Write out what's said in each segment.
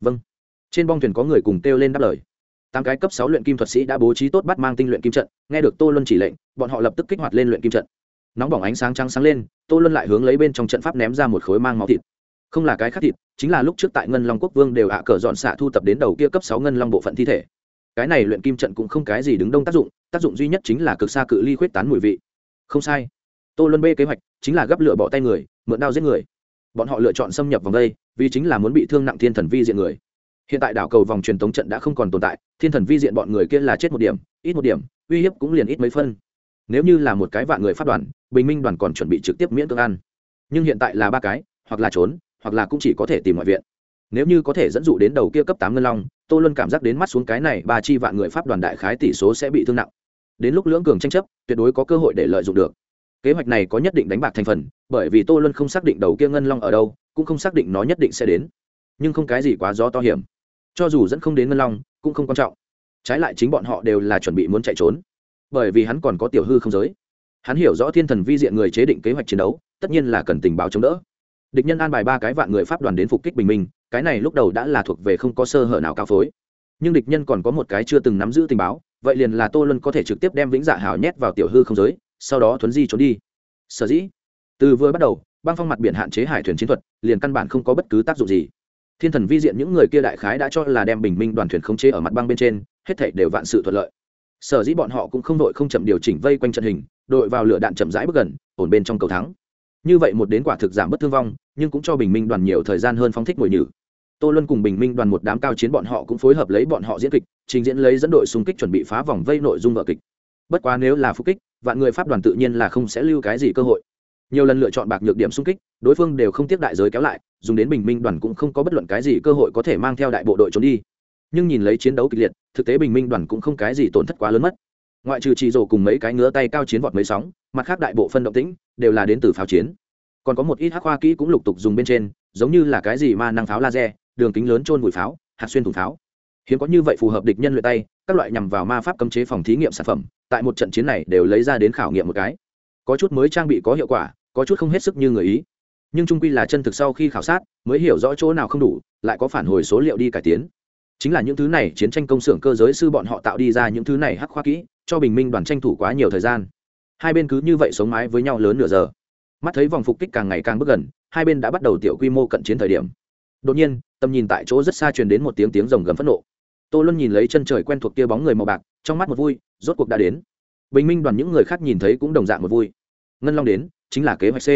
vâng. Trên bong thuyền có người cùng kêu lên đáp lời. Tám cái cấp sáu luyện kim thuật sĩ đã bố trí tốt bắt mang tinh luyện kim trận, nghe được tô luân chỉ lệnh, bọn họ lập tức kích hoạt lên luyện kim trận. Nóng bỏng ánh sáng trắng sáng lên, tô luân lại hướng lấy bên trong trận pháp ném ra một khối mang máu thịt. Không là cái khác thịt, chính là lúc trước tại ngân long quốc vương đều ạ cờ dọn xạ thu tập đến đầu kia cấp sáu ngân long bộ phận thi thể. Cái này luyện kim trận cũng không cái gì đứng đông tác dụng tác dụng duy nhất chính là cực xa cự ly khuyết tán mùi vị. Không sai. Tô luân bê kế hoạch, chính là gấp lửa bỏ tay người, mượn đao giết người. Bọn họ lựa chọn xâm nhập vòng đây vì chính là muốn bị thương nặng thiên thần vi diện người. Hiện tại đảo cầu vòng truyền tống trận đã không còn tồn tại, thiên thần vi diện bọn người kia là chết một điểm, ít một điểm, uy hiếp cũng liền ít mấy phân. Nếu như là một cái vạn người phát đoàn, bình minh đoàn còn chuẩn bị trực tiếp miễn cưỡng ăn. Nhưng hiện tại là ba cái, hoặc là trốn, hoặc là cũng chỉ có thể tìm ngoại viện. Nếu như có thể dẫn dụ đến đầu kia cấp tám ngân long, tô luân cảm giác đến mắt xuống cái này ba chi vạn người pháp đoàn đại khái tỷ số sẽ bị thương nặng. Đến lúc lưỡng cường tranh chấp, tuyệt đối có cơ hội để lợi dụng được. Kế hoạch này có nhất định đánh bạc thành phần, bởi vì tô luân không xác định đầu kia ngân long ở đâu cũng không xác định nó nhất định sẽ đến. Nhưng không cái gì quá gió to hiểm. Cho dù dẫn không đến ngân long, cũng không quan trọng. Trái lại chính bọn họ đều là chuẩn bị muốn chạy trốn. Bởi vì hắn còn có tiểu hư không giới. Hắn hiểu rõ thiên thần vi diện người chế định kế hoạch chiến đấu, tất nhiên là cần tình báo chống đỡ. Địch nhân an bài ba cái vạn người pháp đoàn đến phục kích bình minh, cái này lúc đầu đã là thuộc về không có sơ hở nào cao phối. Nhưng địch nhân còn có một cái chưa từng nắm giữ tình báo, vậy liền là tô luân có thể trực tiếp đem vĩnh dạ hào nhét vào tiểu hư không giới, sau đó thuấn di trốn đi. Sở dĩ, từ vừa bắt đầu băng phong mặt biển hạn chế hải thuyền chiến thuật, liền căn bản không có bất cứ tác dụng gì. Thiên thần vi diện những người kia đại khái đã cho là đem bình minh đoàn thuyền khống chế ở mặt băng bên trên, hết thảy đều vạn sự thuận lợi. Sở dĩ bọn họ cũng không đội không chậm điều chỉnh vây quanh trận hình, đội vào lửa đạn chậm rãi bước gần, ổn bên trong cầu thắng. Như vậy một đến quả thực giảm bất thương vong, nhưng cũng cho bình minh đoàn nhiều thời gian hơn phóng thích mùi nhử. Tô luân cùng bình minh đoàn một đám cao chiến bọn họ cũng phối hợp lấy bọn họ diễn kịch, trình diễn lấy dẫn đội xung kích chuẩn bị phá vòng vây nội dung vở kịch. Bất quá nếu là phục kích, vạn người pháp đoàn tự nhiên là không sẽ lưu cái gì cơ hội nhiều lần lựa chọn bạc nhược điểm xung kích, đối phương đều không tiếp đại giới kéo lại, dùng đến bình minh đoàn cũng không có bất luận cái gì cơ hội có thể mang theo đại bộ đội trốn đi. Nhưng nhìn lấy chiến đấu kịch liệt, thực tế bình minh đoàn cũng không cái gì tổn thất quá lớn mất. Ngoại trừ trì rổ cùng mấy cái ngứa tay cao chiến vọt mấy sóng, mặt khác đại bộ phân động tĩnh, đều là đến từ pháo chiến. Còn có một ít hắc hoa kỹ cũng lục tục dùng bên trên, giống như là cái gì ma năng pháo laser, đường kính lớn trôn bụi pháo, hạt xuyên thủng pháo. Hiếm có như vậy phù hợp địch nhân luyện tay, các loại nhằm vào ma pháp cấm chế phòng thí nghiệm sản phẩm, tại một trận chiến này đều lấy ra đến khảo nghiệm một cái. Có chút mới trang bị có hiệu quả có chút không hết sức như người ý. Nhưng trung quy là chân thực sau khi khảo sát, mới hiểu rõ chỗ nào không đủ, lại có phản hồi số liệu đi cải tiến. Chính là những thứ này chiến tranh công xưởng cơ giới sư bọn họ tạo đi ra những thứ này hắc khoa kỹ, cho bình minh đoàn tranh thủ quá nhiều thời gian. Hai bên cứ như vậy sống mái với nhau lớn nửa giờ. Mắt thấy vòng phục kích càng ngày càng bước gần, hai bên đã bắt đầu tiểu quy mô cận chiến thời điểm. Đột nhiên, tầm nhìn tại chỗ rất xa truyền đến một tiếng tiếng rồng gầm phẫn nộ. Tô luân nhìn lấy chân trời quen thuộc kia bóng người màu bạc, trong mắt một vui, rốt cuộc đã đến. Bình minh đoàn những người khác nhìn thấy cũng đồng dạng một vui. Ngân long đến chính là kế hoạch c.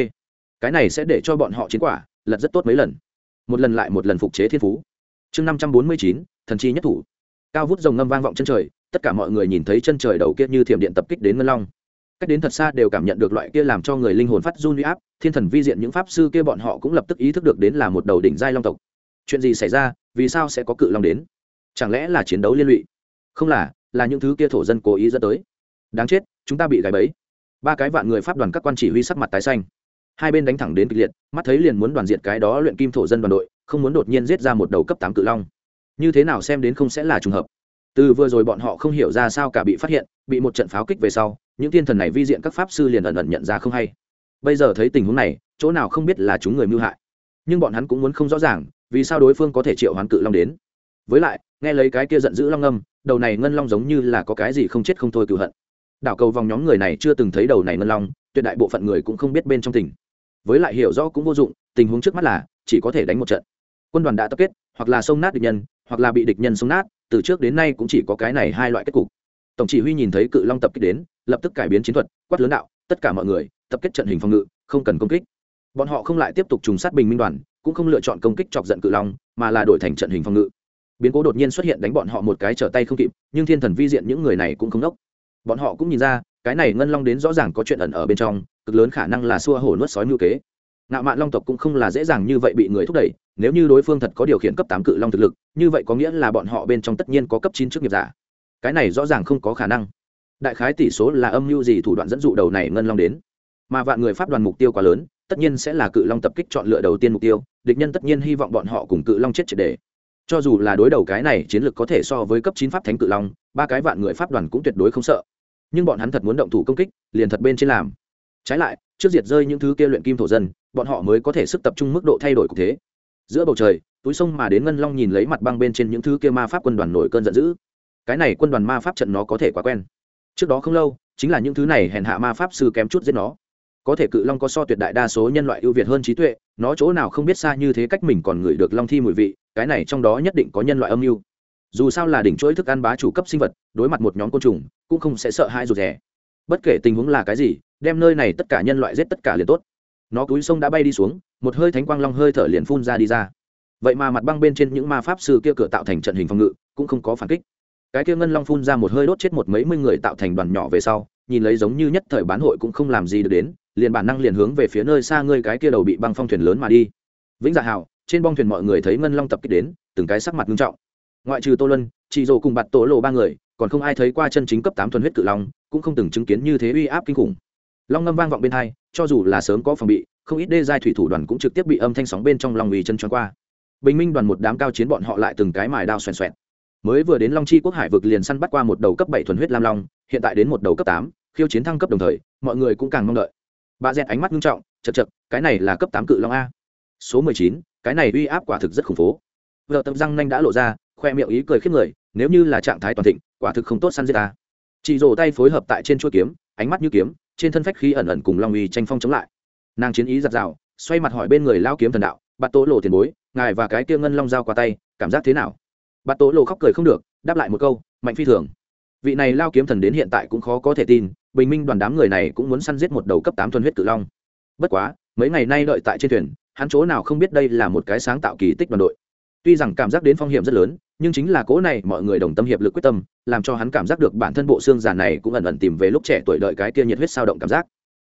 Cái này sẽ để cho bọn họ chiến quả lật rất tốt mấy lần. Một lần lại một lần phục chế thiên phú. Chương năm trăm bốn mươi chín, thần chi nhất thủ. Cao vút rồng ngâm vang vọng chân trời, tất cả mọi người nhìn thấy chân trời đầu kia như thiểm điện tập kích đến ngân long. Cách đến thật xa đều cảm nhận được loại kia làm cho người linh hồn phát run huy áp, thiên thần vi diện những pháp sư kia bọn họ cũng lập tức ý thức được đến là một đầu đỉnh giai long tộc. Chuyện gì xảy ra, vì sao sẽ có cự long đến? Chẳng lẽ là chiến đấu liên lụy? Không là là những thứ kia thổ dân cố ý dẫn tới. Đáng chết, chúng ta bị gãy bẫy ba cái vạn người pháp đoàn các quan chỉ huy sắc mặt tái xanh. Hai bên đánh thẳng đến kịch liệt, mắt thấy liền muốn đoàn diện cái đó luyện kim thổ dân đoàn đội, không muốn đột nhiên giết ra một đầu cấp tám cự long. Như thế nào xem đến không sẽ là trùng hợp. Từ vừa rồi bọn họ không hiểu ra sao cả bị phát hiện, bị một trận pháo kích về sau, những thiên thần này vi diện các pháp sư liền ẩn ẩn nhận ra không hay. Bây giờ thấy tình huống này, chỗ nào không biết là chúng người mưu hại. Nhưng bọn hắn cũng muốn không rõ ràng, vì sao đối phương có thể triệu hoán cự long đến. Với lại, nghe lấy cái kia giận dữ long ngâm đầu này ngân long giống như là có cái gì không chết không thôi cựu hận đảo cầu vòng nhóm người này chưa từng thấy đầu này ngân long, tuyệt đại bộ phận người cũng không biết bên trong tỉnh với lại hiểu rõ cũng vô dụng, tình huống trước mắt là, chỉ có thể đánh một trận. Quân đoàn đã tập kết, hoặc là sông nát địch nhân, hoặc là bị địch nhân sông nát, từ trước đến nay cũng chỉ có cái này hai loại kết cục. Tổng chỉ huy nhìn thấy cự long tập kích đến, lập tức cải biến chiến thuật, quát lớn đạo, tất cả mọi người, tập kết trận hình phòng ngự, không cần công kích. Bọn họ không lại tiếp tục trùng sát bình minh đoàn, cũng không lựa chọn công kích chọc giận cự long, mà là đổi thành trận hình phòng ngự. Biến cố đột nhiên xuất hiện đánh bọn họ một cái trở tay không kịp, nhưng thiên thần vi diện những người này cũng không đốc bọn họ cũng nhìn ra, cái này ngân long đến rõ ràng có chuyện ẩn ở bên trong, cực lớn khả năng là xua hổ nuốt sói ngưu kế. Ngạo mạn long tộc cũng không là dễ dàng như vậy bị người thúc đẩy, nếu như đối phương thật có điều khiển cấp tám cự long thực lực, như vậy có nghĩa là bọn họ bên trong tất nhiên có cấp chín chức nghiệp giả. Cái này rõ ràng không có khả năng. Đại khái tỷ số là âm mưu gì thủ đoạn dẫn dụ đầu này ngân long đến. Mà vạn người pháp đoàn mục tiêu quá lớn, tất nhiên sẽ là cự long tập kích chọn lựa đầu tiên mục tiêu, địch nhân tất nhiên hy vọng bọn họ cùng cự long chết triệt đề cho dù là đối đầu cái này, chiến lược có thể so với cấp chín pháp thánh cự long, ba cái vạn người pháp đoàn cũng tuyệt đối không sợ nhưng bọn hắn thật muốn động thủ công kích, liền thật bên trên làm. Trái lại, trước diệt rơi những thứ kia luyện kim thổ dân, bọn họ mới có thể sức tập trung mức độ thay đổi cục thế. Giữa bầu trời, túi sông mà đến ngân long nhìn lấy mặt băng bên trên những thứ kia ma pháp quân đoàn nổi cơn giận dữ. Cái này quân đoàn ma pháp trận nó có thể quá quen. Trước đó không lâu, chính là những thứ này hèn hạ ma pháp sư kém chút giết nó. Có thể cự long có so tuyệt đại đa số nhân loại ưu việt hơn trí tuệ, nó chỗ nào không biết xa như thế cách mình còn ngửi được long thi mùi vị, cái này trong đó nhất định có nhân loại âm mưu dù sao là đỉnh chuỗi thức ăn bá chủ cấp sinh vật, đối mặt một nhóm côn trùng, cũng không sẽ sợ hai rụt rè. Bất kể tình huống là cái gì, đem nơi này tất cả nhân loại giết tất cả liền tốt. Nó cúi sông đã bay đi xuống, một hơi thánh quang long hơi thở liền phun ra đi ra. Vậy mà mặt băng bên trên những ma pháp sư kia cửa tạo thành trận hình phòng ngự, cũng không có phản kích. Cái kia ngân long phun ra một hơi đốt chết một mấy mươi người tạo thành đoàn nhỏ về sau, nhìn lấy giống như nhất thời bán hội cũng không làm gì được đến, liền bản năng liền hướng về phía nơi xa ngươi cái kia đầu bị băng phong thuyền lớn mà đi. Vĩnh dạ hào, trên bong thuyền mọi người thấy ngân long tập kích đến, từng cái sắc mặt nghiêm trọng ngoại trừ tô lân chị dồ cùng bạt tổ lộ ba người, còn không ai thấy qua chân chính cấp tám thuần huyết cự long, cũng không từng chứng kiến như thế uy áp kinh khủng. Long ngâm vang vọng bên hai, cho dù là sớm có phòng bị, không ít đê giai thủy thủ đoàn cũng trực tiếp bị âm thanh sóng bên trong lòng uy chân choáng qua. Bình minh đoàn một đám cao chiến bọn họ lại từng cái mài đao xoèn xoẹn mới vừa đến long chi quốc hải vực liền săn bắt qua một đầu cấp bảy thuần huyết lam long, hiện tại đến một đầu cấp tám, khiêu chiến thăng cấp đồng thời, mọi người cũng càng mong đợi. Bà dẹt ánh mắt nghiêm trọng, chật chật, cái này là cấp tám cự long a. Số mười chín, cái này uy áp quả thực rất khủng phố. Vợ tập răng nanh đã lộ ra khoe miệng ý cười khiếp người, nếu như là trạng thái toàn thịnh, quả thực không tốt săn giết ta. Chị rổ tay phối hợp tại trên chuôi kiếm, ánh mắt như kiếm, trên thân phách khí ẩn ẩn cùng long uy tranh phong chống lại. Nàng chiến ý giặt rào xoay mặt hỏi bên người lao kiếm thần đạo, bạt tố lộ tiền bối, ngài và cái kia ngân long dao qua tay, cảm giác thế nào? Bạt tố lộ khóc cười không được, đáp lại một câu, mạnh phi thường. Vị này lao kiếm thần đến hiện tại cũng khó có thể tin, bình minh đoàn đám người này cũng muốn săn giết một đầu cấp tám thuần huyết cự long. Bất quá, mấy ngày nay đợi tại trên thuyền, hắn chỗ nào không biết đây là một cái sáng tạo kỳ tích đoàn đội. Tuy rằng cảm giác đến phong hiểm rất lớn nhưng chính là cố này mọi người đồng tâm hiệp lực quyết tâm, làm cho hắn cảm giác được bản thân bộ xương già này cũng ẩn ẩn tìm về lúc trẻ tuổi đợi cái kia nhiệt huyết sao động cảm giác.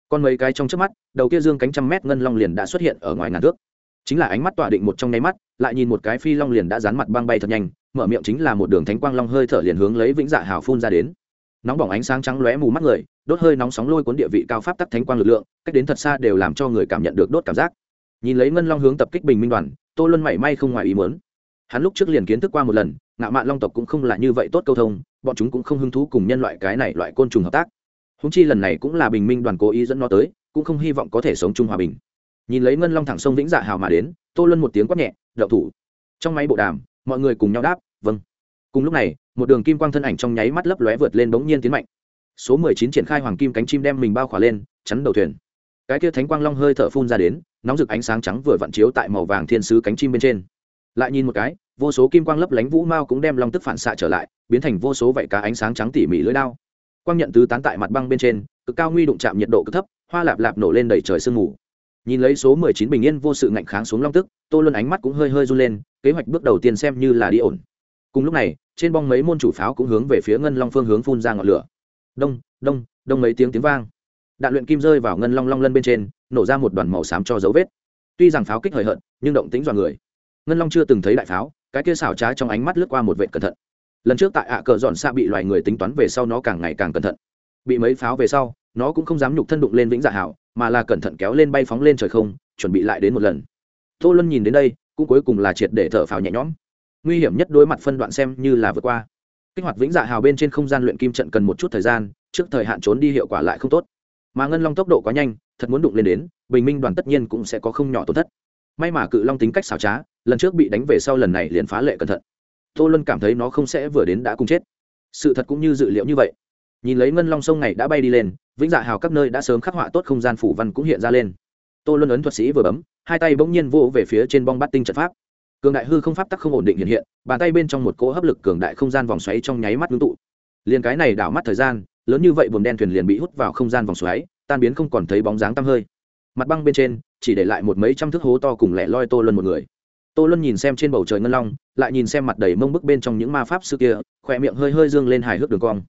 Còn mấy cái trong trước mắt, đầu kia dương cánh trăm mét ngân long liền đã xuất hiện ở ngoài ngàn thước. Chính là ánh mắt tỏa định một trong nháy mắt, lại nhìn một cái phi long liền đã dán mặt băng bay thật nhanh, mở miệng chính là một đường thánh quang long hơi thở liền hướng lấy vĩnh dạ hào phun ra đến. Nóng bỏng ánh sáng trắng lóe mù mắt người, đốt hơi nóng sóng lôi cuốn địa vị cao pháp tắc thánh quang lực lượng, cách đến thật xa đều làm cho người cảm nhận được đốt cảm giác. Nhìn lấy ngân long hướng tập kích bình minh đoàn, tô luân mảy may không ngoài ý muốn hắn lúc trước liền kiến thức qua một lần, ngạo mạn long tộc cũng không là như vậy tốt câu thông, bọn chúng cũng không hứng thú cùng nhân loại cái này loại côn trùng hợp tác. Húng chi lần này cũng là bình minh đoàn cố ý dẫn nó tới, cũng không hy vọng có thể sống chung hòa bình. Nhìn lấy ngân long thẳng sông vĩnh dạ hào mà đến, tô luân một tiếng quát nhẹ, đậu thủ. Trong máy bộ đàm, mọi người cùng nhau đáp vâng. Cùng lúc này, một đường kim quang thân ảnh trong nháy mắt lấp lóe vượt lên bỗng nhiên tiến mạnh. Số mười chín triển khai hoàng kim cánh chim đem mình bao khỏa lên, chắn đầu thuyền. Cái kia thánh quang long hơi thở phun ra đến, nóng rực ánh sáng trắng vừa vặn chiếu tại màu vàng thiên sứ cánh chim bên trên lại nhìn một cái, vô số kim quang lấp lánh vũ mao cũng đem long tức phản xạ trở lại, biến thành vô số vảy cá ánh sáng trắng tỉ mỉ lưỡi đao. Quang nhận tứ tán tại mặt băng bên trên, cực cao nguy đụng chạm nhiệt độ cực thấp, hoa lạp lạp nổ lên đầy trời sương mù. Nhìn lấy số mười chín bình yên vô sự ngạnh kháng xuống long tức, tô luân ánh mắt cũng hơi hơi run lên, kế hoạch bước đầu tiên xem như là đi ổn. Cùng lúc này, trên bong mấy môn chủ pháo cũng hướng về phía ngân long phương hướng phun ra ngọn lửa. Đông đông đông mấy tiếng tiếng vang. Đạn luyện kim rơi vào ngân long long lân bên trên, nổ ra một đoàn màu xám cho dấu vết. Tuy rằng pháo kích hời hợt, nhưng động tính dọa người ngân long chưa từng thấy đại pháo, cái kia xảo trá trong ánh mắt lướt qua một vệ cẩn thận. Lần trước tại ạ cờ dọn xa bị loài người tính toán về sau nó càng ngày càng cẩn thận. Bị mấy pháo về sau, nó cũng không dám nhục thân đụng lên vĩnh dạ hảo, mà là cẩn thận kéo lên bay phóng lên trời không, chuẩn bị lại đến một lần. Tô luân nhìn đến đây, cũng cuối cùng là triệt để thở phào nhẹ nhõm. Nguy hiểm nhất đối mặt phân đoạn xem như là vượt qua. Kích hoạt vĩnh dạ hào bên trên không gian luyện kim trận cần một chút thời gian, trước thời hạn trốn đi hiệu quả lại không tốt. Mà ngân long tốc độ quá nhanh, thật muốn đụng lên đến, bình minh đoàn tất nhiên cũng sẽ có không nhỏ tổn thất may mà cự long tính cách xảo trá, lần trước bị đánh về sau lần này liền phá lệ cẩn thận. Tô luân cảm thấy nó không sẽ vừa đến đã cùng chết. Sự thật cũng như dự liệu như vậy. Nhìn lấy ngân long sông này đã bay đi lên, vĩnh dạ hào các nơi đã sớm khắc họa tốt không gian phủ văn cũng hiện ra lên. Tô luân ấn thuật sĩ vừa bấm, hai tay bỗng nhiên vỗ về phía trên bong bát tinh trận pháp. Cường đại hư không pháp tắc không ổn định hiện hiện, bàn tay bên trong một cỗ hấp lực cường đại không gian vòng xoáy trong nháy mắt ngưng tụ. Liền cái này đảo mắt thời gian, lớn như vậy buồm đen thuyền liền bị hút vào không gian vòng xoáy, tan biến không còn thấy bóng dáng tăm hơi mặt băng bên trên, chỉ để lại một mấy trăm thước hố to cùng lẻ loi tô luân một người. Tô luân nhìn xem trên bầu trời ngân long, lại nhìn xem mặt đầy mông bức bên trong những ma pháp sư kia, khỏe miệng hơi hơi dương lên hài hước đường cong.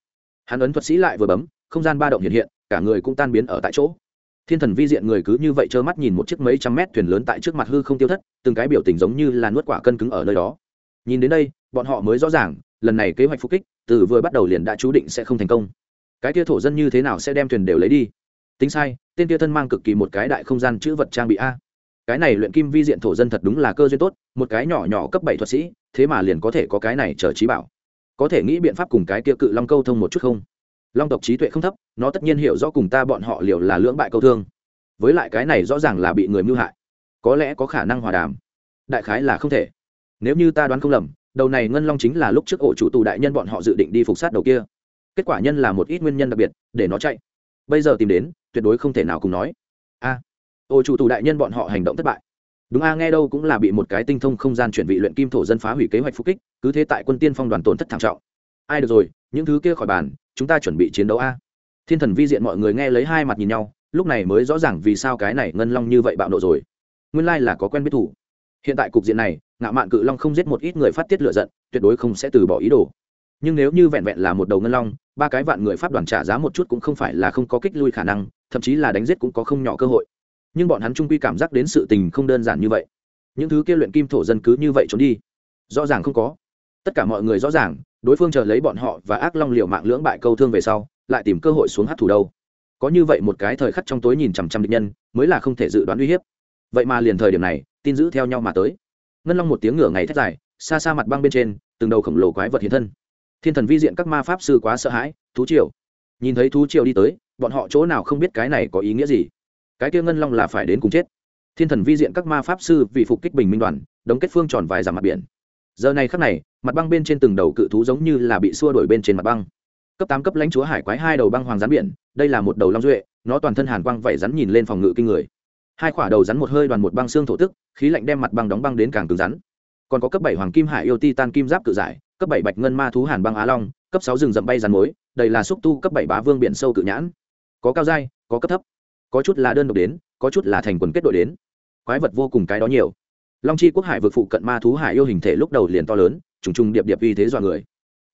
Hắn ấn thuật sĩ lại vừa bấm, không gian ba động hiện hiện, cả người cũng tan biến ở tại chỗ. Thiên thần vi diện người cứ như vậy trơ mắt nhìn một chiếc mấy trăm mét thuyền lớn tại trước mặt hư không tiêu thất, từng cái biểu tình giống như là nuốt quả cân cứng ở nơi đó. Nhìn đến đây, bọn họ mới rõ ràng, lần này kế hoạch phục kích, từ vừa bắt đầu liền đã chú định sẽ không thành công. Cái kia thổ dân như thế nào sẽ đem thuyền đều lấy đi? Tính sai, tên kia thân mang cực kỳ một cái đại không gian chữ vật trang bị a. Cái này luyện kim vi diện thổ dân thật đúng là cơ duyên tốt, một cái nhỏ nhỏ cấp bảy thuật sĩ, thế mà liền có thể có cái này chờ trí bảo. Có thể nghĩ biện pháp cùng cái kia cự long câu thông một chút không? Long tộc trí tuệ không thấp, nó tất nhiên hiểu rõ cùng ta bọn họ liệu là lưỡng bại câu thương. Với lại cái này rõ ràng là bị người mưu hại. Có lẽ có khả năng hòa đàm. Đại khái là không thể. Nếu như ta đoán không lầm, đầu này ngân long chính là lúc trước ổ chủ tù đại nhân bọn họ dự định đi phục sát đầu kia. Kết quả nhân là một ít nguyên nhân đặc biệt, để nó chạy. Bây giờ tìm đến tuyệt đối không thể nào cùng nói. A à, chủ tù đại nhân bọn họ hành động thất bại. Đúng a nghe đâu cũng là bị một cái tinh thông không gian chuyển vị luyện kim thổ dân phá hủy kế hoạch phục kích cứ thế tại quân tiên phong đoàn tổn thất thảm trọng. Ai được rồi những thứ kia khỏi bàn chúng ta chuẩn bị chiến đấu a. Thiên thần vi diện mọi người nghe lấy hai mặt nhìn nhau lúc này mới rõ ràng vì sao cái này ngân long như vậy bạo nộ rồi. Nguyên lai là có quen biết thủ. Hiện tại cục diện này ngạo mạn cự long không giết một ít người phát tiết lựa giận tuyệt đối không sẽ từ bỏ ý đồ. Nhưng nếu như vẹn vẹn là một đầu ngân long ba cái vạn người pháp đoàn trả giá một chút cũng không phải là không có kích lui khả năng thậm chí là đánh giết cũng có không nhỏ cơ hội. Nhưng bọn hắn trung quy cảm giác đến sự tình không đơn giản như vậy. Những thứ kia luyện kim thổ dân cứ như vậy trốn đi. Rõ ràng không có. Tất cả mọi người rõ ràng, đối phương chờ lấy bọn họ và ác long liệu mạng lưỡng bại câu thương về sau, lại tìm cơ hội xuống hát thủ đâu. Có như vậy một cái thời khắc trong tối nhìn chằm chằm địch nhân, mới là không thể dự đoán uy hiếp. Vậy mà liền thời điểm này, tin giữ theo nhau mà tới. Ngân long một tiếng ngửa ngày thét dài, xa xa mặt băng bên trên, từng đầu khổng lồ quái vật hiện thân. Thiên thần vi diện các ma pháp sư quá sợ hãi, thú triều. Nhìn thấy thú triều đi tới bọn họ chỗ nào không biết cái này có ý nghĩa gì. Cái kia ngân long là phải đến cùng chết. Thiên thần vi diện các ma pháp sư vì phục kích bình minh đoàn, đóng kết phương tròn vài dặm mặt biển. Giờ này khắc này, mặt băng bên trên từng đầu cự thú giống như là bị xua đổi bên trên mặt băng. Cấp tám cấp lãnh chúa hải quái hai đầu băng hoàng rắn biển, đây là một đầu long duệ, nó toàn thân hàn quang vẩy rắn nhìn lên phòng ngự kinh người. Hai quả đầu rắn một hơi đoàn một băng xương thổ tức, khí lạnh đem mặt băng đóng băng đến càng cứng rắn. Còn có cấp bảy hoàng kim hải yêu ti tan kim giáp cự giải, cấp bảy bạch ngân ma thú hàn băng á long, cấp sáu rừng rậm bay rắn mối đây là xúc tu cấp bảy bá vương biển sâu cự nhãn có cao dai có cấp thấp. Có chút là đơn độc đến, có chút là thành quần kết đội đến. Quái vật vô cùng cái đó nhiều. Long chi quốc hải vượt phụ cận ma thú hải yêu hình thể lúc đầu liền to lớn, trùng trùng điệp điệp uy thế dọa người.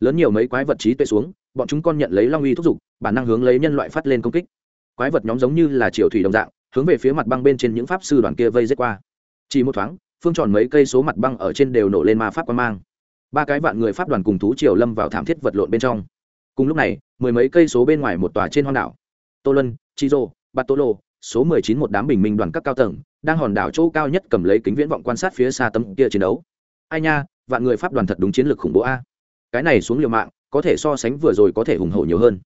Lớn nhiều mấy quái vật trí tuệ xuống, bọn chúng con nhận lấy long uy thúc giục, bản năng hướng lấy nhân loại phát lên công kích. Quái vật nhóm giống như là triều thủy đồng dạng, hướng về phía mặt băng bên trên những pháp sư đoàn kia vây giết qua. Chỉ một thoáng, phương tròn mấy cây số mặt băng ở trên đều nổ lên ma pháp quan mang. Ba cái vạn người pháp đoàn cùng thú triều lâm vào thảm thiết vật lộn bên trong. Cùng lúc này, mười mấy cây số bên ngoài một tòa trên hoang đảo tô lân chi rô bát tô lô, số mười chín một đám bình minh đoàn các cao tầng, đang hòn đảo chỗ cao nhất cầm lấy kính viễn vọng quan sát phía xa tấm kia chiến đấu. Ai nha, vạn người pháp đoàn thật đúng chiến lược khủng bố a. Cái này xuống liều mạng, có thể so sánh vừa rồi có thể hùng hổ nhiều hơn.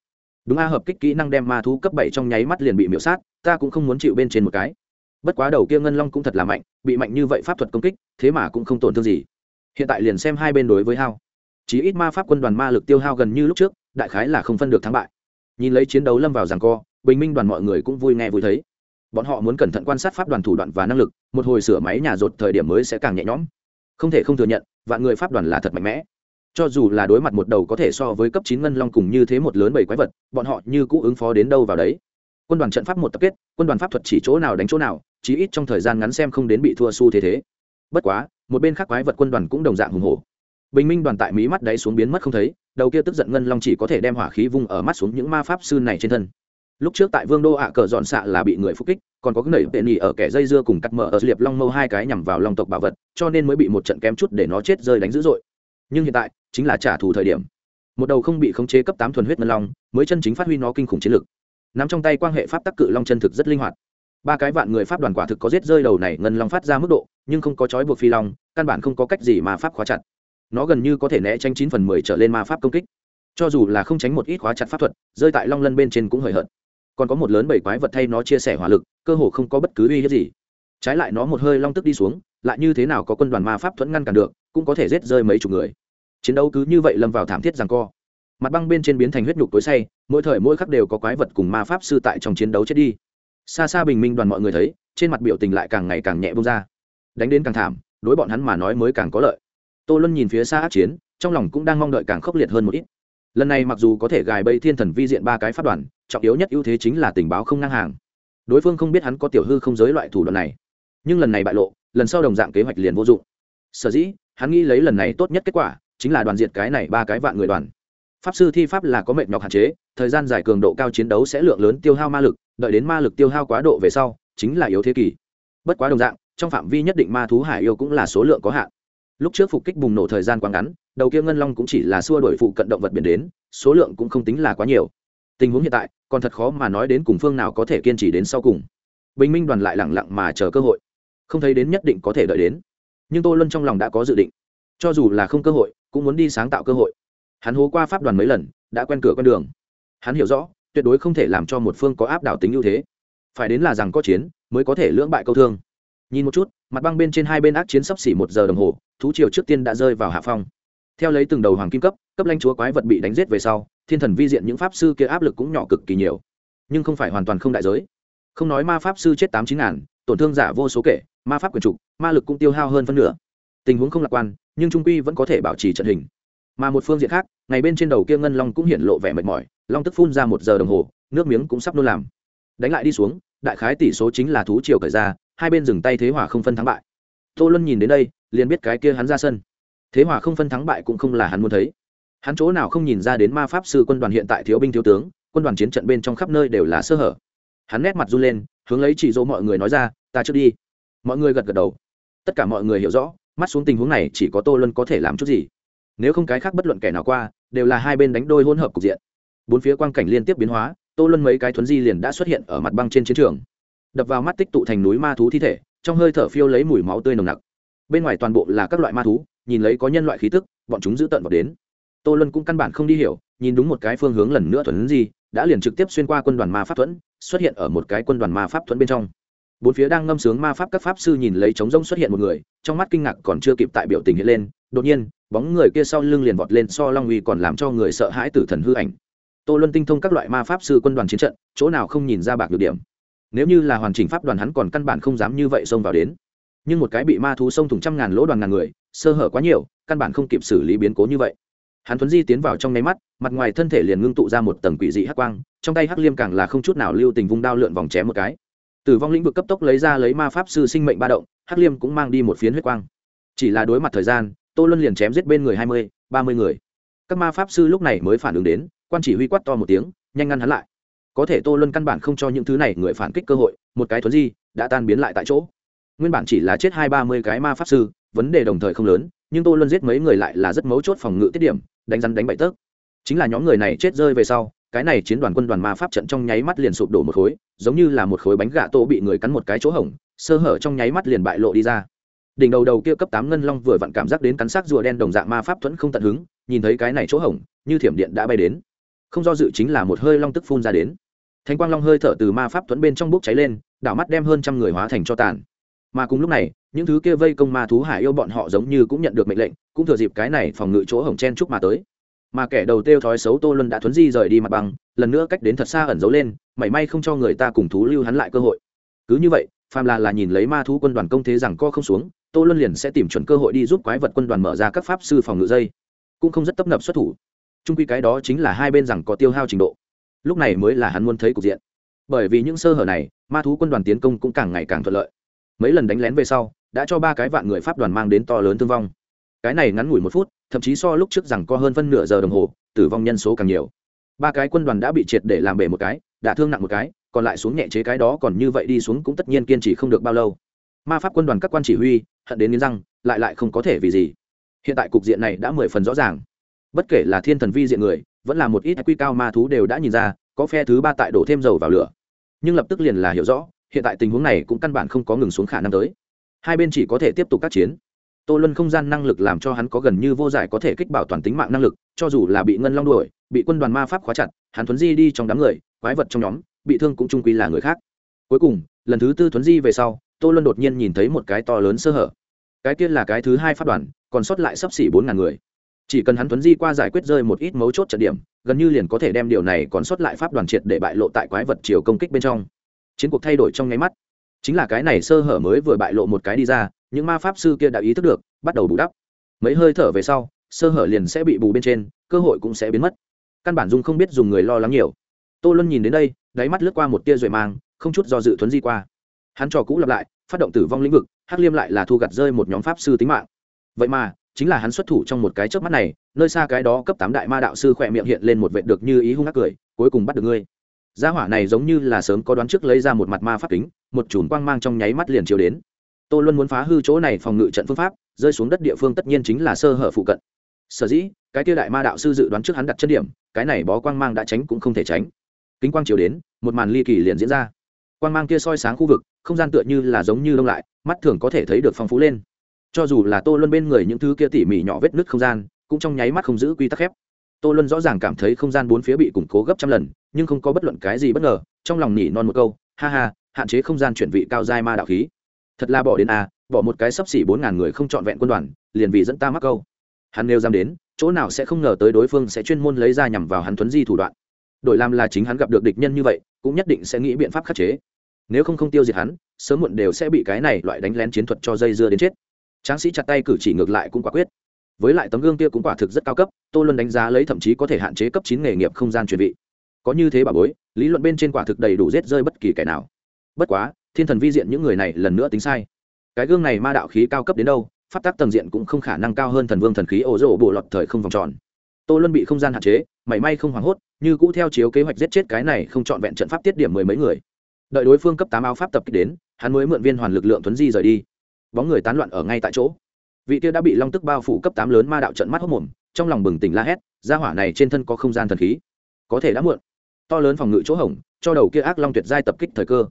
Đúng a, hợp kích kỹ năng đem ma thú cấp bảy trong nháy mắt liền bị miễu sát, ta cũng không muốn chịu bên trên một cái. Bất quá đầu kia ngân long cũng thật là mạnh, bị mạnh như vậy pháp thuật công kích, thế mà cũng không tổn thương gì. Hiện tại liền xem hai bên đối với hao. Chí ít ma pháp quân đoàn ma lực tiêu hao gần như lúc trước, đại khái là không phân được thắng bại. Nhìn lấy chiến đấu lâm vào rằng co bình minh đoàn mọi người cũng vui nghe vui thấy. Bọn họ muốn cẩn thận quan sát pháp đoàn thủ đoạn và năng lực, một hồi sửa máy nhà rột thời điểm mới sẽ càng nhẹ nhõm. Không thể không thừa nhận, vạn người pháp đoàn là thật mạnh mẽ. Cho dù là đối mặt một đầu có thể so với cấp chín ngân long cùng như thế một lớn bảy quái vật, bọn họ như cũ ứng phó đến đâu vào đấy. Quân đoàn trận pháp một tập kết, quân đoàn pháp thuật chỉ chỗ nào đánh chỗ nào, chí ít trong thời gian ngắn xem không đến bị thua su thế thế. Bất quá, một bên khác quái vật quân đoàn cũng đồng dạng hùng hổ. Bình minh đoàn tại mỹ mắt đáy xuống biến mất không thấy, đầu kia tức giận ngân long chỉ có thể đem hỏa khí vung ở mắt xuống những ma pháp sư này trên thân lúc trước tại vương đô ạ cờ dọn xạ là bị người phục kích, còn có cái nẩy tệ nỉ ở kẻ dây dưa cùng cắt mở ở liệp long mâu hai cái nhằm vào long tộc bảo vật, cho nên mới bị một trận kém chút để nó chết rơi đánh dữ dội. Nhưng hiện tại, chính là trả thù thời điểm. Một đầu không bị khống chế cấp tám thuần huyết ngân long, mới chân chính phát huy nó kinh khủng chiến lực. Nắm trong tay quan hệ pháp tắc cự long chân thực rất linh hoạt. Ba cái vạn người pháp đoàn quả thực có giết rơi đầu này ngân long phát ra mức độ, nhưng không có trói buộc phi long, căn bản không có cách gì mà pháp khóa chặt. Nó gần như có thể né tranh chín phần mười trở lên ma pháp công kích. Cho dù là không tránh một ít khóa chặt pháp thuật, rơi tại long lân bên trên cũng hời hợt còn có một lớn bảy quái vật thay nó chia sẻ hỏa lực, cơ hồ không có bất cứ uy hiếp gì. Trái lại nó một hơi long tức đi xuống, lại như thế nào có quân đoàn ma pháp thuẫn ngăn cản được, cũng có thể giết rơi mấy chục người. Chiến đấu cứ như vậy lâm vào thảm thiết rằng co. Mặt băng bên trên biến thành huyết nhục tối say, mỗi thời mỗi khắc đều có quái vật cùng ma pháp sư tại trong chiến đấu chết đi. Xa xa bình minh đoàn mọi người thấy, trên mặt biểu tình lại càng ngày càng nhẹ bông ra. Đánh đến càng thảm, đối bọn hắn mà nói mới càng có lợi. Tô luân nhìn phía xa át chiến, trong lòng cũng đang mong đợi càng khốc liệt hơn một ít lần này mặc dù có thể gài bẫy thiên thần vi diện ba cái phát đoàn, trọng yếu nhất ưu thế chính là tình báo không ngang hàng. Đối phương không biết hắn có tiểu hư không giới loại thủ đoạn này. Nhưng lần này bại lộ, lần sau đồng dạng kế hoạch liền vô dụng. Sở dĩ, hắn nghĩ lấy lần này tốt nhất kết quả, chính là đoàn diệt cái này ba cái vạn người đoàn. Pháp sư thi pháp là có mệnh nhọc hạn chế, thời gian dài cường độ cao chiến đấu sẽ lượng lớn tiêu hao ma lực, đợi đến ma lực tiêu hao quá độ về sau, chính là yếu thế kỷ bất quá đồng dạng, trong phạm vi nhất định ma thú hải yêu cũng là số lượng có hạn lúc trước phục kích bùng nổ thời gian quá ngắn, đầu kia ngân long cũng chỉ là xua đổi phụ cận động vật biển đến, số lượng cũng không tính là quá nhiều. Tình huống hiện tại, còn thật khó mà nói đến cùng phương nào có thể kiên trì đến sau cùng. Bình minh đoàn lại lẳng lặng mà chờ cơ hội. Không thấy đến nhất định có thể đợi đến. Nhưng tô luân trong lòng đã có dự định. Cho dù là không cơ hội, cũng muốn đi sáng tạo cơ hội. Hắn hố qua pháp đoàn mấy lần, đã quen cửa con đường. Hắn hiểu rõ, tuyệt đối không thể làm cho một phương có áp đảo tính ưu thế. Phải đến là rằng có chiến, mới có thể lưỡng bại câu thương nhìn một chút, mặt băng bên trên hai bên ác chiến sắp xỉ một giờ đồng hồ, thú triều trước tiên đã rơi vào hạ phong. Theo lấy từng đầu hoàng kim cấp cấp lãnh chúa quái vật bị đánh giết về sau, thiên thần vi diện những pháp sư kia áp lực cũng nhỏ cực kỳ nhiều. Nhưng không phải hoàn toàn không đại giới. Không nói ma pháp sư chết tám chín ngàn, tổn thương giả vô số kể, ma pháp quyền trục, ma lực cũng tiêu hao hơn phân nửa. Tình huống không lạc quan, nhưng trung quy vẫn có thể bảo trì trận hình. Mà một phương diện khác, ngày bên trên đầu kia ngân long cũng hiện lộ vẻ mệt mỏi, long tức phun ra một giờ đồng hồ, nước miếng cũng sắp nôn làm. Đánh lại đi xuống, đại khái tỷ số chính là thú triều cởi ra hai bên dừng tay thế hòa không phân thắng bại. Tô luân nhìn đến đây, liền biết cái kia hắn ra sân. Thế hòa không phân thắng bại cũng không là hắn muốn thấy. Hắn chỗ nào không nhìn ra đến ma pháp sư quân đoàn hiện tại thiếu binh thiếu tướng, quân đoàn chiến trận bên trong khắp nơi đều là sơ hở. Hắn nét mặt run lên, hướng lấy chỉ dỗ mọi người nói ra, ta trước đi. Mọi người gật gật đầu. Tất cả mọi người hiểu rõ, mắt xuống tình huống này chỉ có tô luân có thể làm chút gì. Nếu không cái khác bất luận kẻ nào qua, đều là hai bên đánh đôi hỗn hợp cục diện. Bốn phía quang cảnh liên tiếp biến hóa, tô luân mấy cái thuấn di liền đã xuất hiện ở mặt băng trên chiến trường đập vào mắt tích tụ thành núi ma thú thi thể, trong hơi thở phiêu lấy mùi máu tươi nồng nặc. Bên ngoài toàn bộ là các loại ma thú, nhìn lấy có nhân loại khí tức, bọn chúng giữ tận vào đến. Tô luân cũng căn bản không đi hiểu, nhìn đúng một cái phương hướng lần nữa thuần gì đã liền trực tiếp xuyên qua quân đoàn ma pháp thuẫn, xuất hiện ở một cái quân đoàn ma pháp thuẫn bên trong. Bốn phía đang ngâm sướng ma pháp các pháp sư nhìn lấy trống rông xuất hiện một người, trong mắt kinh ngạc còn chưa kịp tại biểu tình hiện lên, đột nhiên, bóng người kia sau lưng liền vọt lên so long uy còn làm cho người sợ hãi tử thần hư ảnh. Tô luân tinh thông các loại ma pháp sư quân đoàn chiến trận, chỗ nào không nhìn ra bạc được điểm nếu như là hoàn chỉnh pháp đoàn hắn còn căn bản không dám như vậy xông vào đến. Nhưng một cái bị ma thú xông thủng trăm ngàn lỗ đoàn ngàn người, sơ hở quá nhiều, căn bản không kịp xử lý biến cố như vậy. Hắn thuấn di tiến vào trong nháy mắt, mặt ngoài thân thể liền ngưng tụ ra một tầng quỷ dị hắc quang, trong tay hắc liêm càng là không chút nào lưu tình vung đao lượn vòng chém một cái. Tử vong lĩnh vực cấp tốc lấy ra lấy ma pháp sư sinh mệnh ba động, hắc liêm cũng mang đi một phiến huyết quang. Chỉ là đối mặt thời gian, tô luân liền chém giết bên người hai mươi, ba mươi người. Các ma pháp sư lúc này mới phản ứng đến, quan chỉ huy quát to một tiếng, nhanh ngăn hắn lại có thể tô luân căn bản không cho những thứ này người phản kích cơ hội, một cái thuấn di đã tan biến lại tại chỗ. Nguyên bản chỉ là chết hai ba mươi cái ma pháp sư, vấn đề đồng thời không lớn, nhưng tô luân giết mấy người lại là rất mấu chốt phòng ngự tiết điểm, đánh rắn đánh bậy tớp chính là nhóm người này chết rơi về sau, cái này chiến đoàn quân đoàn ma pháp trận trong nháy mắt liền sụp đổ một khối, giống như là một khối bánh gà tô bị người cắn một cái chỗ hỏng sơ hở trong nháy mắt liền bại lộ đi ra. Đỉnh đầu đầu kia cấp tám ngân long vừa vặn cảm giác đến cắn xác rùa đen đồng dạng ma pháp thuẫn không tận hứng, nhìn thấy cái này chỗ hỏng như thiểm điện đã bay đến. Không do dự chính là một hơi long tức phun ra đến thánh quang long hơi thở từ ma pháp thuẫn bên trong bốc cháy lên, đảo mắt đem hơn trăm người hóa thành cho tàn. Mà cùng lúc này, những thứ kia vây công ma thú hải yêu bọn họ giống như cũng nhận được mệnh lệnh, cũng thừa dịp cái này phòng ngự chỗ hổng chen chúc mà tới. Mà kẻ đầu tiêu thói xấu tô luân đã thuấn di rời đi mặt bằng, lần nữa cách đến thật xa ẩn giấu lên, mảy may không cho người ta cùng thú lưu hắn lại cơ hội. Cứ như vậy, phàm là là nhìn lấy ma thú quân đoàn công thế rằng co không xuống, tô luân liền sẽ tìm chuẩn cơ hội đi giúp quái vật quân đoàn mở ra các pháp sư phòng ngự dây. Cũng không rất tấp nập xuất thủ. Trung quy cái đó chính là hai bên rằng có tiêu hao trình độ lúc này mới là hắn muốn thấy cục diện. Bởi vì những sơ hở này, ma thú quân đoàn tiến công cũng càng ngày càng thuận lợi. Mấy lần đánh lén về sau, đã cho ba cái vạn người pháp đoàn mang đến to lớn thương vong. Cái này ngắn ngủi một phút, thậm chí so lúc trước rằng có hơn phân nửa giờ đồng hồ, tử vong nhân số càng nhiều. Ba cái quân đoàn đã bị triệt để làm bể một cái đã thương nặng một cái, còn lại xuống nhẹ chế cái đó còn như vậy đi xuống cũng tất nhiên kiên trì không được bao lâu. Ma pháp quân đoàn các quan chỉ huy, hận đến nghiến răng, lại lại không có thể vì gì. Hiện tại cục diện này đã mười phần rõ ràng. Bất kể là thiên thần vi diện người vẫn là một ít quy cao ma thú đều đã nhìn ra, có phe thứ ba tại đổ thêm dầu vào lửa. Nhưng lập tức liền là hiểu rõ, hiện tại tình huống này cũng căn bản không có ngừng xuống khả năng tới. Hai bên chỉ có thể tiếp tục các chiến. Tô luân không gian năng lực làm cho hắn có gần như vô giải có thể kích bảo toàn tính mạng năng lực, cho dù là bị ngân long đuổi, bị quân đoàn ma pháp khóa chặt, hắn thuấn di đi trong đám người, quái vật trong nhóm, bị thương cũng trung quy là người khác. Cuối cùng, lần thứ tư thuấn di về sau, tô luân đột nhiên nhìn thấy một cái to lớn sơ hở. Cái kia là cái thứ hai phát đoàn, còn sót lại sắp xỉ bốn ngàn người chỉ cần hắn tuấn di qua giải quyết rơi một ít mấu chốt trận điểm, gần như liền có thể đem điều này còn sót lại pháp đoàn triệt để bại lộ tại quái vật chiều công kích bên trong. Chiến cuộc thay đổi trong nháy mắt. Chính là cái này sơ hở mới vừa bại lộ một cái đi ra, những ma pháp sư kia đã ý thức được, bắt đầu bù đắp. Mấy hơi thở về sau, sơ hở liền sẽ bị bù bên trên, cơ hội cũng sẽ biến mất. Căn bản dung không biết dùng người lo lắng nhiều. Tô luân nhìn đến đây, đáy mắt lướt qua một tia rồi mang, không chút do dự thuấn di qua. Hắn trò cũ lặp lại, phát động tử vong lĩnh vực, hắc liêm lại là thu gặt rơi một nhóm pháp sư tính mạng. Vậy mà chính là hắn xuất thủ trong một cái chớp mắt này, nơi xa cái đó cấp tám đại ma đạo sư khỏe miệng hiện lên một vệ được như ý hung ác cười, cuối cùng bắt được ngươi. Gia hỏa này giống như là sớm có đoán trước lấy ra một mặt ma pháp kính, một chùm quang mang trong nháy mắt liền chiếu đến. Tô luân muốn phá hư chỗ này phòng ngự trận phương pháp, rơi xuống đất địa phương tất nhiên chính là sơ hở phụ cận. Sở dĩ, cái kia đại ma đạo sư dự đoán trước hắn đặt chân điểm, cái này bó quang mang đã tránh cũng không thể tránh. Kính quang chiếu đến, một màn ly kỳ liền diễn ra. Quang mang kia soi sáng khu vực, không gian tựa như là giống như đông lại, mắt thường có thể thấy được phong phú lên cho dù là tô luân bên người những thứ kia tỉ mỉ nhỏ vết nứt không gian, cũng trong nháy mắt không giữ quy tắc khép. Tô luân rõ ràng cảm thấy không gian bốn phía bị củng cố gấp trăm lần, nhưng không có bất luận cái gì bất ngờ, trong lòng nỉ non một câu, ha ha, hạn chế không gian chuyển vị cao dai ma đạo khí. Thật là bỏ đến a, bỏ một cái sấp xỉ bốn ngàn người không trọn vẹn quân đoàn, liền vì dẫn ta mắc câu. Hắn nêu dám đến, chỗ nào sẽ không ngờ tới đối phương sẽ chuyên môn lấy ra nhằm vào hắn thuấn di thủ đoạn. Đổi làm là chính hắn gặp được địch nhân như vậy, cũng nhất định sẽ nghĩ biện pháp khắc chế. Nếu không không tiêu diệt hắn, sớm muộn đều sẽ bị cái này loại đánh lén chiến thuật cho dây dưa đến chết tráng sĩ chặt tay cử chỉ ngược lại cũng quả quyết. Với lại tấm gương kia cũng quả thực rất cao cấp, tô luân đánh giá lấy thậm chí có thể hạn chế cấp chín nghề nghiệp không gian chuyển vị. có như thế bà bối, lý luận bên trên quả thực đầy đủ rết rơi bất kỳ kẻ nào. Bất quá, thiên thần vi diện những người này lần nữa tính sai. Cái gương này ma đạo khí cao cấp đến đâu phát tác tầng diện cũng không khả năng cao hơn thần vương thần khí ổ rỗ bộ lọt thời không vòng tròn. Tô luân bị không gian hạn chế, mảy may không hoảng hốt, như cũ theo chiếu kế hoạch giết chết cái này không trọn vẹn trận pháp tiết điểm mười mấy người. Đợi đối phương cấp tám áo pháp tập kích đến, hắn mới mượn viên hoàn lực lượng thuấn di rời đi bóng người tán loạn ở ngay tại chỗ. Vị kia đã bị long tức bao phủ cấp tám lớn ma đạo trận mắt hốc mồm, trong lòng bừng tỉnh la hét ra hỏa này trên thân có không gian thần khí, có thể đã muộn. To lớn phòng ngự chỗ hổng, cho đầu kia ác long tuyệt giai tập kích thời cơ.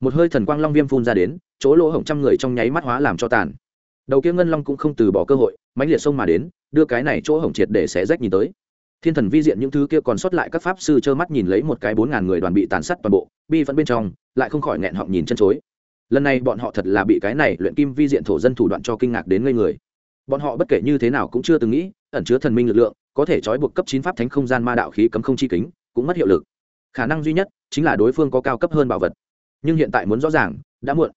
Một hơi thần quang long viêm phun ra đến, chỗ lỗ hổng trăm người trong nháy mắt hóa làm cho tàn. Đầu kia ngân long cũng không từ bỏ cơ hội, mãnh liệt sông mà đến, đưa cái này chỗ hổng triệt để xé rách nhìn tới. Thiên thần vi diện những thứ kia còn sót lại các pháp sư trơ mắt nhìn lấy một cái bốn ngàn người đoàn bị tàn sát toàn bộ, bi vẫn bên trong, lại không khỏi nghẹn họng nhìn chân chối lần này bọn họ thật là bị cái này luyện kim vi diện thổ dân thủ đoạn cho kinh ngạc đến ngây người. Bọn họ bất kể như thế nào cũng chưa từng nghĩ, ẩn chứa thần minh lực lượng, có thể trói buộc cấp chín pháp thánh không gian ma đạo khí cấm không chi kính, cũng mất hiệu lực. Khả năng duy nhất chính là đối phương có cao cấp hơn bảo vật. Nhưng hiện tại muốn rõ ràng, đã muộn.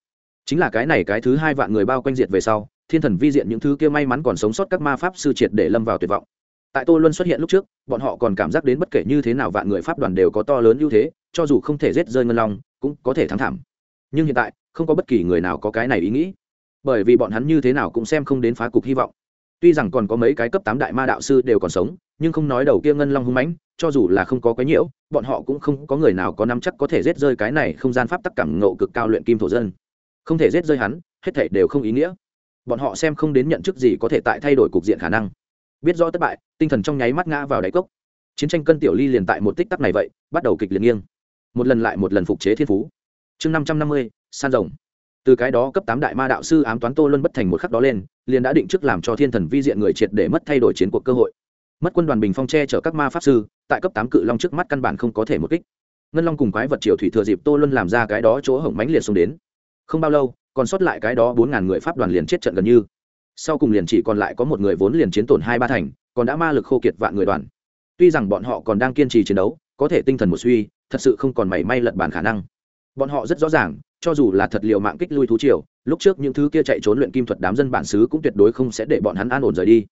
Chính là cái này cái thứ hai vạn người bao quanh diệt về sau, thiên thần vi diện những thứ kia may mắn còn sống sót các ma pháp sư triệt để lâm vào tuyệt vọng. Tại tô luân xuất hiện lúc trước, bọn họ còn cảm giác đến bất kể như thế nào vạn người pháp đoàn đều có to lớn ưu thế, cho dù không thể giết rơi ngân long, cũng có thể thắng thảm. Nhưng hiện tại không có bất kỳ người nào có cái này ý nghĩ. Bởi vì bọn hắn như thế nào cũng xem không đến phá cục hy vọng. Tuy rằng còn có mấy cái cấp tám đại ma đạo sư đều còn sống, nhưng không nói đầu kia ngân long hung mãnh, cho dù là không có cái nhiễu, bọn họ cũng không có người nào có nắm chắc có thể giết rơi cái này không gian pháp tắc cảm ngộ cực cao luyện kim thổ dân. Không thể giết rơi hắn, hết thể đều không ý nghĩa. Bọn họ xem không đến nhận chức gì có thể tại thay đổi cục diện khả năng. Biết rõ thất bại, tinh thần trong nháy mắt ngã vào đáy cốc. Chiến tranh cân tiểu ly liền tại một tích tắc này vậy, bắt đầu kịch liệt nghiêng. Một lần lại một lần phục chế thiên phú. Chương năm trăm năm mươi san rồng. Từ cái đó cấp tám đại ma đạo sư ám toán tô luân bất thành một khắc đó lên, liền đã định trước làm cho thiên thần vi diện người triệt để mất thay đổi chiến cuộc cơ hội. Mất quân đoàn bình phong tre chở các ma pháp sư, tại cấp tám cự long trước mắt căn bản không có thể một kích. Ngân long cùng quái vật triều thủy thừa dịp tô luân làm ra cái đó chỗ hổng mánh liệt xuống đến. Không bao lâu, còn sót lại cái đó bốn ngàn người pháp đoàn liền chết trận gần như. Sau cùng liền chỉ còn lại có một người vốn liền chiến tổn hai ba thành, còn đã ma lực khô kiệt vạn người đoàn. Tuy rằng bọn họ còn đang kiên trì chiến đấu, có thể tinh thần một suy, thật sự không còn mảy may lật bản khả năng. Bọn họ rất rõ ràng cho dù là thật liệu mạng kích lui thú triều, lúc trước những thứ kia chạy trốn luyện kim thuật đám dân bản xứ cũng tuyệt đối không sẽ để bọn hắn an ổn rời đi.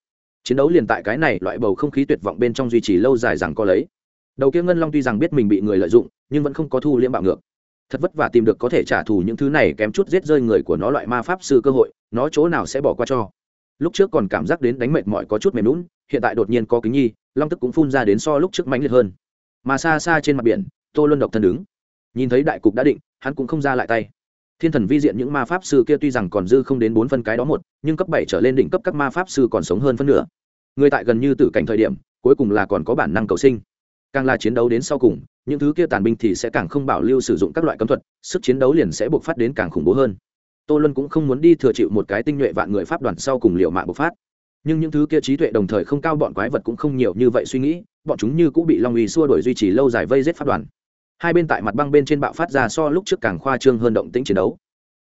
Chiến đấu liền tại cái này, loại bầu không khí tuyệt vọng bên trong duy trì lâu dài rằng có lấy. Đầu kia ngân long tuy rằng biết mình bị người lợi dụng, nhưng vẫn không có thu liễm bạo ngược. Thật vất vả tìm được có thể trả thù những thứ này kém chút giết rơi người của nó loại ma pháp sư cơ hội, nó chỗ nào sẽ bỏ qua cho. Lúc trước còn cảm giác đến đánh mệt mỏi có chút mềm lún hiện tại đột nhiên có kính nhi, long tức cũng phun ra đến so lúc trước mãnh liệt hơn. Mà xa xa trên mặt biển, tô luân độc thân đứng. Nhìn thấy đại cục đã định hắn cũng không ra lại tay. Thiên thần vi diện những ma pháp sư kia tuy rằng còn dư không đến bốn phân cái đó một, nhưng cấp bảy trở lên đỉnh cấp các ma pháp sư còn sống hơn phân nửa. Người tại gần như tử cảnh thời điểm, cuối cùng là còn có bản năng cầu sinh. Càng là chiến đấu đến sau cùng, những thứ kia tàn binh thì sẽ càng không bảo lưu sử dụng các loại cấm thuật, sức chiến đấu liền sẽ buộc phát đến càng khủng bố hơn. Tô luân cũng không muốn đi thừa chịu một cái tinh nhuệ vạn người pháp đoàn sau cùng liệu mạng bộc phát. Nhưng những thứ kia trí tuệ đồng thời không cao bọn quái vật cũng không nhiều như vậy suy nghĩ, bọn chúng như cũng bị long uy xua đuổi duy trì lâu dài vây giết pháp đoàn hai bên tại mặt băng bên trên bạo phát ra so lúc trước càng khoa trương hơn động tĩnh chiến đấu.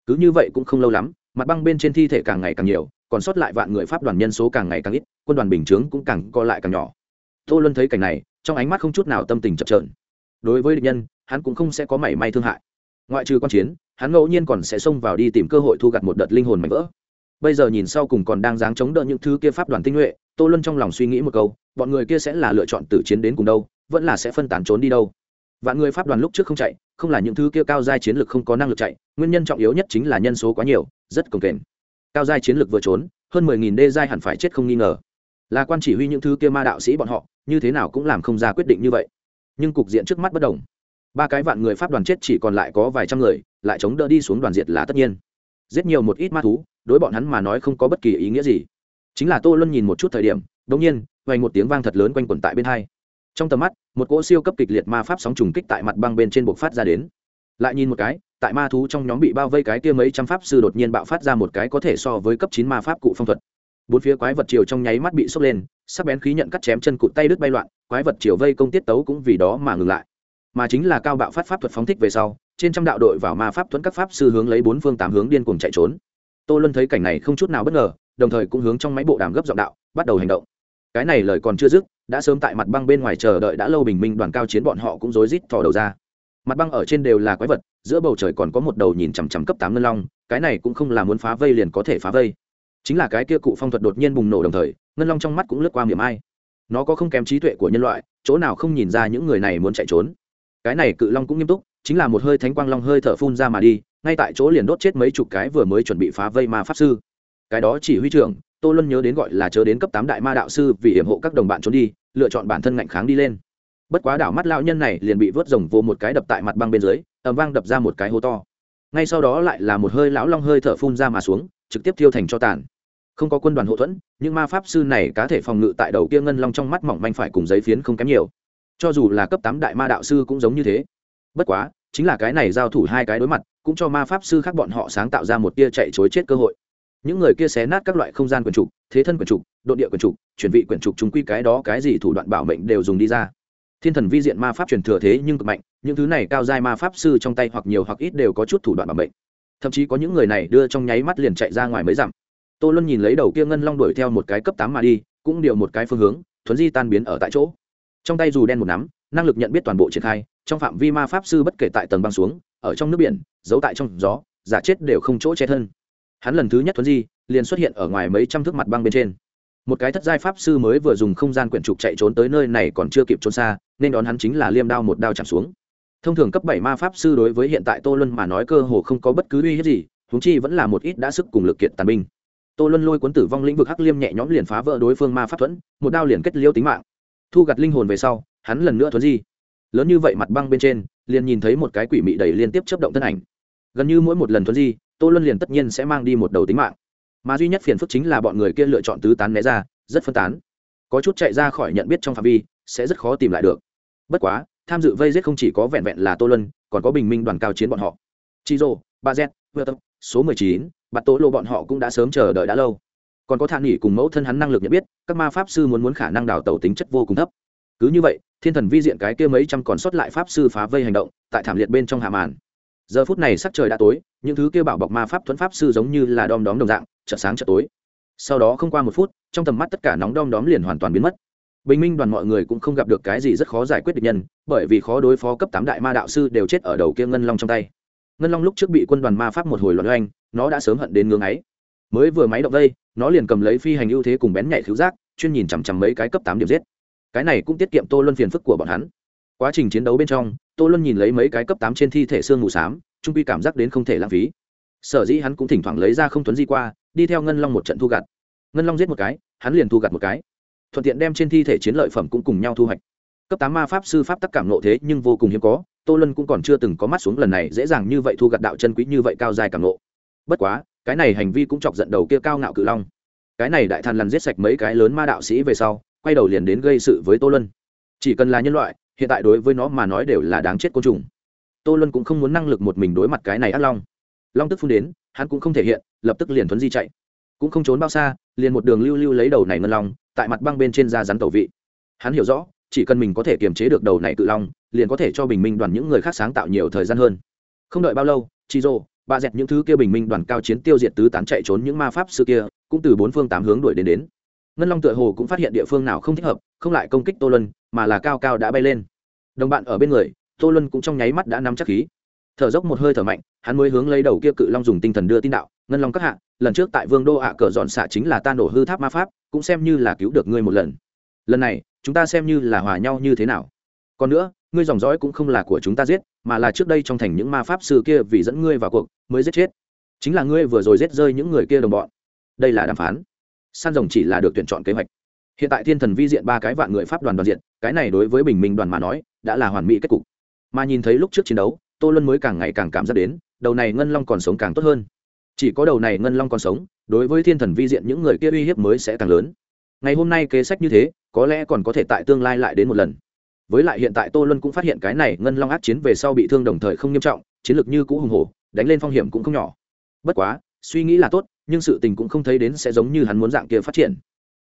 Cứ như vậy cũng không lâu lắm, mặt băng bên trên thi thể càng ngày càng nhiều, còn sót lại vạn người pháp đoàn nhân số càng ngày càng ít, quân đoàn bình chướng cũng càng co lại càng nhỏ. Tô luân thấy cảnh này, trong ánh mắt không chút nào tâm tình chập trờn đối với địch nhân, hắn cũng không sẽ có mảy may thương hại. Ngoại trừ q u a n chiến, hắn ngẫu nhiên còn sẽ xông vào đi tìm cơ hội thu gặt một đợt linh hồn mạnh vỡ. Bây giờ nhìn sau cùng còn đang dáng chống đỡ những thứ kia pháp đoàn tinh nhuệ, tô luân trong lòng suy nghĩ một câu, bọn người kia sẽ là lựa chọn tử chiến đến cùng đâu, vẫn là sẽ phân tán trốn đi đâu vạn người pháp đoàn lúc trước không chạy, không là những thứ kia cao giai chiến lược không có năng lực chạy, nguyên nhân trọng yếu nhất chính là nhân số quá nhiều, rất cồng kềnh. Cao giai chiến lược vừa trốn, hơn mười nghìn đê giai hẳn phải chết không nghi ngờ. Là quan chỉ huy những thứ kia ma đạo sĩ bọn họ, như thế nào cũng làm không ra quyết định như vậy. Nhưng cục diện trước mắt bất đồng. Ba cái vạn người pháp đoàn chết chỉ còn lại có vài trăm người, lại chống đỡ đi xuống đoàn diệt là tất nhiên. Giết nhiều một ít ma thú, đối bọn hắn mà nói không có bất kỳ ý nghĩa gì. Chính là tô luân nhìn một chút thời điểm đ ỗ n g nhiên vay một tiếng vang thật lớn quanh quẩn tại bên hai trong tầm mắt, một cỗ siêu cấp kịch liệt ma pháp sóng trùng kích tại mặt băng bên trên bộc phát ra đến. Lại nhìn một cái, tại ma thú trong nhóm bị bao vây cái kia mấy trăm pháp sư đột nhiên bạo phát ra một cái có thể so với cấp chín ma pháp cụ phong thuật. Bốn phía quái vật chiều trong nháy mắt bị sốc lên, sắc bén khí nhận cắt chém chân cụt tay đứt bay loạn, quái vật chiều vây công tiết tấu cũng vì đó mà ngừng lại. Mà chính là cao bạo phát pháp thuật phóng thích về sau, trên trăm đạo đội vào ma pháp thuẫn các pháp sư hướng lấy bốn phương tám hướng điên cuồng chạy trốn. Tô luân thấy cảnh này không chút nào bất ngờ, đồng thời cũng hướng trong máy bộ đàm gấp giọng đạo, bắt đầu hành động. Cái này lời còn chưa dứt đã sớm tại mặt băng bên ngoài chờ đợi đã lâu bình minh đoàn cao chiến bọn họ cũng rối rít thò đầu ra. Mặt băng ở trên đều là quái vật, giữa bầu trời còn có một đầu nhìn chằm chằm cấp tám ngân long, cái này cũng không là muốn phá vây liền có thể phá vây. Chính là cái kia cụ phong thuật đột nhiên bùng nổ đồng thời, ngân long trong mắt cũng lướt qua miệng ai. Nó có không kém trí tuệ của nhân loại, chỗ nào không nhìn ra những người này muốn chạy trốn. Cái này cự long cũng nghiêm túc, chính là một hơi thánh quang long hơi thở phun ra mà đi, ngay tại chỗ liền đốt chết mấy chục cái vừa mới chuẩn bị phá vây ma pháp sư cái đó chỉ huy trưởng, tô luân nhớ đến gọi là chớ đến cấp tám đại ma đạo sư vì hiểm hộ các đồng bạn trốn đi, lựa chọn bản thân ngạnh kháng đi lên. Bất quá đảo mắt lao nhân này liền bị vớt rồng vô một cái đập tại mặt băng bên dưới ẩm vang đập ra một cái hố to. Ngay sau đó lại là một hơi lão long hơi thở phun ra mà xuống, trực tiếp thiêu thành cho tàn. Không có quân đoàn hậu thuẫn nhưng ma pháp sư này cá thể phòng ngự tại đầu kia ngân long trong mắt mỏng manh phải cùng giấy phiến không kém nhiều. Cho dù là cấp tám đại ma đạo sư cũng giống như thế. Bất quá, chính là cái này giao thủ hai cái đối mặt, cũng cho ma pháp sư khác bọn họ sáng tạo ra một tia chạy chối chết cơ hội những người kia xé nát các loại không gian quyền trục, thế thân quyền trục độ địa quyền trục, chuyển vị quyền trục chúng quy cái đó cái gì thủ đoạn bảo mệnh đều dùng đi ra. Thiên thần vi diện ma pháp truyền thừa thế nhưng cực mạnh, những thứ này cao giai ma pháp sư trong tay hoặc nhiều hoặc ít đều có chút thủ đoạn bảo mệnh. Thậm chí có những người này đưa trong nháy mắt liền chạy ra ngoài mới dặm. Tô luân nhìn lấy đầu kia ngân long đuổi theo một cái cấp tám mà đi, cũng điều một cái phương hướng, thuấn di tan biến ở tại chỗ. Trong tay dù đen một nắm, năng lực nhận biết toàn bộ triển khai, trong phạm vi ma pháp sư bất kể tại tầng băng xuống, ở trong nước biển, giấu tại trong gió, giả chết đều không chỗ che thân hắn lần thứ nhất thuấn di, liền xuất hiện ở ngoài mấy trăm thước mặt băng bên trên. Một cái thất giai pháp sư mới vừa dùng không gian quyển trục chạy trốn tới nơi này còn chưa kịp trốn xa, nên đón hắn chính là liêm đao một đao chạm xuống. Thông thường cấp bảy ma pháp sư đối với hiện tại tô luân mà nói cơ hồ không có bất cứ uy hiếp gì húng chi vẫn là một ít đã sức cùng lực kiện tàn binh. Tô luân lôi cuốn tử vong lĩnh vực hắc liêm nhẹ nhõm liền phá vỡ đối phương ma pháp thuẫn, một đao liền kết liêu tính mạng. Thu gặt linh hồn về sau, hắn lần nữa thuấn di. Lớn như vậy mặt băng bên trên, liền nhìn thấy một cái quỷ mị đầy liên tiếp chấp động thân ảnh. Gần như mỗi một lần thuấn di tô luân liền tất nhiên sẽ mang đi một đầu tính mạng. Mà duy nhất phiền phức chính là bọn người kia lựa chọn tứ tán né ra, rất phân tán. Có chút chạy ra khỏi nhận biết trong phạm vi, sẽ rất khó tìm lại được. Bất quá, tham dự vây giết không chỉ có vẹn vẹn là tô luân, còn có bình minh đoàn cao chiến bọn họ. Chi rô ba z, vừa tập số mười chín, bạt tố lô bọn họ cũng đã sớm chờ đợi đã lâu. Còn có thản nghỉ cùng mẫu thân hắn năng lực nhận biết, các ma pháp sư muốn muốn khả năng đào tẩu tính chất vô cùng thấp. Cứ như vậy, thiên thần vi diện cái kia mấy trăm còn sót lại pháp sư phá vây hành động, tại thảm liệt bên trong hạ màn giờ phút này sắc trời đã tối, những thứ kia bảo bọc ma pháp thuẫn pháp sư giống như là đom đóm đồng dạng chợ sáng chợ tối. Sau đó không qua một phút, trong tầm mắt tất cả nóng đom đóm liền hoàn toàn biến mất. Bình minh đoàn mọi người cũng không gặp được cái gì rất khó giải quyết được nhân, bởi vì khó đối phó cấp tám đại ma đạo sư đều chết ở đầu kia ngân long trong tay. Ngân long lúc trước bị quân đoàn ma pháp một hồi loạn oanh nó đã sớm hận đến ngưng ấy mới vừa máy động đây, nó liền cầm lấy phi hành ưu thế cùng bén nhạy cứu giác, chuyên nhìn chằm chằm mấy cái cấp tám điểm giết. Cái này cũng tiết kiệm tô luân phiền phức của bọn hắn quá trình chiến đấu bên trong, tô luân nhìn lấy mấy cái cấp tám trên thi thể xương mù s á m trung quy cảm giác đến không thể lãng phí. Sở dĩ hắn cũng thỉnh thoảng lấy ra không tuấn di qua, đi theo ngân long một trận thu gặt. Ngân long giết một cái, hắn liền thu gặt một cái. Thuận tiện đem trên thi thể chiến lợi phẩm cũng cùng nhau thu hoạch. Cấp tám ma pháp sư pháp tắc cảm nộ thế nhưng vô cùng hiếm có, tô luân cũng còn chưa từng có mắt xuống lần này dễ dàng như vậy thu gặt đạo chân quý như vậy cao dài cảm nộ. Bất quá, cái này hành vi cũng chọc giận đầu kia cao ngạo cự long. Cái này đại thần lằn giết sạch mấy cái lớn ma đạo sĩ về sau, quay đầu liền đến gây sự với tô luân. Chỉ cần là nhân loại hiện tại đối với nó mà nói đều là đáng chết côn trùng. Tô luân cũng không muốn năng lực một mình đối mặt cái này ác long. Long tức phun đến, hắn cũng không thể hiện, lập tức liền thuấn di chạy. Cũng không trốn bao xa, liền một đường lưu lưu lấy đầu này ngân long, tại mặt băng bên trên da rắn tẩu vị. Hắn hiểu rõ, chỉ cần mình có thể kiềm chế được đầu này cự long, liền có thể cho bình minh đoàn những người khác sáng tạo nhiều thời gian hơn. Không đợi bao lâu, chi rô bà dẹt những thứ kia bình minh đoàn cao chiến tiêu diệt tứ tán chạy trốn những ma pháp sư kia, cũng từ bốn phương tám hướng đuổi đến đến ngân long tựa hồ cũng phát hiện địa phương nào không thích hợp, không lại công kích tô lân mà là cao cao đã bay lên. Đồng bạn ở bên người, tô lân cũng trong nháy mắt đã nắm chắc khí. Thở dốc một hơi thở mạnh, hắn mới hướng lấy đầu kia cự long dùng tinh thần đưa tin đạo, ngân long các hạ, lần trước tại vương đô ạ cờ dọn xạ chính là ta nổ hư tháp ma pháp, cũng xem như là cứu được ngươi một lần. Lần này, chúng ta xem như là hòa nhau như thế nào. Còn nữa, ngươi dòng dõi cũng không là của chúng ta giết, mà là trước đây trong thành những ma pháp sư kia vì dẫn ngươi vào cuộc, mới giết chết. Chính là ngươi vừa rồi giết rơi những người kia đồng bọn. Đây là đàm phán san rồng chỉ là được tuyển chọn kế hoạch. Hiện tại thiên thần vi diện ba cái vạn người pháp đoàn đoàn diện, cái này đối với bình minh đoàn mà nói, đã là hoàn mỹ kết cục. Mà nhìn thấy lúc trước chiến đấu, tô luân mới càng ngày càng cảm giác đến, đầu này ngân long còn sống càng tốt hơn. Chỉ có đầu này ngân long còn sống, đối với thiên thần vi diện những người kia uy hiếp mới sẽ càng lớn. Ngày hôm nay kế sách như thế, có lẽ còn có thể tại tương lai lại đến một lần. Với lại hiện tại tô luân cũng phát hiện cái này ngân long ác chiến về sau bị thương đồng thời không nghiêm trọng, chiến lược như cũ hùng hổ, đánh lên phong hiểm cũng không nhỏ. Bất quá, suy nghĩ là tốt nhưng sự tình cũng không thấy đến sẽ giống như hắn muốn dạng kia phát triển.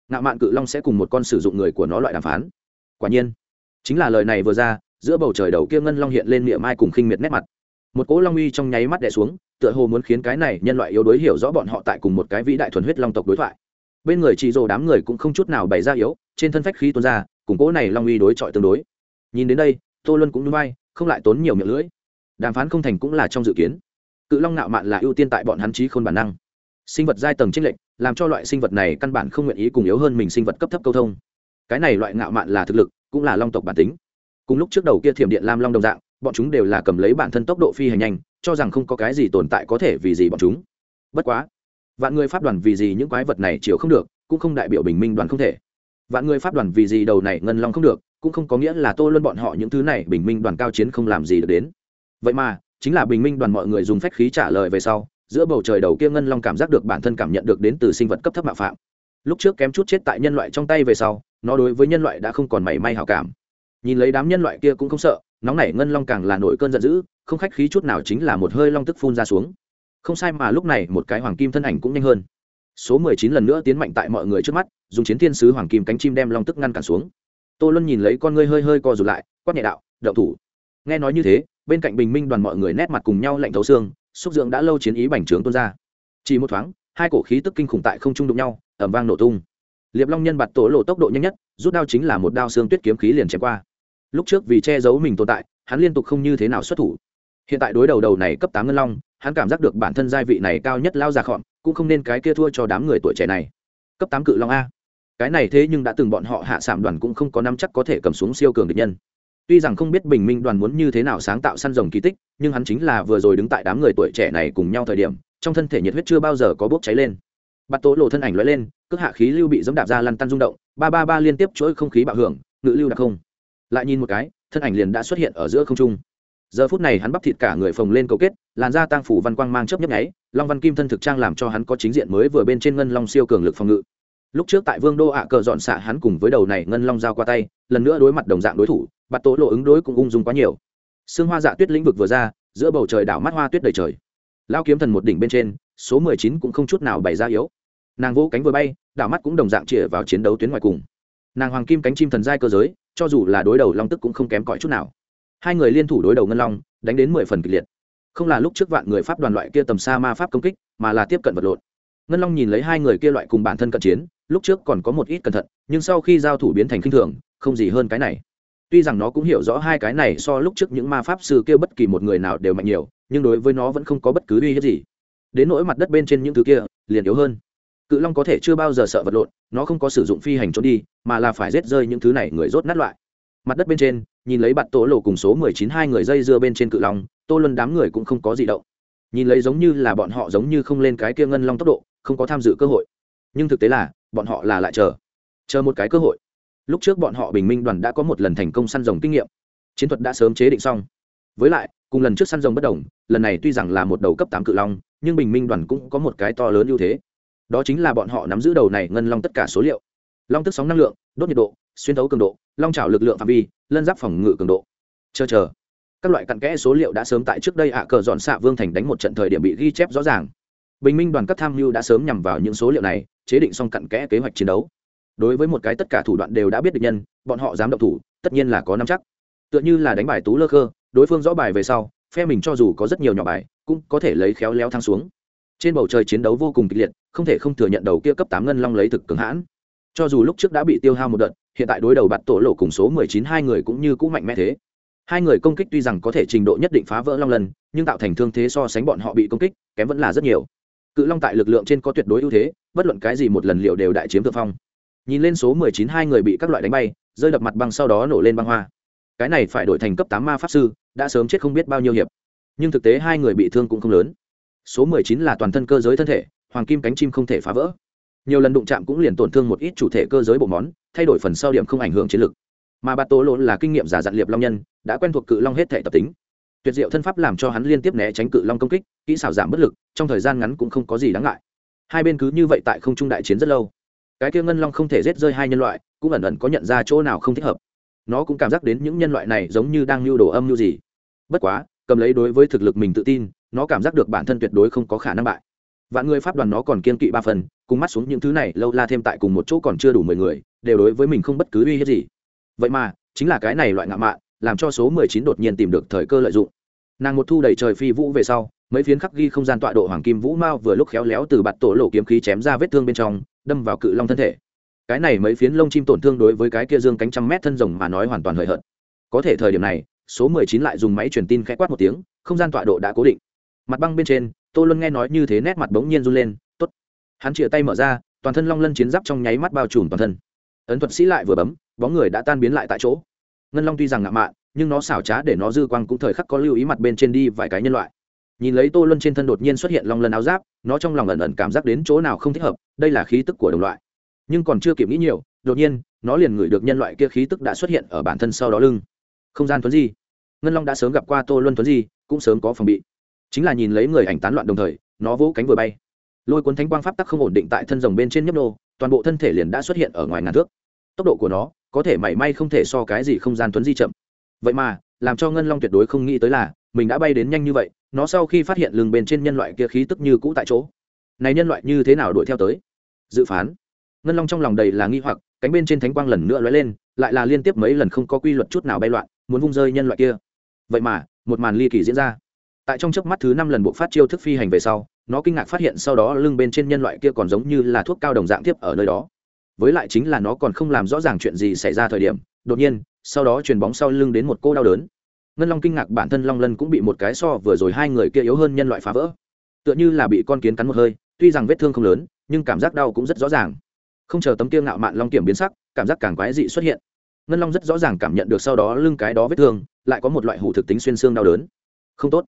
Ngạo mạn cự long sẽ cùng một con sử dụng người của nó loại đàm phán. Quả nhiên, chính là lời này vừa ra, giữa bầu trời đầu kia ngân long hiện lên miệng mai cùng khinh miệt nét mặt. Một cỗ long uy trong nháy mắt đè xuống, tựa hồ muốn khiến cái này nhân loại yếu đuối hiểu rõ bọn họ tại cùng một cái vĩ đại thuần huyết long tộc đối thoại. Bên người chị rồ đám người cũng không chút nào bày ra yếu, trên thân phách khí tuôn ra, cùng cỗ này long uy đối chọi tương đối. Nhìn đến đây, tô luân cũng núi bay không lại tốn nhiều miệng lưỡi. Đàm phán không thành cũng là trong dự kiến. Cự long nạo mạn là ưu tiên tại bọn hắn trí khôn bản năng sinh vật giai tầng trích lệnh làm cho loại sinh vật này căn bản không nguyện ý cùng yếu hơn mình sinh vật cấp thấp câu thông. Cái này loại ngạo mạn là thực lực, cũng là long tộc bản tính. Cùng lúc trước đầu kia thiểm điện lam long đồng dạng, bọn chúng đều là cầm lấy bản thân tốc độ phi hành nhanh, cho rằng không có cái gì tồn tại có thể vì gì bọn chúng. Bất quá, vạn người pháp đoàn vì gì những quái vật này chiều không được, cũng không đại biểu bình minh đoàn không thể. Vạn người pháp đoàn vì gì đầu này ngân long không được, cũng không có nghĩa là tô luân bọn họ những thứ này bình minh đoàn cao chiến không làm gì được đến. Vậy mà, chính là bình minh đoàn mọi người dùng phách khí trả lời về sau giữa bầu trời đầu kia ngân long cảm giác được bản thân cảm nhận được đến từ sinh vật cấp thấp mạo phạm. Lúc trước kém chút chết tại nhân loại trong tay về sau, nó đối với nhân loại đã không còn mảy may hảo cảm. Nhìn lấy đám nhân loại kia cũng không sợ, nóng nảy ngân long càng là nổi cơn giận dữ, không khách khí chút nào chính là một hơi long tức phun ra xuống. Không sai mà lúc này một cái hoàng kim thân ảnh cũng nhanh hơn. Số mười chín lần nữa tiến mạnh tại mọi người trước mắt, dùng chiến thiên sứ hoàng kim cánh chim đem long tức ngăn cản xuống. Tô luân nhìn lấy con ngươi hơi hơi co rụt lại, quát nhẹ đạo đậu thủ. Nghe nói như thế, bên cạnh bình minh đoàn mọi người nét mặt cùng nhau lạnh thấu xương xúc dưỡng đã lâu chiến ý bành trướng tuôn ra. Chỉ một thoáng, hai cổ khí tức kinh khủng tại không trung đụng nhau ẩm vang nổ tung. Liệp long nhân bạt tổ lộ tốc độ nhanh nhất, rút đao chính là một đao xương tuyết kiếm khí liền chém qua. Lúc trước vì che giấu mình tồn tại, hắn liên tục không như thế nào xuất thủ. Hiện tại đối đầu đầu này cấp tám ngân long, hắn cảm giác được bản thân gia vị này cao nhất lao ra khọn cũng không nên cái kia thua cho đám người tuổi trẻ này. Cấp tám cự long a. Cái này thế nhưng đã từng bọn họ hạ sạm đoàn cũng không có năm chắc có thể cầm xuống siêu cường địch nhân tuy rằng không biết bình minh đoàn muốn như thế nào sáng tạo săn rồng kỳ tích, nhưng hắn chính là vừa rồi đứng tại đám người tuổi trẻ này cùng nhau thời điểm, trong thân thể nhiệt huyết chưa bao giờ có bốc cháy lên. Bắt tố lộ thân ảnh lóe lên, cước hạ khí lưu bị dẫm đạp ra lăn tăn rung động, ba ba ba liên tiếp chuỗi không khí bạo hưởng, ngự lưu đặc không. Lại nhìn một cái, thân ảnh liền đã xuất hiện ở giữa không trung. Giờ phút này hắn bắp thịt cả người phồng lên cầu kết, làn da tang phủ văn quang mang chớp nhấp nháy, long văn kim thân thực trang làm cho hắn có chính diện mới vừa bên trên ngân long siêu cường lực phòng ngự lúc trước tại vương đô ạ cờ dọn xạ hắn cùng với đầu này ngân long giao qua tay, lần nữa đối mặt đồng dạng đối thủ bắt tố lộ ứng đối cũng ung dung quá nhiều. Xương hoa dạ tuyết lĩnh vực vừa ra, giữa bầu trời đảo mắt hoa tuyết đầy trời. Lao kiếm thần một đỉnh bên trên, số mười chín cũng không chút nào bày ra yếu. Nàng vỗ cánh vừa bay, đảo mắt cũng đồng dạng chĩa vào chiến đấu tuyến ngoài cùng. Nàng hoàng kim cánh chim thần giai cơ giới, cho dù là đối đầu long tức cũng không kém cỏi chút nào. Hai người liên thủ đối đầu ngân long, đánh đến mười phần kịch liệt. Không là lúc trước vạn người pháp đoàn loại kia tầm xa ma pháp công kích, mà là tiếp cận vật lộn. Ngân long nhìn lấy hai người kia loại cùng bản thân cận chiến lúc trước còn có một ít cẩn thận, nhưng sau khi giao thủ biến thành khinh thường, không gì hơn cái này. Tuy rằng nó cũng hiểu rõ hai cái này so lúc trước những ma pháp sư kêu bất kỳ một người nào đều mạnh nhiều, nhưng đối với nó vẫn không có bất cứ uy hiếp gì. Đến nỗi mặt đất bên trên những thứ kia, liền yếu hơn. Cự long có thể chưa bao giờ sợ vật lộn, nó không có sử dụng phi hành trốn đi, mà là phải rết rơi những thứ này người rốt nát loại. Mặt đất bên trên, nhìn lấy bạn tổ lộ cùng số mười chín hai người dây dưa bên trên cự long, tô luân đám người cũng không có gì động. Nhìn lấy giống như là bọn họ giống như không lên cái kia ngân long tốc độ, không có tham dự cơ hội. Nhưng thực tế là bọn họ là lại chờ. Chờ một cái cơ hội. Lúc trước bọn họ bình minh đoàn đã có một lần thành công săn rồng kinh nghiệm. Chiến thuật đã sớm chế định xong. Với lại, cùng lần trước săn rồng bất đồng, lần này tuy rằng là một đầu cấp tám cự long, nhưng bình minh đoàn cũng có một cái to lớn ưu thế. Đó chính là bọn họ nắm giữ đầu này ngân long tất cả số liệu. Long tức sóng năng lượng, đốt nhiệt độ, xuyên thấu cường độ, long trào lực lượng phạm vi, lân giáp phòng ngự cường độ. Chờ chờ. Các loại cặn kẽ số liệu đã sớm tại trước đây ạ cờ dọn xạ vương thành đánh một trận thời điểm bị ghi chép rõ ràng. Bình minh đoàn các tham mưu đã sớm nhằm vào những số liệu này chế định xong cặn kẽ kế hoạch chiến đấu. Đối với một cái tất cả thủ đoạn đều đã biết được nhân, bọn họ dám động thủ, tất nhiên là có nắm chắc. Tựa như là đánh bài tú lơ khơ, đối phương rõ bài về sau, phe mình cho dù có rất nhiều nhỏ bài, cũng có thể lấy khéo léo thang xuống. Trên bầu trời chiến đấu vô cùng kịch liệt, không thể không thừa nhận đầu kia cấp tám ngân long lấy thực cứng hãn. Cho dù lúc trước đã bị tiêu hao một đợt, hiện tại đối đầu bạt tổ lộ cùng số mười chín hai người cũng như cũ mạnh mẽ thế. Hai người công kích tuy rằng có thể trình độ nhất định phá vỡ long lần nhưng tạo thành thương thế so sánh bọn họ bị công kích, kém vẫn là rất nhiều. Cự long tại lực lượng trên có tuyệt đối ưu thế bất luận cái gì một lần liệu đều đại chiếm thượng phong. Nhìn lên số mười chín hai người bị các loại đánh bay, rơi đập mặt băng sau đó nổ lên băng hoa. Cái này phải đổi thành cấp tám ma pháp sư, đã sớm chết không biết bao nhiêu hiệp. Nhưng thực tế hai người bị thương cũng không lớn. Số mười chín là toàn thân cơ giới thân thể, hoàng kim cánh chim không thể phá vỡ. Nhiều lần đụng chạm cũng liền tổn thương một ít chủ thể cơ giới bộ món, thay đổi phần sau điểm không ảnh hưởng chiến lực. Mà bạt tố lộn là kinh nghiệm giả dặn liệp long nhân, đã quen thuộc cự long hết thể tập tính. Tuyệt diệu thân pháp làm cho hắn liên tiếp né tránh cự long công kích, kỹ xảo giảm bất lực, trong thời gian ngắn cũng không có gì đáng ngại hai bên cứ như vậy tại không trung đại chiến rất lâu. Cái kia ngân long không thể giết rơi hai nhân loại, cũng ẩn ẩn có nhận ra chỗ nào không thích hợp. Nó cũng cảm giác đến những nhân loại này giống như đang lưu đồ âm lưu gì. Bất quá, cầm lấy đối với thực lực mình tự tin, nó cảm giác được bản thân tuyệt đối không có khả năng bại. Vạn người pháp đoàn nó còn kiên kỵ ba phần, cùng mắt xuống những thứ này lâu la thêm tại cùng một chỗ còn chưa đủ mười người, đều đối với mình không bất cứ uy hiếp gì. Vậy mà, chính là cái này loại ngạo mạn, làm cho số mười chín đột nhiên tìm được thời cơ lợi dụng. Nàng một thu đầy trời phi vũ về sau mấy phiến khắc ghi không gian tọa độ hoàng kim vũ mao vừa lúc khéo léo từ bạt tổ lộ kiếm khí chém ra vết thương bên trong, đâm vào cự long thân thể. Cái này mấy phiến lông chim tổn thương đối với cái kia dương cánh trăm mét thân rồng mà nói hoàn toàn hời hợt. Có thể thời điểm này, số mười chín lại dùng máy truyền tin khẽ quát một tiếng, không gian tọa độ đã cố định. Mặt băng bên trên, tô luân nghe nói như thế nét mặt bỗng nhiên run lên t ố t hắn chĩa tay mở ra, toàn thân long lân chiến giáp trong nháy mắt bao trùm toàn thân. Ấn thuật sĩ lại vừa bấm, bóng người đã tan biến lại tại chỗ. Ngân long tuy rằng ngạo mạn, nhưng nó xảo trá để nó dư quang cũng thời khắc có lưu ý mặt bên trên đi vài cái nhân loại nhìn lấy tô luân trên thân đột nhiên xuất hiện long lân áo giáp, nó trong lòng ẩn ẩn cảm giác đến chỗ nào không thích hợp, đây là khí tức của đồng loại. Nhưng còn chưa kịp nghĩ nhiều, đột nhiên, nó liền ngửi được nhân loại kia khí tức đã xuất hiện ở bản thân sau đó lưng. Không gian tuấn di. Ngân long đã sớm gặp qua tô luân tuấn di, cũng sớm có phòng bị. Chính là nhìn lấy người ảnh tán loạn đồng thời, nó vỗ cánh vừa bay. Lôi cuốn thánh quang pháp tắc không ổn định tại thân rồng bên trên nhấp nô, toàn bộ thân thể liền đã xuất hiện ở ngoài ngàn thước. Tốc độ của nó, có thể mảy may không thể so cái gì không gian tuấn di chậm. Vậy mà, làm cho ngân long tuyệt đối không nghĩ tới là mình đã bay đến nhanh như vậy, nó sau khi phát hiện lưng bên trên nhân loại kia khí tức như cũ tại chỗ. Này nhân loại như thế nào đuổi theo tới? Dự phán. Ngân long trong lòng đầy là nghi hoặc, cánh bên trên thánh quang lần nữa lóe lên, lại là liên tiếp mấy lần không có quy luật chút nào bay loạn, muốn vung rơi nhân loại kia. Vậy mà, một màn ly kỳ diễn ra. Tại trong chớp mắt thứ năm lần bộ phát chiêu thức phi hành về sau, nó kinh ngạc phát hiện sau đó lưng bên trên nhân loại kia còn giống như là thuốc cao đồng dạng tiếp ở nơi đó. Với lại chính là nó còn không làm rõ ràng chuyện gì xảy ra thời điểm, đột nhiên, sau đó chuyền bóng sau lưng đến một cô đau đớn ngân long kinh ngạc bản thân long lân cũng bị một cái so vừa rồi hai người kia yếu hơn nhân loại phá vỡ. Tựa như là bị con kiến cắn một hơi, tuy rằng vết thương không lớn, nhưng cảm giác đau cũng rất rõ ràng. Không chờ tấm tiêu ngạo mạn long kiểm biến sắc, cảm giác càng quái dị xuất hiện. Ngân long rất rõ ràng cảm nhận được sau đó lưng cái đó vết thương, lại có một loại hủ thực tính xuyên xương đau đớn. Không tốt.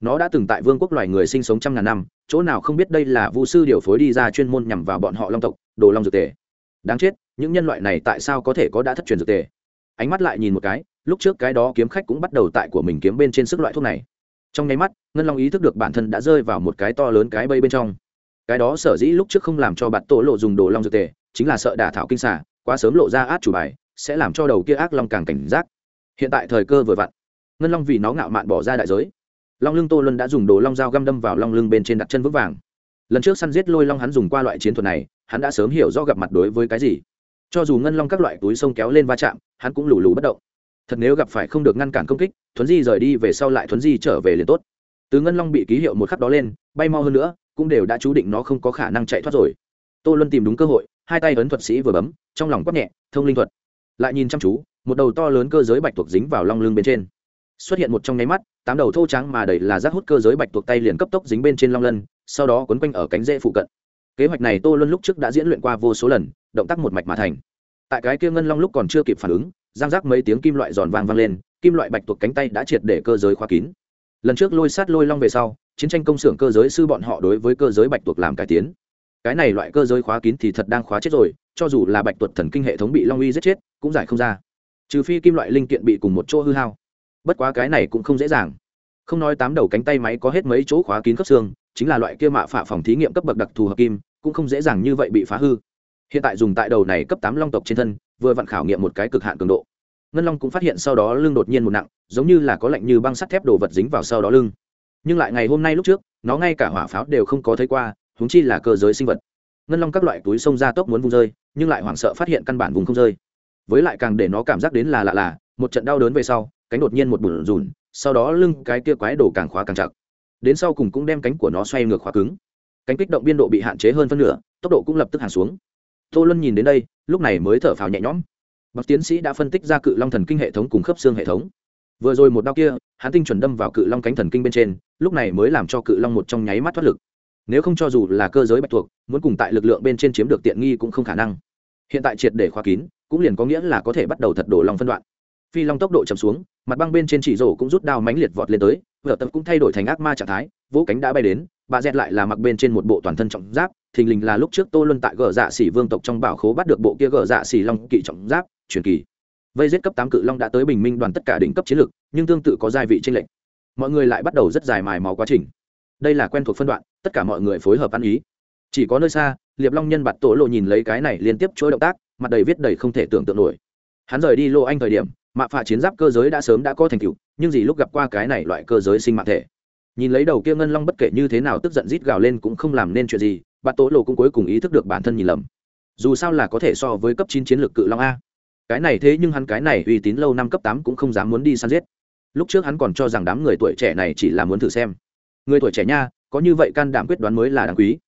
Nó đã từng tại vương quốc loài người sinh sống trăm ngàn năm, chỗ nào không biết đây là vu sư điều phối đi ra chuyên môn nhằm vào bọn họ long tộc, đồ long dược tề. Đáng chết, những nhân loại này tại sao có thể có đã thất truyền dược tề? Ánh mắt lại nhìn một cái lúc trước cái đó kiếm khách cũng bắt đầu tại của mình kiếm bên trên sức loại thuốc này. Trong nháy mắt, ngân long ý thức được bản thân đã rơi vào một cái to lớn cái bây bên trong. Cái đó sở dĩ lúc trước không làm cho bạn tổ lộ dùng đồ long dược tề, chính là sợ đả thảo kinh xả quá sớm lộ ra át chủ bài, sẽ làm cho đầu kia ác long càng cảnh giác. Hiện tại thời cơ vừa vặn, ngân long vì nó ngạo mạn bỏ ra đại giới. Long lưng tô luân đã dùng đồ long dao găm đâm vào long lưng bên trên đặt chân vững vàng. Lần trước săn giết lôi long hắn dùng qua loại chiến thuật này, hắn đã sớm hiểu do gặp mặt đối với cái gì. Cho dù ngân long các loại túi sông kéo lên va chạm, hắn cũng lù lù bất động thật nếu gặp phải không được ngăn cản công kích, thuấn di rời đi về sau lại thuấn di trở về liền tốt. Từ ngân long bị ký hiệu một khắc đó lên, bay mau hơn nữa, cũng đều đã chú định nó không có khả năng chạy thoát rồi. Tô luân tìm đúng cơ hội, hai tay ấn thuật sĩ vừa bấm, trong lòng quát nhẹ, thông linh thuật. Lại nhìn chăm chú, một đầu to lớn cơ giới bạch tuộc dính vào long lưng bên trên. Xuất hiện một trong nháy mắt, tám đầu thô trắng mà đầy là rác hút cơ giới bạch tuộc tay liền cấp tốc dính bên trên long lân, sau đó quấn quanh ở cánh rễ phụ cận. Kế hoạch này tô luân lúc trước đã diễn luyện qua vô số lần, động tác một mạch mà thành. Tại cái kia ngân long lúc còn chưa kịp phản ứng giang rác mấy tiếng kim loại giòn vang vang lên, kim loại bạch tuộc cánh tay đã triệt để cơ giới khóa kín. Lần trước lôi sát lôi long về sau, chiến tranh công xưởng cơ giới sư bọn họ đối với cơ giới bạch tuộc làm cải tiến. Cái này loại cơ giới khóa kín thì thật đang khóa chết rồi, cho dù là bạch tuộc thần kinh hệ thống bị long uy giết chết, cũng giải không ra. Trừ phi kim loại linh kiện bị cùng một chỗ hư hao. Bất quá cái này cũng không dễ dàng. Không nói tám đầu cánh tay máy có hết mấy chỗ khóa kín khớp xương, chính là loại kia mạ phạ phòng thí nghiệm cấp bậc đặc thù hợp kim, cũng không dễ dàng như vậy bị phá hư. Hiện tại dùng tại đầu này cấp tám long tộc trên thân vừa vặn khảo nghiệm một cái cực hạn cường độ. Ngân long cũng phát hiện sau đó lưng đột nhiên một nặng, giống như là có lạnh như băng sắt thép đồ vật dính vào sau đó lưng. Nhưng lại ngày hôm nay lúc trước, nó ngay cả hỏa pháo đều không có thấy qua húng chi là cơ giới sinh vật. Ngân long các loại túi sông ra tốc muốn vùng rơi, nhưng lại hoảng sợ phát hiện căn bản vùng không rơi. Với lại càng để nó cảm giác đến là lạ là, một trận đau đớn về sau, cánh đột nhiên một bùn rùn sau đó lưng cái kia quái đổ càng khóa càng chặt. Đến sau cùng cũng đem cánh của nó xoay ngược khóa cứng. Cánh kích động biên độ bị hạn chế hơn phân nửa, tốc độ cũng lập tức hàng xuống tô luân nhìn đến đây, lúc này mới thở phào nhẹ nhõm. Bậc tiến sĩ đã phân tích ra cự long thần kinh hệ thống cùng khớp xương hệ thống. Vừa rồi một đau kia, hắn tinh chuẩn đâm vào cự long cánh thần kinh bên trên, lúc này mới làm cho cự long một trong nháy mắt thoát lực. Nếu không cho dù là cơ giới bạch thuộc, muốn cùng tại lực lượng bên trên chiếm được tiện nghi cũng không khả năng. Hiện tại triệt để khóa kín, cũng liền có nghĩa là có thể bắt đầu thật đổ long phân đoạn. Phi long tốc độ chậm xuống, mặt băng bên trên chỉ rổ cũng rút đao mánh liệt vọt lên tới vợ tập cũng thay đổi thành ác ma trạng thái vỗ cánh đã bay đến, bà dẹt lại là mặc bên trên một bộ toàn thân trọng giáp thình lình là lúc trước tô luân tại gờ dạ xỉ vương tộc trong bảo khố bắt được bộ kia gờ dạ xỉ long kỵ trọng giáp, truyền kỳ. Vây giết cấp tám cự long đã tới bình minh đoàn tất cả đỉnh cấp chiến lược nhưng tương tự có giai vị trên lệnh mọi người lại bắt đầu rất dài mài máu quá trình. Đây là quen thuộc phân đoạn, tất cả mọi người phối hợp ăn ý. Chỉ có nơi xa, liệp long nhân bạt tổ lộ nhìn lấy cái này liên tiếp chuỗi động tác, mặt đầy viết đầy không thể tưởng tượng nổi. Hắn rời đi lô anh thời điểm, mạ phạ chiến giáp cơ giới đã sớm đã có thành tựu, nhưng gì lúc gặp qua cái này loại cơ giới sinh mạng thể. Nhìn lấy đầu kia ngân long bất kể như thế nào tức giận rít gào lên cũng không làm nên chuyện gì bạt tố lộ cũng cuối cùng ý thức được bản thân nhìn lầm. Dù sao là có thể so với cấp chín chiến lược cự long a. Cái này thế nhưng hắn cái này uy tín lâu năm cấp tám cũng không dám muốn đi săn giết. Lúc trước hắn còn cho rằng đám người tuổi trẻ này chỉ là muốn thử xem. Người tuổi trẻ nha, có như vậy can đảm quyết đoán mới là đáng quý.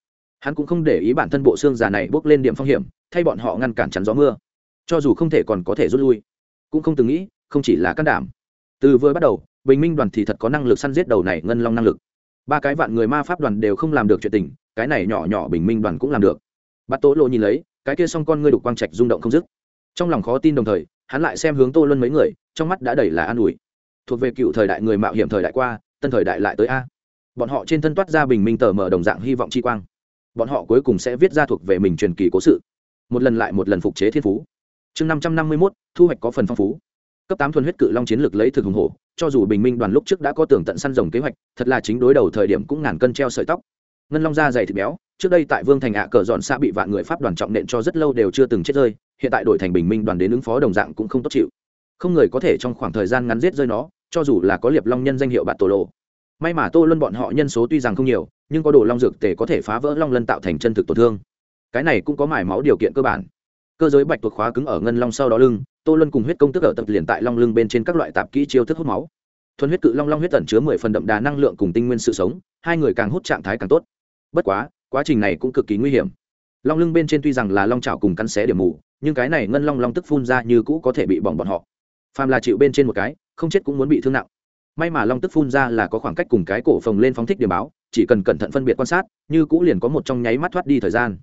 Hắn cũng không để ý bản thân bộ xương già này bước lên điểm phong hiểm, thay bọn họ ngăn cản chắn gió mưa. Cho dù không thể còn có thể rút lui, cũng không từng nghĩ, không chỉ là can đảm. Từ vừa bắt đầu, bình minh đoàn thì thật có năng lực săn giết đầu này ngân long năng lực. Ba cái vạn người ma pháp đoàn đều không làm được chuyện tình cái này nhỏ nhỏ bình minh đoàn cũng làm được. Bắt tố lộ nhìn lấy, cái kia xong con ngươi đục quang trạch rung động không dứt. Trong lòng khó tin đồng thời, hắn lại xem hướng tô luân mấy người, trong mắt đã đầy là an ủi. Thuộc về cựu thời đại người mạo hiểm thời đại qua, tân thời đại lại tới a. Bọn họ trên thân toát ra bình minh tờ mở đồng dạng hy vọng chi quang. Bọn họ cuối cùng sẽ viết ra thuộc về mình truyền kỳ cố sự. Một lần lại một lần phục chế thiên phú. Chương năm trăm năm mươi mốt, thu hoạch có phần phong phú. Cấp tám thuần huyết cự long chiến lược lấy thực hùng hổ, cho dù bình minh đoàn lúc trước đã có tưởng tận săn rồng kế hoạch, thật là chính đối đầu thời điểm cũng ngàn cân treo sợi tóc ngân long da dày thịt béo, trước đây tại vương thành ạ cờ dọn xa bị vạn người pháp đoàn trọng nện cho rất lâu đều chưa từng chết rơi, hiện tại đổi thành bình minh đoàn đến ứng phó đồng dạng cũng không tốt chịu. Không người có thể trong khoảng thời gian ngắn giết rơi nó, cho dù là có liệp long nhân danh hiệu bạt tổ lộ. May mà tô luân bọn họ nhân số tuy rằng không nhiều, nhưng có đồ long dược tề có thể phá vỡ long lân tạo thành chân thực tổn thương. Cái này cũng có mải máu điều kiện cơ bản. Cơ giới bạch thuộc khóa cứng ở ngân long sau đó lưng, tô luân cùng huyết công tức ở tập liền tại long lưng bên trên các loại tạp kỹ chiêu thức hút máu. Thuần huyết cự long long huyết tẩn chứa mười phần đậm đà năng lượng cùng tinh nguyên sự sống, hai người càng hút trạng thái càng tốt bất quá quá trình này cũng cực kỳ nguy hiểm. Long lưng bên trên tuy rằng là long trào cùng cắn xé điểm mù, nhưng cái này ngân long long tức phun ra như cũ có thể bị bỏng bọn họ. Phàm là chịu bên trên một cái, không chết cũng muốn bị thương nặng. May mà long tức phun ra là có khoảng cách cùng cái cổ phồng lên phóng thích điểm báo, chỉ cần cẩn thận phân biệt quan sát, như cũ liền có một trong nháy mắt thoát đi thời gian.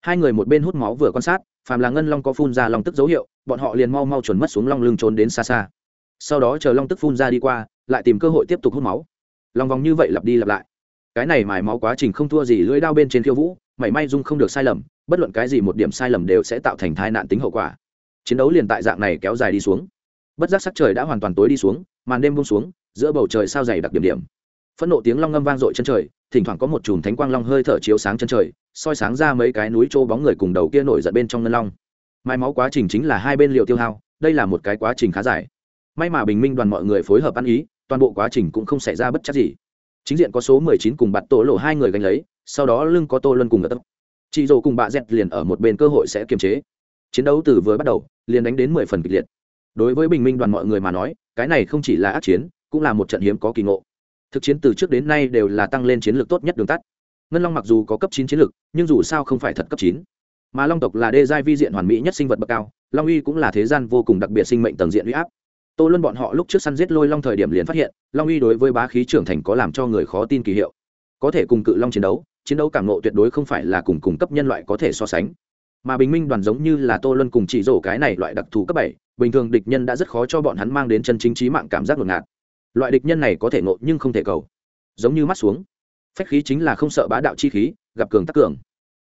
Hai người một bên hút máu vừa quan sát, phàm là ngân long có phun ra long tức dấu hiệu, bọn họ liền mau mau chuẩn mất xuống long lưng trốn đến xa xa. Sau đó chờ long tức phun ra đi qua, lại tìm cơ hội tiếp tục hút máu. Lòng vòng như vậy lặp đi lặp lại cái này mài máu quá trình không thua gì lưỡi đao bên trên khiêu vũ, mảy may dung không được sai lầm, bất luận cái gì một điểm sai lầm đều sẽ tạo thành tai nạn tính hậu quả. Chiến đấu liền tại dạng này kéo dài đi xuống. Bất giác sắc trời đã hoàn toàn tối đi xuống, màn đêm buông xuống, giữa bầu trời sao dày đặc điểm điểm. Phẫn nộ tiếng long ngâm vang dội chân trời, thỉnh thoảng có một chùm thánh quang long hơi thở chiếu sáng chân trời, soi sáng ra mấy cái núi trô bóng người cùng đầu kia nổi giận bên trong ngân long. Mai máu quá trình chính là hai bên liều tiêu hao, đây là một cái quá trình khá dài. May mà bình minh đoàn mọi người phối hợp ăn ý, toàn bộ quá trình cũng không xảy ra bất chắc gì chính diện có số mười chín cùng bạt tổ lộ hai người gánh lấy, sau đó lưng có tô luân cùng ở tấp. Chị dồ cùng bà dẹt liền ở một bên cơ hội sẽ kiềm chế. Chiến đấu từ vừa bắt đầu, liền đánh đến mười phần kịch liệt. Đối với bình minh đoàn mọi người mà nói, cái này không chỉ là ác chiến, cũng là một trận hiếm có kỳ ngộ. Thực chiến từ trước đến nay đều là tăng lên chiến lược tốt nhất đường tắt. Ngân long mặc dù có cấp chín chiến lược, nhưng dù sao không phải thật cấp chín. Mà long tộc là đê giai vi diện hoàn mỹ nhất sinh vật bậc cao, long uy cũng là thế gian vô cùng đặc biệt sinh mệnh tầng diện uy áp tô luân bọn họ lúc trước săn giết lôi long thời điểm liền phát hiện, long uy đối với bá khí trưởng thành có làm cho người khó tin kỳ hiệu. Có thể cùng cự long chiến đấu chiến đấu cảm nộ tuyệt đối không phải là cùng cùng cấp nhân loại có thể so sánh. Mà bình minh đoàn giống như là tô luân cùng chỉ rổ cái này loại đặc thù cấp bảy, bình thường địch nhân đã rất khó cho bọn hắn mang đến chân chính trí mạng cảm giác ngột ngạt. Loại địch nhân này có thể ngộ nhưng không thể cầu. Giống như mắt xuống, phách khí chính là không sợ bá đạo chi khí, gặp cường tắc cường.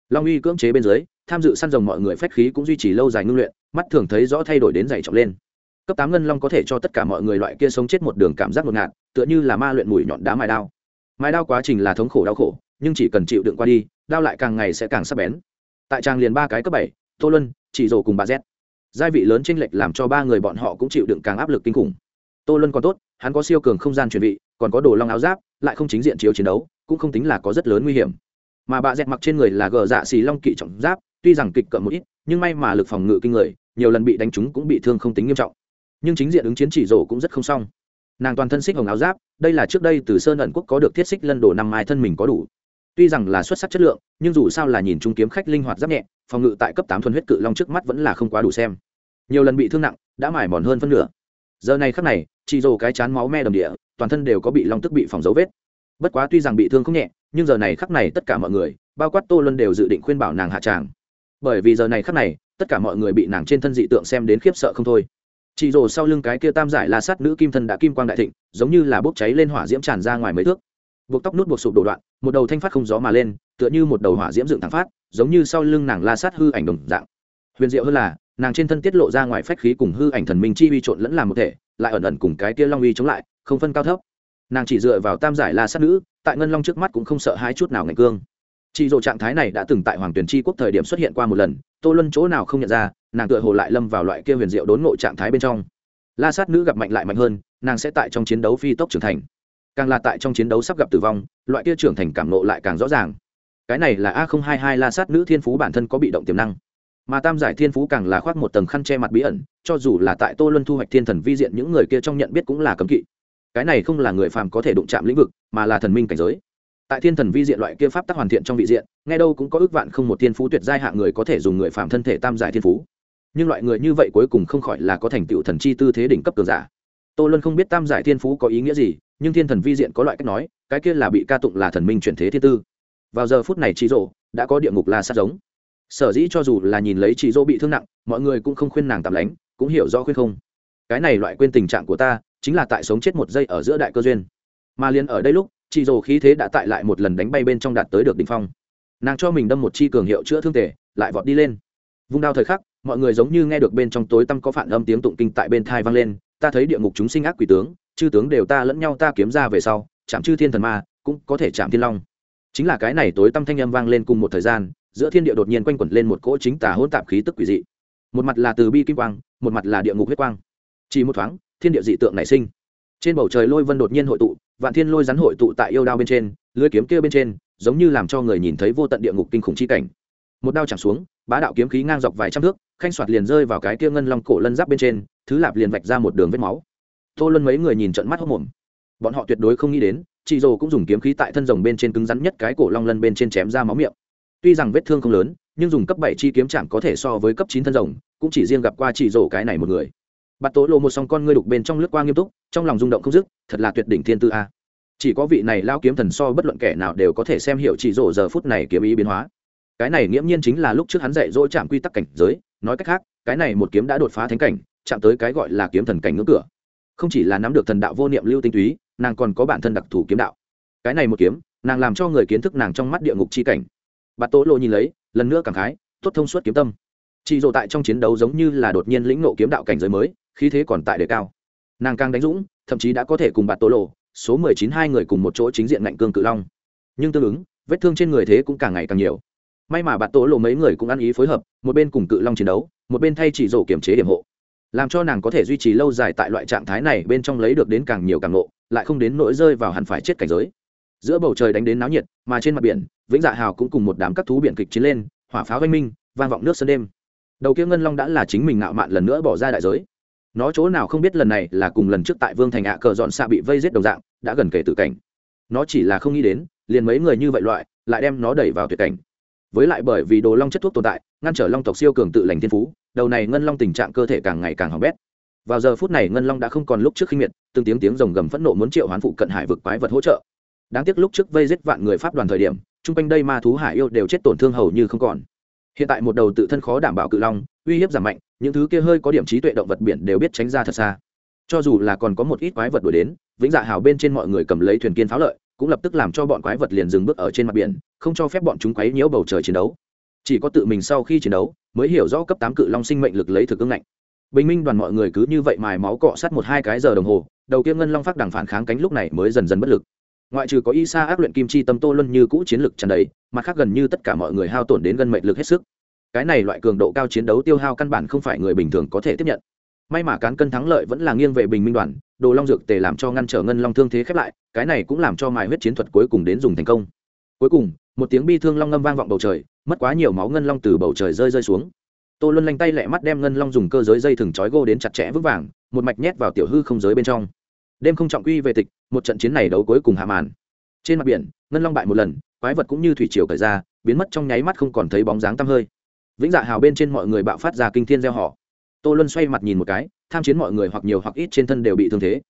Long uy cưỡng chế bên dưới, tham dự săn rồng mọi người phách khí cũng duy trì lâu dài ngưng luyện, mắt thường thấy rõ thay đổi đến dày trọng lên cấp tám ngân long có thể cho tất cả mọi người loại kia sống chết một đường cảm giác ngột ngạt, tựa như là ma luyện mùi nhọn đá mài đao. Mài đao quá trình là thống khổ đau khổ, nhưng chỉ cần chịu đựng qua đi, đao lại càng ngày sẽ càng sắc bén. Tại trang liền ba cái cấp bảy, tô luân, chỉ rồ cùng bà z. Gia vị lớn chênh lệch làm cho ba người bọn họ cũng chịu đựng càng áp lực kinh khủng. Tô luân còn tốt, hắn có siêu cường không gian chuẩn bị, còn có đồ long áo giáp, lại không chính diện chiếu chiến đấu, cũng không tính là có rất lớn nguy hiểm. Mà bà dẹt mặc trên người là gờ dạ xì long kỵ trọng giáp, tuy rằng kịch cận một ít, nhưng may mà lực phòng ngự kinh người, nhiều lần bị đánh trúng cũng bị thương không tính nghiêm trọng nhưng chính diện ứng chiến chỉ rổ cũng rất không xong. Nàng toàn thân xích hồng áo giáp, đây là trước đây từ sơn ẩn quốc có được thiết xích lân đồ năm mai thân mình có đủ. Tuy rằng là xuất sắc chất lượng, nhưng dù sao là nhìn chung kiếm khách linh hoạt giáp nhẹ, phòng ngự tại cấp tám thuần huyết cự long trước mắt vẫn là không quá đủ xem. Nhiều lần bị thương nặng, đã mải mòn hơn phân nửa. Giờ này khắc này, chỉ rồ cái chán máu me đầm địa, toàn thân đều có bị long tức bị phòng dấu vết. Bất quá tuy rằng bị thương không nhẹ, nhưng giờ này khắc này tất cả mọi người, bao quát tô luân đều dự định khuyên bảo nàng hạ tràng. Bởi vì giờ này khắc này, tất cả mọi người bị nàng trên thân dị tượng xem đến khiếp sợ không thôi chị rồ sau lưng cái kia tam giải la sát nữ kim thân đã kim quang đại thịnh, giống như là bốc cháy lên hỏa diễm tràn ra ngoài mấy thước. Buộc tóc nút buộc sụp đổ đoạn, một đầu thanh phát không gió mà lên, tựa như một đầu hỏa diễm dựng thẳng phát, giống như sau lưng nàng la sát hư ảnh đồng dạng. Huyền diệu hơn là, nàng trên thân tiết lộ ra ngoài phách khí cùng hư ảnh thần minh chi uy trộn lẫn làm một thể, lại ẩn ẩn cùng cái kia long uy chống lại, không phân cao thấp. Nàng chỉ dựa vào tam giải la sát nữ, tại ngân long trước mắt cũng không sợ hai chút nào ngạch cương. Chị dỗ trạng thái này đã từng tại hoàng tuyển tri quốc thời điểm xuất hiện qua một lần, tô luân chỗ nào không nhận ra nàng tựa hồ lại lâm vào loại kia huyền diệu đốn ngộ trạng thái bên trong. La sát nữ gặp mạnh lại mạnh hơn, nàng sẽ tại trong chiến đấu phi tốc trưởng thành. Càng là tại trong chiến đấu sắp gặp tử vong, loại kia trưởng thành cảm nộ lại càng rõ ràng. Cái này là a hai hai la sát nữ thiên phú bản thân có bị động tiềm năng. Mà tam giải thiên phú càng là khoác một tầng khăn che mặt bí ẩn, cho dù là tại tô luân thu hoạch thiên thần vi diện những người kia trong nhận biết cũng là cấm kỵ. Cái này không là người phàm có thể đụng chạm lĩnh vực, mà là thần minh cảnh giới. Tại thiên thần vi diện loại kia pháp tắc hoàn thiện trong vị diện, nghe đâu cũng có ước vạn không một thiên phú tuyệt giai hạng người có thể dùng người phàm thân thể tam giải thiên phú nhưng loại người như vậy cuối cùng không khỏi là có thành tựu thần chi tư thế đỉnh cấp cường giả. Tô luân không biết tam giải thiên phú có ý nghĩa gì, nhưng thiên thần vi diện có loại cách nói, cái kia là bị ca tụng là thần minh chuyển thế thiên tư. Vào giờ phút này chị rộ đã có địa ngục la sát giống. Sở dĩ cho dù là nhìn lấy chị dỗ bị thương nặng, mọi người cũng không khuyên nàng tạm lánh, cũng hiểu rõ khuyên không. Cái này loại quên tình trạng của ta, chính là tại sống chết một giây ở giữa đại cơ duyên. Mà liền ở đây lúc chị dỗ khí thế đã tại lại một lần đánh bay bên trong đạt tới được đ ỉ n h phong. Nàng cho mình đâm một chi cường hiệu chữa thương tể lại vọt đi lên vung đao thời khắc, mọi người giống như nghe được bên trong tối tăm có phản âm tiếng tụng kinh tại bên thai vang lên, ta thấy địa ngục chúng sinh ác quỷ tướng, chư tướng đều ta lẫn nhau ta kiếm ra về sau, chạm chư thiên thần ma, cũng có thể chạm thiên long. Chính là cái này tối tăm thanh âm vang lên cùng một thời gian, giữa thiên địa đột nhiên quanh quẩn lên một cỗ chính tà hỗn tạp khí tức quỷ dị. Một mặt là từ bi kim quang, một mặt là địa ngục huyết quang. Chỉ một thoáng, thiên địa dị tượng nảy sinh. Trên bầu trời lôi vân đột nhiên hội tụ, vạn thiên lôi rắn hội tụ tại yêu đao bên trên, lưới kiếm kia bên trên, giống như làm cho người nhìn thấy vô tận địa ngục kinh khủng chi cảnh. Một đao chẳng xuống bá đạo kiếm khí ngang dọc vài trăm thước, khanh soạt liền rơi vào cái kia ngân long cổ lân giáp bên trên, thứ lạp liền vạch ra một đường vết máu. Tô luân mấy người nhìn trận mắt hốc mồm. Bọn họ tuyệt đối không nghĩ đến chị dồ cũng dùng kiếm khí tại thân rồng bên trên cứng rắn nhất cái cổ long lân bên trên chém ra máu miệng. Tuy rằng vết thương không lớn, nhưng dùng cấp bảy chi kiếm chạm có thể so với cấp chín thân rồng, cũng chỉ riêng gặp qua chị dồ cái này một người. Bắt tố lộ một song con ngươi đục bên trong lướt qua nghiêm túc, trong lòng rung động không dứt, thật là tuyệt đỉnh thiên tư a. Chỉ có vị này lao kiếm thần so bất luận kẻ nào đều có thể xem hiểu chị dồ giờ phút này kiếm ý biến hóa cái này nghiễm nhiên chính là lúc trước hắn dạy dỗ chạm quy tắc cảnh giới, nói cách khác, cái này một kiếm đã đột phá thánh cảnh, chạm tới cái gọi là kiếm thần cảnh ngưỡng cửa. Không chỉ là nắm được thần đạo vô niệm lưu tinh túy, nàng còn có bản thân đặc thù kiếm đạo. Cái này một kiếm, nàng làm cho người kiến thức nàng trong mắt địa ngục chi cảnh. Bà tố lộ nhìn lấy, lần nữa cảm khái, tốt thông suốt kiếm tâm. Chị dỗ tại trong chiến đấu giống như là đột nhiên lĩnh nộ kiếm đạo cảnh giới mới, khí thế còn tại đề cao. Nàng càng đánh dũng, thậm chí đã có thể cùng bà tố lộ số mười chín hai người cùng một chỗ chính diện ngạnh cương cự long. Nhưng tương ứng, vết thương trên người thế cũng càng ngày càng nhiều may mà bạn tố lộ mấy người cũng ăn ý phối hợp, một bên cùng cự long chiến đấu, một bên thay chỉ rổ kiểm chế điểm hộ. Làm cho nàng có thể duy trì lâu dài tại loại trạng thái này bên trong lấy được đến càng nhiều càng ngộ, lại không đến nỗi rơi vào hẳn phải chết cảnh giới. Giữa bầu trời đánh đến náo nhiệt, mà trên mặt biển, vĩnh dạ hào cũng cùng một đám các thú biển kịch chiến lên, hỏa pháo oanh minh, vang vọng nước sân đêm. Đầu kia ngân long đã là chính mình ngạo mạn lần nữa bỏ ra đại giới. Nó chỗ nào không biết lần này là cùng lần trước tại vương thành ạ cờ dọn xạ bị vây giết đồng dạng, đã gần kể tử cảnh. Nó chỉ là không nghĩ đến, liền mấy người như vậy loại, lại đem nó đẩy vào tuyệt cảnh với lại bởi vì đồ long chất thuốc tồn tại, ngăn trở long tộc siêu cường tự lành thiên phú, đầu này ngân long tình trạng cơ thể càng ngày càng hỏng bét. Vào giờ phút này ngân long đã không còn lúc trước khinh miệt, từng tiếng tiếng rồng gầm phẫn nộ muốn triệu hoán phụ cận hải vực quái vật hỗ trợ. Đáng tiếc lúc trước vây giết vạn người pháp đoàn thời điểm, chung quanh đây ma thú hải yêu đều chết tổn thương hầu như không còn. Hiện tại một đầu tự thân khó đảm bảo cự long, uy hiếp giảm mạnh, những thứ kia hơi có điểm trí tuệ động vật biển đều biết tránh ra thật xa. Cho dù là còn có một ít quái vật đuổi đến, vĩnh dạ hào bên trên mọi người cầm lấy thuyền kiên pháo lợi cũng lập tức làm cho bọn quái vật liền dừng bước ở trên mặt biển, không cho phép bọn chúng quấy nhiễu bầu trời chiến đấu. Chỉ có tự mình sau khi chiến đấu, mới hiểu rõ cấp tám cự long sinh mệnh lực lấy thực ứng ngạnh. Bình minh đoàn mọi người cứ như vậy mài máu cọ sát một hai cái giờ đồng hồ, đầu kia ngân long phát đằng phản kháng cánh lúc này mới dần dần bất lực. Ngoại trừ có y sa ác luyện kim chi tâm tô luân như cũ chiến lực tràn đầy, mặt khác gần như tất cả mọi người hao tổn đến gân mệnh lực hết sức. Cái này loại cường độ cao chiến đấu tiêu hao căn bản không phải người bình thường có thể tiếp nhận. May mà cán cân thắng lợi vẫn là nghiêng về bình minh đoàn đồ long dược tề làm cho ngăn trở ngân long thương thế khép lại, cái này cũng làm cho mài huyết chiến thuật cuối cùng đến dùng thành công. Cuối cùng, một tiếng bi thương long ngâm vang vọng bầu trời, mất quá nhiều máu ngân long từ bầu trời rơi rơi xuống. Tô luân lanh tay lẹ mắt đem ngân long dùng cơ giới dây thừng trói gô đến chặt chẽ vững vàng, một mạch nhét vào tiểu hư không giới bên trong. Đêm không trọng quy về tịch, một trận chiến này đấu cuối cùng hạ màn. Trên mặt biển, ngân long bại một lần, quái vật cũng như thủy triều cởi ra, biến mất trong nháy mắt không còn thấy bóng dáng tăm hơi. Vĩnh dạ hào bên trên mọi người bạo phát ra kinh thiên gieo họ. Tô luân xoay mặt nhìn một cái tham chiến mọi người hoặc nhiều hoặc ít trên thân đều bị thương thế.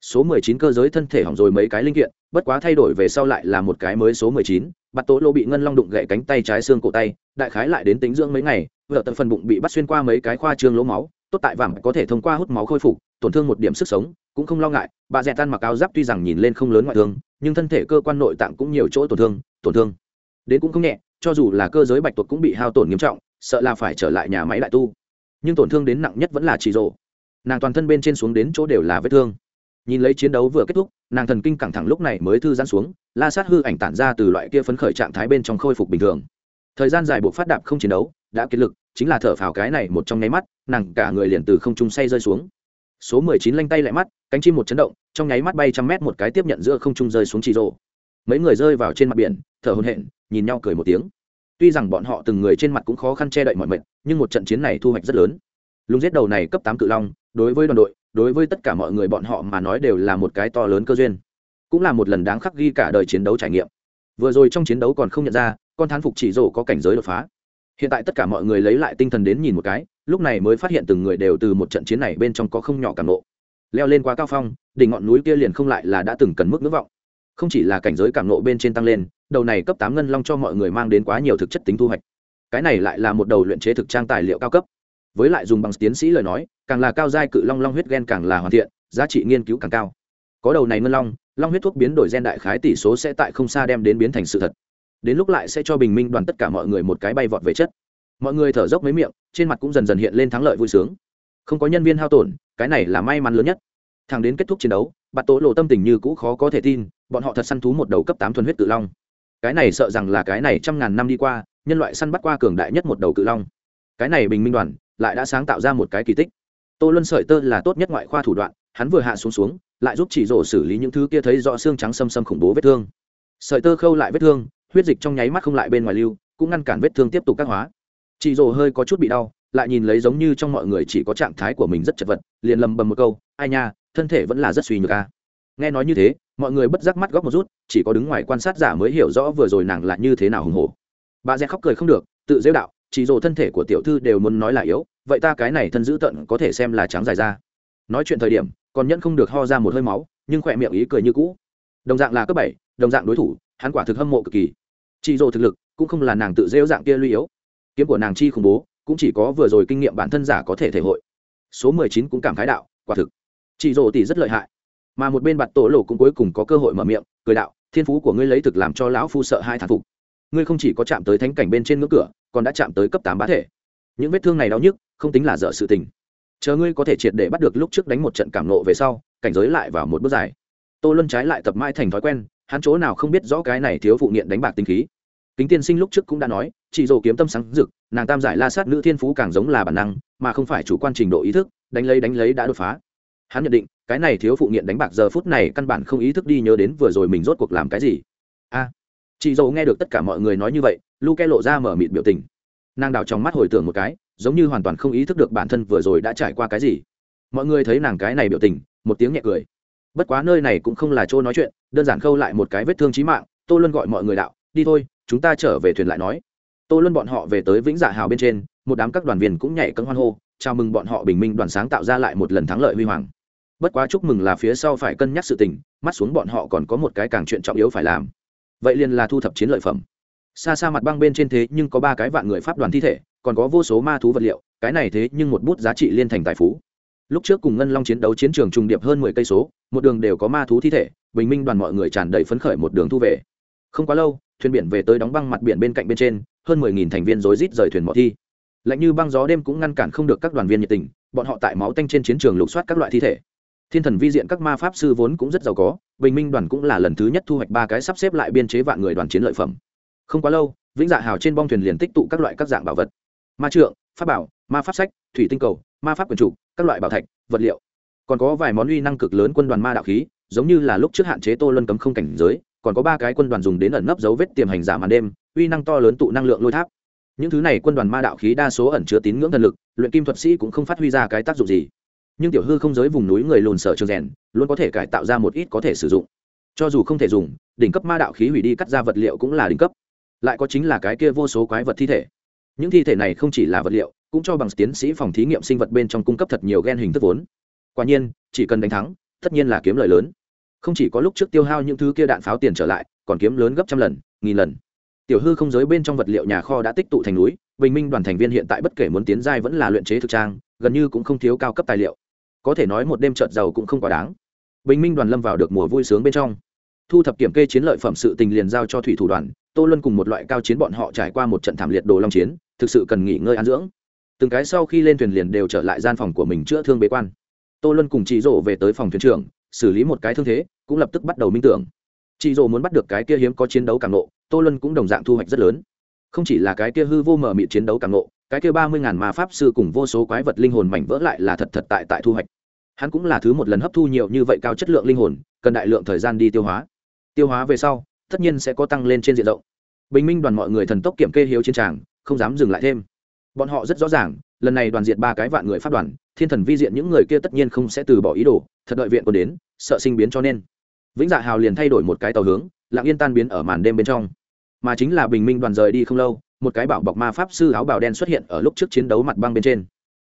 Số mười chín cơ giới thân thể hỏng rồi mấy cái linh kiện, bất quá thay đổi về sau lại là một cái mới số mười chín. Bạt tố lô bị ngân long đụng gãy cánh tay trái xương cổ tay, đại khái lại đến tính dưỡng mấy ngày vợ tận phần bụng bị bắt xuyên qua mấy cái khoa trương lỗ máu, tốt tại vàng có thể thông qua hút máu khôi phục, tổn thương một điểm sức sống, cũng không lo ngại. Bà dẹt tan mặc áo giáp tuy rằng nhìn lên không lớn ngoại thương, nhưng thân thể cơ quan nội tạng cũng nhiều chỗ tổn thương tổn thương. Đến cũng không nhẹ, cho dù là cơ giới bạch tuộc cũng bị hao tổn nghiêm trọng, sợ là phải trở lại nhà máy đại tu. Nhưng tổn thương đến nặng nhất vẫn là chỉ rồ nàng toàn thân bên trên xuống đến chỗ đều là vết thương. Nhìn lấy chiến đấu vừa kết thúc, nàng thần kinh căng thẳng lúc này mới thư giãn xuống, la sát hư ảnh tản ra từ loại kia phấn khởi trạng thái bên trong khôi phục bình thường. Thời gian dài buộc phát đạp không chiến đấu, đã kiệt lực, chính là thở phào cái này một trong nháy mắt, nàng cả người liền từ không trung say rơi xuống. Số mười chín lanh tay lại mắt, cánh chim một chấn động, trong nháy mắt bay trăm mét một cái tiếp nhận giữa không trung rơi xuống chỉ rộ mấy người rơi vào trên mặt biển, thở hồn hện nhìn nhau cười một tiếng. Tuy rằng bọn họ từng người trên mặt cũng khó khăn che đậy mọi mệnh, nhưng một trận chiến này thu hoạch rất lớn. Lùng giết đầu này cấp tám cự long đối với đoàn đội, đối với tất cả mọi người bọn họ mà nói đều là một cái to lớn cơ duyên. Cũng là một lần đáng khắc ghi cả đời chiến đấu trải nghiệm. Vừa rồi trong chiến đấu còn không nhận ra, con thán phục chỉ rổ có cảnh giới đột phá. Hiện tại tất cả mọi người lấy lại tinh thần đến nhìn một cái, lúc này mới phát hiện từng người đều từ một trận chiến này bên trong có không nhỏ cảm nộ leo lên quá cao phong, đỉnh ngọn núi kia liền không lại là đã từng cần mức ngưỡng vọng. Không chỉ là cảnh giới cảm nộ bên trên tăng lên, đầu này cấp tám ngân long cho mọi người mang đến quá nhiều thực chất tính thu hoạch. Cái này lại là một đầu luyện chế thực trang tài liệu cao cấp với lại dùng bằng tiến sĩ lời nói, càng là cao giai cự long long huyết gen càng là hoàn thiện, giá trị nghiên cứu càng cao. Có đầu này ngân long long huyết thuốc biến đổi gen đại khái tỷ số sẽ tại không xa đem đến biến thành sự thật. Đến lúc lại sẽ cho bình minh đoàn tất cả mọi người một cái bay vọt về chất. Mọi người thở dốc mấy miệng, trên mặt cũng dần dần hiện lên thắng lợi vui sướng. Không có nhân viên hao tổn, cái này là may mắn lớn nhất. Thằng đến kết thúc chiến đấu, bạt tố lộ tâm tình như cũ khó có thể tin, bọn họ thật săn thú một đầu cấp tám thuần huyết cự long. Cái này sợ rằng là cái này trăm ngàn năm đi qua, nhân loại săn bắt qua cường đại nhất một đầu cự long. Cái này bình minh đoàn lại đã sáng tạo ra một cái kỳ tích. Tô luân sợi tơ là tốt nhất ngoại khoa thủ đoạn, hắn vừa hạ xuống xuống, lại giúp chỉ rổ xử lý những thứ kia thấy rõ xương trắng xâm xâm khủng bố vết thương. Sợi tơ khâu lại vết thương, huyết dịch trong nháy mắt không lại bên ngoài lưu, cũng ngăn cản vết thương tiếp tục các hóa. Chị rổ hơi có chút bị đau, lại nhìn lấy giống như trong mọi người chỉ có trạng thái của mình rất chật vật, liền lầm bầm một câu, ai nha, thân thể vẫn là rất suy nhược a nghe nói như thế, mọi người bất giác mắt góc một rút, chỉ có đứng ngoài quan sát giả mới hiểu rõ vừa rồi nàng là như thế nào hùng hổ. Bà dẹ khóc cười không được, tự dễ đạo chỉ dồ thân thể của tiểu thư đều muốn nói là yếu, vậy ta cái này thân giữ tận có thể xem là trắng dài ra. Nói chuyện thời điểm, còn nhẫn không được ho ra một hơi máu, nhưng khỏe miệng ý cười như cũ. Đồng dạng là cấp bảy, đồng dạng đối thủ, hắn quả thực hâm mộ cực kỳ. Chị dồ thực lực cũng không là nàng tự rêu dạng kia lưu yếu. Kiếm của nàng chi khủng bố, cũng chỉ có vừa rồi kinh nghiệm bản thân giả có thể thể hội. Số mười chín cũng cảm khái đạo, quả thực. Chị dồ tỷ rất lợi hại. Mà một bên bạt tổ lộ cũng cuối cùng có cơ hội mở miệng, cười đạo, thiên phú của ngươi lấy thực làm cho lão phu sợ hai thản phục. Ngươi không chỉ có chạm tới thánh cảnh bên trên ngưỡng cửa còn đã chạm tới cấp tám bá thể. Những vết thương này đau nhức, không tính là dở sự tình. Chờ ngươi có thể triệt để bắt được lúc trước đánh một trận cảm nộ về sau, cảnh giới lại vào một bước dài. Tô luân trái lại tập mãi thành thói quen, hắn chỗ nào không biết rõ cái này thiếu phụ nghiện đánh bạc tinh khí. Kính tiên sinh lúc trước cũng đã nói chị dồ kiếm tâm sáng rực, nàng tam giải la sát nữ thiên phú càng giống là bản năng, mà không phải chủ quan trình độ ý thức, đánh lấy đánh lấy đã đột phá. Hắn nhận định, cái này thiếu phụ nghiện đánh bạc giờ phút này căn bản không ý thức đi nhớ đến vừa rồi mình rốt cuộc làm cái gì. A chị dâu nghe được tất cả mọi người nói như vậy lu ke lộ ra mở mịt biểu tình. Nàng đào trong mắt hồi tưởng một cái, giống như hoàn toàn không ý thức được bản thân vừa rồi đã trải qua cái gì. Mọi người thấy nàng cái này biểu tình, một tiếng nhẹ cười. Bất quá nơi này cũng không là chỗ nói chuyện, đơn giản khâu lại một cái vết thương trí mạng, tô luân gọi mọi người đạo, đi thôi, chúng ta trở về thuyền lại nói. Tô luân bọn họ về tới vĩnh dạ hào bên trên, một đám các đoàn viên cũng nhảy cấm hoan hô, chào mừng bọn họ bình minh đoàn sáng tạo ra lại một lần thắng lợi huy hoàng. Bất quá chúc mừng là phía sau phải cân nhắc sự tình, mắt xuống bọn họ còn có một cái càng chuyện trọng yếu phải làm vậy liền là thu thập chiến lợi phẩm. Xa xa mặt băng bên trên thế nhưng có ba cái vạn người pháp đoàn thi thể, còn có vô số ma thú vật liệu, cái này thế nhưng một bút giá trị liên thành tài phú. Lúc trước cùng ngân long chiến đấu chiến trường trùng điệp hơn mười cây số, một đường đều có ma thú thi thể, bình minh đoàn mọi người tràn đầy phấn khởi một đường thu về. Không quá lâu, thuyền biển về tới đóng băng mặt biển bên cạnh bên trên, hơn mười nghìn thành viên rối rít rời thuyền mọi thi. Lạnh như băng gió đêm cũng ngăn cản không được các đoàn viên nhiệt tình, bọn họ tại máu tanh trên chiến trường lục soát các loại thi thể thiên thần vi diện các ma pháp sư vốn cũng rất giàu có, bình minh đoàn cũng là lần thứ nhất thu hoạch ba cái sắp xếp lại biên chế vạn người đoàn chiến lợi phẩm. Không quá lâu, vĩnh dạ hào trên bong thuyền liền tích tụ các loại các dạng bảo vật. Ma trượng, pháp bảo, ma pháp sách, thủy tinh cầu, ma pháp quần chủ, các loại bảo thạch, vật liệu. Còn có vài món uy năng cực lớn quân đoàn ma đạo khí, giống như là lúc trước hạn chế tô luân cấm không cảnh giới, còn có ba cái quân đoàn dùng đến ẩn nấp dấu vết tiềm hành giả màn đêm, uy năng to lớn tụ năng lượng lôi tháp. Những thứ này quân đoàn ma đạo khí đa số ẩn chứa tín ngưỡng thần lực, luyện kim thuật sĩ cũng không phát huy ra cái tác dụng gì nhưng tiểu hư không giới vùng núi người lùn sở trường rèn luôn có thể cải tạo ra một ít có thể sử dụng. Cho dù không thể dùng, đỉnh cấp ma đạo khí hủy đi cắt ra vật liệu cũng là đỉnh cấp. Lại có chính là cái kia vô số quái vật thi thể. Những thi thể này không chỉ là vật liệu, cũng cho bằng tiến sĩ phòng thí nghiệm sinh vật bên trong cung cấp thật nhiều gen hình thức vốn. Quả nhiên, chỉ cần đánh thắng, tất nhiên là kiếm lời lớn. Không chỉ có lúc trước tiêu hao những thứ kia đạn pháo tiền trở lại, còn kiếm lớn gấp trăm lần, nghìn lần. Tiểu hư không giới bên trong vật liệu nhà kho đã tích tụ thành núi, bình minh đoàn thành viên hiện tại bất kể muốn tiến giai vẫn là luyện chế thực trang, gần như cũng không thiếu cao cấp tài liệu có thể nói một đêm trợt giàu cũng không quá đáng. Bình minh đoàn lâm vào được mùa vui sướng bên trong. Thu thập kiểm kê chiến lợi phẩm sự tình liền giao cho thủy thủ đoàn, tô luân cùng một loại cao chiến bọn họ trải qua một trận thảm liệt đồ long chiến, thực sự cần nghỉ ngơi an dưỡng. Từng cái sau khi lên thuyền liền đều trở lại gian phòng của mình chữa thương bế quan. Tô luân cùng chị rỗ về tới phòng thuyền trưởng, xử lý một cái thương thế, cũng lập tức bắt đầu minh tưởng. Chị rỗ muốn bắt được cái kia hiếm có chiến đấu càng nộ tô luân cũng đồng dạng thu hoạch rất lớn. Không chỉ là cái kia hư vô mở mịt chiến đấu càng nộ cái kia ba mươi ngàn ma pháp sư cùng vô số quái vật linh hồn mảnh vỡ lại là thật thật tại tại thu hoạch. Hắn cũng là thứ một lần hấp thu nhiều như vậy cao chất lượng linh hồn, cần đại lượng thời gian đi tiêu hóa. Tiêu hóa về sau, tất nhiên sẽ có tăng lên trên diện rộng. Bình minh đoàn mọi người thần tốc kiểm kê hiếu chiến tràng, không dám dừng lại thêm. Bọn họ rất rõ ràng, lần này đoàn diện ba cái vạn người phát đoàn, thiên thần vi diện những người kia tất nhiên không sẽ từ bỏ ý đồ, thật đợi viện còn đến, sợ sinh biến cho nên. Vĩnh dạ hào liền thay đổi một cái tàu hướng, lặng yên tan biến ở màn đêm bên trong. Mà chính là bình minh đoàn rời đi không lâu một cái bảo bọc ma pháp sư áo bào đen xuất hiện ở lúc trước chiến đấu mặt băng bên trên.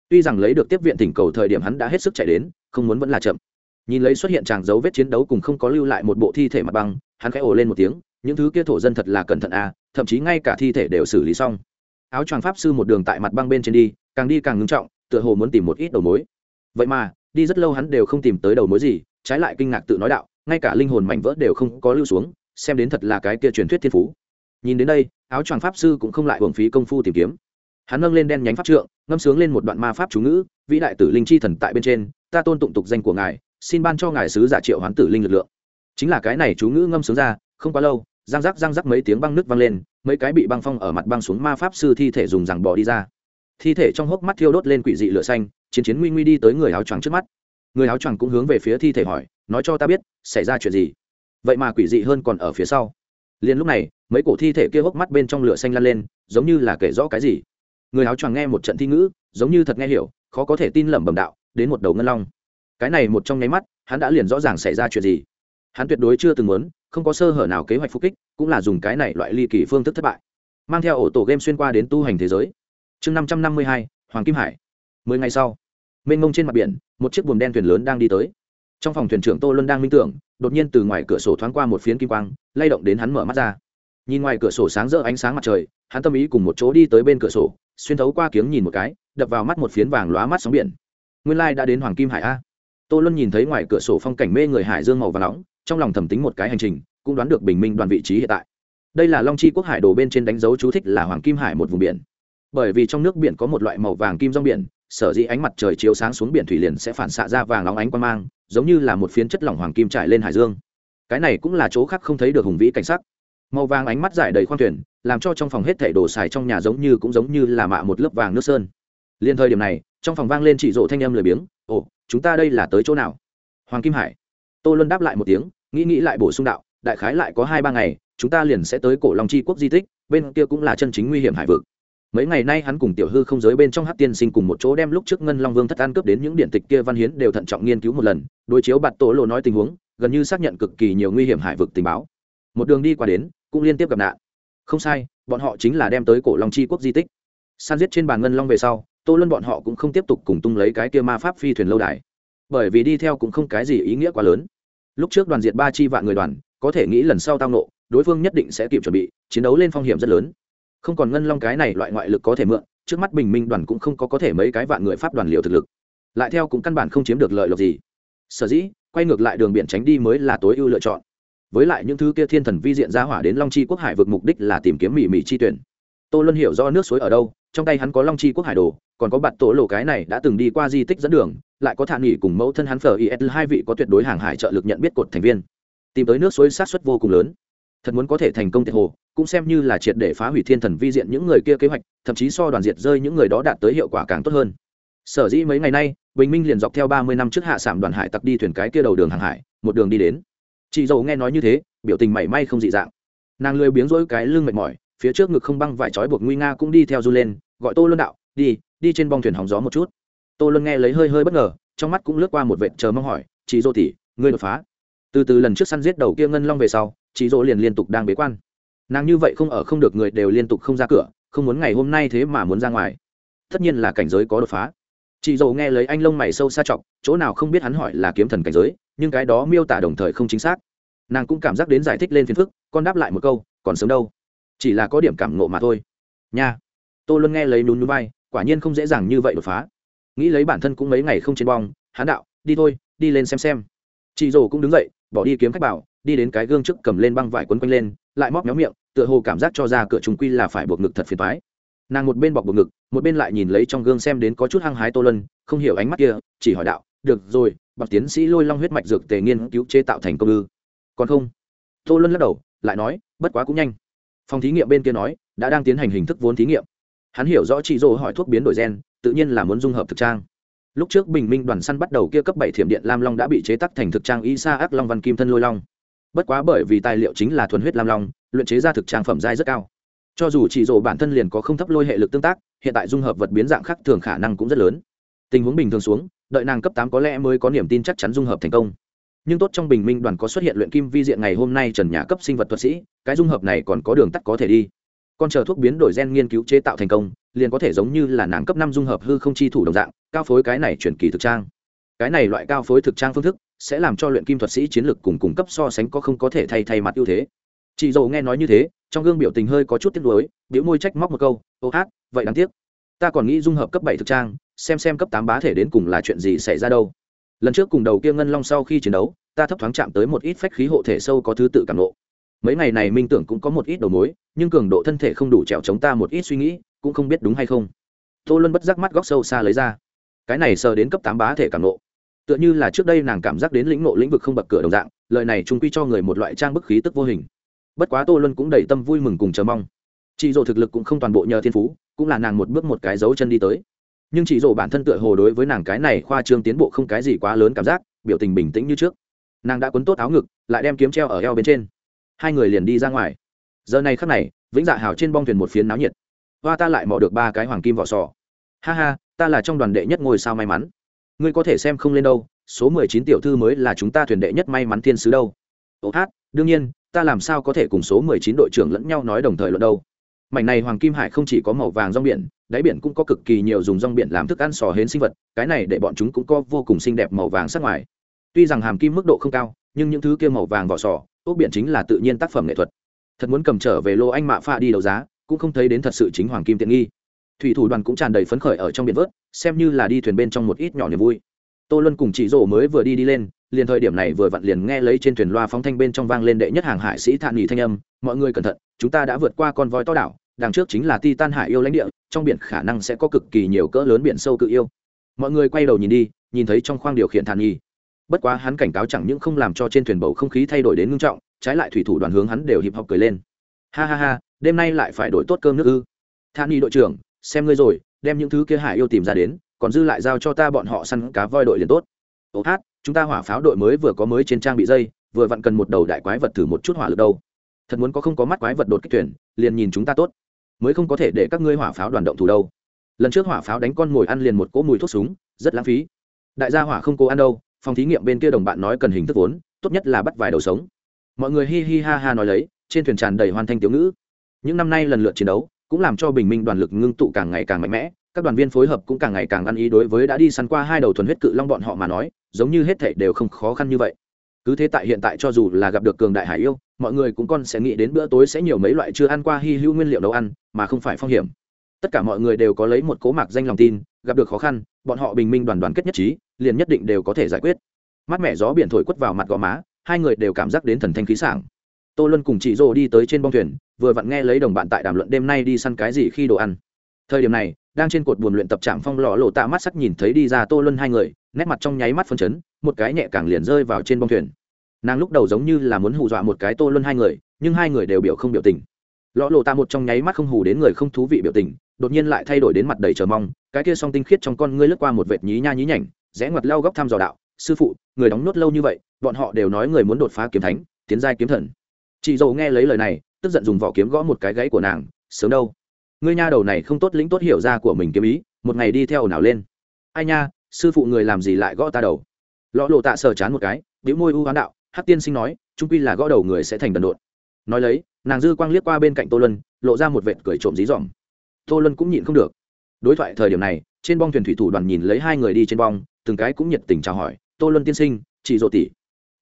Tuy rằng lấy được tiếp viện tỉnh cầu thời điểm hắn đã hết sức chạy đến, không muốn vẫn là chậm. Nhìn lấy xuất hiện tràng dấu vết chiến đấu cùng không có lưu lại một bộ thi thể mặt băng, hắn khẽ ồ lên một tiếng, những thứ kia thổ dân thật là cẩn thận à thậm chí ngay cả thi thể đều xử lý xong. Áo choàng pháp sư một đường tại mặt băng bên trên đi, càng đi càng ngưng trọng, tựa hồ muốn tìm một ít đầu mối. Vậy mà, đi rất lâu hắn đều không tìm tới đầu mối gì, trái lại kinh ngạc tự nói đạo, ngay cả linh hồn mảnh vỡ đều không có lưu xuống, xem đến thật là cái kia truyền thuyết thiên phú nhìn đến đây, áo choàng pháp sư cũng không lại hưởng phí công phu tìm kiếm. Hắn nâng lên đen nhánh pháp trượng, ngâm sướng lên một đoạn ma pháp chú ngữ, vĩ đại tử linh chi thần tại bên trên, ta tôn tụng tục danh của ngài, xin ban cho ngài sứ giả triệu hoán tử linh lực lượng. Chính là cái này chú ngữ ngâm sướng ra, không quá lâu, răng rắc răng rắc mấy tiếng băng nước vang lên, mấy cái bị băng phong ở mặt băng xuống ma pháp sư thi thể dùng rằng bỏ đi ra. Thi thể trong hốc mắt thiêu đốt lên quỷ dị lửa xanh, chiến chiến nguy nguy đi tới người áo choàng trước mắt. Người áo choàng cũng hướng về phía thi thể hỏi, nói cho ta biết, xảy ra chuyện gì? Vậy mà quỷ dị hơn còn ở phía sau liền lúc này, mấy cổ thi thể kia hốc mắt bên trong lửa xanh lan lên, giống như là kể rõ cái gì. Người áo choàng nghe một trận thi ngữ, giống như thật nghe hiểu, khó có thể tin lẩm bẩm đạo, đến một đầu ngân long. Cái này một trong nháy mắt, hắn đã liền rõ ràng xảy ra chuyện gì. Hắn tuyệt đối chưa từng muốn, không có sơ hở nào kế hoạch phục kích, cũng là dùng cái này loại ly kỳ phương thức thất bại. Mang theo ổ tổ game xuyên qua đến tu hành thế giới. Chương năm trăm năm mươi hai, hoàng kim hải. Mười ngày sau, mênh mông trên mặt biển, một chiếc buồm đen thuyền lớn đang đi tới. Trong phòng thuyền trưởng tô luân đang minh tưởng đột nhiên từ ngoài cửa sổ thoáng qua một phiến kim quang, lay động đến hắn mở mắt ra. Nhìn ngoài cửa sổ sáng rỡ ánh sáng mặt trời, hắn tâm ý cùng một chỗ đi tới bên cửa sổ, xuyên thấu qua kiếng nhìn một cái, đập vào mắt một phiến vàng lóa mắt sóng biển. Nguyên lai đã đến hoàng kim hải a. Tô luân nhìn thấy ngoài cửa sổ phong cảnh mê người hải dương màu và nóng, trong lòng thầm tính một cái hành trình, cũng đoán được bình minh đoàn vị trí hiện tại. Đây là long chi quốc hải đồ bên trên đánh dấu chú thích là hoàng kim hải một vùng biển. Bởi vì trong nước biển có một loại màu vàng kim rong biển, sở dĩ ánh mặt trời chiếu sáng xuống biển thủy liền sẽ phản xạ ra vàng óng ánh quang mang giống như là một phiến chất lỏng hoàng kim trải lên hải dương. Cái này cũng là chỗ khác không thấy được hùng vĩ cảnh sắc. Màu vàng ánh mắt giải đầy khoang thuyền, làm cho trong phòng hết thảy đồ xài trong nhà giống như cũng giống như là mạ một lớp vàng nước sơn. Liền thời điểm này, trong phòng vang lên chỉ rộ thanh âm lười biếng, ồ, chúng ta đây là tới chỗ nào? Hoàng kim hải. Tô luân đáp lại một tiếng, nghĩ nghĩ lại bổ sung đạo, đại khái lại có hai ba ngày, chúng ta liền sẽ tới cổ long chi quốc di tích, bên kia cũng là chân chính nguy hiểm hải vực mấy ngày nay hắn cùng tiểu hư không giới bên trong hát tiên sinh cùng một chỗ đem lúc trước ngân long vương thất an cướp đến những điện tịch kia văn hiến đều thận trọng nghiên cứu một lần, đối chiếu bạt tổ lộ nói tình huống, gần như xác nhận cực kỳ nhiều nguy hiểm hải vực tình báo. Một đường đi qua đến, cũng liên tiếp gặp nạn. Không sai, bọn họ chính là đem tới cổ long chi quốc di tích. San giết trên bàn ngân long về sau, tô luân bọn họ cũng không tiếp tục cùng tung lấy cái kia ma pháp phi thuyền lâu đài. Bởi vì đi theo cũng không cái gì ý nghĩa quá lớn. Lúc trước đoàn diệt ba chi vạn người đoàn, có thể nghĩ lần sau tao nộ đối phương nhất định sẽ kịp chuẩn bị, chiến đấu lên phong hiểm rất lớn không còn ngân long cái này loại ngoại lực có thể mượn, trước mắt bình minh đoàn cũng không có có thể mấy cái vạn người pháp đoàn liều thực lực. Lại theo cũng căn bản không chiếm được lợi lộc gì. Sở dĩ, quay ngược lại đường biển tránh đi mới là tối ưu lựa chọn. Với lại những thứ kia thiên thần vi diện ra hỏa đến long chi quốc hải vượt mục đích là tìm kiếm mỹ mỹ chi tuyển. Tô luân hiểu do nước suối ở đâu, trong tay hắn có long chi quốc hải đồ, còn có bạt tổ lộ cái này đã từng đi qua di tích dẫn đường, lại có thản nghỉ cùng mẫu thân hắn phở is hai vị có tuyệt đối hàng hải trợ lực nhận biết cột thành viên. Tìm tới nước suối sát xuất vô cùng lớn thật muốn có thể thành công tiệt hồ, cũng xem như là triệt để phá hủy thiên thần vi diện những người kia kế hoạch, thậm chí so đoàn diệt rơi những người đó đạt tới hiệu quả càng tốt hơn. Sở dĩ mấy ngày nay, bình minh liền dọc theo ba mươi năm trước hạ sảm đoàn hải tặc đi thuyền cái kia đầu đường hàng hải, một đường đi đến. Chị dầu nghe nói như thế, biểu tình mảy may không dị dạng. Nàng lười biếng rỗi cái lưng mệt mỏi, phía trước ngực không băng vải trói buộc nguy nga cũng đi theo du lên, gọi tô luân đạo, đi đi trên bong thuyền hóng gió một chút. Tô luân nghe lấy hơi hơi bất ngờ, trong mắt cũng lướt qua một vệt chờ mong hỏi, chị dô tỉ ngươi đột phá. Từ từ lần trước săn giết đầu kia ngân long về sau chị dỗ liền liên tục đang bế quan. Nàng như vậy không ở, không được người đều liên tục không ra cửa, không muốn ngày hôm nay thế mà muốn ra ngoài. Tất nhiên là cảnh giới có đột phá. Chị dầu nghe lấy anh lông mày sâu xa trọng chỗ nào không biết hắn hỏi là kiếm thần cảnh giới, nhưng cái đó miêu tả đồng thời không chính xác. Nàng cũng cảm giác đến giải thích lên phiền phức, con đáp lại một câu, còn sớm đâu. Chỉ là có điểm cảm ngộ mà thôi. Nha. Tôi luôn nghe lấy nún núi bay quả nhiên không dễ dàng như vậy đột phá. Nghĩ lấy bản thân cũng mấy ngày không trên bong hán đạo, đi thôi, đi lên xem xem. Chị rồ cũng đứng dậy, bỏ đi kiếm khách bảo đi đến cái gương trước cầm lên băng vải quấn quanh lên, lại móc méo miệng, tựa hồ cảm giác cho ra cửa trùng quy là phải buộc ngực thật phiền toái. Nàng một bên bọc buộc ngực, một bên lại nhìn lấy trong gương xem đến có chút hăng hái tô lân không hiểu ánh mắt kia, chỉ hỏi đạo, được rồi bậc tiến sĩ lôi long huyết mạch dược tề nghiên cứu chế tạo thành công ư? Còn không. Tô lân lắc đầu, lại nói, bất quá cũng nhanh. Phòng thí nghiệm bên kia nói, đã đang tiến hành hình thức vốn thí nghiệm. Hắn hiểu rõ chị dỗ hỏi thuốc biến đổi gen, tự nhiên là muốn dung hợp thực trang. Lúc trước bình minh đoàn săn bắt đầu kia cấp bảy thiểm điện lam long đã bị chế tắc thành thực trang y sa ác long văn kim thân lôi long bất quá bởi vì tài liệu chính là thuần huyết lam long, luyện chế ra thực trang phẩm giai rất cao. Cho dù chỉ rổ bản thân liền có không thấp lôi hệ lực tương tác, hiện tại dung hợp vật biến dạng khác thường khả năng cũng rất lớn. Tình huống bình thường xuống, đợi nàng cấp tám có lẽ mới có niềm tin chắc chắn dung hợp thành công. Nhưng tốt trong bình minh đoàn có xuất hiện luyện kim vi diện ngày hôm nay trần nhà cấp sinh vật thuật sĩ, cái dung hợp này còn có đường tắt có thể đi. Còn chờ thuốc biến đổi gen nghiên cứu chế tạo thành công, liền có thể giống như là nàng cấp năm dung hợp hư không chi thủ đồng dạng, cao phối cái này chuyển kỳ thực trang cái này loại cao phối thực trang phương thức sẽ làm cho luyện kim thuật sĩ chiến lược cùng cung cấp so sánh có không có thể thay thay mặt ưu thế. Chị dầu nghe nói như thế, trong gương biểu tình hơi có chút tiếc nuối, biểu môi trách móc một câu, ô hát, vậy đáng tiếc. Ta còn nghĩ dung hợp cấp bảy thực trang, xem xem cấp tám bá thể đến cùng là chuyện gì xảy ra đâu. Lần trước cùng đầu kia ngân long sau khi chiến đấu, ta thấp thoáng chạm tới một ít phách khí hộ thể sâu có thứ tự cảm nộ mấy ngày này minh tưởng cũng có một ít đầu mối, nhưng cường độ thân thể không đủ trèo chống ta một ít suy nghĩ, cũng không biết đúng hay không. Tô luân bất giác mắt góc sâu xa lấy ra. Cái này sờ đến cấp tám bá thể cảm nộ tựa như là trước đây nàng cảm giác đến lĩnh nộ lĩnh vực không bậc cửa đồng dạng, lời này trung quy cho người một loại trang bức khí tức vô hình. Bất quá tô luân cũng đầy tâm vui mừng cùng chờ mong. Chị dỗ thực lực cũng không toàn bộ nhờ thiên phú, cũng là nàng một bước một cái dấu chân đi tới. Nhưng chị dỗ bản thân tựa hồ đối với nàng cái này khoa trương tiến bộ không cái gì quá lớn cảm giác, biểu tình bình tĩnh như trước. Nàng đã quấn tốt áo ngực, lại đem kiếm treo ở eo bên trên. Hai người liền đi ra ngoài. Giờ này khắc này, vĩnh dạ hào trên bong thuyền một phiến náo nhiệt. Hoa ta lại mò được ba cái hoàng kim vỏ sò. Ha ha, ta là trong đoàn đệ nhất ngôi sao may mắn ngươi có thể xem không lên đâu, số mười chín tiểu thư mới là chúng ta thuyền đệ nhất may mắn thiên sứ đâu. Ô hát, đương nhiên, ta làm sao có thể cùng số mười chín đội trưởng lẫn nhau nói đồng thời luận đâu. Mảnh này hoàng kim hải không chỉ có màu vàng rong biển, đáy biển cũng có cực kỳ nhiều dùng rong biển làm thức ăn sò hến sinh vật, cái này để bọn chúng cũng có vô cùng xinh đẹp màu vàng sắc ngoài. Tuy rằng hàm kim mức độ không cao, nhưng những thứ kia màu vàng vỏ sò ốc biển chính là tự nhiên tác phẩm nghệ thuật. Thật muốn cầm trở về lô anh mạ pha đi đấu giá, cũng không thấy đến thật sự chính hoàng kim tiện nghi thủy thủ đoàn cũng tràn đầy phấn khởi ở trong biển vớt, xem như là đi thuyền bên trong một ít nhỏ niềm vui. Tô luân cùng chị rổ mới vừa đi đi lên, liền thời điểm này vừa vặn liền nghe lấy trên thuyền loa phóng thanh bên trong vang lên đệ nhất hàng hải sĩ thản nghỉ thanh âm, mọi người cẩn thận, chúng ta đã vượt qua con voi to đảo, đằng trước chính là titan hải yêu lãnh địa, trong biển khả năng sẽ có cực kỳ nhiều cỡ lớn biển sâu cự yêu. Mọi người quay đầu nhìn đi, nhìn thấy trong khoang điều khiển thản nghỉ bất quá hắn cảnh cáo chẳng những không làm cho trên thuyền bầu không khí thay đổi đến ngưng trọng, trái lại thủy thủ đoàn hướng hắn đều hiệp học cười lên. Ha ha ha, đêm nay lại phải đổi tốt cơm nước ư? Thản nghỉ đội trưởng xem ngươi rồi, đem những thứ kia hải yêu tìm ra đến, còn dư lại giao cho ta bọn họ săn cá voi đội liền tốt. Ô hát, chúng ta hỏa pháo đội mới vừa có mới trên trang bị dây, vừa vặn cần một đầu đại quái vật thử một chút hỏa lực đâu. Thật muốn có không có mắt quái vật đột kích thuyền, liền nhìn chúng ta tốt. Mới không có thể để các ngươi hỏa pháo đoàn động thủ đâu. Lần trước hỏa pháo đánh con mồi ăn liền một cỗ mùi thuốc súng, rất lãng phí. Đại gia hỏa không cố ăn đâu, phòng thí nghiệm bên kia đồng bạn nói cần hình thức vốn, tốt nhất là bắt vài đầu sống. Mọi người hi hi ha ha nói lấy, trên thuyền tràn đầy hoàn thanh tiểu ngữ. Những năm nay lần lượt chiến đấu cũng làm cho bình minh đoàn lực ngưng tụ càng ngày càng mạnh mẽ, các đoàn viên phối hợp cũng càng ngày càng ăn ý đối với đã đi săn qua hai đầu thuần huyết cự long bọn họ mà nói, giống như hết thể đều không khó khăn như vậy. Cứ thế tại hiện tại cho dù là gặp được cường đại hải yêu, mọi người cũng còn sẽ nghĩ đến bữa tối sẽ nhiều mấy loại chưa ăn qua hy hữu nguyên liệu nấu ăn, mà không phải phong hiểm. Tất cả mọi người đều có lấy một cố mạc danh lòng tin, gặp được khó khăn, bọn họ bình minh đoàn đoàn kết nhất trí, liền nhất định đều có thể giải quyết. Mắt mẹ gió biển thổi quất vào mặt gò má, hai người đều cảm giác đến thần thanh khí sảng tô luân cùng chị rô đi tới trên bông thuyền, vừa vặn nghe lấy đồng bạn tại đàm luận đêm nay đi săn cái gì khi đồ ăn. Thời điểm này, đang trên cột buồn luyện tập trạm phong lò lộ tạ mắt sắc nhìn thấy đi ra tô luân hai người, nét mặt trong nháy mắt phân chấn, một cái nhẹ càng liền rơi vào trên bông thuyền. Nàng lúc đầu giống như là muốn hù dọa một cái tô luân hai người, nhưng hai người đều biểu không biểu tình. Lò lộ tạ một trong nháy mắt không hù đến người không thú vị biểu tình, đột nhiên lại thay đổi đến mặt đầy chờ mong, cái kia song tinh khiết trong con ngươi lướt qua một vệt nhí nha nhí nhảnh, rẽ ngoặt leo góc thăm dò đạo, sư phụ, người đóng nốt lâu như vậy, bọn họ đều nói người muốn đột phá kiếm thánh, tiến giai kiếm thần chị dầu nghe lấy lời này, tức giận dùng vỏ kiếm gõ một cái gãy của nàng, sớm đâu. Ngươi nha đầu này không tốt lĩnh tốt hiểu ra của mình kiếm ý, một ngày đi theo nào lên. Ai nha, sư phụ người làm gì lại gõ ta đầu? Lõ lộ tạ sờ chán một cái biểu môi u hoán đạo hát tiên sinh nói, trung quy là gõ đầu người sẽ thành đần độn. Nói lấy, nàng dư quang liếc qua bên cạnh tô lân lộ ra một vệt cười trộm dí dỏm. Tô lân cũng nhịn không được. Đối thoại thời điểm này, trên bong thuyền thủy thủ đoàn nhìn lấy hai người đi trên bong, từng cái cũng nhiệt tình chào hỏi, tô lân tiên sinh, chị dỗ tỷ.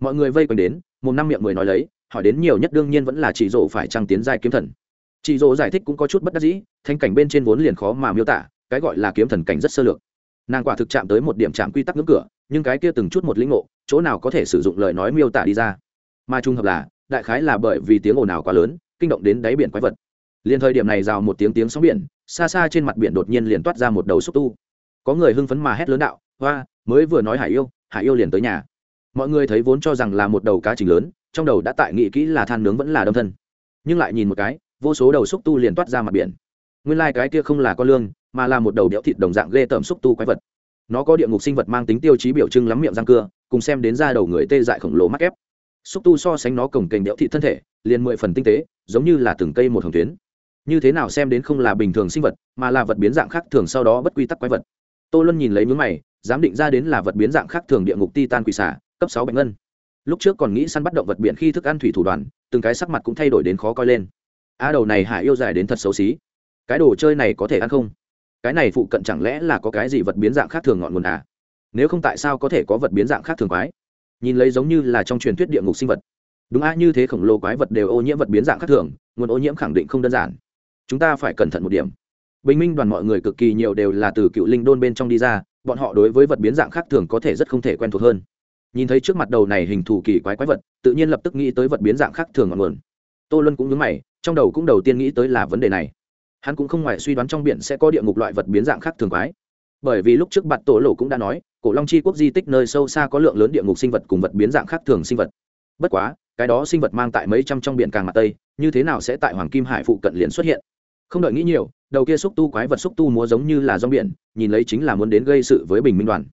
Mọi người vây quanh đến, một năm miệng mười nói lấy hỏi đến nhiều nhất đương nhiên vẫn là chị dỗ phải trăng tiến giai kiếm thần. Chị dỗ giải thích cũng có chút bất đắc dĩ, thanh cảnh bên trên vốn liền khó mà miêu tả, cái gọi là kiếm thần cảnh rất sơ lược. Nàng quả thực chạm tới một điểm chạm quy tắc ngưỡng cửa, nhưng cái kia từng chút một lĩnh ngộ, chỗ nào có thể sử dụng lời nói miêu tả đi ra. Mà trung hợp là, đại khái là bởi vì tiếng ồn nào quá lớn, kinh động đến đáy biển quái vật. Liền thời điểm này rào một tiếng tiếng sóng biển, xa xa trên mặt biển đột nhiên liền toát ra một đầu xúc tu. Có người hưng phấn mà hét lớn đạo hoa mới vừa nói hải yêu hải yêu liền tới nhà. Mọi người thấy vốn cho rằng là một đầu cá trình lớn trong đầu đã tại nghĩ kỹ là than nướng vẫn là đâm thân. Nhưng lại nhìn một cái, vô số đầu xúc tu liền toát ra mặt biển. Nguyên lai、like、cái kia không là con lương, mà là một đầu đẽo thịt đồng dạng ghê tởm xúc tu quái vật. Nó có địa ngục sinh vật mang tính tiêu chí biểu trưng lắm miệng răng cưa, cùng xem đến ra đầu người tê dại khổng lồ mắc ép xúc tu so sánh nó cổng kềnh đẽo thịt thân thể, liền mười phần tinh tế, giống như là từng cây một hồng tuyến. Như thế nào xem đến không là bình thường sinh vật, mà là vật biến dạng khác thường sau đó bất quy tắc quái vật. Tô luân nhìn lấy mướn mày, giám định ra đến là vật biến dạng khác thường địa ngục titan quỷ xả cấp sáu bạch ngân lúc trước còn nghĩ săn bắt động vật biển khi thức ăn thủy thủ đoàn, từng cái sắc mặt cũng thay đổi đến khó coi lên. A đầu này hải yêu dài đến thật xấu xí. Cái đồ chơi này có thể ăn không? Cái này phụ cận chẳng lẽ là có cái gì vật biến dạng khác thường ngọn nguồn à? Nếu không tại sao có thể có vật biến dạng khác thường quái? Nhìn lấy giống như là trong truyền thuyết địa ngục sinh vật. Đúng a, như thế khổng lồ quái vật đều ô nhiễm vật biến dạng khác thường, nguồn ô nhiễm khẳng định không đơn giản. Chúng ta phải cẩn thận một điểm. Bình minh đoàn mọi người cực kỳ nhiều đều là từ cựu linh đôn bên trong đi ra, bọn họ đối với vật biến dạng khác thường có thể rất không thể quen thuộc hơn nhìn thấy trước mặt đầu này hình thù kỳ quái quái vật, tự nhiên lập tức nghĩ tới vật biến dạng khác thường ngọn nguồn. Tô luân cũng nhớ mày, trong đầu cũng đầu tiên nghĩ tới là vấn đề này. Hắn cũng không ngoài suy đoán trong biển sẽ có địa ngục loại vật biến dạng khác thường quái. Bởi vì lúc trước bạt tổ lộ cũng đã nói, cổ long chi quốc di tích nơi sâu xa có lượng lớn địa ngục sinh vật cùng vật biến dạng khác thường sinh vật. Bất quá, cái đó sinh vật mang tại mấy trăm trong biển càng mặt tây, như thế nào sẽ tại hoàng kim hải phụ cận liền xuất hiện? Không đợi nghĩ nhiều, đầu kia xúc tu quái vật xúc tu múa giống như là rong biển, nhìn lấy chính là muốn đến gây sự với bình minh đoàn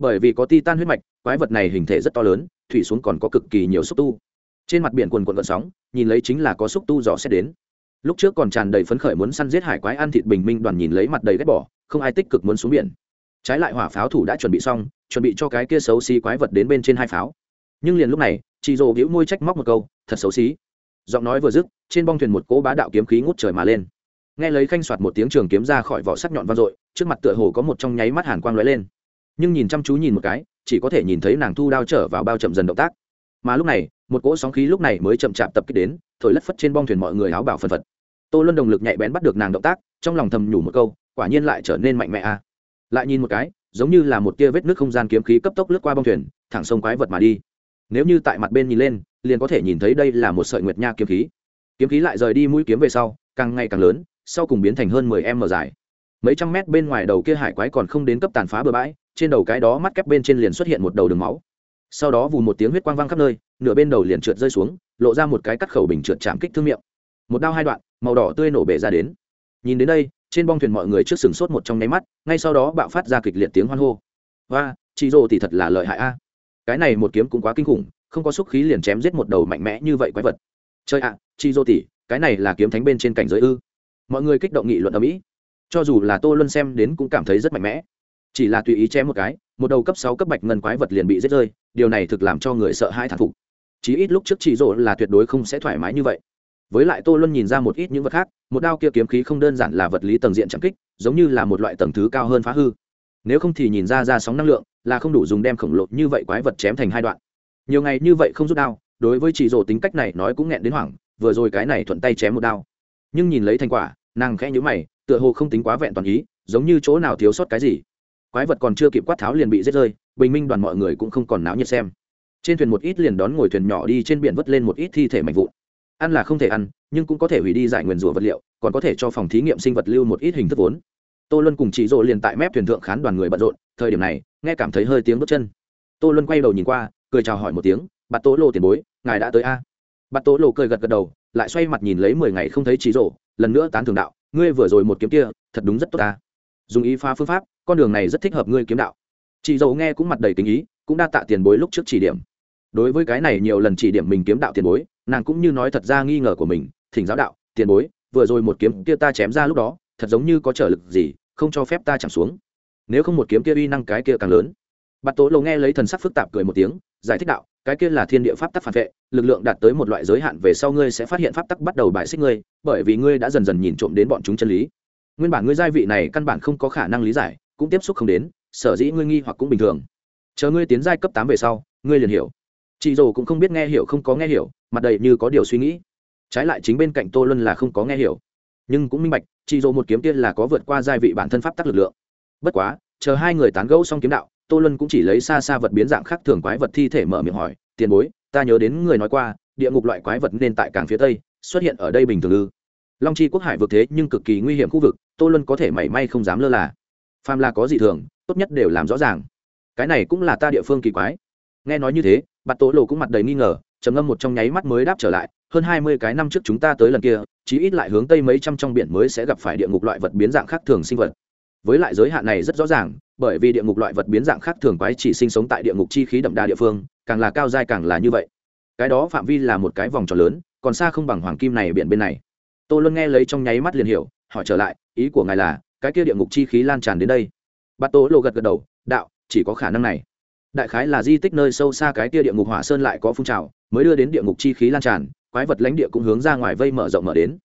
bởi vì có titan huyết mạch, quái vật này hình thể rất to lớn, thủy xuống còn có cực kỳ nhiều xúc tu. Trên mặt biển quần quần gợn sóng, nhìn lấy chính là có xúc tu dò xét đến. Lúc trước còn tràn đầy phấn khởi muốn săn giết hải quái ăn thịt bình minh đoàn nhìn lấy mặt đầy ghét bỏ, không ai tích cực muốn xuống biển. Trái lại hỏa pháo thủ đã chuẩn bị xong, chuẩn bị cho cái kia xấu xí quái vật đến bên trên hai pháo. Nhưng liền lúc này chị rồ hữu môi trách móc một câu, thật xấu xí. Giọng nói vừa dứt, trên bong thuyền một cỗ bá đạo kiếm khí ngút trời mà lên. Nghe lấy khanh soạt một tiếng trường kiếm ra khỏi vỏ sắc nhọn vang dội, trước mặt tựa hồ có một trong nháy mắt hàn quang lóe lên nhưng nhìn chăm chú nhìn một cái, chỉ có thể nhìn thấy nàng thu đao trở vào bao chậm dần động tác. Mà lúc này, một cỗ sóng khí lúc này mới chậm chạp tập kích đến, thổi lất phất trên bong thuyền mọi người áo bảo phân phật. Tô luân đồng lực nhạy bén bắt được nàng động tác, trong lòng thầm nhủ một câu, quả nhiên lại trở nên mạnh mẽ a lại nhìn một cái, giống như là một tia vết nước không gian kiếm khí cấp tốc lướt qua bong thuyền, thẳng sông quái vật mà đi. Nếu như tại mặt bên nhìn lên, liền có thể nhìn thấy đây là một sợi nguyệt nha kiếm khí. Kiếm khí lại rời đi mũi kiếm về sau, càng ngày càng lớn, sau cùng biến thành hơn mười m dài. Mấy trăm mét bên ngoài đầu kia hải quái còn không đến cấp tàn phá bừa bãi trên đầu cái đó mắt kép bên trên liền xuất hiện một đầu đường máu. Sau đó vù một tiếng huyết quang văng khắp nơi nửa bên đầu liền trượt rơi xuống lộ ra một cái cắt khẩu bình trượt chạm kích thương miệng. Một đao hai đoạn màu đỏ tươi nổ bể ra đến. Nhìn đến đây trên bong thuyền mọi người trước sừng sốt một trong nháy mắt ngay sau đó bạo phát ra kịch liệt tiếng hoan hô. Và chị rồ thì thật là lợi hại a. Cái này một kiếm cũng quá kinh khủng không có xúc khí liền chém giết một đầu mạnh mẽ như vậy quái vật. Chơi ạ à, chị rồ tỷ cái này là kiếm thánh bên trên cảnh giới ư? Mọi người kích động nghị luận ở mỹ. Cho dù là tô luân xem đến cũng cảm thấy rất mạnh mẽ chỉ là tùy ý chém một cái, một đầu cấp sáu cấp bạch ngân quái vật liền bị giết rơi, điều này thực làm cho người sợ hai thản phục. Chí ít lúc trước chị rỗ là tuyệt đối không sẽ thoải mái như vậy. Với lại tô luân nhìn ra một ít những vật khác, một đao kia kiếm khí không đơn giản là vật lý tầng diện chạm kích, giống như là một loại tầng thứ cao hơn phá hư. Nếu không thì nhìn ra ra sóng năng lượng, là không đủ dùng đem khổng lồ như vậy quái vật chém thành hai đoạn. Nhiều ngày như vậy không rút đao, đối với chị rồ tính cách này nói cũng nghẹn đến hoảng, vừa rồi cái này thuận tay chém một đao. Nhưng nhìn lấy thành quả, nàng khẽ nhữ mày, tựa hồ không tính quá vẹn toàn ý, giống như chỗ nào thiếu sót cái gì quái vật còn chưa kịp quát tháo liền bị giết rơi, bình minh đoàn mọi người cũng không còn náo nhiệt xem. Trên thuyền một ít liền đón ngồi thuyền nhỏ đi trên biển vớt lên một ít thi thể mạnh vụn. Ăn là không thể ăn, nhưng cũng có thể hủy đi giải nguyền rủa vật liệu, còn có thể cho phòng thí nghiệm sinh vật lưu một ít hình thức vốn. Tô luân cùng chị rộ liền tại mép thuyền thượng khán đoàn người bận rộn, thời điểm này, nghe cảm thấy hơi tiếng bước chân. Tô luân quay đầu nhìn qua, cười chào hỏi một tiếng, bạt tố Lô tiền bối, ngài đã tới a? À? bạt tố Lô cười gật gật đầu, lại xoay mặt nhìn lấy mười ngày không thấy chị rộ lần nữa tán thường đạo, ngươi vừa rồi một kiếm kia, thật đúng rất tốt ta dùng ý phá phương pháp, con đường này rất thích hợp ngươi kiếm đạo. Chị dầu nghe cũng mặt đầy tình ý, cũng đa tạ tiền bối lúc trước chỉ điểm. Đối với cái này nhiều lần chỉ điểm mình kiếm đạo tiền bối, nàng cũng như nói thật ra nghi ngờ của mình, thỉnh giáo đạo, tiền bối, vừa rồi một kiếm kia ta chém ra lúc đó, thật giống như có trở lực gì, không cho phép ta chạm xuống. Nếu không một kiếm kia uy năng cái kia càng lớn. Bạt tố lầu nghe lấy thần sắc phức tạp cười một tiếng, giải thích đạo, cái kia là thiên địa pháp tắc phản vệ, lực lượng đạt tới một loại giới hạn về sau ngươi sẽ phát hiện pháp tắc bắt đầu bài xích ngươi, bởi vì ngươi đã dần dần nhìn trộm đến bọn chúng chân lý nguyên bản ngươi giai vị này căn bản không có khả năng lý giải, cũng tiếp xúc không đến, sở dĩ ngươi nghi hoặc cũng bình thường. Chờ ngươi tiến giai cấp tám về sau, ngươi liền hiểu. Chị dồ cũng không biết nghe hiểu không có nghe hiểu, mặt đầy như có điều suy nghĩ. Trái lại chính bên cạnh tô luân là không có nghe hiểu. Nhưng cũng minh bạch, chị dồ một kiếm tiên là có vượt qua giai vị bản thân pháp tắc lực lượng. Bất quá, chờ hai người tán gẫu xong kiếm đạo, tô luân cũng chỉ lấy xa xa vật biến dạng khác thường quái vật thi thể mở miệng hỏi, tiền bối, ta nhớ đến người nói qua, địa ngục loại quái vật nên tại cảng phía tây, xuất hiện ở đây bình thường ư? Long chi quốc hải vượt thế nhưng cực kỳ nguy hiểm khu vực, tô luân có thể mảy may không dám lơ là. Phàm là có gì thường, tốt nhất đều làm rõ ràng. Cái này cũng là ta địa phương kỳ quái. Nghe nói như thế, bạt tố lộ cũng mặt đầy nghi ngờ, trầm ngâm một trong nháy mắt mới đáp trở lại, hơn hai mươi cái năm trước chúng ta tới lần kia, chí ít lại hướng tây mấy trăm trong biển mới sẽ gặp phải địa ngục loại vật biến dạng khác thường sinh vật. Với lại giới hạn này rất rõ ràng, bởi vì địa ngục loại vật biến dạng khác thường quái chỉ sinh sống tại địa ngục chi khí đậm đà địa phương, càng là cao dai càng là như vậy. Cái đó phạm vi là một cái vòng tròn lớn, còn xa không bằng hoàng kim này biển bên này tô luân nghe lấy trong nháy mắt liền hiểu, hỏi trở lại, ý của ngài là, cái kia địa ngục chi khí lan tràn đến đây. Bát tố lộ gật gật đầu, đạo, chỉ có khả năng này. Đại khái là di tích nơi sâu xa cái kia địa ngục hỏa sơn lại có phun trào, mới đưa đến địa ngục chi khí lan tràn, quái vật lãnh địa cũng hướng ra ngoài vây mở rộng mở đến.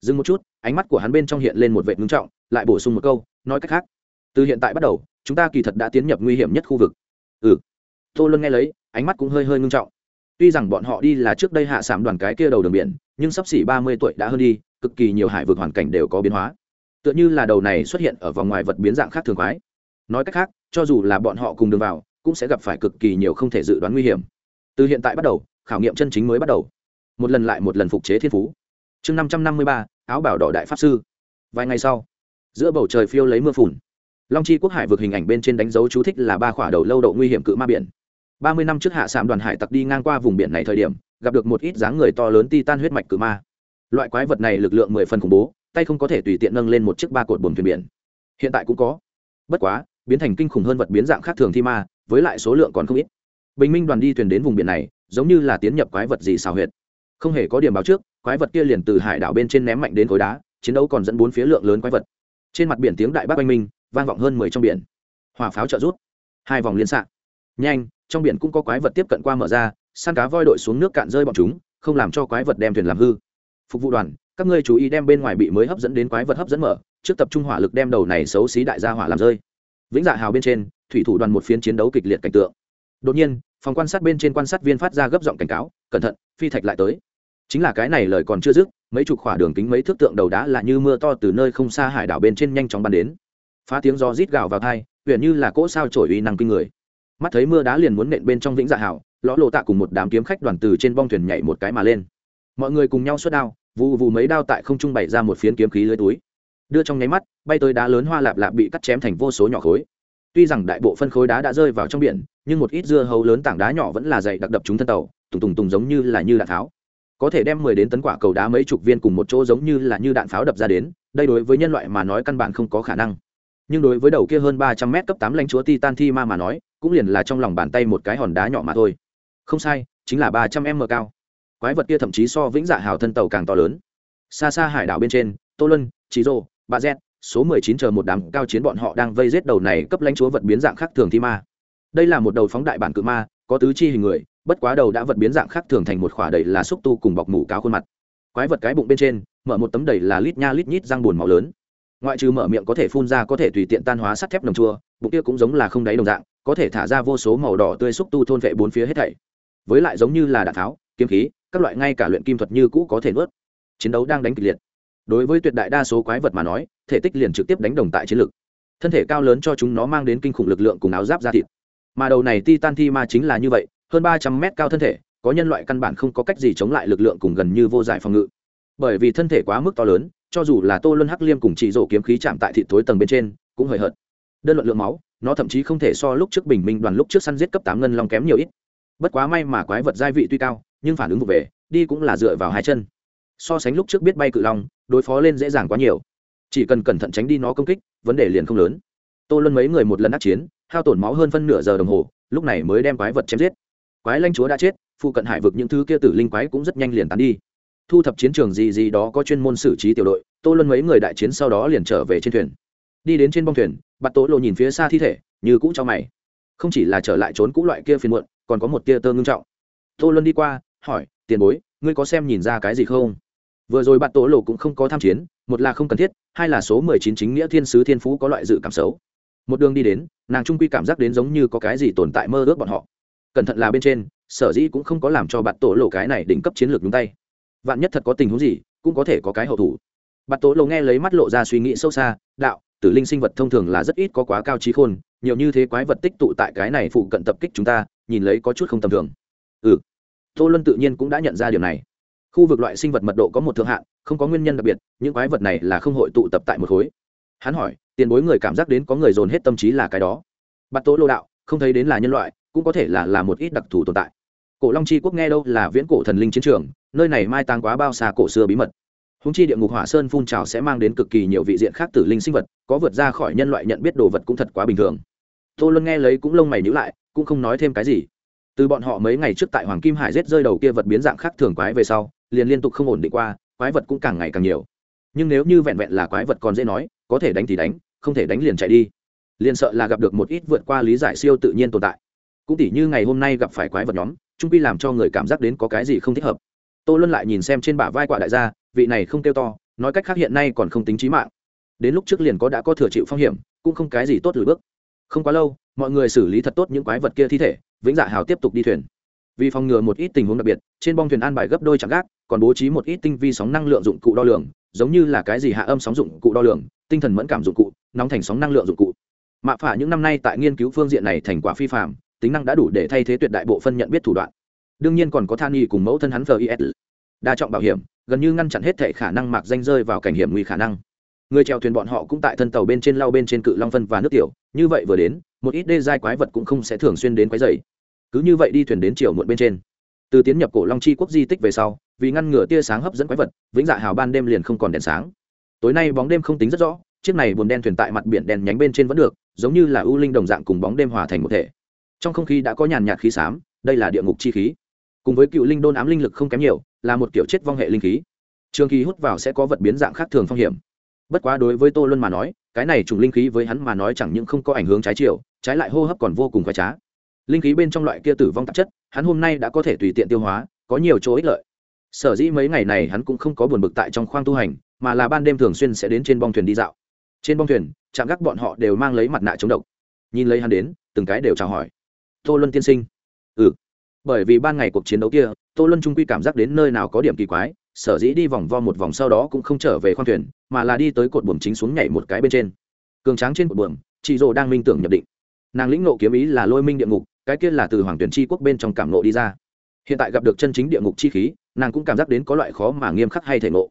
Dừng một chút, ánh mắt của hắn bên trong hiện lên một vệ ngưng trọng, lại bổ sung một câu, nói cách khác. Từ hiện tại bắt đầu, chúng ta kỳ thật đã tiến nhập nguy hiểm nhất khu vực. Ừ. Tô luân nghe lấy, ánh mắt cũng hơi hơi ngưng trọng. Tuy rằng bọn họ đi là trước đây hạ sảm đoàn cái kia đầu đường biển, nhưng sắp xỉ ba mươi tuổi đã hơn đi cực kỳ nhiều hải vực hoàn cảnh đều có biến hóa. Tựa như là đầu này xuất hiện ở vòng ngoài vật biến dạng khác thường quái. Nói cách khác, cho dù là bọn họ cùng đường vào, cũng sẽ gặp phải cực kỳ nhiều không thể dự đoán nguy hiểm. Từ hiện tại bắt đầu, khảo nghiệm chân chính mới bắt đầu. Một lần lại một lần phục chế thiên phú. Chương năm trăm năm mươi ba, áo bảo đỏ đại pháp sư. Vài ngày sau, giữa bầu trời phiêu lấy mưa phùn. Long chi quốc hải vượt hình ảnh bên trên đánh dấu chú thích là ba khỏa đầu lâu độ nguy hiểm cự ma biển. Ba mươi năm trước hạ sạm đoàn hải tặc đi ngang qua vùng biển này thời điểm, gặp được một ít dáng người to lớn ti tan huyết mạch cự ma loại quái vật này lực lượng mười phần khủng bố, tay không có thể tùy tiện nâng lên một chiếc ba cột buồm thuyền biển. Hiện tại cũng có. Bất quá, biến thành kinh khủng hơn vật biến dạng khác thường thi ma, với lại số lượng còn không ít. Bình minh đoàn đi thuyền đến vùng biển này, giống như là tiến nhập quái vật gì xào huyệt. Không hề có điểm báo trước, quái vật kia liền từ hải đảo bên trên ném mạnh đến khối đá, chiến đấu còn dẫn bốn phía lượng lớn quái vật. Trên mặt biển tiếng đại bác oanh minh, vang vọng hơn mười trong biển. Hỏa pháo trợ rút hai vòng liên xạ. Nhanh, trong biển cũng có quái vật tiếp cận qua mở ra săn cá voi đội xuống nước cạn rơi bọn chúng, không làm cho quái vật đem thuyền làm hư phục vụ đoàn, các ngươi chú ý đem bên ngoài bị mới hấp dẫn đến quái vật hấp dẫn mở, trước tập trung hỏa lực đem đầu này xấu xí đại gia hỏa làm rơi. Vĩnh dạ hào bên trên, thủy thủ đoàn một phiến chiến đấu kịch liệt cảnh tượng. Đột nhiên, phòng quan sát bên trên quan sát viên phát ra gấp giọng cảnh cáo, cẩn thận, phi thạch lại tới. Chính là cái này lời còn chưa dứt, mấy chục khỏa đường kính mấy thước tượng đầu đá là như mưa to từ nơi không xa hải đảo bên trên nhanh chóng bắn đến. Phá tiếng gió rít gào vào thai huyện như là cỗ sao trổi uy năng kinh người. Mắt thấy mưa đá liền muốn nện bên trong vĩnh dạ hảo lõ lộ tạ cùng một đám kiếm khách đoàn từ trên bong thuyền nhảy một cái mà lên. Mọi người cùng nhau xuất đao vụ vụ mấy đao tại không trung bày ra một phiến kiếm khí lưới túi. Đưa trong nháy mắt, bay tới đá lớn hoa lạp lạp bị cắt chém thành vô số nhỏ khối. Tuy rằng đại bộ phân khối đá đã rơi vào trong biển, nhưng một ít dưa hấu lớn tảng đá nhỏ vẫn là dày đặc đập chúng thân tàu, tùng tùng tùng giống như là như đạn pháo. Có thể đem mười đến tấn quả cầu đá mấy chục viên cùng một chỗ giống như là như đạn pháo đập ra đến, đây đối với nhân loại mà nói căn bản không có khả năng. Nhưng đối với đầu kia hơn ba trăm mét cấp tám lãnh chúa titan thi ma mà nói, cũng liền là trong lòng bàn tay một cái hòn đá nhỏ mà thôi. Không sai, chính là ba trăm m cao quái vật kia thậm chí so vĩnh dạ hào thân tàu càng to lớn. Xa xa hải đảo bên trên, tô lân trí rô bà z số mười chín chờ một đám cao chiến bọn họ đang vây giết đầu này cấp lãnh chúa vật biến dạng khác thường thi ma. Đây là một đầu phóng đại bản cự ma, có tứ chi hình người, bất quá đầu đã vật biến dạng khác thường thành một khỏa đầy là xúc tu cùng bọc mủ cáo khuôn mặt. Quái vật cái bụng bên trên, mở một tấm đầy là lít nha lít nhít răng buồn màu lớn. Ngoại trừ mở miệng có thể phun ra có thể tùy tiện tan hóa sắt thép nồng chua, bụng kia cũng giống là không đáy đồng dạng, có thể thả ra vô số màu đỏ tươi xúc tu thôn vệ bốn phía hết thảy. Với lại giống như là đạn tháo kiếm khí, các loại ngay cả luyện kim thuật như cũ có thể nuốt. Chiến đấu đang đánh kịch liệt. Đối với tuyệt đại đa số quái vật mà nói, thể tích liền trực tiếp đánh đồng tại chiến lực. Thân thể cao lớn cho chúng nó mang đến kinh khủng lực lượng cùng áo giáp da thịt. Mà đầu này titan thi ma chính là như vậy, hơn ba trăm mét cao thân thể, có nhân loại căn bản không có cách gì chống lại lực lượng cùng gần như vô giải phòng ngự. Bởi vì thân thể quá mức to lớn, cho dù là tô luân hắc liêm cùng chỉ rổ kiếm khí chạm tại thị thối tầng bên trên, cũng hời hợt. Đơn luận lượng máu, nó thậm chí không thể so lúc trước bình minh đoàn lúc trước săn giết cấp tám ngân long kém nhiều ít. Bất quá may mà quái vật gia vị tuy cao nhưng phản ứng vụ về, đi cũng là dựa vào hai chân. So sánh lúc trước biết bay cự long, đối phó lên dễ dàng quá nhiều. Chỉ cần cẩn thận tránh đi nó công kích, vấn đề liền không lớn. Tô luân mấy người một lần đắc chiến, hao tổn máu hơn phân nửa giờ đồng hồ, lúc này mới đem quái vật chém giết. Quái lanh chúa đã chết, phụ cận hải vực những thứ kia tử linh quái cũng rất nhanh liền tán đi. Thu thập chiến trường gì gì đó có chuyên môn xử trí tiểu đội, tô luân mấy người đại chiến sau đó liền trở về trên thuyền. Đi đến trên bông thuyền, bắt tố lộ nhìn phía xa thi thể, như cũ cho mày. Không chỉ là trở lại trốn cũ loại kia phiền muộn, còn có một tia tơ ngưng trọng. Tô luân đi qua hỏi, tiền bối, ngươi có xem nhìn ra cái gì không? Vừa rồi bạn tổ lộ cũng không có tham chiến, một là không cần thiết, hai là số mười chín chính nghĩa thiên sứ thiên phú có loại dự cảm xấu. Một đường đi đến, nàng trung quy cảm giác đến giống như có cái gì tồn tại mơ ước bọn họ. Cẩn thận là bên trên, sở dĩ cũng không có làm cho bạn tổ lộ cái này đỉnh cấp chiến lược nhúng tay. Vạn nhất thật có tình huống gì, cũng có thể có cái hậu thủ. Bạn tổ lộ nghe lấy mắt lộ ra suy nghĩ sâu xa, đạo, tử linh sinh vật thông thường là rất ít có quá cao trí khôn, nhiều như thế quái vật tích tụ tại cái này phụ cận tập kích chúng ta, nhìn lấy có chút không tầm thường. Ừ tô luân tự nhiên cũng đã nhận ra điều này. Khu vực loại sinh vật mật độ có một thượng hạn, không có nguyên nhân đặc biệt, những quái vật này là không hội tụ tập tại một khối. Hắn hỏi, tiền bối người cảm giác đến có người dồn hết tâm trí là cái đó. Bắt tố lô đạo, không thấy đến là nhân loại, cũng có thể là là một ít đặc thù tồn tại. Cổ long chi quốc nghe đâu là viễn cổ thần linh chiến trường, nơi này mai tang quá bao xa cổ xưa bí mật. Húng chi địa ngục hỏa sơn phun trào sẽ mang đến cực kỳ nhiều vị diện khác tử linh sinh vật, có vượt ra khỏi nhân loại nhận biết đồ vật cũng thật quá bình thường. Tô luân nghe lấy cũng lông mày nhữ lại, cũng không nói thêm cái gì từ bọn họ mấy ngày trước tại hoàng kim hải rết rơi đầu kia vật biến dạng khác thường quái về sau, liền liên tục không ổn định qua, quái vật cũng càng ngày càng nhiều. Nhưng nếu như vẹn vẹn là quái vật còn dễ nói, có thể đánh thì đánh, không thể đánh liền chạy đi. Liền sợ là gặp được một ít vượt qua lý giải siêu tự nhiên tồn tại. Cũng tỉ như ngày hôm nay gặp phải quái vật nhóm, trung pi làm cho người cảm giác đến có cái gì không thích hợp. Tô luân lại nhìn xem trên bả vai quả đại gia, vị này không kêu to, nói cách khác hiện nay còn không tính trí mạng. Đến lúc trước liền có đã có thừa chịu phong hiểm, cũng không cái gì tốt lùi bước. Không quá lâu, mọi người xử lý thật tốt những quái vật kia thi thể vĩnh dạ hào tiếp tục đi thuyền. Vì phòng ngừa một ít tình huống đặc biệt, trên bong thuyền an bài gấp đôi chạm gác, còn bố trí một ít tinh vi sóng năng lượng dụng cụ đo lường, giống như là cái gì hạ âm sóng dụng cụ đo lường, tinh thần mẫn cảm dụng cụ, nóng thành sóng năng lượng dụng cụ. Mạ phả những năm nay tại nghiên cứu phương diện này thành quả phi phạm tính năng đã đủ để thay thế tuyệt đại bộ phân nhận biết thủ đoạn. Đương nhiên còn có than y cùng mẫu thân hắn vis đa trọng bảo hiểm, gần như ngăn chặn hết thể khả năng mạc danh rơi vào cảnh hiểm nguy khả năng. Người chèo thuyền bọn họ cũng tại thân tàu bên trên lau bên trên cự long phân và nước tiểu, như vậy vừa đến, một ít đê giai quái vật cũng không sẽ thường xuyên đến quái dày cứ như vậy đi thuyền đến chiều muộn bên trên. Từ tiến nhập cổ long chi quốc di tích về sau, vì ngăn ngừa tia sáng hấp dẫn quái vật, vĩnh dạ hào ban đêm liền không còn đèn sáng. Tối nay bóng đêm không tính rất rõ, chiếc này buồn đen thuyền tại mặt biển đèn nhánh bên trên vẫn được, giống như là ưu linh đồng dạng cùng bóng đêm hòa thành một thể. Trong không khí đã có nhàn nhạt khí xám, đây là địa ngục chi khí. Cùng với cựu linh đôn ám linh lực không kém nhiều, là một kiểu chết vong hệ linh khí. Trường khí hút vào sẽ có vật biến dạng khác thường phong hiểm. Bất quá đối với tô luân mà nói, cái này trùng linh khí với hắn mà nói chẳng những không có ảnh hưởng trái chiều, trái lại hô hấp còn vô cùng khoái trá linh khí bên trong loại kia tử vong tạp chất, hắn hôm nay đã có thể tùy tiện tiêu hóa, có nhiều chỗ ích lợi. Sở dĩ mấy ngày này hắn cũng không có buồn bực tại trong khoang tu hành, mà là ban đêm thường xuyên sẽ đến trên bong thuyền đi dạo. Trên bong thuyền, chạm gác bọn họ đều mang lấy mặt nạ chống độc. Nhìn lấy hắn đến, từng cái đều chào hỏi. Tô luân tiên sinh. Ừ. Bởi vì ban ngày cuộc chiến đấu kia, tô luân trung quy cảm giác đến nơi nào có điểm kỳ quái, sở dĩ đi vòng vo một vòng sau đó cũng không trở về khoang thuyền, mà là đi tới cột buồm chính xuống nhảy một cái bên trên. Cường tráng trên cột buồm chị rồ đang minh tưởng nhập định. Nàng lĩnh nộ kiếm ý là lôi minh địa ngục cái kia là từ hoàng tuyển tri quốc bên trong cảm nộ đi ra. Hiện tại gặp được chân chính địa ngục chi khí, nàng cũng cảm giác đến có loại khó mà nghiêm khắc hay thể ngộ.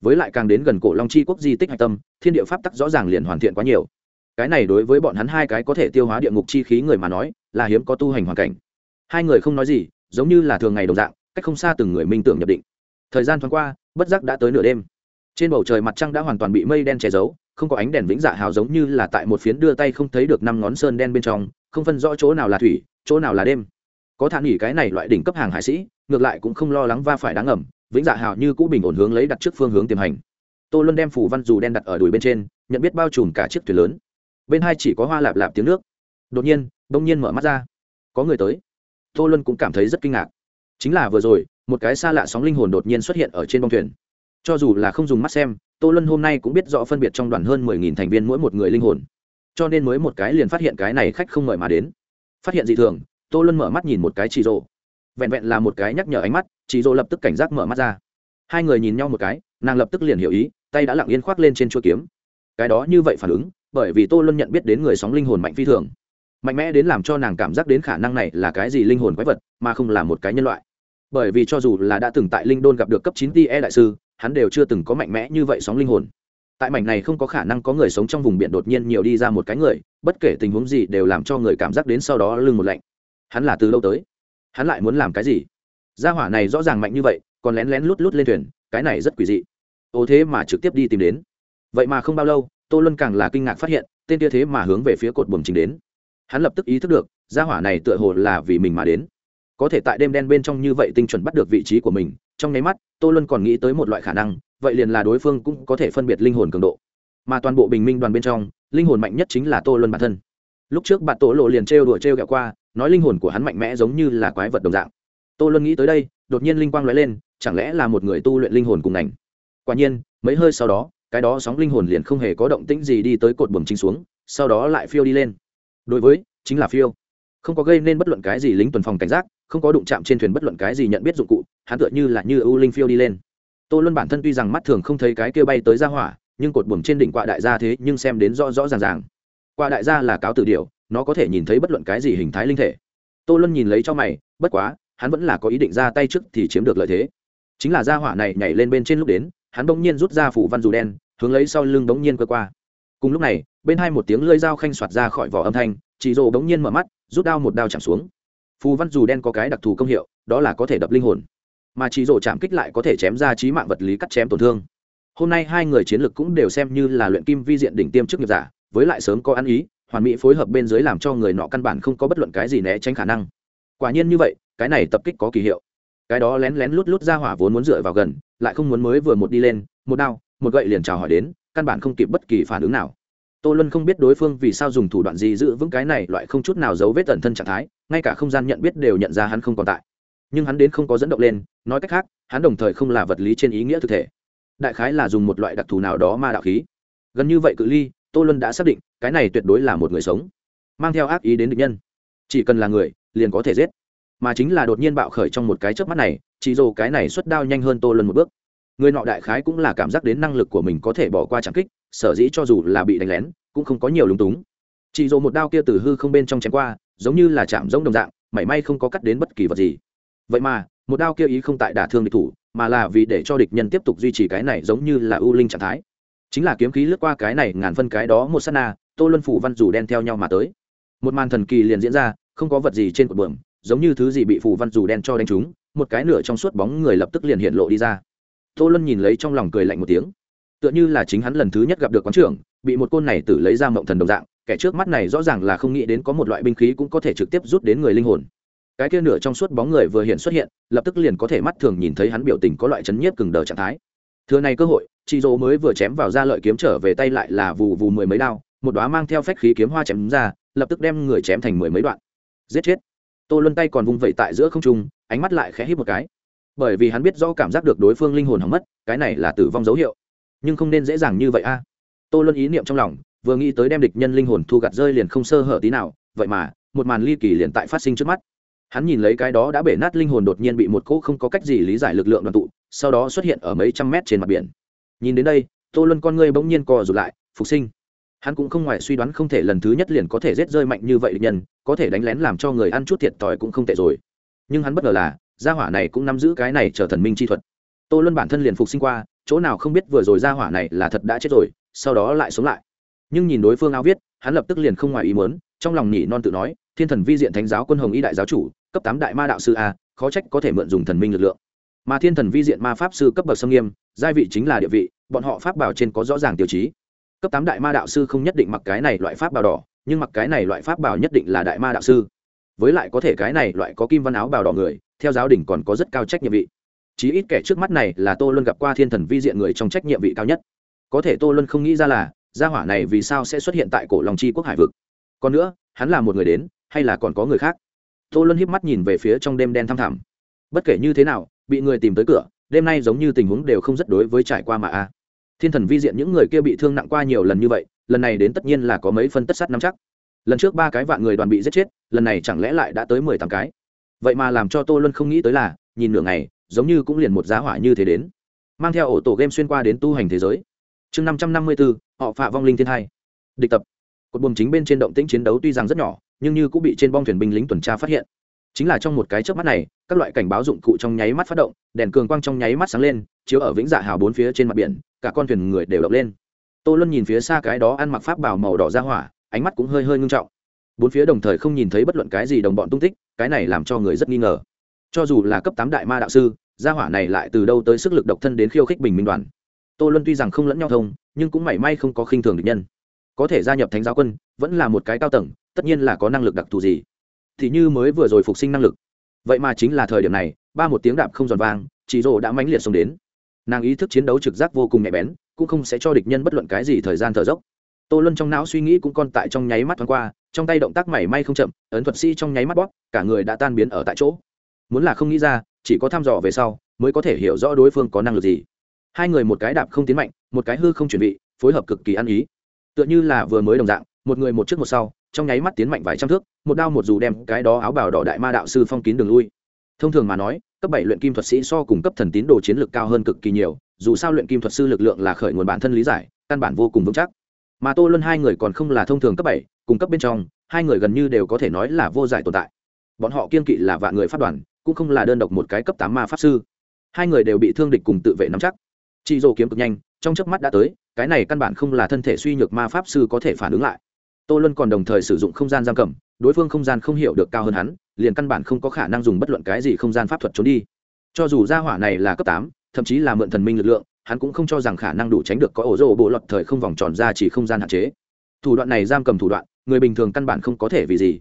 Với lại càng đến gần cổ long chi quốc di tích hạch tâm, thiên địa pháp tắc rõ ràng liền hoàn thiện quá nhiều. Cái này đối với bọn hắn hai cái có thể tiêu hóa địa ngục chi khí người mà nói, là hiếm có tu hành hoàn cảnh. Hai người không nói gì, giống như là thường ngày đồng dạng, cách không xa từng người minh tưởng nhập định. Thời gian thoáng qua, bất giác đã tới nửa đêm. Trên bầu trời mặt trăng đã hoàn toàn bị mây đen che giấu, không có ánh đèn vĩnh dạ hào giống như là tại một phiến đưa tay không thấy được năm ngón sơn đen bên trong, không phân rõ chỗ nào là thủy chỗ nào là đêm? Có thản nghỉ cái này loại đỉnh cấp hàng hải sĩ, ngược lại cũng không lo lắng va phải đáng ẩm vĩnh dạ hào như cũ bình ổn hướng lấy đặt trước phương hướng tiềm hành. Tô luân đem phủ văn dù đen đặt ở đùi bên trên, nhận biết bao trùm cả chiếc thuyền lớn. Bên hai chỉ có hoa lạp lạp tiếng nước. Đột nhiên, đông nhiên mở mắt ra. Có người tới. Tô luân cũng cảm thấy rất kinh ngạc. Chính là vừa rồi, một cái xa lạ sóng linh hồn đột nhiên xuất hiện ở trên bông thuyền. Cho dù là không dùng mắt xem, tô luân hôm nay cũng biết rõ phân biệt trong đoàn hơn mười nghìn thành viên mỗi một người linh hồn. Cho nên mới một cái liền phát hiện cái này khách không mời mà đến phát hiện dị thường tô luân mở mắt nhìn một cái chỉ rồ, vẹn vẹn là một cái nhắc nhở ánh mắt chỉ rồ lập tức cảnh giác mở mắt ra. Hai người nhìn nhau một cái nàng lập tức liền hiểu ý tay đã lặng yên khoác lên trên chuỗi kiếm. Cái đó như vậy phản ứng bởi vì tô luân nhận biết đến người sóng linh hồn mạnh phi thường. Mạnh mẽ đến làm cho nàng cảm giác đến khả năng này là cái gì linh hồn quái vật mà không là một cái nhân loại. Bởi vì cho dù là đã từng tại linh đôn gặp được cấp chín ti e đại sư hắn đều chưa từng có mạnh mẽ như vậy sóng linh hồn tại mảnh này không có khả năng có người sống trong vùng biển đột nhiên nhiều đi ra một cái người, bất kể tình huống gì đều làm cho người cảm giác đến sau đó lưng một lạnh. Hắn là từ lâu tới? Hắn lại muốn làm cái gì? Gia hỏa này rõ ràng mạnh như vậy, còn lén lén lút lút lên thuyền, cái này rất quỷ dị. Ô thế mà trực tiếp đi tìm đến. Vậy mà không bao lâu, tô luân càng là kinh ngạc phát hiện, tên kia thế mà hướng về phía cột buồng chính đến. Hắn lập tức ý thức được, gia hỏa này tựa hồ là vì mình mà đến. Có thể tại đêm đen bên trong như vậy tinh chuẩn bắt được vị trí của mình, trong nháy mắt, tô luân còn nghĩ tới một loại khả năng vậy liền là đối phương cũng có thể phân biệt linh hồn cường độ. Mà toàn bộ bình minh đoàn bên trong, linh hồn mạnh nhất chính là tô luân bản thân. Lúc trước bạn tổ lộ liền trêu đùa trêu kẹo qua, nói linh hồn của hắn mạnh mẽ giống như là quái vật đồng dạng. Tô luân nghĩ tới đây, đột nhiên linh quang lóe lên, chẳng lẽ là một người tu luyện linh hồn cùng ngành? Quả nhiên, mấy hơi sau đó, cái đó sóng linh hồn liền không hề có động tĩnh gì đi tới cột buồng chính xuống, sau đó lại phiêu đi lên. Đối với, chính là phiêu. Không có gây nên bất luận cái gì lính tuần phòng cảnh giác, không có đụng chạm trên thuyền bất luận cái gì nhận biết dụng cụ, hắn tựa như là như ưu linh phiêu đi lên tô luân bản thân tuy rằng mắt thường không thấy cái kia bay tới ra hỏa, nhưng cột buồm trên đỉnh quạ đại gia thế nhưng xem đến rõ rõ ràng ràng. Quạ đại gia là cáo tử điều nó có thể nhìn thấy bất luận cái gì hình thái linh thể. Tô luân nhìn lấy cho mày, bất quá, hắn vẫn là có ý định ra tay trước thì chiếm được lợi thế. Chính là gia hỏa này nhảy lên bên trên lúc đến, hắn bỗng nhiên rút ra phủ văn dù đen, hướng lấy sau lưng bỗng nhiên cơ qua. Cùng lúc này, bên hai một tiếng lưỡi dao khanh soạt ra khỏi vỏ âm thanh, chỉ rồ bỗng nhiên mở mắt, rút đao một đao chạm xuống. Phù văn dù đen có cái đặc thù công hiệu, đó là có thể đập linh hồn mà chỉ rổ chạm kích lại có thể chém ra trí mạng vật lý cắt chém tổn thương. Hôm nay hai người chiến lược cũng đều xem như là luyện kim vi diện đỉnh tiêm chức nghiệp giả, với lại sớm có ăn ý, hoàn mỹ phối hợp bên dưới làm cho người nọ căn bản không có bất luận cái gì né tránh khả năng. Quả nhiên như vậy, cái này tập kích có kỳ hiệu. Cái đó lén lén lút lút ra hỏa vốn muốn dựa vào gần, lại không muốn mới vừa một đi lên, một đao, một gậy liền chào hỏi đến, căn bản không kịp bất kỳ phản ứng nào. Tô luân không biết đối phương vì sao dùng thủ đoạn gì giữ vững cái này, loại không chút nào giấu vết tẩn thân trạng thái, ngay cả không gian nhận biết đều nhận ra hắn không còn tại nhưng hắn đến không có dẫn động lên, nói cách khác, hắn đồng thời không là vật lý trên ý nghĩa thực thể. Đại khái là dùng một loại đặc thù nào đó ma đạo khí. Gần như vậy cự ly, tô luân đã xác định, cái này tuyệt đối là một người sống. Mang theo ác ý đến địch nhân. Chỉ cần là người, liền có thể giết. Mà chính là đột nhiên bạo khởi trong một cái chớp mắt này, chỉ dồ cái này xuất đao nhanh hơn tô luân một bước. Người nọ đại khái cũng là cảm giác đến năng lực của mình có thể bỏ qua trảm kích, sở dĩ cho dù là bị đánh lén, cũng không có nhiều lúng túng. Chỉ dồ một đao kia từ hư không bên trong chém qua, giống như là chạm giống đồng dạng, mảy may không có cắt đến bất kỳ vật gì vậy mà, một đao kia ý không tại đả thương địch thủ, mà là vì để cho địch nhân tiếp tục duy trì cái này giống như là ưu linh trạng thái. Chính là kiếm khí lướt qua cái này ngàn phân cái đó một s á t na, tô luân phủ văn dù đen theo nhau mà tới. Một màn thần kỳ liền diễn ra, không có vật gì trên cột buồng giống như thứ gì bị phủ văn dù đen cho đánh trúng, một cái nửa trong suốt bóng người lập tức liền hiện lộ đi ra. Tô luân nhìn lấy trong lòng cười lạnh một tiếng. Tựa như là chính hắn lần thứ nhất gặp được quán trưởng, bị một côn này tử lấy ra mộng thần đồng dạng, kẻ trước mắt này rõ ràng là không nghĩ đến có một loại binh khí cũng có thể trực tiếp rút đến người linh hồn cái kia nửa trong suốt bóng người vừa hiện xuất hiện, lập tức liền có thể mắt thường nhìn thấy hắn biểu tình có loại chấn nhiếp cừng đờ trạng thái. Thừa này cơ hội chị dỗ mới vừa chém vào ra lợi kiếm trở về tay lại là vù vù mười mấy đao, một đoá mang theo phách khí kiếm hoa chém ra, lập tức đem người chém thành mười mấy đoạn. Giết chết. Tô luân tay còn vung vẩy tại giữa không trung, ánh mắt lại khẽ hít một cái. Bởi vì hắn biết rõ cảm giác được đối phương linh hồn hỏng mất, cái này là tử vong dấu hiệu. Nhưng không nên dễ dàng như vậy a. Tô luân ý niệm trong lòng, vừa nghĩ tới đem địch nhân linh hồn thu gặt rơi liền không sơ hở tí nào, vậy mà, một màn ly kỳ liền tại phát sinh trước mắt hắn nhìn lấy cái đó đã bể nát linh hồn đột nhiên bị một cỗ không có cách gì lý giải lực lượng đoàn tụ, sau đó xuất hiện ở mấy trăm mét trên mặt biển. Nhìn đến đây, tô luân con ngươi bỗng nhiên co rụt lại, phục sinh. Hắn cũng không ngoài suy đoán không thể lần thứ nhất liền có thể rết rơi mạnh như vậy nhân, có thể đánh lén làm cho người ăn chút thiệt thòi cũng không tệ rồi. Nhưng hắn bất ngờ là, gia hỏa này cũng nắm giữ cái này trở thần minh chi thuật. Tô luân bản thân liền phục sinh qua, chỗ nào không biết vừa rồi gia hỏa này là thật đã chết rồi, sau đó lại sống lại. Nhưng nhìn đối phương áo viết, hắn lập tức liền không ngoài ý muốn, trong lòng nhỉ non tự nói thiên thần vi diện thánh giáo quân hồng y đại giáo chủ, cấp tám đại ma đạo sư a, khó trách có thể mượn dùng thần minh lực lượng. Mà thiên thần vi diện ma pháp sư cấp bậc sâm nghiêm, giai vị chính là địa vị, bọn họ pháp bảo trên có rõ ràng tiêu chí. Cấp tám đại ma đạo sư không nhất định mặc cái này loại pháp bảo đỏ, nhưng mặc cái này loại pháp bảo nhất định là đại ma đạo sư. Với lại có thể cái này loại có kim văn áo bào đỏ người, theo giáo đình còn có rất cao trách nhiệm vị. Chí ít kẻ trước mắt này là tô luân gặp qua thiên thần vi diện người trong trách nhiệm vị cao nhất. Có thể tô luân không nghĩ ra là, gia hỏa này vì sao sẽ xuất hiện tại cổ lòng chi quốc hải vực. Còn nữa, hắn là một người đến hay là còn có người khác? Tô luân híp mắt nhìn về phía trong đêm đen thăm thẳm. Bất kể như thế nào, bị người tìm tới cửa, đêm nay giống như tình huống đều không rất đối với trải qua mà a. Thiên thần vi diện những người kia bị thương nặng qua nhiều lần như vậy, lần này đến tất nhiên là có mấy phân tất sắt nắm chắc. Lần trước ba cái vạn người đoàn bị giết chết, lần này chẳng lẽ lại đã tới mười tám cái? Vậy mà làm cho tô luân không nghĩ tới là, nhìn nửa ngày, giống như cũng liền một giá hỏa như thế đến. Mang theo ổ tổ game xuyên qua đến tu hành thế giới. Chương năm trăm năm mươi bốn họ phạ vong linh thiên hai địch tập. Cột buồm chính bên trên động tĩnh chiến đấu tuy rằng rất nhỏ nhưng như cũng bị trên bong thuyền binh lính tuần tra phát hiện. Chính là trong một cái chớp mắt này, các loại cảnh báo dụng cụ trong nháy mắt phát động, đèn cường quang trong nháy mắt sáng lên, chiếu ở vĩnh dạ hào bốn phía trên mặt biển, cả con thuyền người đều động lên. Tô luân nhìn phía xa cái đó ăn mặc pháp bảo màu đỏ ra hỏa, ánh mắt cũng hơi hơi ngưng trọng. Bốn phía đồng thời không nhìn thấy bất luận cái gì đồng bọn tung tích, cái này làm cho người rất nghi ngờ. Cho dù là cấp tám đại ma đạo sư, gia hỏa này lại từ đâu tới sức lực độc thân đến khiêu khích bình minh đoàn? Tô luân tuy rằng không lẫn nhau thông, nhưng cũng mảy may không có khinh thường địch nhân. Có thể gia nhập thánh giáo quân, vẫn là một cái cao tầng tất nhiên là có năng lực đặc thù gì. Thì như mới vừa rồi phục sinh năng lực. Vậy mà chính là thời điểm này, ba một tiếng đạp không giòn vang chị rồ đã mãnh liệt xông đến. Nàng ý thức chiến đấu trực giác vô cùng nhạy bén, cũng không sẽ cho địch nhân bất luận cái gì thời gian thở dốc. Tô luân trong não suy nghĩ cũng còn tại trong nháy mắt thoáng qua, trong tay động tác mảy may không chậm, ấn thuật sĩ trong nháy mắt bóp, cả người đã tan biến ở tại chỗ. Muốn là không nghĩ ra, chỉ có thăm dò về sau, mới có thể hiểu rõ đối phương có năng lực gì. Hai người một cái đạp không tiến mạnh, một cái hư không chuẩn bị phối hợp cực kỳ ăn ý. Tựa như là vừa mới đồng dạng, một người một trước một sau trong nháy mắt tiến mạnh vài trăm thước, một đao một dù đem cái đó áo bào đỏ đại ma đạo sư phong kín đường lui. Thông thường mà nói, cấp bảy luyện kim thuật sĩ so cùng cấp thần tín đồ chiến lược cao hơn cực kỳ nhiều, dù sao luyện kim thuật sư lực lượng là khởi nguồn bản thân lý giải, căn bản vô cùng vững chắc. Mà tô luân hai người còn không là thông thường cấp bảy, cùng cấp bên trong, hai người gần như đều có thể nói là vô giải tồn tại. Bọn họ kiên kỵ là vạn người phát đoàn, cũng không là đơn độc một cái cấp tám ma pháp sư. Hai người đều bị thương địch cùng tự vệ nắm chắc. Chị dồ kiếm cực nhanh, trong chớp mắt đã tới, cái này căn bản không là thân thể suy nhược ma pháp sư có thể phản ứng lại tô luân còn đồng thời sử dụng không gian giam cầm, đối phương không gian không hiểu được cao hơn hắn, liền căn bản không có khả năng dùng bất luận cái gì không gian pháp thuật trốn đi. Cho dù gia hỏa này là cấp tám, thậm chí là mượn thần minh lực lượng, hắn cũng không cho rằng khả năng đủ tránh được có ổ rô bộ lọt thời không vòng tròn ra chỉ không gian hạn chế. Thủ đoạn này giam cầm thủ đoạn, người bình thường căn bản không có thể vì gì.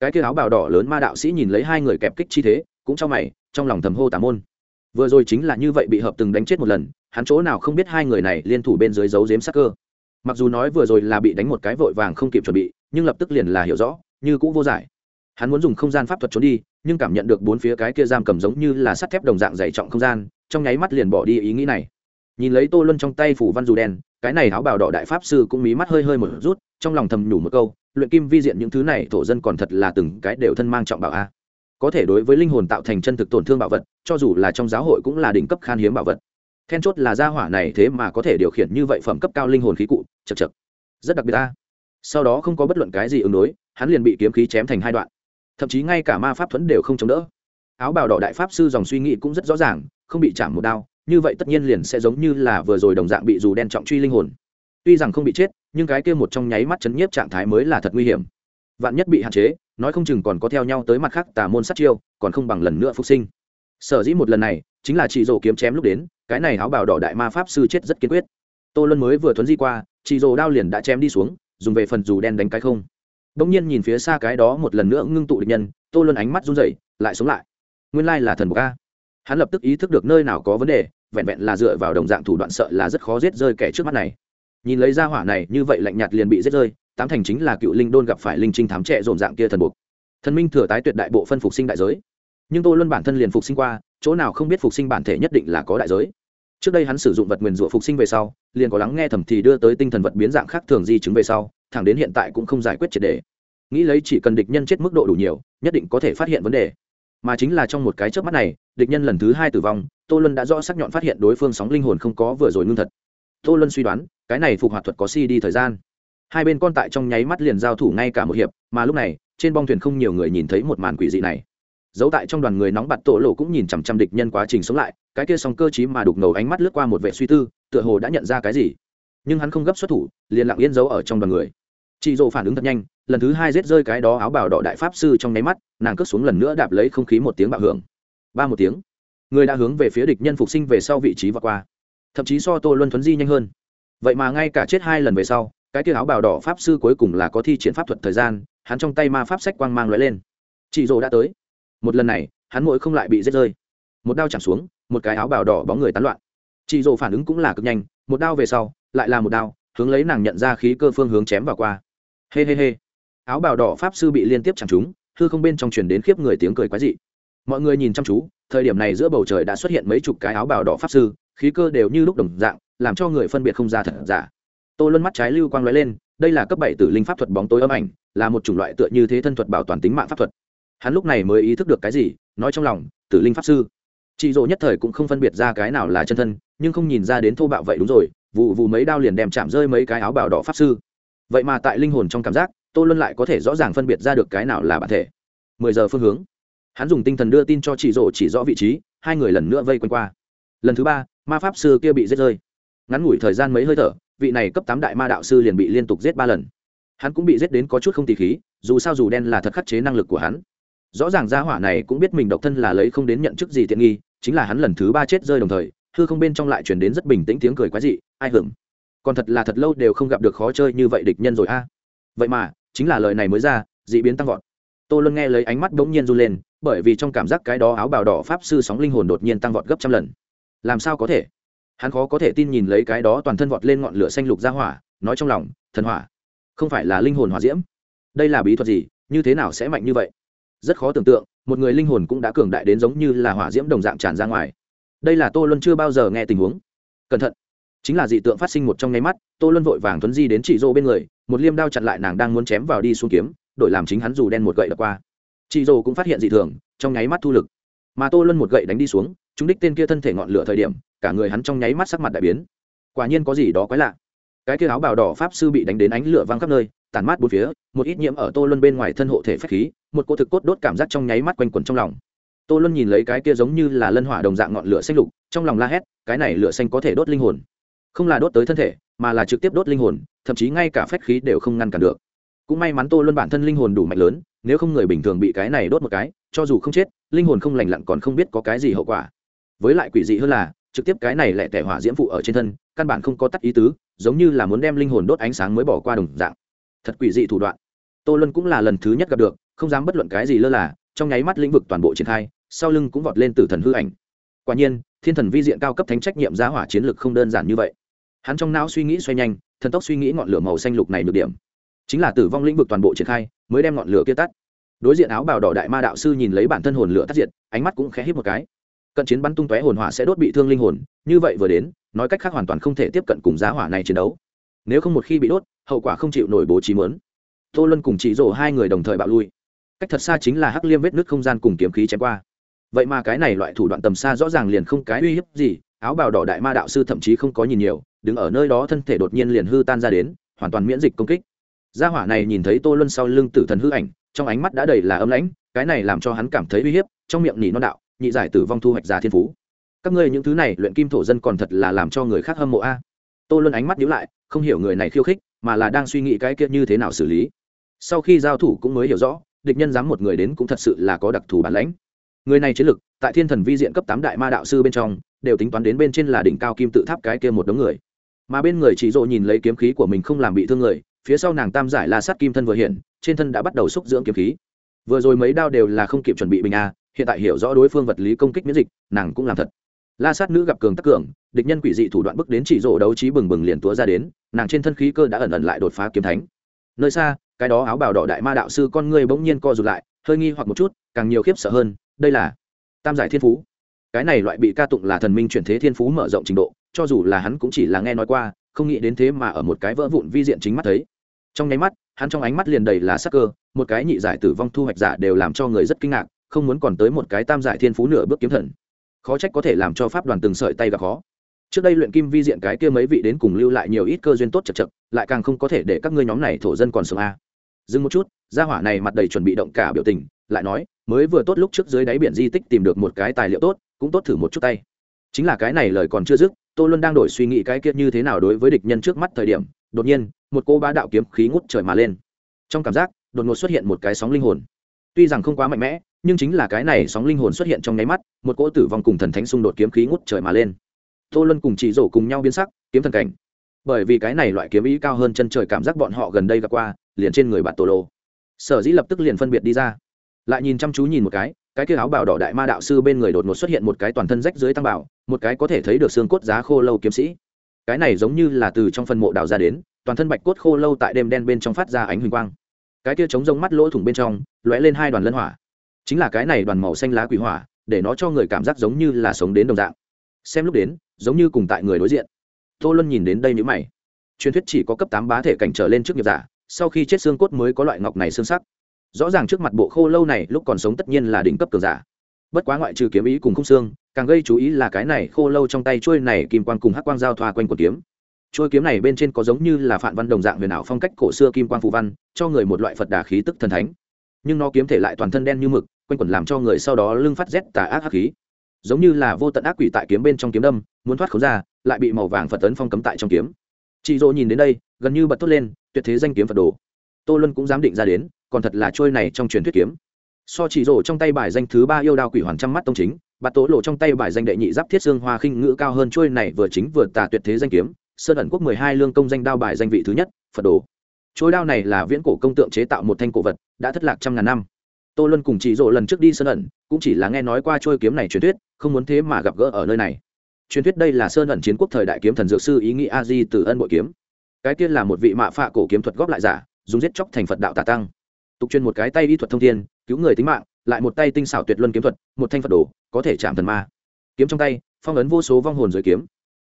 Cái kia áo bào đỏ lớn ma đạo sĩ nhìn lấy hai người kẹp kích chi thế, cũng cho mày, trong lòng thầm hô tà môn. Vừa rồi chính là như vậy bị hợp từng đánh chết một lần, hắn chỗ nào không biết hai người này liên thủ bên dưới giấu giếm sắc cơ mặc dù nói vừa rồi là bị đánh một cái vội vàng không kịp chuẩn bị, nhưng lập tức liền là hiểu rõ, như cũng vô giải. Hắn muốn dùng không gian pháp thuật trốn đi, nhưng cảm nhận được bốn phía cái kia giam cầm giống như là sắt thép đồng dạng dày trọng không gian, trong nháy mắt liền bỏ đi ý nghĩ này. Nhìn lấy tô luân trong tay phủ văn dù đen, cái này áo bào đỏ đại pháp sư cũng mí mắt hơi hơi một rút, trong lòng thầm nhủ một câu, luyện kim vi diện những thứ này thổ dân còn thật là từng cái đều thân mang trọng bảo a. Có thể đối với linh hồn tạo thành chân thực tổn thương bảo vật, cho dù là trong giáo hội cũng là đỉnh cấp khan hiếm bảo vật then chốt là gia hỏa này thế mà có thể điều khiển như vậy phẩm cấp cao linh hồn khí cụ, chật chật. Rất đặc biệt ta. Sau đó không có bất luận cái gì ứng đối, hắn liền bị kiếm khí chém thành hai đoạn. Thậm chí ngay cả ma pháp thuẫn đều không chống đỡ. Áo bào đỏ đại pháp sư dòng suy nghĩ cũng rất rõ ràng, không bị chạm một đao, như vậy tất nhiên liền sẽ giống như là vừa rồi đồng dạng bị dù đen trọng truy linh hồn. Tuy rằng không bị chết, nhưng cái kia một trong nháy mắt chấn nhiếp trạng thái mới là thật nguy hiểm. Vạn nhất bị hạn chế, nói không chừng còn có theo nhau tới mặt khác tà môn sát chiêu, còn không bằng lần nữa phục sinh. Sở dĩ một lần này, chính là chị rổ kiếm chém lúc đến cái này áo bào đỏ đại ma pháp sư chết rất kiên quyết. Tô luân mới vừa thuấn di qua chị rồ đao liền đã chém đi xuống, dùng về phần dù đen đánh cái không. Bỗng nhiên nhìn phía xa cái đó một lần nữa ngưng tụ địch nhân, tô luân ánh mắt run rẩy, lại sống lại. Nguyên lai là thần bộc a. Hắn lập tức ý thức được nơi nào có vấn đề, vẹn vẹn là dựa vào đồng dạng thủ đoạn sợ là rất khó giết rơi kẻ trước mắt này. Nhìn lấy ra hỏa này, như vậy lạnh nhạt liền bị giết rơi, tám thành chính là cựu linh đôn gặp phải linh trinh thám trẻ dồn dạng kia thần buộc thần minh thừa tái tuyệt đại bộ phân phục sinh đại giới. Nhưng tô luân bản thân liền phục sinh qua chỗ nào không biết phục sinh bản thể nhất định là có đại giới. Trước đây hắn sử dụng vật nguyền rủa phục sinh về sau, liền có lắng nghe thầm thì đưa tới tinh thần vật biến dạng khác thường di chứng về sau, thẳng đến hiện tại cũng không giải quyết triệt đề nghĩ lấy chỉ cần địch nhân chết mức độ đủ nhiều, nhất định có thể phát hiện vấn đề. Mà chính là trong một cái chớp mắt này, địch nhân lần thứ hai tử vong, tô luân đã rõ sắc nhọn phát hiện đối phương sóng linh hồn không có vừa rồi ngưng thật. Tô luân suy đoán, cái này phục hoạt thuật có si đi thời gian. Hai bên con tại trong nháy mắt liền giao thủ ngay cả một hiệp, mà lúc này, trên bong thuyền không nhiều người nhìn thấy một màn quỷ dị này dấu tại trong đoàn người nóng bặt tổ lộ cũng nhìn chằm chằm địch nhân quá trình sống lại, cái kia song cơ chí mà đục ngầu ánh mắt lướt qua một vệ suy tư, tựa hồ đã nhận ra cái gì. Nhưng hắn không gấp xuất thủ, liền lặng yên giấu ở trong đoàn người. Chị dỗ phản ứng thật nhanh, lần thứ hai rết rơi cái đó áo bào đỏ đại pháp sư trong nháy mắt, nàng cất xuống lần nữa đạp lấy không khí một tiếng bạo hưởng. Ba một tiếng, người đã hướng về phía địch nhân phục sinh về sau vị trí và qua. Thậm chí so tô luân thuấn di nhanh hơn. Vậy mà ngay cả chết hai lần về sau, cái kia áo bào đỏ pháp sư cuối cùng là có thi triển pháp thuật thời gian, hắn trong tay ma pháp sách quang mang lóe lên. Chị dỗ đã tới một lần này, hắn mỗi không lại bị rết rơi. Một đao chạm xuống, một cái áo bào đỏ bóng người tán loạn. Chị dỗ phản ứng cũng là cực nhanh, một đao về sau, lại là một đao, hướng lấy nàng nhận ra khí cơ phương hướng chém vào qua. Hê、hey、hê、hey、hê、hey. áo bào đỏ pháp sư bị liên tiếp chẳng trúng, hư không bên trong truyền đến khiếp người tiếng cười quái dị. Mọi người nhìn chăm chú, thời điểm này giữa bầu trời đã xuất hiện mấy chục cái áo bào đỏ pháp sư, khí cơ đều như lúc đồng dạng, làm cho người phân biệt không ra thật giả. Tô luân mắt trái lưu quang lóe lên, đây là cấp bảy tử linh pháp thuật bóng tối âm ảnh, là một chủng loại tựa như thế thân thuật bảo toàn tính mạng pháp thuật hắn lúc này mới ý thức được cái gì, nói trong lòng, tử linh pháp sư. Chị dỗ nhất thời cũng không phân biệt ra cái nào là chân thân, nhưng không nhìn ra đến thô bạo vậy đúng rồi, vụ vụ mấy đao liền đem chạm rơi mấy cái áo bào đỏ pháp sư. Vậy mà tại linh hồn trong cảm giác, tô luân lại có thể rõ ràng phân biệt ra được cái nào là bản thể. Mười giờ phương hướng. Hắn dùng tinh thần đưa tin cho chị rỗ chỉ rõ vị trí, hai người lần nữa vây quanh qua. Lần thứ ba, ma pháp sư kia bị giết rơi. Ngắn ngủi thời gian mấy hơi thở, vị này cấp tám đại ma đạo sư liền bị liên tục giết ba lần. Hắn cũng bị giết đến có chút không tỉ khí, dù sao dù đen là thật khắc chế năng lực của hắn rõ ràng gia hỏa này cũng biết mình độc thân là lấy không đến nhận chức gì tiện nghi, chính là hắn lần thứ ba chết rơi đồng thời, hư không bên trong lại chuyển đến rất bình tĩnh tiếng cười quái dị, ai hưởng còn thật là thật lâu đều không gặp được khó chơi như vậy địch nhân rồi a. Vậy mà, chính là lời này mới ra, dị biến tăng vọt. Tô luân nghe lấy ánh mắt bỗng nhiên run lên, bởi vì trong cảm giác cái đó áo bào đỏ pháp sư sóng linh hồn đột nhiên tăng vọt gấp trăm lần. Làm sao có thể? Hắn khó có thể tin nhìn lấy cái đó toàn thân vọt lên ngọn lửa xanh lục ra hỏa, nói trong lòng, thần hỏa, không phải là linh hồn hỏa diễm. Đây là bí thuật gì? Như thế nào sẽ mạnh như vậy? Rất khó tưởng tượng, một người linh hồn cũng đã cường đại đến giống như là hỏa diễm đồng dạng tràn ra ngoài. Đây là tô luân chưa bao giờ nghe tình huống. Cẩn thận. Chính là dị tượng phát sinh một trong nháy mắt, tô luân vội vàng thuấn di đến chị dô bên người, một liêm đao chặn lại nàng đang muốn chém vào đi xuống kiếm, đổi làm chính hắn dù đen một gậy đập qua. Chị dô cũng phát hiện dị thường, trong nháy mắt thu lực. Mà tô luân một gậy đánh đi xuống chúng đích tên kia thân thể ngọn lửa thời điểm, cả người hắn trong nháy mắt sắc mặt đại biến. Quả nhiên có gì đó quái lạ cái kia áo bào đỏ pháp sư bị đánh đến ánh lửa văng khắp nơi tàn mát bốn phía, một ít nhiễm ở tô luân bên ngoài thân hộ thể phách khí, một cô thực cốt đốt cảm giác trong nháy mắt quanh quẩn trong lòng. Tô luân nhìn lấy cái kia giống như là lân hỏa đồng dạng ngọn lửa xanh lục, trong lòng la hét, cái này lửa xanh có thể đốt linh hồn. Không là đốt tới thân thể, mà là trực tiếp đốt linh hồn, thậm chí ngay cả phách khí đều không ngăn cản được. Cũng may mắn tô luân bản thân linh hồn đủ mạnh lớn, nếu không người bình thường bị cái này đốt một cái, cho dù không chết, linh hồn không lành lặn còn không biết có cái gì hậu quả. Với lại quỷ dị hơn là trực tiếp cái này lại tẻ hỏa diễm phụ ở trên thân, căn bản không có tắt ý tứ, giống như là muốn đem linh hồn đốt ánh sáng mới bỏ qua đồng dạng. Thật quỷ dị thủ đoạn. Tô luân cũng là lần thứ nhất gặp được, không dám bất luận cái gì lơ là, trong nháy mắt lĩnh vực toàn bộ triển khai, sau lưng cũng vọt lên từ thần hư ảnh. Quả nhiên, thiên thần vi diện cao cấp thánh trách nhiệm giá hỏa chiến lược không đơn giản như vậy. Hắn trong não suy nghĩ xoay nhanh, thần tốc suy nghĩ ngọn lửa màu xanh lục này được điểm. Chính là tử vong lĩnh vực toàn bộ triển khai, mới đem ngọn lửa kia tắt. Đối diện áo bào đỏ đại ma đạo sư nhìn lấy bản thân hồn lửa tắt diệt, ánh mắt cũng khẽ hít một cái cận chiến bắn tung tóe hồn hỏa sẽ đốt bị thương linh hồn, như vậy vừa đến, nói cách khác hoàn toàn không thể tiếp cận cùng giá hỏa này chiến đấu. Nếu không một khi bị đốt, hậu quả không chịu nổi bố trí mướn tô luân cùng chị rổ hai người đồng thời bạo lui. Cách thật xa chính là hắc liêm vết nước không gian cùng kiếm khí chém qua. Vậy mà cái này loại thủ đoạn tầm xa rõ ràng liền không cái uy hiếp gì, áo bào đỏ đại ma đạo sư thậm chí không có nhìn nhiều, đứng ở nơi đó thân thể đột nhiên liền hư tan ra đến, hoàn toàn miễn dịch công kích. Gia hỏa này nhìn thấy tô luân sau lưng tử thần hư ảnh, trong ánh mắt đã đầy là âm lãnh, cái này làm cho hắn cảm thấy uy hiếp, trong miệng nỉ non đạo nhị giải tử vong thu hoạch giả thiên phú. Các ngươi những thứ này luyện kim thổ dân còn thật là làm cho người khác hâm mộ a. Tô luân ánh mắt nhíu lại, không hiểu người này khiêu khích, mà là đang suy nghĩ cái kia như thế nào xử lý. Sau khi giao thủ cũng mới hiểu rõ, địch nhân dám một người đến cũng thật sự là có đặc thù bản lãnh. Người này chiến lực, tại thiên thần vi diện cấp tám đại ma đạo sư bên trong, đều tính toán đến bên trên là đỉnh cao kim tự tháp cái kia một đống người. Mà bên người chỉ dỗ nhìn lấy kiếm khí của mình không làm bị thương người, phía sau nàng tam giải la sát kim thân vừa hiện, trên thân đã bắt đầu xúc dưỡng kiếm khí. Vừa rồi mấy đao đều là không kịp chuẩn bị bình a hiện tại hiểu rõ đối phương vật lý công kích miễn dịch, nàng cũng làm thật. La sát nữ gặp cường tắc cường, địch nhân quỷ dị thủ đoạn bước đến chỉ rổ đấu trí bừng bừng liền túa ra đến, nàng trên thân khí cơ đã ẩn ẩn lại đột phá kiếm thánh. Nơi xa, cái đó áo bào đỏ đại ma đạo sư con người bỗng nhiên co rụt lại, hơi nghi hoặc một chút, càng nhiều khiếp sợ hơn, đây là tam giải thiên phú. Cái này loại bị ca tụng là thần minh chuyển thế thiên phú mở rộng trình độ, cho dù là hắn cũng chỉ là nghe nói qua, không nghĩ đến thế mà ở một cái vỡ vụn vi diện chính mắt thấy. Trong nháy mắt, hắn trong ánh mắt liền đầy là sắc cơ, một cái nhị giải tử vong thu hoạch giả đều làm cho người rất kinh ngạc không muốn còn tới một cái tam giải thiên phú nửa bước kiếm thần. Khó trách có thể làm cho pháp đoàn từng sợi tay gặp khó. Trước đây luyện kim vi diện cái kia mấy vị đến cùng lưu lại nhiều ít cơ duyên tốt chật chật, lại càng không có thể để các ngươi nhóm này thổ dân còn sống a. Dừng một chút, gia hỏa này mặt đầy chuẩn bị động cả biểu tình, lại nói, mới vừa tốt lúc trước dưới đáy biển di tích tìm được một cái tài liệu tốt, cũng tốt thử một chút tay. Chính là cái này lời còn chưa dứt, tô luân đang đổi suy nghĩ cái kia như thế nào đối với địch nhân trước mắt thời điểm, đột nhiên, một cô ba đạo kiếm khí ngút trời mà lên. Trong cảm giác, đột ngột xuất hiện một cái sóng linh hồn. Tuy rằng không quá mạnh mẽ nhưng chính là cái này sóng linh hồn xuất hiện trong nháy mắt, một cỗ tử vong cùng thần thánh xung đột kiếm khí ngút trời mà lên. Tô luân cùng chỉ rổ cùng nhau biến sắc, kiếm thần cảnh. Bởi vì cái này loại kiếm ý cao hơn chân trời cảm giác bọn họ gần đây gặp qua, liền trên người bạn tổ lô. Sở dĩ lập tức liền phân biệt đi ra. Lại nhìn chăm chú nhìn một cái cái kia áo bào đỏ đại ma đạo sư bên người đột ngột xuất hiện một cái toàn thân rách dưới tăng bảo, một cái có thể thấy được xương cốt giá khô lâu kiếm sĩ. Cái này giống như là từ trong phần mộ đào ra đến, toàn thân bạch cốt khô lâu tại đêm đen bên trong phát ra ánh huỳnh quang. Cái kia chống rông mắt lỗ thủng bên trong, lóe lên hai đoàn lân hỏa chính là cái này đoàn màu xanh lá quỷ hỏa, để nó cho người cảm giác giống như là sống đến đồng dạng. Xem lúc đến, giống như cùng tại người đối diện. Tô luân nhìn đến đây nhữ mày. Truyền thuyết chỉ có cấp tám bá thể cảnh trở lên trước nghiệp giả, sau khi chết xương cốt mới có loại ngọc này xương sắc. Rõ ràng trước mặt bộ khô lâu này lúc còn sống tất nhiên là đỉnh cấp cường giả. Bất quá ngoại trừ kiếm ý cùng không xương, càng gây chú ý là cái này khô lâu trong tay trôi này kim quang cùng hắc quang giao thoa quanh quần kiếm. Trôi kiếm này bên trên có giống như là phản văn đồng dạng huyền ảo phong cách cổ xưa kim quang phù văn, cho người một loại phật đà khí tức thần thánh. Nhưng nó kiếm thể lại toàn thân đen như mực quanh quẩn làm cho người sau đó lưng phát rét tà ác hắc khí. Giống như là vô tận ác quỷ tại kiếm bên trong kiếm đâm, muốn thoát khống ra, lại bị màu vàng phật tấn phong cấm tại trong kiếm. Chị dỗ nhìn đến đây, gần như bật thốt lên, tuyệt thế danh kiếm phật đồ. Tô luân cũng dám định ra đến, còn thật là trôi này trong truyền thuyết kiếm. So chỉ rổ trong tay bài danh thứ ba yêu đao quỷ hoàn trăm mắt tông chính, bạt tố lộ trong tay bài danh đệ nhị giáp thiết xương hoa khinh ngữ cao hơn trôi này vừa chính vừa tà tuyệt thế danh kiếm, sơn ẩn quốc mười hai lương công danh đao bài danh vị thứ nhất, phật đồ. Trôi đao này là viễn cổ công tượng chế tạo một thanh cổ vật, đã thất lạc trăm ngàn năm tô luân cùng chỉ rổ lần trước đi sơn ẩn, cũng chỉ là nghe nói qua trôi kiếm này truyền thuyết, không muốn thế mà gặp gỡ ở nơi này. Truyền thuyết đây là sơn ẩn chiến quốc thời đại kiếm thần dược sư ý nghĩ a di từ ân bội kiếm. Cái tiên là một vị mạ phạ cổ kiếm thuật góp lại giả, dùng giết chóc thành phật đạo tà tăng. Tục chuyên một cái tay y thuật thông thiên, cứu người tính mạng, lại một tay tinh xảo tuyệt luân kiếm thuật, một thanh phật đồ, có thể chạm thần ma. Kiếm trong tay, phong ấn vô số vong hồn dưới kiếm.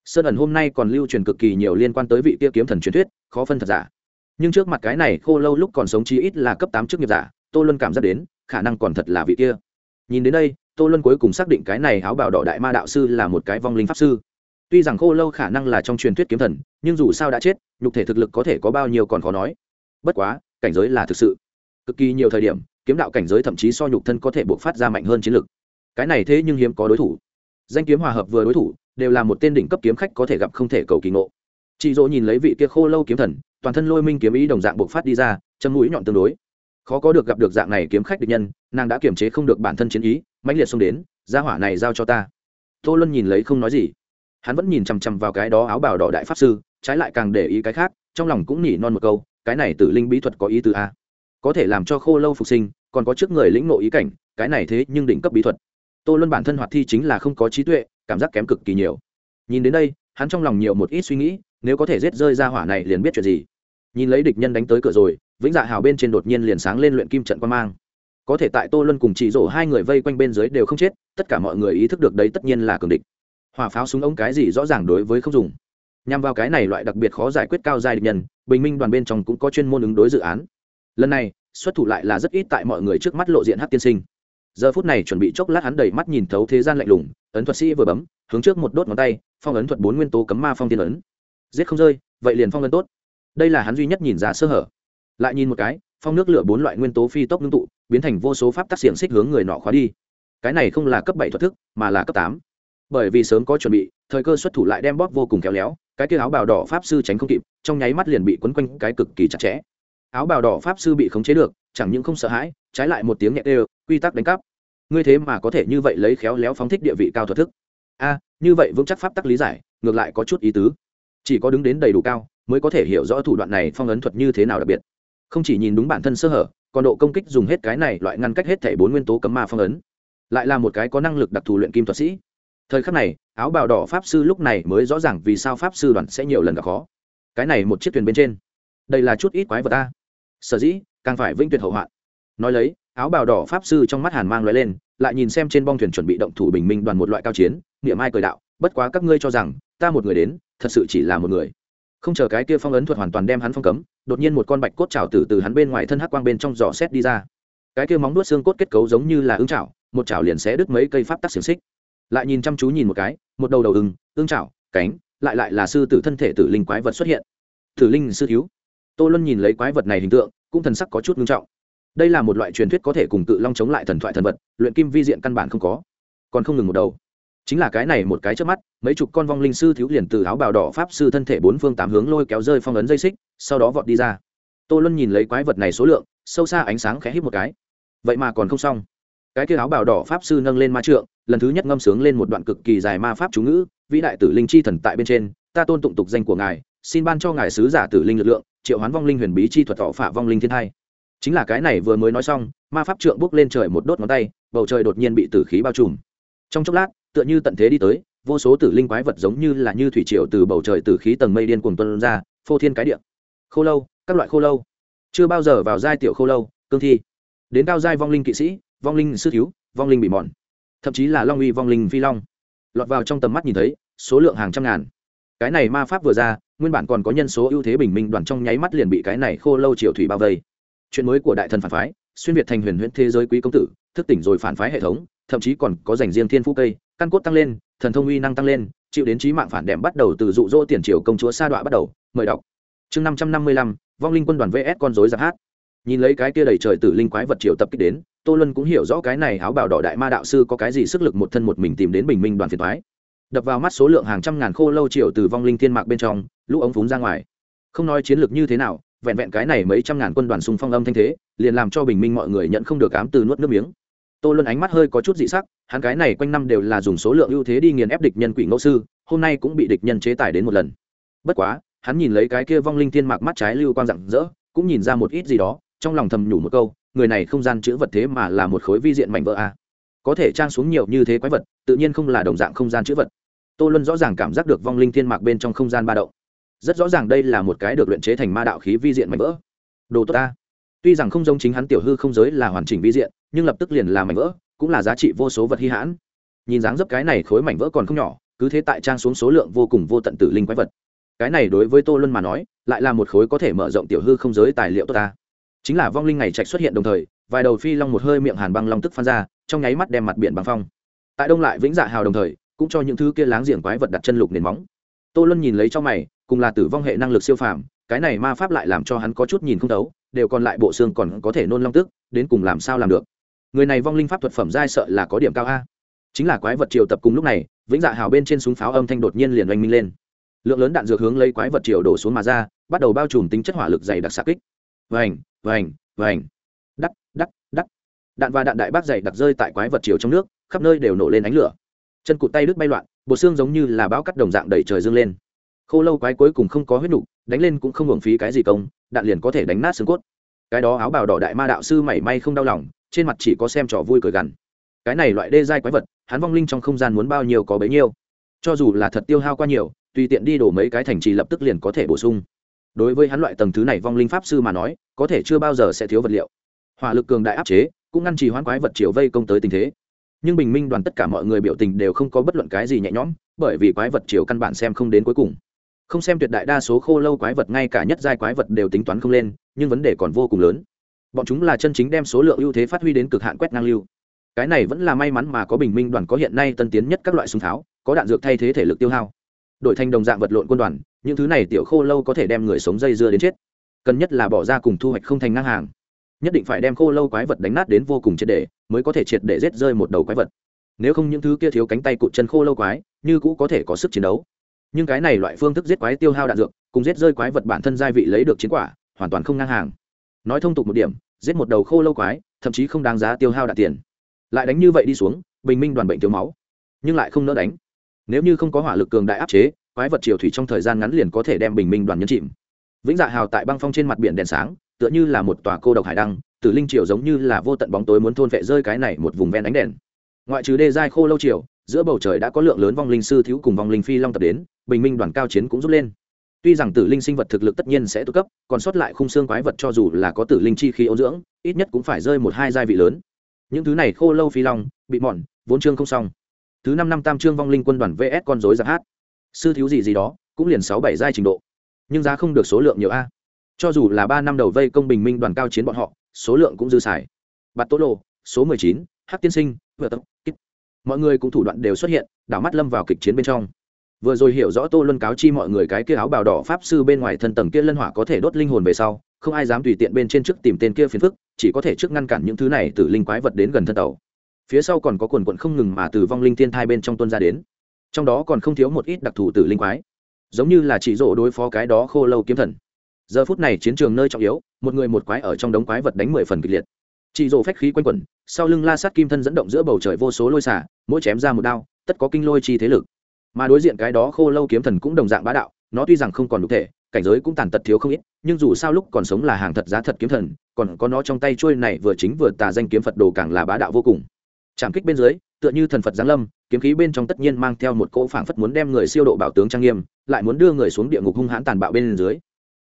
Sơn ẩn hôm nay còn lưu truyền cực kỳ nhiều liên quan tới vị kia kiếm thần truyền thuyết, khó phân thật giả. Nhưng trước mặt cái này khô lâu lúc còn sống chí ít là cấp tám chức nghiệp giả tô luân cảm giác đến, khả năng còn thật là vị kia. Nhìn đến đây, tô luân cuối cùng xác định cái này áo bào đỏ đại ma đạo sư là một cái vong linh pháp sư. Tuy rằng khô lâu khả năng là trong truyền thuyết kiếm thần, nhưng dù sao đã chết, nhục thể thực lực có thể có bao nhiêu còn khó nói. Bất quá, cảnh giới là thực sự. Cực kỳ nhiều thời điểm, kiếm đạo cảnh giới thậm chí so nhục thân có thể buộc phát ra mạnh hơn chiến lực. Cái này thế nhưng hiếm có đối thủ. Danh kiếm hòa hợp vừa đối thủ, đều là một tên đỉnh cấp kiếm khách có thể gặp không thể cầu kỳ ngộ. Chị dỗ nhìn lấy vị kia khô lâu kiếm thần, toàn thân lôi minh kiếm ý đồng dạng buộc phát đi ra chân mũi nhọn tương đối khó có được gặp được dạng này kiếm khách địch nhân, nàng đã kiềm chế không được bản thân chiến ý, mãnh liệt xông đến ra hỏa này giao cho ta. Tô luân nhìn lấy không nói gì. Hắn vẫn nhìn chằm chằm vào cái đó áo bào đỏ đại pháp sư, trái lại càng để ý cái khác, trong lòng cũng nhỉ non một câu, cái này tử linh bí thuật có ý từ a? Có thể làm cho khô lâu phục sinh, còn có trước người lĩnh nộ ý cảnh, cái này thế nhưng đỉnh cấp bí thuật. Tô luân bản thân hoạt thi chính là không có trí tuệ, cảm giác kém cực kỳ nhiều. Nhìn đến đây, hắn trong lòng nhiều một ít suy nghĩ, nếu có thể giết rơi ra hỏa này liền biết chuyện gì. Nhìn lấy địch nhân đánh tới cửa rồi vĩnh dạ hào bên trên đột nhiên liền sáng lên luyện kim trận quan mang. Có thể tại tô luân cùng chỉ rổ hai người vây quanh bên dưới đều không chết, tất cả mọi người ý thức được đấy tất nhiên là cường địch. Hỏa pháo súng ống cái gì rõ ràng đối với không dùng. Nhằm vào cái này loại đặc biệt khó giải quyết cao giai địch nhân, bình minh đoàn bên trong cũng có chuyên môn ứng đối dự án. Lần này, xuất thủ lại là rất ít tại mọi người trước mắt lộ diện hát tiên sinh. Giờ phút này chuẩn bị chốc lát hắn đầy mắt nhìn thấu thế gian lạnh lùng, ấn thuật sĩ vừa bấm, hướng trước một đốt ngón tay, phong ấn thuật bốn nguyên tố cấm ma phong tiên ấn. Giết không rơi, vậy liền phong ấn tốt. Đây là hắn duy nhất nhìn ra sơ hở lại nhìn một cái, phong nước lửa bốn loại nguyên tố phi tốc ngưng tụ, biến thành vô số pháp tác xiềng xích hướng người nọ khóa đi. Cái này không là cấp bảy thuật thức, mà là cấp tám. Bởi vì sớm có chuẩn bị, thời cơ xuất thủ lại đem bóp vô cùng khéo léo, cái kia áo bào đỏ pháp sư tránh không kịp, trong nháy mắt liền bị quấn quanh cái cực kỳ chặt chẽ. Áo bào đỏ pháp sư bị khống chế được, chẳng những không sợ hãi, trái lại một tiếng nhẹ đều quy tắc đánh cắp. Ngươi thế mà có thể như vậy lấy khéo léo phóng thích địa vị cao thuật thức. A, như vậy vững chắc pháp tắc lý giải, ngược lại có chút ý tứ. Chỉ có đứng đến đầy đủ cao, mới có thể hiểu rõ thủ đoạn này phong ấn thuật như thế nào đặc biệt không chỉ nhìn đúng bản thân sơ hở, còn độ công kích dùng hết cái này loại ngăn cách hết thảy bốn nguyên tố cấm ma phong ấn. Lại là một cái có năng lực đặc thù luyện kim thuật sĩ. Thời khắc này, áo bào đỏ pháp sư lúc này mới rõ ràng vì sao pháp sư đoàn sẽ nhiều lần gặp khó. Cái này một chiếc thuyền bên trên, đây là chút ít quái vật ta sở dĩ, càng phải vĩnh tuyệt hậu hoạn. Nói lấy, áo bào đỏ pháp sư trong mắt hàn mang loại lên, lại nhìn xem trên bong thuyền chuẩn bị động thủ bình minh đoàn một loại cao chiến, niệm ai cười đạo, bất quá các ngươi cho rằng, ta một người đến, thật sự chỉ là một người không chờ cái kia phong ấn thuật hoàn toàn đem hắn phong cấm, đột nhiên một con bạch cốt trào từ từ hắn bên ngoài thân hắc quang bên trong giỏ xét đi ra. Cái kia móng đuốt xương cốt kết cấu giống như là ưng chảo một chảo liền sẽ đứt mấy cây pháp tắc xiềng xích. Lại nhìn chăm chú nhìn một cái, một đầu đầu ưng ưng chảo cánh, lại lại là sư tử thân thể tử linh quái vật xuất hiện. Tử linh sư thiếu. Tô luân nhìn lấy quái vật này hình tượng, cũng thần sắc có chút nghiêm trọng. Đây là một loại truyền thuyết có thể cùng cự long chống lại thần thoại thần vật, luyện kim vi diện căn bản không có. Còn không ngừng một đầu chính là cái này một cái trước mắt, mấy chục con vong linh sư thiếu liền từ áo bào đỏ pháp sư thân thể bốn phương tám hướng lôi kéo rơi phong ấn dây xích, sau đó vọt đi ra. Tô luân nhìn lấy quái vật này số lượng, sâu xa ánh sáng khẽ hít một cái. Vậy mà còn không xong. Cái kia áo bào đỏ pháp sư nâng lên ma trượng, lần thứ nhất ngâm sướng lên một đoạn cực kỳ dài ma pháp chú ngữ, vĩ đại tử linh chi thần tại bên trên, ta tôn tụng tục danh của ngài, xin ban cho ngài sứ giả tử linh lực lượng, triệu hoán vong linh huyền bí chi thuật tỏ phạ vong linh thiên thai. Chính là cái này vừa mới nói xong, ma pháp trượng bước lên trời một đốt ngón tay, bầu trời đột nhiên bị tử khí bao trùm. Trong chốc lát tựa như tận thế đi tới, vô số tử linh quái vật giống như là như thủy triều từ bầu trời tử khí tầng mây điên cuồng tuân ra, phô thiên cái địa. Khô lâu, các loại khô lâu. Chưa bao giờ vào giai tiểu khô lâu, cương thi. Đến cao giai vong linh kỵ sĩ, vong linh sư thiếu, vong linh bị mòn. Thậm chí là long uy vong linh phi long. Lọt vào trong tầm mắt nhìn thấy, số lượng hàng trăm ngàn. Cái này ma pháp vừa ra, nguyên bản còn có nhân số ưu thế bình minh đoàn trong nháy mắt liền bị cái này khô lâu triều thủy bao vây. Chuyện mới của đại thần phản phái, xuyên việt thành huyền huyễn thế giới quý công tử, thức tỉnh rồi phản phái hệ thống, thậm chí còn có dành riêng thiên phú cây căn cốt tăng lên, thần thông uy năng tăng lên, chịu đến trí mạng phản đệm bắt đầu từ dụ dỗ tiền triều công chúa sa đọa bắt đầu. Mời đọc. Chương năm trăm năm mươi lăm, vong linh quân đoàn vs con dối giặc hát. Nhìn lấy cái kia đầy trời tử linh quái vật triều tập kích đến, tô luân cũng hiểu rõ cái này áo bảo đỏ đại ma đạo sư có cái gì sức lực một thân một mình tìm đến bình minh đoàn phiền thoái đập vào mắt số lượng hàng trăm ngàn khô lâu triệu từ vong linh thiên mạc bên trong, lũ ống phúng ra ngoài. Không nói chiến lược như thế nào, vẹn vẹn cái này mấy trăm ngàn quân đoàn xung phong âm thanh thế, liền làm cho bình minh mọi người nhận không được ám từ nuốt nước miếng tô luân ánh mắt hơi có chút dị sắc, hắn cái này quanh năm đều là dùng số lượng ưu thế đi nghiền ép địch nhân quỷ ngẫu sư, hôm nay cũng bị địch nhân chế tài đến một lần. Bất quá, hắn nhìn lấy cái kia vong linh thiên mạc mắt trái lưu quang rạng rỡ, cũng nhìn ra một ít gì đó, trong lòng thầm nhủ một câu, người này không gian chữ vật thế mà là một khối vi diện mảnh vỡ a có thể trang xuống nhiều như thế quái vật, tự nhiên không là đồng dạng không gian chữ vật. Tô luân rõ ràng cảm giác được vong linh thiên mạc bên trong không gian ba động. Rất rõ ràng đây là một cái được luyện chế thành ma đạo khí vi diện mảnh vỡ. Đồ tốt ta tuy rằng không giống chính hắn tiểu hư không giới là hoàn chỉnh vi diện, nhưng lập tức liền là mảnh vỡ, cũng là giá trị vô số vật hy hãn. Nhìn dáng dấp cái này khối mảnh vỡ còn không nhỏ, cứ thế tại trang xuống số lượng vô cùng vô tận tử linh quái vật. Cái này đối với tô luân mà nói, lại là một khối có thể mở rộng tiểu hư không giới tài liệu tốt ta. Chính là vong linh ngày trạch xuất hiện đồng thời, vài đầu phi long một hơi miệng hàn băng long tức phan ra, trong nháy mắt đem mặt biển băng phong. Tại đông lại vĩnh dạ hào đồng thời, cũng cho những thứ kia láng giềng quái vật đặt chân lục nền móng. Tô luân nhìn lấy trong mày, cùng là tử vong hệ năng lực siêu phàm cái này ma pháp lại làm cho hắn có chút nhìn không thấu, đều còn lại bộ xương còn có thể nôn long tức, đến cùng làm sao làm được? Người này vong linh pháp thuật phẩm giai sợ là có điểm cao a. Chính là quái vật triều tập cùng lúc này, vĩnh dạ hào bên trên súng pháo âm thanh đột nhiên liền oanh minh lên. Lượng lớn đạn dược hướng lấy quái vật triều đổ xuống mà ra, bắt đầu bao trùm tính chất hỏa lực dày đặc xạ kích. Vành vành vành. Đắc đắc đắc. Đạn và đạn đại bác dày đặc rơi tại quái vật triều trong nước, khắp nơi đều nổ lên ánh lửa. Chân cụt tay đứt bay loạn, bộ xương giống như là bão cắt đồng dạng đẩy trời dâng lên khô lâu quái cuối cùng không có huyết nục, đánh lên cũng không hưởng phí cái gì công, đạn liền có thể đánh nát xương cốt. Cái đó áo bào đỏ đại ma đạo sư mảy may không đau lòng, trên mặt chỉ có xem trò vui cười gằn. Cái này loại đê giai quái vật, hắn vong linh trong không gian muốn bao nhiêu có bấy nhiêu. Cho dù là thật tiêu hao qua nhiều, tùy tiện đi đổ mấy cái thành trì lập tức liền có thể bổ sung. Đối với hắn loại tầng thứ này vong linh pháp sư mà nói, có thể chưa bao giờ sẽ thiếu vật liệu. Hỏa lực cường đại áp chế, cũng ngăn trì hoãn quái vật chiều vây công tới tình thế. Nhưng bình minh đoàn tất cả mọi người biểu tình đều không có bất luận cái gì nhẹ nhõm, bởi vì quái vật chiều căn bản xem không đến cuối cùng không xem tuyệt đại đa số khô lâu quái vật, ngay cả nhất giai quái vật đều tính toán không lên, nhưng vấn đề còn vô cùng lớn. Bọn chúng là chân chính đem số lượng ưu thế phát huy đến cực hạn quét ngang lưu. Cái này vẫn là may mắn mà có bình minh đoàn có hiện nay tân tiến nhất các loại súng tháo, có đạn dược thay thế thể lực tiêu hao. Đổi thành đồng dạng vật lộn quân đoàn, những thứ này tiểu khô lâu có thể đem người sống dây dưa đến chết. Cần nhất là bỏ ra cùng thu hoạch không thành ngang hàng. Nhất định phải đem khô lâu quái vật đánh nát đến vô cùng triệt để, mới có thể triệt để giết rơi một đầu quái vật. Nếu không những thứ kia thiếu cánh tay cụt chân khô lâu quái, như cũ có thể có sức chiến đấu nhưng cái này loại phương thức giết quái tiêu hao đạn dược, cùng giết rơi quái vật bản thân gia vị lấy được chiến quả, hoàn toàn không ngang hàng. Nói thông tục một điểm, giết một đầu khô lâu quái, thậm chí không đáng giá tiêu hao đạn tiền. Lại đánh như vậy đi xuống, bình minh đoàn bệnh thiếu máu, nhưng lại không nỡ đánh. Nếu như không có hỏa lực cường đại áp chế, quái vật triều thủy trong thời gian ngắn liền có thể đem bình minh đoàn nhấn chìm. Vĩnh dạ hào tại băng phong trên mặt biển đèn sáng, tựa như là một tòa cô độc hải đăng, tử linh triều giống như là vô tận bóng tối muốn thôn vệ rơi cái này một vùng ven ánh đèn. Ngoại trừ đê giai khô lâu triều giữa bầu trời đã có lượng lớn vong linh sư thiếu cùng vong linh phi long tập đến, bình minh đoàn cao chiến cũng rút lên. Tuy rằng tử linh sinh vật thực lực tất nhiên sẽ tụ cấp, còn sót lại khung xương quái vật cho dù là có tử linh chi khí ôn dưỡng, ít nhất cũng phải rơi một hai giai vị lớn. Những thứ này khô lâu phi long, bị mòn, vốn chương không xong. Thứ năm năm tam trương vong linh quân đoàn vs con dối giặc hát. Sư thiếu gì gì đó, cũng liền sáu bảy giai trình độ. Nhưng giá không được số lượng nhiều a. Cho dù là ba năm đầu vây công bình minh đoàn cao chiến bọn họ, số lượng cũng dư xài. Bạt tố lộ số mười chín, hắc tiên sinh, vừa tập, kích mọi người cũng thủ đoạn đều xuất hiện, đảo mắt lâm vào kịch chiến bên trong. Vừa rồi hiểu rõ tô luân cáo chi mọi người cái kia áo bào đỏ pháp sư bên ngoài thân tầng kia lân hỏa có thể đốt linh hồn về sau, không ai dám tùy tiện bên trên trước tìm tên kia phiền phức, chỉ có thể trước ngăn cản những thứ này từ linh quái vật đến gần thân tàu. Phía sau còn có quần quận không ngừng mà từ vong linh thiên thai bên trong tuân ra đến. Trong đó còn không thiếu một ít đặc thù tử linh quái. Giống như là chỉ rỗ đối phó cái đó khô lâu kiếm thần. Giờ phút này chiến trường nơi trọng yếu, một người một quái ở trong đống quái vật đánh mười phần kịch liệt chị rổ phách khí quanh quẩn, sau lưng la sát kim thân dẫn động giữa bầu trời vô số lôi xả mỗi chém ra một đao, tất có kinh lôi chi thế lực. Mà đối diện cái đó khô lâu kiếm thần cũng đồng dạng bá đạo, nó tuy rằng không còn đủ thể, cảnh giới cũng tàn tật thiếu không ít, nhưng dù sao lúc còn sống là hàng thật giá thật kiếm thần, còn có nó trong tay trôi này vừa chính vừa tà danh kiếm phật đồ càng là bá đạo vô cùng. Chạm kích bên dưới, tựa như thần phật giáng lâm, kiếm khí bên trong tất nhiên mang theo một cỗ phảng phất muốn đem người siêu độ bảo tướng trang nghiêm, lại muốn đưa người xuống địa ngục hung hãn tàn bạo bên dưới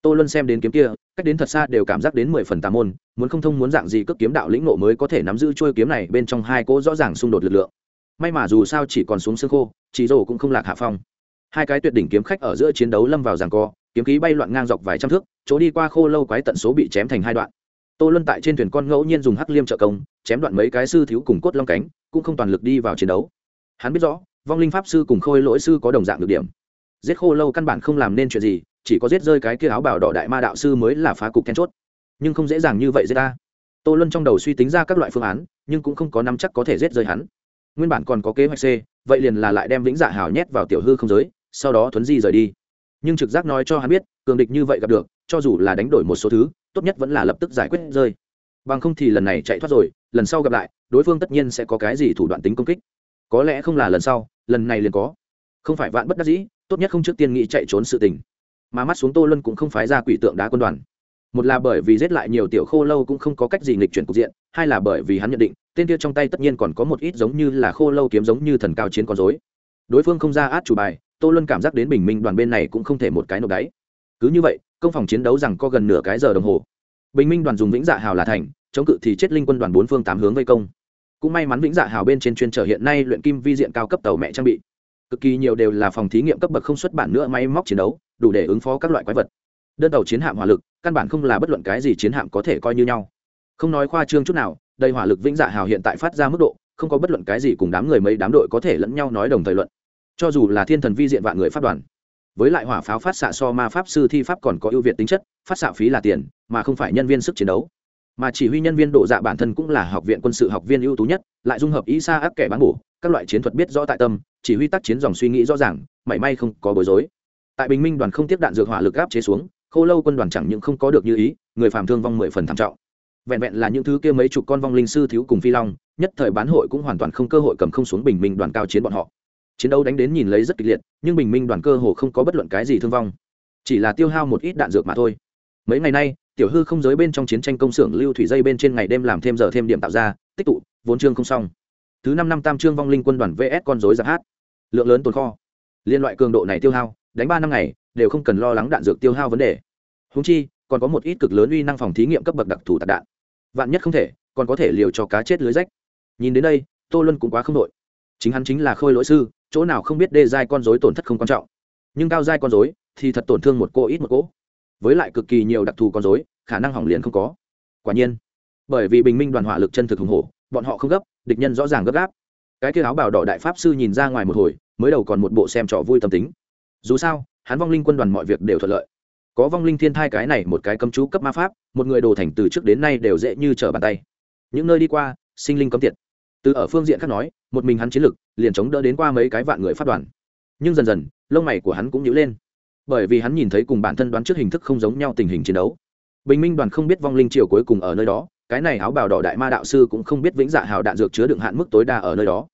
tô luân xem đến kiếm kia, cách đến thật xa đều cảm giác đến mười phần tà môn, muốn không thông muốn dạng gì cướp kiếm đạo lĩnh nộ mới có thể nắm giữ trôi kiếm này bên trong hai cỗ rõ ràng xung đột lực lượng. May mà dù sao chỉ còn xuống xương khô, chỉ rổ cũng không lạc hạ phong. Hai cái tuyệt đỉnh kiếm khách ở giữa chiến đấu lâm vào giằng co, kiếm khí bay loạn ngang dọc vài trăm thước, chỗ đi qua khô lâu quái tận số bị chém thành hai đoạn. Tô luân tại trên thuyền con ngẫu nhiên dùng hắc liêm trợ công, chém đoạn mấy cái sư thiếu cùng cốt long cánh, cũng không toàn lực đi vào chiến đấu. Hắn biết rõ, vong linh pháp sư cùng khôi lỗi sư có đồng dạng được điểm. Giết khô lâu căn bản không làm nên chuyện gì chỉ có giết rơi cái kia áo bảo đỏ đại ma đạo sư mới là phá cục then chốt. Nhưng không dễ dàng như vậy giết ta. Tô luân trong đầu suy tính ra các loại phương án, nhưng cũng không có nắm chắc có thể giết rơi hắn. Nguyên bản còn có kế hoạch c, vậy liền là lại đem vĩnh dạ hào nhét vào tiểu hư không giới, sau đó thuấn di rời đi. Nhưng trực giác nói cho hắn biết, cường địch như vậy gặp được, cho dù là đánh đổi một số thứ, tốt nhất vẫn là lập tức giải quyết rơi. Bằng không thì lần này chạy thoát rồi, lần sau gặp lại, đối phương tất nhiên sẽ có cái gì thủ đoạn tính công kích. Có lẽ không là lần sau, lần này liền có. Không phải vạn bất đắc dĩ, tốt nhất không trước tiên nghĩ chạy trốn sự tình mà mắt xuống tô luân cũng không phái ra quỷ tượng đá quân đoàn. Một là bởi vì giết lại nhiều tiểu khô lâu cũng không có cách gì nghịch chuyển cục diện, hai là bởi vì hắn nhận định, tên kia trong tay tất nhiên còn có một ít giống như là khô lâu kiếm giống như thần cao chiến con dối đối phương không ra át chủ bài, tô luân cảm giác đến bình minh đoàn bên này cũng không thể một cái nộp đáy. Cứ như vậy, công phòng chiến đấu rằng có gần nửa cái giờ đồng hồ. Bình minh đoàn dùng vĩnh dạ hào là thành, chống cự thì chết linh quân đoàn bốn phương tám hướng vây công. Cũng may mắn vĩnh dạ hào bên trên chuyên trở hiện nay luyện kim vi diện cao cấp tàu mẹ trang bị. Cực kỳ nhiều đều là phòng thí nghiệm cấp bậc không xuất bản nữa, máy móc chiến đấu đủ để ứng phó các loại quái vật. Đơn tàu chiến hạm hỏa lực, căn bản không là bất luận cái gì chiến hạm có thể coi như nhau. Không nói khoa trương chút nào, đầy hỏa lực vĩnh dạ hào hiện tại phát ra mức độ, không có bất luận cái gì cùng đám người mấy đám đội có thể lẫn nhau nói đồng thời luận. Cho dù là thiên thần vi diện vạn người phát đoàn, với lại hỏa pháo phát xạ so ma pháp sư thi pháp còn có ưu việt tính chất, phát xạ phí là tiền, mà không phải nhân viên sức chiến đấu. Mà chỉ huy nhân viên độ dạ bản thân cũng là học viện quân sự học viên ưu tú nhất, lại dung hợp ý xa áp kẻ bán bổ, các loại chiến thuật biết rõ tại tâm, chỉ huy tác chiến dòng suy nghĩ rõ ràng, mảy may không có bối rối tại bình minh đoàn không tiếp đạn dược hỏa lực áp chế xuống, khô lâu quân đoàn chẳng những không có được như ý, người phàm thương vong mười phần thảm trọng. Vẹn vẹn là những thứ kia mấy chục con vong linh sư thiếu cùng phi long, nhất thời bán hội cũng hoàn toàn không cơ hội cầm không xuống bình minh đoàn cao chiến bọn họ. Chiến đấu đánh đến nhìn lấy rất kịch liệt, nhưng bình minh đoàn cơ hồ không có bất luận cái gì thương vong. Chỉ là tiêu hao một ít đạn dược mà thôi. Mấy ngày nay, tiểu hư không giới bên trong chiến tranh công xưởng lưu thủy dây bên trên ngày đêm làm thêm giờ thêm điểm tạo ra, tích tụ, vốn chương không xong. Thứ năm năm tam trương vong linh quân đoàn vs con dối giáp hát. Lượng lớn tồn kho. Liên loại cường độ này tiêu hao đánh ba năm ngày, đều không cần lo lắng đạn dược tiêu hao vấn đề. Húng chi, còn có một ít cực lớn uy năng phòng thí nghiệm cấp bậc đặc thù tạc đạn. Vạn nhất không thể, còn có thể liều cho cá chết lưới rách. Nhìn đến đây, tô luân cũng quá không đội chính hắn chính là khôi lỗi sư, chỗ nào không biết đê giai con dối tổn thất không quan trọng. Nhưng cao giai con dối thì thật tổn thương một cô ít một cỗ. Với lại cực kỳ nhiều đặc thù con dối khả năng hỏng liền không có. Quả nhiên, bởi vì bình minh đoàn hỏa lực chân thực hùng hổ, bọn họ không gấp, địch nhân rõ ràng gấp gáp. Cái kia áo bảo đỏ đại pháp sư nhìn ra ngoài một hồi, mới đầu còn một bộ xem trò vui tâm tính dù sao, hắn vong linh quân đoàn mọi việc đều thuận lợi. Có vong linh thiên thai cái này một cái cấm chú cấp ma pháp, một người đồ thành từ trước đến nay đều dễ như trở bàn tay. Những nơi đi qua, sinh linh cấm tiệt. Từ ở phương diện khác nói, một mình hắn chiến lực, liền chống đỡ đến qua mấy cái vạn người phát đoàn. Nhưng dần dần, lông mày của hắn cũng nhíu lên. Bởi vì hắn nhìn thấy cùng bản thân đoán trước hình thức không giống nhau tình hình chiến đấu. Bình minh đoàn không biết vong linh triều cuối cùng ở nơi đó, cái này áo bào đỏ đại ma đạo sư cũng không biết vĩnh dạ hào đạn dược chứa đựng hạn mức tối đa ở nơi đó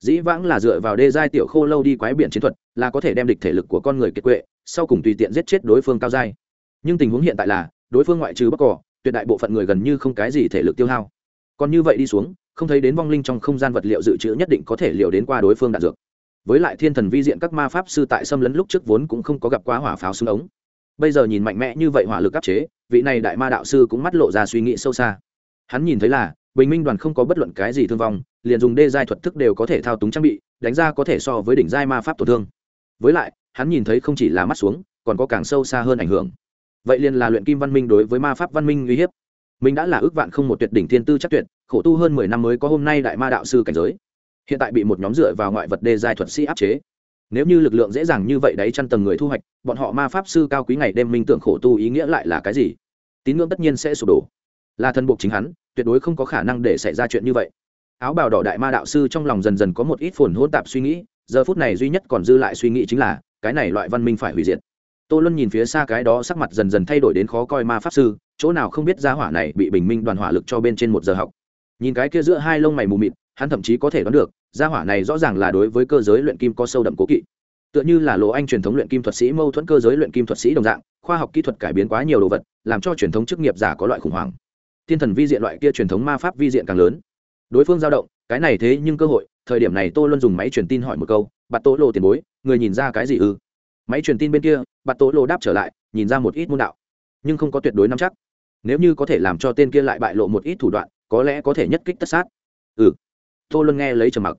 dĩ vãng là dựa vào đê giai tiểu khô lâu đi quái biển chiến thuật, là có thể đem địch thể lực của con người kiệt quệ, sau cùng tùy tiện giết chết đối phương cao giai. Nhưng tình huống hiện tại là, đối phương ngoại trừ bắc cỏ, tuyệt đại bộ phận người gần như không cái gì thể lực tiêu hao. Còn như vậy đi xuống, không thấy đến vong linh trong không gian vật liệu dự trữ nhất định có thể liều đến qua đối phương đạn dược. Với lại thiên thần vi diện các ma pháp sư tại xâm lấn lúc trước vốn cũng không có gặp quá hỏa pháo xung ống. Bây giờ nhìn mạnh mẽ như vậy hỏa lực áp chế, vị này đại ma đạo sư cũng mắt lộ ra suy nghĩ sâu xa. Hắn nhìn thấy là bình minh đoàn không có bất luận cái gì thương vong, liền dùng đê giai thuật thức đều có thể thao túng trang bị, đánh ra có thể so với đỉnh giai ma pháp tổn thương. Với lại, hắn nhìn thấy không chỉ là mắt xuống, còn có càng sâu xa hơn ảnh hưởng. Vậy liền là luyện kim văn minh đối với ma pháp văn minh uy hiếp. Mình đã là ước vạn không một tuyệt đỉnh thiên tư chắc tuyệt, khổ tu hơn mười năm mới có hôm nay đại ma đạo sư cảnh giới. Hiện tại bị một nhóm dựa vào ngoại vật đê giai thuật sĩ áp chế. Nếu như lực lượng dễ dàng như vậy đấy chăn tầng người thu hoạch, bọn họ ma pháp sư cao quý ngày đêm minh tưởng khổ tu ý nghĩa lại là cái gì? Tín ngưỡng tất nhiên sẽ sụp đổ là thân buộc chính hắn, tuyệt đối không có khả năng để xảy ra chuyện như vậy. Áo bào đỏ đại ma đạo sư trong lòng dần dần có một ít phồn hỗn tạp suy nghĩ, giờ phút này duy nhất còn dư lại suy nghĩ chính là, cái này loại văn minh phải hủy diệt. Tô luân nhìn phía xa cái đó sắc mặt dần dần thay đổi đến khó coi ma pháp sư, chỗ nào không biết ra hỏa này bị bình minh đoàn hỏa lực cho bên trên một giờ học. Nhìn cái kia giữa hai lông mày mù mịt, hắn thậm chí có thể đoán được, gia hỏa này rõ ràng là đối với cơ giới luyện kim có sâu đậm cố kỵ. Tựa như là lộ anh truyền thống luyện kim thuật sĩ mâu thuẫn cơ giới luyện kim thuật sĩ đồng dạng, khoa học kỹ thuật cải biến quá nhiều đồ vật, làm cho truyền thống chức nghiệp giả có loại khủng hoảng thiên thần vi diện loại kia truyền thống ma pháp vi diện càng lớn. Đối phương giao động, cái này thế nhưng cơ hội, thời điểm này tôi luôn dùng máy truyền tin hỏi một câu, bạt tố lộ tiền bối, người nhìn ra cái gì ư? Máy truyền tin bên kia, bạt tố lộ đáp trở lại, nhìn ra một ít môn đạo, nhưng không có tuyệt đối nắm chắc. Nếu như có thể làm cho tên kia lại bại lộ một ít thủ đoạn, có lẽ có thể nhất kích tất sát. Ừ. Tôi luôn nghe lấy trầm mặc.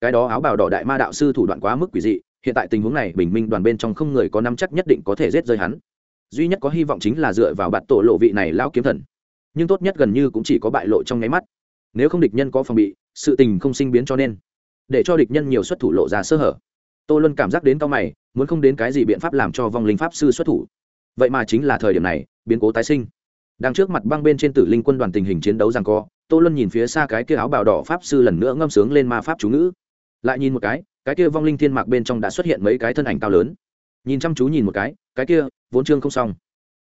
Cái đó áo bào đỏ đại ma đạo sư thủ đoạn quá mức quỷ dị, hiện tại tình huống này, bình minh đoàn bên trong không người có nắm chắc nhất định có thể giết rơi hắn. Duy nhất có hy vọng chính là dựa vào bạt tổ lộ vị này lao kiếm thần nhưng tốt nhất gần như cũng chỉ có bại lộ trong nháy mắt. Nếu không địch nhân có phòng bị, sự tình không sinh biến cho nên, để cho địch nhân nhiều xuất thủ lộ ra sơ hở. Tô luân cảm giác đến cao mày, muốn không đến cái gì biện pháp làm cho vong linh pháp sư xuất thủ. Vậy mà chính là thời điểm này, biến cố tái sinh. Đang trước mặt băng bên trên tử linh quân đoàn tình hình chiến đấu rằng co, tô luân nhìn phía xa cái kia áo bào đỏ pháp sư lần nữa ngâm sướng lên ma pháp chú ngữ. Lại nhìn một cái cái kia vong linh thiên mạc bên trong đã xuất hiện mấy cái thân ảnh cao lớn. Nhìn chăm chú nhìn một cái cái kia, vốn chương không xong.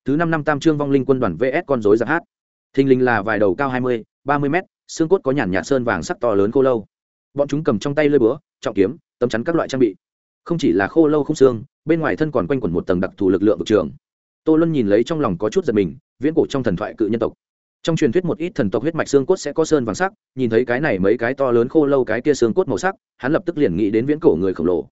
Thứ năm năm tam trương vong linh quân đoàn vs con dối giặc hát thình linh là vài đầu cao hai mươi, ba mươi mét, xương cốt có nhàn nhạt sơn vàng sắc to lớn khô lâu. Bọn chúng cầm trong tay lơi búa, trọng kiếm, tấm chắn các loại trang bị. Không chỉ là khô lâu không xương, bên ngoài thân còn quanh quẩn một tầng đặc thù lực lượng vực trường. Tô luân nhìn lấy trong lòng có chút giật mình, viễn cổ trong thần thoại cự nhân tộc. Trong truyền thuyết một ít thần tộc huyết mạch xương cốt sẽ có sơn vàng sắc, nhìn thấy cái này mấy cái to lớn khô lâu cái kia xương cốt màu sắc, hắn lập tức liền nghĩ đến viễn cổ người khổng lồ.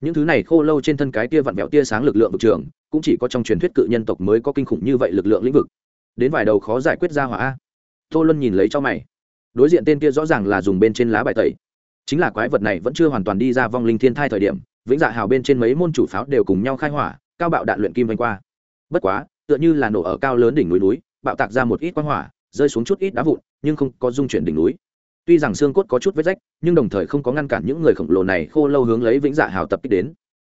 Những thứ này khô lâu trên thân cái kia vặn vẹo tia sáng lực lượng vực trường, cũng chỉ có trong truyền thuyết cự nhân tộc mới có kinh khủng như vậy lực lượng lĩnh vực đến vài đầu khó giải quyết ra hỏa a. Tô luân nhìn lấy cho mày. Đối diện tên kia rõ ràng là dùng bên trên lá bài tẩy. Chính là quái vật này vẫn chưa hoàn toàn đi ra vong linh thiên thai thời điểm, vĩnh dạ hào bên trên mấy môn chủ pháo đều cùng nhau khai hỏa, cao bạo đạn luyện kim vanh qua. Bất quá, tựa như là nổ ở cao lớn đỉnh núi núi, bạo tạc ra một ít quang hỏa, rơi xuống chút ít đá vụn, nhưng không có dung chuyển đỉnh núi. Tuy rằng xương cốt có chút vết rách, nhưng đồng thời không có ngăn cản những người khổng lồ này khô lâu hướng lấy vĩnh dạ hào tập kích đến.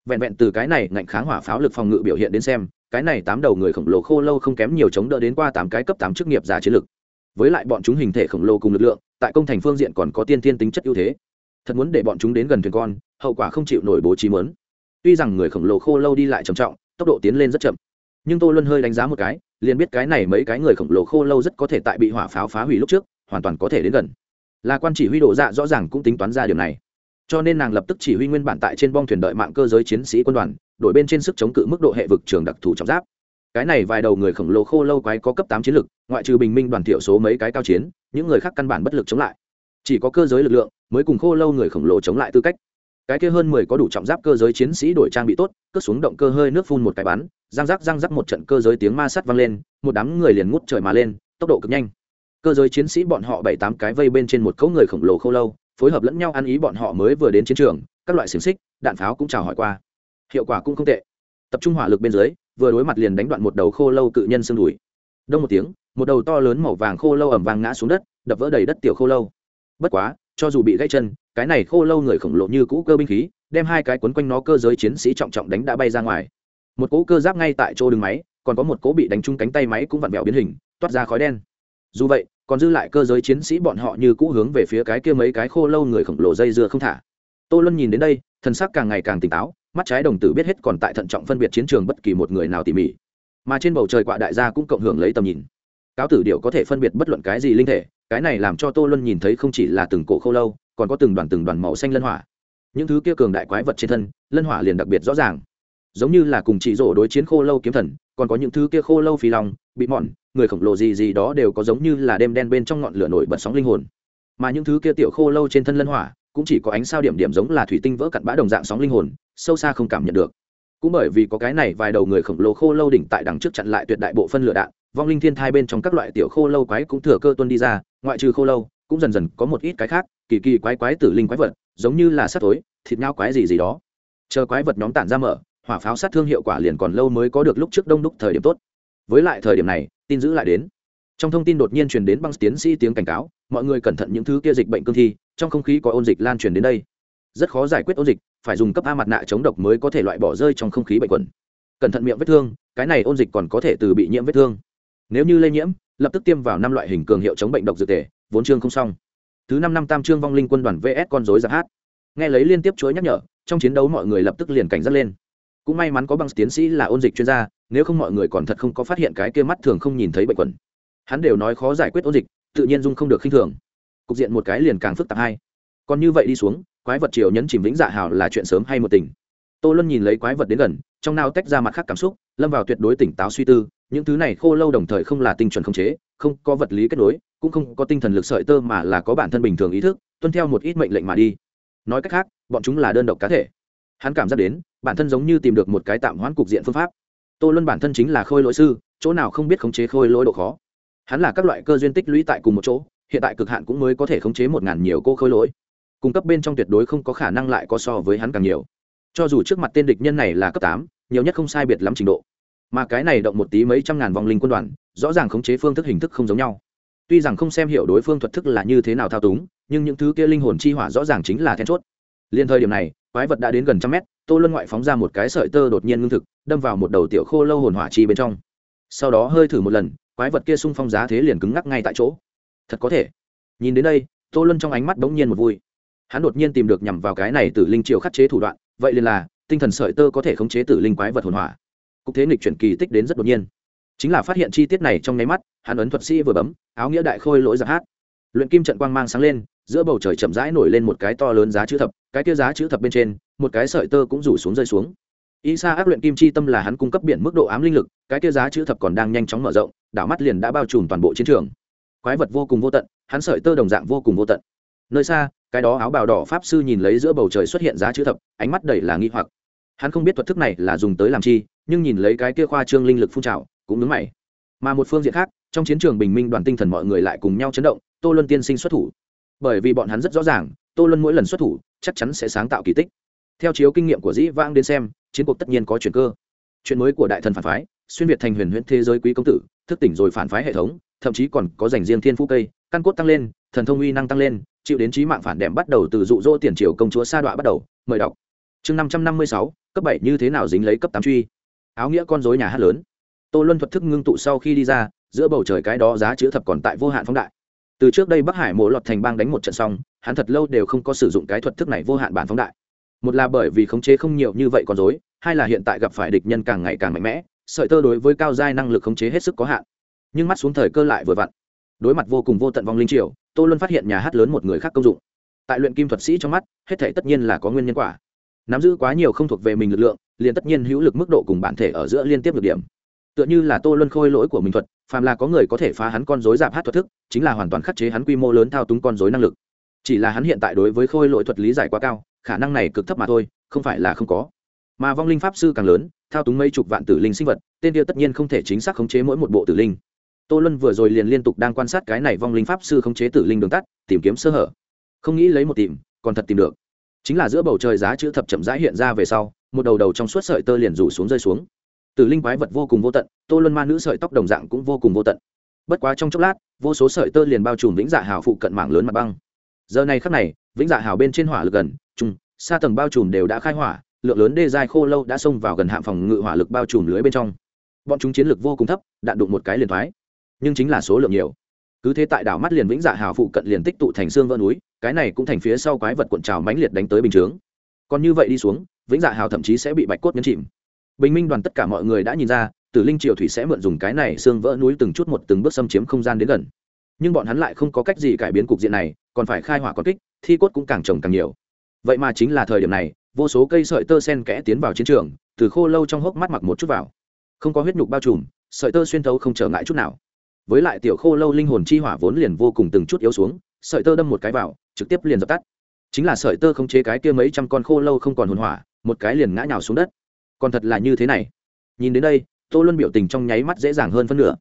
Vẹn vẹn từ cái này ngạnh kháng hỏa pháo lực phòng ngự biểu hiện đến xem cái này tám đầu người khổng lồ khô lâu không kém nhiều chống đỡ đến qua tám cái cấp tám chức nghiệp giả chiến lực với lại bọn chúng hình thể khổng lồ cùng lực lượng, tại công thành phương diện còn có tiên thiên tính chất ưu thế. Thật muốn để bọn chúng đến gần thuyền con, hậu quả không chịu nổi bố trí mớn tuy rằng người khổng lồ khô lâu đi lại trầm trọng, tốc độ tiến lên rất chậm. Nhưng tô luân hơi đánh giá một cái, liền biết cái này mấy cái người khổng lồ khô lâu rất có thể tại bị hỏa pháo phá hủy lúc trước, hoàn toàn có thể đến gần. Là quan chỉ huy độ dạ rõ ràng cũng tính toán ra điều này cho nên nàng lập tức chỉ huy nguyên bản tại trên bong thuyền đợi mạng cơ giới chiến sĩ quân đoàn, đổi bên trên sức chống cự mức độ hệ vực trường đặc thù trọng giáp. Cái này vài đầu người khổng lồ khô lâu quái có cấp tám chiến lực, ngoại trừ bình minh đoàn thiểu số mấy cái cao chiến, những người khác căn bản bất lực chống lại. Chỉ có cơ giới lực lượng mới cùng khô lâu người khổng lồ chống lại tư cách. Cái kia hơn mười có đủ trọng giáp cơ giới chiến sĩ đổi trang bị tốt, cất xuống động cơ hơi nước phun một cái bắn, răng rắc răng rắc một trận cơ giới tiếng ma sắt vang lên, một đám người liền ngút trời mà lên, tốc độ cực nhanh. Cơ giới chiến sĩ bọn họ bảy tám cái vây bên trên một cấu người khổng lồ khô lâu phối hợp lẫn nhau ăn ý bọn họ mới vừa đến chiến trường, các loại xiềng xích, đạn pháo cũng chào hỏi qua. Hiệu quả cũng không tệ. Tập trung hỏa lực bên dưới, vừa đối mặt liền đánh đoạn một đầu khô lâu cự nhân xương đùi. Đông một tiếng, một đầu to lớn màu vàng khô lâu ẩm vàng ngã xuống đất, đập vỡ đầy đất tiểu khô lâu. Bất quá, cho dù bị gãy chân, cái này khô lâu người khổng lồ như cũ cơ binh khí, đem hai cái quấn quanh nó cơ giới chiến sĩ trọng trọng đánh đã bay ra ngoài. Một cỗ cơ giáp ngay tại chỗ đường máy, còn có một cỗ bị đánh trúng cánh tay máy cũng vặn vẹo biến hình, toát ra khói đen. Dù vậy còn dư lại cơ giới chiến sĩ bọn họ như cũ hướng về phía cái kia mấy cái khô lâu người khổng lồ dây dưa không thả. Tô luân nhìn đến đây, thần sắc càng ngày càng tỉnh táo, mắt trái đồng tử biết hết còn tại thận trọng phân biệt chiến trường bất kỳ một người nào tỉ mỉ. Mà trên bầu trời quạ đại gia cũng cộng hưởng lấy tầm nhìn. Cáo tử điệu có thể phân biệt bất luận cái gì linh thể, cái này làm cho tô luân nhìn thấy không chỉ là từng cổ khô lâu, còn có từng đoàn từng đoàn màu xanh lân hỏa. Những thứ kia cường đại quái vật trên thân, lân hỏa liền đặc biệt rõ ràng. Giống như là cùng chỉ rổ đối chiến khô lâu kiếm thần còn có những thứ kia khô lâu phi lòng bị mòn, người khổng lồ gì gì đó đều có giống như là đêm đen bên trong ngọn lửa nổi bật sóng linh hồn. Mà những thứ kia tiểu khô lâu trên thân lân hỏa, cũng chỉ có ánh sao điểm điểm giống là thủy tinh vỡ cặn bã đồng dạng sóng linh hồn, sâu xa không cảm nhận được. Cũng bởi vì có cái này vài đầu người khổng lồ khô lâu đỉnh tại đằng trước chặn lại tuyệt đại bộ phân lửa đạn, vong linh thiên thai bên trong các loại tiểu khô lâu quái cũng thừa cơ tuân đi ra, ngoại trừ khô lâu, cũng dần dần có một ít cái khác, kỳ kỳ quái quái tử linh quái vật, giống như là sắt tối thịt nhau quái gì gì đó. Chờ quái vật nhóm tản ra mở hỏa pháo sát thương hiệu quả liền còn lâu mới có được lúc trước đông đúc thời điểm tốt. Với lại thời điểm này, tin giữ lại đến. Trong thông tin đột nhiên truyền đến băng tiến sĩ tiếng cảnh cáo, mọi người cẩn thận những thứ kia dịch bệnh cương thi, trong không khí có ôn dịch lan truyền đến đây. Rất khó giải quyết ôn dịch, phải dùng cấp a mặt nạ chống độc mới có thể loại bỏ rơi trong không khí bệnh quẩn cẩn thận miệng vết thương, cái này ôn dịch còn có thể từ bị nhiễm vết thương. Nếu như lây nhiễm, lập tức tiêm vào năm loại hình cường hiệu chống bệnh độc dược thể. vốn chương không xong. Thứ năm năm tam trương vong linh quân đoàn vs con dối giặc hát. Nghe lấy liên tiếp chuỗi nhắc nhở, trong chiến đấu mọi người lập tức liền cảnh giác lên cũng may mắn có băng tiến sĩ là ôn dịch chuyên gia, nếu không mọi người còn thật không có phát hiện cái kia mắt thường không nhìn thấy bệnh quẩn. Hắn đều nói khó giải quyết ôn dịch, tự nhiên dung không được khinh thường. Cục diện một cái liền càng phức tạp hay còn như vậy đi xuống, quái vật triều nhấn chìm vĩnh dạ hào là chuyện sớm hay một tình. Tô luân nhìn lấy quái vật đến gần, trong nao tách ra mặt khác cảm xúc, lâm vào tuyệt đối tỉnh táo suy tư, những thứ này khô lâu đồng thời không là tinh chuẩn khống chế, không có vật lý kết nối, cũng không có tinh thần lực sợi tơ mà là có bản thân bình thường ý thức, tuân theo một ít mệnh lệnh mà đi. Nói cách khác, bọn chúng là đơn độc cá thể. Hắn cảm giác đến bản thân giống như tìm được một cái tạm hoãn cục diện phương pháp. Tô luân bản thân chính là khôi lỗi sư, chỗ nào không biết khống chế khôi lỗi độ khó. Hắn là các loại cơ duyên tích lũy tại cùng một chỗ, hiện tại cực hạn cũng mới có thể khống chế một ngàn nhiều cô khôi lỗi. Cung cấp bên trong tuyệt đối không có khả năng lại có so với hắn càng nhiều. Cho dù trước mặt tên địch nhân này là cấp tám, nhiều nhất không sai biệt lắm trình độ. Mà cái này động một tí mấy trăm ngàn vòng linh quân đoàn, rõ ràng khống chế phương thức hình thức không giống nhau. Tuy rằng không xem hiểu đối phương thuật thức là như thế nào thao túng, nhưng những thứ kia linh hồn chi hỏa rõ ràng chính là then chốt. Liên thời điểm này, quái vật đã đến gần trăm mét tô luân ngoại phóng ra một cái sợi tơ đột nhiên ngưng thực, đâm vào một đầu tiểu khô lâu hồn hỏa chi bên trong. Sau đó hơi thử một lần, quái vật kia sung phong giá thế liền cứng ngắc ngay tại chỗ. Thật có thể. Nhìn đến đây, tô luân trong ánh mắt bỗng nhiên một vui. Hắn đột nhiên tìm được nhằm vào cái này từ linh triều khắc chế thủ đoạn, vậy liền là, tinh thần sợi tơ có thể khống chế tử linh quái vật hồn hỏa. Cục thế nghịch chuyển kỳ tích đến rất đột nhiên. Chính là phát hiện chi tiết này trong nháy mắt, hắn ấn thuật sĩ vừa bấm, áo nghĩa đại khôi lỗi giặc hát. Luyện kim trận quang mang sáng lên, giữa bầu trời chậm rãi nổi lên một cái to lớn giá chữ thập, cái kia giá chữ thập bên trên một cái sợi tơ cũng rủ xuống rơi xuống. Y sa ác luyện kim chi tâm là hắn cung cấp biển mức độ ám linh lực, cái kia giá chữ thập còn đang nhanh chóng mở rộng, đảo mắt liền đã bao trùm toàn bộ chiến trường. Quái vật vô cùng vô tận, hắn sợi tơ đồng dạng vô cùng vô tận. Nơi xa, cái đó áo bào đỏ pháp sư nhìn lấy giữa bầu trời xuất hiện giá chữ thập, ánh mắt đầy là nghi hoặc. Hắn không biết thuật thức này là dùng tới làm chi, nhưng nhìn lấy cái kia khoa trương linh lực phun trào, cũng nhớ mày. Mà một phương diện khác, trong chiến trường bình minh đoàn tinh thần mọi người lại cùng nhau chấn động, tô luân tiên sinh xuất thủ. Bởi vì bọn hắn rất rõ ràng, tô luân mỗi lần xuất thủ, chắc chắn sẽ sáng tạo kỳ tích theo chiếu kinh nghiệm của dĩ vãng đến xem, chiến cuộc tất nhiên có chuyện cơ. Chuyện mới của đại thần phản phái, xuyên việt thành huyền huyễn thế giới quý công tử, thức tỉnh rồi phản phái hệ thống, thậm chí còn có dành riêng thiên phú cây, căn cốt tăng lên, thần thông uy năng tăng lên, chịu đến trí mạng phản đệm bắt đầu từ dụ dỗ tiền triều công chúa sa đọa bắt đầu. Mời đọc. Chương năm trăm năm mươi sáu, cấp bảy như thế nào dính lấy cấp tám truy? Áo nghĩa con dối nhà hát lớn. Tô luân thuật thức ngưng tụ sau khi đi ra, giữa bầu trời cái đó giá chữ thập còn tại vô hạn phóng đại. Từ trước đây bắc hải mộ lọt thành bang đánh một trận xong, hắn thật lâu đều không có sử dụng cái thuật thức này vô hạn bản phóng đại một là bởi vì khống chế không nhiều như vậy còn dối hai là hiện tại gặp phải địch nhân càng ngày càng mạnh mẽ, sợi tơ đối với cao giai năng lực khống chế hết sức có hạn. Nhưng mắt xuống thời cơ lại vừa vặn. Đối mặt vô cùng vô tận vong linh triều, tô luân phát hiện nhà hát lớn một người khác công dụng. Tại luyện kim thuật sĩ trong mắt, hết thể tất nhiên là có nguyên nhân quả. Nắm giữ quá nhiều không thuộc về mình lực lượng, liền tất nhiên hữu lực mức độ cùng bản thể ở giữa liên tiếp được điểm. Tựa như là tô luân khôi lỗi của mình thuật, phàm là có người có thể phá hắn con dối giảm hát thuật thức, chính là hoàn toàn khắc chế hắn quy mô lớn thao túng con dối năng lực. Chỉ là hắn hiện tại đối với khôi lỗi thuật lý giải quá cao khả năng này cực thấp mà thôi, không phải là không có. Mà vong linh pháp sư càng lớn, thao túng mấy chục vạn tử linh sinh vật, tên kia tất nhiên không thể chính xác khống chế mỗi một bộ tử linh. Tô luân vừa rồi liền liên tục đang quan sát cái này vong linh pháp sư khống chế tử linh đường tắt, tìm kiếm sơ hở. Không nghĩ lấy một tìm, còn thật tìm được. Chính là giữa bầu trời giá chữ thập chậm rãi hiện ra về sau, một đầu đầu trong suốt sợi tơ liền rủ xuống rơi xuống. Tử linh quái vật vô cùng vô tận, tô luân ma nữ sợi tóc đồng dạng cũng vô cùng vô tận. Bất quá trong chốc lát, vô số sợi tơ liền bao trùm vĩnh dạ hào phụ cận mảng lớn mặt băng. Giờ này khắc này vĩnh dạ hào bên trên hỏa lực gần trung xa tầng bao trùm đều đã khai hỏa, lượng lớn đê dài khô lâu đã xông vào gần hạm phòng ngự hỏa lực bao trùm lưới bên trong. Bọn chúng chiến lực vô cùng thấp, đạn đụng một cái liền thoái. Nhưng chính là số lượng nhiều. Cứ thế tại đảo mắt liền vĩnh dạ hào phụ cận liền tích tụ thành xương vỡ núi, cái này cũng thành phía sau quái vật cuộn trào mãnh liệt đánh tới bình chướng. Còn như vậy đi xuống, vĩnh dạ hào thậm chí sẽ bị bạch cốt nhấn chìm. Bình minh đoàn tất cả mọi người đã nhìn ra, tử linh triều thủy sẽ mượn dùng cái này xương vỡ núi từng chút một từng bước xâm chiếm không gian đến gần. Nhưng bọn hắn lại không có cách gì cải biến cục diện này còn phải khai hỏa có kích, thi cốt cũng càng trồng càng nhiều. Vậy mà chính là thời điểm này, vô số cây sợi tơ sen kẽ tiến vào chiến trường, từ khô lâu trong hốc mắt mặc một chút vào. Không có huyết nhục bao trùm, sợi tơ xuyên thấu không trở ngại chút nào. Với lại tiểu khô lâu linh hồn chi hỏa vốn liền vô cùng từng chút yếu xuống, sợi tơ đâm một cái vào, trực tiếp liền dập tắt. Chính là sợi tơ không chế cái kia mấy trăm con khô lâu không còn hồn hỏa, một cái liền ngã nhào xuống đất. Còn thật là như thế này. Nhìn đến đây, tô luân biểu tình trong nháy mắt dễ dàng hơn phân nửa.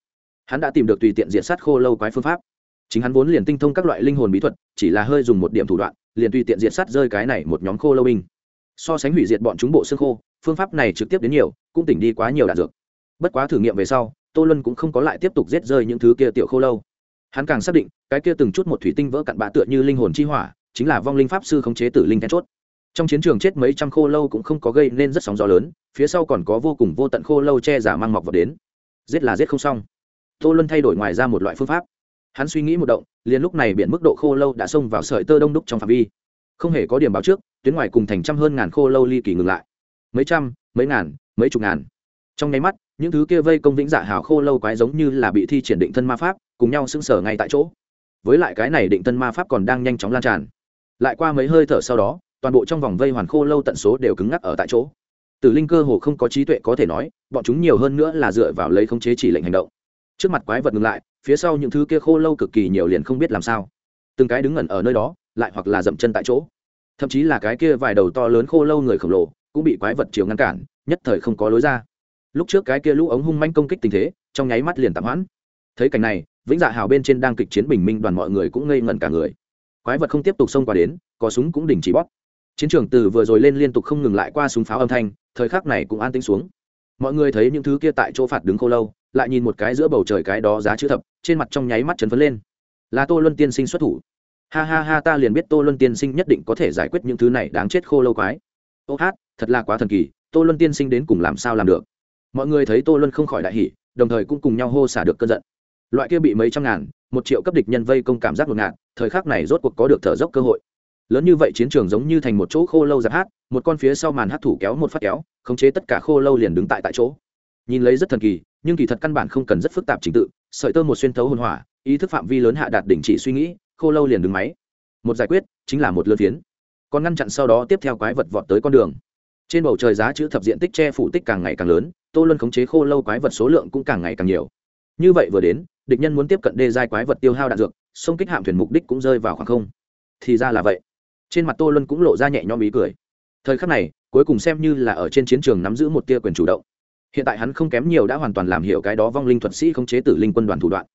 Hắn đã tìm được tùy tiện diện sát khô lâu quái phương pháp chính hắn vốn liền tinh thông các loại linh hồn bí thuật, chỉ là hơi dùng một điểm thủ đoạn, liền tùy tiện diệt sát rơi cái này một nhóm khô lâu binh. So sánh hủy diệt bọn chúng bộ xương khô, phương pháp này trực tiếp đến nhiều, cũng tỉnh đi quá nhiều đạn dược. Bất quá thử nghiệm về sau, tô luân cũng không có lại tiếp tục giết rơi những thứ kia tiểu khô lâu. Hắn càng xác định, cái kia từng chút một thủy tinh vỡ cặn bạ tựa như linh hồn chi hỏa, chính là vong linh pháp sư khống chế tử linh then chốt. Trong chiến trường chết mấy trăm khô lâu cũng không có gây nên rất sóng gió lớn, phía sau còn có vô cùng vô tận khô lâu che giả mang mọc vào đến. Giết là giết không xong. Tô luân thay đổi ngoài ra một loại phương pháp hắn suy nghĩ một động, liền lúc này biển mức độ khô lâu đã xông vào sợi tơ đông đúc trong phạm vi. Không hề có điểm báo trước, tuyến ngoài cùng thành trăm hơn ngàn khô lâu ly kỳ ngừng lại. Mấy trăm, mấy ngàn, mấy chục ngàn. Trong nháy mắt, những thứ kia vây công vĩnh dạ hào khô lâu quái giống như là bị thi triển định thân ma pháp, cùng nhau sững sờ ngay tại chỗ. Với lại cái này định thân ma pháp còn đang nhanh chóng lan tràn. Lại qua mấy hơi thở sau đó, toàn bộ trong vòng vây hoàn khô lâu tận số đều cứng ngắc ở tại chỗ. Tử linh cơ hồ không có trí tuệ có thể nói, bọn chúng nhiều hơn nữa là dựa vào lấy khống chế chỉ lệnh hành động. Trước mặt quái vật ngừng lại phía sau những thứ kia khô lâu cực kỳ nhiều liền không biết làm sao. Từng cái đứng ngẩn ở nơi đó, lại hoặc là dậm chân tại chỗ. Thậm chí là cái kia vài đầu to lớn khô lâu người khổng lồ, cũng bị quái vật chiều ngăn cản, nhất thời không có lối ra. Lúc trước cái kia lũ ống hung manh công kích tình thế, trong nháy mắt liền tạm hoãn. Thấy cảnh này, vĩnh dạ hào bên trên đang kịch chiến bình minh đoàn mọi người cũng ngây ngẩn cả người. Quái vật không tiếp tục xông qua đến, có súng cũng đình chỉ bóp. Chiến trường từ vừa rồi lên liên tục không ngừng lại qua súng pháo âm thanh, thời khắc này cũng an tĩnh xuống mọi người thấy những thứ kia tại chỗ phạt đứng khô lâu, lại nhìn một cái giữa bầu trời cái đó giá chữ thập, trên mặt trong nháy mắt chấn phấn lên. Là tô luân tiên sinh xuất thủ. Ha ha ha, ta liền biết tô luân tiên sinh nhất định có thể giải quyết những thứ này đáng chết khô lâu quái. Ô hát, thật là quá thần kỳ, tô luân tiên sinh đến cùng làm sao làm được? Mọi người thấy tô luân không khỏi đại hỉ, đồng thời cũng cùng nhau hô xả được cơn giận. Loại kia bị mấy trăm ngàn, một triệu cấp địch nhân vây công cảm giác ngột ngạt, thời khắc này rốt cuộc có được thở dốc cơ hội. Lớn như vậy chiến trường giống như thành một chỗ khô lâu giáp hát, một con phía sau màn hát thủ kéo một phát kéo khống chế tất cả khô lâu liền đứng tại tại chỗ. Nhìn lấy rất thần kỳ, nhưng kỳ thật căn bản không cần rất phức tạp trình tự, sợi tơ một xuyên thấu hồn hỏa, ý thức phạm vi lớn hạ đạt đỉnh chỉ suy nghĩ, khô lâu liền đứng máy. Một giải quyết, chính là một lượt phiến. Còn ngăn chặn sau đó tiếp theo quái vật vọt tới con đường. Trên bầu trời giá chữ thập diện tích che phủ tích càng ngày càng lớn, tô luân khống chế khô lâu quái vật số lượng cũng càng ngày càng nhiều. Như vậy vừa đến, địch nhân muốn tiếp cận đê giai quái vật tiêu hao đạn dược xông kích hạm thuyền mục đích cũng rơi vào khoảng không. Thì ra là vậy. Trên mặt tô luân cũng lộ ra nhẹ nhõm ý cười. Thời khắc này cuối cùng xem như là ở trên chiến trường nắm giữ một tia quyền chủ động. Hiện tại hắn không kém nhiều đã hoàn toàn làm hiểu cái đó vong linh thuật sĩ khống chế tử linh quân đoàn thủ đoạn.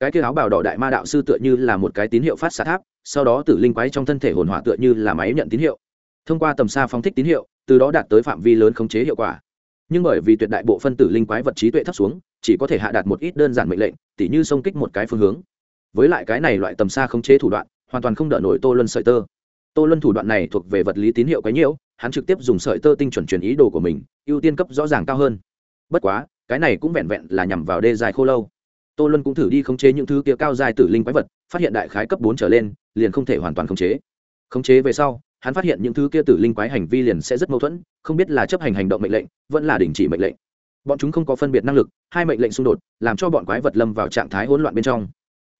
Cái kia áo bào đỏ đại ma đạo sư tựa như là một cái tín hiệu phát xạ tháp, sau đó tử linh quái trong thân thể hồn hỏa tựa như là máy nhận tín hiệu. Thông qua tầm xa phóng thích tín hiệu, từ đó đạt tới phạm vi lớn khống chế hiệu quả. Nhưng bởi vì tuyệt đại bộ phân tử linh quái vật trí tuệ thấp xuống, chỉ có thể hạ đạt một ít đơn giản mệnh lệnh, tỉ như xông kích một cái phương hướng. Với lại cái này loại tầm xa khống chế thủ đoạn, hoàn toàn không đỡ nổi tô luân sợi tơ tô luân thủ đoạn này thuộc về vật lý tín hiệu quái nhiễu hắn trực tiếp dùng sợi tơ tinh chuẩn truyền ý đồ của mình, ưu tiên cấp rõ ràng cao hơn. Bất quá, cái này cũng vẹn vẹn là nhằm vào đê dài khô lâu. Tô luân cũng thử đi khống chế những thứ kia cao dài tử linh quái vật, phát hiện đại khái cấp bốn trở lên, liền không thể hoàn toàn khống chế. Khống chế về sau, hắn phát hiện những thứ kia tử linh quái hành vi liền sẽ rất mâu thuẫn, không biết là chấp hành hành động mệnh lệnh, vẫn là đình chỉ mệnh lệnh. Bọn chúng không có phân biệt năng lực, hai mệnh lệnh xung đột, làm cho bọn quái vật lâm vào trạng thái hỗn loạn bên trong.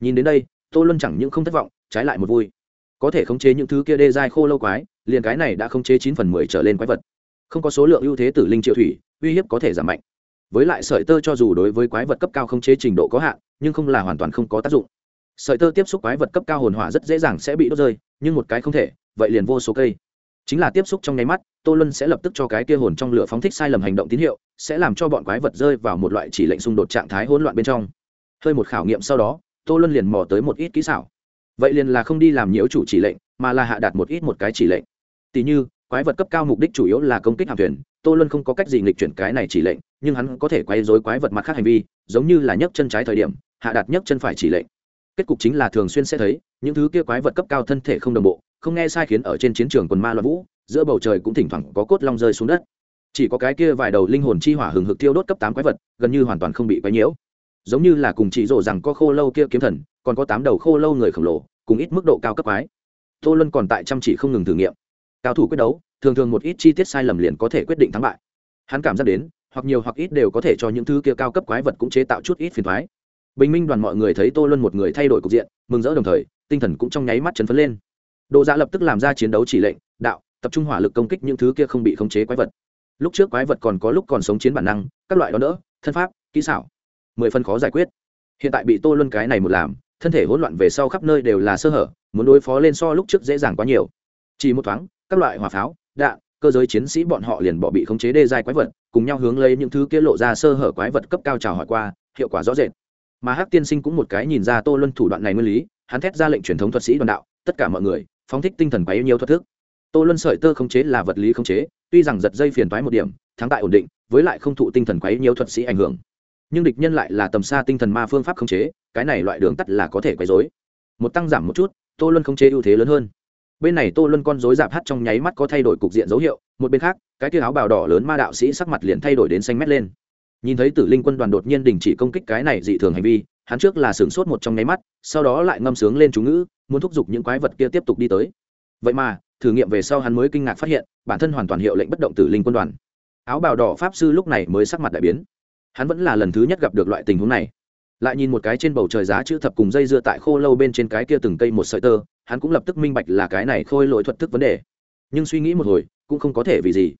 Nhìn đến đây, tô luân chẳng những không thất vọng, trái lại một vui có thể khống chế những thứ kia đê dai khô lâu quái, liền cái này đã khống chế chín phần mười trở lên quái vật. Không có số lượng ưu thế tử linh triệu thủy, uy hiếp có thể giảm mạnh. Với lại sợi tơ cho dù đối với quái vật cấp cao khống chế trình độ có hạn, nhưng không là hoàn toàn không có tác dụng. Sợi tơ tiếp xúc quái vật cấp cao hồn hỏa rất dễ dàng sẽ bị đốt rơi, nhưng một cái không thể, vậy liền vô số cây. Chính là tiếp xúc trong nháy mắt, tô luân sẽ lập tức cho cái kia hồn trong lửa phóng thích sai lầm hành động tín hiệu, sẽ làm cho bọn quái vật rơi vào một loại chỉ lệnh xung đột trạng thái hỗn loạn bên trong. Hơi một khảo nghiệm sau đó, tô luân liền mò tới một ít kỹ xảo vậy liền là không đi làm nhiễu chủ chỉ lệnh, mà là hạ đạt một ít một cái chỉ lệnh. Tỷ như, quái vật cấp cao mục đích chủ yếu là công kích hạm thuyền, tô luân không có cách gì nghịch chuyển cái này chỉ lệnh, nhưng hắn có thể quay dối quái vật mặt khác hành vi, giống như là nhấc chân trái thời điểm, hạ đạt nhấc chân phải chỉ lệnh. Kết cục chính là thường xuyên sẽ thấy, những thứ kia quái vật cấp cao thân thể không đồng bộ, không nghe sai khiến ở trên chiến trường quần ma loạn vũ, giữa bầu trời cũng thỉnh thoảng có cốt long rơi xuống đất. Chỉ có cái kia vài đầu linh hồn chi hỏa hừng hực tiêu đốt cấp tám quái vật, gần như hoàn toàn không bị quấy nhiễu. Giống như là cùng chỉ rổ rằng có khô lâu kia kiếm thần còn có tám đầu khô lâu người khổng lồ, cùng ít mức độ cao cấp quái. Tô luân còn tại chăm chỉ không ngừng thử nghiệm. Cao thủ quyết đấu, thường thường một ít chi tiết sai lầm liền có thể quyết định thắng bại. Hắn cảm giác đến, hoặc nhiều hoặc ít đều có thể cho những thứ kia cao cấp quái vật cũng chế tạo chút ít phiền thoái. Bình minh đoàn mọi người thấy tô luân một người thay đổi cục diện, mừng rỡ đồng thời, tinh thần cũng trong nháy mắt chấn phấn lên. Đồ dạ lập tức làm ra chiến đấu chỉ lệnh, đạo, tập trung hỏa lực công kích những thứ kia không bị khống chế quái vật. Lúc trước quái vật còn có lúc còn sống chiến bản năng, các loại đó đỡ thân pháp, kỹ xảo, mười phân khó giải quyết. Hiện tại bị tô luân cái này một làm thân thể hỗn loạn về sau khắp nơi đều là sơ hở, muốn đối phó lên so lúc trước dễ dàng quá nhiều. Chỉ một thoáng, các loại hỏa pháo, đạn, cơ giới chiến sĩ bọn họ liền bỏ bị khống chế đê dài quái vật, cùng nhau hướng lấy những thứ kia lộ ra sơ hở quái vật cấp cao trào hỏi qua, hiệu quả rõ rệt. Mà hắc tiên sinh cũng một cái nhìn ra tô luân thủ đoạn này nguyên lý, hắn thét ra lệnh truyền thống thuật sĩ đoàn đạo, tất cả mọi người, phóng thích tinh thần quấy nhiều thuật thức. Tô luân sợi tơ khống chế là vật lý khống chế, tuy rằng giật dây phiền toái một điểm, thắng tại ổn định, với lại không thụ tinh thần quấy nhiều thuật sĩ ảnh hưởng. Nhưng địch nhân lại là tầm xa tinh thần ma phương pháp khống chế cái này loại đường tắt là có thể quấy rối, một tăng giảm một chút tô luân khống chế ưu thế lớn hơn. Bên này tô luân con rối giảm hát trong nháy mắt có thay đổi cục diện dấu hiệu một bên khác cái tia áo bào đỏ lớn ma đạo sĩ sắc mặt liền thay đổi đến xanh mét lên. Nhìn thấy tử linh quân đoàn đột nhiên đình chỉ công kích cái này dị thường hành vi hắn trước là sửng sốt một trong nháy mắt sau đó lại ngâm sướng lên chú ngữ muốn thúc giục những quái vật kia tiếp tục đi tới. Vậy mà thử nghiệm về sau hắn mới kinh ngạc phát hiện bản thân hoàn toàn hiệu lệnh bất động tử linh quân đoàn. Áo bào đỏ pháp sư lúc này mới sắc mặt đại biến. Hắn vẫn là lần thứ nhất gặp được loại tình huống này lại nhìn một cái trên bầu trời giá chữ thập cùng dây dưa tại khô lâu bên trên cái kia từng cây một sợi tơ, hắn cũng lập tức minh bạch là cái này khôi lỗi thuật thức vấn đề. Nhưng suy nghĩ một hồi, cũng không có thể vì gì.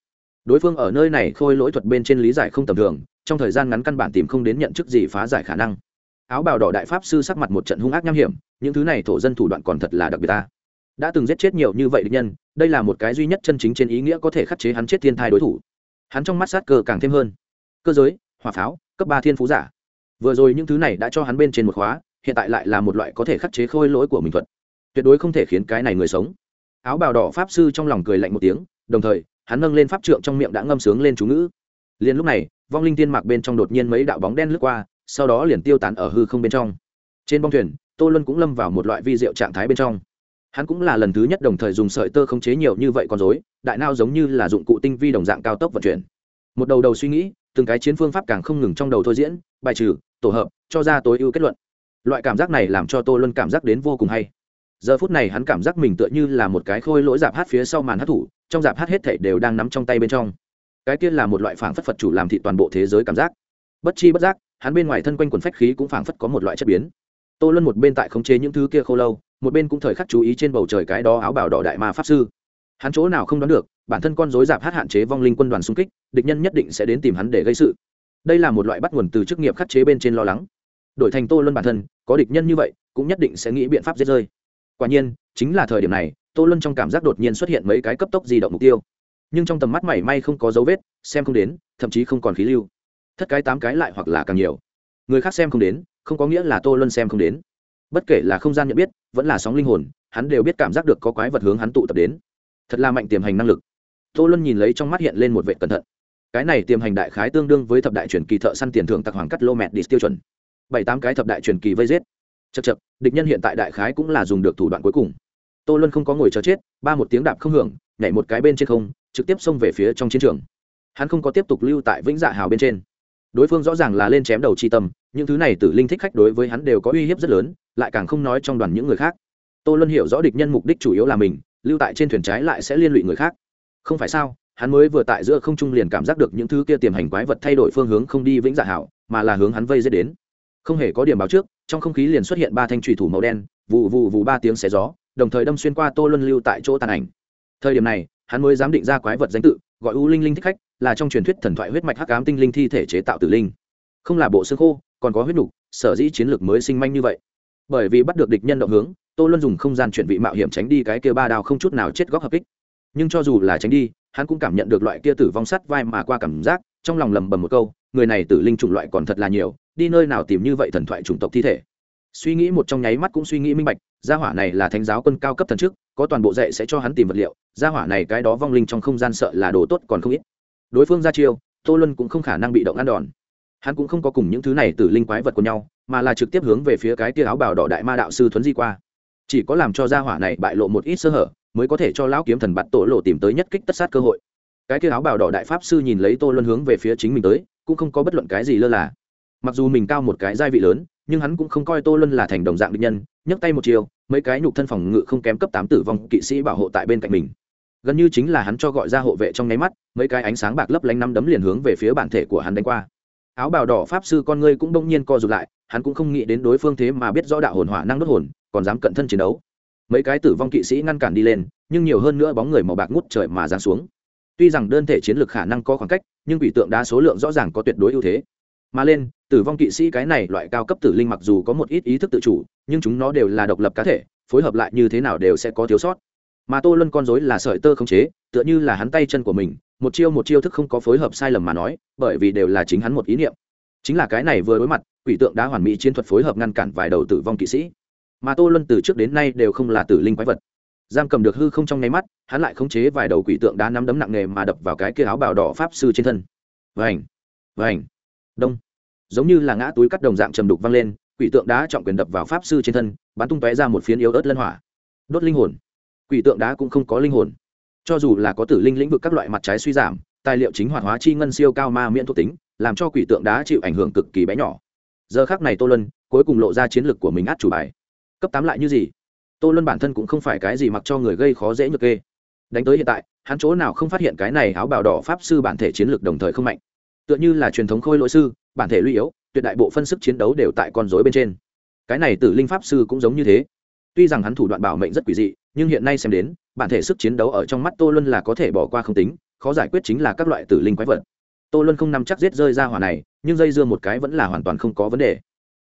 Đối phương ở nơi này khôi lỗi thuật bên trên lý giải không tầm thường, trong thời gian ngắn căn bản tìm không đến nhận chức gì phá giải khả năng. Áo bào đỏ đại pháp sư sắc mặt một trận hung ác nham hiểm, những thứ này thổ dân thủ đoạn còn thật là đặc biệt ta. Đã từng giết chết nhiều như vậy địch nhân, đây là một cái duy nhất chân chính trên ý nghĩa có thể khắc chế hắn chết thiên thai đối thủ. Hắn trong mắt sát cơ càng thêm hơn. Cơ giới, hỏa pháo, cấp ba thiên phú giả vừa rồi những thứ này đã cho hắn bên trên một khóa, hiện tại lại là một loại có thể khắc chế khôi lỗi của mình thuật. Tuyệt đối không thể khiến cái này người sống. Áo bào đỏ pháp sư trong lòng cười lạnh một tiếng, đồng thời, hắn nâng lên pháp trượng trong miệng đã ngâm sướng lên chú ngữ. Liền lúc này, vong linh tiên mạc bên trong đột nhiên mấy đạo bóng đen lướt qua, sau đó liền tiêu tán ở hư không bên trong. Trên bong thuyền, tô luân cũng lâm vào một loại vi diệu trạng thái bên trong. Hắn cũng là lần thứ nhất đồng thời dùng sợi tơ không chế nhiều như vậy con dối đại nao giống như là dụng cụ tinh vi đồng dạng cao tốc vận chuyển. Một đầu đầu suy nghĩ, từng cái chiến phương pháp càng không ngừng trong đầu thôi diễn bài trừ, tổ hợp, cho ra tối ưu kết luận. Loại cảm giác này làm cho tô luân cảm giác đến vô cùng hay. Giờ phút này hắn cảm giác mình tựa như là một cái khôi lỗi dạp hát phía sau màn hát thủ, trong dạp hát hết thảy đều đang nắm trong tay bên trong. Cái kia là một loại phảng phất phật chủ làm thị toàn bộ thế giới cảm giác. Bất chi bất giác, hắn bên ngoài thân quanh quần phách khí cũng phảng phất có một loại chất biến. Tô luân một bên tại khống chế những thứ kia khô lâu, một bên cũng thời khắc chú ý trên bầu trời cái đó áo bảo đỏ đại ma pháp sư. Hắn chỗ nào không đoán được, bản thân con dối dạp hát hạn chế vong linh quân đoàn xung kích, địch nhân nhất định sẽ đến tìm hắn để gây sự đây là một loại bắt nguồn từ chức nghiệp khắc chế bên trên lo lắng. Đổi thành tô luân bản thân, có địch nhân như vậy, cũng nhất định sẽ nghĩ biện pháp giết rơi. Quả nhiên, chính là thời điểm này, tô luân trong cảm giác đột nhiên xuất hiện mấy cái cấp tốc di động mục tiêu. Nhưng trong tầm mắt mảy may không có dấu vết, xem không đến, thậm chí không còn khí lưu. Thất cái tám cái lại hoặc là càng nhiều. Người khác xem không đến, không có nghĩa là tô luân xem không đến. Bất kể là không gian nhận biết, vẫn là sóng linh hồn, hắn đều biết cảm giác được có quái vật hướng hắn tụ tập đến. Thật là mạnh tiềm hành năng lực. Tô luân nhìn lấy trong mắt hiện lên một vệ cẩn thận cái này tiềm hành đại khái tương đương với thập đại truyền kỳ thợ săn tiền thưởng tặc hoàng cắt lô mẹt đi tiêu chuẩn. Bảy tám cái thập đại truyền kỳ vây giết. Chật chật địch nhân hiện tại đại khái cũng là dùng được thủ đoạn cuối cùng. Tô luân không có ngồi chờ chết, ba một tiếng đạp không hưởng, nhảy một cái bên trên không, trực tiếp xông về phía trong chiến trường. Hắn không có tiếp tục lưu tại vĩnh dạ hào bên trên. Đối phương rõ ràng là lên chém đầu chi tâm, những thứ này tử linh thích khách đối với hắn đều có uy hiếp rất lớn, lại càng không nói trong đoàn những người khác. Tô luân hiểu rõ địch nhân mục đích chủ yếu là mình, lưu tại trên thuyền trái lại sẽ liên lụy người khác. Không phải sao? Hắn mới vừa tại giữa không trung liền cảm giác được những thứ kia tiềm hành quái vật thay đổi phương hướng không đi vĩnh dạ hảo, mà là hướng hắn vây dết đến. Không hề có điểm báo trước, trong không khí liền xuất hiện ba thanh trùy thủ màu đen vụ vụ vụ ba tiếng xé gió, đồng thời đâm xuyên qua tô luân lưu tại chỗ tàn ảnh. Thời điểm này, hắn mới dám định ra quái vật danh tự, gọi u linh linh thích khách, là trong truyền thuyết thần thoại huyết mạch hắc ám tinh linh thi thể chế tạo tử linh. Không là bộ xương khô, còn có huyết nục, sở dĩ chiến lược mới sinh manh như vậy. Bởi vì bắt được địch nhân động hướng, tô luân dùng không gian chuyển vị mạo hiểm tránh đi cái kia ba đao không chút nào chết góc hợp kích nhưng cho dù là tránh đi, hắn cũng cảm nhận được loại kia tử vong sắt vai mà qua cảm giác, trong lòng lầm bầm một câu, người này tử linh chủng loại còn thật là nhiều, đi nơi nào tìm như vậy thần thoại chủng tộc thi thể. Suy nghĩ một trong nháy mắt cũng suy nghĩ minh bạch, gia hỏa này là thánh giáo quân cao cấp thần trước, có toàn bộ dạy sẽ cho hắn tìm vật liệu, gia hỏa này cái đó vong linh trong không gian sợ là đồ tốt còn không ít. Đối phương ra chiêu, tô luân cũng không khả năng bị động ăn đòn. Hắn cũng không có cùng những thứ này tử linh quái vật của nhau, mà là trực tiếp hướng về phía cái tia áo bào đỏ đại ma đạo sư thuấn di qua. Chỉ có làm cho gia hỏa này bại lộ một ít sơ hở mới có thể cho lão kiếm thần bạt tổ lộ tìm tới nhất kích tất sát cơ hội. Cái kia áo bào đỏ đại pháp sư nhìn lấy tô luân hướng về phía chính mình tới, cũng không có bất luận cái gì lơ là. Mặc dù mình cao một cái gia vị lớn, nhưng hắn cũng không coi tô luân là thành đồng dạng định nhân, nhấc tay một chiều, mấy cái nhục thân phòng ngự không kém cấp tám tử vong kỵ sĩ bảo hộ tại bên cạnh mình. Gần như chính là hắn cho gọi ra hộ vệ trong nháy mắt, mấy cái ánh sáng bạc lấp lánh năm đấm liền hướng về phía bản thể của hắn đánh qua. Áo bào đỏ pháp sư con ngươi cũng đông nhiên co rụt lại, hắn cũng không nghĩ đến đối phương thế mà biết rõ đạo hồn hỏa năng đốt hồn, còn dám cận thân chiến đấu mấy cái tử vong kỵ sĩ ngăn cản đi lên, nhưng nhiều hơn nữa bóng người màu bạc ngút trời mà giáng xuống. Tuy rằng đơn thể chiến lược khả năng có khoảng cách, nhưng quỷ tượng đa số lượng rõ ràng có tuyệt đối ưu thế. Mà lên, tử vong kỵ sĩ cái này loại cao cấp tử linh mặc dù có một ít ý thức tự chủ, nhưng chúng nó đều là độc lập cá thể, phối hợp lại như thế nào đều sẽ có thiếu sót. Mà tô luân con dối là sợi tơ không chế, tựa như là hắn tay chân của mình, một chiêu một chiêu thức không có phối hợp sai lầm mà nói, bởi vì đều là chính hắn một ý niệm. Chính là cái này vừa đối mặt, quỷ tượng đã hoàn mỹ chiến thuật phối hợp ngăn cản vài đầu tử vong kỵ sĩ mà tô luân từ trước đến nay đều không là tử linh quái vật giam cầm được hư không trong nháy mắt hắn lại khống chế vài đầu quỷ tượng đá nắm đấm nặng nề mà đập vào cái kia áo bào đỏ pháp sư trên thân vành vành, đông, giống như là ngã túi cắt đồng dạng trầm đục văng lên, quỷ tượng đá trọng quyền đập vào pháp sư trên thân, bắn tung tóe ra một phiến yếu ớt lân hỏa. Đốt linh hồn. Quỷ tượng đá cũng không có linh hồn. Cho dù là có tử linh lĩnh vực các loại mặt trái suy giảm, tài liệu chính hoạt hóa chi ngân siêu cao ma miễn thuộc tính, làm cho quỷ tượng đá chịu ảnh hưởng cực kỳ bé nhỏ. Giờ khác này tô lân cuối cùng lộ ra chiến lược của mình át chủ bài cấp tám lại như gì? Tô luân bản thân cũng không phải cái gì mặc cho người gây khó dễ nhược kê. Đánh tới hiện tại, hắn chỗ nào không phát hiện cái này áo bào đỏ pháp sư bản thể chiến lược đồng thời không mạnh. Tựa như là truyền thống khôi lỗi sư, bản thể lũy yếu, tuyệt đại bộ phân sức chiến đấu đều tại con dối bên trên. Cái này tử linh pháp sư cũng giống như thế. Tuy rằng hắn thủ đoạn bảo mệnh rất quỷ dị, nhưng hiện nay xem đến, bản thể sức chiến đấu ở trong mắt tô luân là có thể bỏ qua không tính, khó giải quyết chính là các loại tử linh quái vật. Tô luân không nằm chắc giết rơi ra hỏa này, nhưng dây dưa một cái vẫn là hoàn toàn không có vấn đề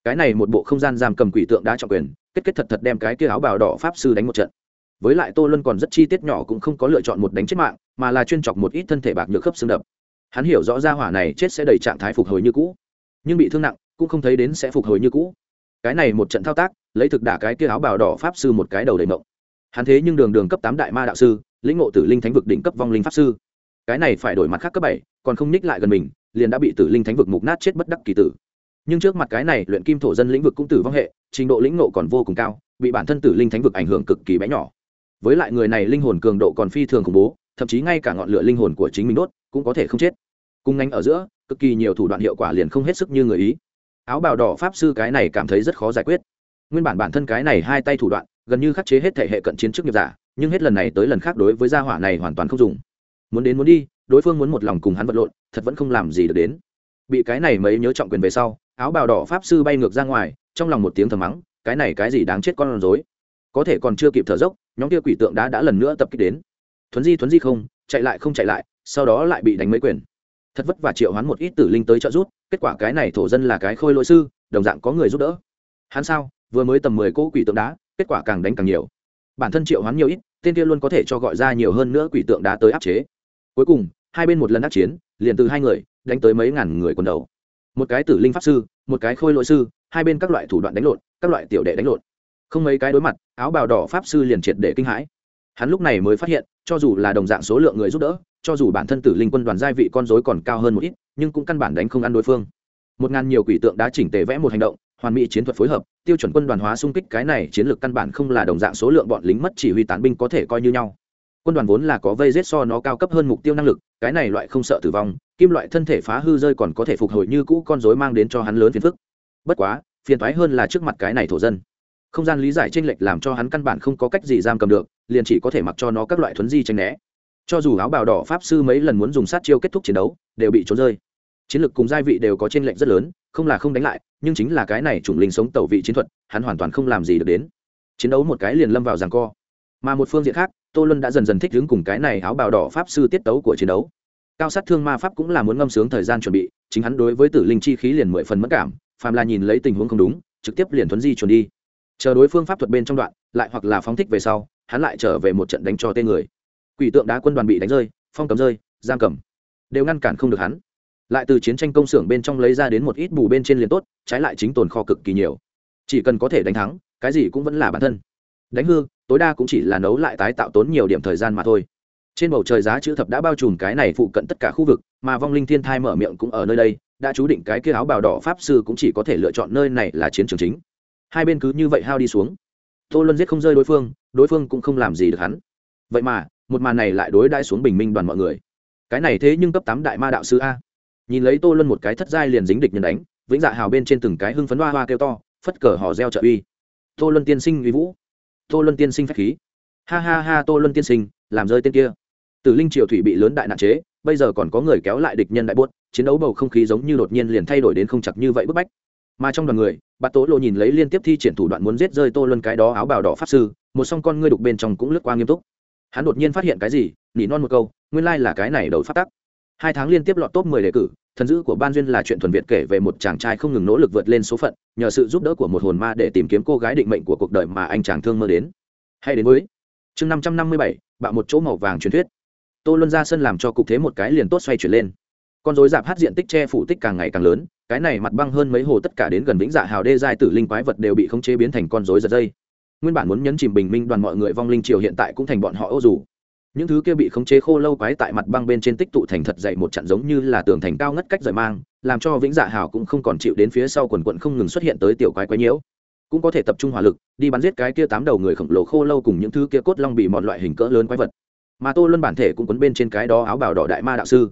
cái này một bộ không gian giam cầm quỷ tượng đã trọng quyền, kết kết thật thật đem cái kia áo bào đỏ pháp sư đánh một trận. Với lại tô luân còn rất chi tiết nhỏ cũng không có lựa chọn một đánh chết mạng, mà là chuyên chọc một ít thân thể bạc nhược khớp xương đập. Hắn hiểu rõ ra hỏa này chết sẽ đầy trạng thái phục hồi như cũ, nhưng bị thương nặng, cũng không thấy đến sẽ phục hồi như cũ. Cái này một trận thao tác, lấy thực đả cái kia áo bào đỏ pháp sư một cái đầu đầy mộng. Hắn thế nhưng đường đường cấp tám đại ma đạo sư, lĩnh ngộ tử linh thánh vực đỉnh cấp vong linh pháp sư. Cái này phải đổi mặt khác cấp bảy, còn không ních lại gần mình, liền đã bị tử linh thánh vực mục nát chết bất đắc kỳ tử nhưng trước mặt cái này luyện kim thổ dân lĩnh vực cũng tử vong hệ, trình độ lĩnh nộ còn vô cùng cao, bị bản thân tử linh thánh vực ảnh hưởng cực kỳ bé nhỏ. Với lại người này linh hồn cường độ còn phi thường khủng bố, thậm chí ngay cả ngọn lửa linh hồn của chính mình đốt cũng có thể không chết. Cùng ngánh ở giữa, cực kỳ nhiều thủ đoạn hiệu quả liền không hết sức như người ý. Áo bào đỏ pháp sư cái này cảm thấy rất khó giải quyết. Nguyên bản bản thân cái này hai tay thủ đoạn, gần như khắc chế hết thể hệ cận chiến trước nghiệp giả, nhưng hết lần này tới lần khác đối với gia hỏa này hoàn toàn không dùng. Muốn đến muốn đi, đối phương muốn một lòng cùng hắn vật lộn, thật vẫn không làm gì được đến. Bị cái này mấy nhớ trọng quyền về sau áo bào đỏ pháp sư bay ngược ra ngoài, trong lòng một tiếng thầm mắng, cái này cái gì đáng chết con rối. Có thể còn chưa kịp thở dốc, nhóm kia quỷ tượng đã đã lần nữa tập kích đến. Thuấn di thuấn di không, chạy lại không chạy lại, sau đó lại bị đánh mấy quyền. Thật vất và triệu hoán một ít tử linh tới trợ rút kết quả cái này thổ dân là cái khôi lỗi sư, đồng dạng có người giúp đỡ. Hắn sao, vừa mới tầm mười cỗ quỷ tượng đá, kết quả càng đánh càng nhiều. Bản thân triệu hoán nhiều ít, tên kia luôn có thể cho gọi ra nhiều hơn nữa quỷ tượng đá tới áp chế. Cuối cùng, hai bên một lần đắc chiến, liền từ hai người, đánh tới mấy ngàn người quần đầu một cái tử linh pháp sư, một cái khôi lỗi sư, hai bên các loại thủ đoạn đánh lộn, các loại tiểu đệ đánh lộn. Không mấy cái đối mặt, áo bào đỏ pháp sư liền triệt để kinh hãi. Hắn lúc này mới phát hiện, cho dù là đồng dạng số lượng người giúp đỡ, cho dù bản thân tử linh quân đoàn giai vị con dối còn cao hơn một ít, nhưng cũng căn bản đánh không ăn đối phương. Một ngàn nhiều quỷ tượng đã chỉnh tề vẽ một hành động, hoàn mỹ chiến thuật phối hợp, tiêu chuẩn quân đoàn hóa xung kích cái này chiến lược căn bản không là đồng dạng số lượng bọn lính mất chỉ huy tán binh có thể coi như nhau quân đoàn vốn là có vây rết so nó cao cấp hơn mục tiêu năng lực, cái này loại không sợ tử vong, kim loại thân thể phá hư rơi còn có thể phục hồi như cũ con dối mang đến cho hắn lớn phiền phức. Bất quá, phiền thoái hơn là trước mặt cái này thổ dân. Không gian lý giải tranh lệch làm cho hắn căn bản không có cách gì giam cầm được, liền chỉ có thể mặc cho nó các loại thuấn di tranh né. Cho dù áo bào đỏ pháp sư mấy lần muốn dùng sát chiêu kết thúc chiến đấu, đều bị trốn rơi. Chiến lược cùng gia vị đều có tranh lệch rất lớn, không là không đánh lại, nhưng chính là cái này chủng linh sống tẩu vị chiến thuật, hắn hoàn toàn không làm gì được đến. Chiến đấu một cái liền lâm vào ràng co. Mà một phương diện khác tô luân đã dần dần thích ứng cùng cái này áo bào đỏ pháp sư tiết tấu của chiến đấu. Cao sát thương ma pháp cũng là muốn ngâm sướng thời gian chuẩn bị, chính hắn đối với tử linh chi khí liền mười phần mất cảm, phàm là nhìn lấy tình huống không đúng, trực tiếp liền thuấn di chuẩn đi. Chờ đối phương pháp thuật bên trong đoạn, lại hoặc là phóng thích về sau, hắn lại trở về một trận đánh cho tên người. Quỷ tượng đá quân đoàn bị đánh rơi, phong cầm rơi, giam cầm. Đều ngăn cản không được hắn. Lại từ chiến tranh công xưởng bên trong lấy ra đến một ít bù bên trên liền tốt, trái lại chính tồn kho cực kỳ nhiều. Chỉ cần có thể đánh thắng, cái gì cũng vẫn là bản thân. Đánh hư tối đa cũng chỉ là nấu lại tái tạo tốn nhiều điểm thời gian mà thôi. Trên bầu trời giá chữ thập đã bao trùm cái này phụ cận tất cả khu vực, mà vong linh thiên thai mở miệng cũng ở nơi đây, đã chú định cái kia áo bào đỏ pháp sư cũng chỉ có thể lựa chọn nơi này là chiến trường chính. Hai bên cứ như vậy hao đi xuống. Tô luân giết không rơi đối phương đối phương cũng không làm gì được hắn. Vậy mà, một màn này lại đối đãi xuống bình minh đoàn mọi người. Cái này thế nhưng cấp tám đại ma đạo sư a. Nhìn lấy tô luân một cái thất giai liền dính địch nhân đánh, vĩnh dạ hào bên trên từng cái hưng phấn hoa hoa kêu to, phất cờ hò reo trợ uy. Tô luân tiên sinh uy vũ tô luân tiên sinh phách khí. Ha ha ha, tô luân tiên sinh, làm rơi tên kia. Tử linh triều thủy bị lớn đại nạn chế, bây giờ còn có người kéo lại địch nhân đại buốt, chiến đấu bầu không khí giống như đột nhiên liền thay đổi đến không chặt như vậy bức bách. Mà trong đoàn người, bạt tố lộ nhìn lấy liên tiếp thi triển thủ đoạn muốn giết rơi tô luân cái đó áo bào đỏ pháp sư, một song con ngươi đục bên trong cũng lướt qua nghiêm túc. Hắn đột nhiên phát hiện cái gì? Nỉ non một câu, nguyên lai là cái này đầu phát tắc hai tháng liên tiếp lọt top mười đề cử, thần dữ của ban duyên là chuyện thuần việt kể về một chàng trai không ngừng nỗ lực vượt lên số phận, nhờ sự giúp đỡ của một hồn ma để tìm kiếm cô gái định mệnh của cuộc đời mà anh chàng thương mơ đến. Hay đến với chương năm trăm năm mươi bảy, bạo một chỗ màu vàng truyền thuyết. Tô luân ra sân làm cho cục thế một cái liền tốt xoay chuyển lên. Con rối giạp hát diện tích che phủ tích càng ngày càng lớn, cái này mặt băng hơn mấy hồ tất cả đến gần vĩnh dạ hào đê giai tử linh quái vật đều bị khống chế biến thành con rối giật dây. Nguyên bản muốn nhấn chìm bình minh đoàn mọi người vong linh triều hiện tại cũng thành bọn họ ô dù những thứ kia bị khống chế khô lâu quái tại mặt băng bên trên tích tụ thành thật dậy một trận giống như là tường thành cao ngất cách rời mang, làm cho vĩnh dạ hào cũng không còn chịu đến phía sau quần quận không ngừng xuất hiện tới tiểu quái quái nhiễu. Cũng có thể tập trung hỏa lực, đi bắn giết cái kia tám đầu người khổng lồ khô lâu cùng những thứ kia cốt long bị mọn loại hình cỡ lớn quái vật. Mà tô luân bản thể cũng quấn bên trên cái đó áo bào đỏ đại ma đạo sư.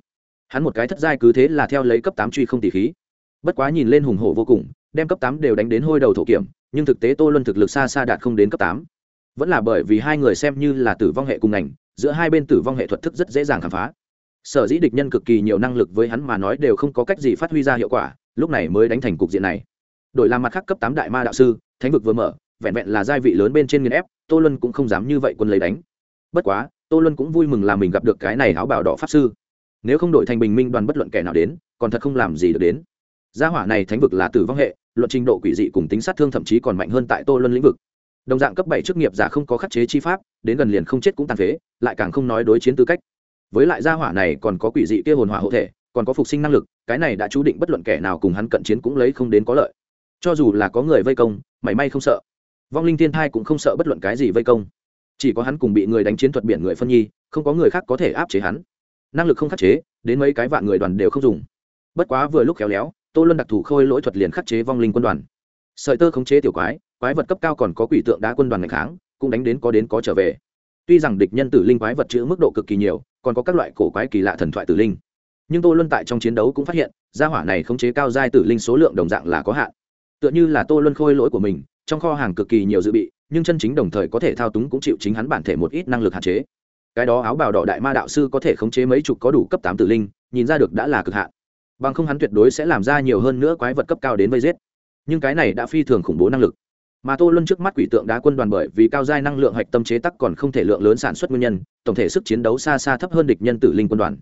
Hắn một cái thất giai cứ thế là theo lấy cấp tám truy không tỷ khí. Bất quá nhìn lên hùng hổ vô cùng, đem cấp tám đều đánh đến hôi đầu thổ kiểm, nhưng thực tế tô luân thực lực xa xa đạt không đến cấp tám. Vẫn là bởi vì hai người xem như là tử vong hệ cùng ngành giữa hai bên tử vong hệ thuật thức rất dễ dàng khám phá. Sở dĩ địch nhân cực kỳ nhiều năng lực với hắn mà nói đều không có cách gì phát huy ra hiệu quả, lúc này mới đánh thành cục diện này. Đổi làm mặt khác cấp tám đại ma đạo sư, thánh vực vừa mở, vẹn vẹn là giai vị lớn bên trên nghiên ép, tô luân cũng không dám như vậy quân lấy đánh. Bất quá, tô luân cũng vui mừng là mình gặp được cái này áo bảo đỏ pháp sư. Nếu không đổi thành bình minh đoàn bất luận kẻ nào đến, còn thật không làm gì được đến. Gia hỏa này thánh vực là tử vong hệ, luận trình độ quỷ dị cùng tính sát thương thậm chí còn mạnh hơn tại tô luân lĩnh vực đồng dạng cấp bảy chức nghiệp giả không có khắc chế chi pháp, đến gần liền không chết cũng tàn phế, lại càng không nói đối chiến tư cách. Với lại gia hỏa này còn có quỷ dị kia hồn hỏa hộ thể, còn có phục sinh năng lực, cái này đã chú định bất luận kẻ nào cùng hắn cận chiến cũng lấy không đến có lợi. Cho dù là có người vây công, mảy may không sợ. Vong linh thiên thai cũng không sợ bất luận cái gì vây công. Chỉ có hắn cùng bị người đánh chiến thuật biển người phân nhi, không có người khác có thể áp chế hắn. Năng lực không khắc chế, đến mấy cái vạn người đoàn đều không dùng. Bất quá vừa lúc khéo léo, tô luân đặc thù khôi lỗi thuật liền khắc chế vong linh quân đoàn. Sợi tơ khống chế tiểu quái quái vật cấp cao còn có quỷ tượng đá quân đoàn ngày kháng, cũng đánh đến có đến có trở về. Tuy rằng địch nhân tử linh quái vật chữ mức độ cực kỳ nhiều, còn có các loại cổ quái kỳ lạ thần thoại tử linh. Nhưng tô luân tại trong chiến đấu cũng phát hiện, gia hỏa này khống chế cao giai tử linh số lượng đồng dạng là có hạn. Tựa như là tô luân khôi lỗi của mình, trong kho hàng cực kỳ nhiều dự bị, nhưng chân chính đồng thời có thể thao túng cũng chịu chính hắn bản thể một ít năng lực hạn chế. Cái đó áo bào đỏ đại ma đạo sư có thể khống chế mấy chục có đủ cấp tám tử linh, nhìn ra được đã là cực hạn. Bằng không hắn tuyệt đối sẽ làm ra nhiều hơn nữa quái vật cấp cao đến vây giết. Nhưng cái này đã phi thường khủng bố năng lực mà tô luân trước mắt quỷ tượng đá quân đoàn bởi vì cao giai năng lượng hạch tâm chế tắc còn không thể lượng lớn sản xuất nguyên nhân, tổng thể sức chiến đấu xa xa thấp hơn địch nhân tử linh quân đoàn.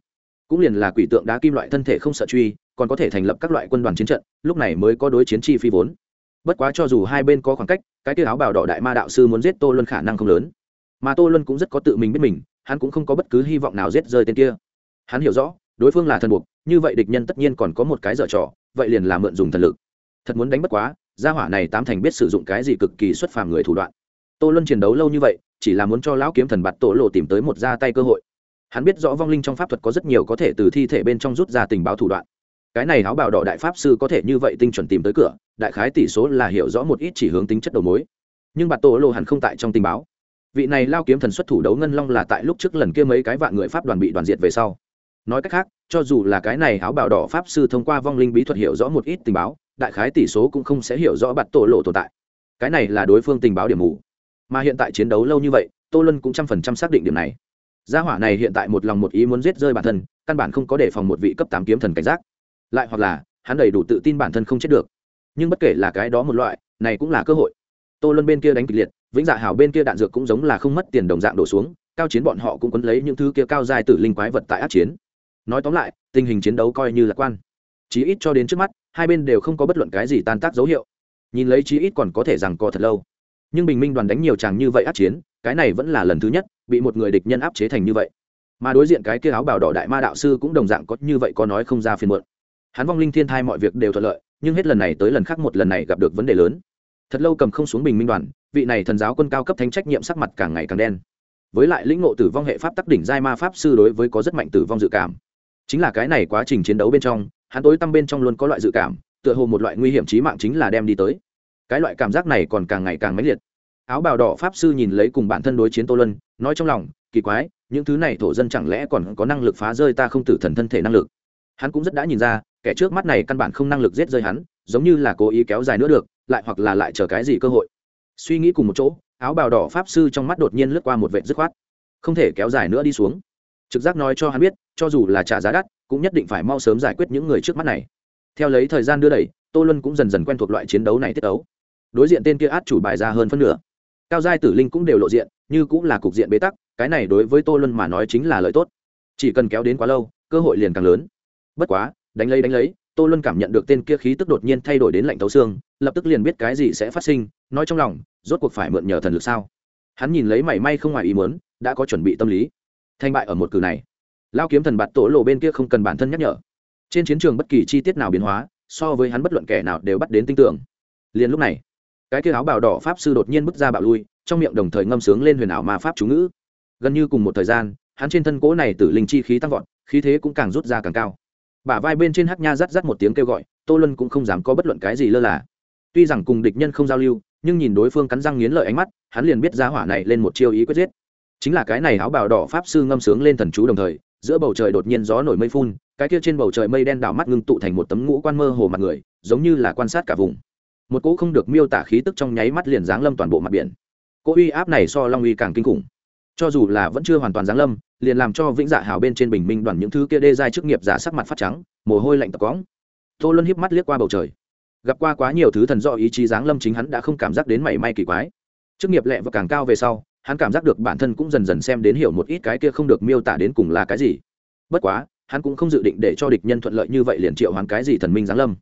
Cũng liền là quỷ tượng đá kim loại thân thể không sợ truy, còn có thể thành lập các loại quân đoàn chiến trận, lúc này mới có đối chiến chi phi vốn. Bất quá cho dù hai bên có khoảng cách, cái tiêu áo bào đỏ đại ma đạo sư muốn giết tô luân khả năng không lớn. Mà tô luân cũng rất có tự mình biết mình, hắn cũng không có bất cứ hy vọng nào giết rơi tên kia. Hắn hiểu rõ, đối phương là thần buộc, như vậy địch nhân tất nhiên còn có một cái dở trò, vậy liền là mượn dùng thần lực. Thật muốn đánh bất quá gia hỏa này tám thành biết sử dụng cái gì cực kỳ xuất phàm người thủ đoạn. Tô luân chiến đấu lâu như vậy, chỉ là muốn cho lão kiếm thần bạt tổ lộ tìm tới một ra tay cơ hội. Hắn biết rõ vong linh trong pháp thuật có rất nhiều có thể từ thi thể bên trong rút ra tình báo thủ đoạn. Cái này áo bào đỏ đại pháp sư có thể như vậy tinh chuẩn tìm tới cửa, đại khái tỷ số là hiểu rõ một ít chỉ hướng tính chất đầu mối. Nhưng bạt tổ lộ hẳn không tại trong tình báo. Vị này lao kiếm thần xuất thủ đấu ngân long là tại lúc trước lần kia mấy cái vạn người pháp đoàn bị đoàn diệt về sau nói cách khác, cho dù là cái này áo bào đỏ pháp sư thông qua vong linh bí thuật hiểu rõ một ít tình báo, đại khái tỷ số cũng không sẽ hiểu rõ bạt tổ lộ tồn tại. Cái này là đối phương tình báo điểm mù. Mà hiện tại chiến đấu lâu như vậy, tô lân cũng trăm phần trăm xác định điểm này. Gia hỏa này hiện tại một lòng một ý muốn giết rơi bản thân, căn bản không có đề phòng một vị cấp tám kiếm thần cảnh giác. Lại hoặc là, hắn đầy đủ tự tin bản thân không chết được. Nhưng bất kể là cái đó một loại, này cũng là cơ hội. Tô lân bên kia đánh kịch liệt, vĩnh dạ hào bên kia đạn dược cũng giống là không mất tiền đồng dạng đổ xuống, cao chiến bọn họ cũng quấn lấy những thứ kia cao dài tử linh quái vật tại át chiến nói tóm lại, tình hình chiến đấu coi như lạc quan. Chí ít cho đến trước mắt, hai bên đều không có bất luận cái gì tan tác dấu hiệu. Nhìn lấy chí ít còn có thể rằng co thật lâu. Nhưng bình minh đoàn đánh nhiều chàng như vậy át chiến, cái này vẫn là lần thứ nhất, bị một người địch nhân áp chế thành như vậy. Mà đối diện cái kia áo bào đỏ đại ma đạo sư cũng đồng dạng có như vậy có nói không ra phiền muộn. Hắn vong linh thiên thai mọi việc đều thuận lợi, nhưng hết lần này tới lần khác một lần này gặp được vấn đề lớn. Thật lâu cầm không xuống bình minh đoàn, vị này thần giáo quân cao cấp thánh trách nhiệm sắc mặt càng ngày càng đen. Với lại lĩnh ngộ tử vong hệ pháp tắc đỉnh giai ma pháp sư đối với có rất mạnh tử vong dự cảm chính là cái này quá trình chiến đấu bên trong, hắn tối tăm bên trong luôn có loại dự cảm, tựa hồ một loại nguy hiểm trí mạng chính là đem đi tới. Cái loại cảm giác này còn càng ngày càng mãnh liệt. Áo bào đỏ pháp sư nhìn lấy cùng bản thân đối chiến tô lân nói trong lòng, kỳ quái, những thứ này thổ dân chẳng lẽ còn có năng lực phá rơi ta không tử thần thân thể năng lực? Hắn cũng rất đã nhìn ra, kẻ trước mắt này căn bản không năng lực giết rơi hắn, giống như là cố ý kéo dài nữa được, lại hoặc là lại chờ cái gì cơ hội. Suy nghĩ cùng một chỗ, áo bào đỏ pháp sư trong mắt đột nhiên lướt qua một vệ dứt khoát. Không thể kéo dài nữa đi xuống trực giác nói cho hắn biết, cho dù là trả giá đắt, cũng nhất định phải mau sớm giải quyết những người trước mắt này. Theo lấy thời gian đưa đẩy, tô luân cũng dần dần quen thuộc loại chiến đấu này tiết đấu đối diện tên kia át chủ bài ra hơn phân nửa. Cao giai tử linh cũng đều lộ diện, như cũng là cục diện bế tắc, cái này đối với tô luân mà nói chính là lợi tốt. Chỉ cần kéo đến quá lâu, cơ hội liền càng lớn. Bất quá, đánh lấy đánh lấy, tô luân cảm nhận được tên kia khí tức đột nhiên thay đổi đến lạnh thấu xương, lập tức liền biết cái gì sẽ phát sinh, nói trong lòng, rốt cuộc phải mượn nhờ thần lực sao? Hắn nhìn lấy mảy may không ngoài ý muốn, đã có chuẩn bị tâm lý thành bại ở một cử này. Lao kiếm thần bạt tổ lộ bên kia không cần bản thân nhắc nhở. Trên chiến trường bất kỳ chi tiết nào biến hóa, so với hắn bất luận kẻ nào đều bắt đến tinh tưởng liền lúc này, cái kia áo bào đỏ pháp sư đột nhiên bước ra bạo lui, trong miệng đồng thời ngâm sướng lên huyền ảo ma pháp chú ngữ. Gần như cùng một thời gian, hắn trên thân cỗ này tử linh chi khí tăng vọt, khí thế cũng càng rút ra càng cao. Bả vai bên trên hát nha rắt rắt một tiếng kêu gọi, tô lân cũng không dám có bất luận cái gì lơ là. Tuy rằng cùng địch nhân không giao lưu, nhưng nhìn đối phương cắn răng nghiến lợi ánh mắt, hắn liền biết giá hỏa này lên một chiêu ý quyết giết chính là cái này áo bào đỏ pháp sư ngâm sướng lên thần chú đồng thời, giữa bầu trời đột nhiên gió nổi mây phun, cái kia trên bầu trời mây đen đảo mắt ngưng tụ thành một tấm ngũ quan mơ hồ mặt người, giống như là quan sát cả vùng. Một cỗ không được miêu tả khí tức trong nháy mắt liền giáng lâm toàn bộ mặt biển. Cỗ uy áp này so long uy càng kinh khủng. Cho dù là vẫn chưa hoàn toàn giáng lâm, liền làm cho vĩnh dạ hào bên trên bình minh đoàn những thứ kia đê giai chức nghiệp giả sắc mặt phát trắng, mồ hôi lạnh tập cóng. Tô luân hiếp mắt liếc qua bầu trời. Gặp qua quá nhiều thứ thần do ý chí giáng lâm chính hắn đã không cảm giác đến mảy may kỳ quái. Chức nghiệp lẹ và càng cao về sau hắn cảm giác được bản thân cũng dần dần xem đến hiểu một ít cái kia không được miêu tả đến cùng là cái gì. Bất quá, hắn cũng không dự định để cho địch nhân thuận lợi như vậy liền triệu hoán cái gì thần minh giáng lâm.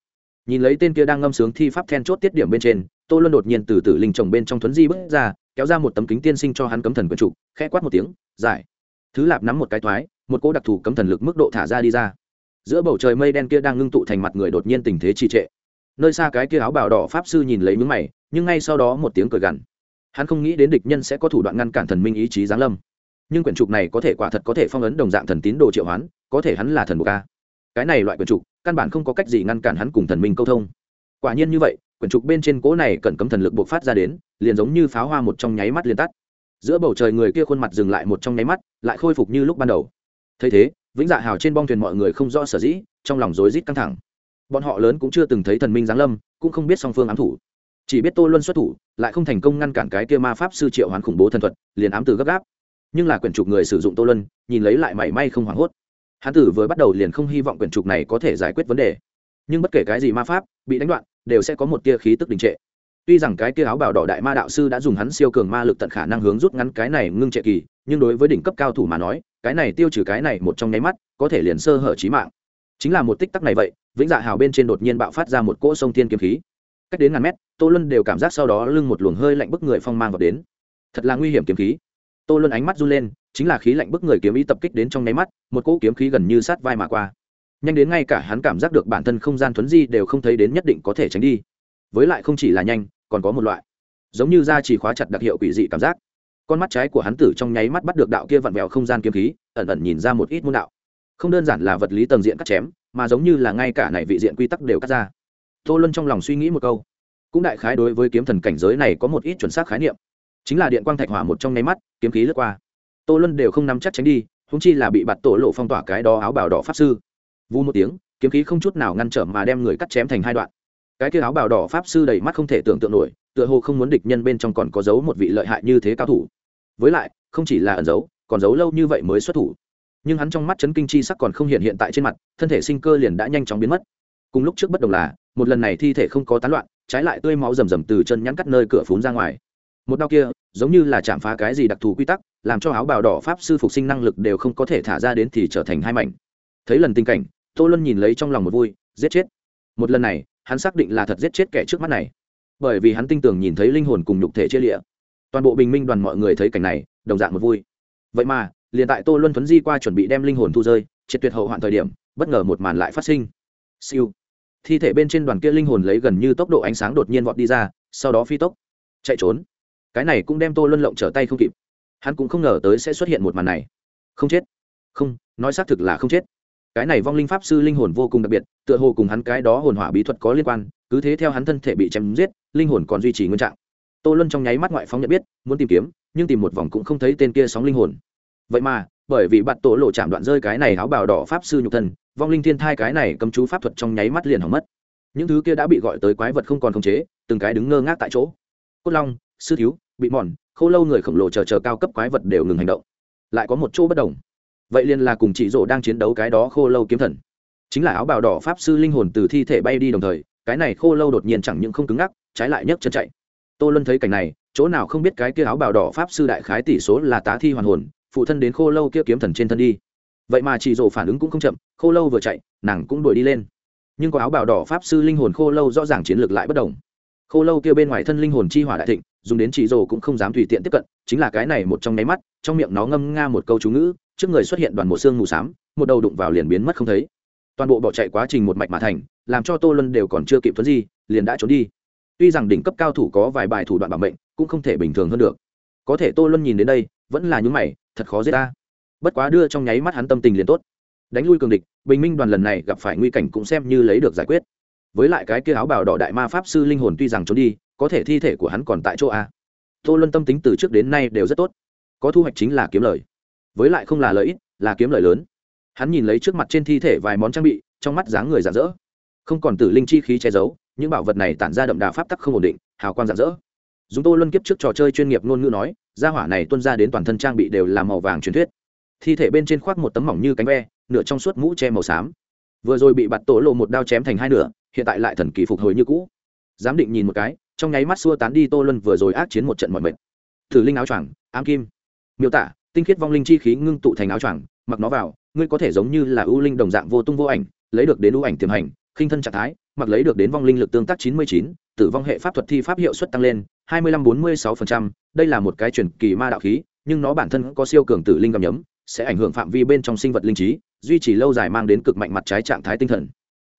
Nhìn lấy tên kia đang ngâm sướng thi pháp then chốt tiết điểm bên trên, tô luân đột nhiên từ tử linh trồng bên trong thuấn di bước ra, kéo ra một tấm kính tiên sinh cho hắn cấm thần quần trụ, khẽ quát một tiếng, giải. Thứ lạp nắm một cái thoái một cỗ đặc thù cấm thần lực mức độ thả ra đi ra. Giữa bầu trời mây đen kia đang ngưng tụ thành mặt người đột nhiên tình thế trì trệ. Nơi xa cái kia áo bào đỏ pháp sư nhìn lấy mướn mày, nhưng ngay sau đó một tiếng cười gằn hắn không nghĩ đến địch nhân sẽ có thủ đoạn ngăn cản thần minh ý chí giáng lâm. Nhưng quyển trục này có thể quả thật có thể phong ấn đồng dạng thần tín đồ triệu hoán, có thể hắn là thần bộ ca cái này loại quyển trục, căn bản không có cách gì ngăn cản hắn cùng thần minh câu thông. Quả nhiên như vậy, quyển trục bên trên cỗ này cần cấm thần lực buộc phát ra đến, liền giống như pháo hoa một trong nháy mắt liền tắt. Giữa bầu trời người kia khuôn mặt dừng lại một trong nháy mắt, lại khôi phục như lúc ban đầu. Thấy thế, vĩnh dạ hào trên bong thuyền mọi người không rõ sở dĩ, trong lòng rối rít căng thẳng. Bọn họ lớn cũng chưa từng thấy thần minh giáng lâm, cũng không biết song phương ám thủ chỉ biết tô luân xuất thủ, lại không thành công ngăn cản cái kia ma pháp sư triệu hoán khủng bố thần thuật, liền ám từ gấp gáp. Nhưng là quyển trục người sử dụng tô luân, nhìn lấy lại mảy may không hoảng hốt. Hán tử vừa bắt đầu liền không hy vọng quyển trục này có thể giải quyết vấn đề. Nhưng bất kể cái gì ma pháp bị đánh đoạn, đều sẽ có một tia khí tức đình trệ. Tuy rằng cái kia áo bào đỏ đại ma đạo sư đã dùng hắn siêu cường ma lực tận khả năng hướng rút ngắn cái này ngưng trệ kỳ, nhưng đối với đỉnh cấp cao thủ mà nói, cái này tiêu trừ cái này một trong nháy mắt, có thể liền sơ hở trí mạng. Chính là một tích tắc này vậy, vĩnh dạ hào bên trên đột nhiên bạo phát ra một cỗ sông thiên kiếm khí cách đến ngàn mét, tô luân đều cảm giác sau đó lưng một luồng hơi lạnh bức người phong mang vào đến. Thật là nguy hiểm kiếm khí. Tô luân ánh mắt run lên, chính là khí lạnh bức người kiếm ý tập kích đến trong nháy mắt, một cỗ kiếm khí gần như sát vai mà qua. Nhanh đến ngay cả hắn cảm giác được bản thân không gian thuấn di đều không thấy đến nhất định có thể tránh đi. Với lại không chỉ là nhanh, còn có một loại. Giống như da chỉ khóa chặt đặc hiệu quỷ dị cảm giác. Con mắt trái của hắn tử trong nháy mắt bắt được đạo kia vặn vẹo không gian kiếm khí, ẩn ẩn nhìn ra một ít môn đạo. Không đơn giản là vật lý tầng diện cắt chém, mà giống như là ngay cả này vị diện quy tắc đều cắt ra tô luân trong lòng suy nghĩ một câu. Cũng đại khái đối với kiếm thần cảnh giới này có một ít chuẩn xác khái niệm. Chính là điện quang thạch hỏa một trong nháy mắt, kiếm khí lướt qua. Tô luân đều không nắm chắc tránh đi húng chi là bị bạt tổ lộ phong tỏa cái đó áo bào đỏ pháp sư. Vu một tiếng, kiếm khí không chút nào ngăn trở mà đem người cắt chém thành hai đoạn. Cái kia áo bào đỏ pháp sư đầy mắt không thể tưởng tượng nổi, tựa hồ không muốn địch nhân bên trong còn có giấu một vị lợi hại như thế cao thủ. Với lại, không chỉ là ẩn giấu, còn giấu lâu như vậy mới xuất thủ. Nhưng hắn trong mắt chấn kinh chi sắc còn không hiện hiện tại trên mặt, thân thể sinh cơ liền đã nhanh chóng biến mất cùng lúc trước bất đồng là, một lần này thi thể không có tán loạn, trái lại tươi máu rầm rầm từ chân nhắn cắt nơi cửa phún ra ngoài. Một đau kia, giống như là chạm phá cái gì đặc thù quy tắc, làm cho áo bào đỏ pháp sư phục sinh năng lực đều không có thể thả ra đến thì trở thành hai mảnh. Thấy lần tình cảnh, tô luân nhìn lấy trong lòng một vui, giết chết. Một lần này, hắn xác định là thật giết chết kẻ trước mắt này. Bởi vì hắn tin tưởng nhìn thấy linh hồn cùng nhục thể chia lịa. Toàn bộ bình minh đoàn mọi người thấy cảnh này, đồng dạng một vui. Vậy mà, liền tại tô luân thuấn di qua chuẩn bị đem linh hồn thu rơi, triệt tuyệt hậu hoạn thời điểm, bất ngờ một màn lại phát sinh. Siêu thi thể bên trên đoàn kia linh hồn lấy gần như tốc độ ánh sáng đột nhiên vọt đi ra, sau đó phi tốc, chạy trốn. Cái này cũng đem tô luân lộng trở tay không kịp. Hắn cũng không ngờ tới sẽ xuất hiện một màn này. Không chết. Không, nói xác thực là không chết. Cái này vong linh pháp sư linh hồn vô cùng đặc biệt, tựa hồ cùng hắn cái đó hồn hỏa bí thuật có liên quan, cứ thế theo hắn thân thể bị chém giết, linh hồn còn duy trì nguyên trạng. Tô luân trong nháy mắt ngoại phóng nhận biết, muốn tìm kiếm, nhưng tìm một vòng cũng không thấy tên kia sóng linh hồn. Vậy mà bởi vì bạt tổ lộ chạm đoạn rơi cái này áo bào đỏ pháp sư nhục thân, vong linh thiên thai cái này cầm chú pháp thuật trong nháy mắt liền hỏng mất. Những thứ kia đã bị gọi tới quái vật không còn khống chế, từng cái đứng ngơ ngác tại chỗ. Cốt long, sư thiếu bị mòn, khô lâu người khổng lồ chờ chờ cao cấp quái vật đều ngừng hành động. Lại có một chỗ bất đồng. Vậy liền là cùng chị rổ đang chiến đấu cái đó khô lâu kiếm thần. Chính là áo bào đỏ pháp sư linh hồn từ thi thể bay đi đồng thời, cái này khô lâu đột nhiên chẳng những không cứng ngắc, trái lại nhấc chân chạy. Tô luân thấy cảnh này, chỗ nào không biết cái kia áo bào đỏ pháp sư đại khái tỷ số là tá thi hoàn hồn phụ thân đến khô lâu kia kiếm thần trên thân đi. Vậy mà chị rổ phản ứng cũng không chậm, khô lâu vừa chạy, nàng cũng đuổi đi lên. Nhưng có áo bào đỏ pháp sư linh hồn khô lâu rõ ràng chiến lược lại bất đồng. Khô lâu kia bên ngoài thân linh hồn chi hỏa đại thịnh, dùng đến chị rổ cũng không dám tùy tiện tiếp cận, chính là cái này một trong nháy mắt, trong miệng nó ngâm nga một câu chú ngữ, trước người xuất hiện đoàn một xương mù xám, một đầu đụng vào liền biến mất không thấy. Toàn bộ bỏ chạy quá trình một mạch mà thành, làm cho tô lân đều còn chưa kịp thuấn gì liền đã trốn đi. Tuy rằng đỉnh cấp cao thủ có vài bài thủ đoạn bảo mệnh, cũng không thể bình thường hơn được. Có thể tô lân nhìn đến đây, vẫn là những mày thật khó giết ta. Bất quá đưa trong nháy mắt hắn tâm tình liền tốt. Đánh lui cường địch, bình minh đoàn lần này gặp phải nguy cảnh cũng xem như lấy được giải quyết. Với lại cái kia áo bào đỏ đại ma pháp sư linh hồn tuy rằng trốn đi, có thể thi thể của hắn còn tại chỗ a. Tô luân tâm tính từ trước đến nay đều rất tốt. Có thu hoạch chính là kiếm lời. Với lại không là lợi ích, là kiếm lời lớn. Hắn nhìn lấy trước mặt trên thi thể vài món trang bị, trong mắt dáng người rạng rỡ. Không còn tử linh chi khí che giấu, những bảo vật này tản ra đậm đà pháp tắc không ổn định, hào quang rạng rỡ dùng tô luân kiếp trước trò chơi chuyên nghiệp ngôn ngữ nói, gia hỏa này tuân ra đến toàn thân trang bị đều là màu vàng truyền thuyết. Thi thể bên trên khoác một tấm mỏng như cánh ve, nửa trong suốt mũ che màu xám. Vừa rồi bị bạt tổ lộ một đao chém thành hai nửa, hiện tại lại thần kỳ phục hồi như cũ. Giám định nhìn một cái, trong nháy mắt xua tán đi tô luân vừa rồi ác chiến một trận mọi mệt thử linh áo choàng, ám kim. Miêu tả, tinh khiết vong linh chi khí ngưng tụ thành áo choàng, mặc nó vào, ngươi có thể giống như là ưu linh đồng dạng vô tung vô ảnh, lấy được đến ưu ảnh tiềm hành, khinh thân trạng thái, mặc lấy được đến vong linh lực tương tác chín mươi chín tử vong hệ pháp thuật thi pháp hiệu suất tăng lên, hai mươi lăm bốn mươi sáu phần trăm, đây là một cái truyền kỳ ma đạo khí, nhưng nó bản thân có siêu cường tử linh gầm nhấm, sẽ ảnh hưởng phạm vi bên trong sinh vật linh trí, duy trì lâu dài mang đến cực mạnh mặt trái trạng thái tinh thần.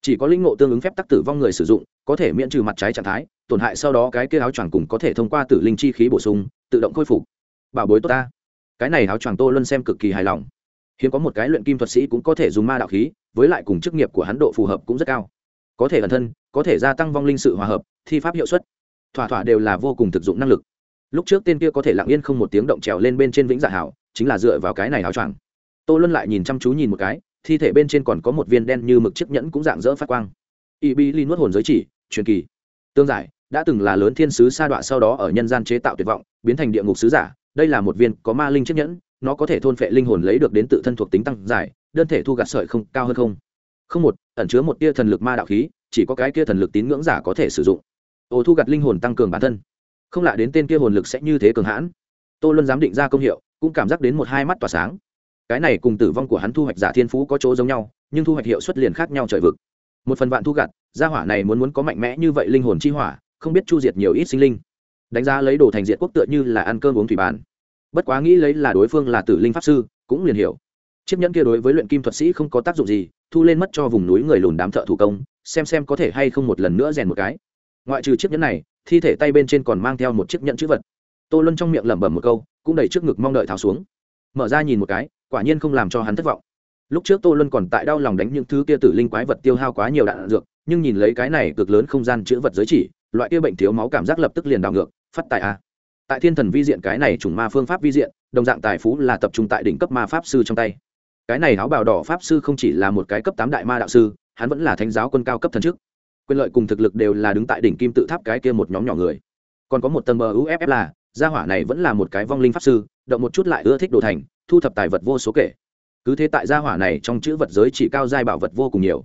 Chỉ có linh ngộ tương ứng phép tắc tử vong người sử dụng, có thể miễn trừ mặt trái trạng thái, tổn hại sau đó cái kia áo choàng cùng có thể thông qua tử linh chi khí bổ sung, tự động khôi phục. Bảo bối tốt ta. Cái này áo choàng tô luân xem cực kỳ hài lòng. Hiếm có một cái luyện kim thuật sĩ cũng có thể dùng ma đạo khí, với lại cùng chức nghiệp của hắn độ phù hợp cũng rất cao. Có thể ẩn thân, có thể gia tăng vong linh sự hòa hợp thi pháp hiệu suất. Thỏa thỏa đều là vô cùng thực dụng năng lực. Lúc trước tên kia có thể lặng yên không một tiếng động trèo lên bên trên vĩnh dạ hảo, chính là dựa vào cái này áo choàng. Tô luân lại nhìn chăm chú nhìn một cái, thi thể bên trên còn có một viên đen như mực chiếc nhẫn cũng dạng dỡ phát quang. Y bi li nuốt hồn giới chỉ, truyền kỳ. Tương giải, đã từng là lớn thiên sứ sa đọa sau đó ở nhân gian chế tạo tuyệt vọng, biến thành địa ngục sứ giả. Đây là một viên có ma linh chiếc nhẫn, nó có thể thôn phệ linh hồn lấy được đến tự thân thuộc tính tăng giải, đơn thể thu gạt sợi không, cao hơn không. Không một, ẩn chứa một tia thần lực ma đạo khí, chỉ có cái kia thần lực tín ngưỡng giả có thể sử dụng ô thu gặt linh hồn tăng cường bản thân. Không lạ đến tên kia hồn lực sẽ như thế cường hãn. Tô luân dám định ra công hiệu, cũng cảm giác đến một hai mắt tỏa sáng. Cái này cùng tử vong của hắn thu hoạch giả thiên phú có chỗ giống nhau, nhưng thu hoạch hiệu suất liền khác nhau trời vực. Một phần vạn thu gặt, gia hỏa này muốn muốn có mạnh mẽ như vậy linh hồn chi hỏa, không biết chu diệt nhiều ít sinh linh. Đánh giá lấy đồ thành diệt quốc tựa như là ăn cơm uống thủy bàn. Bất quá nghĩ lấy là đối phương là tử linh pháp sư, cũng liền hiểu. Chiếc nhẫn kia đối với luyện kim thuật sĩ không có tác dụng gì, thu lên mất cho vùng núi người lùn đám thợ thủ công, xem xem có thể hay không một lần nữa rèn một cái ngoại trừ chiếc nhẫn này, thi thể tay bên trên còn mang theo một chiếc nhẫn chữ vật. Tô luân trong miệng lẩm bẩm một câu, cũng đẩy trước ngực mong đợi tháo xuống. Mở ra nhìn một cái, quả nhiên không làm cho hắn thất vọng. Lúc trước tô luân còn tại đau lòng đánh những thứ kia tử linh quái vật tiêu hao quá nhiều đạn dược, nhưng nhìn lấy cái này cực lớn không gian chữ vật giới chỉ, loại kia bệnh thiếu máu cảm giác lập tức liền đảo ngược, phát tài a. Tại thiên thần vi diện cái này chủng ma phương pháp vi diện, đồng dạng tài phú là tập trung tại đỉnh cấp ma pháp sư trong tay. Cái này áo bào đỏ pháp sư không chỉ là một cái cấp tám đại ma đạo sư, hắn vẫn là thánh giáo quân cao cấp thần chức quyền lợi cùng thực lực đều là đứng tại đỉnh kim tự tháp cái kia một nhóm nhỏ người. Còn có một tầng bờ uff là, gia hỏa này vẫn là một cái vong linh pháp sư, động một chút lại ưa thích đồ thành, thu thập tài vật vô số kể. Cứ thế tại gia hỏa này trong chữ vật giới chỉ cao giai bảo vật vô cùng nhiều.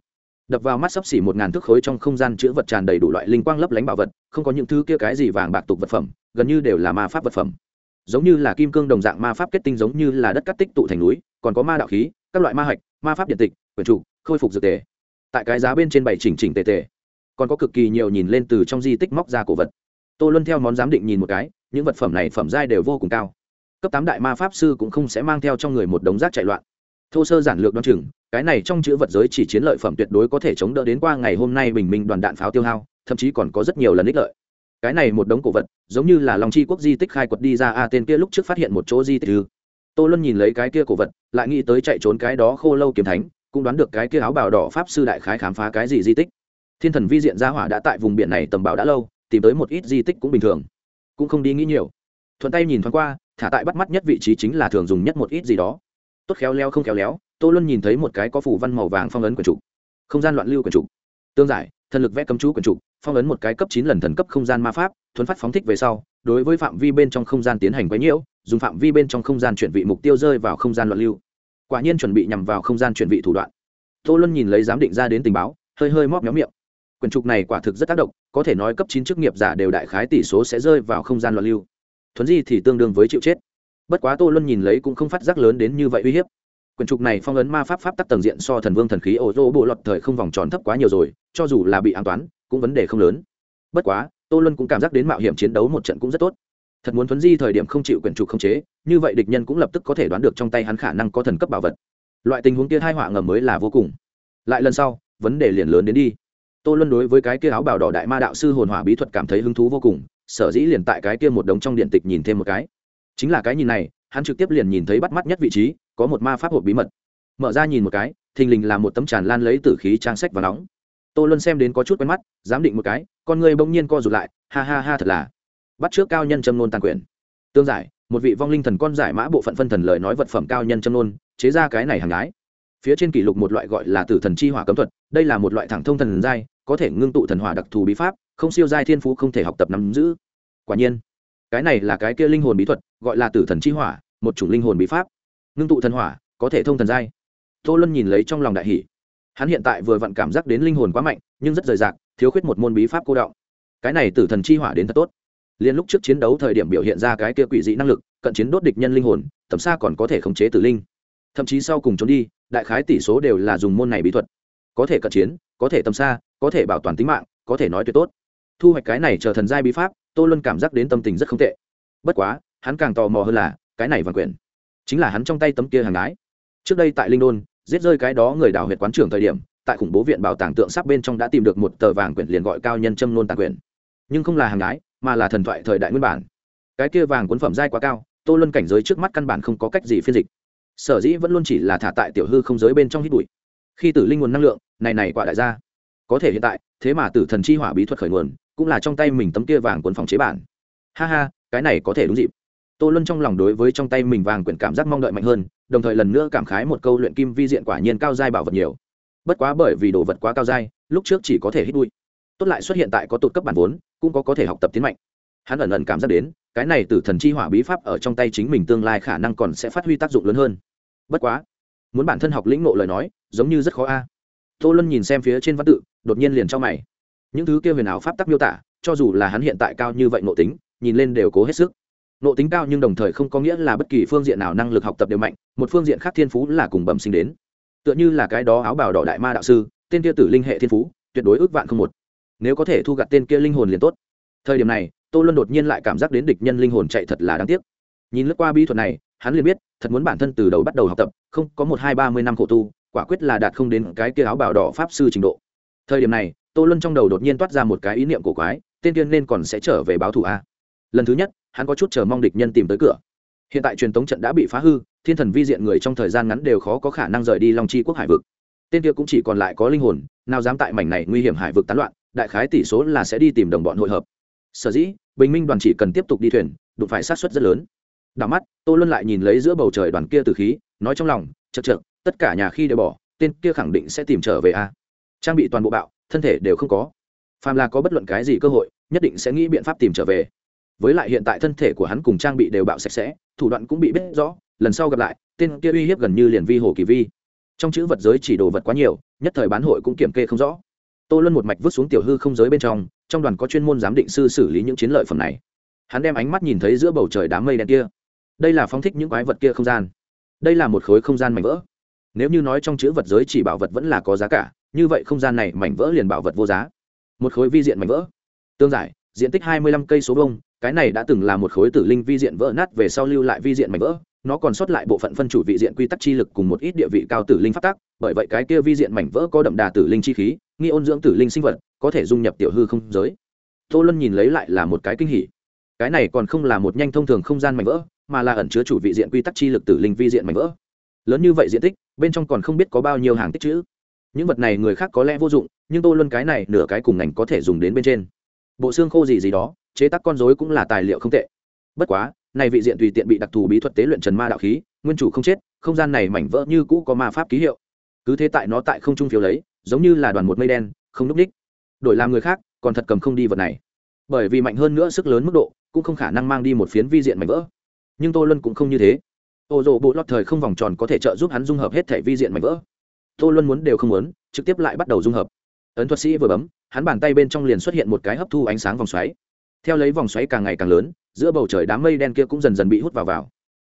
Đập vào mắt sấp xỉ một ngàn thước khối trong không gian chữ vật tràn đầy đủ loại linh quang lấp lánh bảo vật, không có những thứ kia cái gì vàng bạc tục vật phẩm, gần như đều là ma pháp vật phẩm. Giống như là kim cương đồng dạng ma pháp kết tinh giống như là đất cắt tích tụ thành núi, còn có ma đạo khí, các loại ma hạch, ma pháp điện tịch quyền trụ khôi phục dược tề. Tại cái giá bên trên bảy chỉnh chỉnh tề tề còn có cực kỳ nhiều nhìn lên từ trong di tích móc ra cổ vật. Tô luân theo món giám định nhìn một cái, những vật phẩm này phẩm giai đều vô cùng cao. Cấp tám đại ma pháp sư cũng không sẽ mang theo trong người một đống rác chạy loạn. Thô sơ giản lược đ o á n chừng, cái này trong chữ vật giới chỉ chiến lợi phẩm tuyệt đối có thể chống đỡ đến qua ngày hôm nay bình minh đoàn đạn pháo tiêu hao, thậm chí còn có rất nhiều lần ích lợi. Cái này một đống cổ vật, giống như là lòng chi quốc di tích khai quật đi ra a tên kia lúc trước phát hiện một chỗ di tích ư. Tô luân nhìn lấy cái kia cổ vật, lại nghĩ tới chạy trốn cái đó khô lâu kiếm thánh, cũng đoán được cái kia áo bào đỏ pháp sư đại khái khám phá cái gì di tích thiên thần vi diện gia hỏa đã tại vùng biển này tầm bảo đã lâu, tìm tới một ít di tích cũng bình thường. Cũng không đi nghĩ nhiều. Thuận tay nhìn thoáng qua, thả tại bắt mắt nhất vị trí chính là thường dùng nhất một ít gì đó. Tốt khéo leo không khéo léo, tô luân nhìn thấy một cái có phủ văn màu vàng phong ấn quần trục không gian loạn lưu quần trục tương giải, thần lực vẽ cấm chú quần trục phong ấn một cái cấp chín lần thần cấp không gian ma pháp, thuấn phát phóng thích về sau, đối với phạm vi bên trong không gian tiến hành quấy nhiễu, dùng phạm vi bên trong không gian chuyển vị mục tiêu rơi vào không gian loạn lưu. Quả nhiên chuẩn bị nhằm vào không gian chuyển vị thủ đoạn. Tô luân nhìn lấy giám định ra đến tình báo, hơi hơi móc méo miệng quyển trục này quả thực rất tác động, có thể nói cấp chín chức nghiệp giả đều đại khái tỷ số sẽ rơi vào không gian loạn lưu. Thuấn di thì tương đương với chịu chết. Bất quá tô luân nhìn lấy cũng không phát giác lớn đến như vậy uy hiếp. Quyển trục này phong ấn ma pháp pháp tắc tầng diện so thần vương thần khí ô tô bộ lọt thời không vòng tròn thấp quá nhiều rồi, cho dù là bị an toán, cũng vấn đề không lớn. Bất quá, tô luân cũng cảm giác đến mạo hiểm chiến đấu một trận cũng rất tốt. Thật muốn thuấn di thời điểm không chịu quyển trục không chế, như vậy địch nhân cũng lập tức có thể đoán được trong tay hắn khả năng có thần cấp bảo vật. Loại tình huống kia hai họa ngầm mới là vô cùng. Lại lần sau, vấn đề liền lớn đến đi tô luân đối với cái kia áo bào đỏ đại ma đạo sư hồn hỏa bí thuật cảm thấy hứng thú vô cùng, sở dĩ liền tại cái kia một đống trong điện tịch nhìn thêm một cái. Chính là cái nhìn này, hắn trực tiếp liền nhìn thấy bắt mắt nhất vị trí, có một ma pháp hộp bí mật. Mở ra nhìn một cái, thình lình là một tấm tràn lan lấy t khí trang sách và nóng. Tô luân xem đến có chút quen mắt giám định một cái, con người bỗng nhiên co rụt lại, ha ha ha thật là. Bắt trước cao nhân châm nôn tàn quyền. Tương giải, một vị vong linh thần con giải mã bộ phận phân thần lời nói vật phẩm cao nhân châm nôn, chế ra cái này hàng ái phía trên kỷ lục một loại gọi là tử thần chi hỏa cấm thuật, đây là một loại thẳng thông thần giai có thể ngưng tụ thần hỏa đặc thù bí pháp, không siêu giai thiên phú không thể học tập nắm giữ. Quả nhiên, cái này là cái kia linh hồn bí thuật, gọi là tử thần chi hỏa, một chủng linh hồn bí pháp. Ngưng tụ thần hỏa, có thể thông thần giai. Tô luân nhìn lấy trong lòng đại hỷ hắn hiện tại vừa vặn cảm giác đến linh hồn quá mạnh, nhưng rất rời rạc, thiếu khuyết một môn bí pháp cô đọng. Cái này tử thần chi hỏa đến thật tốt. Liên lúc trước chiến đấu thời điểm biểu hiện ra cái kia quỷ dị năng lực, cận chiến đốt địch nhân linh hồn tầm xa còn có thể khống chế tử linh. Thậm chí sau cùng trốn đi, đại khái tỷ số đều là dùng môn này bí thuật. Có thể cận chiến, có thể tầm xa có thể bảo toàn tính mạng, có thể nói tuyệt tốt. Thu hoạch cái này chờ thần giai bí pháp, tô luân cảm giác đến tâm tình rất không tệ. Bất quá, hắn càng tò mò hơn là, cái này vàng quyển, chính là hắn trong tay tấm kia hàng gái trước đây tại linh đôn, giết rơi cái đó người đào huyệt quán trưởng thời điểm, tại khủng bố viện bảo tàng tượng sắp bên trong đã tìm được một tờ vàng quyển liền gọi cao nhân châm nôn tàng quyển. Nhưng không là hàng gái mà là thần thoại thời đại nguyên bản. Cái kia vàng cuốn phẩm giai quá cao, tô luân cảnh giới trước mắt căn bản không có cách gì phiên dịch. Sở dĩ vẫn luôn chỉ là thả tại tiểu hư không giới bên trong hít bụi. Khi tử linh nguồn năng lượng, này này quả đại gia có thể hiện tại, thế mà tử thần chi hỏa bí thuật khởi nguồn, cũng là trong tay mình tấm kia vàng cuốn phòng chế bản. Ha ha, cái này có thể đúng dịp. Tô luân trong lòng đối với trong tay mình vàng quyển cảm giác mong đợi mạnh hơn, đồng thời lần nữa cảm khái một câu luyện kim vi diện quả nhiên cao giai bảo vật nhiều. Bất quá bởi vì đồ vật quá cao giai, lúc trước chỉ có thể hít bụi. Tốt lại xuất hiện tại có tụt cấp bản vốn, cũng có có thể học tập tiến mạnh. Hắn ẩn ẩn cảm giác đến, cái này từ thần chi hỏa bí pháp ở trong tay chính mình tương lai khả năng còn sẽ phát huy tác dụng lớn hơn. Bất quá, muốn bản thân học lĩnh ngộ lời nói, giống như rất khó a tô luân nhìn xem phía trên văn tự, đột nhiên liền cho mày. Những thứ kia huyền ảo pháp tắc miêu tả, cho dù là hắn hiện tại cao như vậy nộ tính, nhìn lên đều cố hết sức. Nộ tính cao nhưng đồng thời không có nghĩa là bất kỳ phương diện nào năng lực học tập đều mạnh, một phương diện khác thiên phú là cùng bẩm sinh đến. Tựa như là cái đó áo bào đỏ đại ma đạo sư, tên kia tử linh hệ thiên phú, tuyệt đối ước vạn không một. Nếu có thể thu gặt tên kia linh hồn liền tốt. Thời điểm này, tô luân đột nhiên lại cảm giác đến địch nhân linh hồn chạy thật là đáng tiếc. Nhìn lướt qua bi thuật này, hắn liền biết, thật muốn bản thân từ đầu bắt đầu học tập, không có một hai ba mươi năm khổ tu quả quyết là đạt không đến cái kia áo bào đỏ pháp sư trình độ. Thời điểm này, tô luân trong đầu đột nhiên toát ra một cái ý niệm cổ quái, tên tiên nên còn sẽ trở về báo thù a. Lần thứ nhất, hắn có chút chờ mong địch nhân tìm tới cửa. Hiện tại truyền tống trận đã bị phá hư, thiên thần vi diện người trong thời gian ngắn đều khó có khả năng rời đi long chi quốc hải vực. Tên kia cũng chỉ còn lại có linh hồn, nào dám tại mảnh này nguy hiểm hải vực tán loạn, đại khái tỷ số là sẽ đi tìm đồng bọn hội hợp. Sở dĩ, bình minh đoàn chỉ cần tiếp tục đi thuyền, đụng phải sát xuất rất lớn. Đảo mắt, tô luân lại nhìn lấy giữa bầu trời đoàn kia từ khí, nói trong lòng chật chật tất cả nhà khi đều bỏ, tên kia khẳng định sẽ tìm trở về a trang bị toàn bộ bạo, thân thể đều không có. Phàm là có bất luận cái gì cơ hội, nhất định sẽ nghĩ biện pháp tìm trở về. Với lại hiện tại thân thể của hắn cùng trang bị đều bạo sạch sẽ, thủ đoạn cũng bị biết rõ, lần sau gặp lại, tên kia uy hiếp gần như liền vi hồ kỳ vi. Trong chữ vật giới chỉ đồ vật quá nhiều, nhất thời bán hội cũng kiểm kê không rõ. Tô luân một mạch vứt xuống tiểu hư không giới bên trong trong đoàn có chuyên môn giám định sư xử lý những chiến lợi phẩm này. Hắn đem ánh mắt nhìn thấy giữa bầu trời đám mây đen kia. Đây là phóng thích những quái vật kia không gian. Đây là một khối không gian mảnh vỡ nếu như nói trong chữ vật giới chỉ bảo vật vẫn là có giá cả, như vậy không gian này mảnh vỡ liền bảo vật vô giá. Một khối vi diện mảnh vỡ. Tương giải, diện tích hai mươi lăm cây số bông cái này đã từng là một khối tử linh vi diện vỡ nát về sau lưu lại vi diện mảnh vỡ, nó còn sót lại bộ phận phân chủ vị diện quy tắc chi lực cùng một ít địa vị cao tử linh phát tác bởi vậy cái kia vi diện mảnh vỡ có đậm đà tử linh chi khí, nghi ôn dưỡng tử linh sinh vật, có thể dung nhập tiểu hư không giới. Tô luân nhìn lấy lại là một cái kinh hỉ. Cái này còn không là một nhanh thông thường không gian mảnh vỡ, mà là ẩn chứa chủ vị diện quy tắc chi lực tử linh vi diện mảnh vỡ. Lớn như vậy diện tích bên trong còn không biết có bao nhiêu hàng tích chữ. Những vật này người khác có lẽ vô dụng, nhưng tô luân cái này nửa cái cùng ngành có thể dùng đến bên trên. Bộ xương khô gì gì đó, chế tác con dối cũng là tài liệu không tệ. Bất quá, này vị diện tùy tiện bị đặc thù bí thuật tế luyện trần ma đạo khí, nguyên chủ không chết, không gian này mảnh vỡ như cũ có ma pháp ký hiệu. Cứ thế tại nó tại không trung phiếu lấy, giống như là đoàn một mây đen, không núp ních đổi làm người khác, còn thật cầm không đi vật này. Bởi vì mạnh hơn nữa sức lớn mức độ, cũng không khả năng mang đi một phiến vi diện mảnh vỡ. Nhưng tô luân cũng không như thế ô dỗ bộ lót thời không vòng tròn có thể trợ giúp hắn dung hợp hết thể vi diện mảnh vỡ. Tô luân muốn đều không muốn, trực tiếp lại bắt đầu dung hợp. Ấn thuật sĩ vừa bấm, hắn bàn tay bên trong liền xuất hiện một cái hấp thu ánh sáng vòng xoáy. Theo lấy vòng xoáy càng ngày càng lớn, giữa bầu trời đám mây đen kia cũng dần dần bị hút vào vào.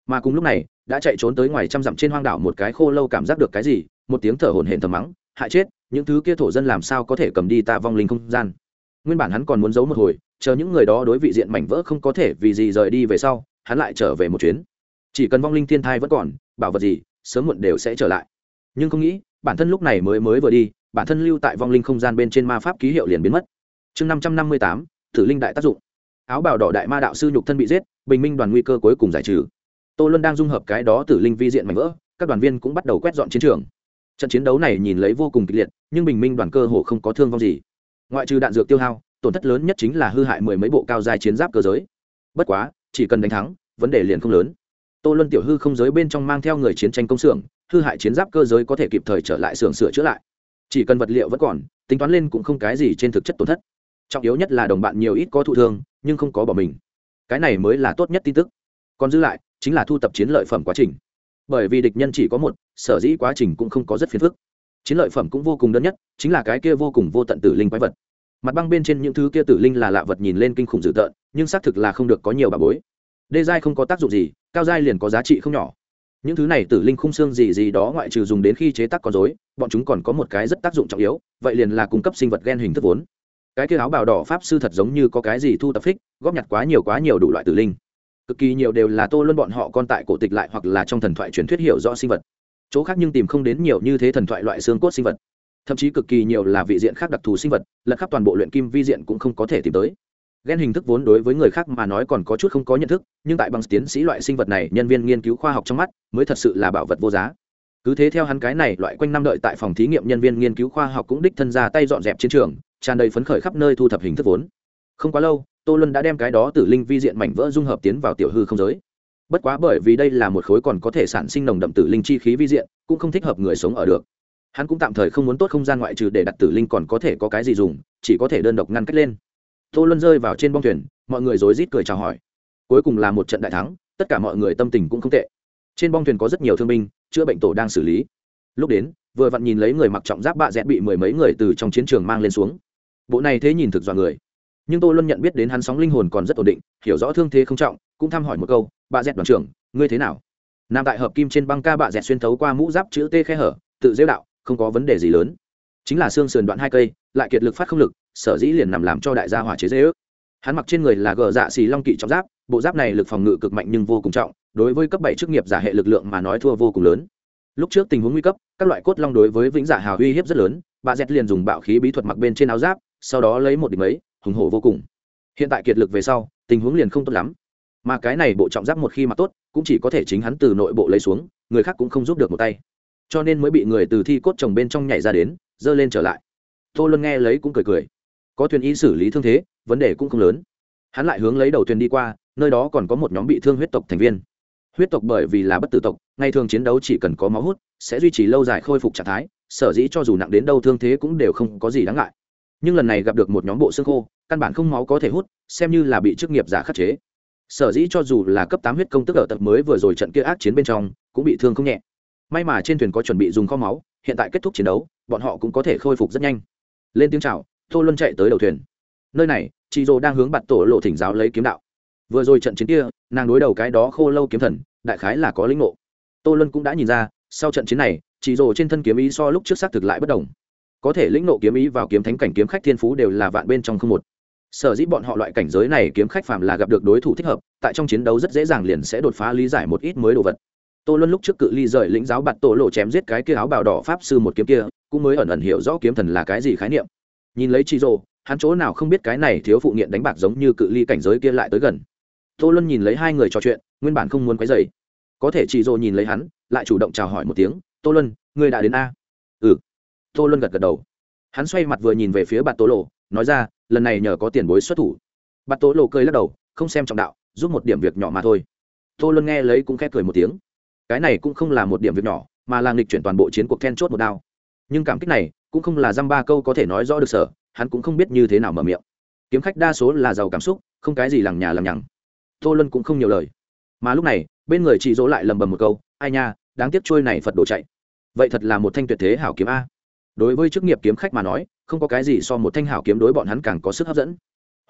Mà cùng lúc này, đã chạy trốn tới ngoài trăm dặm trên hoang đảo một cái khô lâu cảm giác được cái gì, một tiếng thở hổn hển thầm mắng, hại chết, những thứ kia thổ dân làm sao có thể cầm đi ta vong linh không gian? Nguyên bản hắn còn muốn giấu một hồi, chờ những người đó đối vị diện mảnh vỡ không có thể vì gì rời đi về sau, hắn lại trở về một chuyến chỉ cần vong linh thiên thai vẫn còn, bảo vật gì, sớm muộn đều sẽ trở lại. Nhưng không nghĩ, bản thân lúc này mới mới vừa đi, bản thân lưu tại vong linh không gian bên trên ma pháp ký hiệu liền biến mất. Chương năm trăm năm mươi tám thử linh đại tác dụng. Áo bào đỏ đại ma đạo sư nhục thân bị giết, bình minh đoàn nguy cơ cuối cùng giải trừ. Tô luân đang dung hợp cái đó tử linh vi diện mảnh vỡ, các đoàn viên cũng bắt đầu quét dọn chiến trường. Trận chiến đấu này nhìn lấy vô cùng kịch liệt, nhưng bình minh đoàn cơ hồ không có thương vong gì. Ngoại trừ đạn dược tiêu hao, tổn thất lớn nhất chính là hư hại mười mấy bộ cao dài chiến giáp cơ giới. Bất quá, chỉ cần đánh thắng, vấn đề liền không lớn tô luân tiểu hư không giới bên trong mang theo người chiến tranh công xưởng, hư hại chiến giáp cơ giới có thể kịp thời trở lại xưởng sửa chữa lại. Chỉ cần vật liệu vẫn còn, tính toán lên cũng không cái gì trên thực chất tổn thất. Trọng yếu nhất là đồng bạn nhiều ít có thụ thương, nhưng không có bỏ mình. Cái này mới là tốt nhất tin tức. Còn dư lại, chính là thu tập chiến lợi phẩm quá trình. Bởi vì địch nhân chỉ có một, sở dĩ quá trình cũng không có rất phiền phức. Chiến lợi phẩm cũng vô cùng đơn nhất, chính là cái kia vô cùng vô tận tử linh quái vật. Mặt băng bên trên những thứ kia tử linh là lạ vật nhìn lên kinh khủng dữ tợn, nhưng xác thực là không được có nhiều bà bối đê giai không có tác dụng gì cao giai liền có giá trị không nhỏ. Những thứ này tử linh khung xương gì gì đó ngoại trừ dùng đến khi chế tác con dối bọn chúng còn có một cái rất tác dụng trọng yếu vậy liền là cung cấp sinh vật gen hình thức vốn. Cái kia áo bào đỏ pháp sư thật giống như có cái gì thu tập thích, góp nhặt quá nhiều quá nhiều đủ loại tử linh. Cực kỳ nhiều đều là tô luân bọn họ con tại cổ tịch lại hoặc là trong thần thoại truyền thuyết hiểu rõ sinh vật. Chỗ khác nhưng tìm không đến nhiều như thế thần thoại loại xương cốt sinh vật. Thậm chí cực kỳ nhiều là vị diện khác đặc thù sinh vật lẫn khắp toàn bộ luyện kim vi diện cũng không có thể tìm tới ghen hình thức vốn đối với người khác mà nói còn có chút không có nhận thức, nhưng tại bằng tiến sĩ loại sinh vật này, nhân viên nghiên cứu khoa học trong mắt, mới thật sự là bảo vật vô giá. Cứ thế theo hắn cái này, loại quanh năm đợi tại phòng thí nghiệm nhân viên nghiên cứu khoa học cũng đích thân ra tay dọn dẹp chiến trường, tràn đầy phấn khởi khắp nơi thu thập hình thức vốn. Không quá lâu, tô luân đã đem cái đó tử linh vi diện mảnh vỡ dung hợp tiến vào tiểu hư không giới. Bất quá bởi vì đây là một khối còn có thể sản sinh nồng đậm tử linh chi khí vi diện, cũng không thích hợp người sống ở được. Hắn cũng tạm thời không muốn tốt không gian ngoại trừ để đặt tử linh còn có thể có cái gì dùng, chỉ có thể đơn độc ngăn cách lên tô luân rơi vào trên bong thuyền, mọi người rối rít cười chào hỏi. Cuối cùng là một trận đại thắng, tất cả mọi người tâm tình cũng không tệ. Trên bong thuyền có rất nhiều thương binh, chữa bệnh tổ đang xử lý. Lúc đến, vừa vặn nhìn lấy người mặc trọng giáp bạ rẽ bị mười mấy người từ trong chiến trường mang lên xuống. Bộ này thế nhìn thực dọa người. Nhưng tô luân nhận biết đến hắn sóng linh hồn còn rất ổn định, hiểu rõ thương thế không trọng, cũng thăm hỏi một câu, bạ dẹt đoàn trưởng, ngươi thế nào? Nam tại hợp kim trên băng ca bạ dẹt xuyên thấu qua mũ giáp chữ t khe hở, tự dễ đạo, không có vấn đề gì lớn. Chính là xương sườn đoạn hai cây, lại kiệt lực phát không lực sở dĩ liền nằm làm cho đại gia hỏa chế dễ ước. Hắn mặc trên người là gờ dạ xì long kỵ trọng giáp, bộ giáp này lực phòng ngự cực mạnh nhưng vô cùng trọng, đối với cấp bảy chức nghiệp giả hệ lực lượng mà nói thua vô cùng lớn. Lúc trước tình huống nguy cấp, các loại cốt long đối với vĩnh giả hào uy hiếp rất lớn, bà dẹt liền dùng bạo khí bí thuật mặc bên trên áo giáp, sau đó lấy một đỉnh mấy hùng hổ vô cùng. Hiện tại kiệt lực về sau, tình huống liền không tốt lắm. Mà cái này bộ trọng giáp một khi mặc tốt, cũng chỉ có thể chính hắn từ nội bộ lấy xuống, người khác cũng không giúp được một tay. Cho nên mới bị người từ thi cốt chồng bên trong nhảy ra đến, giơ lên trở lại. Tô luân nghe lấy cũng cười cười có thuyền y xử lý thương thế, vấn đề cũng không lớn. Hắn lại hướng lấy đầu thuyền đi qua, nơi đó còn có một nhóm bị thương huyết tộc thành viên. Huyết tộc bởi vì là bất tử tộc ngay thường chiến đấu chỉ cần có máu hút, sẽ duy trì lâu dài khôi phục trạng thái, sở dĩ cho dù nặng đến đâu thương thế cũng đều không có gì đáng ngại. Nhưng lần này gặp được một nhóm bộ xương khô, căn bản không máu có thể hút, xem như là bị chức nghiệp giả khắc chế. Sở dĩ cho dù là cấp tám huyết công tức ở tập mới vừa rồi trận kia ác chiến bên trong, cũng bị thương không nhẹ. May mà trên thuyền có chuẩn bị dùng kho máu, hiện tại kết thúc chiến đấu, bọn họ cũng có thể khôi phục rất nhanh. Lên tiếng chào tô luân chạy tới đầu thuyền. Nơi này, chị dô đang hướng bạt tổ lộ thỉnh giáo lấy kiếm đạo. Vừa rồi trận chiến kia, nàng đối đầu cái đó khô lâu kiếm thần, đại khái là có lĩnh ngộ. Tô luân cũng đã nhìn ra, sau trận chiến này, chị dô trên thân kiếm ý so lúc trước xác thực lại bất đồng. Có thể lĩnh ngộ kiếm ý vào kiếm thánh cảnh kiếm khách thiên phú đều là vạn bên trong không một. Sở dĩ bọn họ loại cảnh giới này kiếm khách phàm là gặp được đối thủ thích hợp, tại trong chiến đấu rất dễ dàng liền sẽ đột phá lý giải một ít mới đồ vật. Tô luân lúc trước cự ly rời lĩnh giáo bạt tổ lộ chém giết cái kia áo bào đỏ pháp sư một kiếm kia, cũng mới ẩn ẩn hiểu rõ kiếm thần là cái gì khái niệm nhìn lấy chị rồ, hắn chỗ nào không biết cái này thiếu phụ nghiện đánh bạc giống như cự ly cảnh giới kia lại tới gần. Tô luân nhìn lấy hai người trò chuyện, nguyên bản không muốn quấy dày có thể chị rồ nhìn lấy hắn, lại chủ động chào hỏi một tiếng, tô luân, ngươi đã đến a? Ừ. Tô luân gật gật đầu. Hắn xoay mặt vừa nhìn về phía bạt tố lộ, nói ra, lần này nhờ có tiền bối xuất thủ. Bạt tố lộ cười lắc đầu, không xem trọng đạo, giúp một điểm việc nhỏ mà thôi. Tô luân nghe lấy cũng khép cười một tiếng. Cái này cũng không là một điểm việc nhỏ, mà là nghịch chuyển toàn bộ chiến cuộc then chốt một đao. Nhưng cảm kích này cũng không là dăm ba câu có thể nói rõ được sở, hắn cũng không biết như thế nào mở miệng. Kiếm khách đa số là giàu cảm xúc, không cái gì lằng nhà lằng nhằng. Tô luân cũng không nhiều lời. Mà lúc này, bên người chị dỗ lại lầm bầm một câu, ai nha, đáng tiếc trôi này phật đổ chạy. Vậy thật là một thanh tuyệt thế hảo kiếm a. Đối với chức nghiệp kiếm khách mà nói, không có cái gì so một thanh hảo kiếm đối bọn hắn càng có sức hấp dẫn.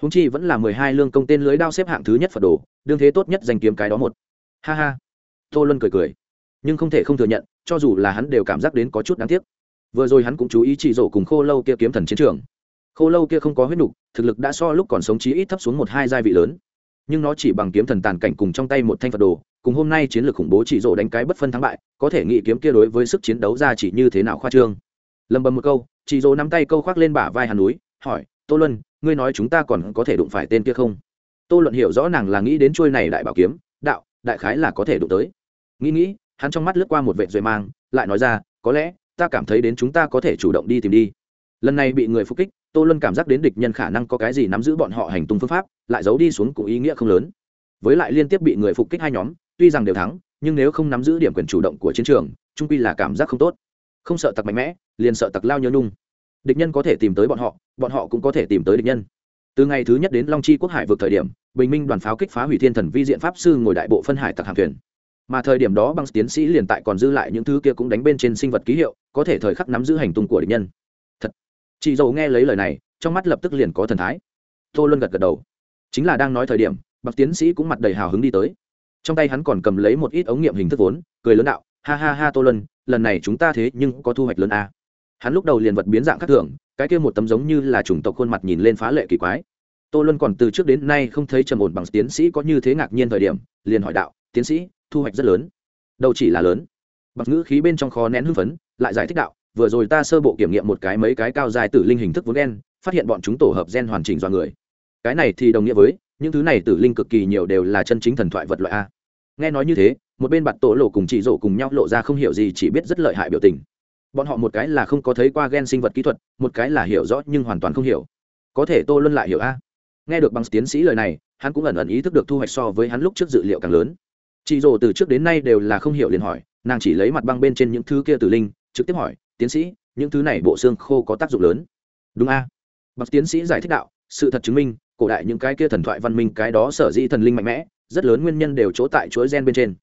Húng chi vẫn là mười hai lương công tên lưới đao xếp hạng thứ nhất phật đồ, đương thế tốt nhất danh kiếm cái đó một. Ha ha. Tô luân cười cười, nhưng không thể không thừa nhận, cho dù là hắn đều cảm giác đến có chút đáng tiếc vừa rồi hắn cũng chú ý chỉ rổ cùng khô lâu kia kiếm thần chiến trường. Khô lâu kia không có huyết nục, thực lực đã so lúc còn sống chí ít thấp xuống một hai giai vị lớn. Nhưng nó chỉ bằng kiếm thần tàn cảnh cùng trong tay một thanh phật đồ, cùng hôm nay chiến lược khủng bố chỉ rổ đánh cái bất phân thắng bại, có thể nghĩ kiếm kia đối với sức chiến đấu ra chỉ như thế nào khoa trương. Lầm bầm một câu, chỉ rổ nắm tay câu khoác lên bả vai hàn núi, hỏi, tô luân, ngươi nói chúng ta còn có thể đụng phải tên kia không? Tô luận hiểu rõ nàng là nghĩ đến chuôi này đại bảo kiếm, đạo, đại khái là có thể đụng tới. Nghĩ nghĩ, hắn trong mắt lướt qua một vệ duệ mang, lại nói ra, có lẽ ta cảm thấy đến chúng ta có thể chủ động đi tìm đi. Lần này bị người phục kích, tô luân cảm giác đến địch nhân khả năng có cái gì nắm giữ bọn họ hành tung phương pháp, lại giấu đi xuống cũng ý nghĩa không lớn. Với lại liên tiếp bị người phục kích hai nhóm, tuy rằng đều thắng, nhưng nếu không nắm giữ điểm quyền chủ động của chiến trường trung quy là cảm giác không tốt. Không sợ tặc mạnh mẽ, liền sợ tặc lao nhớ nung địch nhân có thể tìm tới bọn họ bọn họ cũng có thể tìm tới địch nhân. Từ ngày thứ nhất đến long chi quốc hải vượt thời điểm, bình minh đoàn pháo kích phá hủy thiên thần vi diện pháp sư ngồi đại bộ phân hải tặc hàng thuyền mà thời điểm đó băng tiến sĩ liền tại còn dư lại những thứ kia cũng đánh bên trên sinh vật ký hiệu, có thể thời khắc nắm giữ hành tung của địch nhân. Thật. Chị dầu nghe lấy lời này, trong mắt lập tức liền có thần thái. Tô luân gật gật đầu. Chính là đang nói thời điểm bậc tiến sĩ cũng mặt đầy hào hứng đi tới. Trong tay hắn còn cầm lấy một ít ống nghiệm hình thức vốn, cười lớn đạo, ha ha ha tô luân, lần này chúng ta thế nhưng có thu hoạch lớn a. À. hắn lúc đầu liền vật biến dạng khác thường, cái kia một tấm giống như là chủng tộc khuôn mặt nhìn lên phá lệ kỳ quái. Tô luân còn từ trước đến nay không thấy trầm ổn bằng tiến sĩ có như thế ngạc nhiên thời điểm, liền hỏi đạo, tiến sĩ thu hoạch rất lớn. Đâu chỉ là lớn. Bằng ngữ khí bên trong khó nén hưng phấn, lại giải thích đạo, vừa rồi ta sơ bộ kiểm nghiệm một cái mấy cái cao dài tử linh hình thức vốn gen phát hiện bọn chúng tổ hợp gen hoàn chỉnh do người. Cái này thì đồng nghĩa với, những thứ này tử linh cực kỳ nhiều đều là chân chính thần thoại vật loại a. Nghe nói như thế, một bên bạt tổ lộ cùng chị rổ cùng nhau lộ ra không hiểu gì chỉ biết rất lợi hại biểu tình. Bọn họ một cái là không có thấy qua gen sinh vật kỹ thuật, một cái là hiểu rõ nhưng hoàn toàn không hiểu. Có thể tô luân lại hiểu a. Nghe được bằng tiến sĩ lời này, hắn cũng ẩn ẩn ý thức được thu hoạch so với hắn lúc trước dự liệu càng lớn chị rồ từ trước đến nay đều là không hiểu liền hỏi, nàng chỉ lấy mặt băng bên trên những thứ kia tử linh, trực tiếp hỏi, tiến sĩ, những thứ này bộ xương khô có tác dụng lớn? Đúng a. À? tiến sĩ giải thích đạo, sự thật chứng minh, cổ đại những cái kia thần thoại văn minh cái đó sở dĩ thần linh mạnh mẽ, rất lớn nguyên nhân đều chỗ tại chuỗi gen bên trên.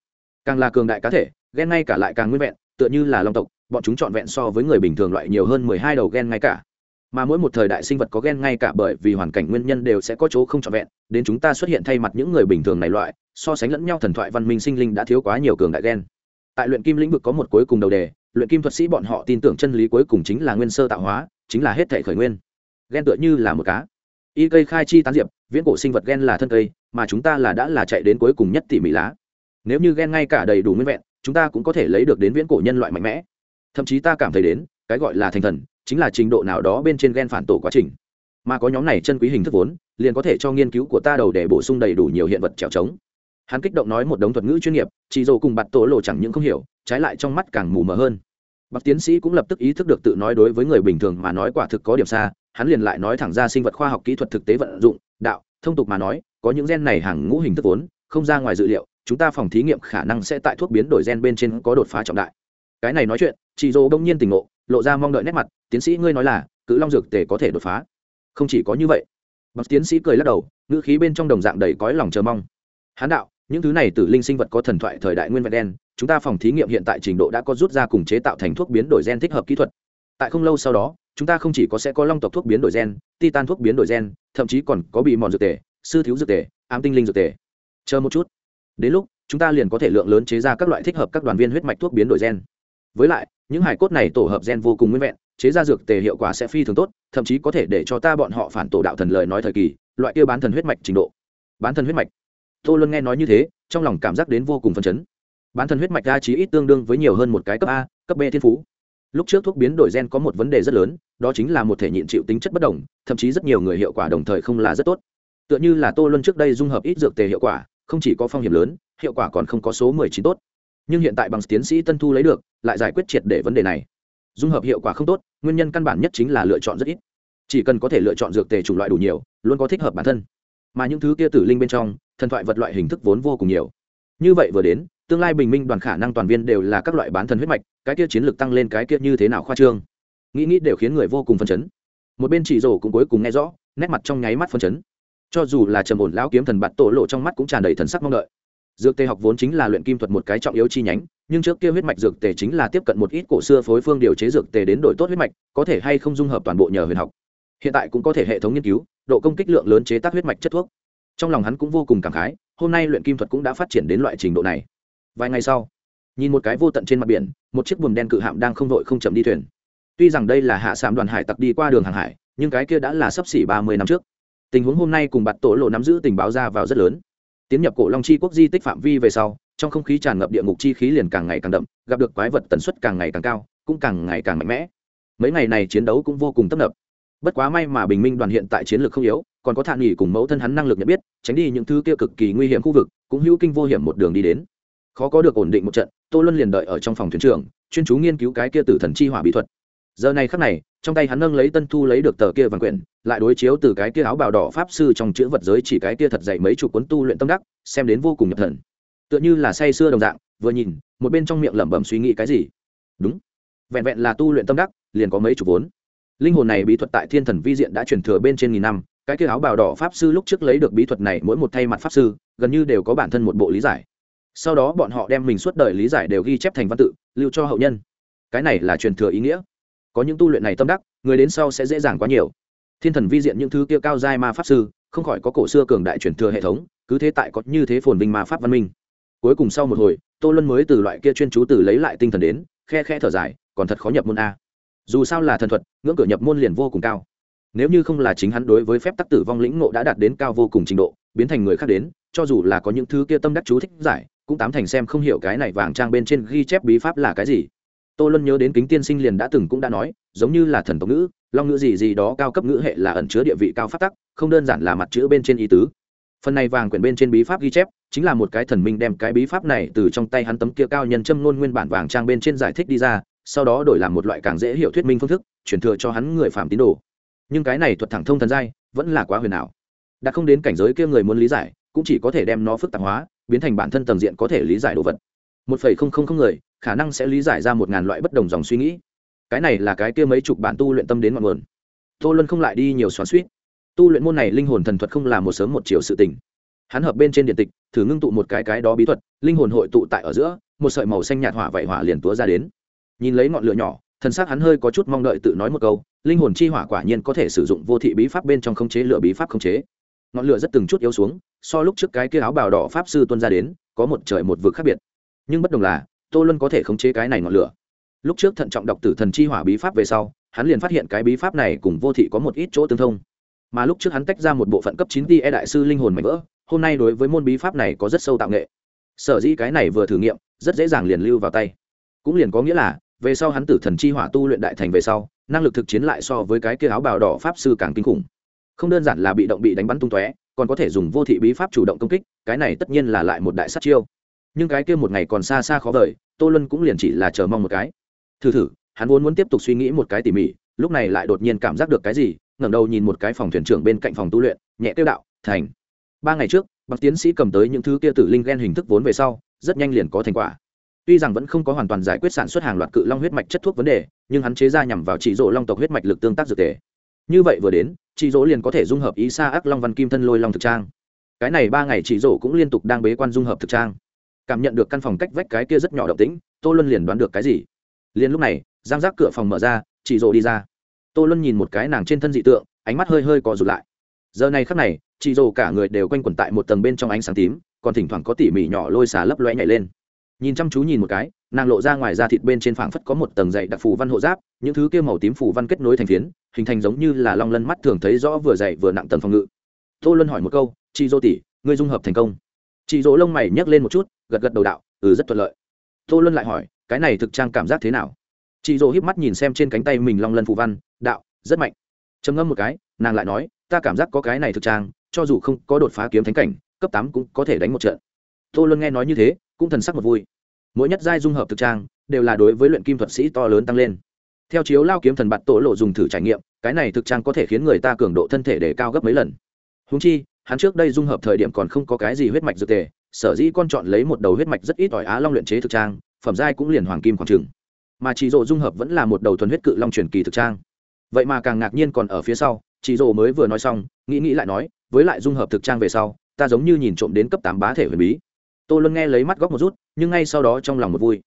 Càng là cường đại cá thể, gen ngay cả lại càng nguyên vẹn, tựa như là long tộc, bọn chúng trọn vẹn so với người bình thường loại nhiều hơn mười hai đầu gen ngay cả. Mà mỗi một thời đại sinh vật có gen ngay cả bởi vì hoàn cảnh nguyên nhân đều sẽ có chỗ không trọn vẹn, đến chúng ta xuất hiện thay mặt những người bình thường này loại so sánh lẫn nhau thần thoại văn minh sinh linh đã thiếu quá nhiều cường đại ghen tại luyện kim lĩnh vực có một cuối cùng đầu đề, luyện kim thuật sĩ bọn họ tin tưởng chân lý cuối cùng chính là nguyên sơ tạo hóa, chính là hết thể khởi nguyên. Ghen tựa như là một cá. Y cây khai chi tán diệp, viễn cổ sinh vật ghen là thân cây, mà chúng ta là đã là chạy đến cuối cùng nhất tỉ mỉ lá. Nếu như ghen ngay cả đầy đủ nguyên vẹn, chúng ta cũng có thể lấy được đến viễn cổ nhân loại mạnh mẽ. Thậm chí ta cảm thấy đến, cái gọi là thành thần, chính là trình độ nào đó bên trên ghen phản tổ quá trình. Mà có nhóm này chân quý hình thức vốn, liền có thể cho nghiên cứu của ta đầu để bổ sung đầy đủ nhiều hiện vật trèo trống hắn kích động nói một đống thuật ngữ chuyên nghiệp, chỉ dồ cùng bạt tổ lộ chẳng những không hiểu, trái lại trong mắt càng mù mờ hơn. Bác tiến sĩ cũng lập tức ý thức được tự nói đối với người bình thường mà nói quả thực có điểm xa, hắn liền lại nói thẳng ra sinh vật khoa học kỹ thuật thực tế vận dụng, đạo, thông tục mà nói, có những gen này hàng ngũ hình thức vốn, không ra ngoài dự liệu, chúng ta phòng thí nghiệm khả năng sẽ tại thuốc biến đổi gen bên trên có đột phá trọng đại. Cái này nói chuyện chị dỗ đông nhiên tỉnh ngộ, lộ ra mong đợi nét mặt, tiến sĩ ngươi nói là, cự long dược tề có thể đột phá. Không chỉ có như vậy. Bác tiến sĩ cười lắc đầu, ngữ khí bên trong đồng dạng đầy cõi lòng chờ mong. Hắn đạo những thứ này từ linh sinh vật có thần thoại thời đại nguyên vẹn đen, chúng ta phòng thí nghiệm hiện tại trình độ đã có rút ra cùng chế tạo thành thuốc biến đổi gen thích hợp kỹ thuật. Tại không lâu sau đó, chúng ta không chỉ có sẽ có long tộc thuốc biến đổi gen, titan thuốc biến đổi gen, thậm chí còn có bị mòn dược tề, sư thiếu dược tề, ám tinh linh dược tề. Chờ một chút. Đến lúc, chúng ta liền có thể lượng lớn chế ra các loại thích hợp các đoàn viên huyết mạch thuốc biến đổi gen. Với lại, những hải cốt này tổ hợp gen vô cùng nguyên vẹn, chế ra dược tề hiệu quả sẽ phi thường tốt, thậm chí có thể để cho ta bọn họ phản tổ đạo thần lời nói thời kỳ, loại kia bán thần huyết mạch trình độ. Bán thần huyết mạch tô luân nghe nói như thế, trong lòng cảm giác đến vô cùng phấn chấn. Bán thần huyết mạch a chí ít tương đương với nhiều hơn một cái cấp a, cấp b thiên phú. Lúc trước thuốc biến đổi gen có một vấn đề rất lớn, đó chính là một thể nhịn chịu tính chất bất đồng, thậm chí rất nhiều người hiệu quả đồng thời không là rất tốt. Tựa như là tô luân trước đây dung hợp ít dược tề hiệu quả, không chỉ có phong hiểm lớn, hiệu quả còn không có số mười chín tốt. Nhưng hiện tại bằng tiến sĩ tân thu lấy được, lại giải quyết triệt để vấn đề này. Dung hợp hiệu quả không tốt, nguyên nhân căn bản nhất chính là lựa chọn rất ít. Chỉ cần có thể lựa chọn dược tề chủng loại đủ nhiều, luôn có thích hợp bản thân mà những thứ kia tử linh bên trong, thần thoại vật loại hình thức vốn vô cùng nhiều. Như vậy vừa đến, tương lai bình minh đoàn khả năng toàn viên đều là các loại bán thần huyết mạch, cái kia chiến lược tăng lên cái kia như thế nào khoa trương? Nghĩ nghĩ đều khiến người vô cùng phấn chấn. Một bên chỉ rổ cũng cuối cùng nghe rõ, nét mặt trong nháy mắt phấn chấn. Cho dù là trầm ổn lão kiếm thần bạt tổ lộ trong mắt cũng tràn đầy thần sắc mong đợi. Dược tề học vốn chính là luyện kim thuật một cái trọng yếu chi nhánh, nhưng trước kia huyết mạch dược tề chính là tiếp cận một ít cổ xưa phối phương điều chế dược tề đến đổi tốt huyết mạch, có thể hay không dung hợp toàn bộ nhờ huyền học. Hiện tại cũng có thể hệ thống nghiên cứu độ công kích lượng lớn chế tác huyết mạch chất thuốc. Trong lòng hắn cũng vô cùng cảm khái, hôm nay luyện kim thuật cũng đã phát triển đến loại trình độ này. Vài ngày sau, nhìn một cái vô tận trên mặt biển, một chiếc buồm đen cự hạm đang không vội không chậm đi thuyền. Tuy rằng đây là hạ sạm đoàn hải tặc đi qua đường hàng hải, nhưng cái kia đã là sấp xỉ ba mươi năm trước. Tình huống hôm nay cùng bạt tổ lộ nắm giữ tình báo ra vào rất lớn. Tiến nhập cổ long chi quốc di tích phạm vi về sau, trong không khí tràn ngập địa ngục chi khí liền càng ngày càng đậm, gặp được quái vật tần suất càng ngày càng cao, cũng càng ngày càng mạnh mẽ. Mấy ngày này chiến đấu cũng vô cùng tấp nập bất quá may mà bình minh đoàn hiện tại chiến lược không yếu, còn có thản nghỉ cùng mẫu thân hắn năng lực nhận biết, tránh đi những thứ kia cực kỳ nguy hiểm khu vực, cũng hữu kinh vô hiểm một đường đi đến. Khó có được ổn định một trận, tô luân liền đợi ở trong phòng thuyền trưởng, chuyên chú nghiên cứu cái kia tử thần chi hỏa bí thuật. Giờ này khắc này, trong tay hắn nâng lấy tân thu lấy được tờ kia vàng quyển, lại đối chiếu từ cái kia áo bào đỏ pháp sư trong chữ vật giới chỉ cái kia thật dày mấy chục cuốn tu luyện tâm đắc, xem đến vô cùng nhập thần. Tựa như là say xưa đồng dạng, vừa nhìn, một bên trong miệng lẩm bẩm suy nghĩ cái gì. Đúng, vẹn vẹn là tu luyện tâm đắc, liền có mấy chục vốn linh hồn này bí thuật tại thiên thần vi diện đã truyền thừa bên trên nghìn năm, cái kia áo bào đỏ pháp sư lúc trước lấy được bí thuật này mỗi một thay mặt pháp sư, gần như đều có bản thân một bộ lý giải. Sau đó bọn họ đem mình suốt đời lý giải đều ghi chép thành văn tự, lưu cho hậu nhân. Cái này là truyền thừa ý nghĩa. Có những tu luyện này tâm đắc, người đến sau sẽ dễ dàng quá nhiều. Thiên thần vi diện những thứ kia cao giai ma pháp sư, không khỏi có cổ xưa cường đại truyền thừa hệ thống, cứ thế tại có như thế phồn vinh ma pháp văn minh. Cuối cùng sau một hồi, tô luân mới từ loại kia chuyên chú từ lấy lại tinh thần đến, khe khe thở dài, còn thật khó nhập môn a dù sao là thần thuật, ngưỡng cửa nhập môn liền vô cùng cao. Nếu như không là chính hắn đối với phép tắc tử vong lĩnh ngộ đã đạt đến cao vô cùng trình độ, biến thành người khác đến, cho dù là có những thứ kia tâm đắc chú thích giải, cũng tám thành xem không hiểu cái này vàng trang bên trên ghi chép bí pháp là cái gì. Tô luân nhớ đến kính tiên sinh liền đã từng cũng đã nói, giống như là thần tộc ngữ, long ngữ gì gì đó cao cấp ngữ hệ là ẩn chứa địa vị cao phát tắc, không đơn giản là mặt chữ bên trên ý tứ. Phần này vàng quyển bên trên bí pháp ghi chép, chính là một cái thần minh đem cái bí pháp này từ trong tay hắn tấm kia cao nhân châm ngôn nguyên bản vàng trang bên trên giải thích đi ra sau đó đổi làm một loại càng dễ hiểu thuyết minh phương thức chuyển thừa cho hắn người phạm tín đồ. Nhưng cái này thuật thẳng thông thần giai, vẫn là quá huyền ảo. Đã không đến cảnh giới kia người muốn lý giải, cũng chỉ có thể đem nó phức tạp hóa, biến thành bản thân tầng diện có thể lý giải đồ vật. Một phẩy không không không người, khả năng sẽ lý giải ra một ngàn loại bất đồng dòng suy nghĩ. Cái này là cái kia mấy chục bản tu luyện tâm đến ngọn nguồn. Tô luân không lại đi nhiều xoắn suýt tu luyện môn này linh hồn thần thuật không là một sớm một chiều sự tình. Hắn hợp bên trên điện tịch, thử ngưng tụ một cái cái đó bí thuật, linh hồn hội tụ tại ở giữa, một sợi màu xanh nhạt hỏa vậy hỏa liền túa ra đến nhìn lấy ngọn lửa nhỏ, thần xác hắn hơi có chút mong đợi tự nói một câu, linh hồn chi hỏa quả nhiên có thể sử dụng vô thị bí pháp bên trong khống chế lửa bí pháp khống chế. Ngọn lửa rất từng chút yếu xuống, so lúc trước cái kia áo bào đỏ pháp sư tuân ra đến, có một trời một vực khác biệt. Nhưng bất đồng là, tô luân có thể khống chế cái này ngọn lửa. Lúc trước thận trọng đọc tử thần chi hỏa bí pháp về sau, hắn liền phát hiện cái bí pháp này cùng vô thị có một ít chỗ tương thông. Mà lúc trước hắn tách ra một bộ phận cấp chín ti e đại sư linh hồn mạnh vỡ, hôm nay đối với môn bí pháp này có rất sâu tạo nghệ. Sở dĩ cái này vừa thử nghiệm, rất dễ dàng liền lưu vào tay. Cũng liền có nghĩa là về sau hắn tử thần chi hỏa tu luyện đại thành về sau, năng lực thực chiến lại so với cái kia áo bào đỏ pháp sư càng kinh khủng. Không đơn giản là bị động bị đánh bắn tung tóe, còn có thể dùng vô thị bí pháp chủ động công kích, cái này tất nhiên là lại một đại sát chiêu. Nhưng cái kia một ngày còn xa xa khó vời, tô luân cũng liền chỉ là chờ mong một cái. Thử thử, hắn vốn muốn tiếp tục suy nghĩ một cái tỉ mỉ, lúc này lại đột nhiên cảm giác được cái gì, ngẩng đầu nhìn một cái phòng thuyền trưởng bên cạnh phòng tu luyện, nhẹ tiêu đạo, thành. Ba ngày trước bậc tiến sĩ cầm tới những thứ kia tử linh gen hình thức vốn về sau, rất nhanh liền có thành quả tuy rằng vẫn không có hoàn toàn giải quyết sản xuất hàng loạt cự long huyết mạch chất thuốc vấn đề, nhưng hắn chế ra nhằm vào chỉ rỗ long tộc huyết mạch lực tương tác dược thể. như vậy vừa đến, chỉ rỗ liền có thể dung hợp ý xa ác long văn kim thân lôi long thực trang. Cái này ba ngày chỉ rỗ cũng liên tục đang bế quan dung hợp thực trang. Cảm nhận được căn phòng cách vách cái kia rất nhỏ động tĩnh, tô luân liền đoán được cái gì. Liền lúc này, giang giác cửa phòng mở ra, chỉ rỗ đi ra. Tô luân nhìn một cái nàng trên thân dị tượng, ánh mắt hơi hơi co rụt lại. Giờ này khắc này chị rỗ cả người đều quanh quẩn tại một tầng bên trong ánh sáng tím, còn thỉnh thoảng có tỉ mỉ nhỏ lôi xà lấp loe nhảy lên nhìn chăm chú nhìn một cái, nàng lộ ra ngoài da thịt bên trên phảng phất có một tầng dày đặc phù văn hộ giáp, những thứ kia màu tím phủ văn kết nối thành phiến, hình thành giống như là long lân mắt thường thấy rõ vừa dày vừa nặng tầng phòng ngự. Tô luân hỏi một câu chị dô tỷ, ngươi dung hợp thành công? Chị dỗ lông mày nhấc lên một chút, gật gật đầu đạo ừ rất thuận lợi. Tô luân lại hỏi, cái này thực trang cảm giác thế nào? Chị dỗ híp mắt nhìn xem trên cánh tay mình long lân phù văn, đạo, rất mạnh. Trầm ngâm một cái, nàng lại nói, ta cảm giác có cái này thực trang, cho dù không có đột phá kiếm thánh cảnh, cấp tám cũng có thể đánh một trận. Tô luân nghe nói như thế cũng thần sắc một vui. Mỗi nhất giai dung hợp thực trang, đều là đối với luyện kim thuật sĩ to lớn tăng lên. Theo chiếu lao kiếm thần bạt tổ lộ dùng thử trải nghiệm, cái này thực trang có thể khiến người ta cường độ thân thể để cao gấp mấy lần. Húng chi, hắn trước đây dung hợp thời điểm còn không có cái gì huyết mạch dược tề, sở dĩ con chọn lấy một đầu huyết mạch rất ít ỏi á long luyện chế thực trang, phẩm giai cũng liền hoàng kim khoảng trừng. Mà chỉ rộ dung hợp vẫn là một đầu thuần huyết cự long truyền kỳ thực trang. Vậy mà càng ngạc nhiên còn ở phía sau, chỉ rộ mới vừa nói xong, nghĩ nghĩ lại nói, với lại dung hợp thực trang về sau, ta giống như nhìn trộm đến cấp tám bá thể huyền bí tô luân nghe lấy mắt góc một rút, nhưng ngay sau đó trong lòng một vui.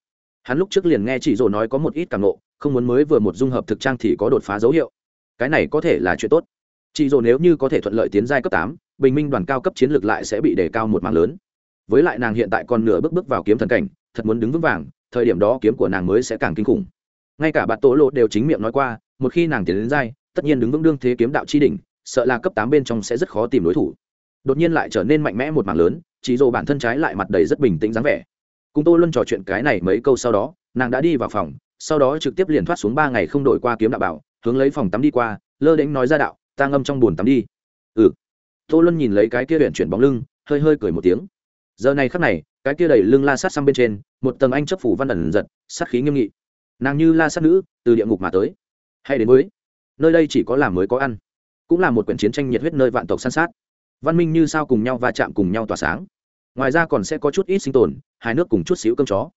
Hắn lúc trước liền nghe chị rồ nói có một ít cảm nộ không muốn mới vừa một dung hợp thực trang thì có đột phá dấu hiệu. Cái này có thể là chuyện tốt. Chị rồ nếu như có thể thuận lợi tiến giai cấp tám, bình minh đoàn cao cấp chiến lược lại sẽ bị đề cao một mạng lớn. Với lại nàng hiện tại còn nửa bước bước vào kiếm thần cảnh, thật muốn đứng vững vàng, thời điểm đó kiếm của nàng mới sẽ càng kinh khủng. Ngay cả bạn tổ lộ đều chính miệng nói qua, một khi nàng tiến đến giai, tất nhiên đứng vững đương thế kiếm đạo chi đỉnh, sợ là cấp tám bên trong sẽ rất khó tìm đối thủ. Đột nhiên lại trở nên mạnh mẽ một mảng lớn chỉ dù bản thân trái lại mặt đầy rất bình tĩnh dáng vẻ. Cùng tôi luôn trò chuyện cái này mấy câu sau đó, nàng đã đi vào phòng, sau đó trực tiếp liền thoát xuống ba ngày không đổi qua kiếm đạo bảo, hướng lấy phòng tắm đi qua, lơ đễnh nói ra đạo, ta ngâm trong bồn tắm đi. Ừ. Tô luân nhìn lấy cái kia huyện chuyển bóng lưng, hơi hơi cười một tiếng. Giờ này khắc này, cái kia đẩy lưng la sát sang bên trên, một tầng anh chấp phủ văn ẩn giật, sát khí nghiêm nghị. Nàng như la sát nữ, từ địa ngục mà tới. Hay đến mới nơi đây chỉ có làm mới có ăn, cũng là một quyển chiến tranh nhiệt huyết nơi vạn tộc san sát văn minh như sao cùng nhau va chạm cùng nhau tỏa sáng. Ngoài ra còn sẽ có chút ít sinh tồn, hai nước cùng chút xíu cơm chó.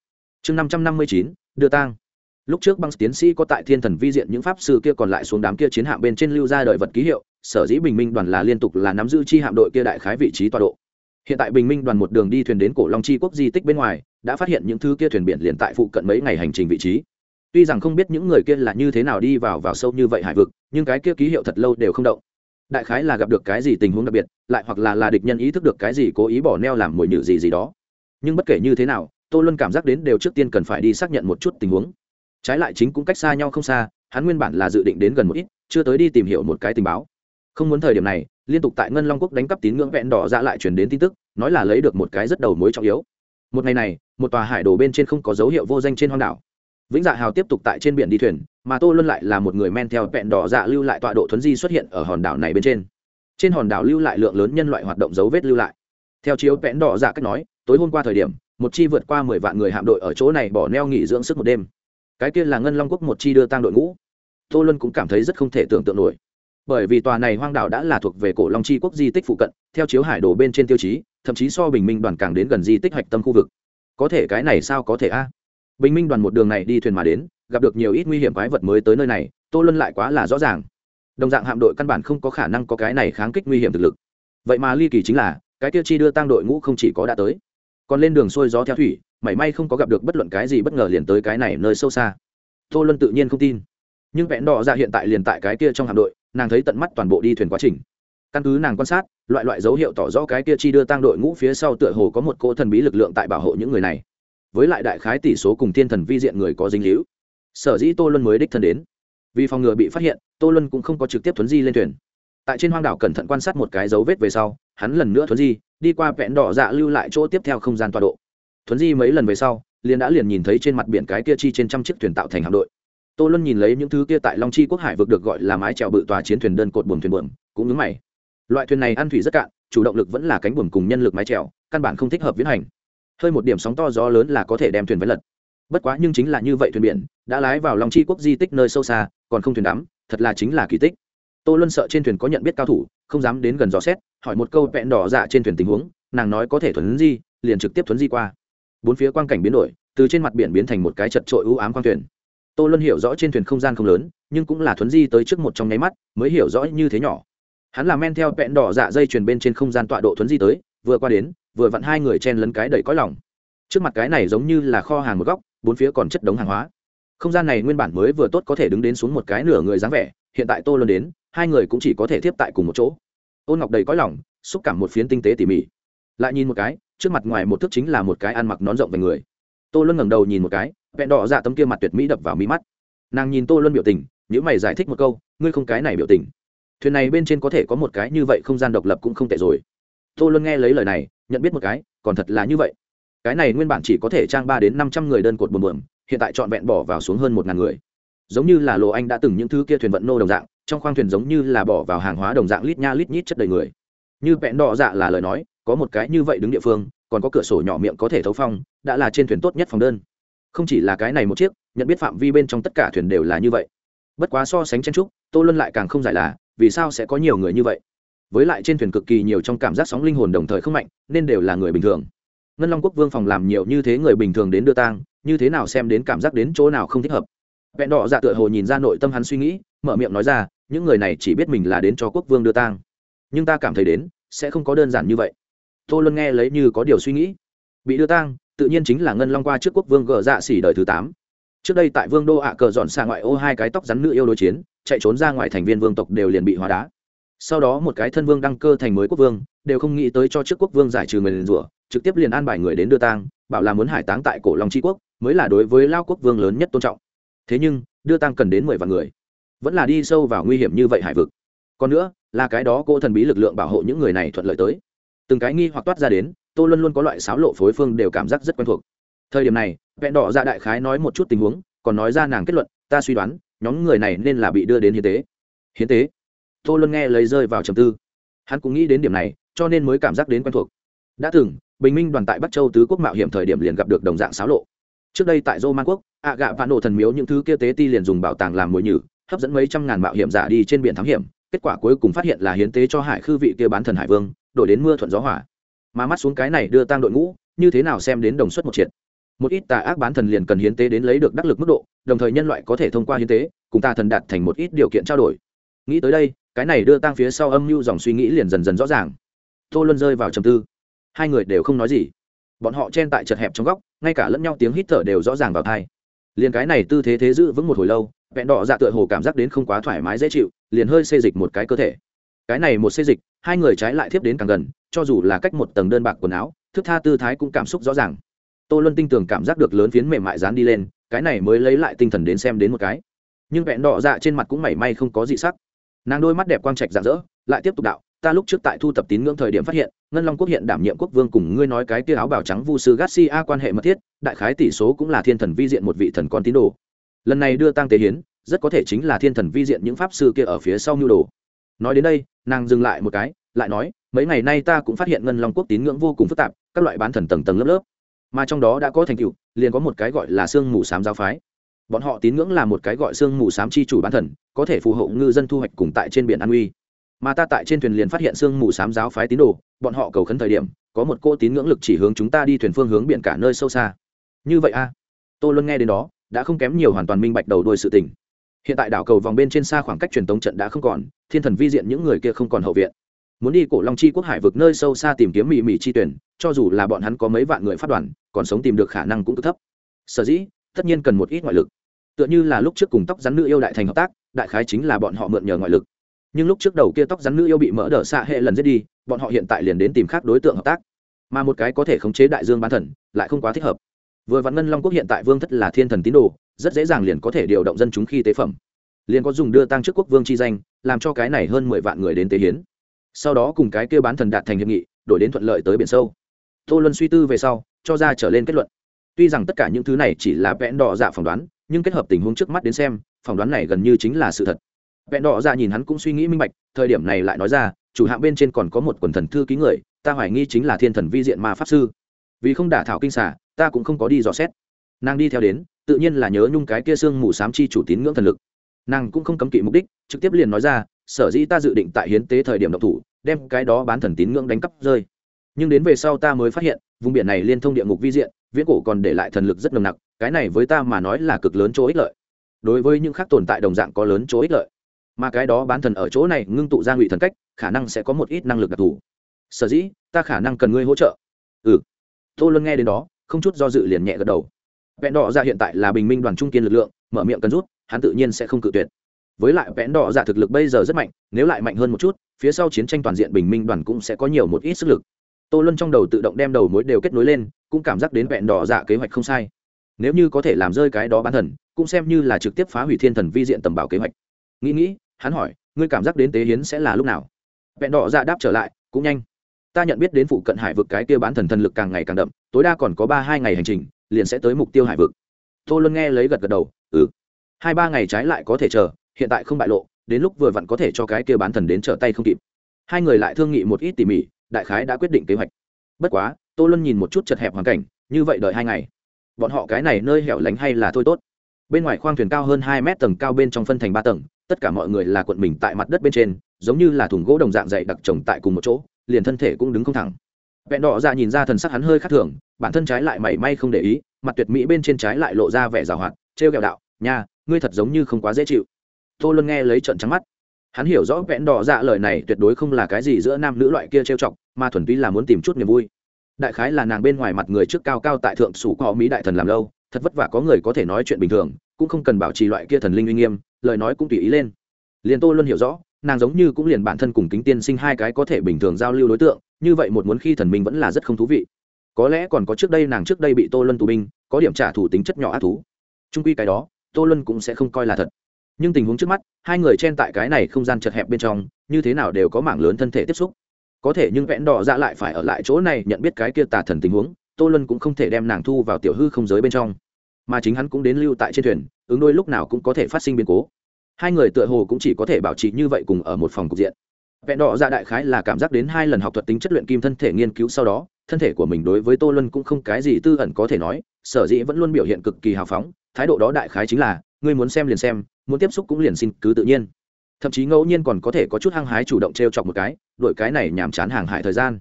Chương năm trăm năm mươi chín, đưa tang. Lúc trước băng tiến sĩ có tại thiên thần vi diện những pháp sư kia còn lại xuống đám kia chiến hạm bên trên lưu ra đợi vật ký hiệu, sở dĩ bình minh đoàn là liên tục là nắm giữ chi hạm đội kia đại khái vị trí tọa độ. Hiện tại bình minh đoàn một đường đi thuyền đến cổ long chi quốc di tích bên ngoài, đã phát hiện những thứ kia thuyền biển liền tại phụ cận mấy ngày hành trình vị trí. Tuy rằng không biết những người kia là như thế nào đi vào vào sâu như vậy hải vực, nhưng cái kia ký hiệu thật lâu đều không động đại khái là gặp được cái gì tình huống đặc biệt, lại hoặc là là địch nhân ý thức được cái gì cố ý bỏ neo làm mồi nhử gì gì đó. Nhưng bất kể như thế nào, tô luân cảm giác đến đều trước tiên cần phải đi xác nhận một chút tình huống. Trái lại chính cũng cách xa nhau không xa, hắn nguyên bản là dự định đến gần một ít, chưa tới đi tìm hiểu một cái tình báo. Không muốn thời điểm này, liên tục tại ngân long quốc đánh cắp tín ngưỡng vẹn đỏ ra lại chuyển đến tin tức, nói là lấy được một cái rất đầu mối trọng yếu. Một ngày này, một tòa hải đồ bên trên không có dấu hiệu vô danh trên hoang đảo. Vĩnh dạ hào tiếp tục tại trên biển đi thuyền mà tô luân lại là một người men theo vẹn đỏ dạ lưu lại tọa độ thuấn di xuất hiện ở hòn đảo này bên trên. Trên hòn đảo lưu lại lượng lớn nhân loại hoạt động dấu vết lưu lại. Theo chiếu vẹn đỏ dạ cách nói, tối hôm qua thời điểm, một chi vượt qua mười vạn người hạm đội ở chỗ này bỏ neo nghỉ dưỡng sức một đêm. Cái kia là ngân long quốc một chi đưa tăng đội ngũ. Tô luân cũng cảm thấy rất không thể tưởng tượng nổi. Bởi vì tòa này hoang đảo đã là thuộc về cổ long chi quốc di tích phụ cận, theo chiếu hải đồ bên trên tiêu chí, thậm chí so bình minh đoàn càng đến gần di tích hạch tâm khu vực. Có thể cái này sao có thể a? Bình minh đoàn một đường này đi thuyền mà đến, gặp được nhiều ít nguy hiểm quái vật mới tới nơi này, tô luân lại quá là rõ ràng. Đồng dạng hạm đội căn bản không có khả năng có cái này kháng kích nguy hiểm thực lực. Vậy mà ly kỳ chính là, cái tiêu chi đưa tăng đội ngũ không chỉ có đã tới, còn lên đường xuôi gió theo thủy, mảy may không có gặp được bất luận cái gì bất ngờ liền tới cái này nơi sâu xa. Tô luân tự nhiên không tin. Nhưng vẹn đỏ ra hiện tại liền tại cái kia trong hạm đội, nàng thấy tận mắt toàn bộ đi thuyền quá trình. Căn cứ nàng quan sát, loại loại dấu hiệu tỏ rõ cái kia chi đưa tăng đội ngũ phía sau tựa hồ có một cỗ thần bí lực lượng tại bảo hộ những người này với lại đại khái tỷ số cùng thiên thần vi diện người có dính hữu sở dĩ tô luân mới đích thân đến. Vì phòng ngừa bị phát hiện, tô luân cũng không có trực tiếp thuấn di lên thuyền. Tại trên hoang đảo cẩn thận quan sát một cái dấu vết về sau, hắn lần nữa thuấn di, đi qua vẹn đỏ dạ lưu lại chỗ tiếp theo không gian tọa độ. Thuấn di mấy lần về sau, liền đã liền nhìn thấy trên mặt biển cái kia chi trên trăm chiếc thuyền tạo thành hạm đội. Tô luân nhìn lấy những thứ kia tại long chi quốc hải vực được gọi là mái trèo bự tòa chiến thuyền đơn cột buồm thuyền buồm, cũng nhớ mày. Loại thuyền này ăn thủy rất cạn, chủ động lực vẫn là cánh buồm cùng nhân lực mái trèo căn bản không thích hợp viễn hành hơi một điểm sóng to gió lớn là có thể đem thuyền với lật. Bất quá nhưng chính là như vậy thuyền biển, đã lái vào lòng chi quốc di tích nơi sâu xa, còn không thuyền đắm, thật là chính là kỳ tích. Tô luân sợ trên thuyền có nhận biết cao thủ, không dám đến gần gió xét, hỏi một câu vẹn đỏ dạ trên thuyền tình huống, nàng nói có thể thuấn di, liền trực tiếp thuấn di qua. Bốn phía quang cảnh biến đổi, từ trên mặt biển biến thành một cái chật trội ưu ám quang thuyền. Tô luân hiểu rõ trên thuyền không gian không lớn, nhưng cũng là thuấn di tới trước một trong nháy mắt, mới hiểu rõ như thế nhỏ. Hắn là men theo vẹn đỏ dạ dây chuyền bên trên không gian tọa độ thuấn di tới, vừa qua đến vừa vặn hai người chen lấn cái đầy cõi lòng. Trước mặt cái này giống như là kho hàng một góc, bốn phía còn chất đống hàng hóa. Không gian này nguyên bản mới vừa tốt có thể đứng đến xuống một cái nửa người dáng vẻ, hiện tại tô luân đến, hai người cũng chỉ có thể tiếp tại cùng một chỗ. Ôn ngọc đầy cõi lòng, xúc cảm một phiến tinh tế tỉ mỉ. Lại nhìn một cái, trước mặt ngoài một thước chính là một cái ăn mặc nón rộng về người. Tô luân ngẩng đầu nhìn một cái, vẹn đỏ dạ tấm kia mặt tuyệt mỹ đập vào mi mắt. Nàng nhìn tô luân biểu tình nếu mày giải thích một câu, ngươi không cái này biểu tình. Thuyền này bên trên có thể có một cái như vậy không gian độc lập cũng không tệ rồi tô luân nghe lấy lời này, nhận biết một cái, còn thật là như vậy. Cái này nguyên bản chỉ có thể trang ba đến năm trăm người đơn cột buồm buồm hiện tại trọn vẹn bỏ vào xuống hơn một ngàn người. Giống như là lộ anh đã từng những thứ kia thuyền vận nô đồng dạng, trong khoang thuyền giống như là bỏ vào hàng hóa đồng dạng lít nha lít nhít chất đầy người. Như vẹn đỏ dạ là lời nói, có một cái như vậy đứng địa phương, còn có cửa sổ nhỏ miệng có thể thấu phong, đã là trên thuyền tốt nhất phòng đơn. Không chỉ là cái này một chiếc, nhận biết phạm vi bên trong tất cả thuyền đều là như vậy. Bất quá so sánh chen trúc, tô luân lại càng không giải là, vì sao sẽ có nhiều người như vậy? Với lại trên thuyền cực kỳ nhiều trong cảm giác sóng linh hồn đồng thời không mạnh, nên đều là người bình thường. Ngân long quốc vương phòng làm nhiều như thế người bình thường đến đưa tang, như thế nào xem đến cảm giác đến chỗ nào không thích hợp. Vẹn đỏ dạ tựa hồ nhìn ra nội tâm hắn suy nghĩ, mở miệng nói ra, những người này chỉ biết mình là đến cho quốc vương đưa tang. Nhưng ta cảm thấy đến, sẽ không có đơn giản như vậy. Tô luân nghe lấy như có điều suy nghĩ. Bị đưa tang, tự nhiên chính là ngân long qua trước quốc vương gờ dạ xỉ đời thứ tám. Trước đây tại vương đô ạ cờ dọn xa ngoại ô hai cái tóc rắn nữ yêu đối chiến, chạy trốn ra ngoài thành viên vương tộc đều liền bị hóa đá sau đó một cái thân vương đăng cơ thành mới quốc vương, đều không nghĩ tới cho trước quốc vương giải trừ người liền rủa, trực tiếp liền an bài người đến đưa tang, bảo là muốn hải táng tại cổ long tri quốc, mới là đối với lao quốc vương lớn nhất tôn trọng. Thế nhưng, đưa tang cần đến mười vạn người, vẫn là đi sâu vào nguy hiểm như vậy hải vực. Còn nữa, là cái đó cô thần bí lực lượng bảo hộ những người này thuận lợi tới. Từng cái nghi hoặc toát ra đến, tô luôn luôn có loại sáo lộ phối phương đều cảm giác rất quen thuộc. Thời điểm này vẹn đỏ ra đại khái nói một chút tình huống, còn nói ra nàng kết luận, ta suy đoán, nhóm người này nên là bị đưa đến hiến tế. Hiến tế? Tô luân nghe lấy rơi vào trầm tư. Hắn cũng nghĩ đến điểm này, cho nên mới cảm giác đến quen thuộc. Đã từng, bình minh đoàn tại bắc châu tứ quốc mạo hiểm thời điểm liền gặp được đồng dạng xáo lộ. Trước đây tại dô man quốc, ạ gạ vạn nổ thần miếu những thứ kia tế ti liền dùng bảo tàng làm mồi nhử, hấp dẫn mấy trăm ngàn mạo hiểm giả đi trên biển thám hiểm, kết quả cuối cùng phát hiện là hiến tế cho hải khư vị kia bán thần hải vương, đổi đến mưa thuận gió hỏa mà mắt xuống cái này đưa tang đội ngũ, như thế nào xem đến đồng suất một triệt. Một ít tà ác bán thần liền cần hiến tế đến lấy được đắc lực mức độ, đồng thời nhân loại có thể thông qua hiến tế, cùng tà thần đạt thành một ít điều kiện trao đổi. Nghĩ tới đây cái này đưa tang phía sau âm mưu dòng suy nghĩ liền dần dần rõ ràng. Tô luân rơi vào trầm tư. Hai người đều không nói gì. Bọn họ chen tại chật hẹp trong góc, ngay cả lẫn nhau tiếng hít thở đều rõ ràng vào thai liền cái này tư thế thế giữ vững một hồi lâu, vẹn đỏ dạ tựa hồ cảm giác đến không quá thoải mái dễ chịu, liền hơi xê dịch một cái cơ thể. Cái này một xê dịch, hai người trái lại thiếp đến càng gần, cho dù là cách một tầng đơn bạc quần áo, thức tha tư thái cũng cảm xúc rõ ràng. Tô luân tinh tường cảm giác được lớn phiến mềm mại dán đi lên, cái này mới lấy lại tinh thần đến xem đến một cái. Nhưng vẹn đỏ dạ trên mặt cũng mảy may không có gì sắc nàng đôi mắt đẹp quang trạch rạng rỡ, lại tiếp tục đạo, ta lúc trước tại thu tập tín ngưỡng thời điểm phát hiện, ngân long quốc hiện đảm nhiệm quốc vương cùng ngươi nói cái tia áo bào trắng vu sư garcia quan hệ mật thiết, đại khái tỷ số cũng là thiên thần vi diện một vị thần con tín đồ. Lần này đưa tăng tế hiến, rất có thể chính là thiên thần vi diện những pháp sư kia ở phía sau nhu đồ. Nói đến đây, nàng dừng lại một cái, lại nói, mấy ngày nay ta cũng phát hiện ngân long quốc tín ngưỡng vô cùng phức tạp, các loại bán thần tầng tầng lớp lớp. Mà trong đó đã có thành tựu, liền có một cái gọi là sương mù sám giáo phái bọn họ tín ngưỡng là một cái gọi sương mù sám chi chủ bán thần, có thể phù hộ ngư dân thu hoạch cùng tại trên biển an uy mà ta tại trên thuyền liền phát hiện sương mù sám giáo phái tín đồ, bọn họ cầu khấn thời điểm, có một cô tín ngưỡng lực chỉ hướng chúng ta đi thuyền phương hướng biển cả nơi sâu xa. Như vậy a? À? tôi luôn nghe đến đó, đã không kém nhiều hoàn toàn minh bạch đầu đuôi sự tình. Hiện tại đảo cầu vòng bên trên xa khoảng cách truyền tống trận đã không còn, thiên thần vi diện những người kia không còn hậu viện. Muốn đi cổ long chi quốc hải vực nơi sâu xa tìm kiếm mị mì chi tuyển, cho dù là bọn hắn có mấy vạn người phát đoàn, còn sống tìm được khả năng cũng cực thấp. Sở dĩ, tất nhiên cần một ít ngoại lực tựa như là lúc trước cùng tóc rắn nữ yêu đại thành hợp tác, đại khái chính là bọn họ mượn nhờ ngoại lực. Nhưng lúc trước đầu kia tóc rắn nữ yêu bị mỡ đỡ xạ hệ lần giết đi, bọn họ hiện tại liền đến tìm khác đối tượng hợp tác. Mà một cái có thể khống chế đại dương bán thần, lại không quá thích hợp. Vừa vạn ngân long quốc hiện tại vương thất là thiên thần tín đồ, rất dễ dàng liền có thể điều động dân chúng khi tế phẩm. Liền có dùng đưa tăng trước quốc vương chi danh, làm cho cái này hơn mười vạn người đến tế hiến. Sau đó cùng cái kêu bán thần đạt thành hiệp nghị, đổi đến thuận lợi tới biển sâu. Tô luân suy tư về sau, cho ra trở lên kết luận. Tuy rằng tất cả những thứ này chỉ là vẽn đỏ dạ phỏng đoán nhưng kết hợp tình huống trước mắt đến xem, phỏng đoán này gần như chính là sự thật. Vẹn đỏ ra nhìn hắn cũng suy nghĩ minh bạch, thời điểm này lại nói ra, chủ hạng bên trên còn có một quần thần thư ký người, ta hoài nghi chính là thiên thần vi diện ma pháp sư. Vì không đả thảo kinh xả ta cũng không có đi dò xét. Nàng đi theo đến, tự nhiên là nhớ nhung cái kia xương mù sám chi chủ tín ngưỡng thần lực. Nàng cũng không cấm kỵ mục đích, trực tiếp liền nói ra, sở dĩ ta dự định tại hiến tế thời điểm độc thủ, đem cái đó bán thần tín ngưỡng đánh cắp rơi. Nhưng đến về sau ta mới phát hiện, vùng biển này liên thông địa ngục vi diện viễn cổ còn để lại thần lực rất nồng nặc, cái này với ta mà nói là cực lớn chỗ ích lợi. Đối với những khác tồn tại đồng dạng có lớn chỗ ích lợi. Mà cái đó bán thần ở chỗ này ngưng tụ ra ngụy thần cách, khả năng sẽ có một ít năng lực đặc thù. Sở dĩ, ta khả năng cần ngươi hỗ trợ. Ừ. Tô luân nghe đến đó, không chút do dự liền nhẹ gật đầu. Vẹn đỏ ra hiện tại là bình minh đoàn trung kiên lực lượng, mở miệng cần rút, hắn tự nhiên sẽ không cự tuyệt. Với lại vẽn đỏ dạ thực lực bây giờ rất mạnh, nếu lại mạnh hơn một chút, phía sau chiến tranh toàn diện bình minh đoàn cũng sẽ có nhiều một ít sức lực tô luân trong đầu tự động đem đầu mối đều kết nối lên, cũng cảm giác đến vẹn đỏ dạ kế hoạch không sai. Nếu như có thể làm rơi cái đó bán thần, cũng xem như là trực tiếp phá hủy thiên thần vi diện tầm bảo kế hoạch. Nghĩ nghĩ, hắn hỏi, ngươi cảm giác đến tế hiến sẽ là lúc nào? Vẹn đỏ dạ đáp trở lại, cũng nhanh. Ta nhận biết đến phụ cận hải vực cái kia bán thần thần lực càng ngày càng đậm, tối đa còn có ba hai ngày hành trình, liền sẽ tới mục tiêu hải vực. Tô luân nghe lấy gật gật đầu ừ. Hai ba ngày trái lại có thể chờ, hiện tại không bại lộ, đến lúc vừa vặn có thể cho cái kia bán thần đến trở tay không kịp. Hai người lại thương nghị một ít tỉ mỉ đại khái đã quyết định kế hoạch. Bất quá, tô luân nhìn một chút chật hẹp hoàn cảnh, như vậy đợi hai ngày. Bọn họ cái này nơi hẻo lánh hay là thôi tốt? Bên ngoài khoang thuyền cao hơn hai mét tầng cao bên trong phân thành ba tầng, tất cả mọi người là cuộn mình tại mặt đất bên trên, giống như là thùng gỗ đồng dạng dày đặc trồng tại cùng một chỗ, liền thân thể cũng đứng không thẳng. Vẹn đỏ ra nhìn ra thần sắc hắn hơi khác thường, bản thân trái lại mảy may không để ý, mặt tuyệt mỹ bên trên trái lại lộ ra vẻ rào hoạt, trêu ghẹo đạo, nha, ngươi thật giống như không quá dễ chịu. Tô luân nghe lấy trận trắng mắt hắn hiểu rõ vẹn đỏ dạ lời này tuyệt đối không là cái gì giữa nam nữ loại kia trêu chọc, mà thuần túy là muốn tìm chút niềm vui. Đại khái là nàng bên ngoài mặt người trước cao cao tại thượng sủ có mỹ đại thần làm lâu, thật vất vả có người có thể nói chuyện bình thường, cũng không cần bảo trì loại kia thần linh uy nghiêm, lời nói cũng tùy ý lên. Liền tô luôn hiểu rõ, nàng giống như cũng liền bản thân cùng kính tiên sinh hai cái có thể bình thường giao lưu đối tượng, như vậy một muốn khi thần minh vẫn là rất không thú vị. Có lẽ còn có trước đây nàng trước đây bị tô luân tù binh, có điểm trả thủ tính chất nhỏ ác thú. Trung quy cái đó, tô luân cũng sẽ không coi là thật nhưng tình huống trước mắt, hai người chen tại cái này không gian chật hẹp bên trong, như thế nào đều có mảng lớn thân thể tiếp xúc. Có thể nhưng vẽn đỏ ra lại phải ở lại chỗ này nhận biết cái kia tà thần tình huống, tô luân cũng không thể đem nàng thu vào tiểu hư không giới bên trong. Mà chính hắn cũng đến lưu tại trên thuyền, ứng đôi lúc nào cũng có thể phát sinh biến cố. Hai người tựa hồ cũng chỉ có thể bảo trì như vậy cùng ở một phòng cục diện. Vẹn đỏ ra đại khái là cảm giác đến hai lần học thuật tính chất luyện kim thân thể nghiên cứu sau đó, thân thể của mình đối với tô luân cũng không cái gì tư ẩn có thể nói, sở dĩ vẫn luôn biểu hiện cực kỳ hào phóng, thái độ đó đại khái chính là ngươi muốn xem liền xem, muốn tiếp xúc cũng liền xin cứ tự nhiên. Thậm chí ngẫu nhiên còn có thể có chút hăng hái chủ động t r e o chọc một cái đội cái này nhàm chán hàng hại thời gian.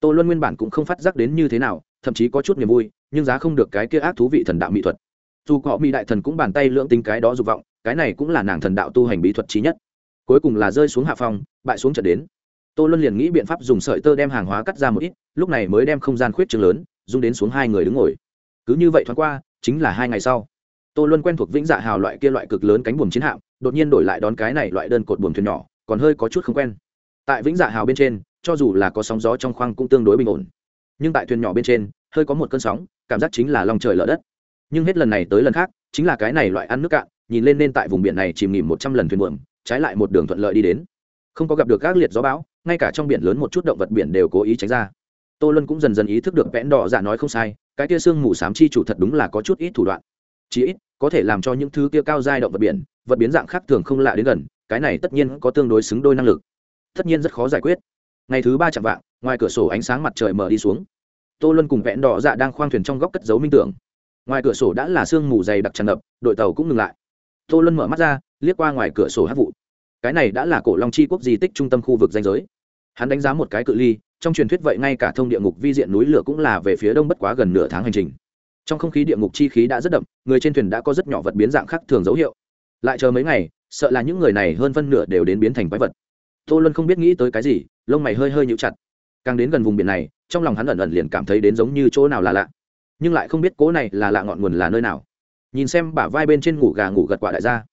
Tô luân nguyên bản cũng không phát giác đến như thế nào, thậm chí có chút niềm vui, nhưng giá không được cái kia ác thú vị thần đạo mỹ thuật. Dù họ mỹ đại thần cũng bàn tay lưỡng tính cái đó dục vọng, cái này cũng là nàng thần đạo tu hành bí thuật trí nhất. Cuối cùng là rơi xuống hạ phong, bại xuống trận đến. Tô luân liền nghĩ biện pháp dùng sợi tơ đem hàng hóa cắt ra một ít, lúc này mới đem không gian khuyết trường lớn dung đến xuống hai người đứng ngồi. Cứ như vậy thoáng qua, chính là hai ngày sau tô luân quen thuộc vĩnh dạ hào loại kia loại cực lớn cánh buồm chiến hạm, đột nhiên đổi lại đón cái này loại đơn cột buồm thuyền nhỏ, còn hơi có chút không quen. Tại vĩnh dạ hào bên trên, cho dù là có sóng gió trong khoang cũng tương đối bình ổn. Nhưng tại thuyền nhỏ bên trên, hơi có một cơn sóng, cảm giác chính là lòng trời lở đất. Nhưng hết lần này tới lần khác, chính là cái này loại ăn nước cạn, nhìn lên nên tại vùng biển này chìm nghỉm một trăm lần thuyền buồm, trái lại một đường thuận lợi đi đến. Không có gặp được các liệt gió bão, ngay cả trong biển lớn một chút động vật biển đều cố ý tránh ra. Tô lân cũng dần dần ý thức được vẽn đỏ dạ nói không sai, cái tia xương mù s á m chi chủ thật đúng là có chút ít thủ đoạn chí ít có thể làm cho những thứ kia cao giai động vật biển, vật biến dạng khác thường không lạ đến gần, cái này tất nhiên có tương đối xứng đôi năng lực. Tất nhiên rất khó giải quyết. Ngày thứ ba chạm vạng, ngoài cửa sổ ánh sáng mặt trời mở đi xuống. Tô luân cùng vẽn đỏ dạ đang khoang thuyền trong góc cất giấu minh tưởng. Ngoài cửa sổ đã là sương mù dày đặc tràn ngập, đội tàu cũng ngừng lại. Tô luân mở mắt ra, liếc qua ngoài cửa sổ hát vụ. Cái này đã là cổ long chi quốc di tích trung tâm khu vực danh giới. Hắn đánh giá một cái cự ly, trong truyền thuyết vậy ngay cả thông địa ngục vi diện núi lửa cũng là về phía đông bất quá gần nửa tháng hành trình trong không khí địa ngục chi khí đã rất đậm, người trên thuyền đã có rất nhỏ vật biến dạng khác thường dấu hiệu. Lại chờ mấy ngày, sợ là những người này hơn phân nửa đều đến biến thành quái vật. Tô luân không biết nghĩ tới cái gì, lông mày hơi hơi nhũ chặt. Càng đến gần vùng biển này, trong lòng hắn ẩn ẩn liền cảm thấy đến giống như chỗ nào là lạ. Nhưng lại không biết cố này là lạ ngọn nguồn là nơi nào. Nhìn xem bả vai bên trên ngủ gà ngủ gật quả đại gia.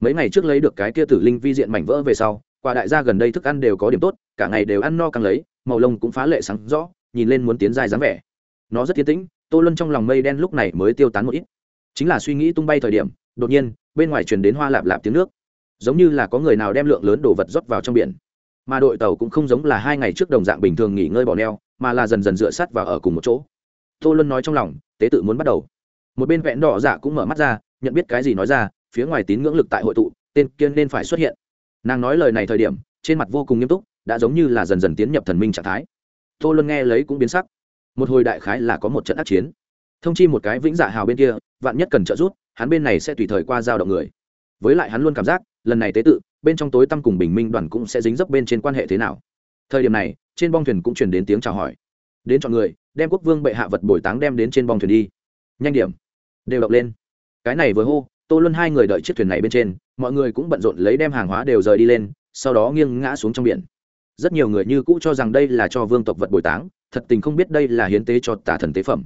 Mấy ngày trước lấy được cái kia tử linh vi diện mảnh vỡ về sau, quả đại gia gần đây thức ăn đều có điểm tốt, cả ngày đều ăn no càng lấy, màu lông cũng phá lệ sáng rõ, nhìn lên muốn tiến dài dáng vẻ. Nó rất tiến tĩnh tô luân trong lòng mây đen lúc này mới tiêu tán một ít. Chính là suy nghĩ tung bay thời điểm, đột nhiên, bên ngoài truyền đến hoa lạp lạp tiếng nước. Giống như là có người nào đem lượng lớn đồ vật rót vào trong biển. Mà đội tàu cũng không giống là hai ngày trước đồng dạng bình thường nghỉ ngơi bỏ neo, mà là dần dần dựa sát vào ở cùng một chỗ. Tô luân nói trong lòng, tế tự muốn bắt đầu. Một bên vẹn đỏ dạ cũng mở mắt ra, nhận biết cái gì nói ra, phía ngoài tín ngưỡng lực tại hội tụ, tên kiên nên phải xuất hiện. Nàng nói lời này thời điểm, trên mặt vô cùng nghiêm túc, đã giống như là dần dần tiến nhập thần minh trạng thái. Tô luân nghe lấy cũng biến sắc một hồi đại khái là có một trận ác chiến. Thông chi một cái vĩnh dạ hào bên kia, vạn nhất cần trợ giúp, hắn bên này sẽ tùy thời qua giao động người. Với lại hắn luôn cảm giác, lần này tế tự, bên trong tối tăm cùng bình minh đoàn cũng sẽ dính dấp bên trên quan hệ thế nào. Thời điểm này, trên bong thuyền cũng truyền đến tiếng chào hỏi. Đến chọn người, đem quốc vương bệ hạ vật bồi táng đem đến trên bong thuyền đi. Nhanh điểm. Đều đọc lên. Cái này vừa hô, tô luân hai người đợi chiếc thuyền này bên trên, mọi người cũng bận rộn lấy đem hàng hóa đều rời đi lên, sau đó nghiêng ngã xuống trong biển. Rất nhiều người như cũ cho rằng đây là cho vương tộc vật bồi táng thật tình không biết đây là hiến tế cho tả thần tế phẩm.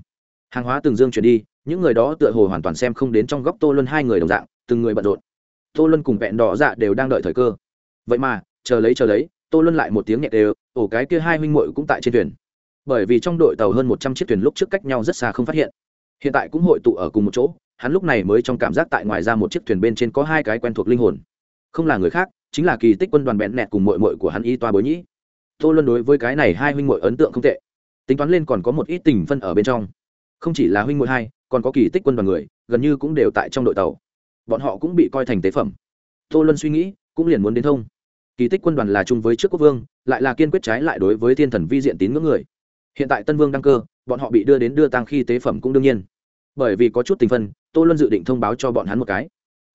Hàng hóa từng dương chuyển đi, những người đó tựa hồ hoàn toàn xem không đến trong góc tô luân hai người đồng dạng, từng người bận rộn. Tô luân cùng vẹn đỏ dạ đều đang đợi thời cơ. Vậy mà, chờ lấy chờ lấy, tô luân lại một tiếng nhẹ đều ổ cái kia hai huynh muội cũng tại trên thuyền. Bởi vì trong đội tàu hơn một trăm chiếc thuyền lúc trước cách nhau rất xa không phát hiện. Hiện tại cũng hội tụ ở cùng một chỗ, hắn lúc này mới trong cảm giác tại ngoài ra một chiếc thuyền bên trên có hai cái quen thuộc linh hồn. Không là người khác, chính là kỳ tích quân đoàn bẹn nẹt cùng mội mội của hắn y toa bối nhĩ. Tô luân đối với cái này hai huynh mội ấn tượng không tệ tính toán lên còn có một ít tình phân ở bên trong. Không chỉ là huynh ngụy hai, còn có kỳ tích quân đoàn người, gần như cũng đều tại trong đội tàu. Bọn họ cũng bị coi thành tế phẩm. Tô luân suy nghĩ, cũng liền muốn đến thông. Kỳ tích quân đoàn là chung với trước quốc vương, lại là kiên quyết trái lại đối với thiên thần vi diện tín ngưỡng người. Hiện tại tân vương đăng cơ, bọn họ bị đưa đến đưa tăng khi tế phẩm cũng đương nhiên. Bởi vì có chút tình phân, tô luân dự định thông báo cho bọn hắn một cái.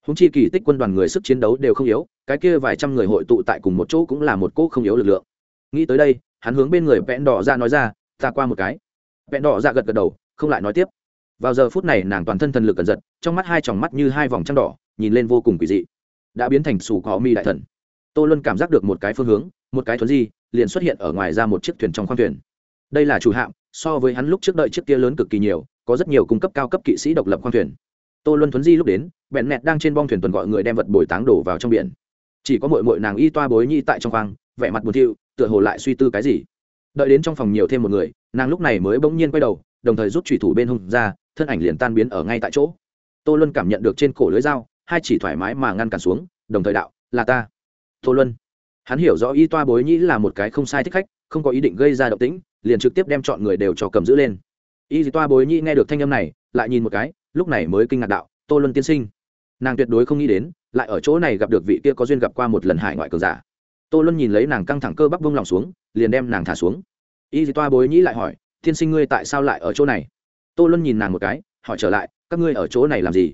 Húng chi kỳ tích quân đoàn người sức chiến đấu đều không yếu, cái kia vài trăm người hội tụ tại cùng một chỗ cũng là một cỗ không yếu lực lượng. Nghĩ tới đây, hắn hướng bên người vẽn đỏ ra nói ra ta qua một cái. Vẹn đỏ dạ gật gật đầu, không lại nói tiếp. Vào giờ phút này nàng toàn thân thần lực cẩn giật, trong mắt hai tròng mắt như hai vòng trăng đỏ, nhìn lên vô cùng quỷ dị. Đã biến thành sủ cỏ mi đại thần. Tô luân cảm giác được một cái phương hướng, một cái thuấn di, liền xuất hiện ở ngoài ra một chiếc thuyền trong khoang thuyền. Đây là chủ hạm, so với hắn lúc trước đợi chiếc kia lớn cực kỳ nhiều, có rất nhiều cung cấp cao cấp kỵ sĩ độc lập khoang thuyền. Tô luân thuấn di lúc đến, bẹn nẹt đang trên bong thuyền tuần gọi người đem vật bồi táng đổ vào trong biển. Chỉ có mội mội nàng y toa bối nhi tại trong khoang, vẻ mặt buồn thiu, tựa hồ lại suy tư cái gì đợi đến trong phòng nhiều thêm một người, nàng lúc này mới bỗng nhiên quay đầu, đồng thời rút thủy thủ bên hông ra, thân ảnh liền tan biến ở ngay tại chỗ. Tô luân cảm nhận được trên cổ lưới dao, hai chỉ thoải mái mà ngăn cản xuống, đồng thời đạo, là ta. Tô luân, hắn hiểu rõ y toa bối nhĩ là một cái không sai thích khách, không có ý định gây ra động tĩnh, liền trực tiếp đem chọn người đều cho cầm giữ lên. Y toa bối nhĩ nghe được thanh âm này, lại nhìn một cái, lúc này mới kinh ngạc đạo, tô luân tiên sinh. Nàng tuyệt đối không nghĩ đến, lại ở chỗ này gặp được vị kia có duyên gặp qua một lần hải ngoại cường giả. Tô luân nhìn lấy nàng căng thẳng cơ bắp vung lòng xuống liền đem nàng thả xuống. Y toa bối nhĩ lại hỏi, tiên sinh ngươi tại sao lại ở chỗ này? Tô luân nhìn nàng một cái, hỏi trở lại, các ngươi ở chỗ này làm gì?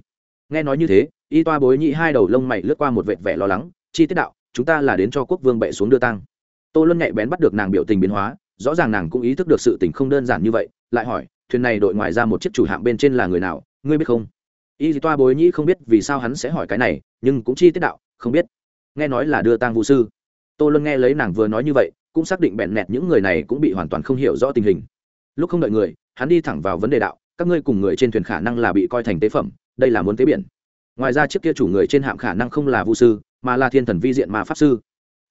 Nghe nói như thế, y toa bối nhĩ hai đầu lông mày lướt qua một vệt vẻ lo lắng, chi tiết đạo, chúng ta là đến cho quốc vương bệ xuống đưa tăng tô luân nhạy bén bắt được nàng biểu tình biến hóa, rõ ràng nàng cũng ý thức được sự tình không đơn giản như vậy, lại hỏi, thuyền này đội ngoài ra một chiếc chủ hạm bên trên là người nào, ngươi biết không? Y toa bối nhĩ không biết vì sao hắn sẽ hỏi cái này, nhưng cũng chi tiết đạo, không biết. Nghe nói là đưa tang vũ sư. Tô luân nghe lấy nàng vừa nói như vậy cũng xác định bẹn nẹt những người này cũng bị hoàn toàn không hiểu rõ tình hình. Lúc không đợi người, hắn đi thẳng vào vấn đề đạo, các ngươi cùng người trên thuyền khả năng là bị coi thành tế phẩm, đây là muốn tế biển. Ngoài ra chiếc kia chủ người trên hạm khả năng không là vũ sư, mà là thiên thần vi diện mà pháp sư.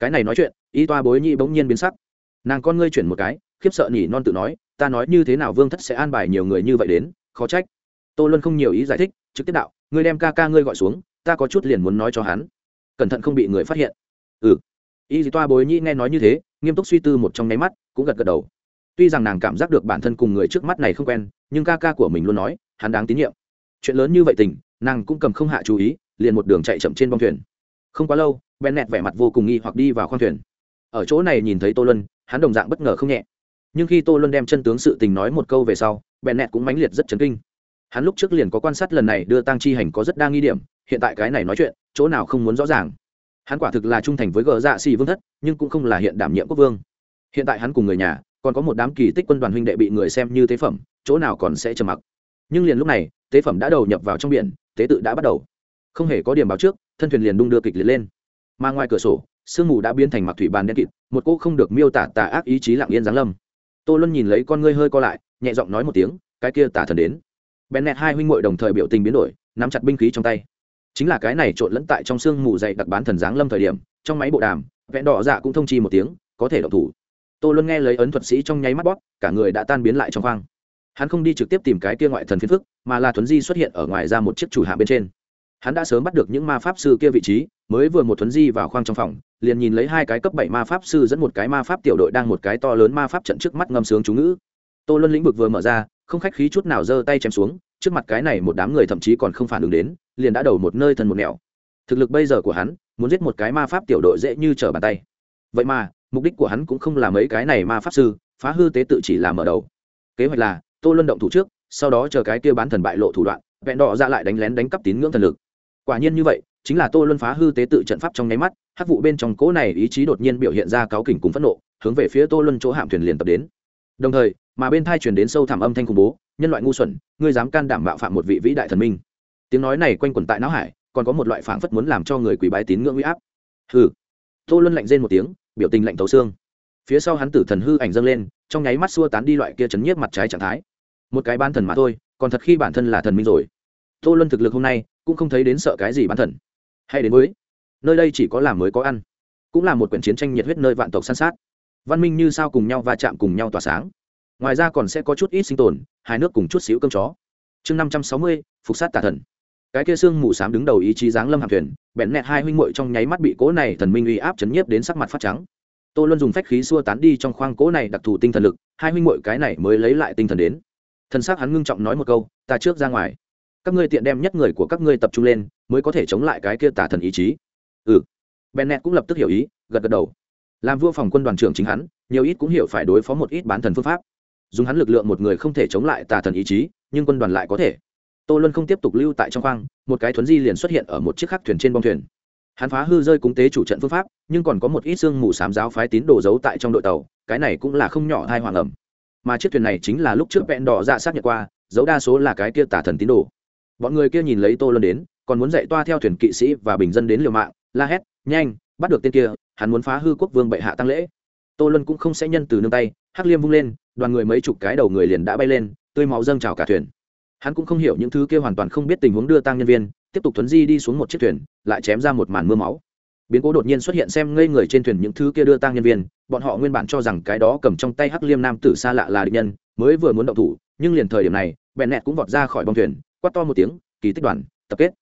Cái này nói chuyện, y toa bối nhị bỗng nhiên biến sắc. Nàng con ngươi chuyển một cái, khiếp sợ nhỉ non tự nói, ta nói như thế nào vương thất sẽ an bài nhiều người như vậy đến, khó trách. Tô luân không nhiều ý giải thích, trực tiếp đạo, ngươi đem ca ca ngươi gọi xuống, ta có chút liền muốn nói cho hắn. Cẩn thận không bị người phát hiện. Ừ. Y toa bối nhị nghe nói như thế nghiêm túc suy tư một trong nháy mắt, cũng gật gật đầu. Tuy rằng nàng cảm giác được bản thân cùng người trước mắt này không quen, nhưng ca ca của mình luôn nói, hắn đáng tín nhiệm. Chuyện lớn như vậy tình, nàng cũng cầm không hạ chú ý, liền một đường chạy chậm trên bong thuyền. Không quá lâu, ben nẹt vẻ mặt vô cùng nghi hoặc đi vào khoang thuyền. Ở chỗ này nhìn thấy tô luân, hắn đồng dạng bất ngờ không nhẹ. Nhưng khi tô luân đem chân tướng sự tình nói một câu về sau, ben nẹt cũng mãnh liệt rất chấn kinh. Hắn lúc trước liền có quan sát lần này đưa tăng chi hành có rất đa nghi điểm, hiện tại cái này nói chuyện, chỗ nào không muốn rõ ràng hắn quả thực là trung thành với gờ dạ xì vương thất, nhưng cũng không là hiện đảm nhiệm quốc vương. Hiện tại hắn cùng người nhà, còn có một đám kỳ tích quân đoàn huynh đệ bị người xem như tế phẩm, chỗ nào còn sẽ trầm mặc. Nhưng liền lúc này, tế phẩm đã đầu nhập vào trong biển, tế tự đã bắt đầu. Không hề có điểm báo trước, thân thuyền liền đung đưa kịch liệt lên. Mà ngoài cửa sổ, sương mù đã biến thành mặc thủy bàn đen kịt, một cô không được miêu tả tà ác ý chí lặng yên giáng lâm. Tô luân nhìn lấy con ngươi hơi co lại, nhẹ giọng nói một tiếng, cái kia tả thần đến. Bèn nẹt hai huynh muội đồng thời biểu tình biến đổi, nắm chặt binh khí trong tay chính là cái này trộn lẫn tại trong sương mù dày đặc bán thần giáng lâm thời điểm, trong máy bộ đàm vẹn đỏ dạ cũng thông chi một tiếng, có thể động thủ. Tô luân nghe lấy ấn thuật sĩ trong nháy mắt bóp, cả người đã tan biến lại trong khoang. Hắn không đi trực tiếp tìm cái kia ngoại thần phiến phức, mà là thuấn di xuất hiện ở ngoài ra một chiếc chủ hạ bên trên. Hắn đã sớm bắt được những ma pháp sư kia vị trí, mới vừa một thuấn di vào khoang trong phòng, liền nhìn lấy hai cái cấp bảy ma pháp sư dẫn một cái ma pháp tiểu đội đang một cái to lớn ma pháp trận trước mắt ngâm sướng chú ngữ. Tô luân lĩnh vực vừa mở ra, không khách khí chút nào giơ tay chém xuống, trước mặt cái này một đám người thậm chí còn không phản ứng đến liền đã đầu một nơi thần một nẻo. Thực lực bây giờ của hắn, muốn giết một cái ma pháp tiểu đội dễ như trở bàn tay. Vậy mà, mục đích của hắn cũng không là mấy cái này ma pháp sư, phá hư tế tự chỉ là mở đầu. Kế hoạch là, tô luân động thủ trước, sau đó chờ cái kia bán thần bại lộ thủ đoạn, vẹn đỏ ra lại đánh lén đánh cắp tín ngưỡng thần lực. Quả nhiên như vậy, chính là tô luân phá hư tế tự trận pháp trong nháy mắt, hắc vụ bên trong cỗ này ý chí đột nhiên biểu hiện ra cáo kỉnh cùng phẫn nộ, hướng về phía tô luân chỗ hạm thuyền liền tập đến. Đồng thời, mà bên thai truyền đến sâu thẳm âm thanh khủng bố, nhân loại ngu xuẩn, ngươi dám can đảm bạo phạm một vị vĩ đại thần minh tiếng nói này quanh quẩn tại não hải, còn có một loại phảng phất muốn làm cho người quỳ bái tín ngưỡng uy áp. Hừ. Tô luân lạnh rên một tiếng, biểu tình lạnh thấu xương. Phía sau hắn tử thần hư ảnh dâng lên, trong nháy mắt xua tán đi loại kia chấn nhiếp mặt trái trạng thái. Một cái ban thần mà thôi, còn thật khi bản thân là thần minh rồi. Tô luân thực lực hôm nay, cũng không thấy đến sợ cái gì bán thần. Hay đến mới nơi đây chỉ có làm mới có ăn, cũng là một quyển chiến tranh nhiệt huyết nơi vạn tộc săn sát. Văn minh như sao cùng nhau va chạm cùng nhau tỏa sáng. Ngoài ra còn sẽ có chút ít sinh tồn hai nước cùng chút xíu cơm chó. Chương năm trăm sáu mươi, phục sát tà thần cái kia xương mù s đứng đầu ý chí giáng lâm hạm thuyền bẹn nẹt hai huynh muội trong nháy mắt bị cỗ này thần minh uy áp chấn nhiếp đến sắc mặt phát trắng. Tô luân dùng phách khí xua tán đi trong khoang cỗ này đặc thù tinh thần lực, hai huynh muội cái này mới lấy lại tinh thần đến. Thân xác hắn ngưng trọng nói một câu, ta trước ra ngoài. Các ngươi tiện đem nhất người của các ngươi tập trung lên, mới có thể chống lại cái kia tà thần ý chí. Ừ. Bennett cũng lập tức hiểu ý, gật gật đầu. Làm vua phòng quân đoàn trưởng chính hắn, nhiều ít cũng hiểu phải đối phó một ít bán thần phương pháp. Dùng hắn lực lượng một người không thể chống lại tà thần ý chí, nhưng quân đoàn lại có thể tô luân không tiếp tục lưu tại trong khoang, một cái thuấn di liền xuất hiện ở một chiếc khắc thuyền trên bông thuyền. Hắn phá hư rơi cúng tế chủ trận phương pháp, nhưng còn có một ít xương mù sám giáo phái tín đồ giấu tại trong đội tàu, cái này cũng là không nhỏ thai hoàng ẩm. Mà chiếc thuyền này chính là lúc trước vẹn đỏ dạ xác nhận qua, giấu đa số là cái kia tả thần tín đồ. Bọn người kia nhìn lấy tô luân đến, còn muốn dạy toa theo thuyền kỵ sĩ và bình dân đến liều mạng, la hét, nhanh, bắt được tên kia, hắn muốn phá hư quốc vương bệ hạ tăng lễ. Tô luân cũng không sẽ nhân từ nương tay, hắc liêm vung lên, đoàn người mấy chục cái đầu người liền đã bay lên, tươi máu dâng trào cả thuyền hắn cũng không hiểu những thứ kia hoàn toàn không biết tình huống đưa tăng nhân viên, tiếp tục thuấn di đi xuống một chiếc thuyền, lại chém ra một màn mưa máu. Biến cố đột nhiên xuất hiện xem ngây người trên thuyền những thứ kia đưa tăng nhân viên, bọn họ nguyên bản cho rằng cái đó cầm trong tay hắc liêm nam tử xa lạ là địch nhân, mới vừa muốn động thủ, nhưng liền thời điểm này, bèn nẹt cũng vọt ra khỏi bong thuyền, quát to một tiếng, kỳ tích đoàn, tập kết.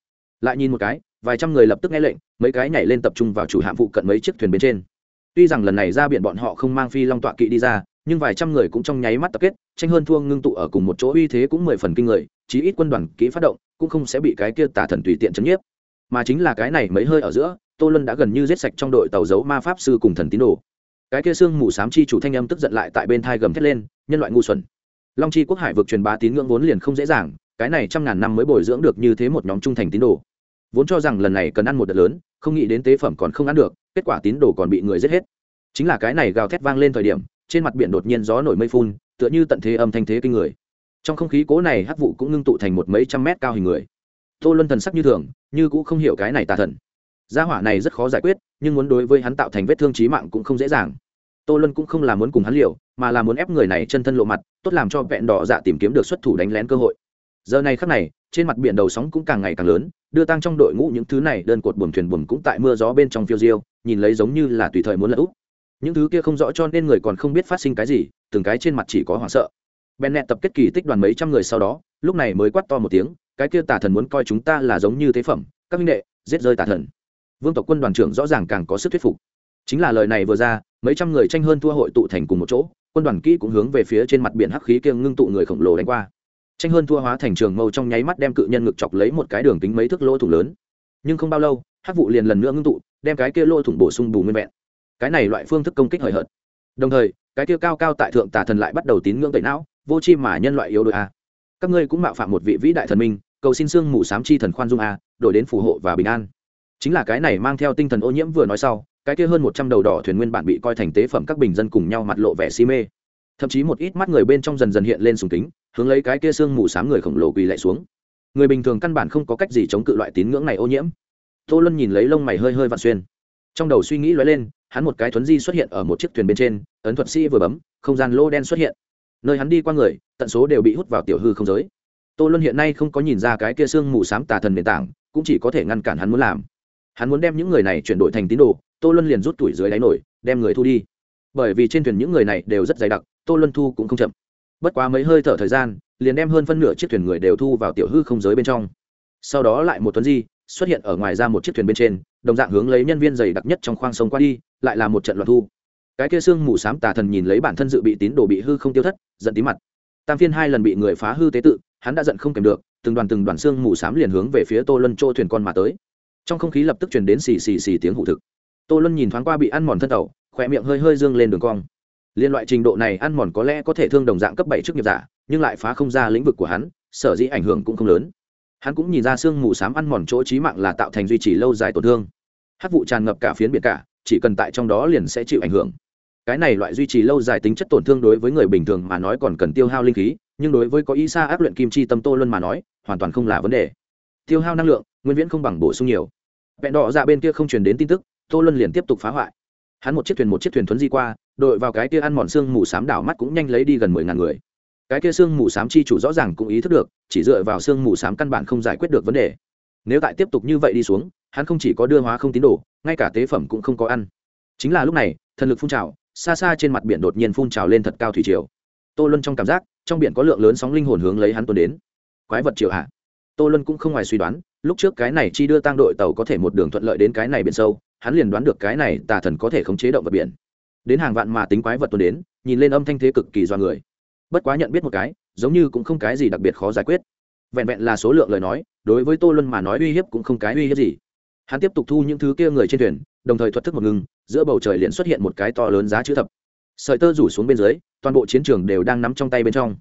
Lại nhìn một cái, vài trăm người lập tức nghe lệnh, mấy cái nhảy lên tập trung vào chủ hạm phụ cận mấy chiếc thuyền bên trên. Tuy rằng lần này ra biển bọn họ không mang phi long tọa kỵ đi ra nhưng vài trăm người cũng trong nháy mắt tập kết, tranh hơn thua ngưng tụ ở cùng một chỗ uy thế cũng mười phần kinh người, chí ít quân đoàn kỹ phát động cũng không sẽ bị cái kia tà thần tùy tiện chấn nhiếp. Mà chính là cái này mấy hơi ở giữa, tô lân đã gần như giết sạch trong đội tàu giấu ma pháp sư cùng thần tín đồ. Cái kia xương mù s á m chi chủ thanh âm tức giận lại tại bên thai gầm thét lên, nhân loại ngu xuẩn. Long chi quốc hải vực truyền bá tín ngưỡng vốn liền không dễ dàng, cái này trăm ngàn năm mới bồi dưỡng được như thế một nhóm trung thành tín đồ. Vốn cho rằng lần này cần ăn một đợt lớn, không nghĩ đến tế phẩm còn không ăn được, kết quả tín đồ còn bị người giết hết. Chính là cái này gào thét vang lên thời điểm trên mặt biển đột nhiên gió nổi mây phun, tựa như tận thế âm thanh thế kinh người. Trong không khí cố này hắc vụ cũng ngưng tụ thành một mấy trăm mét cao hình người. Tô luân thần sắc như thường, như cũng không hiểu cái này tà thần. Gia hỏa này rất khó giải quyết, nhưng muốn đối với hắn tạo thành vết thương trí mạng cũng không dễ dàng. Tô luân cũng không là muốn cùng hắn liều, mà là muốn ép người này chân thân lộ mặt, tốt làm cho vẹn đỏ dạ tìm kiếm được xuất thủ đánh lén cơ hội. Giờ này khắc này, trên mặt biển đầu sóng cũng càng ngày càng lớn, đưa tăng trong đội ngũ những thứ này đơn cột buồm thuyền buồm cũng tại mưa gió bên trong phiêu diêu, nhìn lấy giống như là tùy thời muốn lỡ úp những thứ kia không rõ cho nên người còn không biết phát sinh cái gì, từng cái trên mặt chỉ có hoảng sợ. Bèn tập kết kỳ tích đoàn mấy trăm người sau đó, lúc này mới quát to một tiếng, cái kia tà thần muốn coi chúng ta là giống như thế phẩm, các minh đệ, giết rơi tà thần. Vương tộc quân đoàn trưởng rõ ràng càng có sức thuyết phục. Chính là lời này vừa ra, mấy trăm người tranh hơn thua hội tụ thành cùng một chỗ, quân đoàn kỹ cũng hướng về phía trên mặt biển hắc khí kia ngưng tụ người khổng lồ đánh qua. Tranh hơn thua hóa thành trường mâu trong nháy mắt đem cự nhân ngực chọc lấy một cái đường kính mấy thước lỗ thủng lớn. Nhưng không bao lâu, hắc vụ liền lần nữa ngưng tụ, đem cái kia lỗ thủng bổ sung bù nguyên vẹn cái này loại phương thức công kích hời hợt. Đồng thời, cái kia cao cao tại thượng tà thần lại bắt đầu tín ngưỡng tẩy não, vô chi mà nhân loại yếu đội a. Các ngươi cũng mạo phạm một vị vĩ đại thần minh, cầu xin xương mù sám chi thần khoan dung a, đổi đến phù hộ và bình an. Chính là cái này mang theo tinh thần ô nhiễm vừa nói sau, cái kia hơn một trăm đầu đỏ thuyền nguyên bản bị coi thành tế phẩm các bình dân cùng nhau mặt lộ vẻ si mê. Thậm chí một ít mắt người bên trong dần dần hiện lên sùng kính, hướng lấy cái kia xương mù s á m người khổng lồ quỳ lại xuống. Người bình thường căn bản không có cách gì chống cự loại tín ngưỡng này ô nhiễm. Tô luân nhìn lấy lông mày hơi hơi vặn xuyên. Trong đầu suy nghĩ lóe lên hắn một cái thuấn di xuất hiện ở một chiếc thuyền bên trên, ấn thuật sĩ vừa bấm, không gian lô đen xuất hiện. Nơi hắn đi qua người, tận số đều bị hút vào tiểu hư không giới. Tô luân hiện nay không có nhìn ra cái kia xương mù s á m tà thần nền tảng, cũng chỉ có thể ngăn cản hắn muốn làm. Hắn muốn đem những người này chuyển đổi thành tín đồ, tô luân liền rút tuổi dưới đáy nổi, đem người thu đi. Bởi vì trên thuyền những người này đều rất dày đặc, tô luân thu cũng không chậm. Bất quá mấy hơi thở thời gian, liền đem hơn phân nửa chiếc thuyền người đều thu vào tiểu hư không giới bên trong. Sau đó lại một tuần di xuất hiện ở ngoài ra một chiếc thuyền bên trên, đồng dạng hướng lấy nhân viên dày đặc nhất trong khoang sông qua đi lại là một trận loạn thu. Cái kia xương mù s á m tà thần nhìn lấy bản thân dự bị tín đồ bị hư không tiêu thất, giận tí mặt. Tam phiên hai lần bị người phá hư tế tự, hắn đã giận không kèm được, từng đoàn từng đoàn xương mù s á m liền hướng về phía tô luân chỗ thuyền con mà tới. Trong không khí lập tức chuyển đến xì xì xì tiếng hụ thực. Tô luân nhìn thoáng qua bị ăn mòn thân tàu khỏe miệng hơi hơi dương lên đường cong. Liên loại trình độ này ăn mòn có lẽ có thể thương đồng dạng cấp bảy chức nghiệp giả, nhưng lại phá không ra lĩnh vực của hắn, sở dĩ ảnh hưởng cũng không lớn. Hắn cũng nhìn ra sương mù s á m ăn mòn chỗ trí mạng là tạo thành duy trì lâu dài tổn thương. Hát vụ tràn ngập cả phiến biển cả chỉ cần tại trong đó liền sẽ chịu ảnh hưởng. Cái này loại duy trì lâu dài tính chất tổn thương đối với người bình thường mà nói còn cần tiêu hao linh khí, nhưng đối với có ý xa áp luyện kim chi tâm tô luân mà nói, hoàn toàn không là vấn đề. Tiêu hao năng lượng, nguyên viễn không bằng bổ sung nhiều. Vẹn đỏ dạ bên kia không truyền đến tin tức, tô luân liền tiếp tục phá hoại. Hắn một chiếc thuyền một chiếc thuyền thuấn di qua, đội vào cái kia ăn mòn xương mù s á m đảo mắt cũng nhanh lấy đi gần mười ngàn người. Cái kia xương mù s á m chi chủ rõ ràng cũng ý thức được, chỉ dựa vào xương mù s á m căn bản không giải quyết được vấn đề. Nếu tại tiếp tục như vậy đi xuống hắn không chỉ có đưa hóa không tín đồ, ngay cả tế phẩm cũng không có ăn. Chính là lúc này, thần lực phun trào, xa xa trên mặt biển đột nhiên phun trào lên thật cao thủy triều. Tô luân trong cảm giác, trong biển có lượng lớn sóng linh hồn hướng lấy hắn tuần đến. Quái vật triều hạ. Tô luân cũng không ngoài suy đoán, lúc trước cái này chi đưa tăng đội tàu có thể một đường thuận lợi đến cái này biển sâu, hắn liền đoán được cái này tà thần có thể khống chế động vật biển. Đến hàng vạn mà tính quái vật tuần đến, nhìn lên âm thanh thế cực kỳ do người. Bất quá nhận biết một cái, giống như cũng không cái gì đặc biệt khó giải quyết. Vẹn vẹn là số lượng lời nói, đối với tô luân mà nói uy hiếp cũng không cái uy hiếp gì hắn tiếp tục thu những thứ kia người trên thuyền, đồng thời thuật thức một ngừng, giữa bầu trời liền xuất hiện một cái to lớn giá chữ thập. Sợi tơ rủ xuống bên dưới, toàn bộ chiến trường đều đang nắm trong tay bên trong.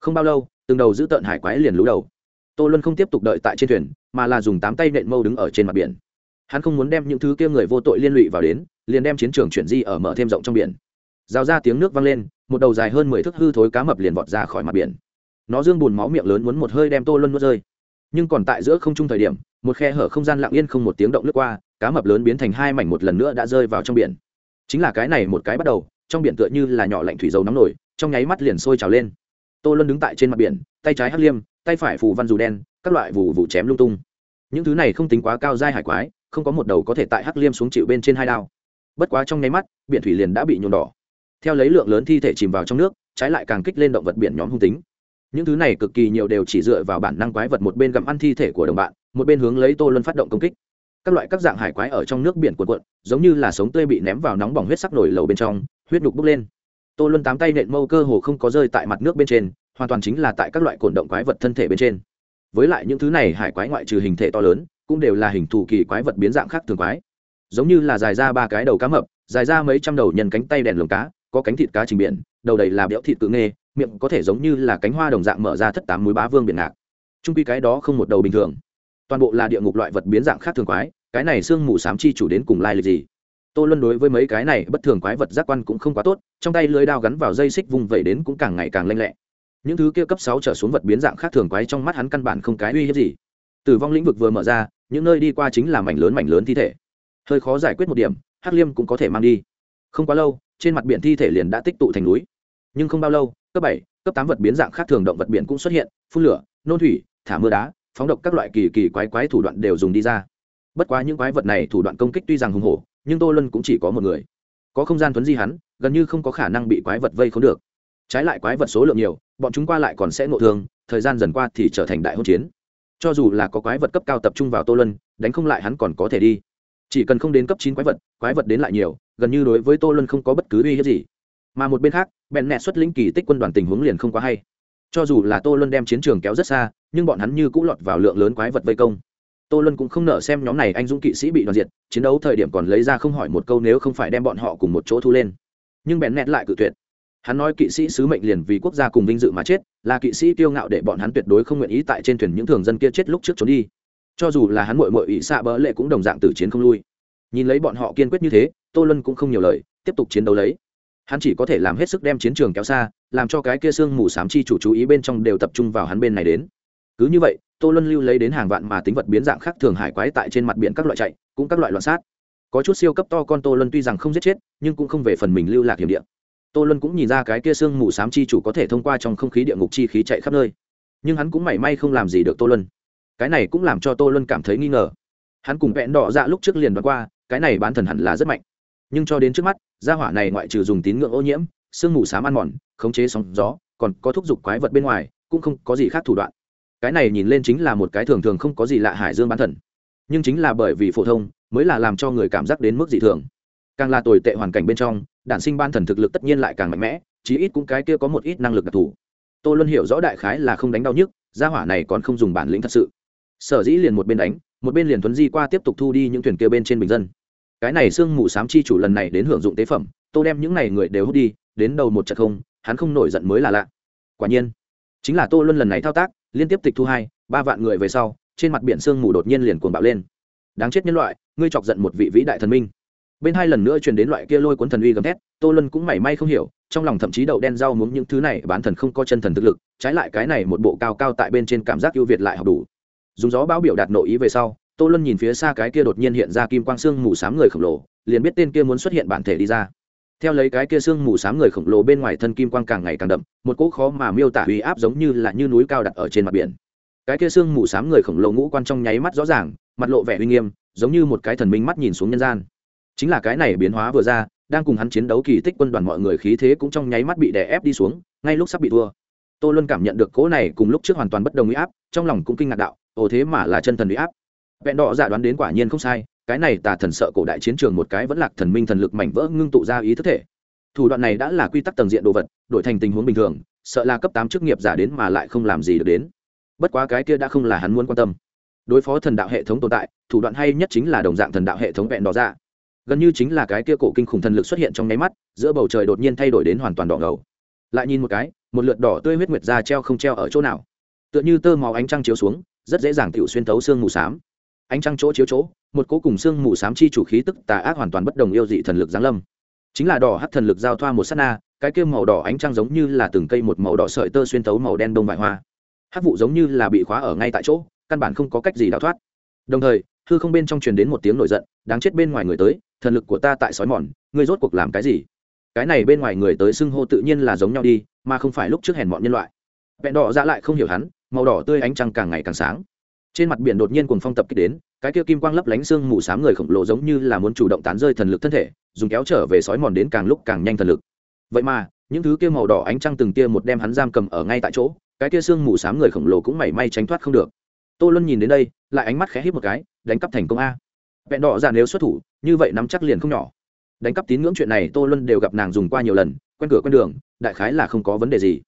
Không bao lâu, từng đầu giữ tợn hải quái liền lú đầu. Tô luân không tiếp tục đợi tại trên thuyền, mà là dùng tám tay nện mâu đứng ở trên mặt biển. Hắn không muốn đem những thứ kia người vô tội liên lụy vào đến, liền đem chiến trường chuyển di ở mở thêm rộng trong biển. Rào ra tiếng nước vang lên, một đầu dài hơn mười thước hư thối cá mập liền vọt ra khỏi mặt biển. Nó dương bùn máu miệng lớn muốn một hơi đem tô luân nuốt rơi nhưng còn tại giữa không trung thời điểm, một khe hở không gian lặng yên không một tiếng động lướt qua, cá mập lớn biến thành hai mảnh một lần nữa đã rơi vào trong biển. Chính là cái này một cái bắt đầu, trong biển tựa như là nhỏ lạnh thủy dầu nóng nổi, trong nháy mắt liền sôi trào lên. Tô luân đứng tại trên mặt biển, tay trái hắc liêm, tay phải phù văn dù đen, các loại vụ vụ chém lung tung. Những thứ này không tính quá cao dai hải quái, không có một đầu có thể tại hắc liêm xuống chịu bên trên hai đao. Bất quá trong nháy mắt, biển thủy liền đã bị nhuộm đỏ. Theo lấy lượng lớn thi thể chìm vào trong nước, trái lại càng kích lên động vật biển nhóm hung tính những thứ này cực kỳ nhiều đều chỉ dựa vào bản năng quái vật một bên gặm ăn thi thể của đồng bạn, một bên hướng lấy tô luân phát động công kích. Các loại các dạng hải quái ở trong nước biển cuộn cuộn, giống như là sống tươi bị ném vào nóng bỏng huyết sắc nổi lầu bên trong, huyết đục bốc lên. Tô luân tám tay nện mâu cơ hồ không có rơi tại mặt nước bên trên, hoàn toàn chính là tại các loại cổn động quái vật thân thể bên trên. Với lại những thứ này hải quái ngoại trừ hình thể to lớn, cũng đều là hình thù kỳ quái vật biến dạng khác thường quái. Giống như là dài ra ba cái đầu cá mập, dài ra mấy trăm đầu nhân cánh tay đèn lồng cá, có cánh thịt cá trình biển, đầu đầy là béo thịt cự nghê miệng có thể giống như là cánh hoa đồng dạng mở ra thất tám múi bá vương biển ngạc. Trung quy cái đó không một đầu bình thường. Toàn bộ là địa ngục loại vật biến dạng khác thường quái, cái này xương mù sám chi chủ đến cùng lai lịch gì? Tô luân đối với mấy cái này bất thường quái vật giác quan cũng không quá tốt, trong tay lưới đao gắn vào dây xích vùng vẩy đến cũng càng ngày càng lanh lẹ. Những thứ kia cấp sáu trở xuống vật biến dạng khác thường quái trong mắt hắn căn bản không cái uy hiếp gì. Tử vong lĩnh vực vừa mở ra, những nơi đi qua chính là mảnh lớn mảnh lớn thi thể. Hơi khó giải quyết một điểm, hắc liêm cũng có thể mang đi. Không quá lâu, trên mặt biển thi thể liền đã tích tụ thành núi. Nhưng không bao lâu cấp bảy, cấp tám vật biến dạng khác thường động vật biển cũng xuất hiện, phun lửa, nôn thủy, thả mưa đá, phóng độc các loại kỳ kỳ quái quái thủ đoạn đều dùng đi ra. Bất quá những quái vật này thủ đoạn công kích tuy rằng hùng hổ, nhưng tô lân cũng chỉ có một người. Có không gian thuấn di hắn, gần như không có khả năng bị quái vật vây khốn được. Trái lại quái vật số lượng nhiều, bọn chúng qua lại còn sẽ ngộ thương, thời gian dần qua thì trở thành đại hỗn chiến. Cho dù là có quái vật cấp cao tập trung vào tô lân đánh không lại hắn còn có thể đi. Chỉ cần không đến cấp chín quái vật quái vật đến lại nhiều, gần như đối với tô lân không có bất cứ uy hiếp gì mà một bên khác, bèn nẹ xuất lĩnh kỳ tích quân đoàn tình huống liền không quá hay. Cho dù là tô lân đem chiến trường kéo rất xa, nhưng bọn hắn như cũng lọt vào lượng lớn quái vật vây công. Tô lân cũng không nợ xem nhóm này anh dũng kỵ sĩ bị đoàn diệt, chiến đấu thời điểm còn lấy ra không hỏi một câu nếu không phải đem bọn họ cùng một chỗ thu lên. Nhưng bèn nẹt lại cự tuyệt. Hắn nói kỵ sĩ sứ mệnh liền vì quốc gia cùng vinh dự mà chết, là kỵ sĩ kiêu ngạo để bọn hắn tuyệt đối không nguyện ý tại trên thuyền những thường dân kia chết lúc trước trốn đi. Cho dù là hắn mội mội ỵ xạ bỡ lệ cũng đồng dạng từ chiến không lui. Nhìn lấy bọn họ kiên quyết như thế, tô lân cũng không nhiều lời, tiếp tục chiến đấu lấy hắn chỉ có thể làm hết sức đem chiến trường kéo xa, làm cho cái kia sương mù s á m chi chủ chú ý bên trong đều tập trung vào hắn bên này đến. Cứ như vậy, tô luân lưu lấy đến hàng vạn mà tính vật biến dạng khác thường hải quái tại trên mặt biển các loại chạy, cũng các loại loạn sát. Có chút siêu cấp to con tô luân tuy rằng không giết chết, nhưng cũng không về phần mình lưu lạc hiểm địa. Tô luân cũng nhìn ra cái kia sương mù s á m chi chủ có thể thông qua trong không khí địa ngục chi khí chạy khắp nơi. Nhưng hắn cũng mảy may không làm gì được tô luân. Cái này cũng làm cho tô luân cảm thấy nghi ngờ. Hắn cùng vẹn đỏ dạ lúc trước liền đoán qua, cái này bán thần hẳn là rất mạnh. Nhưng cho đến trước mắt gia hỏa này ngoại trừ dùng tín ngưỡng ô nhiễm, sương mù s á m ăn mòn, khống chế sóng gió, còn có thúc giục quái vật bên ngoài, cũng không có gì khác thủ đoạn. Cái này nhìn lên chính là một cái thường thường không có gì lạ hải dương bán thần. Nhưng chính là bởi vì phổ thông, mới là làm cho người cảm giác đến mức dị thường. Càng là tồi tệ hoàn cảnh bên trong, đản sinh ban thần thực lực tất nhiên lại càng mạnh mẽ, chí ít cũng cái kia có một ít năng lực đặc thù. Tô luôn hiểu rõ đại khái là không đánh đau nhức, gia hỏa này còn không dùng bản lĩnh thật sự. Sở dĩ liền một bên đánh, một bên liền thuấn di qua tiếp tục thu đi những thuyền kia bên trên bình dân cái này sương mù sám chi chủ lần này đến hưởng dụng tế phẩm, tô đem những này người đều hút đi, đến đầu một trận không, hắn không nổi giận mới là lạ. Quả nhiên, chính là tô luân lần này thao tác, liên tiếp tịch thu hai, ba vạn người về sau, trên mặt biển sương mù đột nhiên liền cuồng bạo lên. Đáng chết nhân loại, ngươi chọc giận một vị vĩ đại thần minh. Bên hai lần nữa truyền đến loại kia lôi cuốn thần uy gầm thét, tô luân cũng mảy may không hiểu, trong lòng thậm chí đậu đen rau muống những thứ này bán thần không có chân thần thực lực, trái lại cái này một bộ cao cao tại bên trên cảm giác ưu việt lại học đủ. Dùng gió báo biểu đạt nội ý về sau tô luân nhìn phía xa cái kia đột nhiên hiện ra kim quang xương mù s á m người khổng lồ, liền biết tên kia muốn xuất hiện bản thể đi ra. Theo lấy cái kia xương mù s á m người khổng lồ bên ngoài thân kim quang càng ngày càng đậm, một cỗ khó mà miêu tả uy áp giống như là như núi cao đặt ở trên mặt biển. Cái kia xương mù s á m người khổng lồ ngũ quan trong nháy mắt rõ ràng, mặt lộ vẻ uy nghiêm, giống như một cái thần minh mắt nhìn xuống nhân gian. Chính là cái này biến hóa vừa ra, đang cùng hắn chiến đấu kỳ tích quân đoàn mọi người khí thế cũng trong nháy mắt bị đè ép đi xuống, ngay lúc sắp bị thua. Tô luân cảm nhận được cỗ này cùng lúc trước hoàn toàn bất đồng uy áp, trong lòng cũng kinh ngạc đạo, ồ, thế mà là chân thần uy áp vẹn đỏ giả đoán đến quả nhiên không sai, cái này tà thần sợ cổ đại chiến trường một cái vẫn lạc thần minh thần lực mảnh vỡ ngưng tụ ra ý thức thể. Thủ đoạn này đã là quy tắc tầng diện đồ vật, đổi thành tình huống bình thường, sợ là cấp tám chức nghiệp giả đến mà lại không làm gì được đến. Bất quá cái kia đã không là hắn muốn quan tâm. Đối phó thần đạo hệ thống tồn tại, thủ đoạn hay nhất chính là đồng dạng thần đạo hệ thống vẹn đỏ giả. gần như chính là cái kia cổ kinh khủng thần lực xuất hiện trong nháy mắt, giữa bầu trời đột nhiên thay đổi đến hoàn toàn đỏ ngầu. Lại nhìn một cái, một lượt đỏ tươi huyết nguyệt ra treo không treo ở chỗ nào. Tựa như tơ máu ánh trăng chiếu xuống, rất dễ dàng tiểu xuyên tấu xương mù xám ánh trăng chỗ chiếu chỗ, một cố cùng xương mù xám chi chủ khí tức tà ác hoàn toàn bất đồng yêu dị thần lực giáng lâm. Chính là đỏ hắt thần lực giao thoa một sát na, cái kia màu đỏ ánh trăng giống như là từng cây một màu đỏ sợi tơ xuyên thấu màu đen đông vải hoa. Hát vụ giống như là bị khóa ở ngay tại chỗ, căn bản không có cách gì đào thoát. Đồng thời, hư không bên trong truyền đến một tiếng nổi giận, đáng chết bên ngoài người tới, thần lực của ta tại sói mòn, ngươi rốt cuộc làm cái gì? Cái này bên ngoài người tới xưng hô tự nhiên là giống nhau đi, mà không phải lúc trước hèn mọn nhân loại. Vẹn đỏ ra lại không hiểu hắn, màu đỏ tươi ánh trăng càng ngày càng sáng trên mặt biển đột nhiên cuồng phong tập kích đến, cái kia kim quang lấp lánh xương mù s á m người khổng lồ giống như là muốn chủ động tán rơi thần lực thân thể, dùng kéo trở về sói mòn đến càng lúc càng nhanh thần lực. Vậy mà, những thứ kia màu đỏ ánh trăng từng tia một đem hắn giam cầm ở ngay tại chỗ, cái kia xương mù s á m người khổng lồ cũng mảy may tránh thoát không được. Tô luân nhìn đến đây, lại ánh mắt khẽ hít một cái, đánh cắp thành công a. Vẹn đỏ ra nếu xuất thủ, như vậy nắm chắc liền không nhỏ. Đánh cắp tín ngưỡng chuyện này tô luân đều gặp nàng dùng qua nhiều lần, quen cửa quen đường, đại khái là không có vấn đề gì.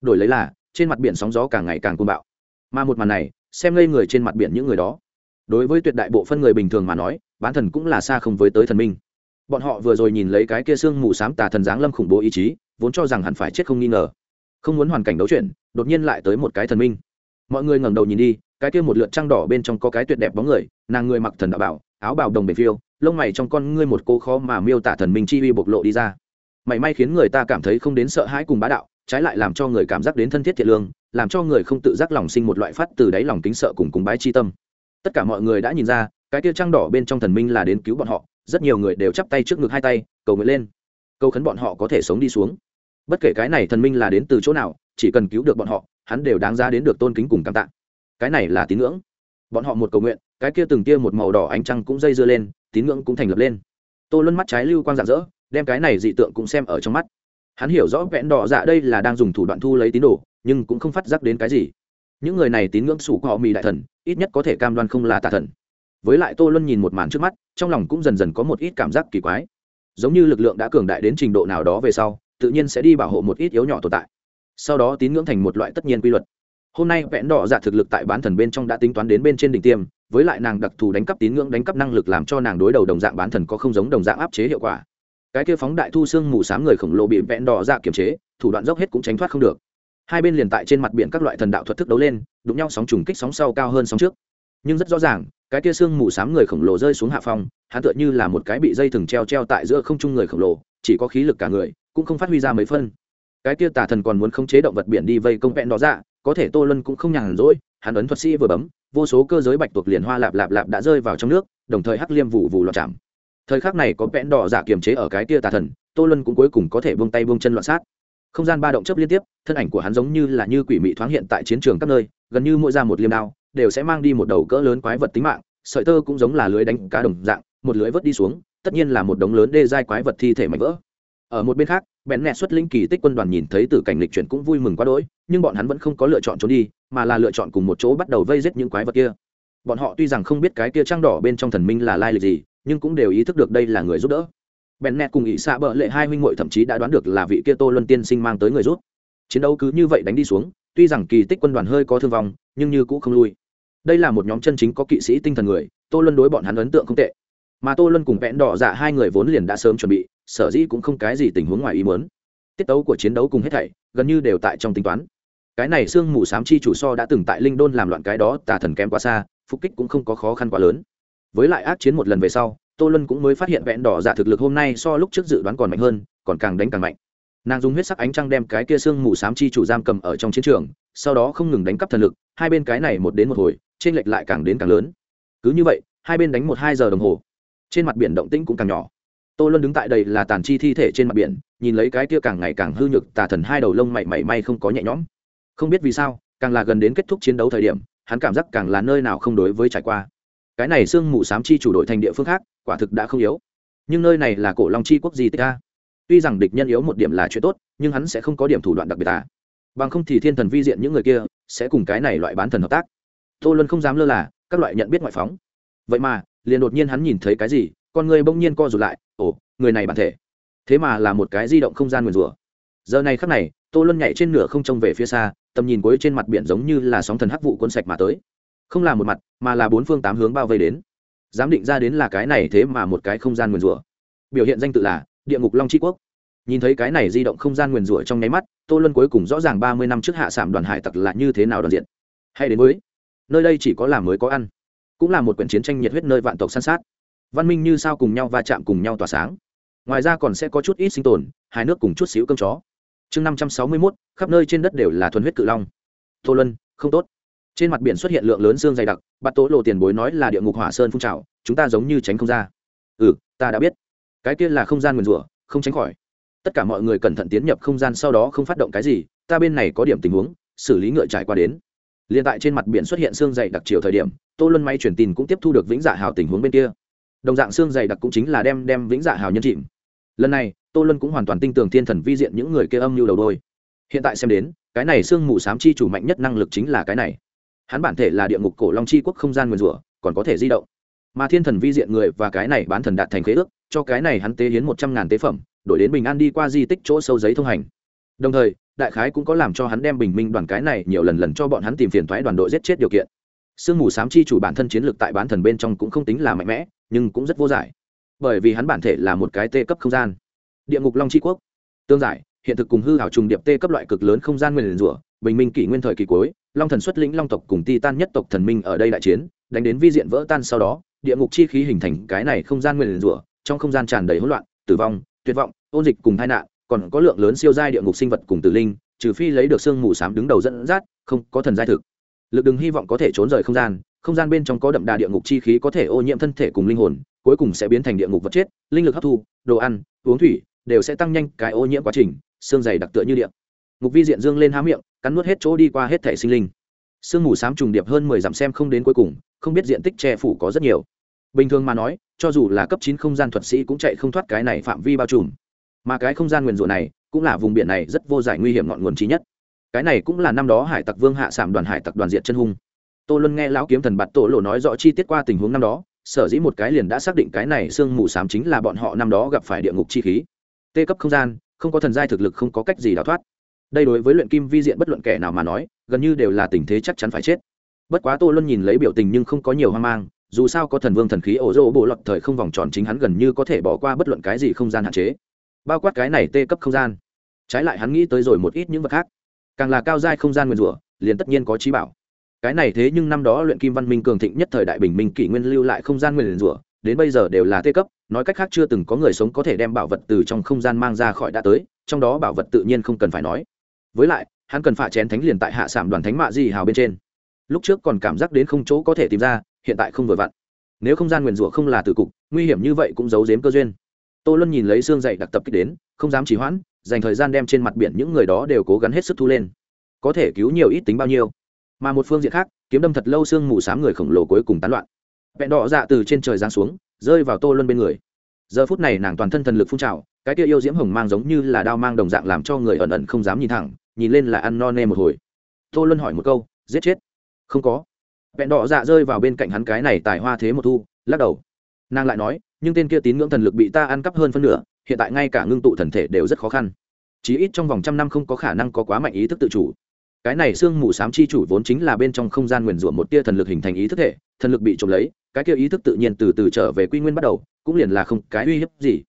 Đổi lấy là, trên mặt biển sóng gió càng ngày càng côn bạo. Mà một màn này xem ngây người trên mặt biển những người đó. Đối với tuyệt đại bộ phân người bình thường mà nói, bán thần cũng là xa không với tới thần minh. Bọn họ vừa rồi nhìn lấy cái kia xương mù s á m tà thần giáng lâm khủng bố ý chí, vốn cho rằng hẳn phải chết không nghi ngờ. Không muốn hoàn cảnh đấu chuyển, đột nhiên lại tới một cái thần minh. Mọi người ngẩng đầu nhìn đi, cái kia một lượt trăng đỏ bên trong có cái tuyệt đẹp bóng người, nàng người mặc thần đạo bảo, áo bào đồng bể phiêu, lông mày trong con ngươi một cô khó mà miêu tả thần minh chi uy bộc lộ đi ra. Mảy may khiến người ta cảm thấy không đến sợ hãi cùng bá đạo trái lại làm cho người cảm giác đến thân thiết thiện lương, làm cho người không tự giác lòng sinh một loại phát từ đáy lòng kính sợ cùng cúng bái chi tâm. Tất cả mọi người đã nhìn ra, cái tia trăng đỏ bên trong thần minh là đến cứu bọn họ, rất nhiều người đều chắp tay trước ngực hai tay, cầu nguyện lên. Cầu khấn bọn họ có thể sống đi xuống. Bất kể cái này thần minh là đến từ chỗ nào, chỉ cần cứu được bọn họ, hắn đều đáng ra đến được tôn kính cùng cảm tạ. Cái này là tín ngưỡng. Bọn họ một cầu nguyện, cái kia từng tia một màu đỏ ánh trăng cũng dây dưa lên, tín ngưỡng cũng thành lập lên. Tô luân mắt trái lưu quang rạng rỡ, đem cái này dị tượng cũng xem ở trong mắt hắn hiểu rõ vẹn đỏ dạ đây là đang dùng thủ đoạn thu lấy tín đồ, nhưng cũng không phát giác đến cái gì. Những người này tín ngưỡng sủ cọ mì đại thần, ít nhất có thể cam đoan không là tà thần. Với lại tô luân nhìn một màn trước mắt, trong lòng cũng dần dần có một ít cảm giác kỳ quái. Giống như lực lượng đã cường đại đến trình độ nào đó về sau, tự nhiên sẽ đi bảo hộ một ít yếu nhỏ tồn tại. Sau đó tín ngưỡng thành một loại tất nhiên quy luật. Hôm nay vẽn đỏ dạ thực lực tại bán thần bên trong đã tính toán đến bên trên đỉnh tiêm, với lại nàng đặc thù đánh cắp tín ngưỡng đánh cắp năng lực làm cho nàng đối đầu đồng dạng bán thần có không giống đồng dạng áp chế hiệu quả cái kia phóng đại thu xương mù s á m người khổng lồ bị vẹn đỏ dạ kiềm chế, thủ đoạn dốc hết cũng tránh thoát không được. Hai bên liền tại trên mặt biển các loại thần đạo thuật thức đấu lên, đụng nhau sóng trùng kích sóng sau cao hơn sóng trước. Nhưng rất rõ ràng, cái kia xương mù s á m người khổng lồ rơi xuống hạ phong, hắn tựa như là một cái bị dây thừng treo treo tại giữa không trung người khổng lồ, chỉ có khí lực cả người, cũng không phát huy ra mấy phân. Cái kia tà thần còn muốn khống chế động vật biển đi vây công vẹn đỏ dạ có thể tô lân cũng không nhàn rỗi, hắn ấn thuật sĩ vừa bấm, vô số cơ giới bạch tuộc liền hoa lạp lạp lạp đã rơi vào trong nước, đồng thời hắc liêm vụ vụ loạt chạm thời khắc này có vẽn đỏ giả kiềm chế ở cái kia tà thần, tô Luân cũng cuối cùng có thể buông tay buông chân loạn sát. Không gian ba động chấp liên tiếp, thân ảnh của hắn giống như là như quỷ mị thoáng hiện tại chiến trường các nơi, gần như mỗi ra một liêm đao, đều sẽ mang đi một đầu cỡ lớn quái vật tính mạng, sợi tơ cũng giống là lưới đánh cá đồng dạng, một lưới vớt đi xuống, tất nhiên là một đống lớn đê dai quái vật thi thể mạnh vỡ. Ở một bên khác, bèn nẹ xuất linh kỳ tích quân đoàn nhìn thấy từ cảnh lịch chuyển cũng vui mừng quá đỗi, nhưng bọn hắn vẫn không có lựa chọn trốn đi, mà là lựa chọn cùng một chỗ bắt đầu vây giết những quái vật kia. Bọn họ tuy rằng không biết cái kia trăng đỏ bên trong thần minh là lai lịch gì nhưng cũng đều ý thức được đây là người giúp đỡ. Bèn nẹt cùng ỷ xạ bợ lệ hai huynh muội thậm chí đã đoán được là vị kia tô luân tiên sinh mang tới người rút chiến đấu cứ như vậy đánh đi xuống, tuy rằng kỳ tích quân đoàn hơi có thương vong, nhưng như cũ không lui. Đây là một nhóm chân chính có kỵ sĩ tinh thần người, tô luân đối bọn hắn ấn tượng không tệ. Mà tô luân cùng vẽn đỏ dạ hai người vốn liền đã sớm chuẩn bị, sở dĩ cũng không cái gì tình huống ngoài ý muốn. Tiết tấu của chiến đấu cùng hết thảy, gần như đều tại trong tính toán. Cái này sương mù sám chi chủ so đã từng tại linh đôn làm loạn cái đó, tà thần kém quá xa, phục kích cũng không có khó khăn quá lớn với lại ác chiến một lần về sau, tô luân cũng mới phát hiện vẹn đỏ dạ thực lực hôm nay so lúc trước dự đoán còn mạnh hơn, còn càng đánh càng mạnh. Nàng dùng huyết sắc ánh trăng đem cái kia sương mù sám chi chủ giam cầm ở trong chiến trường, sau đó không ngừng đánh cắp thần lực, hai bên cái này một đến một hồi trên lệch lại càng đến càng lớn. Cứ như vậy, hai bên đánh một hai giờ đồng hồ, trên mặt biển động tĩnh cũng càng nhỏ. Tô luân đứng tại đây là tàn chi thi thể trên mặt biển, nhìn lấy cái kia càng ngày càng hư nhược tà thần hai đầu lông mảy mảy may không có nhẹ nhõm. Không biết vì sao, càng là gần đến kết thúc chiến đấu thời điểm, hắn cảm giác càng là nơi nào không đối với trải qua cái này sương mù s á m chi chủ đội thành địa phương khác, quả thực đã không yếu. Nhưng nơi này là cổ long chi quốc gì tích a. Tuy rằng địch nhân yếu một điểm là chuyện tốt, nhưng hắn sẽ không có điểm thủ đoạn đặc biệt à. Bằng không thì thiên thần vi diện những người kia sẽ cùng cái này loại bán thần hợp tác. Tô luân không dám lơ là, các loại nhận biết ngoại phóng. Vậy mà, liền đột nhiên hắn nhìn thấy cái gì, con người bỗng nhiên co rụt lại, ồ, người này bản thể. Thế mà là một cái di động không gian nguyền rủa. Giờ này khắc này, tô luân nhảy trên nửa không trông về phía xa, tầm nhìn cuối trên mặt biển giống như là sóng thần hắc vụ cuốn sạch mà tới không là một mặt, mà là bốn phương tám hướng bao vây đến. Dám định ra đến là cái này thế mà một cái không gian nguyền rủa. Biểu hiện danh tự là địa ngục long tri quốc. Nhìn thấy cái này di động không gian nguyền rủa trong nháy mắt, tô luân cuối cùng rõ ràng ba mươi năm trước hạ sản đoàn hải tặc là như thế nào đoàn diện. Hay đến mới nơi đây chỉ có làm mới có ăn. Cũng là một quyển chiến tranh nhiệt huyết nơi vạn tộc săn sát. Văn minh như sao cùng nhau va chạm cùng nhau tỏa sáng. Ngoài ra còn sẽ có chút ít sinh tồn, hai nước cùng chút xíu cơm chó. Chương năm trăm sáu mươi mốt, khắp nơi trên đất đều là thuần huyết cự long. Tô luân, không tốt trên mặt biển xuất hiện lượng lớn xương dày đặc, bắt tố lộ tiền bối nói là địa ngục hỏa sơn phun trào, chúng ta giống như tránh không ra. Ừ ta đã biết. Cái kia là không gian nguyền rủa, không tránh khỏi. Tất cả mọi người cẩn thận tiến nhập không gian sau đó không phát động cái gì, ta bên này có điểm tình huống, xử lý ngựa trải qua đến. Liền tại trên mặt biển xuất hiện xương dày đặc chiều thời điểm, tô luân may truyền tin cũng tiếp thu được vĩnh dạ hào tình huống bên kia. Đồng dạng xương dày đặc cũng chính là đem đem vĩnh dạ hào nhân chìm. Lần này, tô luân cũng hoàn toàn tin tưởng thiên thần vi diện những người kia âm mưu đầu đôi. Hiện tại xem đến, cái này xương mù sám chi chủ mạnh nhất năng lực chính là cái này hắn bản thể là địa ngục cổ long chi quốc không gian nguyên rủa, còn có thể di động. Mà thiên thần vi diện người và cái này bán thần đạt thành khế ước, cho cái này hắn tế hiến một trăm ngàn tế phẩm, đổi đến bình an đi qua di tích chỗ sâu giấy thông hành. Đồng thời, đại khái cũng có làm cho hắn đem bình minh đoàn cái này nhiều lần lần cho bọn hắn tìm phiền thoái đoàn đội giết chết điều kiện. Sương mù sám chi chủ bản thân chiến lược tại bán thần bên trong cũng không tính là mạnh mẽ, nhưng cũng rất vô giải. Bởi vì hắn bản thể là một cái tê cấp không gian. Địa ngục long c quốc. Tương giải, hiện thực cùng hư hảo trùng điệp tê cấp loại cực lớn không gian nguyên rủa, bình minh kỷ nguyên thời kỳ cuối long thần xuất lĩnh long tộc cùng ti tan nhất tộc thần minh ở đây đại chiến, đánh đến vi diện vỡ tan sau đó, địa ngục chi khí hình thành cái này không gian nguyên rủa, trong không gian tràn đầy hỗn loạn, tử vong, tuyệt vọng, ôn dịch cùng tai nạn, còn có lượng lớn siêu giai địa ngục sinh vật cùng tử linh, trừ phi lấy được xương mù s đứng đầu dẫn dắt, không có thần giai thực. Lực đừng hy vọng có thể trốn rời không gian không gian bên trong có đậm đà địa ngục chi khí có thể ô nhiễm thân thể cùng linh hồn, cuối cùng sẽ biến thành địa ngục vật chết, linh lực hấp thu, đồ ăn, uống thủy, đều sẽ tăng nhanh cái ô nhiễm quá trình, xương dày đặc tựa như địa. Ngục vi diện dương lên há miệng cắn nuốt hết chỗ đi qua hết thể sinh linh. Sương mù s trùng điệp hơn mười dặm xem không đến cuối cùng, không biết diện tích che phủ có rất nhiều. Bình thường mà nói, cho dù là cấp chín không gian thuật sĩ cũng chạy không thoát cái này phạm vi bao trùm. Mà cái không gian nguyền rủa này, cũng là vùng biển này rất vô giải nguy hiểm ngọn nguồn trí nhất. Cái này cũng là năm đó hải tặc vương hạ sảm đoàn hải tặc đoàn diện chân hung. Tô luân nghe lão kiếm thần bạt tổ lộ nói rõ chi tiết qua tình huống năm đó, sở dĩ một cái liền đã xác định cái này sương mù s á m chính là bọn họ năm đó gặp phải địa ngục chi khí. Tê cấp không gian, không có thần giai thực lực không có cách gì đào thoát đây đối với luyện kim vi diện bất luận kẻ nào mà nói, gần như đều là tình thế chắc chắn phải chết. Bất quá tô luân nhìn lấy biểu tình nhưng không có nhiều hoang mang, dù sao có thần vương thần khí ổ rỗ bộ lọt thời không vòng tròn chính hắn gần như có thể bỏ qua bất luận cái gì không gian hạn chế. Bao quát cái này tê cấp không gian. Trái lại hắn nghĩ tới rồi một ít những vật khác. Càng là cao giai không gian nguyên rủa, liền tất nhiên có trí bảo. Cái này thế nhưng năm đó luyện kim văn minh cường thịnh nhất thời đại bình minh kỷ nguyên lưu lại không gian nguyên rủa, đến bây giờ đều là tê cấp, nói cách khác chưa từng có người sống có thể đem bảo vật từ trong không gian mang ra khỏi đã tới, trong đó bảo vật tự nhiên không cần phải nói với lại, hắn cần phạ chén thánh liền tại hạ sảm đoàn thánh mạ di hào bên trên. Lúc trước còn cảm giác đến không chỗ có thể tìm ra, hiện tại không vừa vặn. Nếu không gian nguyền rủa không là từ cục, nguy hiểm như vậy cũng giấu giếm cơ duyên. Tô luân nhìn lấy xương dậy đặc tập kích đến, không dám trì hoãn, dành thời gian đem trên mặt biển những người đó đều cố gắng hết sức thu lên. Có thể cứu nhiều ít tính bao nhiêu. Mà một phương diện khác, kiếm đâm thật lâu xương mù s á m người khổng lồ cuối cùng tán loạn. Vẹn đỏ dạ từ trên trời giáng xuống, rơi vào tô luân bên người. Giờ phút này nàng toàn thân thần lực phun trào, cái kia yêu diễm hồng mang giống như là đao mang đồng dạng làm cho người ẩn ẩn không dám nhìn thẳng nhìn lên là ăn no nê một hồi. Tô luân hỏi một câu, giết chết? Không có. Vẹn đỏ dạ rơi vào bên cạnh hắn cái này tài hoa thế một thu, lắc đầu. Nàng lại nói, nhưng tên kia tín ngưỡng thần lực bị ta ăn cắp hơn phân nửa, hiện tại ngay cả ngưng tụ thần thể đều rất khó khăn. Chí ít trong vòng trăm năm không có khả năng có quá mạnh ý thức tự chủ. Cái này xương mù s á m chi chủ vốn chính là bên trong không gian nguyền rủa một tia thần lực hình thành ý thức thể, thần lực bị trộm lấy, cái kia ý thức tự nhiên từ từ trở về quy nguyên bắt đầu, cũng liền là không cái uy hiếp gì.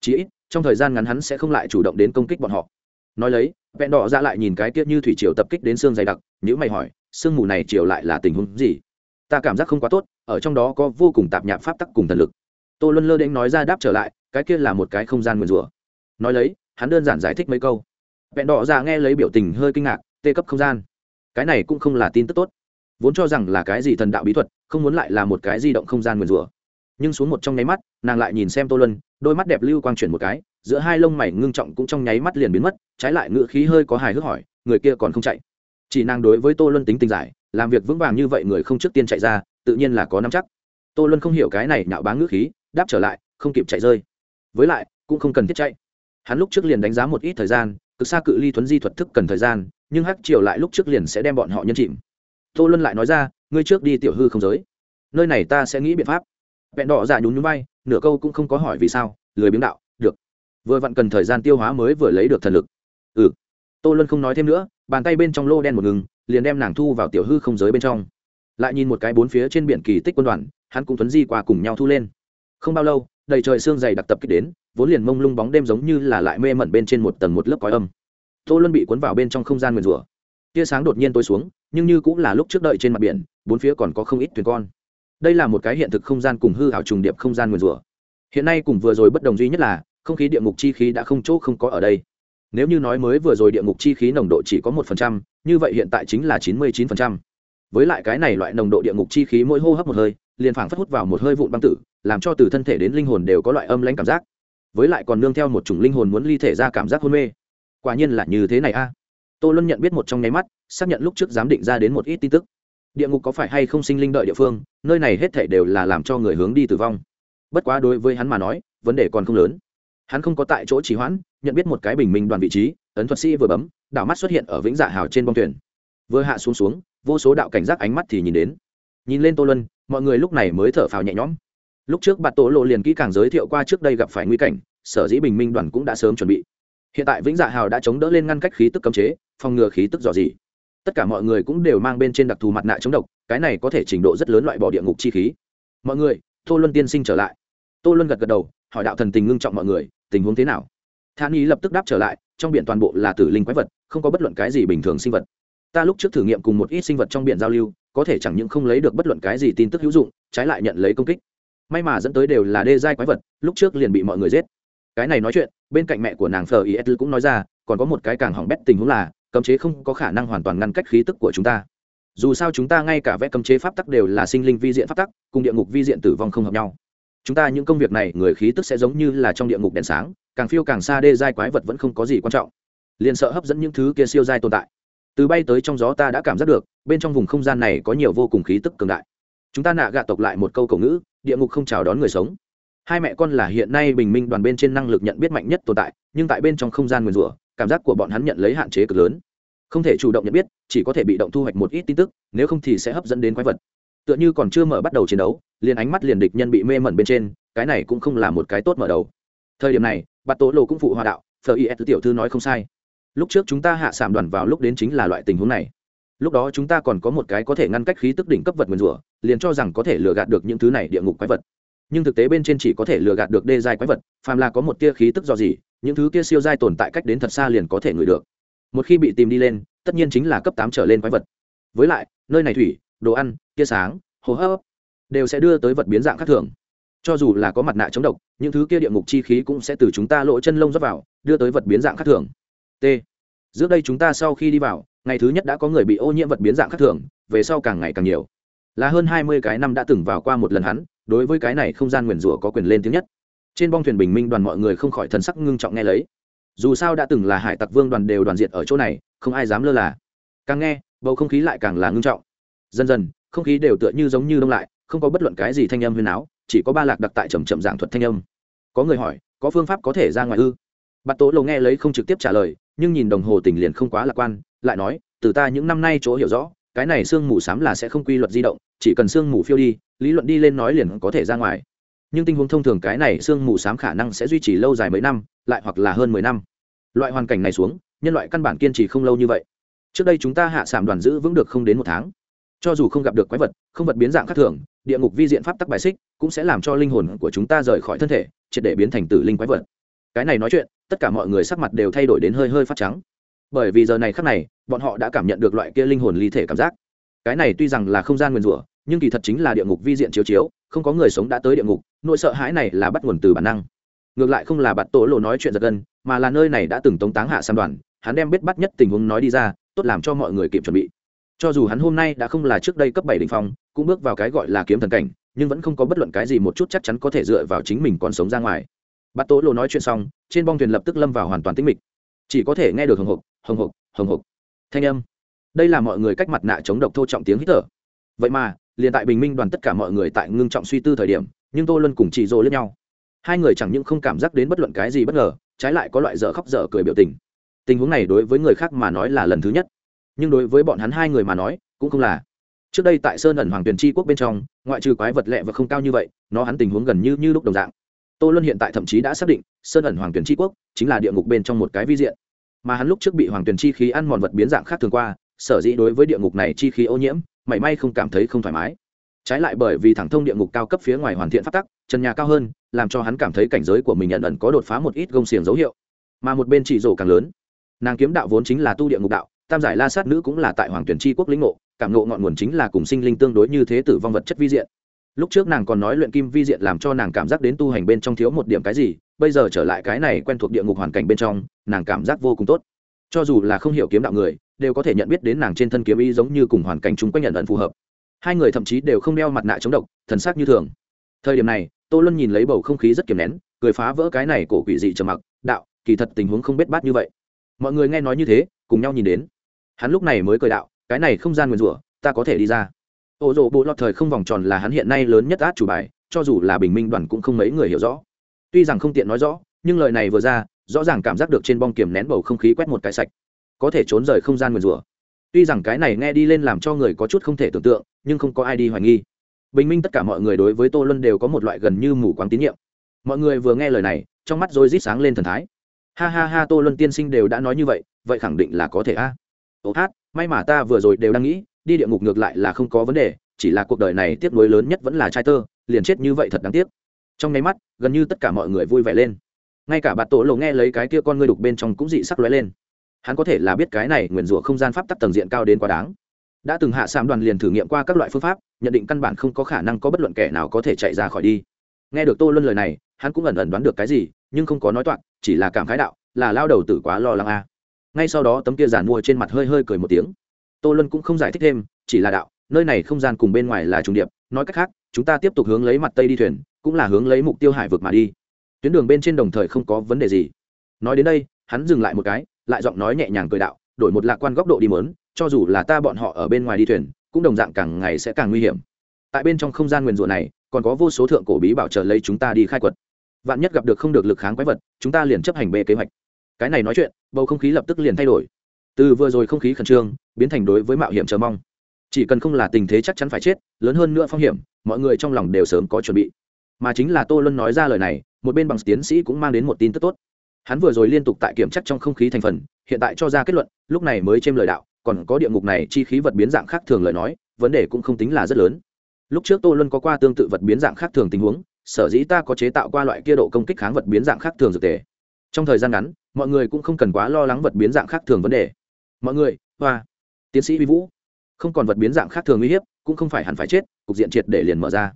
Chí ít, trong thời gian ngắn hắn sẽ không lại chủ động đến công kích bọn họ. Nói lấy vẹn đỏ ra lại nhìn cái kia như thủy triều tập kích đến xương dày đặc nhữ mày hỏi, sương mù này triều lại là tình huống gì? Ta cảm giác không quá tốt, ở trong đó có vô cùng tạp nhạp pháp tắc cùng thần lực. Tô luân lơ đễnh nói ra đáp trở lại, cái kia là một cái không gian nguyền rủa. Nói lấy, hắn đơn giản giải thích mấy câu. Vẹn đỏ ra nghe lấy biểu tình hơi kinh ngạc, tê cấp không gian? Cái này cũng không là tin tức tốt. Vốn cho rằng là cái gì thần đạo bí thuật, không muốn lại là một cái di động không gian nguyền rủa. Nhưng xuống một trong nháy mắt, nàng lại nhìn xem tô luân, đôi mắt đẹp lưu quang chuyển một cái giữa hai lông mày ngưng trọng cũng trong nháy mắt liền biến mất, trái lại ngựa khí hơi có hài hước hỏi, người kia còn không chạy? Chỉ nàng đối với tô luân tính tình giải, làm việc vững vàng như vậy người không trước tiên chạy ra, tự nhiên là có nắm chắc. Tô luân không hiểu cái này nhạo báng ngữ khí, đáp trở lại, không kịp chạy rơi. Với lại, cũng không cần thiết chạy. Hắn lúc trước liền đánh giá một ít thời gian, cực xa cự ly thuấn di thuật thức cần thời gian, nhưng hắc triều lại lúc trước liền sẽ đem bọn họ nhân chìm. Tô luân lại nói ra, ngươi trước đi tiểu hư không giới. Nơi này ta sẽ nghĩ biện pháp. Vẹn đỏ giả nhún nhún bay, nửa câu cũng không có hỏi vì sao, lười biếng đạo vừa vặn cần thời gian tiêu hóa mới vừa lấy được thần lực. Ừ. Tô luân không nói thêm nữa, bàn tay bên trong lô đen một ngừng, liền đem nàng thu vào tiểu hư không giới bên trong. Lại nhìn một cái bốn phía trên biển kỳ tích quân đoàn, hắn cũng tuấn di qua cùng nhau thu lên. Không bao lâu, đầy trời sương dày đặc tập kích đến, vốn liền mông lung bóng đêm giống như là lại mê mẩn bên trên một tầng một lớp cói âm. Tô luân bị cuốn vào bên trong không gian nguyền rủa. Tia sáng đột nhiên tối xuống, nhưng như cũng là lúc trước đợi trên mặt biển, bốn phía còn có không ít thuyền con. Đây là một cái hiện thực không gian cùng hư hảo trùng điệp không gian nguyền rủa. Hiện nay cùng vừa rồi bất đồng duy nhất là không khí địa ngục chi khí đã không chỗ không có ở đây. Nếu như nói mới vừa rồi địa ngục chi khí nồng độ chỉ có một phần trăm, như vậy hiện tại chính là chín mươi chín phần trăm. Với lại cái này loại nồng độ địa ngục chi khí mỗi hô hấp một hơi, liền phảng phất hút vào một hơi vụn băng tử, làm cho từ thân thể đến linh hồn đều có loại âm lãnh cảm giác. Với lại còn nương theo một chủng linh hồn muốn ly thể ra cảm giác hôn mê. Quả nhiên là như thế này a. Tô luân nhận biết một trong nháy mắt, xác nhận lúc trước giám định ra đến một ít tin tức. Địa ngục có phải hay không sinh linh đợi địa phương, nơi này hết thể đều là làm cho người hướng đi tử vong. Bất quá đối với hắn mà nói, vấn đề còn không lớn hắn không có tại chỗ trì hoãn, nhận biết một cái bình minh đoàn vị trí, ấn thuật sĩ vừa bấm, đảo mắt xuất hiện ở vĩnh dạ hào trên bông thuyền. Vừa hạ xuống xuống, vô số đạo cảnh giác ánh mắt thì nhìn đến. Nhìn lên tô luân, mọi người lúc này mới thở phào nhẹ nhõm. Lúc trước bạt tổ lộ liền kỹ càng giới thiệu qua trước đây gặp phải nguy cảnh, sở dĩ bình minh đoàn cũng đã sớm chuẩn bị. Hiện tại vĩnh dạ hào đã chống đỡ lên ngăn cách khí tức cấm chế, phòng ngừa khí tức dò dỉ. Tất cả mọi người cũng đều mang bên trên đặc thù mặt nạ chống độc, cái này có thể trình độ rất lớn loại bỏ địa ngục chi khí. Mọi người, tô luân tiên sinh trở lại. Tô luân gật gật đầu, hỏi đạo thần tình ngưng trọng mọi người tình huống thế nào? Than ý lập tức đáp trở lại, trong biển toàn bộ là tử linh quái vật, không có bất luận cái gì bình thường sinh vật. Ta lúc trước thử nghiệm cùng một ít sinh vật trong biển giao lưu, có thể chẳng những không lấy được bất luận cái gì tin tức hữu dụng, trái lại nhận lấy công kích. May mà dẫn tới đều là đê giai quái vật, lúc trước liền bị mọi người giết. Cái này nói chuyện, bên cạnh mẹ của nàng phờ etl cũng nói ra, còn có một cái càng hỏng bét tình huống là, cấm chế không có khả năng hoàn toàn ngăn cách khí tức của chúng ta. Dù sao chúng ta ngay cả vẽ cấm chế pháp tắc đều là sinh linh vi diện pháp tắc, cùng địa ngục vi diện tử vong không hợp nhau chúng ta những công việc này, người khí tức sẽ giống như là trong địa ngục đèn sáng, càng phiêu càng xa đê giai quái vật vẫn không có gì quan trọng. Liền sợ hấp dẫn những thứ kia siêu giai tồn tại. Từ bay tới trong gió ta đã cảm giác được, bên trong vùng không gian này có nhiều vô cùng khí tức cường đại. Chúng ta nạ gạ tộc lại một câu cầu ngữ, địa ngục không chào đón người sống. Hai mẹ con là hiện nay bình minh đoàn bên trên năng lực nhận biết mạnh nhất tồn tại, nhưng tại bên trong không gian nguyền rủa, cảm giác của bọn hắn nhận lấy hạn chế cực lớn. Không thể chủ động nhận biết, chỉ có thể bị động thu hoạch một ít tin tức, nếu không thì sẽ hấp dẫn đến quái vật. Tựa như còn chưa mở bắt đầu chiến đấu liền ánh mắt liền địch nhân bị mê mẩn bên trên, cái này cũng không là một cái tốt mở đầu. Thời điểm này, bạt tố lộ cũng phụ hòa đạo thờ y s tiểu thư nói không sai. Lúc trước chúng ta hạ sảm đoàn vào lúc đến chính là loại tình huống này. Lúc đó chúng ta còn có một cái có thể ngăn cách khí tức đỉnh cấp vật nguyền rủa, liền cho rằng có thể lừa gạt được những thứ này địa ngục quái vật. Nhưng thực tế bên trên chỉ có thể lừa gạt được đê giai quái vật, phàm là có một tia khí tức do gì những thứ kia siêu giai tồn tại cách đến thật xa liền có thể ngửi được. Một khi bị tìm đi lên, tất nhiên chính là cấp tám trở lên quái vật. Với lại, nơi này thủy, đồ ăn, tia sáng, hô hấp đều sẽ đưa tới vật biến dạng khác thường. Cho dù là có mặt nạ chống độc, những thứ kia địa ngục chi khí cũng sẽ từ chúng ta lỗ chân lông dốc vào, đưa tới vật biến dạng khác thường. T. Trước đây chúng ta sau khi đi vào, ngày thứ nhất đã có người bị ô nhiễm vật biến dạng khác thường, về sau càng ngày càng nhiều. Là hơn hai mươi cái năm đã từng vào qua một lần hắn, đối với cái này không gian nguyền rủa có quyền lên tiếng nhất. Trên bong thuyền bình minh đoàn mọi người không khỏi thần sắc ngưng trọng nghe lấy. Dù sao đã từng là hải tặc vương đoàn đều đoàn diện ở chỗ này, không ai dám lơ là. Càng nghe, bầu không khí lại càng là ngưng trọng. Dần dần, không khí đều tựa như giống như đông lại không có bất luận cái gì thanh âm huyền áo, chỉ có ba lạc đặc tại trầm trầm giảng thuật thanh âm. Có người hỏi, có phương pháp có thể ra ngoài ư? Bạt tố lầu nghe lấy không trực tiếp trả lời, nhưng nhìn đồng hồ tình liền không quá lạc quan, lại nói, từ ta những năm nay chỗ hiểu rõ, cái này sương mù xám là sẽ không quy luật di động, chỉ cần sương mù phiêu đi, lý luận đi lên nói liền có thể ra ngoài. Nhưng tình huống thông thường cái này sương mù xám khả năng sẽ duy trì lâu dài mấy năm, lại hoặc là hơn mười năm. Loại hoàn cảnh này xuống, nhân loại căn bản kiên trì không lâu như vậy. Trước đây chúng ta hạ sảm đoàn giữ vững được không đến một tháng. Cho dù không gặp được quái vật, không vật biến dạng khác thường địa ngục vi diện pháp tắc bài xích cũng sẽ làm cho linh hồn của chúng ta rời khỏi thân thể, triệt để biến thành tử linh quái vật. Cái này nói chuyện, tất cả mọi người sắc mặt đều thay đổi đến hơi hơi phát trắng. Bởi vì giờ này khắc này, bọn họ đã cảm nhận được loại kia linh hồn ly thể cảm giác. Cái này tuy rằng là không gian nguyền rủa, nhưng kỳ thật chính là địa ngục vi diện chiếu chiếu, không có người sống đã tới địa ngục, nỗi sợ hãi này là bắt nguồn từ bản năng. Ngược lại không là bạt tổ lộ nói chuyện giật gân, mà là nơi này đã từng tống táng hạ sam đoàn, hắn đem biết bắt nhất tình huống nói đi ra, tốt làm cho mọi người kịp chuẩn bị. Cho dù hắn hôm nay đã không là trước đây cấp bảy đ ỉ n h phong cũng bước vào cái gọi là kiếm thần cảnh, nhưng vẫn không có bất luận cái gì một chút chắc chắn có thể dựa vào chính mình còn sống ra ngoài. Bát tố lộ nói chuyện xong, trên bong thuyền lập tức lâm vào hoàn toàn tĩnh mịch. Chỉ có thể nghe được hồng hộc hồng hộc hồng hộc. Thanh âm. Đây là mọi người cách mặt nạ chống độc thô trọng tiếng hít thở. Vậy mà, liền tại bình minh đoàn tất cả mọi người tại ngưng trọng suy tư thời điểm, nhưng tô luân cùng chị dô lẫn nhau. Hai người chẳng những không cảm giác đến bất luận cái gì bất ngờ, trái lại có loại dở khóc dở cười biểu tình. Tình huống này đối với người khác mà nói là lần thứ nhất. Nhưng đối với bọn hắn hai người mà nói, cũng không là trước đây tại sơn ẩn hoàng tuyền tri quốc bên trong, ngoại trừ quái vật lẹ và không cao như vậy, nó hắn tình huống gần như như lúc đồng dạng. Tô luân hiện tại thậm chí đã xác định, sơn ẩn hoàng tuyền tri quốc chính là địa ngục bên trong một cái vi diện. Mà hắn lúc trước bị hoàng tuyền chi khí ăn mòn vật biến dạng khác thường qua, sở dĩ đối với địa ngục này chi khí ô nhiễm, mảy may không cảm thấy không thoải mái. Trái lại bởi vì thẳng thông địa ngục cao cấp phía ngoài hoàn thiện phát tắc trần nhà cao hơn, làm cho hắn cảm thấy cảnh giới của mình nhận ẩn có đột phá một ít gông xiềng dấu hiệu. Mà một bên chỉ rổ càng lớn. Nàng kiếm đạo vốn chính là tu địa ngục đạo, tam giải la sát nữ cũng là tại hoàng tuyển tri quốc lĩnh ngộ cảm ngộ ngọn nguồn chính là cùng sinh linh tương đối như thế tử vong vật chất vi diện. Lúc trước nàng còn nói luyện kim vi diện làm cho nàng cảm giác đến tu hành bên trong thiếu một điểm cái gì, bây giờ trở lại cái này quen thuộc địa ngục hoàn cảnh bên trong, nàng cảm giác vô cùng tốt. Cho dù là không hiểu kiếm đạo người, đều có thể nhận biết đến nàng trên thân kiếm ý giống như cùng hoàn cảnh chúng quanh nhận ẩn phù hợp. Hai người thậm chí đều không đeo mặt nạ chống độc, thần sắc như thường. Thời điểm này, tô luân nhìn lấy bầu không khí rất kiềm nén, cười phá vỡ cái này cổ quỷ dị trầm mặc, đạo, kỳ thật tình huống không biết bát như vậy. Mọi người nghe nói như thế, cùng nhau nhìn đến. Hắn lúc này mới cười đạo cái này không gian nguyền rủa, ta có thể đi ra. Ổ rộ bộ lọt thời không vòng tròn là hắn hiện nay lớn nhất át chủ bài, cho dù là bình minh đoàn cũng không mấy người hiểu rõ. Tuy rằng không tiện nói rõ, nhưng lời này vừa ra, rõ ràng cảm giác được trên bong kiềm nén bầu không khí quét một cái sạch. Có thể trốn rời không gian nguyền rủa. Tuy rằng cái này nghe đi lên làm cho người có chút không thể tưởng tượng, nhưng không có ai đi hoài nghi. Bình minh tất cả mọi người đối với tô luân đều có một loại gần như mù quáng tín nhiệm. Mọi người vừa nghe lời này, trong mắt rồi rít sáng lên thần thái. Ha ha ha, tô luân tiên sinh đều đã nói như vậy vậy khẳng định là có thể a. À. ô hát may mà ta vừa rồi đều đang nghĩ, đi địa ngục ngược lại là không có vấn đề, chỉ là cuộc đời này tiếc nuối lớn nhất vẫn là trai tơ, liền chết như vậy thật đáng tiếc. Trong nháy mắt, gần như tất cả mọi người vui vẻ lên. Ngay cả bạt tổ lộ nghe lấy cái kia con ngươi đục bên trong cũng dị sắc lóe lên. Hắn có thể là biết cái này nguyền rủa không gian pháp tắc tầng diện cao đến quá đáng. Đã từng hạ sàm đoàn liền thử nghiệm qua các loại phương pháp, nhận định căn bản không có khả năng có bất luận kẻ nào có thể chạy ra khỏi đi. Nghe được tô luân lời này, hắn cũng ẩn ẩn đoán được cái gì, nhưng không có nói toạc, chỉ là cảm khái đạo, là lao đầu tử quá lo lắng a ngay sau đó tấm kia giàn mua trên mặt hơi hơi cười một tiếng. Tô luân cũng không giải thích thêm, chỉ là đạo, nơi này không gian cùng bên ngoài là trùng điệp, nói cách khác, chúng ta tiếp tục hướng lấy mặt tây đi thuyền, cũng là hướng lấy mục tiêu hải vực mà đi. Tuyến đường bên trên đồng thời không có vấn đề gì. Nói đến đây, hắn dừng lại một cái, lại giọng nói nhẹ nhàng cười đạo, đổi một lạc quan góc độ đi mớn, cho dù là ta bọn họ ở bên ngoài đi thuyền, cũng đồng dạng càng ngày sẽ càng nguy hiểm. Tại bên trong không gian nguyền rủa này, còn có vô số thượng cổ bí bảo trợ lấy chúng ta đi khai quật. Vạn nhất gặp được không được lực kháng quái vật, chúng ta liền chấp hành bê kế hoạch cái này nói chuyện, bầu không khí lập tức liền thay đổi. Từ vừa rồi không khí khẩn trương, biến thành đối với mạo hiểm chờ mong. Chỉ cần không là tình thế chắc chắn phải chết, lớn hơn nữa phong hiểm, mọi người trong lòng đều sớm có chuẩn bị. Mà chính là tô luân nói ra lời này, một bên bằng tiến sĩ cũng mang đến một tin tức tốt. Hắn vừa rồi liên tục tại kiểm chắc trong không khí thành phần, hiện tại cho ra kết luận, lúc này mới chêm lời đạo, còn có địa ngục này chi khí vật biến dạng khác thường lời nói, vấn đề cũng không tính là rất lớn. Lúc trước tô luân có qua tương tự vật biến dạng khác thường tình huống, sở dĩ ta có chế tạo qua loại kia độ công kích kháng vật biến dạng khác thường dược tề. Trong thời gian ngắn mọi người cũng không cần quá lo lắng vật biến dạng khác thường vấn đề. Mọi người, hoa, tiến sĩ vi vũ, không còn vật biến dạng khác thường uy hiếp, cũng không phải hẳn phải chết, cục diện triệt để liền mở ra.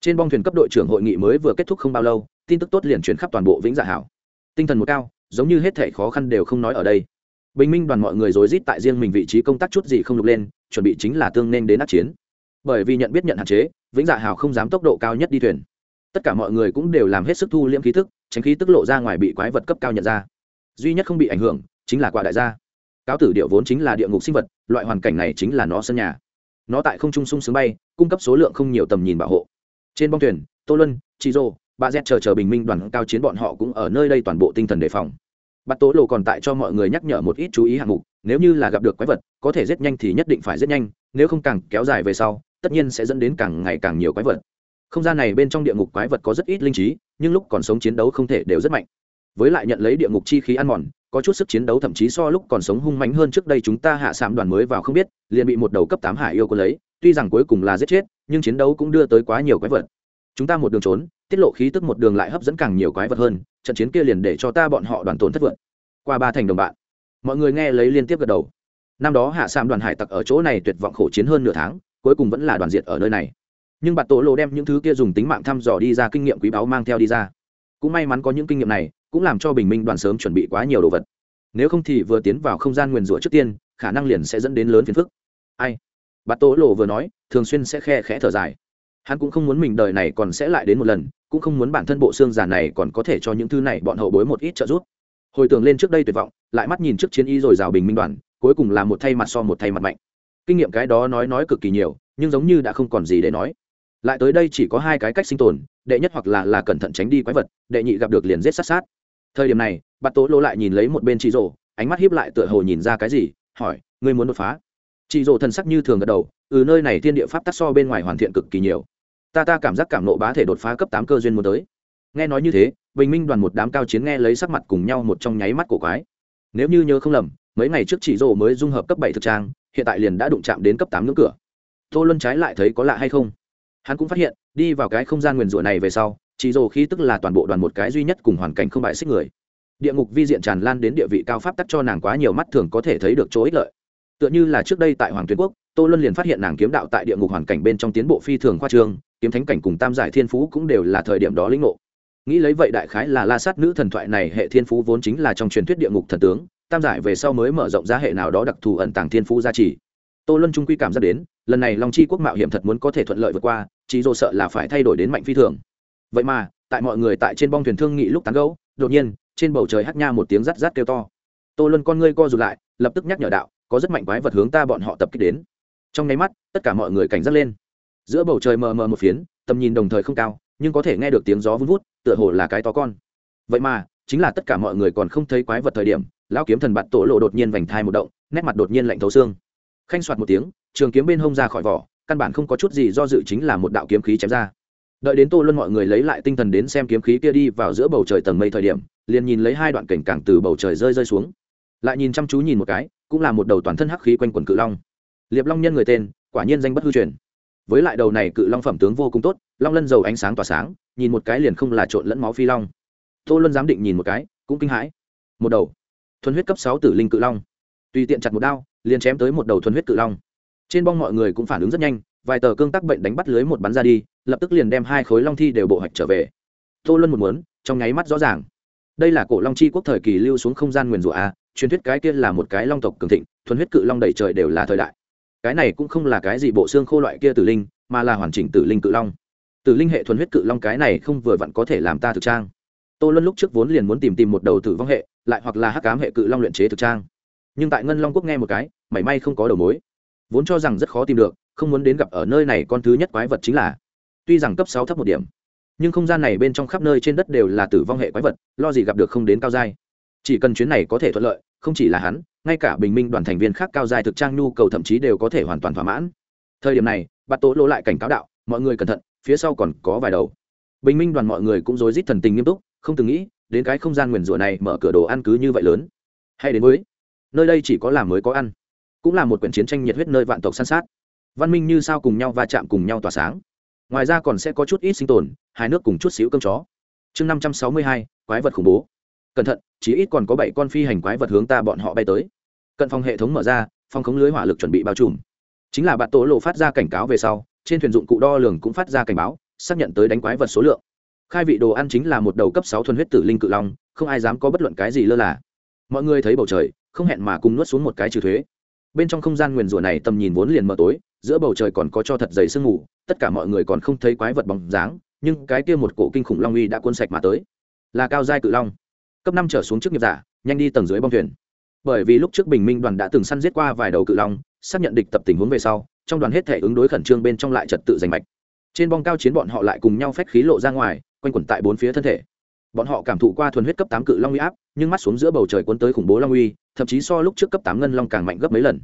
Trên bong thuyền cấp đội trưởng hội nghị mới vừa kết thúc không bao lâu, tin tức tốt liền chuyển khắp toàn bộ vĩnh dạ hảo. Tinh thần một cao, giống như hết thể khó khăn đều không nói ở đây. Bình minh đoàn mọi người rối rít tại riêng mình vị trí công tác chút gì không lục lên, chuẩn bị chính là tương nên đến át chiến. Bởi vì nhận biết nhận hạn chế, vĩnh dạ hào không dám tốc độ cao nhất đi thuyền. Tất cả mọi người cũng đều làm hết sức thu liễm khí thức, tránh khí tức lộ ra ngoài bị quái vật cấp cao nhận ra duy nhất không bị ảnh hưởng chính là quả đại gia. Cáo tử điệu vốn chính là địa ngục sinh vật, loại hoàn cảnh này chính là nó sân nhà. Nó tại không trung sung sướng bay, cung cấp số lượng không nhiều tầm nhìn bảo hộ. Trên bong thuyền, tô luân chị rô ba z chờ chờ bình minh đoàn cao chiến bọn họ cũng ở nơi đây toàn bộ tinh thần đề phòng. Bắt tố lộ còn tại cho mọi người nhắc nhở một ít chú ý hạng mục, nếu như là gặp được quái vật, có thể giết nhanh thì nhất định phải giết nhanh, nếu không càng kéo dài về sau, tất nhiên sẽ dẫn đến càng ngày càng nhiều quái vật. Không gian này bên trong địa ngục quái vật có rất ít linh trí, nhưng lúc còn sống chiến đấu không thể đều rất mạnh với lại nhận lấy địa ngục chi khí ăn mòn, có chút sức chiến đấu thậm chí so lúc còn sống hung mạnh hơn trước đây chúng ta hạ sạm đoàn mới vào không biết, liền bị một đầu cấp tám hải yêu có lấy, tuy rằng cuối cùng là giết chết, nhưng chiến đấu cũng đưa tới quá nhiều quái vật. Chúng ta một đường trốn, tiết lộ khí tức một đường lại hấp dẫn càng nhiều quái vật hơn, trận chiến kia liền để cho ta bọn họ đoàn tổn thất vượt qua ba thành đồng bạn. Mọi người nghe lấy liên tiếp gật đầu. Năm đó hạ sạm đoàn hải tặc ở chỗ này tuyệt vọng khổ chiến hơn nửa tháng, cuối cùng vẫn là đoàn diệt ở nơi này. Nhưng bạt tổ lộ đem những thứ kia dùng tính mạng thăm dò đi ra kinh nghiệm quý báu mang theo đi ra. Cũng may mắn có những kinh nghiệm này cũng làm cho bình minh đoàn sớm chuẩn bị quá nhiều đồ vật. Nếu không thì vừa tiến vào không gian nguyền rủa trước tiên, khả năng liền sẽ dẫn đến lớn phiền phức. Ai? Bạt tổ lộ vừa nói, thường xuyên sẽ khe khẽ thở dài. Hắn cũng không muốn mình đời này còn sẽ lại đến một lần, cũng không muốn bản thân bộ xương giả này còn có thể cho những thứ này bọn hậu bối một ít trợ giúp. Hồi tưởng lên trước đây tuyệt vọng, lại mắt nhìn trước chiến y rồi rào bình minh đoàn, cuối cùng là một thay mặt so một thay mặt mạnh. Kinh nghiệm cái đó nói nói cực kỳ nhiều, nhưng giống như đã không còn gì để nói. Lại tới đây chỉ có hai cái cách sinh tồn, đệ nhất hoặc là là cẩn thận tránh đi quái vật, đệ nhị gặp được liền giết sát sát thời điểm này, bạt tố lô lại nhìn lấy một bên chị rồ ánh mắt hiếp lại tựa hồ nhìn ra cái gì, hỏi, ngươi muốn đột phá? Chị dỗ thần sắc như thường gật đầu ừ nơi này thiên địa pháp tắc so bên ngoài hoàn thiện cực kỳ nhiều. Ta ta cảm giác cảm nộ bá thể đột phá cấp tám cơ duyên muốn tới. Nghe nói như thế, bình minh đoàn một đám cao chiến nghe lấy sắc mặt cùng nhau một trong nháy mắt cổ quái. Nếu như nhớ không lầm, mấy ngày trước chị dỗ mới dung hợp cấp bảy thực trang, hiện tại liền đã đụng chạm đến cấp tám ngưỡng cửa. Tô luân trái lại thấy có lạ hay không? Hắn cũng phát hiện, đi vào cái không gian nguyền rủa này về sau chỉ dồ khí tức là toàn bộ đoàn một cái duy nhất cùng hoàn cảnh không bại xích người. Địa ngục vi diện tràn lan đến địa vị cao pháp tắc cho nàng quá nhiều mắt thường có thể thấy được chỗ ích lợi. Tựa như là trước đây tại hoàng tuyến quốc, tô luân liền phát hiện nàng kiếm đạo tại địa ngục hoàn cảnh bên trong tiến bộ phi thường khoa trương, kiếm thánh cảnh cùng tam giải thiên phú cũng đều là thời điểm đó lĩnh ngộ. Nghĩ lấy vậy đại khái là la sát nữ thần thoại này hệ thiên phú vốn chính là trong truyền thuyết địa ngục thần tướng, tam giải về sau mới mở rộng ra hệ nào đó đặc thù ẩn tàng thiên phú gia trì. Tô luân trung quy cảm giác đến, lần này long chi quốc mạo hiểm thật muốn có thể thuận lợi vượt qua, chỉ dù sợ là phải thay đổi đến mạnh phi thường vậy mà, tại mọi người tại trên bong thuyền thương nghị lúc tán gấu đột nhiên, trên bầu trời hát nha một tiếng rắt rắt kêu to. Tô luân con ngươi co rụt lại, lập tức nhắc nhở đạo, có rất mạnh quái vật hướng ta bọn họ tập kích đến. Trong nháy mắt, tất cả mọi người cảnh giác lên. Giữa bầu trời mờ mờ một phiến, tầm nhìn đồng thời không cao, nhưng có thể nghe được tiếng gió vun vút, tựa hồ là cái to con. Vậy mà, chính là tất cả mọi người còn không thấy quái vật thời điểm, lão kiếm thần bạt tổ lộ đột nhiên vành thai một động, nét mặt đột nhiên lạnh thấu xương. Khanh soạt một tiếng, trường kiếm bên hông ra khỏi vỏ, căn bản không có chút gì do dự chính là một đạo kiếm khí chém ra đợi đến tô luân mọi người lấy lại tinh thần đến xem kiếm khí kia đi vào giữa bầu trời tầng mây thời điểm, liền nhìn lấy hai đoạn cảnh cảng từ bầu trời rơi rơi xuống. Lại nhìn chăm chú nhìn một cái, cũng là một đầu toàn thân hắc khí quanh quần cự long. Liệp long nhân người tên, quả nhiên danh bất hư truyền. Với lại đầu này cự long phẩm tướng vô cùng tốt, long lân dầu ánh sáng tỏa sáng, nhìn một cái liền không là trộn lẫn máu phi long. Tô luân giám định nhìn một cái, cũng kinh hãi. Một đầu, thuần huyết cấp sáu tử linh cự long. Tùy tiện chặt một đao, liền chém tới một đầu thuần huyết cự long. Trên bong mọi người cũng phản ứng rất nhanh vài tờ cương tắc bệnh đánh bắt lưới một bắn ra đi, lập tức liền đem hai khối long thi đều bộ hạch trở về. Tô luân một muốn, trong nháy mắt rõ ràng. Đây là cổ long chi quốc thời kỳ lưu xuống không gian nguyền rủa a, truyền thuyết cái kia là một cái long tộc cường thịnh, thuần huyết cự long đầy trời đều là thời đại. Cái này cũng không là cái gì bộ xương khô loại kia tử linh, mà là hoàn chỉnh tử linh cự long. Tử linh hệ thuần huyết cự long cái này không vừa vặn có thể làm ta thực trang. Tô luân lúc trước vốn liền muốn tìm tìm một đầu tử vong hệ, lại hoặc là hắc cám hệ cự long luyện chế thực trang. Nhưng tại ngân long quốc nghe một cái, mảy may không có đầu mối. Vốn cho rằng rất khó tìm được không muốn đến gặp ở nơi này con thứ nhất quái vật chính là, tuy rằng cấp sáu thấp một điểm, nhưng không gian này bên trong khắp nơi trên đất đều là tử vong hệ quái vật, lo gì gặp được không đến cao giai. Chỉ cần chuyến này có thể thuận lợi, không chỉ là hắn, ngay cả bình minh đoàn thành viên khác cao giai thực trang nhu cầu thậm chí đều có thể hoàn toàn thỏa mãn. Thời điểm này, bạt tố lỗ lại cảnh cáo đạo, mọi người cẩn thận, phía sau còn có vài đầu. Bình minh đoàn mọi người cũng rối rít thần tình nghiêm túc, không từng nghĩ, đến cái không gian nguyền rủa này mở cửa đồ ăn cứ như vậy lớn. Hay đến mới nơi đây chỉ có làm mới có ăn, cũng là một quyển chiến tranh nhiệt huyết nơi vạn tộc san sát văn minh như sao cùng nhau va chạm cùng nhau tỏa sáng. Ngoài ra còn sẽ có chút ít sinh tồn hai nước cùng chút xíu cơm chó. Chương năm trăm sáu mươi hai, quái vật khủng bố. Cẩn thận chỉ ít còn có bảy con phi hành quái vật hướng ta bọn họ bay tới. Cận phòng hệ thống mở ra, phòng khống lưới hỏa lực chuẩn bị bao trùm. Chính là bạn tổ lộ phát ra cảnh cáo về sau, trên thuyền dụng cụ đo lường cũng phát ra cảnh báo, xác nhận tới đánh quái vật số lượng. Khai vị đồ ăn chính là một đầu cấp sáu thuần huyết tử linh cự long, không ai dám có bất luận cái gì lơ là. Mọi người thấy bầu trời, không hẹn mà cùng nuốt xuống một cái trừ thuế bên trong không gian nguyền rủa này tầm nhìn vốn liền mờ tối, giữa bầu trời còn có cho thật dày sương mù, tất cả mọi người còn không thấy quái vật bóng dáng, nhưng cái kia một cổ kinh khủng long uy đã cuốn sạch mà tới. Là cao giai cự long. Cấp năm trở xuống trước nghiệp giả, nhanh đi tầng dưới bong thuyền. Bởi vì lúc trước bình minh đoàn đã từng săn giết qua vài đầu cự long, xác nhận địch tập tình huống về sau, trong đoàn hết thể ứng đối khẩn trương bên trong lại trật tự giành mạch. Trên bong cao chiến bọn họ lại cùng nhau phách khí lộ ra ngoài, quanh quẩn tại bốn phía thân thể bọn họ cảm thụ qua thuần huyết cấp tám cự long uy áp, nhưng mắt xuống giữa bầu trời cuốn tới khủng bố long uy, thậm chí so lúc trước cấp tám ngân long càng mạnh gấp mấy lần.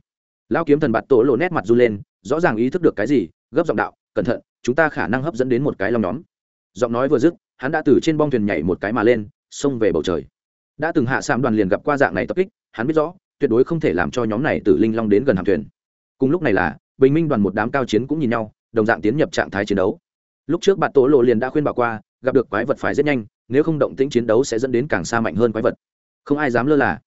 Lao kiếm thần bạt tổ lộ nét mặt run lên, rõ ràng ý thức được cái gì, gấp giọng đạo, cẩn thận, chúng ta khả năng hấp dẫn đến một cái long nhóm. Giọng nói vừa dứt, hắn đã từ trên bong thuyền nhảy một cái mà lên, xông về bầu trời. Đã từng hạ sạm đoàn liền gặp qua dạng này tập kích, hắn biết rõ, tuyệt đối không thể làm cho nhóm này từ linh long đến gần hạm thuyền. Cùng lúc này là, bình minh đoàn một đám cao chiến cũng nhìn nhau, đồng dạng tiến nhập trạng thái chiến đấu. Lúc trước bạn tổ lộ liền đã khuyên bảo qua, gặp được quái vật phải rất nhanh nếu không động tĩnh chiến đấu sẽ dẫn đến càng xa mạnh hơn quái vật. Không ai dám lơ là.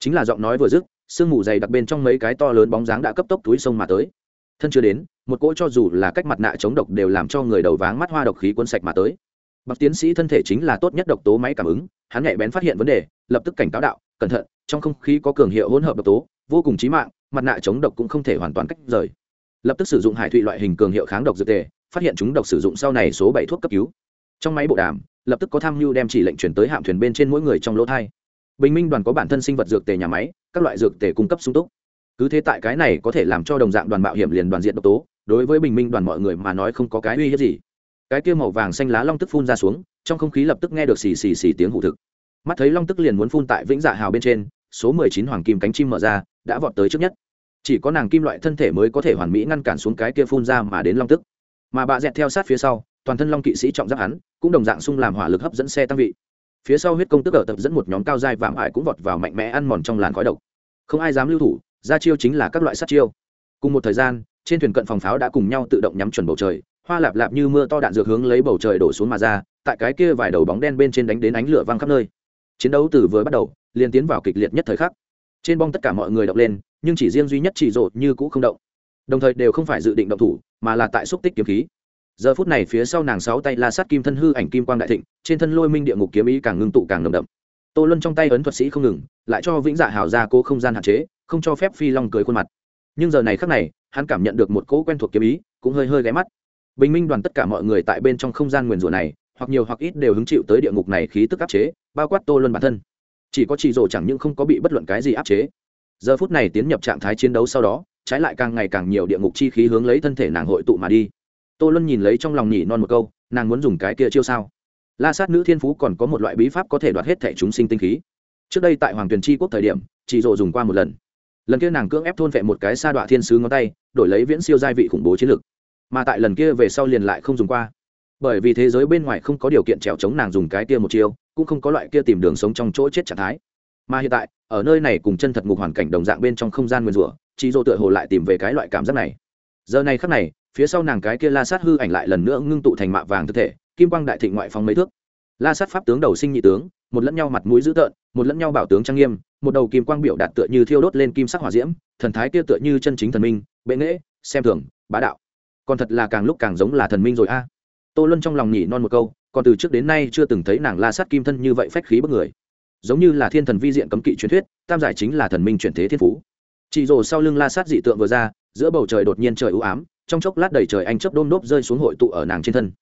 Chính là giọng nói vừa dứt, sương mù dày đặc bên trong mấy cái to lớn bóng dáng đã cấp tốc túi sông mà tới. Thân chưa đến, một cỗ cho dù là cách mặt nạ chống độc đều làm cho người đầu váng mắt hoa độc khí quân sạch mà tới. Bậc tiến sĩ thân thể chính là tốt nhất độc tố máy cảm ứng, hắn nhạy bén phát hiện vấn đề, lập tức cảnh cáo đạo, cẩn thận, trong không khí có cường hiệu hỗn hợp độc tố, vô cùng chí mạng, mặt nạ chống độc cũng không thể hoàn toàn cách rời. Lập tức sử dụng hải thụy loại hình cường hiệu kháng độc dược tề, phát hiện chúng độc sử dụng sau này số bảy thuốc cấp cứu. Trong máy bộ đàm lập tức có tham mưu đem chỉ lệnh chuyển tới hạm thuyền bên trên mỗi người trong lỗ thai. Bình minh đoàn có bản thân sinh vật dược tề nhà máy, các loại dược tề cung cấp sung túc. Cứ thế tại cái này có thể làm cho đồng dạng đoàn mạo hiểm liền đoàn diện độc tố, đối với bình minh đoàn mọi người mà nói không có cái uy hiếp gì. Cái kia màu vàng xanh lá long tức phun ra xuống, trong không khí lập tức nghe được xì xì xì tiếng hụ thực. Mắt thấy long tức liền muốn phun tại vĩnh dạ hào bên trên, số mười chín hoàng kim cánh chim mở ra, đã vọt tới trước nhất. Chỉ có nàng kim loại thân thể mới có thể hoàn mỹ ngăn cản xuống cái kia phun ra mà đến long tức. Mà bà dẹt theo sát phía sau toàn thân long kỵ sĩ trọng giáp hắn, cũng đồng dạng sung làm hỏa lực hấp dẫn xe tăng vị. Phía sau huyết công tức ở tập dẫn một nhóm cao dai vạm ải cũng vọt vào mạnh mẽ ăn mòn trong làn khói độc. Không ai dám lưu thủ, ra chiêu chính là các loại sát chiêu. Cùng một thời gian, trên thuyền cận phòng pháo đã cùng nhau tự động nhắm chuẩn bầu trời, hoa lạp lạp như mưa to đạn dược hướng lấy bầu trời đổ xuống mà ra, tại cái kia vài đầu bóng đen bên trên đánh đến ánh lửa văng khắp nơi. Chiến đấu từ vừa bắt đầu, liền tiến vào kịch liệt nhất thời khắc. Trên bong tất cả mọi người động lên, nhưng chỉ riêng duy nhất chỉ rộ như cũ không động. Đồng thời đều không phải dự định động thủ, mà là tại xúc tích kiếm khí giờ phút này phía sau nàng sáu tay la sát kim thân hư ảnh kim quang đại thịnh, trên thân lôi minh địa ngục kiếm ý càng ngưng tụ càng nồng đậm. Tô luân trong tay ấn thuật sĩ không ngừng, lại cho vĩnh dạ hào ra cố không gian hạn chế, không cho phép phi long cười khuôn mặt. Nhưng giờ này khác này, hắn cảm nhận được một cỗ quen thuộc kiếm ý, cũng hơi hơi ghé mắt. Bình minh đoàn tất cả mọi người tại bên trong không gian nguyền rủa này, hoặc nhiều hoặc ít đều hứng chịu tới địa ngục này khí tức áp chế, bao quát tô luân bản thân. Chỉ có chị rổ chẳng những không có bị bất luận cái gì áp chế. Giờ phút này tiến nhập trạng thái chiến đấu sau đó, trái lại càng ngày càng nhiều địa ngục chi khí hướng lấy thân thể nàng hội tụ mà đi tô luân nhìn lấy trong lòng nhỉ non một câu, nàng muốn dùng cái kia chiêu sao? La sát nữ thiên phú còn có một loại bí pháp có thể đoạt hết thẻ chúng sinh tinh khí. Trước đây tại hoàng tuyền tri quốc thời điểm chị rộ dùng qua một lần. Lần kia nàng cưỡng ép thôn vệ một cái sa đọa thiên sứ ngón tay, đổi lấy viễn siêu gia vị khủng bố chiến lực. Mà tại lần kia về sau liền lại không dùng qua. Bởi vì thế giới bên ngoài không có điều kiện trèo chống nàng dùng cái kia một chiêu, cũng không có loại kia tìm đường sống trong chỗ chết trạng thái. Mà hiện tại, ở nơi này cùng chân thật ngục hoàn cảnh đồng dạng bên trong không gian nguyên rủa chị dô tựa hồ lại tìm về cái loại cảm giác này. Giờ này khắc này phía sau nàng cái kia la sát hư ảnh lại lần nữa ngưng tụ thành mạ vàng thực thể, kim quang đại thịnh ngoại phong mấy thước. La sát pháp tướng đầu sinh nhị tướng, một lẫn nhau mặt mũi dữ tợn, một lẫn nhau bảo tướng trang nghiêm, một đầu kim quang biểu đạt tựa như thiêu đốt lên kim sắc hỏa diễm, thần thái kia tựa như chân chính thần minh, bệ nghễ xem thường, bá đạo. Còn thật là càng lúc càng giống là thần minh rồi a. Tô luân trong lòng nhỉ non một câu, còn từ trước đến nay chưa từng thấy nàng la sát kim thân như vậy phách khí bất người. Giống như là thiên thần vi diện cấm kỵ truyền thuyết, tam giải chính là thần minh chuyển thế thiên phú. Chị rồ sau lưng la sát dị tượng vừa ra, giữa bầu trời đột nhiên trời ưu ám trong chốc lát đầy trời anh chớp đôm đốp rơi xuống hội tụ ở nàng trên thân.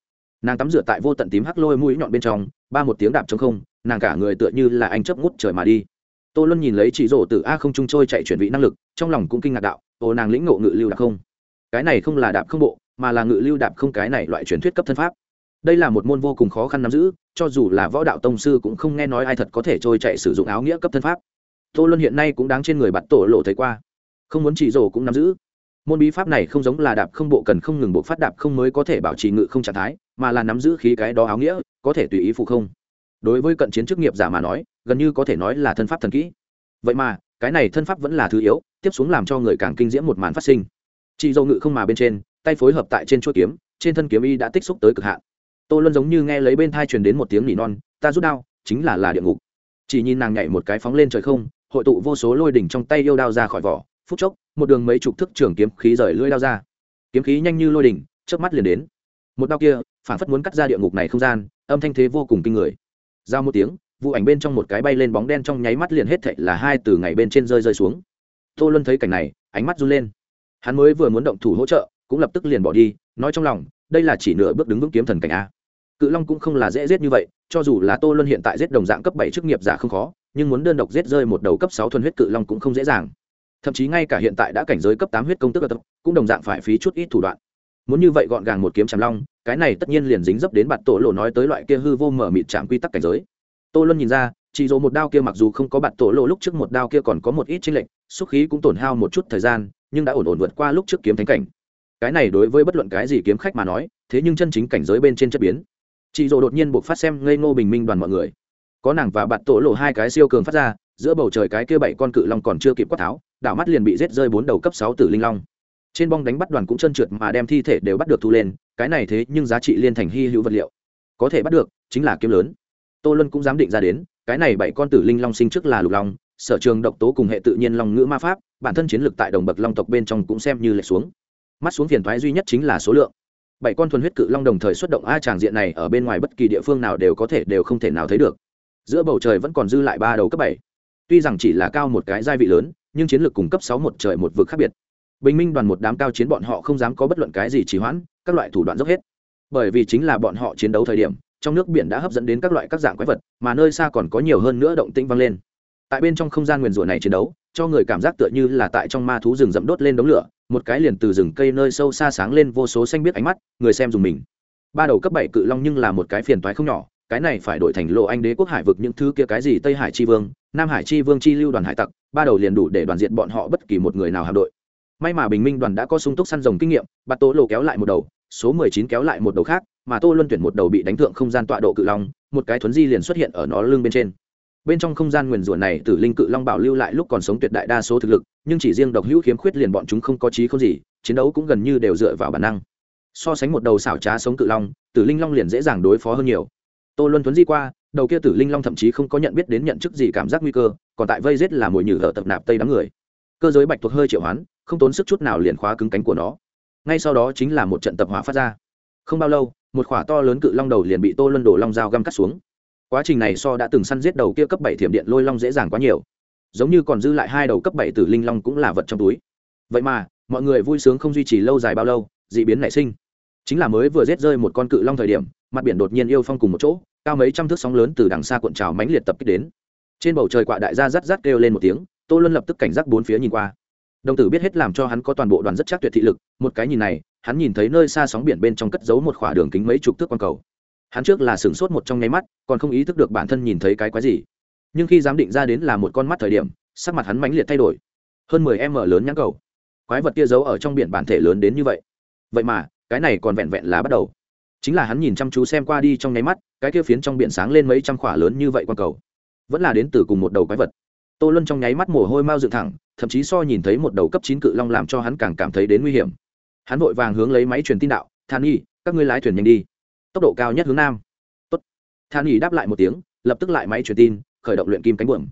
Nàng tắm rửa tại vô tận tím hắc lôi mũi nhọn bên trong, ba một tiếng đạp trong không, nàng cả người tựa như là anh chớp ngút trời mà đi. Tô luân nhìn lấy chị rổ từ a không trung trôi chạy chuyển vị năng lực, trong lòng cũng kinh ngạc đạo ồ nàng lĩnh ngộ ngự lưu đạp không? Cái này không là đạp không bộ, mà là ngự lưu đạp không cái này loại truyền thuyết cấp thân pháp. Đây là một môn vô cùng khó khăn nắm giữ, cho dù là võ đạo tông sư cũng không nghe nói ai thật có thể trôi chạy sử dụng áo nghĩa cấp thân pháp. Tô luân hiện nay cũng đáng trên người bạt tổ lộ thấy qua. Không muốn chỉ rổ cũng nắm giữ môn bí pháp này không giống là đạp không bộ cần không ngừng bộ phát đạp không mới có thể bảo trì ngự không trạng thái, mà là nắm giữ khí cái đó áo nghĩa, có thể tùy ý phụ không. Đối với cận chiến chức nghiệp giả mà nói, gần như có thể nói là thân pháp thần kỹ. Vậy mà, cái này thân pháp vẫn là thứ yếu, tiếp xuống làm cho người càng kinh diễm một màn phát sinh. Chị dâu ngự không mà bên trên, tay phối hợp tại trên chuỗi kiếm, trên thân kiếm y đã tích xúc tới cực hạn. Tô luân giống như nghe lấy bên thai truyền đến một tiếng nỉ non, ta rút đao, chính là là địa ngục. Chỉ nhìn nàng nhảy một cái phóng lên trời không, hội tụ vô số lôi đỉnh trong tay yêu đao ra khỏi vỏ phút chốc, một đường mấy chục thức trường kiếm khí rời lưỡi đao ra. Kiếm khí nhanh như lôi đỉnh, chớp mắt liền đến. Một đao kia, phản phất muốn cắt ra địa ngục này không gian, âm thanh thế vô cùng kinh người. Giao một tiếng, vụ ảnh bên trong một cái bay lên bóng đen trong nháy mắt liền hết thệ là hai từ ngày bên trên rơi rơi xuống. Tô luân thấy cảnh này, ánh mắt run lên. Hắn mới vừa muốn động thủ hỗ trợ, cũng lập tức liền bỏ đi, nói trong lòng, đây là chỉ nửa bước đứng vững kiếm thần cảnh a. Cự long cũng không là dễ giết như vậy, cho dù là tô luân hiện tại giết đồng dạng cấp bảy chức nghiệp giả không khó, nhưng muốn đơn độc giết rơi một đầu cấp sáu thuần huyết cự long cũng không dễ dàng thậm chí ngay cả hiện tại đã cảnh giới cấp tám huyết công tức cũng đồng dạng phải phí chút ít thủ đoạn. Muốn như vậy gọn gàng một kiếm chạm long, cái này tất nhiên liền dính dấp đến bạn tổ lộ nói tới loại kia hư vô mở mịt chạm quy tắc cảnh giới. Tô luân nhìn ra, chỉ dỗ một đao kia mặc dù không có bạn tổ lộ lúc trước một đao kia còn có một ít chênh lệch, xúc khí cũng tổn hao một chút thời gian, nhưng đã ổn ổn vượt qua lúc trước kiếm thánh cảnh. Cái này đối với bất luận cái gì kiếm khách mà nói, thế nhưng chân chính cảnh giới bên trên chất biến. Chị dỗ đột nhiên buộc phát xem ngây ngô bình minh đoàn mọi người. Có nàng và bạn tổ lộ hai cái siêu cường phát ra, giữa bầu trời cái kia bảy con cự long còn chưa kịp quát tháo đảo mắt liền bị rết rơi bốn đầu cấp sáu tử linh long. Trên bong đánh bắt đoàn cũng chân trượt mà đem thi thể đều bắt được thu lên, cái này thế nhưng giá trị liên thành hy hữu vật liệu. Có thể bắt được, chính là kiếm lớn. Tô luân cũng dám định ra đến, cái này bảy con tử linh long sinh trước là lục long, sở trường độc tố cùng hệ tự nhiên long ngữ ma pháp, bản thân chiến lược tại đồng bậc long tộc bên trong cũng xem như lệch xuống. Mắt xuống phiền thoái duy nhất chính là số lượng. Bảy con thuần huyết cự long đồng thời xuất động a tràng diện này ở bên ngoài bất kỳ địa phương nào đều có thể đều không thể nào thấy được. Giữa bầu trời vẫn còn dư lại ba đầu cấp bảy tuy rằng chỉ là cao một cái giai vị lớn, nhưng chiến lược cung cấp sáu một trời một vực khác biệt. Bình minh đoàn một đám cao chiến bọn họ không dám có bất luận cái gì trì hoãn, các loại thủ đoạn dốc hết. Bởi vì chính là bọn họ chiến đấu thời điểm, trong nước biển đã hấp dẫn đến các loại các dạng quái vật, mà nơi xa còn có nhiều hơn nữa động tĩnh vang lên. Tại bên trong không gian nguyền rủa này chiến đấu, cho người cảm giác tựa như là tại trong ma thú rừng rậm đốt lên đống lửa, một cái liền từ rừng cây nơi sâu xa sáng lên vô số xanh biết ánh mắt, người xem dùng mình. Ba đầu cấp bảy cự long nhưng là một cái phiền toái không nhỏ cái này phải đổi thành lộ anh đế quốc hải vực những thứ kia cái gì tây hải chi vương, nam hải chi vương chi lưu đoàn hải tặc, ba đầu liền đủ để đoàn diện bọn họ bất kỳ một người nào hạm đội. May mà bình minh đoàn đã có sung túc săn rồng kinh nghiệm bắt tố lộ kéo lại một đầu, số mười chín kéo lại một đầu khác, mà tô luân tuyển một đầu bị đánh thượng không gian tọa độ cự long, một cái thuấn di liền xuất hiện ở nó lưng bên trên. Bên trong không gian nguyền rủa này, tử linh cự long bảo lưu lại lúc còn sống tuyệt đại đa số thực lực, nhưng chỉ riêng độc hữu khiếm khuyết liền bọn chúng không có trí không gì, chiến đấu cũng gần như đều dựa vào bản năng. So sánh một đầu xảo trá sống cự long, tử linh long liền dễ dàng đối phó hơn nhiều tô luân tuấn di qua, đầu kia tử linh long thậm chí không có nhận biết đến nhận chức gì cảm giác nguy cơ, còn tại vây rết là mồi nhử ở tập nạp tây đám người. Cơ giới bạch thuộc hơi triệu hoán, không tốn sức chút nào liền khóa cứng cánh của nó. Ngay sau đó chính là một trận tập hỏa phát ra. Không bao lâu, một khỏa to lớn cự long đầu liền bị tô luân đổ long dao găm cắt xuống. Quá trình này so đã từng săn giết đầu kia cấp bảy thiểm điện lôi long dễ dàng quá nhiều. Giống như còn dư lại hai đầu cấp bảy tử linh long cũng là vật trong túi. Vậy mà, mọi người vui sướng không duy trì lâu dài bao lâu d ị biến nảy sinh. Chính là mới vừa rết rơi một con cự long thời điểm mặt biển đột nhiên yêu phong cùng một chỗ, cao mấy trăm thước sóng lớn từ đằng xa cuộn trào mãnh liệt tập kích đến. Trên bầu trời quạ đại gia rắt rắt kêu lên một tiếng, tô luân lập tức cảnh giác bốn phía nhìn qua. Đồng tử biết hết làm cho hắn có toàn bộ đoàn rất chắc tuyệt thị lực, một cái nhìn này, hắn nhìn thấy nơi xa sóng biển bên trong cất giấu một khỏa đường kính mấy chục thước quang cầu. Hắn trước là sửng sốt một trong nháy mắt, còn không ý thức được bản thân nhìn thấy cái quái gì. Nhưng khi giám định ra đến là một con mắt thời điểm, sắc mặt hắn mãnh liệt thay đổi. Hơn mười em mở lớn nhãn cầu. Quái vật kia giấu ở trong biển bản thể lớn đến như vậy. Vậy mà, cái này còn vẹn vẹn là bắt đầu chính là hắn nhìn chăm chú xem qua đi trong nháy mắt, cái kia phiến trong biển sáng lên mấy trăm khỏa lớn như vậy quang cầu, vẫn là đến từ cùng một đầu quái vật. Tô luân trong nháy mắt mồ hôi mau dựng thẳng, thậm chí so nhìn thấy một đầu cấp chín cự long làm cho hắn càng cảm thấy đến nguy hiểm. Hắn vội vàng hướng lấy máy truyền tin đạo than y các ngươi lái thuyền nhanh đi. Tốc độ cao nhất hướng nam. Tốt. than y đáp lại một tiếng, lập tức lại máy truyền tin, khởi động luyện kim cánh buồm.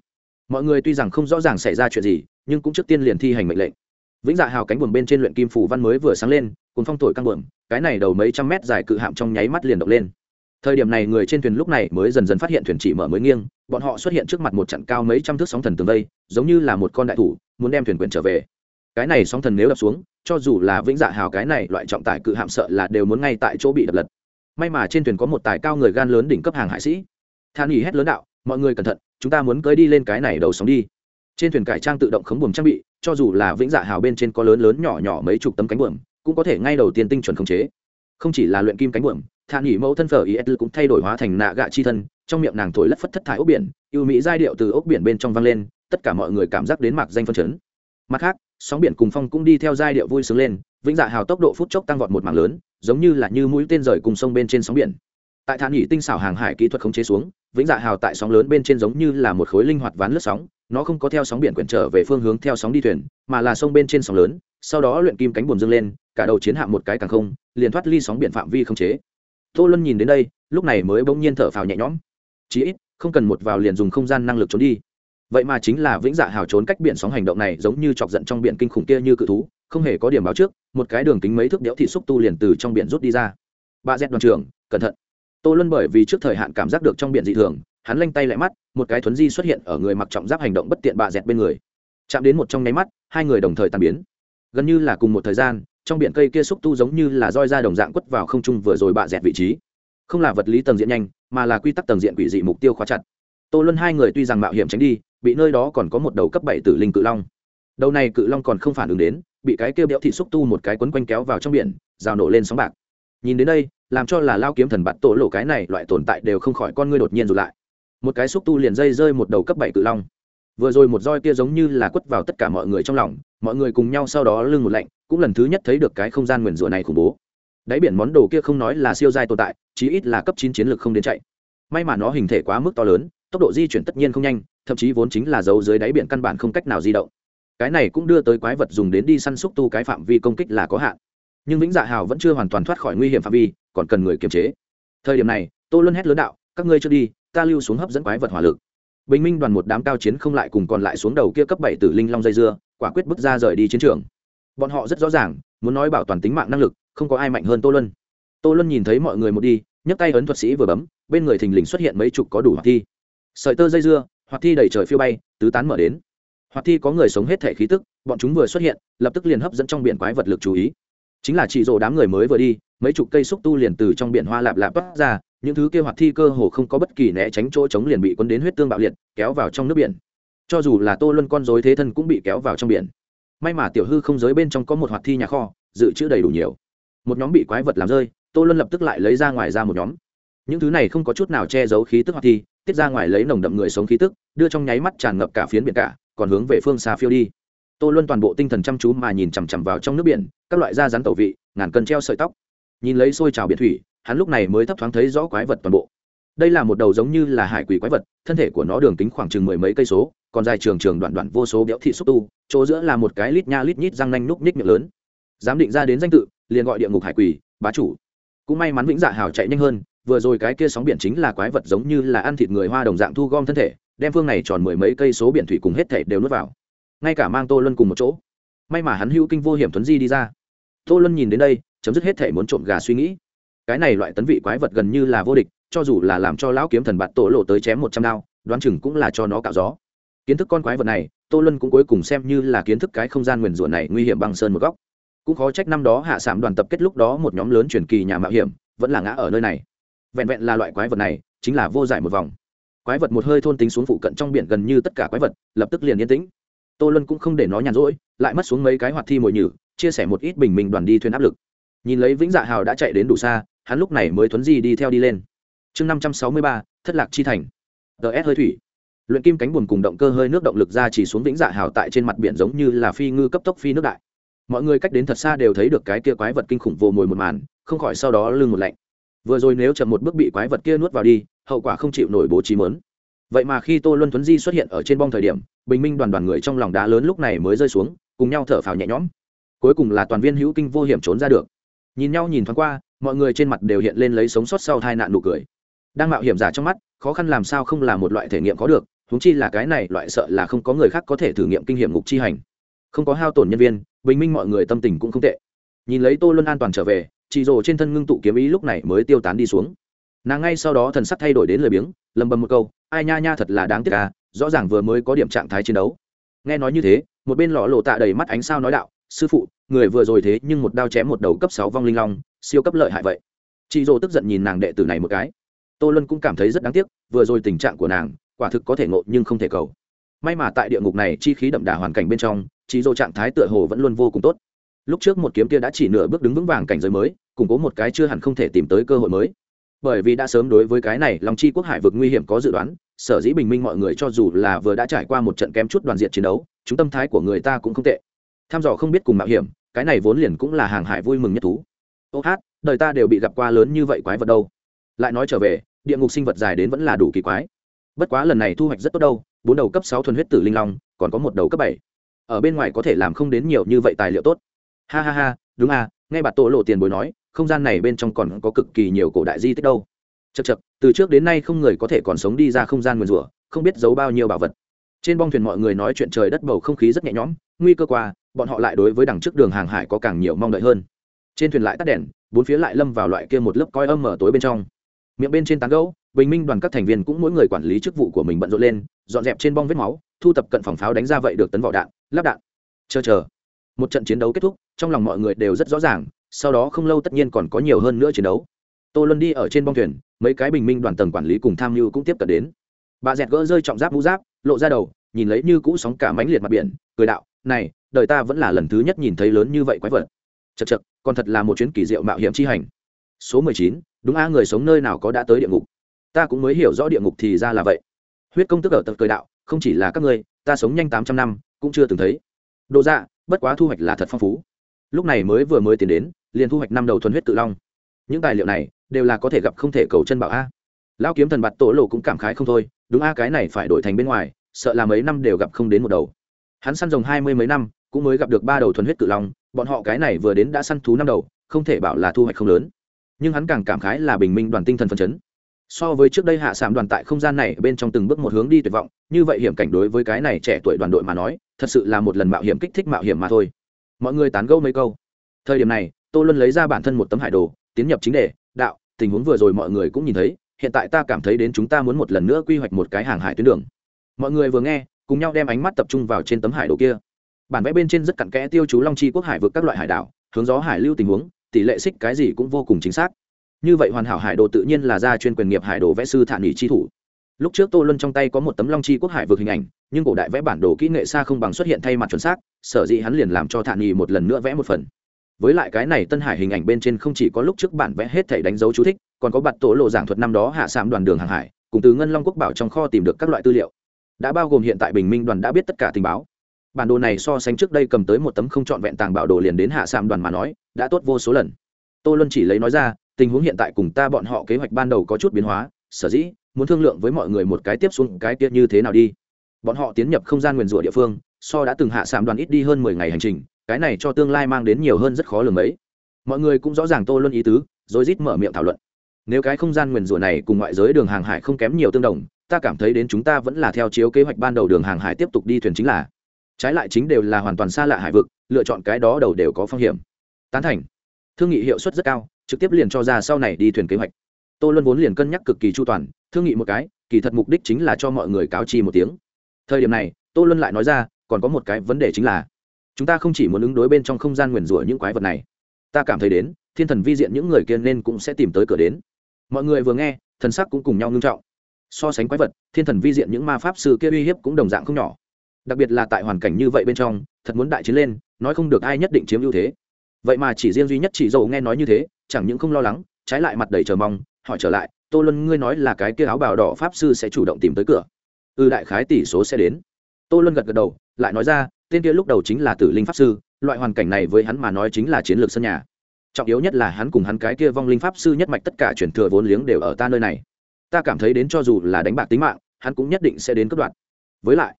Mọi người tuy rằng không rõ ràng xảy ra chuyện gì, nhưng cũng trước tiên liền thi hành mệnh lệnh. Vĩnh dạ hào cánh buồm bên trên luyện kim phủ văn mới vừa sáng lên cùng phong thổi căng buồm cái này đầu mấy trăm mét dài cự hạm trong nháy mắt liền động lên. Thời điểm này người trên thuyền lúc này mới dần dần phát hiện thuyền chỉ mở mới nghiêng, bọn họ xuất hiện trước mặt một trận cao mấy trăm thước sóng thần tường vây, giống như là một con đại thủ, muốn đem thuyền quyển trở về. Cái này sóng thần nếu đập xuống, cho dù là vĩnh dạ hào cái này loại trọng tải cự hạm sợ là đều muốn ngay tại chỗ bị đập lật. May mà trên thuyền có một tài cao người gan lớn đỉnh cấp hàng hải sĩ. Than nghỉ hét lớn đạo, mọi người cẩn thận, chúng ta muốn cưới đi lên cái này đầu sóng đi. Trên thuyền cải trang tự động khống buồm trang bị, cho dù là vĩnh dạ hào bên trên có lớn lớn nhỏ nhỏ mấy chục tấm cánh buồm cũng có thể ngay đầu tiên tinh chuẩn khống chế. Không chỉ là luyện kim cánh buồm, thản nghỉ mẫu thân phở is cũng thay đổi hóa thành nạ gạ chi thân, trong miệng nàng thổi lất phất thất thải ốc biển yêu mỹ giai điệu từ ốc biển bên trong vang lên, tất cả mọi người cảm giác đến mạc danh phân chấn. Mặt khác, sóng biển cùng phong cũng đi theo giai điệu vui sướng lên, vĩnh dạ hào tốc độ phút chốc tăng vọt một mảng lớn, giống như là như mũi tên rời cùng sông bên trên sóng biển. Tại thản nghỉ tinh xảo hàng hải kỹ thuật khống chế xuống, vĩnh dạ hào tại sóng lớn bên trên giống như là một khối linh hoạt ván lướt sóng, nó không có theo sóng biển quyển trở về phương hướng theo sóng đi thuyền, mà là sông bên trên sóng lớn, sau đó luyện kim cánh buồm dâng lên cả đầu chiến hạm một cái càng không, liền thoát ly sóng biển phạm vi không chế. Tô luân nhìn đến đây, lúc này mới bỗng nhiên thở phào nhẹ nhõm. Chí ít, không cần một vào liền dùng không gian năng lực trốn đi. Vậy mà chính là vĩnh dạ hào trốn cách biển sóng hành động này giống như chọc giận trong biển kinh khủng kia như cự thú, không hề có điểm báo trước, một cái đường kính mấy thước đẽo thị xúc tu liền từ trong biển rút đi ra. Bà dẹt đoàn trưởng, cẩn thận. Tô luân bởi vì trước thời hạn cảm giác được trong biển dị thường, hắn lanh tay lại mắt, một cái thuấn di xuất hiện ở người mặc trọng giáp hành động bất tiện bà dẹt bên người. Chạm đến một trong nháy mắt, hai người đồng thời tàn biến. Gần như là cùng một thời gian trong biển cây kia xúc tu giống như là roi ra đồng dạng quất vào không trung vừa rồi bạ dẹt vị trí. Không là vật lý tầng diện nhanh, mà là quy tắc tầng diện quỷ dị mục tiêu khóa chặt. Tô luân hai người tuy rằng mạo hiểm tránh đi, bị nơi đó còn có một đầu cấp bảy tử linh cự long. Đầu này cự long còn không phản ứng đến, bị cái kêu béo thị xúc tu một cái quấn quanh kéo vào trong biển, rào nổ lên sóng bạc. Nhìn đến đây, làm cho là lao kiếm thần bạt tổ lộ cái này loại tồn tại đều không khỏi con ngươi đột nhiên rụt lại. Một cái xúc tu liền dây rơi một đầu cấp bảy cự long. Vừa rồi một roi kia giống như là quất vào tất cả mọi người trong lòng mọi người cùng nhau sau đó lưng một lạnh, cũng lần thứ nhất thấy được cái không gian nguyền rủa này khủng bố. Đáy biển món đồ kia không nói là siêu giai tồn tại, chí ít là cấp chín chiến lược không đến chạy. May mà nó hình thể quá mức to lớn, tốc độ di chuyển tất nhiên không nhanh, thậm chí vốn chính là dấu dưới đáy biển căn bản không cách nào di động. Cái này cũng đưa tới quái vật dùng đến đi săn xúc tu cái phạm vi công kích là có hạn. Nhưng vĩnh dạ hào vẫn chưa hoàn toàn thoát khỏi nguy hiểm phạm vi, còn cần người kiềm chế. Thời điểm này, tô luân hét lớn đạo, các ngươi chưa đi, ta lưu xuống hấp dẫn quái vật hỏa lực. Bình minh đoàn một đám cao chiến không lại cùng còn lại xuống đầu kia cấp bảy tử linh long dây dưa quả quyết bước ra rời đi chiến trường. Bọn họ rất rõ ràng, muốn nói bảo toàn tính mạng năng lực, không có ai mạnh hơn tô luân. Tô luân nhìn thấy mọi người một đi, nhấc tay ấn thuật sĩ vừa bấm, bên người thình lình xuất hiện mấy chục có đủ hoạt thi. Sợi tơ dây dưa, hoạt thi đầy trời phiêu bay, tứ tán mở đến. Hoạt thi có người sống hết thể khí tức, bọn chúng vừa xuất hiện, lập tức liền hấp dẫn trong biển quái vật lực chú ý. Chính là chỉ rồ đám người mới vừa đi, mấy chục cây xúc tu liền từ trong biển hoa lạp lạp bắt ra, những thứ kia hoạt thi cơ hồ không có bất kỳ né tránh chỗ chống liền bị quân đến huyết tương bạo liệt, kéo vào trong nước biển cho dù là tô luân con dối thế thân cũng bị kéo vào trong biển. May mà tiểu hư không giới bên trong có một hoạt thi nhà kho, dự trữ đầy đủ nhiều. Một nhóm bị quái vật làm rơi, tô luân lập tức lại lấy ra ngoài ra một nhóm. Những thứ này không có chút nào che giấu khí tức hoạt thi, tiết ra ngoài lấy nồng đậm người sống khí tức, đưa trong nháy mắt tràn ngập cả phiến biển cả, còn hướng về phương xa phiêu đi. Tô luân toàn bộ tinh thần chăm chú mà nhìn chằm chằm vào trong nước biển, các loại da rắn tẩu vị, ngàn cân treo sợi tóc. Nhìn lấy xôi trào biển thủy, hắn lúc này mới thấp thoáng thấy rõ quái vật toàn bộ. Đây là một đầu giống như là hải quỷ quái vật, thân thể của nó đường kính khoảng chừng mười mấy cây số còn dài trường trường đoạn đoạn vô số béo thị xúc tu, chỗ giữa là một cái lít nha lít nhít răng nanh núc ních miệng lớn. Dám định ra đến danh tự, liền gọi địa ngục hải quỷ, bá chủ. Cũng may mắn vĩnh dạ hào chạy nhanh hơn, vừa rồi cái kia sóng biển chính là quái vật giống như là ăn thịt người hoa đồng dạng thu gom thân thể, đem phương này tròn mười mấy cây số biển thủy cùng hết thể đều nuốt vào. Ngay cả mang tô luân cùng một chỗ. May mà hắn hữu kinh vô hiểm tuấn di đi ra. Tô luân nhìn đến đây, chấm dứt hết thể muốn trộm gà suy nghĩ. Cái này loại tấn vị quái vật gần như là vô địch, cho dù là làm cho lão kiếm thần bạt tổ lộ tới chém một trăm đao, đoán chừng cũng là cho nó cạo gió kiến thức con quái vật này, tô luân cũng cuối cùng xem như là kiến thức cái không gian nguyền rủa này nguy hiểm bằng sơn một góc. Cũng khó trách năm đó hạ sảm đoàn tập kết lúc đó một nhóm lớn truyền kỳ nhà mạo hiểm, vẫn là ngã ở nơi này. Vẹn vẹn là loại quái vật này, chính là vô giải một vòng. Quái vật một hơi thôn tính xuống phụ cận trong biển gần như tất cả quái vật, lập tức liền yên tĩnh. Tô luân cũng không để nó nhàn rỗi, lại mất xuống mấy cái hoạt thi mồi nhử, chia sẻ một ít bình minh đoàn đi thuyền áp lực. Nhìn lấy vĩnh dạ hào đã chạy đến đủ xa, hắn lúc này mới thuấn di đi theo đi lên. Chương năm trăm sáu mươi ba, thất lạc chi thành. Ts hơi thủy luyện kim cánh buồm cùng động cơ hơi nước động lực ra chỉ xuống vĩnh dạ hào tại trên mặt biển giống như là phi ngư cấp tốc phi nước đại. Mọi người cách đến thật xa đều thấy được cái kia quái vật kinh khủng vồ mồi một màn, không khỏi sau đó lưng một lạnh. Vừa rồi nếu chậm một bước bị quái vật kia nuốt vào đi, hậu quả không chịu nổi bố trí mớn. Vậy mà khi tô luân thuấn di xuất hiện ở trên bong thời điểm, bình minh đoàn đoàn người trong lòng đá lớn lúc này mới rơi xuống, cùng nhau thở phào nhẹ nhõm. Cuối cùng là toàn viên hữu kinh vô hiểm trốn ra được. Nhìn nhau nhìn thoáng qua, mọi người trên mặt đều hiện lên lấy sống sót sau tai nạn nụ cười. Đang mạo hiểm giả trong mắt, khó khăn làm sao không là một loại thể nghiệm có được huống chi là cái này, loại sợ là không có người khác có thể thử nghiệm kinh nghiệm ngục chi hành. Không có hao tổn nhân viên, bình minh mọi người tâm tình cũng không tệ. Nhìn lấy tô luân an toàn trở về, chị rồ trên thân ngưng tụ kiếm ý lúc này mới tiêu tán đi xuống. Nàng ngay sau đó thần sắc thay đổi đến lời biếng, lầm bầm một câu, ai nha nha, thật là đáng tiếc à rõ ràng vừa mới có điểm trạng thái chiến đấu. Nghe nói như thế, một bên lọ lộ tạ đầy mắt ánh sao nói đạo, sư phụ, người vừa rồi thế nhưng một đao chém một đầu cấp sáu vong linh long, siêu cấp lợi hại vậy. Chị dỗ tức giận nhìn nàng đệ tử này một cái. Tô luân cũng cảm thấy rất đáng tiếc, vừa rồi tình trạng của nàng quả thực có thể ngộ nhưng không thể cầu. May mà tại địa ngục này, chi khí đậm đà hoàn cảnh bên trong chị dô trạng thái tựa hồ vẫn luôn vô cùng tốt. Lúc trước một kiếm kia đã chỉ nửa bước đứng vững vàng cảnh giới mới, củng cố một cái chưa hẳn không thể tìm tới cơ hội mới. Bởi vì đã sớm đối với cái này lòng chi quốc hải vực nguy hiểm có dự đoán, sở dĩ bình minh mọi người cho dù là vừa đã trải qua một trận kém chút đoàn diện chiến đấu, chúng tâm thái của người ta cũng không tệ. Tham dò không biết cùng mạo hiểm, cái này vốn liền cũng là hàng hải vui mừng nhất thú. Ô hát, đời ta đều bị gặp qua lớn như vậy quái vật đâu. Lại nói trở về, địa ngục sinh vật dài đến vẫn là đủ kỳ quái bất quá lần này thu hoạch rất tốt đâu, bốn đầu cấp sáu thuần huyết tử linh long, còn có một đầu cấp bảy. Ở bên ngoài có thể làm không đến nhiều như vậy tài liệu tốt. Ha ha ha, đúng à ngay bà tổ lộ tiền bối nói, không gian này bên trong còn có cực kỳ nhiều cổ đại di tích đâu. Chật chật từ trước đến nay không người có thể còn sống đi ra không gian nguyền rủa, không biết giấu bao nhiêu bảo vật. Trên bong thuyền mọi người nói chuyện trời đất bầu không khí rất nhẹ nhõm, nguy cơ qua, bọn họ lại đối với đằng trước đường hàng hải có càng nhiều mong đợi hơn. Trên thuyền lại tắt đèn, bốn phía lại lâm vào loại kia một lớp coi âm ở tối bên trong. Miệng bên trên tán gấu bình minh đoàn các thành viên cũng mỗi người quản lý chức vụ của mình bận rộn lên, dọn dẹp trên bong vết máu, thu tập cận phòng pháo đánh ra vậy được tấn vỏ đạn, lắp đạn. Chờ chờ. Một trận chiến đấu kết thúc, trong lòng mọi người đều rất rõ ràng, sau đó không lâu tất nhiên còn có nhiều hơn nữa chiến đấu. Tô luân đi ở trên bong thuyền, mấy cái bình minh đoàn tầng quản lý cùng tham mưu cũng tiếp cận đến. Bà dẹt gỡ rơi trọng giáp mũ giáp, lộ ra đầu, nhìn lấy như cũ sóng cả mánh liệt mặt biển, cười đạo, này, đời ta vẫn là lần thứ nhất nhìn thấy lớn như vậy quái vật. Chật chật còn thật là một chuyến kỳ diệu mạo hiểm chi hành. Số mười chín, đúng a, người sống nơi nào có đã tới địa ngục ta cũng mới hiểu rõ địa ngục thì ra là vậy. Huyết công tức ở tập cười đạo, không chỉ là các ngươi, ta sống nhanh tám trăm năm, cũng chưa từng thấy. Độ dạ bất quá thu hoạch là thật phong phú. Lúc này mới vừa mới tiến đến, liền thu hoạch năm đầu thuần huyết tự long. Những tài liệu này, đều là có thể gặp không thể cầu chân bảo a. Lao kiếm thần bạt tổ lộ cũng cảm khái không thôi, đúng a, cái này phải đổi thành bên ngoài, sợ là mấy năm đều gặp không đến một đầu. Hắn săn rồng hai mươi mấy năm, cũng mới gặp được ba đầu thuần huyết cự long, bọn họ cái này vừa đến đã săn thú năm đầu, không thể bảo là thu hoạch không lớn. Nhưng hắn càng cảm khái là bình minh đoàn tinh thần phấn chấn so với trước đây hạ sảm đoàn tại không gian này bên trong từng bước một hướng đi tuyệt vọng, như vậy hiểm cảnh đối với cái này trẻ tuổi đoàn đội mà nói, thật sự là một lần mạo hiểm kích thích mạo hiểm mà thôi. Mọi người tán gẫu mấy câu. Thời điểm này, tô luân lấy ra bản thân một tấm hải đồ, tiến nhập chính đề, đạo, tình huống vừa rồi mọi người cũng nhìn thấy, hiện tại ta cảm thấy đến chúng ta muốn một lần nữa quy hoạch một cái hàng hải tuyến đường. Mọi người vừa nghe, cùng nhau đem ánh mắt tập trung vào trên tấm hải đồ kia. Bản vẽ bên trên rất cặn kẽ tiêu chú long chi quốc hải vượt các loại hải đảo, hướng gió hải lưu tình huống, tỷ lệ xích cái gì cũng vô cùng chính xác như vậy hoàn hảo hải đồ tự nhiên là ra chuyên quyền nghiệp hải đồ vẽ sư thản nghỉ chi thủ. Lúc trước tô luân trong tay có một tấm long chi quốc hải vượt hình ảnh, nhưng cổ đại vẽ bản đồ kỹ nghệ xa không bằng xuất hiện thay mặt chuẩn xác, sở dĩ hắn liền làm cho thản nghỉ một lần nữa vẽ một phần. Với lại cái này tân hải hình ảnh bên trên không chỉ có lúc trước bản vẽ hết thể đánh dấu chú thích, còn có bặt tổ lộ giảng thuật năm đó hạ sạm đoàn đường hàng hải, cùng từ ngân long quốc bảo trong kho tìm được các loại tư liệu. Đã bao gồm hiện tại bình minh đoàn đã biết tất cả tình báo. Bản đồ này so sánh trước đây cầm tới một tấm không trọn vẹn tàng bảo đồ liền đến hạ sạm đoàn mà nói, đã tốt vô số lần. Tô luân chỉ lấy nói ra tình huống hiện tại cùng ta bọn họ kế hoạch ban đầu có chút biến hóa, sở dĩ muốn thương lượng với mọi người một cái tiếp xuống cái tiết như thế nào đi. Bọn họ tiến nhập không gian nguyền rủa địa phương, so đã từng hạ sạm đoàn ít đi hơn mười ngày hành trình, cái này cho tương lai mang đến nhiều hơn rất khó lường mấy. Mọi người cũng rõ ràng tô luân ý tứ, rồi rít mở miệng thảo luận. Nếu cái không gian nguyền rủa này cùng ngoại giới đường hàng hải không kém nhiều tương đồng, ta cảm thấy đến chúng ta vẫn là theo chiếu kế hoạch ban đầu đường hàng hải tiếp tục đi thuyền chính là. Trái lại chính đều là hoàn toàn xa lạ hải vực, lựa chọn cái đó đầu đều có phong hiểm. Tán thành. Thương nghị hiệu suất rất cao trực tiếp liền cho ra sau này đi thuyền kế hoạch. Tô luân vốn liền cân nhắc cực kỳ chu toàn, thương nghị một cái, kỳ thật mục đích chính là cho mọi người cáo chi một tiếng. Thời điểm này, tô luân lại nói ra, còn có một cái vấn đề chính là, chúng ta không chỉ muốn ứng đối bên trong không gian nguyền rủa những quái vật này. Ta cảm thấy đến, thiên thần vi diện những người kia nên cũng sẽ tìm tới cửa đến. Mọi người vừa nghe, thần sắc cũng cùng nhau ngưng trọng. So sánh quái vật, thiên thần vi diện những ma pháp sư kia uy hiếp cũng đồng dạng không nhỏ. Đặc biệt là tại hoàn cảnh như vậy bên trong, thật muốn đại chiến lên, nói không được ai nhất định chiếm ưu thế. Vậy mà chỉ riêng duy nhất chỉ dầu nghe nói như thế chẳng những không lo lắng trái lại mặt đầy chờ mong hỏi trở lại tô luân ngươi nói là cái kia áo bào đỏ pháp sư sẽ chủ động tìm tới cửa? Ư ừ, đại khái tỷ số sẽ đến. Tô luân gật gật đầu lại nói ra tên kia lúc đầu chính là tử linh pháp sư loại hoàn cảnh này với hắn mà nói chính là chiến lược sân nhà. Trọng yếu nhất là hắn cùng hắn cái kia vong linh pháp sư nhất mạch tất cả chuyển thừa vốn liếng đều ở ta nơi này. Ta cảm thấy đến cho dù là đánh bạc tính mạng hắn cũng nhất định sẽ đến cất đoạn với lại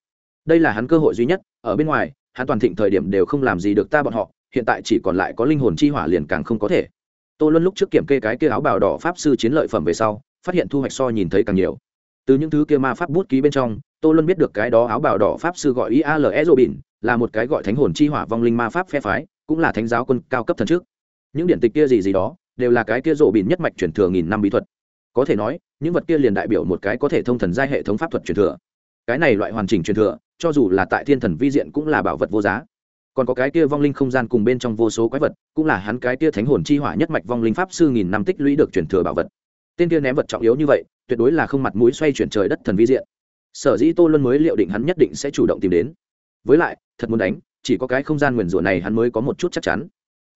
đây là hắn cơ hội duy nhất ở bên ngoài hắn toàn thịnh thời điểm đều không làm gì được ta bọn họ hiện tại chỉ còn lại có linh hồn chi hỏa liền càng không có thể tô luân lúc trước kiểm kê cái kia áo bào đỏ pháp sư chiến lợi phẩm về sau, phát hiện thu hoạch so nhìn thấy càng nhiều. Từ những thứ kia ma pháp bút ký bên trong, tô luân biết được cái đó áo bào đỏ pháp sư gọi iale rô là một cái gọi thánh hồn chi hỏa vong linh ma pháp phe phái, cũng là thánh giáo quân cao cấp thần trước. Những điển tịch kia gì gì đó, đều là cái kia rộ bỉn nhất mạch truyền thừa nghìn năm bí thuật. Có thể nói, những vật kia liền đại biểu một cái có thể thông thần giai hệ thống pháp thuật truyền thừa. Cái này loại hoàn chỉnh truyền thừa, cho dù là tại thiên thần vi diện cũng là bảo vật vô giá còn có cái kia vong linh không gian cùng bên trong vô số quái vật, cũng là hắn cái kia thánh hồn chi hỏa nhất mạch vong linh pháp sư nghìn năm tích lũy được truyền thừa bảo vật. Tên kia ném vật trọng yếu như vậy, tuyệt đối là không mặt mũi xoay chuyển trời đất thần vi diện. Sở dĩ tô luân mới liệu định hắn nhất định sẽ chủ động tìm đến. Với lại, thật muốn đánh, chỉ có cái không gian nguyền rủa này hắn mới có một chút chắc chắn.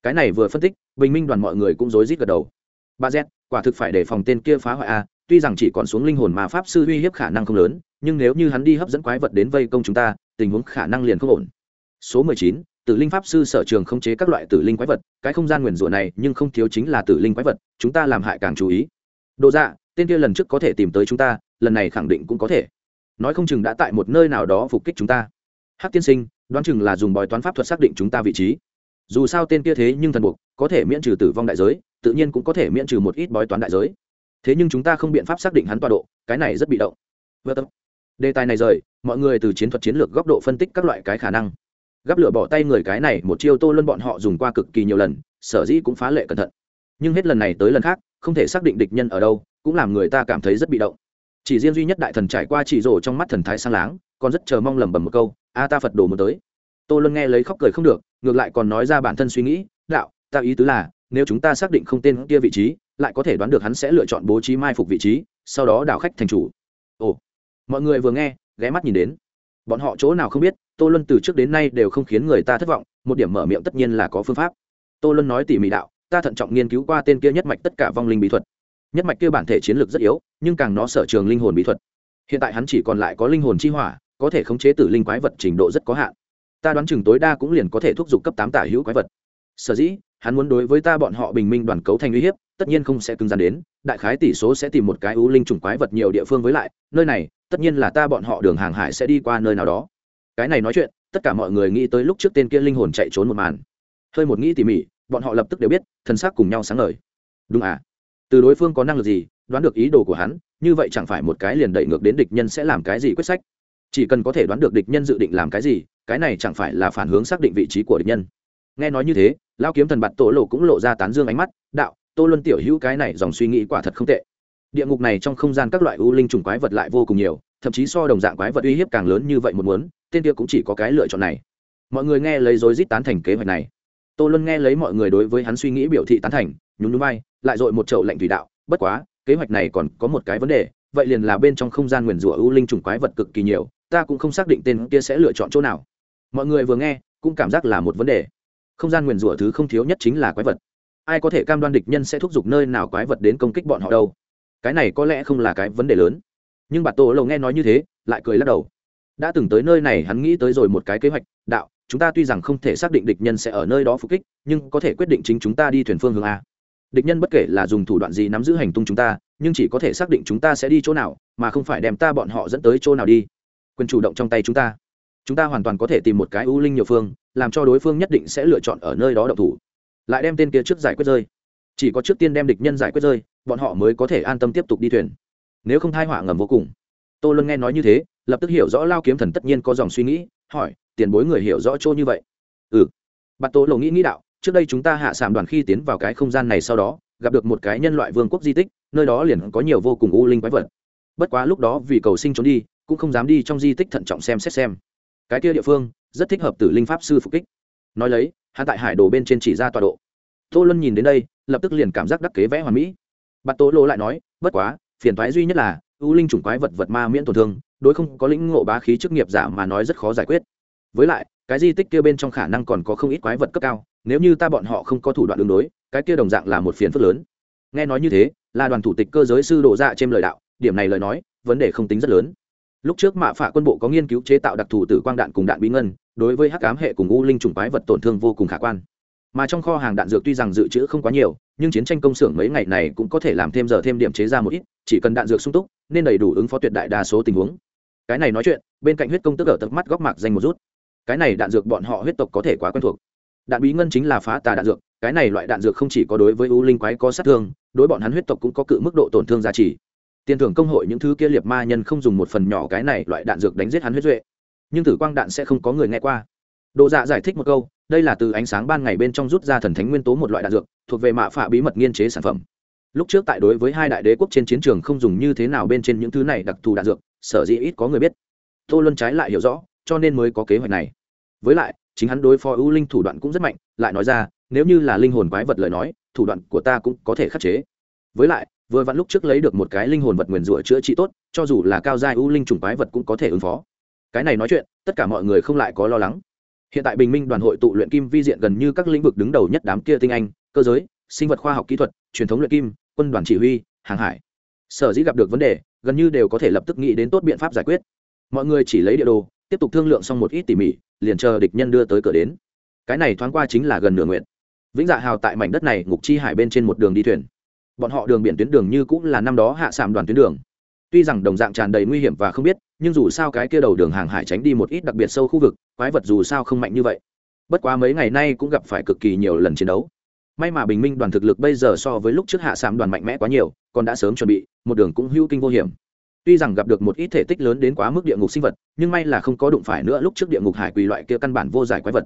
Cái này vừa phân tích, bình minh đoàn mọi người cũng rối rít gật đầu. Ba z, quả thực phải để phòng tên kia phá hoại a, tuy rằng chỉ còn xuống linh hồn mà pháp sư uy hiếp khả năng không lớn, nhưng nếu như hắn đi hấp dẫn quái vật đến vây công chúng ta, tình huống khả năng liền không ổn số mười chín, tử linh pháp sư sở trường không chế các loại tử linh quái vật, cái không gian nguyền rủa này nhưng không thiếu chính là tử linh quái vật, chúng ta làm hại càng chú ý. Độ dạ tên kia lần trước có thể tìm tới chúng ta, lần này khẳng định cũng có thể. Nói không chừng đã tại một nơi nào đó phục kích chúng ta. Hắc tiên sinh, đoán chừng là dùng bói toán pháp thuật xác định chúng ta vị trí. Dù sao tên kia thế nhưng thần buộc, có thể miễn trừ tử vong đại giới, tự nhiên cũng có thể miễn trừ một ít bói toán đại giới. Thế nhưng chúng ta không biện pháp xác định hắn tọa độ, cái này rất bị động. Đề tài này rời, mọi người từ chiến thuật chiến lược góc độ phân tích các loại cái khả năng gắp lửa bỏ tay người cái này, một chiêu tô luân bọn họ dùng qua cực kỳ nhiều lần, sở dĩ cũng phá lệ cẩn thận. Nhưng hết lần này tới lần khác, không thể xác định địch nhân ở đâu, cũng làm người ta cảm thấy rất bị động. Chỉ riêng duy nhất đại thần trải qua chỉ rổ trong mắt thần thái sang láng, còn rất chờ mong lẩm bẩm một câu, a, ta phật đồ muốn tới. Tô luân nghe lấy khóc cười không được, ngược lại còn nói ra bản thân suy nghĩ, đạo, ta ý tứ là, nếu chúng ta xác định không tên kia vị trí, lại có thể đoán được hắn sẽ lựa chọn bố trí mai phục vị trí, sau đó đảo khách thành chủ. Ồ, mọi người vừa nghe, ghé mắt nhìn đến bọn họ chỗ nào không biết, tô luân từ trước đến nay đều không khiến người ta thất vọng, một điểm mở miệng tất nhiên là có phương pháp. Tô luân nói tỉ mỉ đạo, ta thận trọng nghiên cứu qua tên kia nhất mạch tất cả vong linh bí thuật. Nhất mạch kia bản thể chiến lược rất yếu, nhưng càng nó sở trường linh hồn bí thuật. Hiện tại hắn chỉ còn lại có linh hồn chi hỏa, có thể khống chế tử linh quái vật trình độ rất có hạn. Ta đoán chừng tối đa cũng liền có thể thúc giục cấp tám tả hữu quái vật. Sở dĩ, hắn muốn đối với ta bọn họ bình minh đoàn cấu thành uy hiếp, tất nhiên không sẽ cứng rắn đến, đại khái tỷ số sẽ tìm một cái ưu linh chủng quái vật nhiều địa phương với lại, nơi này tất nhiên là ta bọn họ đường hàng hải sẽ đi qua nơi nào đó. Cái này nói chuyện, tất cả mọi người nghĩ tới lúc trước tên kia linh hồn chạy trốn một màn. Hơi một nghĩ tỉ mỉ, bọn họ lập tức đều biết, thân xác cùng nhau sáng lời. đúng à? Từ đối phương có năng lực gì, đoán được ý đồ của hắn, như vậy chẳng phải một cái liền đẩy ngược đến địch nhân sẽ làm cái gì quyết sách? Chỉ cần có thể đoán được địch nhân dự định làm cái gì, cái này chẳng phải là phản hướng xác định vị trí của địch nhân. Nghe nói như thế lao kiếm thần bạt tổ lộ cũng lộ ra tán dương ánh mắt, đạo, tô luân tiểu hữu cái này dòng suy nghĩ quả thật không tệ địa ngục này trong không gian các loại u linh trùng quái vật lại vô cùng nhiều, thậm chí so đồng dạng quái vật uy hiếp càng lớn như vậy một muốn, tên kia cũng chỉ có cái lựa chọn này. Mọi người nghe lấy rối rít tán thành kế hoạch này. Tô luân nghe lấy mọi người đối với hắn suy nghĩ biểu thị tán thành, nhún núi bay lại dội một chậu lệnh thủy đạo, bất quá, kế hoạch này còn có một cái vấn đề, vậy liền là bên trong không gian nguyền rủa ưu linh trùng quái vật cực kỳ nhiều, ta cũng không xác định tên kia sẽ lựa chọn chỗ nào. Mọi người vừa nghe, cũng cảm giác là một vấn đề. Không gian nguyền rủa thứ không thiếu nhất chính là quái vật. Ai có thể cam đoan địch nhân sẽ thúc giục nơi nào quái vật đến công kích bọn họ đâu? Cái này có lẽ không là cái vấn đề lớn. Nhưng bà tổ lầu nghe nói như thế, lại cười lắc đầu. Đã từng tới nơi này hắn nghĩ tới rồi một cái kế hoạch, đạo, chúng ta tuy rằng không thể xác định địch nhân sẽ ở nơi đó phục kích, nhưng có thể quyết định chính chúng ta đi thuyền phương hướng a. Địch nhân bất kể là dùng thủ đoạn gì nắm giữ hành tung chúng ta, nhưng chỉ có thể xác định chúng ta sẽ đi chỗ nào, mà không phải đem ta bọn họ dẫn tới chỗ nào đi. Quyền chủ động trong tay chúng ta. Chúng ta hoàn toàn có thể tìm một cái ưu linh nhiều phương, làm cho đối phương nhất định sẽ lựa chọn ở nơi đó động thủ. Lại đem tên kia trước giải quyết rơi chỉ có trước tiên đem địch nhân giải quyết rơi, bọn họ mới có thể an tâm tiếp tục đi thuyền. Nếu không thai họa ngầm vô cùng. Tô luân nghe nói như thế, lập tức hiểu rõ lao kiếm thần tất nhiên có dòng suy nghĩ, hỏi, tiền bối người hiểu rõ chỗ như vậy? Ừ. Bạt tô lộ nghĩ nghĩ đạo, trước đây chúng ta hạ sảm đoàn khi tiến vào cái không gian này sau đó, gặp được một cái nhân loại vương quốc di tích, nơi đó liền có nhiều vô cùng u linh quái vật. Bất quá lúc đó vì cầu sinh trốn đi, cũng không dám đi trong di tích thận trọng xem xét xem. Cái kia địa phương, rất thích hợp tử linh pháp sư phục kích. Nói lấy hạ tại hải đồ bên trên chỉ ra tọa độ tô luân nhìn đến đây, lập tức liền cảm giác đắc kế vẽ hoàn mỹ. Bạt tô lô lại nói, bất quá, phiền thoái duy nhất là, ưu linh chủng quái vật vật ma miễn tổn thương, đối không có lĩnh ngộ bá khí chức nghiệp giả mà nói rất khó giải quyết. Với lại, cái di tích kia bên trong khả năng còn có không ít quái vật cấp cao, nếu như ta bọn họ không có thủ đoạn đường đối, cái kia đồng dạng là một phiền phức lớn. Nghe nói như thế là đoàn thủ tịch cơ giới sư đổ dạ trên lời đạo, điểm này lời nói, vấn đề không tính rất lớn. Lúc trước mạ phạ quân bộ có nghiên cứu chế tạo đặc thù tử quang đạn cùng đạn bí ngân, đối với hắc ám hệ cùng u linh trùng quái vật tổn thương vô cùng khả quan mà trong kho hàng đạn dược tuy rằng dự trữ không quá nhiều, nhưng chiến tranh công xưởng mấy ngày này cũng có thể làm thêm giờ thêm điểm chế ra một ít, chỉ cần đạn dược sung túc, nên đầy đủ ứng phó tuyệt đại đa số tình huống. Cái này nói chuyện, bên cạnh huyết công tức ở tận mắt góc mạc danh một rút. Cái này đạn dược bọn họ huyết tộc có thể quá quen thuộc. Đạn bí ngân chính là phá tà đạn dược, cái này loại đạn dược không chỉ có đối với u linh quái có sát thương, đối bọn hắn huyết tộc cũng có cự mức độ tổn thương giá trị. Tiền thưởng công hội những thứ kia liệt ma nhân không dùng một phần nhỏ cái này loại đạn dược đánh giết hắn huyết duệ. Nhưng tử quang đạn sẽ không có người nghe qua. Đồ dạ giải thích một câu, đây là từ ánh sáng ban ngày bên trong rút ra thần thánh nguyên tố một loại đạn dược, thuộc về mạ phạ bí mật nghiên chế sản phẩm. Lúc trước tại đối với hai đại đế quốc trên chiến trường không dùng như thế nào bên trên những thứ này đặc thù đạn dược, sở dĩ ít có người biết. Tô luân trái lại hiểu rõ, cho nên mới có kế hoạch này. Với lại, chính hắn đối phó ưu linh thủ đoạn cũng rất mạnh, lại nói ra, nếu như là linh hồn quái vật lời nói, thủ đoạn của ta cũng có thể khắc chế. Với lại, vừa vặn lúc trước lấy được một cái linh hồn vật nguyền rủa chữa trị tốt, cho dù là cao giai ưu linh trùng quái vật cũng có thể ứng phó. Cái này nói chuyện, tất cả mọi người không lại có lo lắng hiện tại bình minh đoàn hội tụ luyện kim vi diện gần như các lĩnh vực đứng đầu nhất đám kia tinh anh, cơ giới, sinh vật khoa học kỹ thuật, truyền thống luyện kim, quân đoàn chỉ huy, hàng hải. Sở dĩ gặp được vấn đề, gần như đều có thể lập tức nghĩ đến tốt biện pháp giải quyết. Mọi người chỉ lấy địa đồ, tiếp tục thương lượng xong một ít tỉ mỉ, liền chờ địch nhân đưa tới cửa đến. Cái này thoáng qua chính là gần nửa nguyện. Vĩnh dạ hào tại mảnh đất này, ngục chi hải bên trên một đường đi thuyền. Bọn họ đường biển tuyến đường như cũng là năm đó hạ sạm đoàn tuyến đường tuy rằng đồng dạng tràn đầy nguy hiểm và không biết, nhưng dù sao cái kia đầu đường hàng hải tránh đi một ít đặc biệt sâu khu vực, quái vật dù sao không mạnh như vậy. Bất quá mấy ngày nay cũng gặp phải cực kỳ nhiều lần chiến đấu. May mà bình minh đoàn thực lực bây giờ so với lúc trước hạ sạm đoàn mạnh mẽ quá nhiều, còn đã sớm chuẩn bị, một đường cũng hữu kinh vô hiểm. Tuy rằng gặp được một ít thể tích lớn đến quá mức địa ngục sinh vật, nhưng may là không có đụng phải nữa lúc trước địa ngục hải quỳ loại kia căn bản vô giải quái vật.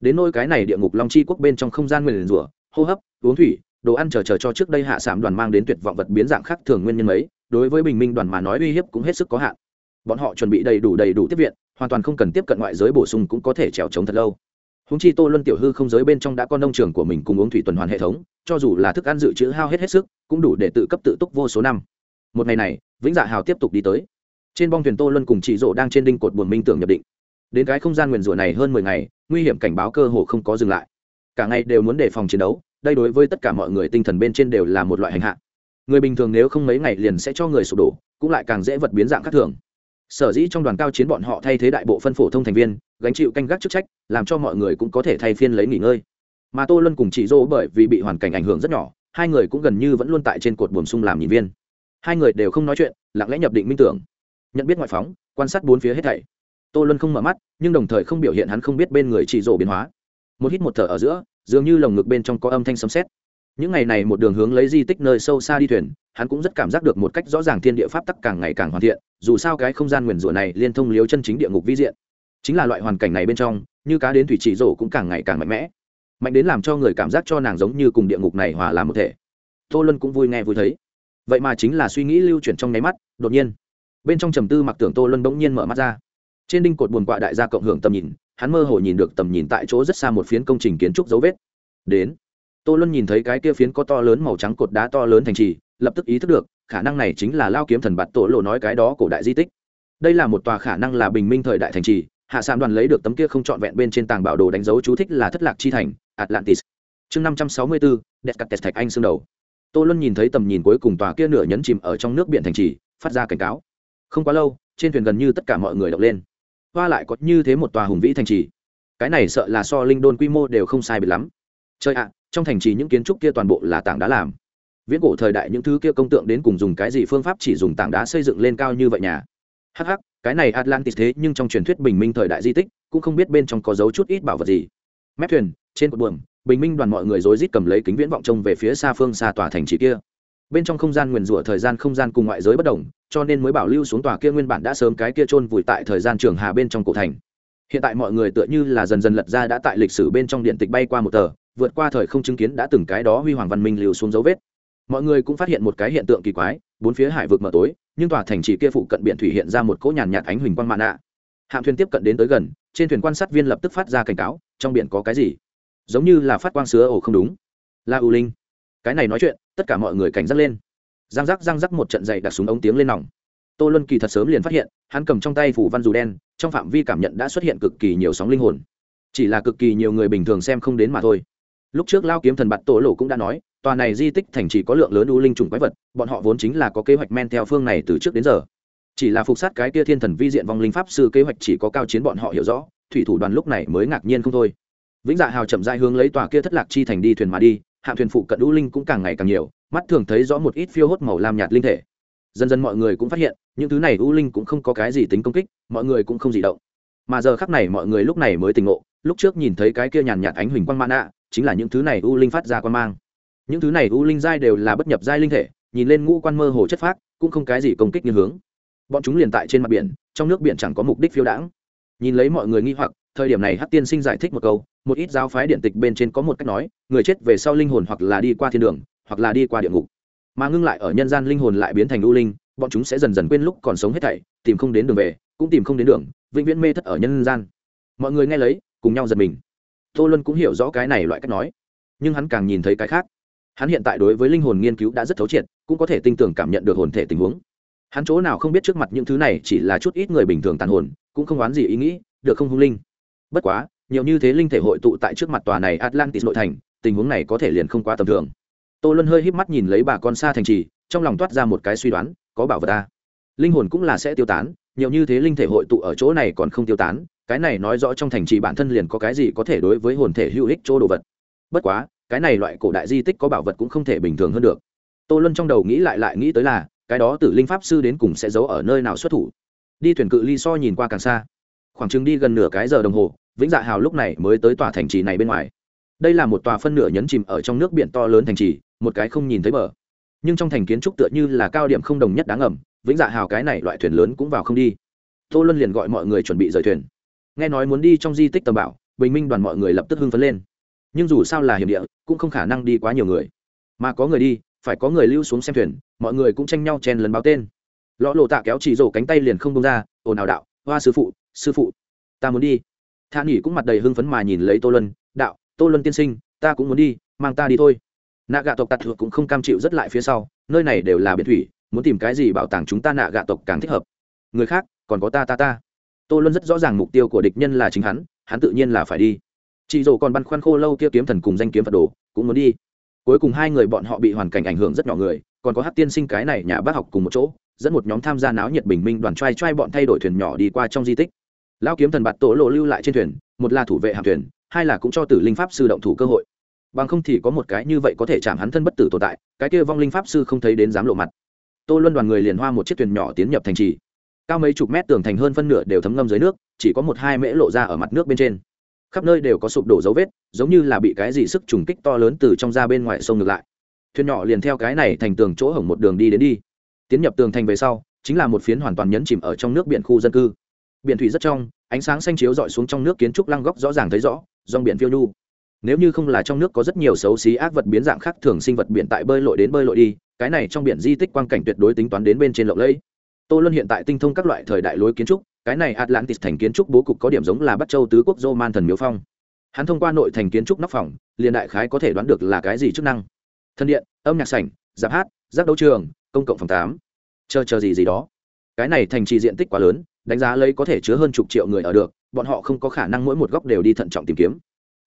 Đến nôi cái này địa ngục long chi quốc bên trong không gian nguyền rủa, hô hấp, uống thủy, đồ ăn chờ chờ cho trước đây hạ sạm đoàn mang đến tuyệt vọng vật biến dạng khác thường nguyên nhân mấy đối với bình minh đoàn mà nói uy hiếp cũng hết sức có hạn. Bọn họ chuẩn bị đầy đủ đầy đủ tiếp viện, hoàn toàn không cần tiếp cận ngoại giới bổ sung cũng có thể trèo trống thật lâu. Húng chi tô luân tiểu hư không giới bên trong đã có nông trường của mình cùng uống thủy tuần hoàn hệ thống, cho dù là thức ăn dự trữ hao hết hết sức, cũng đủ để tự cấp tự túc vô số năm. Một ngày này, vĩnh dạ hào tiếp tục đi tới. Trên bong thuyền tô luân cùng chị rộ đang trên đinh cột buồn minh tưởng nhập định. Đến cái không gian nguyền rủa này hơn mười ngày, nguy hiểm cảnh báo cơ hồ không có dừng lại. Cả ngày đều muốn đề phòng chiến đấu, đây đối với tất cả mọi người tinh thần bên trên đều là một loại hành hạ người bình thường nếu không mấy ngày liền sẽ cho người sụp đổ, cũng lại càng dễ vật biến dạng khác thường. Sở dĩ trong đoàn cao chiến bọn họ thay thế đại bộ phân phổ thông thành viên, gánh chịu canh gác chức trách, làm cho mọi người cũng có thể thay phiên lấy nghỉ ngơi. Mà tô luân cùng chị dô bởi vì bị hoàn cảnh ảnh hưởng rất nhỏ, hai người cũng gần như vẫn luôn tại trên cột buồm sung làm nhìn viên. Hai người đều không nói chuyện, lặng lẽ nhập định minh tưởng. Nhận biết ngoại phóng, quan sát bốn phía hết thảy. Tô luân không mở mắt, nhưng đồng thời không biểu hiện hắn không biết bên người chị dô biến hóa. Một hít một thở ở giữa, dường như lồng ngực bên trong có âm thanh sấm xét những ngày này một đường hướng lấy di tích nơi sâu xa đi thuyền, hắn cũng rất cảm giác được một cách rõ ràng thiên địa pháp tắc càng ngày càng hoàn thiện, dù sao cái không gian nguyền rủa này liên thông liếu chân chính địa ngục vi diện. Chính là loại hoàn cảnh này bên trong, như cá đến thủy chỉ rổ cũng càng ngày càng mạnh mẽ. Mạnh đến làm cho người cảm giác cho nàng giống như cùng địa ngục này hòa làm một thể. Tô luân cũng vui nghe vui thấy. Vậy mà chính là suy nghĩ lưu chuyển trong nháy mắt, đột nhiên, bên trong trầm tư mặc tưởng tô luân bỗng nhiên mở mắt ra. Trên đinh cột buồn quạ đại gia cộng hưởng tầm nhìn, hắn mơ hồ nhìn được tầm nhìn tại chỗ rất xa một phiến công trình kiến trúc dấu vết. Đến tô luân nhìn thấy cái kia phiến có to lớn màu trắng cột đá to lớn thành trì, lập tức ý thức được, khả năng này chính là lao kiếm thần bạt tổ lộ nói cái đó cổ đại di tích. Đây là một tòa khả năng là bình minh thời đại thành trì, hạ sàn đoàn lấy được tấm kia không trọn vẹn bên trên tàng bảo đồ đánh dấu chú thích là thất lạc chi thành, atlantis. Chương năm trăm sáu mươi bốn đẹp cắt thạch anh xương đầu. Tô luân nhìn thấy tầm nhìn cuối cùng tòa kia nửa nhấn chìm ở trong nước biển thành trì, phát ra cảnh cáo. Không quá lâu, trên thuyền gần như tất cả mọi người động lên. Hoa lại có như thế một tòa hùng vĩ thành trì. Cái này sợ là so linh đôn quy mô đều không sai biệt lắm. Chơi ạ trong thành trì những kiến trúc kia toàn bộ là tảng đá làm. Viễn cổ thời đại những thứ kia công tượng đến cùng dùng cái gì phương pháp chỉ dùng tảng đá xây dựng lên cao như vậy nhà? Hắc hắc, cái này atlantis thế nhưng trong truyền thuyết bình minh thời đại di tích, cũng không biết bên trong có dấu chút ít bảo vật gì. Mép thuyền, trên cột buồm, bình minh đoàn mọi người rối rít cầm lấy kính viễn vọng trông về phía xa phương xa tòa thành trì kia. Bên trong không gian nguyền rủa thời gian không gian cùng ngoại giới bất đồng, cho nên mới bảo lưu xuống tòa kia nguyên bản đã sớm cái kia chôn vùi tại thời gian trường hà bên trong cổ thành hiện tại mọi người tựa như là dần dần lật ra đã tại lịch sử bên trong điện tịch bay qua một tờ, vượt qua thời không chứng kiến đã từng cái đó huy hoàng văn minh liều xuống dấu vết. Mọi người cũng phát hiện một cái hiện tượng kỳ quái, bốn phía hải vực mở tối, nhưng tòa thành trì kia phụ cận biển thủy hiện ra một cỗ nhàn nhạt ánh huỳnh quang mạ nạ hạm thuyền tiếp cận đến tới gần, trên thuyền quan sát viên lập tức phát ra cảnh cáo, trong biển có cái gì? Giống như là phát quang sứa ổ không đúng. La u linh. Cái này nói chuyện, tất cả mọi người cảnh giác lên. Giang giác giang giác một trận dày đặt súng ống tiếng lên nòng tô luân kỳ thật sớm liền phát hiện, hắn cầm trong tay phủ văn dù đen, trong phạm vi cảm nhận đã xuất hiện cực kỳ nhiều sóng linh hồn. Chỉ là cực kỳ nhiều người bình thường xem không đến mà thôi. Lúc trước lao kiếm thần bạt tổ lộ cũng đã nói, tòa này di tích thành chỉ có lượng lớn u linh trùng quái vật, bọn họ vốn chính là có kế hoạch men theo phương này từ trước đến giờ. Chỉ là phục sát cái kia thiên thần vi diện vong linh pháp sư kế hoạch chỉ có cao chiến bọn họ hiểu rõ, thủy thủ đoàn lúc này mới ngạc nhiên không thôi. Vĩnh dạ hào chậm rãi hướng lấy tòa kia thất lạc chi thành đi thuyền mà đi hạm thuyền phụ cận u linh cũng càng ngày càng nhiều, mắt thường thấy rõ một ít phiêu hốt màu lam nhạt linh thể dần dần mọi người cũng phát hiện, những thứ này u linh cũng không có cái gì tính công kích, mọi người cũng không gì động. Mà giờ khắc này mọi người lúc này mới tỉnh ngộ, lúc trước nhìn thấy cái kia nhàn nhạt ánh huỳnh quang mã nạ chính là những thứ này u linh phát ra quan mang. Những thứ này u linh giai đều là bất nhập giai linh thể, nhìn lên ngũ quan mơ hồ chất phác, cũng không cái gì công kích như hướng. Bọn chúng liền tại trên mặt biển, trong nước biển chẳng có mục đích phiêu đãng. Nhìn lấy mọi người nghi hoặc, thời điểm này hát tiên sinh giải thích một câu, một ít giáo phái điện tịch bên trên có một cách nói, người chết về sau linh hồn hoặc là đi qua thiên đường, hoặc là đi qua địa ngục mà ngưng lại ở nhân gian linh hồn lại biến thành u linh, bọn chúng sẽ dần dần quên lúc còn sống hết thảy, tìm không đến đường về, cũng tìm không đến đường, vĩnh viễn mê thất ở nhân gian. Mọi người nghe lấy, cùng nhau giật mình. Tô luân cũng hiểu rõ cái này loại cách nói, nhưng hắn càng nhìn thấy cái khác. Hắn hiện tại đối với linh hồn nghiên cứu đã rất thấu triệt, cũng có thể tin tưởng cảm nhận được hồn thể tình huống. Hắn chỗ nào không biết trước mặt những thứ này chỉ là chút ít người bình thường tàn hồn, cũng không oán gì ý nghĩ, được không hung linh? Bất quá, nhiều như thế linh thể hội tụ tại trước mặt tòa này atlantis nội thành, tình huống này có thể liền không quá tầm thường tô luân hơi híp mắt nhìn lấy bà con xa thành trì, trong lòng toát ra một cái suy đoán, có bảo vật ta linh hồn cũng là sẽ tiêu tán, nhiều như thế linh thể hội tụ ở chỗ này còn không tiêu tán, cái này nói rõ trong thành trì bản thân liền có cái gì có thể đối với hồn thể hữu ích chỗ đồ vật. Bất quá, cái này loại cổ đại di tích có bảo vật cũng không thể bình thường hơn được. Tô luân trong đầu nghĩ lại lại nghĩ tới là, cái đó tử linh pháp sư đến cùng sẽ giấu ở nơi nào xuất thủ. Đi thuyền cự ly so nhìn qua càng xa. Khoảng chừng đi gần nửa cái giờ đồng hồ, vĩnh dạ hào lúc này mới tới tòa thành trì này bên ngoài đây là một tòa phân nửa nhấn chìm ở trong nước biển to lớn thành trì, một cái không nhìn thấy bờ. Nhưng trong thành kiến trúc tựa như là cao điểm không đồng nhất đáng ẩm vĩnh dạ hào cái này loại thuyền lớn cũng vào không đi. Tô luân liền gọi mọi người chuẩn bị rời thuyền. Nghe nói muốn đi trong di tích tầm bảo, bình minh đoàn mọi người lập tức hưng phấn lên. Nhưng dù sao là hiểm địa, cũng không khả năng đi quá nhiều người. Mà có người đi, phải có người lưu xuống xem thuyền, mọi người cũng tranh nhau chen lấn báo tên. Lõ lộ tạ kéo chỉ rổ cánh tay liền không bông ra, ồn ào đạo, hoa sư phụ sư phụ, ta muốn đi. Thạ nghỉ cũng mặt đầy hưng phấn mà nhìn lấy tô luân, đạo tô luân tiên sinh, ta cũng muốn đi, mang ta đi thôi. Nạ gạ tộc tạt thuộc cũng không cam chịu rất lại phía sau, nơi này đều là biệt thủy, muốn tìm cái gì bảo tàng chúng ta nạ gạ tộc càng thích hợp. Người khác, còn có ta ta ta. Tô luân rất rõ ràng mục tiêu của địch nhân là chính hắn hắn tự nhiên là phải đi. Chị dỗ còn băn khoăn khô lâu kia kiếm thần cùng danh kiếm phật đồ, cũng muốn đi. Cuối cùng hai người bọn họ bị hoàn cảnh ảnh hưởng rất nhỏ người, còn có hát tiên sinh cái này nhà bác học cùng một chỗ, dẫn một nhóm tham gia náo nhiệt bình minh đoàn trai trai bọn thay đổi thuyền nhỏ đi qua trong di tích. Lao kiếm thần bạt tổ lộ lưu lại trên thuyền, một là thủ vệ hạm thuyền hai là cũng cho tử linh pháp sư động thủ cơ hội. Bằng không thì có một cái như vậy có thể chạm hắn thân bất tử tồn tại, cái kia vong linh pháp sư không thấy đến dám lộ mặt. Tô luân đoàn người liền hoa một chiếc thuyền nhỏ tiến nhập thành trì. Cao mấy chục mét tường thành hơn phân nửa đều thấm ngâm dưới nước, chỉ có một hai mễ lộ ra ở mặt nước bên trên. Khắp nơi đều có sụp đổ dấu vết, giống như là bị cái gì sức trùng kích to lớn từ trong ra bên ngoài sông ngược lại. Thuyền nhỏ liền theo cái này thành tường chỗ hổng một đường đi đến đi. Tiến nhập tường thành về sau, chính là một phiến hoàn toàn nhấn chìm ở trong nước biển khu dân cư. Biển thủy rất trong, ánh sáng xanh chiếu dọi xuống trong nước kiến trúc lăng góc rõ ràng thấy rõ. Rong biển phiêu nhu. Nếu như không là trong nước có rất nhiều xấu xí ác vật biến dạng khác thường sinh vật biển tại bơi lội đến bơi lội đi, cái này trong biển di tích quang cảnh tuyệt đối tính toán đến bên trên lộng lẫy. Tô luân hiện tại tinh thông các loại thời đại lối kiến trúc, cái này atlantis thành kiến trúc bố cục có điểm giống là bắt châu tứ quốc dô man thần miếu phong. Hắn thông qua nội thành kiến trúc nóc phòng, liền đại khái có thể đoán được là cái gì chức năng. Thân điện, âm nhạc sảnh, giáp hát, giác đấu trường, công cộng phòng tám. Chờ chờ gì gì đó. Cái này thành trì diện tích quá lớn, đánh giá lấy có thể chứa hơn chục triệu người ở được bọn họ không có khả năng mỗi một góc đều đi thận trọng tìm kiếm.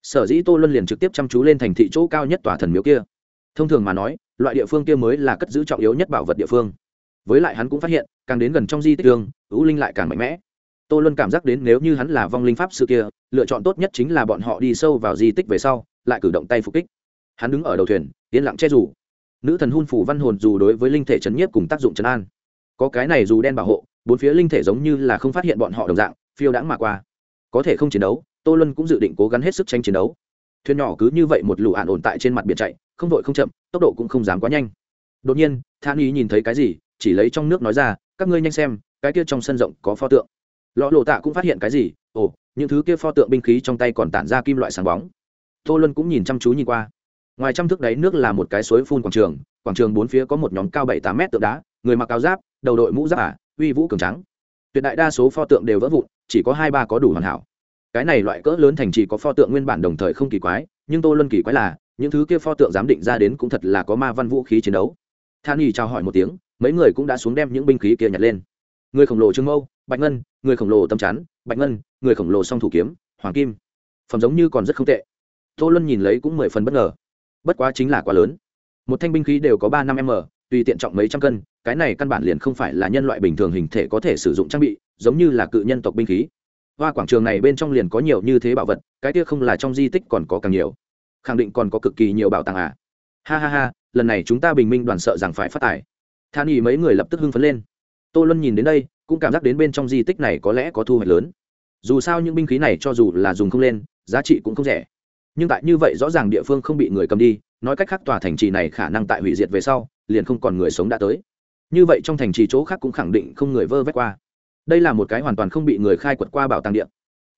Sở dĩ tô luân liền trực tiếp chăm chú lên thành thị chỗ cao nhất tòa thần miếu kia. Thông thường mà nói, loại địa phương kia mới là cất giữ trọng yếu nhất bảo vật địa phương. Với lại hắn cũng phát hiện, càng đến gần trong di tích tương ưu linh lại càng mạnh mẽ. Tô luân cảm giác đến nếu như hắn là vong linh pháp sư kia, lựa chọn tốt nhất chính là bọn họ đi sâu vào di tích về sau, lại cử động tay phục kích. Hắn đứng ở đầu thuyền, yên lặng che dù. Nữ thần hun phủ văn hồn dù đối với linh thể chấn nhiếp cùng tác dụng chấn an. Có cái này dù đen bảo hộ, bốn phía linh thể giống như là không phát hiện bọn họ đồng dạng, phiêu đãng mà qua có thể không chiến đấu, tô luân cũng dự định cố gắng hết sức tranh chiến đấu. Thuyền nhỏ cứ như vậy một lũ hạn ổn tại trên mặt biển chạy, không vội không chậm, tốc độ cũng không dám quá nhanh. Đột nhiên than ý nhìn thấy cái gì, chỉ lấy trong nước nói ra, các ngươi nhanh xem, cái kia trong sân rộng có pho tượng. Lọ lộ tạ cũng phát hiện cái gì, ồ, những thứ kia pho tượng binh khí trong tay còn tản ra kim loại sáng bóng. Tô luân cũng nhìn chăm chú nhìn qua. Ngoài trăm thước đáy nước là một cái suối phun quảng trường quảng trường bốn phía có một nhóm cao bảy tám mét tượng đá, người mặc áo giáp, đầu đội mũ giáp ả, uy vũ cường trắng tuyệt đại đa số pho tượng đều vỡ vụn, chỉ có hai ba có đủ hoàn hảo. Cái này loại cỡ lớn thành chỉ có pho tượng nguyên bản đồng thời không kỳ quái, nhưng tô luân kỳ quái là, những thứ kia pho tượng giám định ra đến cũng thật là có ma văn vũ khí chiến đấu. Than y chào hỏi một tiếng, mấy người cũng đã xuống đem những binh khí kia nhặt lên. Người khổng lồ trương mâu, bạch ngân, người khổng lồ tâm chắn, bạch ngân, người khổng lồ song thủ kiếm, hoàng kim. Phẩm giống như còn rất không tệ. Tô luân nhìn lấy cũng mười phần bất ngờ. Bất quá chính là quá lớn. Một thanh binh khí đều có ba năm m, tùy tiện trọng mấy trăm cân cái này căn bản liền không phải là nhân loại bình thường hình thể có thể sử dụng trang bị, giống như là cự nhân tộc binh khí. Hoa quảng trường này bên trong liền có nhiều như thế bảo vật, cái kia không là trong di tích còn có càng nhiều. Khẳng định còn có cực kỳ nhiều bảo tàng à. Ha ha ha, lần này chúng ta bình minh đoàn sợ rằng phải phát tài. Than y mấy người lập tức hưng phấn lên. Tô luân nhìn đến đây, cũng cảm giác đến bên trong di tích này có lẽ có thu hoạch lớn. Dù sao những binh khí này cho dù là dùng không lên, giá trị cũng không rẻ. Nhưng tại như vậy rõ ràng địa phương không bị người cầm đi, nói cách khác tòa thành trì này khả năng tại hủy diệt về sau, liền không còn người sống đã tới như vậy trong thành trì chỗ khác cũng khẳng định không người vơ vét qua. Đây là một cái hoàn toàn không bị người khai quật qua bảo tàng điện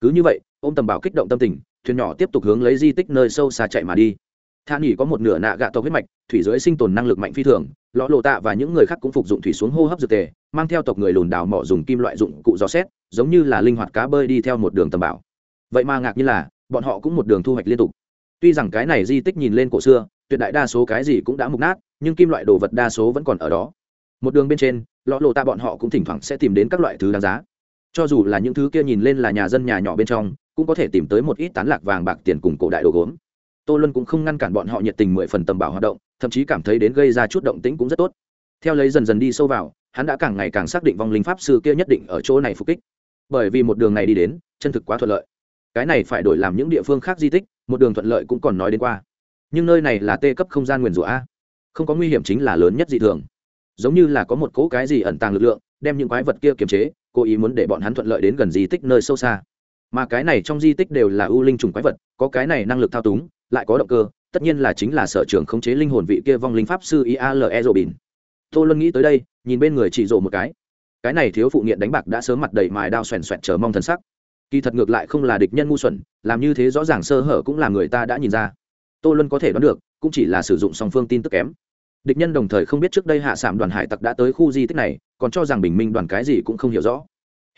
cứ như vậy ô m tầm bảo kích động tâm tình, thuyền nhỏ tiếp tục hướng lấy di tích nơi sâu xa chạy mà đi. Than nghỉ có một nửa nạ gạ tộc huyết mạch, thủy dưới sinh tồn năng lực mạnh phi thường lõ lộ tạ và những người khác cũng phục dụng thủy xuống hô hấp dược tề, mang theo tộc người lùn đào mỏ dùng kim loại dụng cụ gió xét, giống như là linh hoạt cá bơi đi theo một đường tầm bảo. Vậy mà ngạc như là, bọn họ cũng một đường thu hoạch liên tục. Tuy rằng cái này di tích nhìn lên cổ xưa, tuyệt đại đa số cái gì cũng đã mục nát, nhưng kim loại đồ vật đa số vẫn còn ở đó một đường bên trên, lọ lộ tạ bọn họ cũng thỉnh thoảng sẽ tìm đến các loại thứ đáng giá. Cho dù là những thứ kia nhìn lên là nhà dân nhà nhỏ bên trong, cũng có thể tìm tới một ít tán lạc vàng bạc tiền cùng cổ đại đồ gốm. Tô luân cũng không ngăn cản bọn họ nhiệt tình mười phần tầm bảo hoạt động, thậm chí cảm thấy đến gây ra chút động tĩnh cũng rất tốt. Theo lấy dần dần đi sâu vào, hắn đã càng ngày càng xác định vong linh pháp sư kia nhất định ở chỗ này phục kích. Bởi vì một đường này đi đến, chân thực quá thuận lợi. Cái này phải đổi làm những địa phương khác di tích, một đường thuận lợi cũng còn nói đến qua. Nhưng nơi này là tê cấp không gian nguyền rủa a. Không có nguy hiểm chính là lớn nhất dị thường giống như là có một cỗ cái gì ẩn tàng lực lượng, đem những quái vật kia kiềm chế, cố ý muốn để bọn hắn thuận lợi đến gần di tích nơi sâu xa. Mà cái này trong di tích đều là ưu linh trùng quái vật, có cái này năng lực thao túng, lại có động cơ, tất nhiên là chính là sở trường khống chế linh hồn vị kia vong linh pháp sư iale rô bìn tô luân nghĩ tới đây, nhìn bên người chỉ rộ một cái. Cái này thiếu phụ nghiện đánh bạc đã sớm mặt đầy mài đao xoèn xoẹt chờ mong thân sắc. Kỳ thật ngược lại không là địch nhân ngu xuẩn, làm như thế rõ ràng sơ hở cũng là người ta đã nhìn ra. Tô luân có thể đoán được, cũng chỉ là sử dụng song phương tin tức kém địch nhân đồng thời không biết trước đây hạ sảm đoàn hải tặc đã tới khu di tích này, còn cho rằng bình minh đoàn cái gì cũng không hiểu rõ.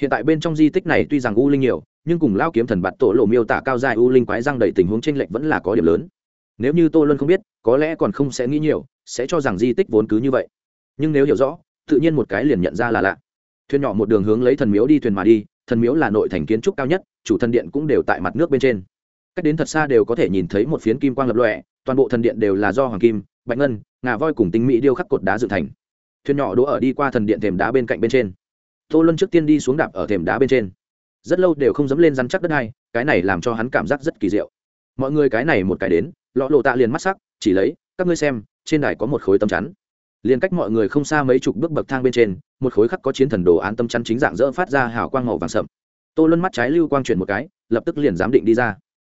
Hiện tại bên trong di tích này tuy rằng u linh nhiều, nhưng cùng lao kiếm thần bạt tổ lộ miêu tả cao dài u linh quái răng đầy tình huống tranh lệch vẫn là có điểm lớn. Nếu như tô luân không biết, có lẽ còn không sẽ nghĩ nhiều, sẽ cho rằng di tích vốn cứ như vậy. Nhưng nếu hiểu rõ, tự nhiên một cái liền nhận ra là lạ. Thuyền nhỏ một đường hướng lấy thần miếu đi thuyền mà đi, thần miếu là nội thành kiến trúc cao nhất, chủ thần điện cũng đều tại mặt nước bên trên. Cách đến thật xa đều có thể nhìn thấy một phiến kim quang lập lọe toàn bộ thần điện đều là do hoàng kim bạch ngân, ngà voi cùng tinh mỹ điêu khắc cột đá dựng thành. Thuyền nhỏ đỗ ở đi qua thần điện thềm đá bên cạnh bên trên. Tô luân trước tiên đi xuống đạp ở thềm đá bên trên. Rất lâu đều không dám lên rắn chắc đất hai, cái này làm cho hắn cảm giác rất kỳ diệu. Mọi người cái này một cái đến, lọ lộ tạ liền mắt sắc, chỉ lấy, các ngươi xem, trên đài có một khối tấm chắn. Liền cách mọi người không xa mấy chục bước bậc thang bên trên, một khối khắc có chiến thần đồ án tâm chắn chính dạng dỡ phát ra hào quang màu vàng sậm. Tô luân mắt trái lưu quang chuyển một cái, lập tức liền giám định đi ra.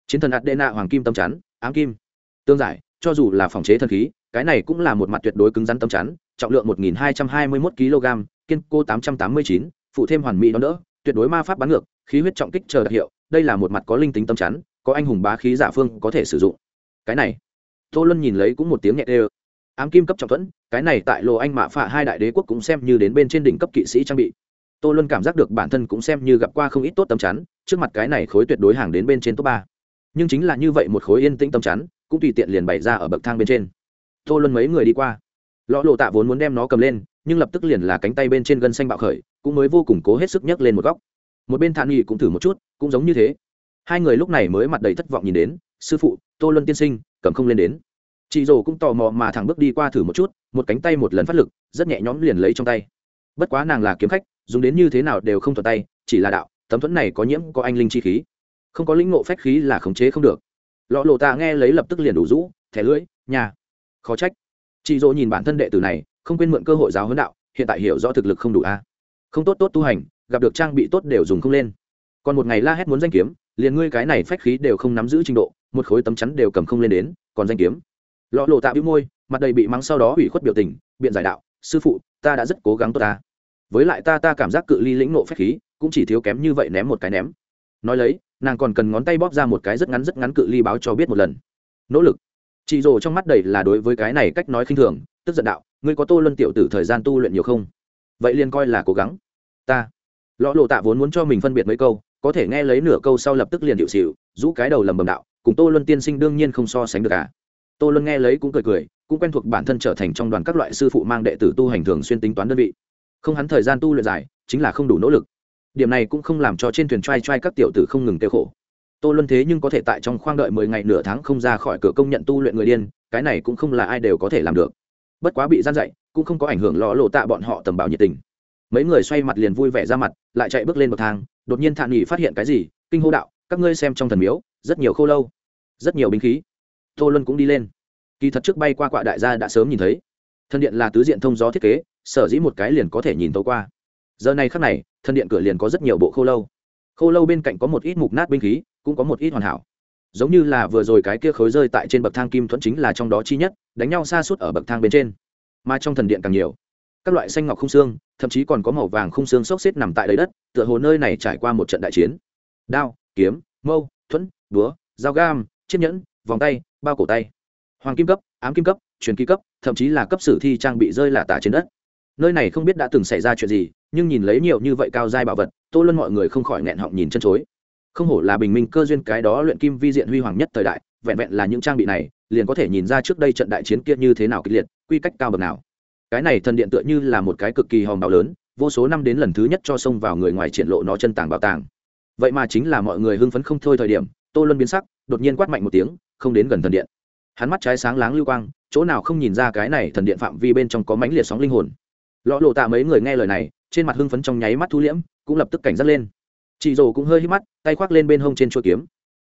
Chiến thần adena hoàng kim tâm chắn, ám kim. Tương giải, cho dù là phòng chế thần khí cái này cũng là một mặt tuyệt đối cứng rắn tâm chắn trọng lượng 1221 kg kiên cố 889, phụ thêm hoàn mỹ đó đỡ tuyệt đối ma pháp bắn ngược khí huyết trọng kích chờ đặc hiệu đây là một mặt có linh tính tâm chắn có anh hùng bá khí giả phương có thể sử dụng. Cái này tô luân nhìn lấy cũng một tiếng nhẹ đê ám kim cấp trọng thuẫn cái này tại lộ anh mạ phạ hai đại đế quốc cũng xem như đến bên trên đỉnh cấp kỵ sĩ trang bị. Tô luân cảm giác được bản thân cũng xem như gặp qua không ít tốt tâm chắn trước mặt cái này khối tuyệt đối hàng đến bên trên top ba. Nhưng chính là như vậy một khối yên tĩnh tâm chắn cũng tùy tiện liền bày ra ở bậc thang bên trên tô luân mấy người đi qua. Lõ lộ tạ vốn muốn đem nó cầm lên, nhưng lập tức liền là cánh tay bên trên gân xanh bạo khởi, cũng mới vô cùng cố hết sức nhấc lên một góc. Một bên thản nghị cũng thử một chút, cũng giống như thế. Hai người lúc này mới mặt đầy thất vọng nhìn đến, sư phụ, tô luân tiên sinh, cầm không lên đến. Chị rồ cũng tò mò mà thẳng bước đi qua thử một chút, một cánh tay một lần phát lực, rất nhẹ nhõm liền lấy trong tay. Bất quá nàng là kiếm khách, dùng đến như thế nào đều không thuận tay, chỉ là đạo, tấm thuẫn này có nhiễm, có anh linh chi khí. Không có lĩnh ngộ phách khí là khống chế không được. Lọ lộ tạ nghe lấy lập tức liền đủ rũ, thẻ lưỡi, nhà khó trách. Chị dỗ nhìn bản thân đệ tử này, không quên mượn cơ hội giáo huấn đạo, hiện tại hiểu rõ thực lực không đủ a. Không tốt tốt tu hành, gặp được trang bị tốt đều dùng không lên. Còn một ngày la hét muốn danh kiếm, liền ngươi cái này phách khí đều không nắm giữ trình độ, một khối tấm chắn đều cầm không lên đến, còn danh kiếm. Lọ lộ tạ bĩu môi, mặt đầy bị mắng sau đó ủy khuất biểu tình, biện giải đạo, sư phụ, ta đã rất cố gắng tốt ta. Với lại ta ta cảm giác cự ly lĩnh nộ phách khí, cũng chỉ thiếu kém như vậy ném một cái ném. Nói lấy, nàng còn cần ngón tay bóp ra một cái rất ngắn rất ngắn cự ly báo cho biết một lần. Nỗ lực chị rồ trong mắt đầy là đối với cái này cách nói khinh thường, tức giận đạo, ngươi có tô luân tiểu tử thời gian tu luyện nhiều không? Vậy liền coi là cố gắng. Ta. Lọ lộ tạ vốn muốn cho mình phân biệt mấy câu, có thể nghe lấy nửa câu sau lập tức liền điệu xịu rũ cái đầu lầm bầm đạo, cùng tô luân tiên sinh đương nhiên không so sánh được cả tô luân nghe lấy cũng cười cười, cũng quen thuộc bản thân trở thành trong đoàn các loại sư phụ mang đệ tử tu hành thường xuyên tính toán đơn vị. Không hắn thời gian tu luyện dài, chính là không đủ nỗ lực. Điểm này cũng không làm cho trên thuyền t r a i t r a i các tiểu tử không ngừng kêu khổ tô luân thế nhưng có thể tại trong khoang đợi mười ngày nửa tháng không ra khỏi cửa công nhận tu luyện người điên, cái này cũng không là ai đều có thể làm được. Bất quá bị gian dạy, cũng không có ảnh hưởng lò lộ tạ bọn họ tầm bảo nhiệt tình. Mấy người xoay mặt liền vui vẻ ra mặt, lại chạy bước lên bậc thang, đột nhiên thản nghỉ phát hiện cái gì, kinh hô đạo, các ngươi xem trong thần miếu, rất nhiều khô lâu, rất nhiều binh khí. Tô luân cũng đi lên. Kỳ thật trước bay qua quạ đại gia đã sớm nhìn thấy. Thân điện là tứ diện thông gió thiết kế, sở dĩ một cái liền có thể nhìn tấu qua. Giờ này khắc này thân điện cửa liền có rất nhiều bộ khô lâu khô lâu bên cạnh có một ít mục nát binh khí, cũng có một ít hoàn hảo. Giống như là vừa rồi cái kia khối rơi tại trên bậc thang kim thuẫn chính là trong đó chi nhất, đánh nhau xa suốt ở bậc thang bên trên. Mà trong thần điện càng nhiều. Các loại xanh ngọc không xương, thậm chí còn có màu vàng không xương xốc xếp nằm tại đầy đất, tựa hồ nơi này trải qua một trận đại chiến. Đao, kiếm, mâu, thuẫn, búa, dao gam, chiếc nhẫn, vòng tay, bao cổ tay. Hoàng kim cấp, ám kim cấp, truyền kỳ cấp, thậm chí là cấp sử thi trang bị rơi lả tả trên đất. Nơi này không biết đã từng xảy ra chuyện gì nhưng nhìn lấy nhiều như vậy cao giai bảo vật, tô luân mọi người không khỏi nghẹn họng nhìn chân chối. Không hổ là bình minh cơ duyên cái đó luyện kim vi diện huy hoàng nhất thời đại, vẹn vẹn là những trang bị này, liền có thể nhìn ra trước đây trận đại chiến kia như thế nào kịch liệt, quy cách cao bậc nào. Cái này thần điện tựa như là một cái cực kỳ hòm bào lớn, vô số năm đến lần thứ nhất cho xông vào người ngoài triển lộ nó chân tàng bảo tàng. Vậy mà chính là mọi người hưng phấn không thôi thời điểm, tô luân biến sắc, đột nhiên quát mạnh một tiếng, không đến gần thần điện. Hắn mắt trái sáng láng lưu quang, chỗ nào không nhìn ra cái này thần điện phạm vi bên trong có mãnh liệt sóng linh hồn. Lọ lộ tạ mấy người nghe lời này trên mặt hưng phấn trong nháy mắt thu liễm, cũng lập tức cảnh giác lên. Chị rồ cũng hơi hít mắt, tay khoác lên bên hông trên chuôi kiếm.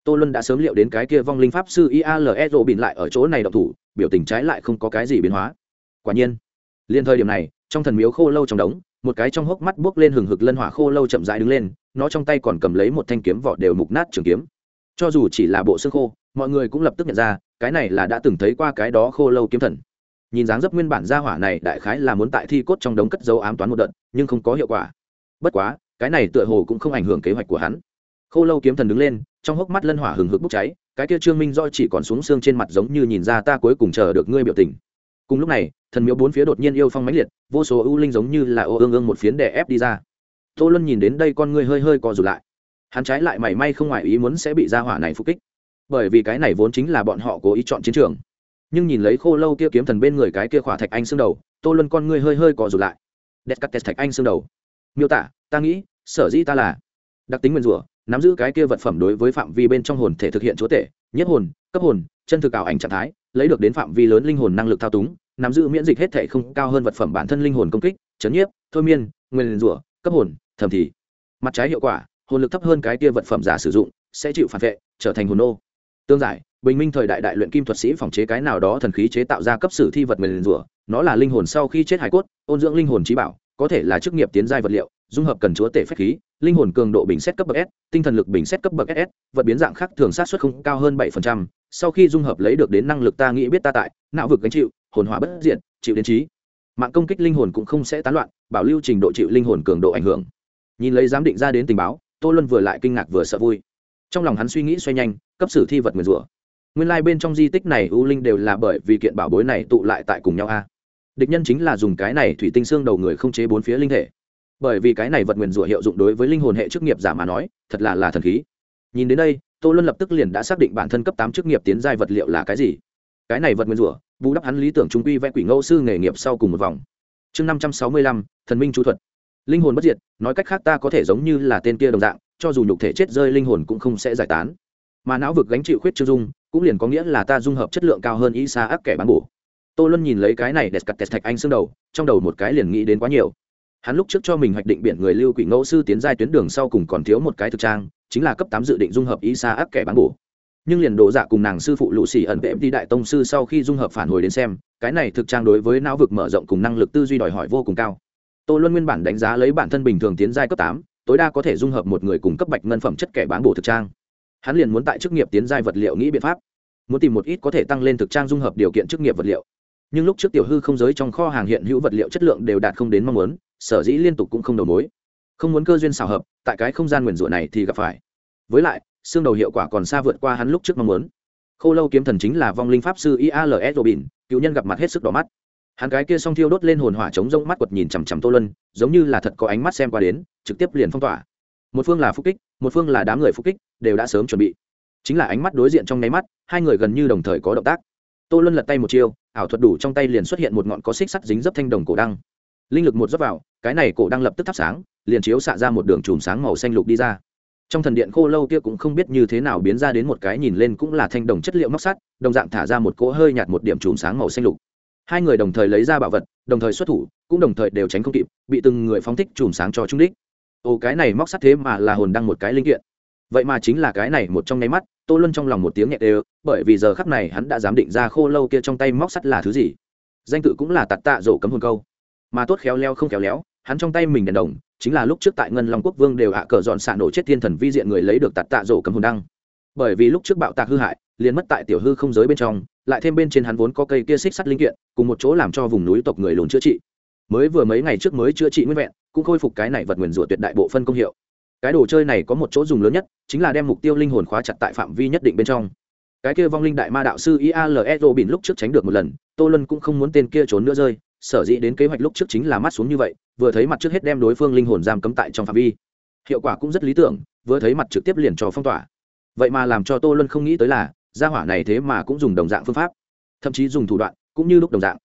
Tô luân đã sớm liệu đến cái kia vong linh pháp sư iale rộ bịn lại ở chỗ này độc thủ, biểu tình trái lại không có cái gì biến hóa. Quả nhiên liên thời điểm này, trong thần miếu khô lâu trong đống, một cái trong hốc mắt buốc lên hừng hực lân hỏa khô lâu chậm rãi đứng lên, nó trong tay còn cầm lấy một thanh kiếm vỏ đều mục nát trường kiếm. Cho dù chỉ là bộ xương khô, mọi người cũng lập tức nhận ra, cái này là đã từng thấy qua cái đó khô lâu kiếm thần nhìn dáng dấp nguyên bản gia hỏa này đại khái là muốn tại thi cốt trong đống cất dấu ám toán một đợt, nhưng không có hiệu quả. Bất quá, cái này tựa hồ cũng không ảnh hưởng kế hoạch của hắn. Khô lâu kiếm thần đứng lên, trong hốc mắt lân hỏa hừng hực bốc cháy, cái kia trương minh do chỉ còn xuống xương trên mặt giống như nhìn ra ta cuối cùng chờ được ngươi biểu tình. Cùng lúc này, thần miếu bốn phía đột nhiên yêu phong mãnh liệt, vô số ưu linh giống như là ô ương ương một phiến đè ép đi ra. Tô luân nhìn đến đây con ngươi hơi hơi co rụt lại. Hắn trái lại mảy may không ngoài ý muốn sẽ bị ra hỏa này phục kích. Bởi vì cái này vốn chính là bọn họ cố ý chọn chiến trường nhưng nhìn lấy khô lâu kia kiếm thần bên người cái kia khỏa thạch anh xương đầu, tô luân con ngươi hơi hơi cọ rụt lại. Đẹp cắt thạch anh xương đầu. Miêu tả, ta nghĩ, sở dĩ ta là đặc tính nguyên rủa, nắm giữ cái kia vật phẩm đối với phạm vi bên trong hồn thể thực hiện chúa tể, nhất hồn, cấp hồn, chân thực ảo ảnh trạng thái, lấy được đến phạm vi lớn linh hồn năng lực thao túng, nắm giữ miễn dịch hết thể không cao hơn vật phẩm bản thân linh hồn công kích, chấn nhiếp, thôi miên, nguyên rủa, cấp hồn, thẩm thì mặt trái hiệu quả, hồn lực thấp hơn cái kia vật phẩm giả sử dụng, sẽ chịu phản vệ, trở thành hồn nô tương giải, bình minh thời đại đại luyện kim thuật sĩ phòng chế cái nào đó thần khí chế tạo ra cấp sử thi vật mềm rủa, nó là linh hồn sau khi chết hải cốt, ôn dưỡng linh hồn trí bảo, có thể là chức nghiệp tiến giai vật liệu, dung hợp cần chúa tể phép khí, linh hồn cường độ bình xét cấp bậc s, tinh thần lực bình xét cấp bậc ss vật biến dạng khác thường sát xuất không cao hơn bảy sau khi dung hợp lấy được đến năng lực ta nghĩ biết ta tại, não vực gánh chịu, hồn hòa bất diện chịu đến trí. Mạng công kích linh hồn cũng không sẽ tán loạn, bảo lưu trình độ chịu linh hồn cường độ ảnh hưởng. Nhìn lấy giám định ra đến tình báo, tô luân vừa lại kinh ngạc vừa sợ vui trong lòng hắn suy nghĩ xoay nhanh, cấp sử thi vật nguyền rủa. Nguyên lai、like、bên trong di tích này u linh đều là bởi vì kiện bảo bối này tụ lại tại cùng nhau a. Địch nhân chính là dùng cái này thủy tinh xương đầu người không chế bốn phía linh thể. Bởi vì cái này vật nguyền rủa hiệu dụng đối với linh hồn hệ chức nghiệp giả mà nói, thật là là thần khí. Nhìn đến đây, tô luân lập tức liền đã xác định bản thân cấp tám chức nghiệp tiến giai vật liệu là cái gì. Cái này vật nguyên rủa, bù đắp hắn lý tưởng trung quy vẽ quỷ ngẫu sư nghề nghiệp sau cùng một vòng. Chương năm trăm sáu mươi lăm, thần minh chú thuật linh hồn bất diệt, nói cách khác ta có thể giống như là tên kia đồng dạng, cho dù nhục thể chết rơi linh hồn cũng không sẽ giải tán. Mà não vực gánh chịu khuyết chưa dung, cũng liền có nghĩa là ta dung hợp chất lượng cao hơn y sa áp kẻ bán bổ. Tô luân nhìn lấy cái này đẹp cặt tẹt thạch anh xương đầu, trong đầu một cái liền nghĩ đến quá nhiều. Hắn lúc trước cho mình hoạch định biển người lưu quỷ ngẫu sư tiến giai tuyến đường sau cùng còn thiếu một cái thực trang, chính là cấp tám dự định dung hợp y sa áp kẻ bán bổ. Nhưng liền độ dạ cùng nàng sư phụ lũ xì ẩn vệ đi đại tông sư sau khi dung hợp phản hồi đến xem, cái này thực trang đối với não vực mở rộng cùng năng lực tư duy đòi hỏi vô cùng cao tô luân nguyên bản đánh giá lấy bản thân bình thường tiến giai cấp tám, tối đa có thể dung hợp một người cùng cấp bạch ngân phẩm chất kẻ bán bổ thực trang. Hắn liền muốn tại chức nghiệp tiến giai vật liệu nghĩ biện pháp. Muốn tìm một ít có thể tăng lên thực trang dung hợp điều kiện chức nghiệp vật liệu. Nhưng lúc trước tiểu hư không giới trong kho hàng hiện hữu vật liệu chất lượng đều đạt không đến mong muốn, sở dĩ liên tục cũng không đầu mối. Không muốn cơ duyên xào hợp, tại cái không gian nguyền rủa này thì gặp phải. Với lại, xương đầu hiệu quả còn xa vượt qua hắn lúc trước mong muốn. Khô lâu kiếm thần chính là vong linh pháp sư ials robin, cựu nhân gặp mặt hết sức đỏ mắt hắn cái kia song thiêu đốt lên hồn hỏa chống rông mắt quật nhìn chằm chằm tô lân giống như là thật có ánh mắt xem qua đến, trực tiếp liền phong tỏa. Một phương là phúc kích, một phương là đám người phúc kích, đều đã sớm chuẩn bị. Chính là ánh mắt đối diện trong nháy mắt, hai người gần như đồng thời có động tác. Tô lân lật tay một chiêu, ảo thuật đủ trong tay liền xuất hiện một ngọn có xích sắt dính dấp thanh đồng cổ đăng. Linh lực một dấp vào, cái này cổ đăng lập tức thắp sáng, liền chiếu xạ ra một đường chùm sáng màu xanh lục đi ra. Trong thần điện khô lâu kia cũng không biết như thế nào biến ra đến một cái nhìn lên cũng là thanh đồng chất liệu móc sắt, đồng dạng thả ra một cỗ hơi nhạt một điểm chùm sáng màu xanh lục hai người đồng thời lấy ra bảo vật, đồng thời xuất thủ, cũng đồng thời đều tránh không kịp, bị từng người phóng thích chùm sáng cho trung đích. Ồ, cái này móc sắt thế mà là hồn đăng một cái linh kiện. Vậy mà chính là cái này một trong nháy mắt, tô luân trong lòng một tiếng nhẹ đều, bởi vì giờ khắp này hắn đã dám định ra khô lâu kia trong tay móc sắt là thứ gì. Danh tự cũng là tạt tạ rổ cấm hồn câu. Mà tốt khéo leo không khéo léo, hắn trong tay mình đèn đồng, chính là lúc trước tại ngân long quốc vương đều hạ cờ dọn xạ nổ chết thiên thần vi diện người lấy được tạt tạ rổ cấm hồn đăng. Bởi vì lúc trước bạo tạc hư hại liền mất tại tiểu hư không giới bên trong, lại thêm bên trên hắn vốn có cây kia xích sắt linh kiện, cùng một chỗ làm cho vùng núi tộc người lùn chữa trị. Mới vừa mấy ngày trước mới chữa trị nguyên vẹn, cũng khôi phục cái này vật nguyền rủa tuyệt đại bộ phân công hiệu. Cái đồ chơi này có một chỗ dùng lớn nhất, chính là đem mục tiêu linh hồn khóa chặt tại phạm vi nhất định bên trong. Cái kia vong linh đại ma đạo sư iale bỉn lúc trước tránh được một lần, tô lân cũng không muốn tên kia trốn nữa rơi, sở dĩ đến kế hoạch lúc trước chính là mắt xuống như vậy, vừa thấy mặt trước hết đem đối phương linh hồn giam cấm tại trong phạm vi. Hiệu quả cũng rất lý tưởng, vừa thấy mặt trực tiếp liền cho phong tỏa. Vậy mà làm cho tô lân không nghĩ tới là gia hỏa này thế mà cũng dùng đồng dạng phương pháp. Thậm chí dùng thủ đoạn cũng như lúc đồng dạng.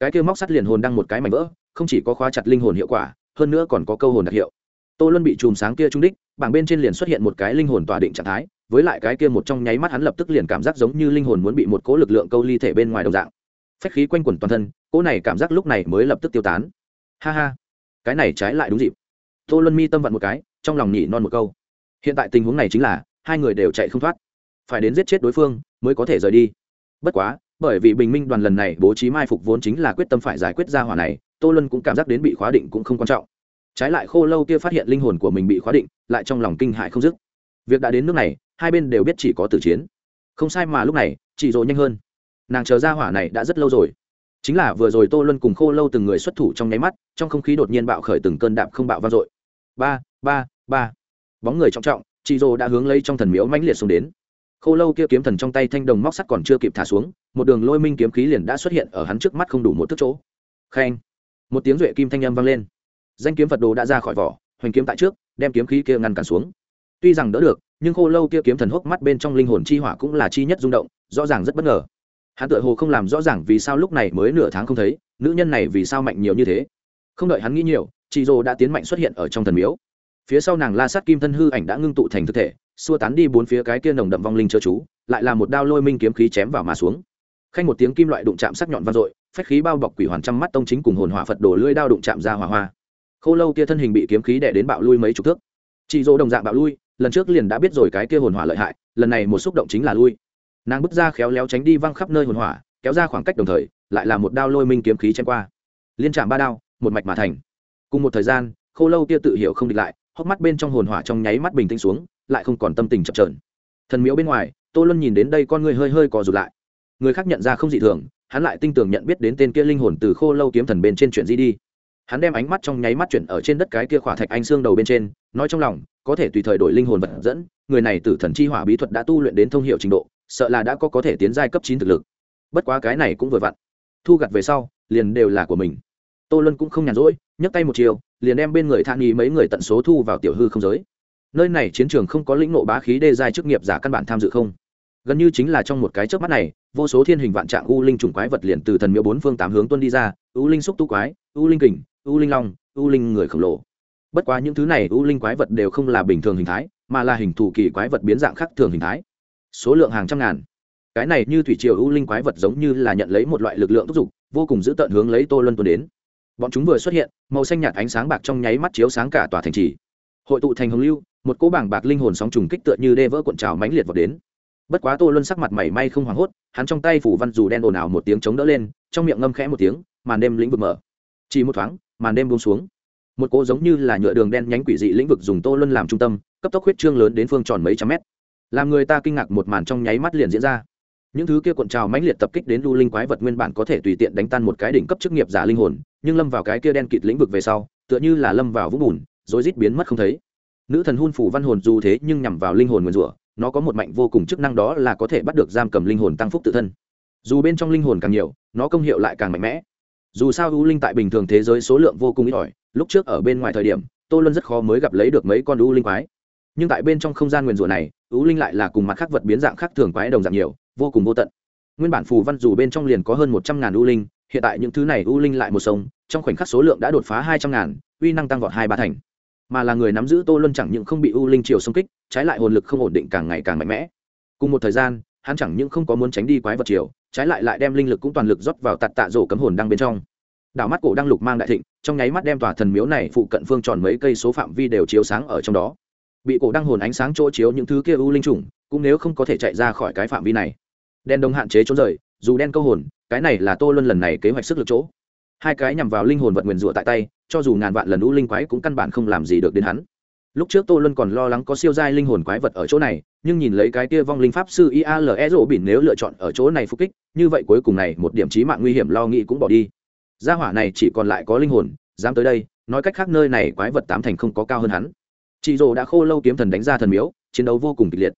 Cái kia móc sắt liền hồn đăng một cái mảnh vỡ, không chỉ có khóa chặt linh hồn hiệu quả, hơn nữa còn có câu hồn đặc hiệu. Tô luân bị chùm sáng kia trung đích, bảng bên trên liền xuất hiện một cái linh hồn tỏa định trạng thái, với lại cái kia một trong nháy mắt hắn lập tức liền cảm giác giống như linh hồn muốn bị một cỗ lực lượng câu ly thể bên ngoài đồng dạng. Phách khí quanh quẩn toàn thân, cỗ này cảm giác lúc này mới lập tức tiêu tán. Ha ha, cái này trái lại đúng dịp. Tô luân mi tâm vận một cái, trong lòng nhỉ non một câu. Hiện tại tình huống này chính là, hai người đều chạy không thoát phải đến giết chết đối phương mới có thể rời đi. Bất quá, bởi vì bình minh đoàn lần này bố trí mai phục vốn chính là quyết tâm phải giải quyết ra hỏa này, tô luân cũng cảm giác đến bị khóa định cũng không quan trọng. Trái lại khô lâu kia phát hiện linh hồn của mình bị khóa định, lại trong lòng kinh hại không dứt. Việc đã đến nước này, hai bên đều biết chỉ có tử chiến. Không sai mà lúc này chị rồi nhanh hơn. Nàng chờ ra hỏa này đã rất lâu rồi. Chính là vừa rồi tô luân cùng khô lâu từng người xuất thủ trong nháy mắt, trong không khí đột nhiên bạo khởi từng cơn đạp không bạo vang dội. Ba ba ba. Bóng người trọng trọng chị rồ đã hướng lấy trong thần miếu mãnh liệt xuống đến khô lâu kia kiếm thần trong tay thanh đồng móc sắt còn chưa kịp thả xuống, một đường lôi minh kiếm khí liền đã xuất hiện ở hắn trước mắt không đủ một thước chỗ. Khen. Một tiếng duệ kim thanh âm vang lên. Danh kiếm phật đồ đã ra khỏi vỏ, hoành kiếm tại trước, đem kiếm khí kia ngăn cản xuống. Tuy rằng đỡ được, nhưng khô lâu kia kiếm thần hốc mắt bên trong linh hồn chi hỏa cũng là chi nhất rung động, rõ ràng rất bất ngờ. Hắn tự hồ không làm rõ ràng vì sao lúc này mới nửa tháng không thấy, nữ nhân này vì sao mạnh nhiều như thế. Không đợi hắn nghĩ nhiều chị dô đã tiến mạnh xuất hiện ở trong thần miếu phía sau nàng la sát kim thân hư ảnh đã ngưng tụ thành thực thể, xua tán đi bốn phía cái kia nồng đậm vong linh chớ chú, lại là một đao lôi minh kiếm khí chém vào mà xuống. Khanh một tiếng kim loại đụng chạm sắc nhọn vang dội, phách khí bao bọc quỷ hoàn trăm mắt tông chính cùng hồn hỏa phật đổ lưỡi đao đụng chạm ra hỏa hoa. Khô lâu kia thân hình bị kiếm khí đè đến bạo lui mấy chục thước. Chị dỗ đồng dạng bạo lui, lần trước liền đã biết rồi cái kia hồn hỏa lợi hại, lần này một xúc động chính là lui. Nàng bước ra khéo léo tránh đi văng khắp nơi hồn hỏa, kéo ra khoảng cách đồng thời, lại là một đao lôi minh kiếm khí chém qua. Liên chạm ba đao, một mạch mà thành. Cùng một thời gian, khô lâu kia tự hiểu không địch lại hốc mắt bên trong hồn hỏa trong nháy mắt bình tĩnh xuống, lại không còn tâm tình chập trờn thần miếu bên ngoài, tô luân nhìn đến đây con người hơi hơi cò rụt lại. Người khác nhận ra không dị thường, hắn lại tinh tường nhận biết đến tên kia linh hồn từ khô lâu kiếm thần bên trên chuyện gì đi. Hắn đem ánh mắt trong nháy mắt chuyển ở trên đất cái kia khỏa thạch anh xương đầu bên trên, nói trong lòng, có thể tùy thời đổi linh hồn vật dẫn, người này từ thần chi hỏa bí thuật đã tu luyện đến thông hiệu trình độ, sợ là đã có có thể tiến giai cấp chín thực lực. Bất quá cái này cũng vừa vặn. Thu gặt về sau, liền đều là của mình. Tô luân cũng không nhàn rỗi, nhấc tay một chiều liền đem bên người than nghi mấy người tận số thu vào tiểu hư không giới. Nơi này chiến trường không có lĩnh nộ bá khí đê giai chức nghiệp giả căn bản tham dự không. Gần như chính là trong một cái chớp mắt này, vô số thiên hình vạn trạng u linh trùng quái vật liền từ thần miếu bốn phương tám hướng tuân đi ra, u linh xúc tu quái, u linh kình, u linh long, u linh người khổng lồ. Bất quá những thứ này u linh quái vật đều không là bình thường hình thái, mà là hình thù kỳ quái vật biến dạng khác thường hình thái. Số lượng hàng trăm ngàn. Cái này như thủy triều u linh quái vật giống như là nhận lấy một loại lực lượng thúc giục, vô cùng dữ tợn hướng lấy tô luân tuôn đến bọn chúng vừa xuất hiện, màu xanh nhạt ánh sáng bạc trong nháy mắt chiếu sáng cả tòa thành trì. Hội tụ thành hồng lưu, một cỗ bảng bạc linh hồn sóng trùng kích tựa như đê vỡ cuộn trào mãnh liệt vào đến. Bất quá tô luân sắc mặt mảy may không hoảng hốt, hắn trong tay phủ văn dù đen ồn ào một tiếng chống đỡ lên, trong miệng ngâm khẽ một tiếng, màn đêm lĩnh vực mở. Chỉ một thoáng, màn đêm buông xuống. Một cỗ giống như là nhựa đường đen nhánh quỷ dị lĩnh vực dùng tô luân làm trung tâm, cấp tốc huyết trương lớn đến phương tròn mấy trăm mét. Làm người ta kinh ngạc một màn trong nháy mắt liền diễn ra những thứ kia cuộn trào mãnh liệt tập kích đến lưu linh quái vật nguyên bản có thể tùy tiện đánh tan một cái đỉnh cấp chức nghiệp giả linh hồn, nhưng lâm vào cái kia đen kịt lĩnh vực về sau, tựa như là lâm vào vũng bùn rồi rít biến mất không thấy. Nữ thần hun phủ văn hồn dù thế nhưng nhằm vào linh hồn nguyên rủa, nó có một mạnh vô cùng chức năng đó là có thể bắt được giam cầm linh hồn tăng phúc tự thân. Dù bên trong linh hồn càng nhiều, nó công hiệu lại càng mạnh mẽ. Dù sao u linh tại bình thường thế giới số lượng vô cùng ít ỏi, lúc trước ở bên ngoài thời điểm, tô luân rất khó mới gặp lấy được mấy con u linh quái. Nhưng tại bên trong không gian nguyền rủa này u linh lại là cùng mặt khác vật biến dạng khác thường quái đồng dạng nhiều vô cùng vô tận. Nguyên bản phù văn dù bên trong liền có hơn một trăm ngàn u linh, hiện tại những thứ này u linh lại một sông, trong khoảnh khắc số lượng đã đột phá hai trăm ngàn, uy năng tăng vọt hai ba thành. Mà là người nắm giữ tô luân chẳng những không bị u linh chiều xung kích, trái lại hồn lực không ổn định càng ngày càng mạnh mẽ. Cùng một thời gian, hắn chẳng những không có muốn tránh đi quái vật chiều trái lại lại đem linh lực cũng toàn lực rót vào tạt tạ rổ cấm hồn đang bên trong. Đảo mắt cổ đang lục mang đại thịnh, trong nháy mắt đem tòa thần miếu này phụ cận phương tròn mấy cây số phạm vi đều chiếu sáng ở trong đó. Bị cổ đăng hồn ánh sáng chỗ chiếu những thứ kia u linh trùng, cũng nếu không có thể chạy ra khỏi cái phạm vi này đen đông hạn chế trốn rời, dù đen câu hồn, cái này là tô luân lần này kế hoạch sức lực chỗ. Hai cái nhằm vào linh hồn vật nguyền rủa tại tay, cho dù ngàn vạn lần lũ linh quái cũng căn bản không làm gì được đến hắn. Lúc trước tô luân còn lo lắng có siêu giai linh hồn quái vật ở chỗ này, nhưng nhìn lấy cái kia vong linh pháp sư iale rộ bỉn nếu lựa chọn ở chỗ này phục kích, như vậy cuối cùng này một điểm trí mạng nguy hiểm lo nghĩ cũng bỏ đi. Gia hỏa này chỉ còn lại có linh hồn, dám tới đây, nói cách khác nơi này quái vật tám thành không có cao hơn hắn. Chị rồ đã khô lâu kiếm thần đánh ra thần miếu, chiến đấu vô cùng kịch liệt.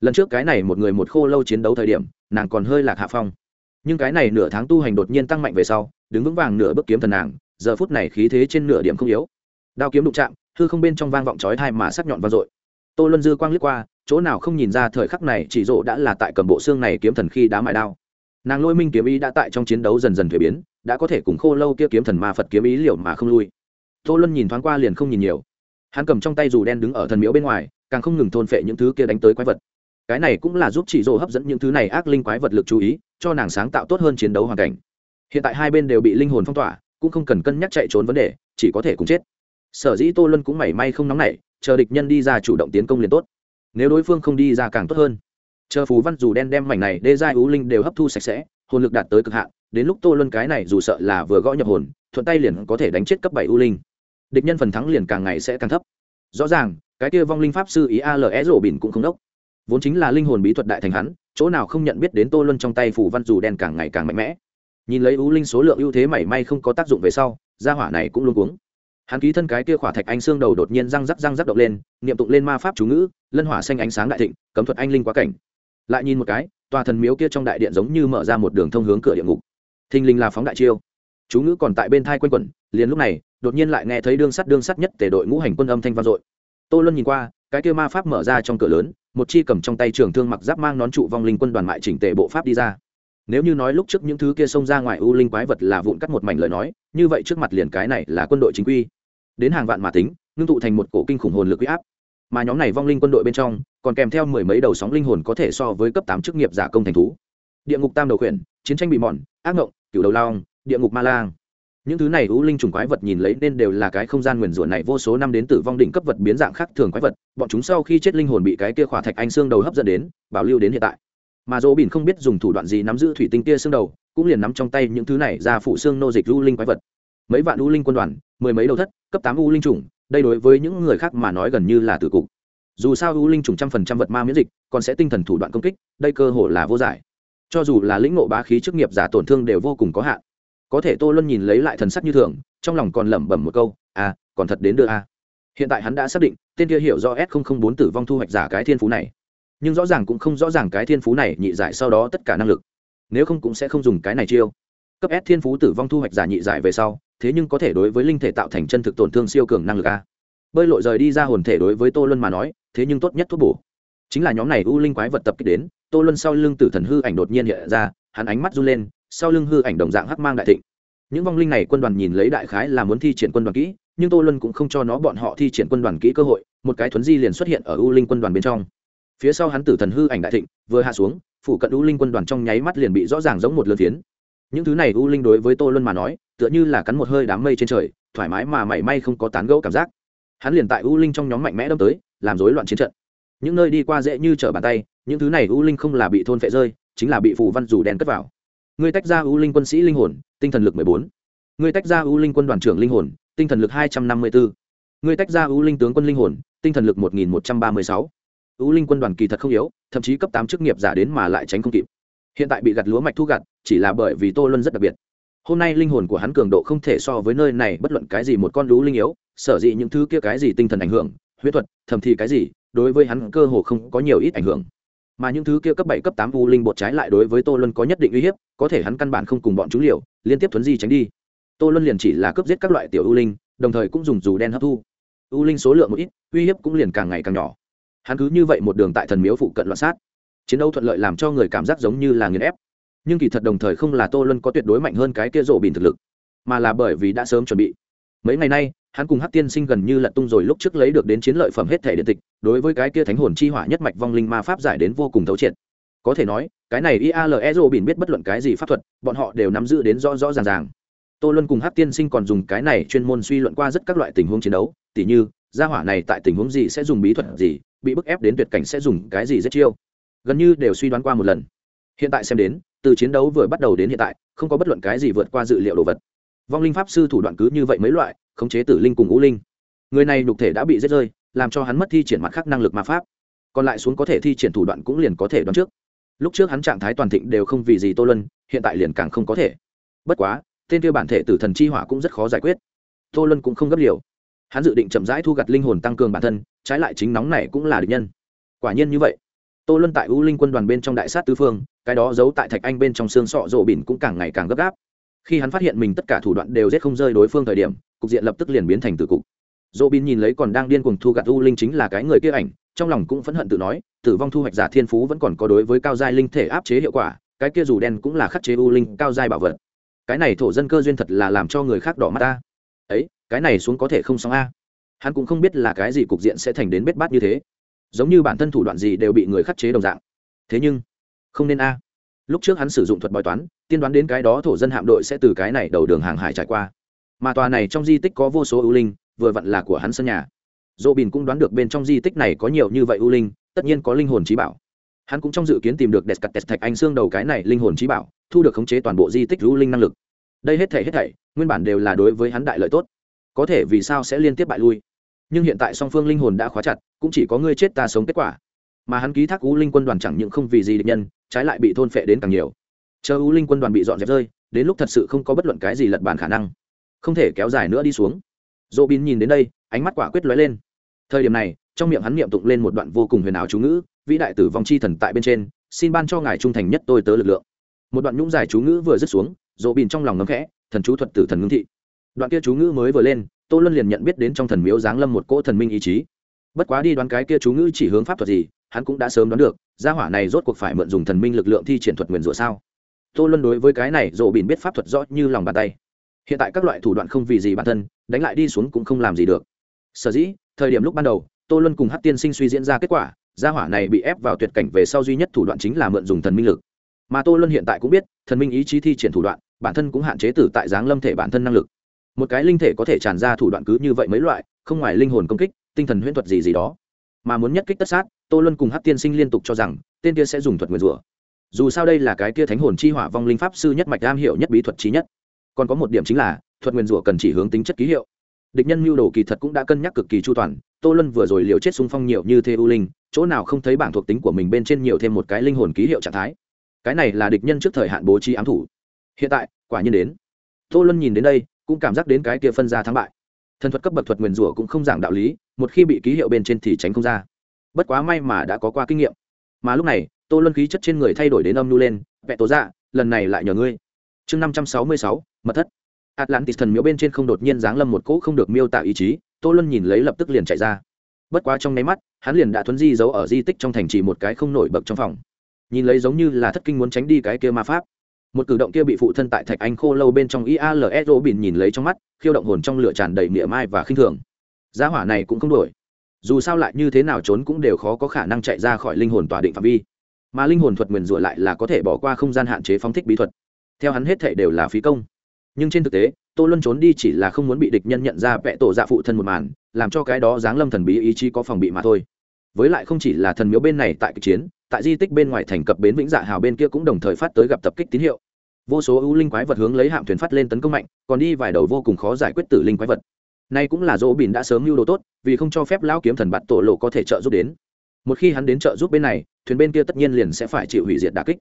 Lần trước cái này một người một khô lâu chiến đấu thời điểm nàng còn hơi lạc hạ phong. Nhưng cái này nửa tháng tu hành đột nhiên tăng mạnh về sau, đứng vững vàng nửa bước kiếm thần nàng, giờ phút này khí thế trên nửa điểm không yếu. Đao kiếm đụng chạm, hư không bên trong vang vọng chói thai mà sắc nhọn vang dội. Tô luân dư quang liếc qua, chỗ nào không nhìn ra thời khắc này chỉ rộ đã là tại cầm bộ xương này kiếm thần khi đá mại đao. Nàng lôi minh kiếm ý đã tại trong chiến đấu dần dần thuế biến, đã có thể cùng khô lâu kia kiếm thần ma phật kiếm ý liệu mà không lui. Tô luân nhìn thoáng qua liền không nhìn nhiều. Hắn cầm trong tay dù đen đứng ở thần miếu bên ngoài, càng không ngừng thôn phệ những thứ kia đánh tới quái vật cái này cũng là giúp chị dỗ hấp dẫn những thứ này ác linh quái vật lực chú ý, cho nàng sáng tạo tốt hơn chiến đấu hoàn cảnh. Hiện tại hai bên đều bị linh hồn phong tỏa, cũng không cần cân nhắc chạy trốn vấn đề, chỉ có thể cùng chết. Sở dĩ tô luân cũng mảy may không nóng nảy, chờ địch nhân đi ra chủ động tiến công liền tốt. Nếu đối phương không đi ra càng tốt hơn. Chờ phú văn dù đen đem mảnh này đê giai ú linh đều hấp thu sạch sẽ, hồn lực đạt tới cực hạn, đến lúc tô luân cái này dù sợ là vừa gõ nhập hồn, thuận tay liền có thể đánh chết cấp bảy ưu linh. Địch nhân phần thắng liền càng ngày sẽ càng thấp. Rõ ràng, cái kia vong linh pháp sư ý ale rổ bỉn cũng không đốc vốn chính là linh hồn bí thuật đại thành hắn, chỗ nào không nhận biết đến tô luân trong tay phủ văn dù đen càng ngày càng mạnh mẽ. Nhìn lấy ưu linh số lượng ưu thế mảy may không có tác dụng về sau, gia hỏa này cũng luôn cuống. Hắn ký thân cái kia khỏa thạch anh xương đầu đột nhiên răng rắc răng rắc động lên, niệm tụng lên ma pháp chú ngữ, lân hỏa xanh ánh sáng đại thịnh, cấm thuật anh linh quá cảnh. Lại nhìn một cái, tòa thần miếu kia trong đại điện giống như mở ra một đường thông hướng cửa địa ngục. Thình linh là phóng đại chiêu. Chú ngữ còn tại bên thai quanh quẩn, liền lúc này, đột nhiên lại nghe thấy đương sắt đương sắt nhất tể đội ngũ hành quân âm thanh vang dội. Tô luân nhìn qua cái kia ma pháp mở ra trong cửa lớn, một chi cầm trong tay trường thương mặc giáp mang nón trụ vong linh quân đoàn mại chỉnh tề bộ pháp đi ra. Nếu như nói lúc trước những thứ kia xông ra ngoài u linh quái vật là vụn cắt một mảnh lời nói, như vậy trước mặt liền cái này là quân đội chính quy. Đến hàng vạn mà tính, ngưng tụ thành một cổ kinh khủng hồn lực huy áp. Mà nhóm này vong linh quân đội bên trong, còn kèm theo mười mấy đầu sóng linh hồn có thể so với cấp tám chức nghiệp giả công thành thú. Địa ngục tam đầu khuyển, chiến tranh bị mòn, ác ngộng, cửu đầu lao địa ngục ma lang những thứ này u linh trùng quái vật nhìn lấy nên đều là cái không gian nguyền rủa này vô số năm đến tử vong đỉnh cấp vật biến dạng khác thường quái vật, bọn chúng sau khi chết linh hồn bị cái kia khỏa thạch anh xương đầu hấp dẫn đến, bảo lưu đến hiện tại. Mà dỗ bỉn không biết dùng thủ đoạn gì nắm giữ thủy tinh kia xương đầu, cũng liền nắm trong tay những thứ này ra phụ xương nô dịch u linh quái vật. Mấy vạn u linh quân đoàn, mười mấy đầu thất, cấp tám u linh trùng đây đối với những người khác mà nói gần như là tử cục. Dù sao u linh trùng trăm phần trăm vật ma miễn dịch, còn sẽ tinh thần thủ đoạn công kích, đây cơ hội là vô giải. Cho dù là lĩnh ngộ bá khí chức nghiệp giả tổn thương đều vô cùng có hạn có thể tô luân nhìn lấy lại thần sắc như thường, trong lòng còn lẩm bẩm một câu à còn thật đến đưa a. À. hiện tại hắn đã xác định, tên kia hiểu do s bốn tử vong thu hoạch giả cái thiên phú này. Nhưng rõ ràng cũng không rõ ràng cái thiên phú này nhị giải sau đó tất cả năng lực. Nếu không cũng sẽ không dùng cái này chiêu. Cấp s thiên phú tử vong thu hoạch giả nhị giải về sau, thế nhưng có thể đối với linh thể tạo thành chân thực tổn thương siêu cường năng lực a. Bơi lội rời đi ra hồn thể đối với tô luân mà nói, thế nhưng tốt nhất thuốc bổ. Chính là nhóm này u linh quái vật tập kích đến, tô luân sau lưng tử thần hư ảnh đột nhiên hiện ra, hắn ánh mắt run lên sau lưng hư ảnh đồng dạng hắc mang đại thịnh. Những vong linh này quân đoàn nhìn lấy đại khái là muốn thi triển quân đoàn kỹ, nhưng tô luân cũng không cho nó bọn họ thi triển quân đoàn kỹ cơ hội, một cái thuấn di liền xuất hiện ở u linh quân đoàn bên trong. Phía sau hắn tử thần hư ảnh đại thịnh, vừa hạ xuống, phủ cận u linh quân đoàn trong nháy mắt liền bị rõ ràng giống một lượt phiến. Những thứ này u linh đối với tô luân mà nói, tựa như là cắn một hơi đám mây trên trời, thoải mái mà mảy may không có tán gẫu cảm giác. Hắn liền tại u linh trong nhóm mạnh mẽ đâm tới, làm rối loạn chiến trận. Những nơi đi qua dễ như trở bàn tay, những thứ này u linh không là bị thôn phệ rơi, chính là bị phù văn rủ đen cất vào ngươi tách ra u linh quân sĩ linh hồn, tinh thần lực mười bốn. Ngươi tách ra u linh quân đoàn trưởng linh hồn, tinh thần lực hai trăm năm mươi bốn ngươi tách ra u linh tướng quân linh hồn, tinh thần lực một nghìn một trăm ba mươi sáu. U linh quân đoàn kỳ thật không yếu, thậm chí cấp tám chức nghiệp giả đến mà lại tránh không kịp. Hiện tại bị gặt lúa mạch thu gặt chỉ là bởi vì tô luân rất đặc biệt. Hôm nay linh hồn của hắn cường độ không thể so với nơi này, bất luận cái gì một con lũ linh yếu, sở dĩ những thứ kia cái gì tinh thần ảnh hưởng, huyết thuật thậm thì cái gì, đối với hắn cơ hồ không có nhiều ít ảnh hưởng mà những thứ kia cấp bảy, cấp tám u linh bột trái lại đối với tô luân có nhất định uy hiếp, có thể hắn căn bản không cùng bọn chúng liều, liên tiếp thuấn di tránh đi. Tô luân liền chỉ là cướp giết các loại tiểu u linh, đồng thời cũng dùng dù đen hấp thu. U linh số lượng một ít, uy hiếp cũng liền càng ngày càng nhỏ. Hắn cứ như vậy một đường tại thần miếu phụ cận loạn sát. Chiến đấu thuận lợi làm cho người cảm giác giống như là nghiền ép. Nhưng kỳ thật đồng thời không là tô luân có tuyệt đối mạnh hơn cái kia rộ bình thực lực, mà là bởi vì đã sớm chuẩn bị. Mấy ngày nay hắn cùng hắc tiên sinh gần như lật tung rồi lúc trước lấy được đến chiến lợi phẩm hết thể điện tịch, đối với cái kia thánh hồn chi hỏa nhất mạch vong linh ma pháp giải đến vô cùng thấu triệt. Có thể nói, cái này iale rộ biết bất luận cái gì pháp thuật, bọn họ đều nắm giữ đến rõ rõ ràng ràng. Tô luân cùng hắc tiên sinh còn dùng cái này chuyên môn suy luận qua rất các loại tình huống chiến đấu, tỉ như, gia hỏa này tại tình huống gì sẽ dùng bí thuật gì, bị bức ép đến tuyệt cảnh sẽ dùng cái gì rất chiêu. Gần như đều suy đoán qua một lần. Hiện tại xem đến, từ chiến đấu vừa bắt đầu đến hiện tại, không có bất luận cái gì vượt qua dự liệu đồ vật vong linh pháp sư thủ đoạn cứ như vậy mấy loại, khống chế tử linh cùng ngũ linh. Người này nhục thể đã bị giết rơi, làm cho hắn mất thi triển mặt khác năng lực ma pháp. Còn lại xuống có thể thi triển thủ đoạn cũng liền có thể đoán trước. Lúc trước hắn trạng thái toàn thịnh đều không vì gì tô lân hiện tại liền càng không có thể. Bất quá, tên kia bản thể tử thần chi hỏa cũng rất khó giải quyết. Tô lân cũng không gấp liều. Hắn dự định chậm rãi thu gặt linh hồn tăng cường bản thân, trái lại chính nóng này cũng là địch nhân. Quả nhiên như vậy. Tô lân tại u linh quân đoàn bên trong đại sát tứ phương, cái đó giấu tại thạch anh bên trong xương sọ rộ bỉn cũng càng ngày càng gấp gáp khi hắn phát hiện mình tất cả thủ đoạn đều giết không rơi đối phương thời điểm, cục diện lập tức liền biến thành từ cục. Dỗ bin nhìn lấy còn đang điên cuồng thu gặt u linh chính là cái người kia ảnh, trong lòng cũng phẫn hận tự nói, tử vong thu hoạch giả thiên phú vẫn còn có đối với cao giai linh thể áp chế hiệu quả, cái kia dù đen cũng là khắc chế u linh cao giai bảo vật. Cái này thổ dân cơ duyên thật là làm cho người khác đỏ mắt ta. Ấy, cái này xuống có thể không xong a? Hắn cũng không biết là cái gì cục diện sẽ thành đến bết bát như thế. Giống như bản thân thủ đoạn gì đều bị người khắc chế đồng dạng. Thế nhưng, không nên a lúc trước hắn sử dụng thuật bói toán, tiên đoán đến cái đó thổ dân hạm đội sẽ từ cái này đầu đường hàng hải trải qua. Mà tòa này trong di tích có vô số ưu linh, vừa vặn là của hắn sân nhà. Dỗ bìn cũng đoán được bên trong di tích này có nhiều như vậy ưu linh, tất nhiên có linh hồn trí bảo. Hắn cũng trong dự kiến tìm được đẹp cặt đẹp thạch anh xương đầu cái này linh hồn trí bảo, thu được khống chế toàn bộ di tích ưu linh năng lực. Đây hết thể hết thảy, nguyên bản đều là đối với hắn đại lợi tốt. Có thể vì sao sẽ liên tiếp bại lui? Nhưng hiện tại song phương linh hồn đã khóa chặt, cũng chỉ có ngươi chết ta sống kết quả. Mà hắn ký thác ưu linh quân đoàn chẳng những không vì gì địch nhân trái lại bị thôn phệ đến càng nhiều. Chờ u linh quân đoàn bị dọn dẹp rơi, đến lúc thật sự không có bất luận cái gì lật bàn khả năng. Không thể kéo dài nữa đi xuống. Dỗ bin nhìn đến đây, ánh mắt quả quyết lóe lên. Thời điểm này, trong miệng hắn niệm tụng lên một đoạn vô cùng huyền ảo chú ngữ, vĩ đại tử vong chi thần tại bên trên, xin ban cho ngài trung thành nhất tôi tớ lực lượng. Một đoạn nhũng dài chú ngữ vừa dứt xuống dỗ bin trong lòng ngấm khẽ, thần chú thuật tử thần ngưng thị. Đoạn kia chú ngữ mới vừa lên, tô luân liền nhận biết đến trong thần miếu giáng lâm một cỗ thần minh ý chí. Bất quá đi đoán cái kia chú ngữ chỉ hướng pháp thuật gì hắn cũng đã sớm đoán được, gia hỏa này rốt cuộc phải mượn dùng thần minh lực lượng thi triển thuật nguyền rủa sao? Tô luân đối với cái này rộ bỉn biết pháp thuật rõ như lòng bàn tay. Hiện tại các loại thủ đoạn không vì gì bản thân, đánh lại đi xuống cũng không làm gì được. Sở dĩ, thời điểm lúc ban đầu, tô luân cùng hát tiên sinh suy diễn ra kết quả, gia hỏa này bị ép vào tuyệt cảnh về sau duy nhất thủ đoạn chính là mượn dùng thần minh lực. Mà tô luân hiện tại cũng biết, thần minh ý chí thi triển thủ đoạn, bản thân cũng hạn chế tử tại giáng lâm thể bản thân năng lực. Một cái linh thể có thể tràn ra thủ đoạn cứ như vậy mấy loại, không ngoài linh hồn công kích, tinh thần huyễn thuật gì gì đó. Mà muốn nhất kích tất sát tô luân cùng hát tiên sinh liên tục cho rằng, tên kia sẽ dùng thuật nguyền rủa. Dù sao đây là cái kia thánh hồn chi hỏa vong linh pháp sư nhất mạch am hiểu nhất bí thuật trí nhất. Còn có một điểm chính là, thuật nguyền rủa cần chỉ hướng tính chất ký hiệu. Địch nhân mưu đồ kỳ thật cũng đã cân nhắc cực kỳ chu toàn, tô luân vừa rồi liều chết xung phong nhiều như thê u linh, chỗ nào không thấy bảng thuộc tính của mình bên trên nhiều thêm một cái linh hồn ký hiệu trạng thái. Cái này là địch nhân trước thời hạn bố trí ám thủ. Hiện tại, quả nhiên đến. Tô luân nhìn đến đây, cũng cảm giác đến cái kia phân ra thắng bại. Thần thuật cấp bậc thuật nguyền rủa cũng không giảng đạo lý, một khi bị ký hiệu bên trên thì tránh không ra bất quá may mà đã có qua kinh nghiệm. Mà lúc này, tô luân khí chất trên người thay đổi đến âm nu lên, vẹ tố dạ lần này lại nhờ ngươi. Chương năm trăm sáu mươi sáu, mật thất. Atlantis thần miếu bên trên không đột nhiên giáng lâm một cỗ không được miêu tả ý chí, tô luân nhìn lấy lập tức liền chạy ra. Bất quá trong nháy mắt, hắn liền đã thuấn di giấu ở di tích trong thành trì một cái không nổi bậc trong phòng. Nhìn lấy giống như là thất kinh muốn tránh đi cái kia ma pháp. Một cử động kia bị phụ thân tại thạch anh khô lâu bên trong iale rô nhìn lấy trong mắt, khiêu động hồn trong lửa tràn đầy miệng mai và khinh thường. Giá hỏa này cũng không đổi dù sao lại như thế nào trốn cũng đều khó có khả năng chạy ra khỏi linh hồn tỏa định phạm vi. Mà linh hồn thuật nguyền rủa lại là có thể bỏ qua không gian hạn chế phóng thích bí thuật. Theo hắn hết thể đều là phí công. Nhưng trên thực tế, tô luân trốn đi chỉ là không muốn bị địch nhân nhận ra vẽ tổ dạ phụ thân một màn, làm cho cái đó giáng lâm thần bí ý chí có phòng bị mà thôi. Với lại không chỉ là thần miếu bên này tại kịch chiến, tại di tích bên ngoài thành cập bến vĩnh dạ hào bên kia cũng đồng thời phát tới gặp tập kích tín hiệu. Vô số ưu linh quái vật hướng lấy hạm thuyền phát lên tấn công mạnh, còn đi vài đầu vô cùng khó giải quyết tử linh quái vật nay cũng là dỗ bỉn đã sớm mưu đồ tốt, vì không cho phép lão kiếm thần bạt tổ lộ có thể trợ giúp đến. Một khi hắn đến trợ giúp bên này, thuyền bên kia tất nhiên liền sẽ phải chịu hủy diệt đà kích.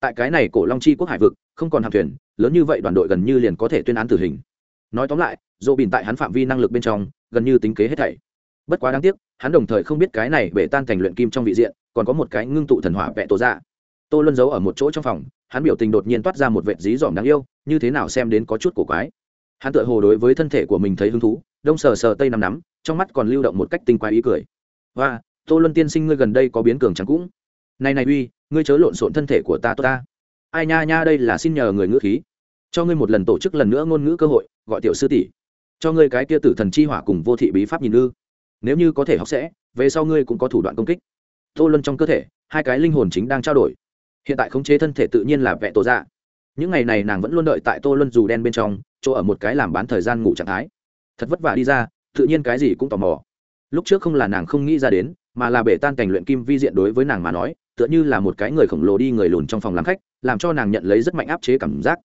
Tại cái này cổ long chi quốc hải vực, không còn hạm thuyền, lớn như vậy đoàn đội gần như liền có thể tuyên án tử hình. Nói tóm lại, dỗ bỉn tại hắn phạm vi năng lực bên trong, gần như tính kế hết thảy. Bất quá đáng tiếc, hắn đồng thời không biết cái này bể tan thành luyện kim trong vị diện, còn có một cái ngưng tụ thần hỏa vẽ tổ ra tô luân giấu ở một chỗ trong phòng, hắn biểu tình đột nhiên toát ra một vệ dí dỏm đáng yêu, như thế nào xem đến có chút cổ quái. Hắn tự hồ đối với thân thể của mình thấy hứng thú đông sờ sờ tây nằm nắm, trong mắt còn lưu động một cách tinh quái ý cười. Và tô luân tiên sinh ngươi gần đây có biến cường trắng cũng? Này này uy, ngươi chớ lộn xộn thân thể của ta tốt ta. Ai nha nha đây là xin nhờ người ngữ khí. Cho ngươi một lần tổ chức lần nữa ngôn ngữ cơ hội, gọi tiểu sư tỷ. Cho ngươi cái kia tử thần chi hỏa cùng vô thị bí pháp nhìn ư. Nếu như có thể học sẽ, về sau ngươi cũng có thủ đoạn công kích. Tô luân trong cơ thể, hai cái linh hồn chính đang trao đổi. Hiện tại khống chế thân thể tự nhiên là vẽ tổ dạ. Những ngày này nàng vẫn luôn đợi tại tô luân dù đen bên trong, chỗ ở một cái làm bán thời gian ngủ trạng thái thật vất vả đi ra, tự nhiên cái gì cũng tò mò. Lúc trước không là nàng không nghĩ ra đến, mà là bể tan cảnh luyện kim vi diện đối với nàng mà nói, tựa như là một cái người khổng lồ đi người lùn trong phòng làm khách, làm cho nàng nhận lấy rất mạnh áp chế cảm giác.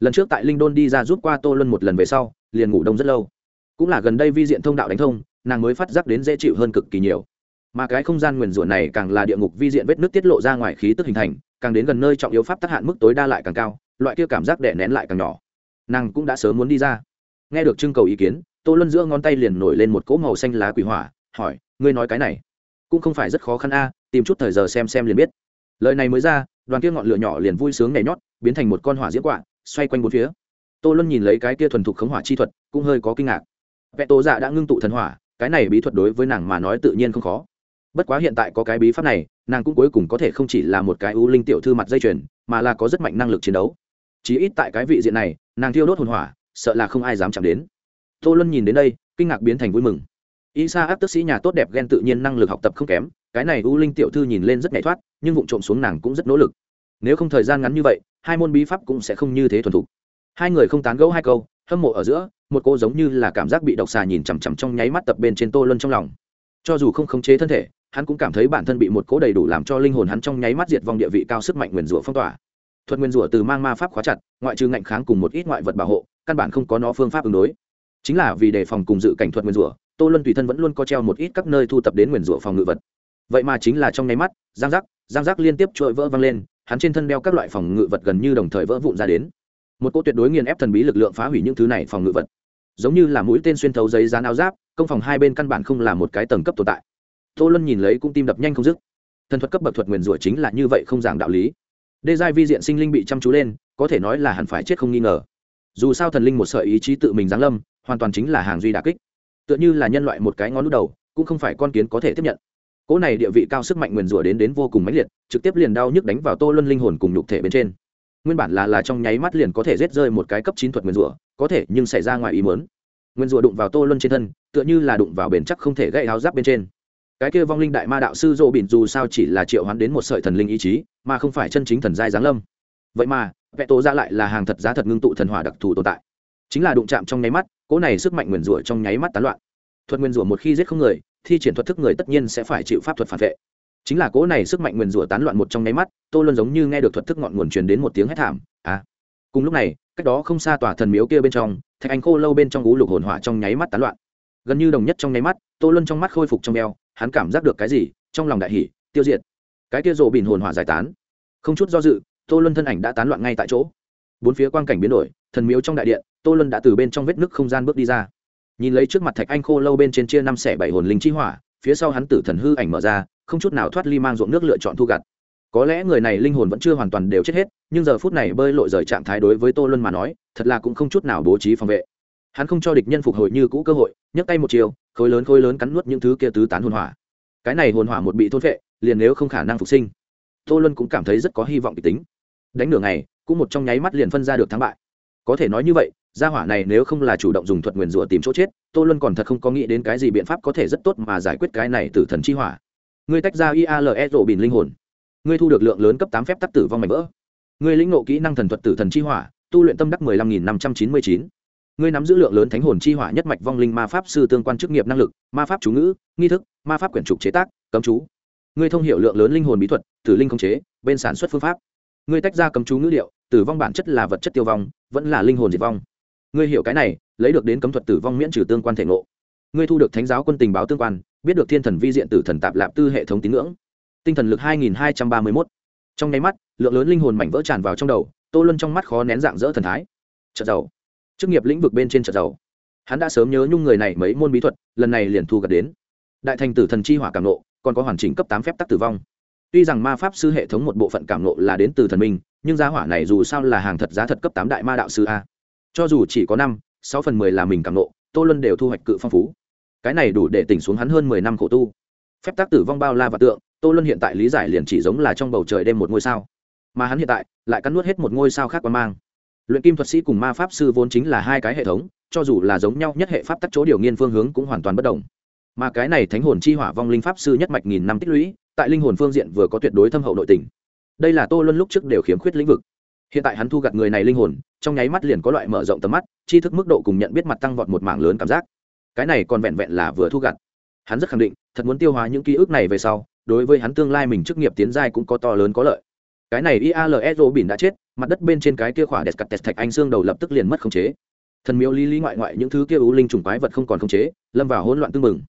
Lần trước tại linh đôn đi ra rút qua tô luân một lần về sau, liền ngủ đông rất lâu. Cũng là gần đây vi diện thông đạo đánh thông, nàng mới phát giác đến dễ chịu hơn cực kỳ nhiều. Mà cái không gian nguyền rủa này càng là địa ngục vi diện vết nước tiết lộ ra ngoài khí tức hình thành, càng đến gần nơi trọng yếu pháp tác hạn mức tối đa lại càng cao, loại kia cảm giác đè nén lại càng nhỏ. Nàng cũng đã sớm muốn đi ra. Nghe được trưng cầu ý kiến tô luân giữa ngón tay liền nổi lên một cỗ màu xanh lá quỷ hỏa, hỏi, ngươi nói cái này, cũng không phải rất khó khăn a, tìm chút thời giờ xem xem liền biết. Lời này mới ra, đoàn kia ngọn lửa nhỏ liền vui sướng nhảy nhót, biến thành một con hỏa diễm quạ, xoay quanh bốn phía. Tô luân nhìn lấy cái kia thuần thục khống hỏa chi thuật, cũng hơi có kinh ngạc. Vẽ tô dạ đã ngưng tụ thần hỏa, cái này bí thuật đối với nàng mà nói tự nhiên không khó. Bất quá hiện tại có cái bí pháp này, nàng cũng cuối cùng có thể không chỉ là một cái ưu linh tiểu thư mặt dây chuyền, mà là có rất mạnh năng lực chiến đấu. Chí ít tại cái vị diện này, nàng thiêu đốt hồn hỏa, sợ là không ai dám chạm đến tô luân nhìn đến đây, kinh ngạc biến thành vui mừng. Y sa áp tức sĩ nhà tốt đẹp ghen tự nhiên năng lực học tập không kém, cái này U linh tiểu thư nhìn lên rất nhảy thoát, nhưng vụ trộm xuống nàng cũng rất nỗ lực. Nếu không thời gian ngắn như vậy, hai môn bí pháp cũng sẽ không như thế thuần thục. Hai người không tán gẫu hai câu, hâm mộ ở giữa, một cô giống như là cảm giác bị độc xà nhìn chằm chằm trong nháy mắt tập bên trên tô luân trong lòng. Cho dù không khống chế thân thể, hắn cũng cảm thấy bản thân bị một cố đầy đủ làm cho linh hồn hắn trong nháy mắt diệt vong địa vị cao sức mạnh nguyền rủa phong tỏa. Thuật nguyên rủa từ mang ma pháp khóa chặt, ngoại trừ ngạnh kháng cùng một ít ngoại vật bảo hộ, căn bản không có nó phương pháp ứng đối chính là vì đề phòng cùng dự cảnh thuật nguyên rủa, tô luân tùy thân vẫn luôn có treo một ít các nơi thu tập đến nguyên rủa phòng ngự vật. Vậy mà chính là trong nháy mắt, giang giác giang giác liên tiếp trội vỡ văng lên, hắn trên thân đeo các loại phòng ngự vật gần như đồng thời vỡ vụn ra đến. Một cô tuyệt đối nghiền ép thần bí lực lượng phá hủy những thứ này phòng ngự vật. Giống như là mũi tên xuyên thấu giấy dán áo giáp, công phòng hai bên căn bản không là một cái tầng cấp tồn tại. Tô luân nhìn lấy cũng tim đập nhanh không dứt. Thần thuật cấp bậc thuật nguyền rủa chính là như vậy không giảng đạo lý. Đê giai vi diện sinh linh bị chăm chú lên, có thể nói là hẳn phải chết không nghi ngờ. Dù sao thần linh một sợi ý chí tự mình giáng lâm hoàn toàn chính là hàng duy đà kích. Tựa như là nhân loại một cái ngón lúc đầu, cũng không phải con kiến có thể tiếp nhận. Cỗ này địa vị cao sức mạnh nguyền rủa đến đến vô cùng mãnh liệt, trực tiếp liền đau nhức đánh vào tô luân linh hồn cùng nhục thể bên trên. Nguyên bản là là trong nháy mắt liền có thể rết rơi một cái cấp chín thuật nguyền rủa, có thể, nhưng xảy ra ngoài ý mớn nguyên rủa đụng vào tô luân trên thân, tựa như là đụng vào bền chắc không thể gây áo giáp bên trên. Cái kia vong linh đại ma đạo sư dỗ bỉn dù sao chỉ là triệu hoán đến một sợi thần linh ý chí, mà không phải chân chính thần giai giáng lâm. Vậy mà, vẽ tố ra lại là hàng thật giá thật ngưng tụ thần hỏa đặc thù tồn tại. Chính là đụng chạm trong nháy mắt cỗ này sức mạnh nguyền rủa trong nháy mắt tán loạn. Thuật nguyền rủa một khi giết không người, thi triển thuật thức người tất nhiên sẽ phải chịu pháp thuật phản vệ. Chính là cỗ này sức mạnh nguyền rủa tán loạn một trong nháy mắt, tô luân giống như nghe được thuật thức ngọn nguồn truyền đến một tiếng hét thảm à! Cùng lúc này, cách đó không xa tòa thần miếu kia bên trong, thạch anh khô lâu bên trong ú lục hồn hỏa trong nháy mắt tán loạn. Gần như đồng nhất trong nháy mắt, tô luân trong mắt khôi phục trong eo, hắn cảm giác được cái gì, trong lòng đại hỷ tiêu diệt. Cái kia rộ bìn hồn hỏa giải tán. Không chút do dự, tô luân thân ảnh đã tán loạn ngay tại chỗ. Bốn phía quang cảnh biến đổi, thần miếu trong đại điện tô luân đã từ bên trong vết nứt không gian bước đi ra. Nhìn lấy trước mặt thạch anh khô lâu bên trên chia năm xẻ bảy hồn linh chi hỏa, phía sau hắn tử thần hư ảnh mở ra, không chút nào thoát ly mang ruộng nước lựa chọn thu gặt. Có lẽ người này linh hồn vẫn chưa hoàn toàn đều chết hết, nhưng giờ phút này bơi lội rời trạng thái đối với tô luân mà nói, thật là cũng không chút nào bố trí phòng vệ. Hắn không cho địch nhân phục hồi như cũ cơ hội, nhấc tay một chiều, khối lớn khối lớn cắn nuốt những thứ kia tứ tán hồn hỏa. Cái này hồn hỏa một bị thôn vệ liền nếu không khả năng phục sinh. Tô luân cũng cảm thấy rất có hy vọng kịch tính. Đánh nửa ngày, cũng một trong nháy mắt liền phân ra được thắng bại. Có thể nói như vậy gia hỏa này nếu không là chủ động dùng thuật nguyền rủa tìm chỗ chết, tô luân còn thật không có nghĩ đến cái gì biện pháp có thể rất tốt mà giải quyết cái này từ thần chi hỏa. Ngươi tách ra iale rộ bìn linh hồn. Ngươi thu được lượng lớn cấp tám phép tắc tử vong mảnh vỡ. Ngươi lĩnh ngộ kỹ năng thần thuật tử thần chi hỏa, tu luyện tâm đắc mười lăm nghìn năm trăm chín mươi chín. Ngươi nắm giữ lượng lớn thánh hồn chi hỏa nhất mạch vong linh ma pháp sư tương quan chức nghiệp năng lực, ma pháp chú ngữ, nghi thức, ma pháp quyển trục chế tác, cấm chú. Ngươi thông hiểu lượng lớn linh hồn bí thuật, tử linh không chế, bên sản xuất phương pháp. Ngươi tách ra cấm chú ngữ liệu, tử vong bản chất là vật chất tiêu vong, vẫn là linh hồn diệt vong ngươi hiểu cái này, lấy được đến cấm thuật tử vong miễn trừ tương quan thể ngộ. Ngươi thu được thánh giáo quân tình báo tương quan, biết được thiên thần vi diện tử thần tạp lạp tư hệ thống tín ngưỡng. Tinh thần lực 2231. trong nháy mắt, lượng lớn linh hồn mảnh vỡ tràn vào trong đầu, tô luân trong mắt khó nén dạng dỡ thần thái. Trợ giàu chức nghiệp lĩnh vực bên trên trợ giàu hắn đã sớm nhớ nhung người này mấy môn bí thuật, lần này liền thu gặt đến. Đại thành tử thần chi hỏa cảm nộ, còn có hoàn chỉnh cấp tám phép tắc tử vong. Tuy rằng ma pháp sư hệ thống một bộ phận cảm nộ là đến từ thần minh, nhưng giá hỏa này dù sao là hàng thật giá thật cấp tám đại ma đạo sư a cho dù chỉ có năm, sáu phần mười là mình cảm nộ, tô luân đều thu hoạch cự phong phú. Cái này đủ để tỉnh xuống hắn hơn mười năm khổ tu. Phép tác tử vong bao la và tượng, tô luân hiện tại lý giải liền chỉ giống là trong bầu trời đêm một ngôi sao. Mà hắn hiện tại, lại cắn nuốt hết một ngôi sao khác quan mang. Luyện kim thuật sĩ cùng ma pháp sư vốn chính là hai cái hệ thống, cho dù là giống nhau nhất hệ pháp tắc chỗ điều nghiên phương hướng cũng hoàn toàn bất đồng. Mà cái này thánh hồn chi hỏa vong linh pháp sư nhất mạch nghìn năm tích lũy, tại linh hồn phương diện vừa có tuyệt đối thâm hậu nội tình. Đây là tô luân lúc trước đều khiếm khuyết lĩnh vực hiện tại hắn thu gặt người này linh hồn, trong nháy mắt liền có loại mở rộng tầm mắt, tri thức mức độ cùng nhận biết mặt tăng vọt một mảng lớn cảm giác. Cái này còn vẹn vẹn là vừa thu gặt. Hắn rất khẳng định, thật muốn tiêu hóa những ký ức này về sau, đối với hắn tương lai mình chức nghiệp tiến giai cũng có to lớn có lợi. Cái này ialeso bỉn đã chết, mặt đất bên trên cái kia khỏa đẹp cặt tẹt thạch anh xương đầu lập tức liền mất khống chế. Thần miếu lý lý ngoại ngoại những thứ kia ưu linh trùng quái vật không còn khống chế, lâm vào hỗn loạn tương mừng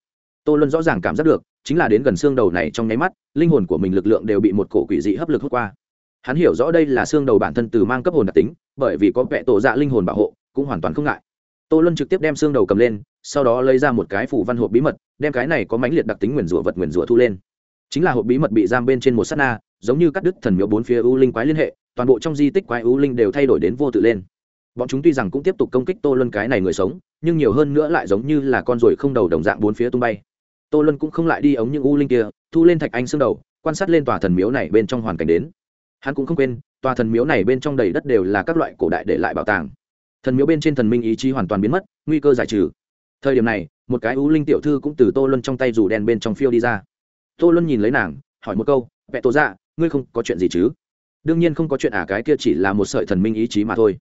tô luân rõ ràng cảm giác được, chính là đến gần xương đầu này trong nháy mắt, linh hồn của mình lực lượng đều bị một cổ quỷ dị hấp lực hút qua hắn hiểu rõ đây là xương đầu bản thân từ mang cấp hồn đặc tính, bởi vì có vẽ tổ dạ linh hồn bảo hộ, cũng hoàn toàn không ngại. Tô luân trực tiếp đem xương đầu cầm lên, sau đó lấy ra một cái phủ văn hộp bí mật, đem cái này có mãnh liệt đặc tính nguyền rủa vật nguyền rủa thu lên. Chính là hộp bí mật bị giam bên trên một s á t na, giống như cắt đứt thần miếu bốn phía ưu linh quái liên hệ, toàn bộ trong di tích quái ưu linh đều thay đổi đến vô tự lên. Bọn chúng tuy rằng cũng tiếp tục công kích tô luân cái này người sống, nhưng nhiều hơn nữa lại giống như là con ruồi không đầu đồng dạng bốn phía tung bay. Tô luân cũng không lại đi ống những u linh kia, thu lên thạch anh xương đầu, quan sát lên tòa thần miếu này bên trong hoàn cảnh đến hắn cũng không quên tòa thần miếu này bên trong đầy đất đều là các loại cổ đại để lại bảo tàng. Thần miếu bên trên thần minh ý chí hoàn toàn biến mất nguy cơ giải trừ. Thời điểm này một cái ú linh tiểu thư cũng từ tô luân trong tay rủ đèn bên trong phiêu đi ra. Tô luân nhìn lấy nàng hỏi một câu vẹ Tô dạ ngươi không có chuyện gì chứ? Đương nhiên không có chuyện ả à, cái kia chỉ là một sợi thần minh ý chí mà thôi.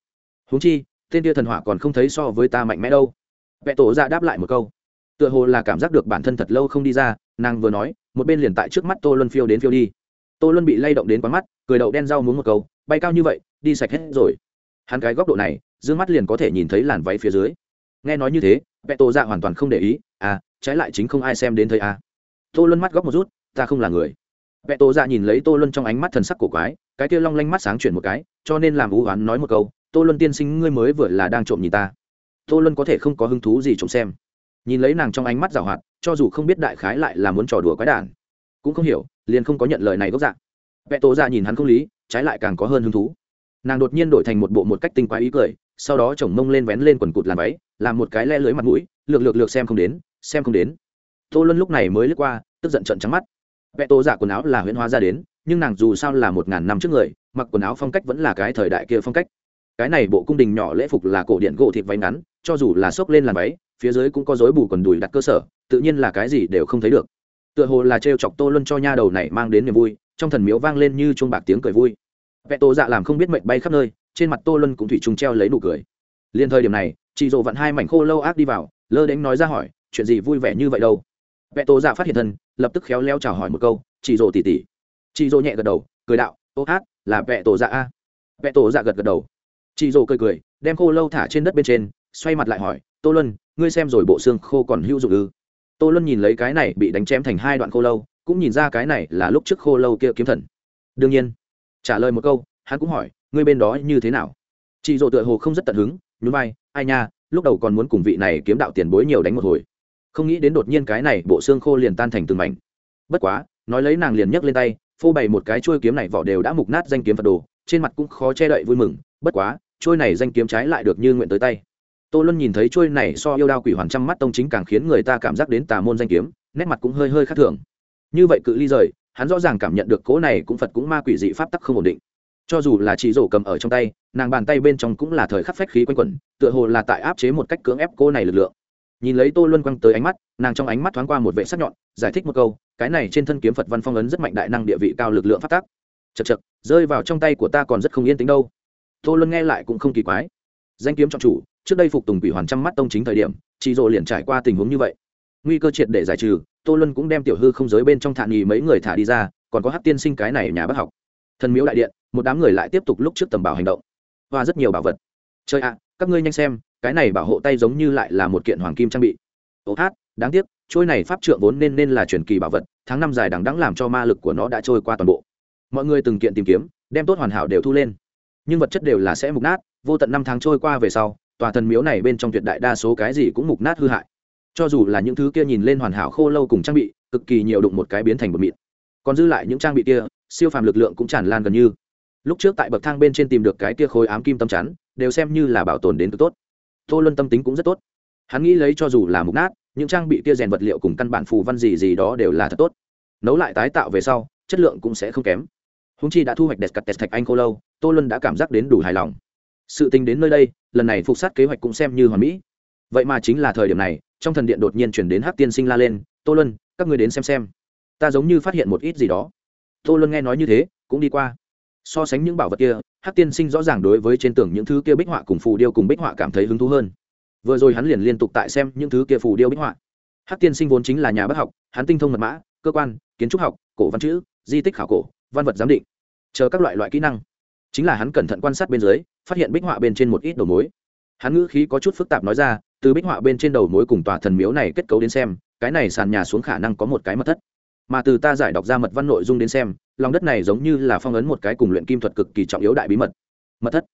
Huống chi tên kia thần hỏa còn không thấy so với ta mạnh mẽ đâu. Vẹ tổ dạ đáp lại một câu. Tựa hồ là cảm giác được bản thân thật lâu không đi ra nàng vừa nói một bên liền tại trước mắt tô luân phiêu đến phiêu đi tô luân bị lay động đến quán mắt, cười đậu đen rau muốn một câu, bay cao như vậy, đi sạch hết rồi. Hắn cái góc độ này d ư ơ n g mắt liền có thể nhìn thấy làn váy phía dưới. Nghe nói như thế vẹ tổ dạ hoàn toàn không để ý à trái lại chính không ai xem đến thấy à. tô luân mắt góc một rút, ta không là người. Vẹ tổ dạ nhìn lấy tô luân trong ánh mắt thần sắc cổ quái, cái kia long lanh mắt sáng chuyển một cái, cho nên làm ưu oán nói một câu, tô luân tiên sinh ngươi mới vừa là đang trộm nhìn ta. Tô luân có thể không có hứng thú gì trộm xem. Nhìn lấy nàng trong ánh mắt giảo hoạt, cho dù không biết đại khái lại là muốn trò đùa quái đản cũng không hiểu, liền không có nhận lời này gốc dạng vẽ tổ ra nhìn hắn không lý, trái lại càng có hơn hứng thú. Nàng đột nhiên đổi thành một bộ một cách tinh quái ý cười, sau đó chồng mông lên vén lên quần cụt làm váy, làm một cái le lưới mặt mũi, lược lược lược xem không đến, xem không đến. Tô luân lúc này mới lướt qua, tức giận trận trắng mắt. Vẽ tô giả quần áo là huyễn hóa ra đến, nhưng nàng dù sao là một ngàn năm trước người, mặc quần áo phong cách vẫn là cái thời đại kia phong cách. Cái này bộ cung đình nhỏ lễ phục là cổ điện gỗ thịt váy ngắn, cho dù là xốc lên làm váy, phía dưới cũng có dối bù quần đùi đặt cơ sở, tự nhiên là cái gì đều không thấy được tựa hồ là trêu chọc tô luân cho nha đầu này mang đến niềm vui, trong thần miếu vang lên như chuông bạc tiếng cười vui. Vẹ tô dạ làm không biết mệnh bay khắp nơi, trên mặt tô luân cũng thủy trùng treo lấy nụ cười. Liền thời điểm này, chị dỗ vặn hai mảnh khô lâu ác đi vào, lơ đánh nói ra hỏi, chuyện gì vui vẻ như vậy đâu? Vẹ tô dạ phát hiện thân, lập tức khéo leo chào hỏi một câu, chị dỗ tỉ tỉ chị dỗ nhẹ gật đầu, cười đạo, ô hát, là vẹ tổ dạ a. Vẹ tổ dạ gật gật đầu. Chị dỗ cười cười, đem khô lâu thả trên đất bên trên, xoay mặt lại hỏi, tô luân, ngươi xem rồi bộ xương khô còn hữu dụng ư? Tô luân nhìn lấy cái này bị đánh chém thành hai đoạn khô lâu, cũng nhìn ra cái này là lúc trước khô lâu kia kiếm thần. Đương nhiên, trả lời một câu, hắn cũng hỏi, ngươi bên đó như thế nào? Chị dỗ tựa hồ không rất tận hứng, nhún vai, ai nha, lúc đầu còn muốn cùng vị này kiếm đạo tiền bối nhiều đánh một hồi. Không nghĩ đến đột nhiên cái này bộ xương khô liền tan thành từng mảnh. Bất quá, nói lấy nàng liền nhấc lên tay, phô bày một cái chuôi kiếm này vỏ đều đã mục nát danh kiếm phật đồ, trên mặt cũng khó che đậy vui mừng, bất quá, chuôi này danh kiếm trái lại được như nguyện tới tay tô luân nhìn thấy chuôi này so yêu đao quỷ hoàn trăm mắt tông chính càng khiến người ta cảm giác đến tà môn danh kiếm, nét mặt cũng hơi hơi khác thường. Như vậy cự ly rời, hắn rõ ràng cảm nhận được cố này cũng phật cũng ma quỷ dị pháp tắc không ổn định. Cho dù là chị rổ cầm ở trong tay, nàng bàn tay bên trong cũng là thời khắc phách khí quanh quẩn, tựa hồ là tại áp chế một cách cưỡng ép cô này lực lượng. Nhìn lấy tô luân quăng tới ánh mắt, nàng trong ánh mắt thoáng qua một vệ sắc nhọn, giải thích một câu, cái này trên thân kiếm phật văn phong ấn rất mạnh đại năng địa vị cao lực lượng phát tác chật chật rơi vào trong tay của ta còn rất không yên tính đâu. Tô luân nghe lại cũng không kỳ quái. Danh kiếm trọng chủ trước đây phục tùng quỷ hoàn trăm mắt tông chính thời điểm, chị dỗ liền trải qua tình huống như vậy. Nguy cơ triệt để giải trừ, tô luân cũng đem tiểu hư không giới bên trong thản nghỉ mấy người thả đi ra, còn có hát tiên sinh cái này nhà bác học. Thần miếu đại điện, một đám người lại tiếp tục lúc trước tầm bảo hành động. Và rất nhiều bảo vật. Chơi ạ, các ngươi nhanh xem, cái này bảo hộ tay giống như lại là một kiện hoàng kim trang bị. Ô hát, đáng tiếc, trôi này pháp trượng vốn nên nên là truyền kỳ bảo vật, tháng năm dài đằng đẵng làm cho ma lực của nó đã trôi qua toàn bộ. Mọi người từng kiện tìm kiếm, đem tốt hoàn hảo đều thu lên. Nhưng vật chất đều là sẽ mục nát, vô tận năm tháng trôi qua về sau tòa thần miếu này bên trong tuyệt đại đa số cái gì cũng mục nát hư hại. Cho dù là những thứ kia nhìn lên hoàn hảo khô lâu cùng trang bị, cực kỳ nhiều đụng một cái biến thành một mịn. Còn dư lại những trang bị kia, siêu phàm lực lượng cũng tràn lan gần như. Lúc trước tại bậc thang bên trên tìm được cái kia khối ám kim tâm chắn, đều xem như là bảo tồn đến cực tốt. Tô luân tâm tính cũng rất tốt. Hắn nghĩ lấy cho dù là mục nát, những trang bị kia rèn vật liệu cùng căn bản phù văn gì gì đó đều là thật tốt. Nấu lại tái tạo về sau, chất lượng cũng sẽ không kém. Húng chi đã thu hoạch đẹp cặt đẹp thạch anh khô lâu, tô luân đã cảm giác đến đủ hài lòng sự tình đến nơi đây, lần này phục sát kế hoạch cũng xem như hoàn mỹ. Vậy mà chính là thời điểm này, trong thần điện đột nhiên chuyển đến hát tiên sinh la lên, tô luân, các người đến xem xem. Ta giống như phát hiện một ít gì đó. Tô luân nghe nói như thế, cũng đi qua. So sánh những bảo vật kia hát tiên sinh rõ ràng đối với trên tường những thứ kia bích họa cùng phù điêu cùng bích họa cảm thấy hứng thú hơn. Vừa rồi hắn liền liên tục tại xem những thứ kia phù điêu bích họa. Hát tiên sinh vốn chính là nhà bác học, hắn tinh thông mật mã, cơ quan, kiến trúc học, cổ văn chữ, di tích khảo cổ, văn vật giám định, chờ các loại loại kỹ năng. Chính là hắn cẩn thận quan sát bên dưới phát hiện bích họa bên trên một ít đầu mối. Hắn ngữ khí có chút phức tạp nói ra, từ bích họa bên trên đầu mối cùng tòa thần miếu này kết cấu đến xem, cái này sàn nhà xuống khả năng có một cái mật thất. Mà từ ta giải đọc ra mật văn nội dung đến xem, lòng đất này giống như là phong ấn một cái cùng luyện kim thuật cực kỳ trọng yếu đại bí mật. Mật thất.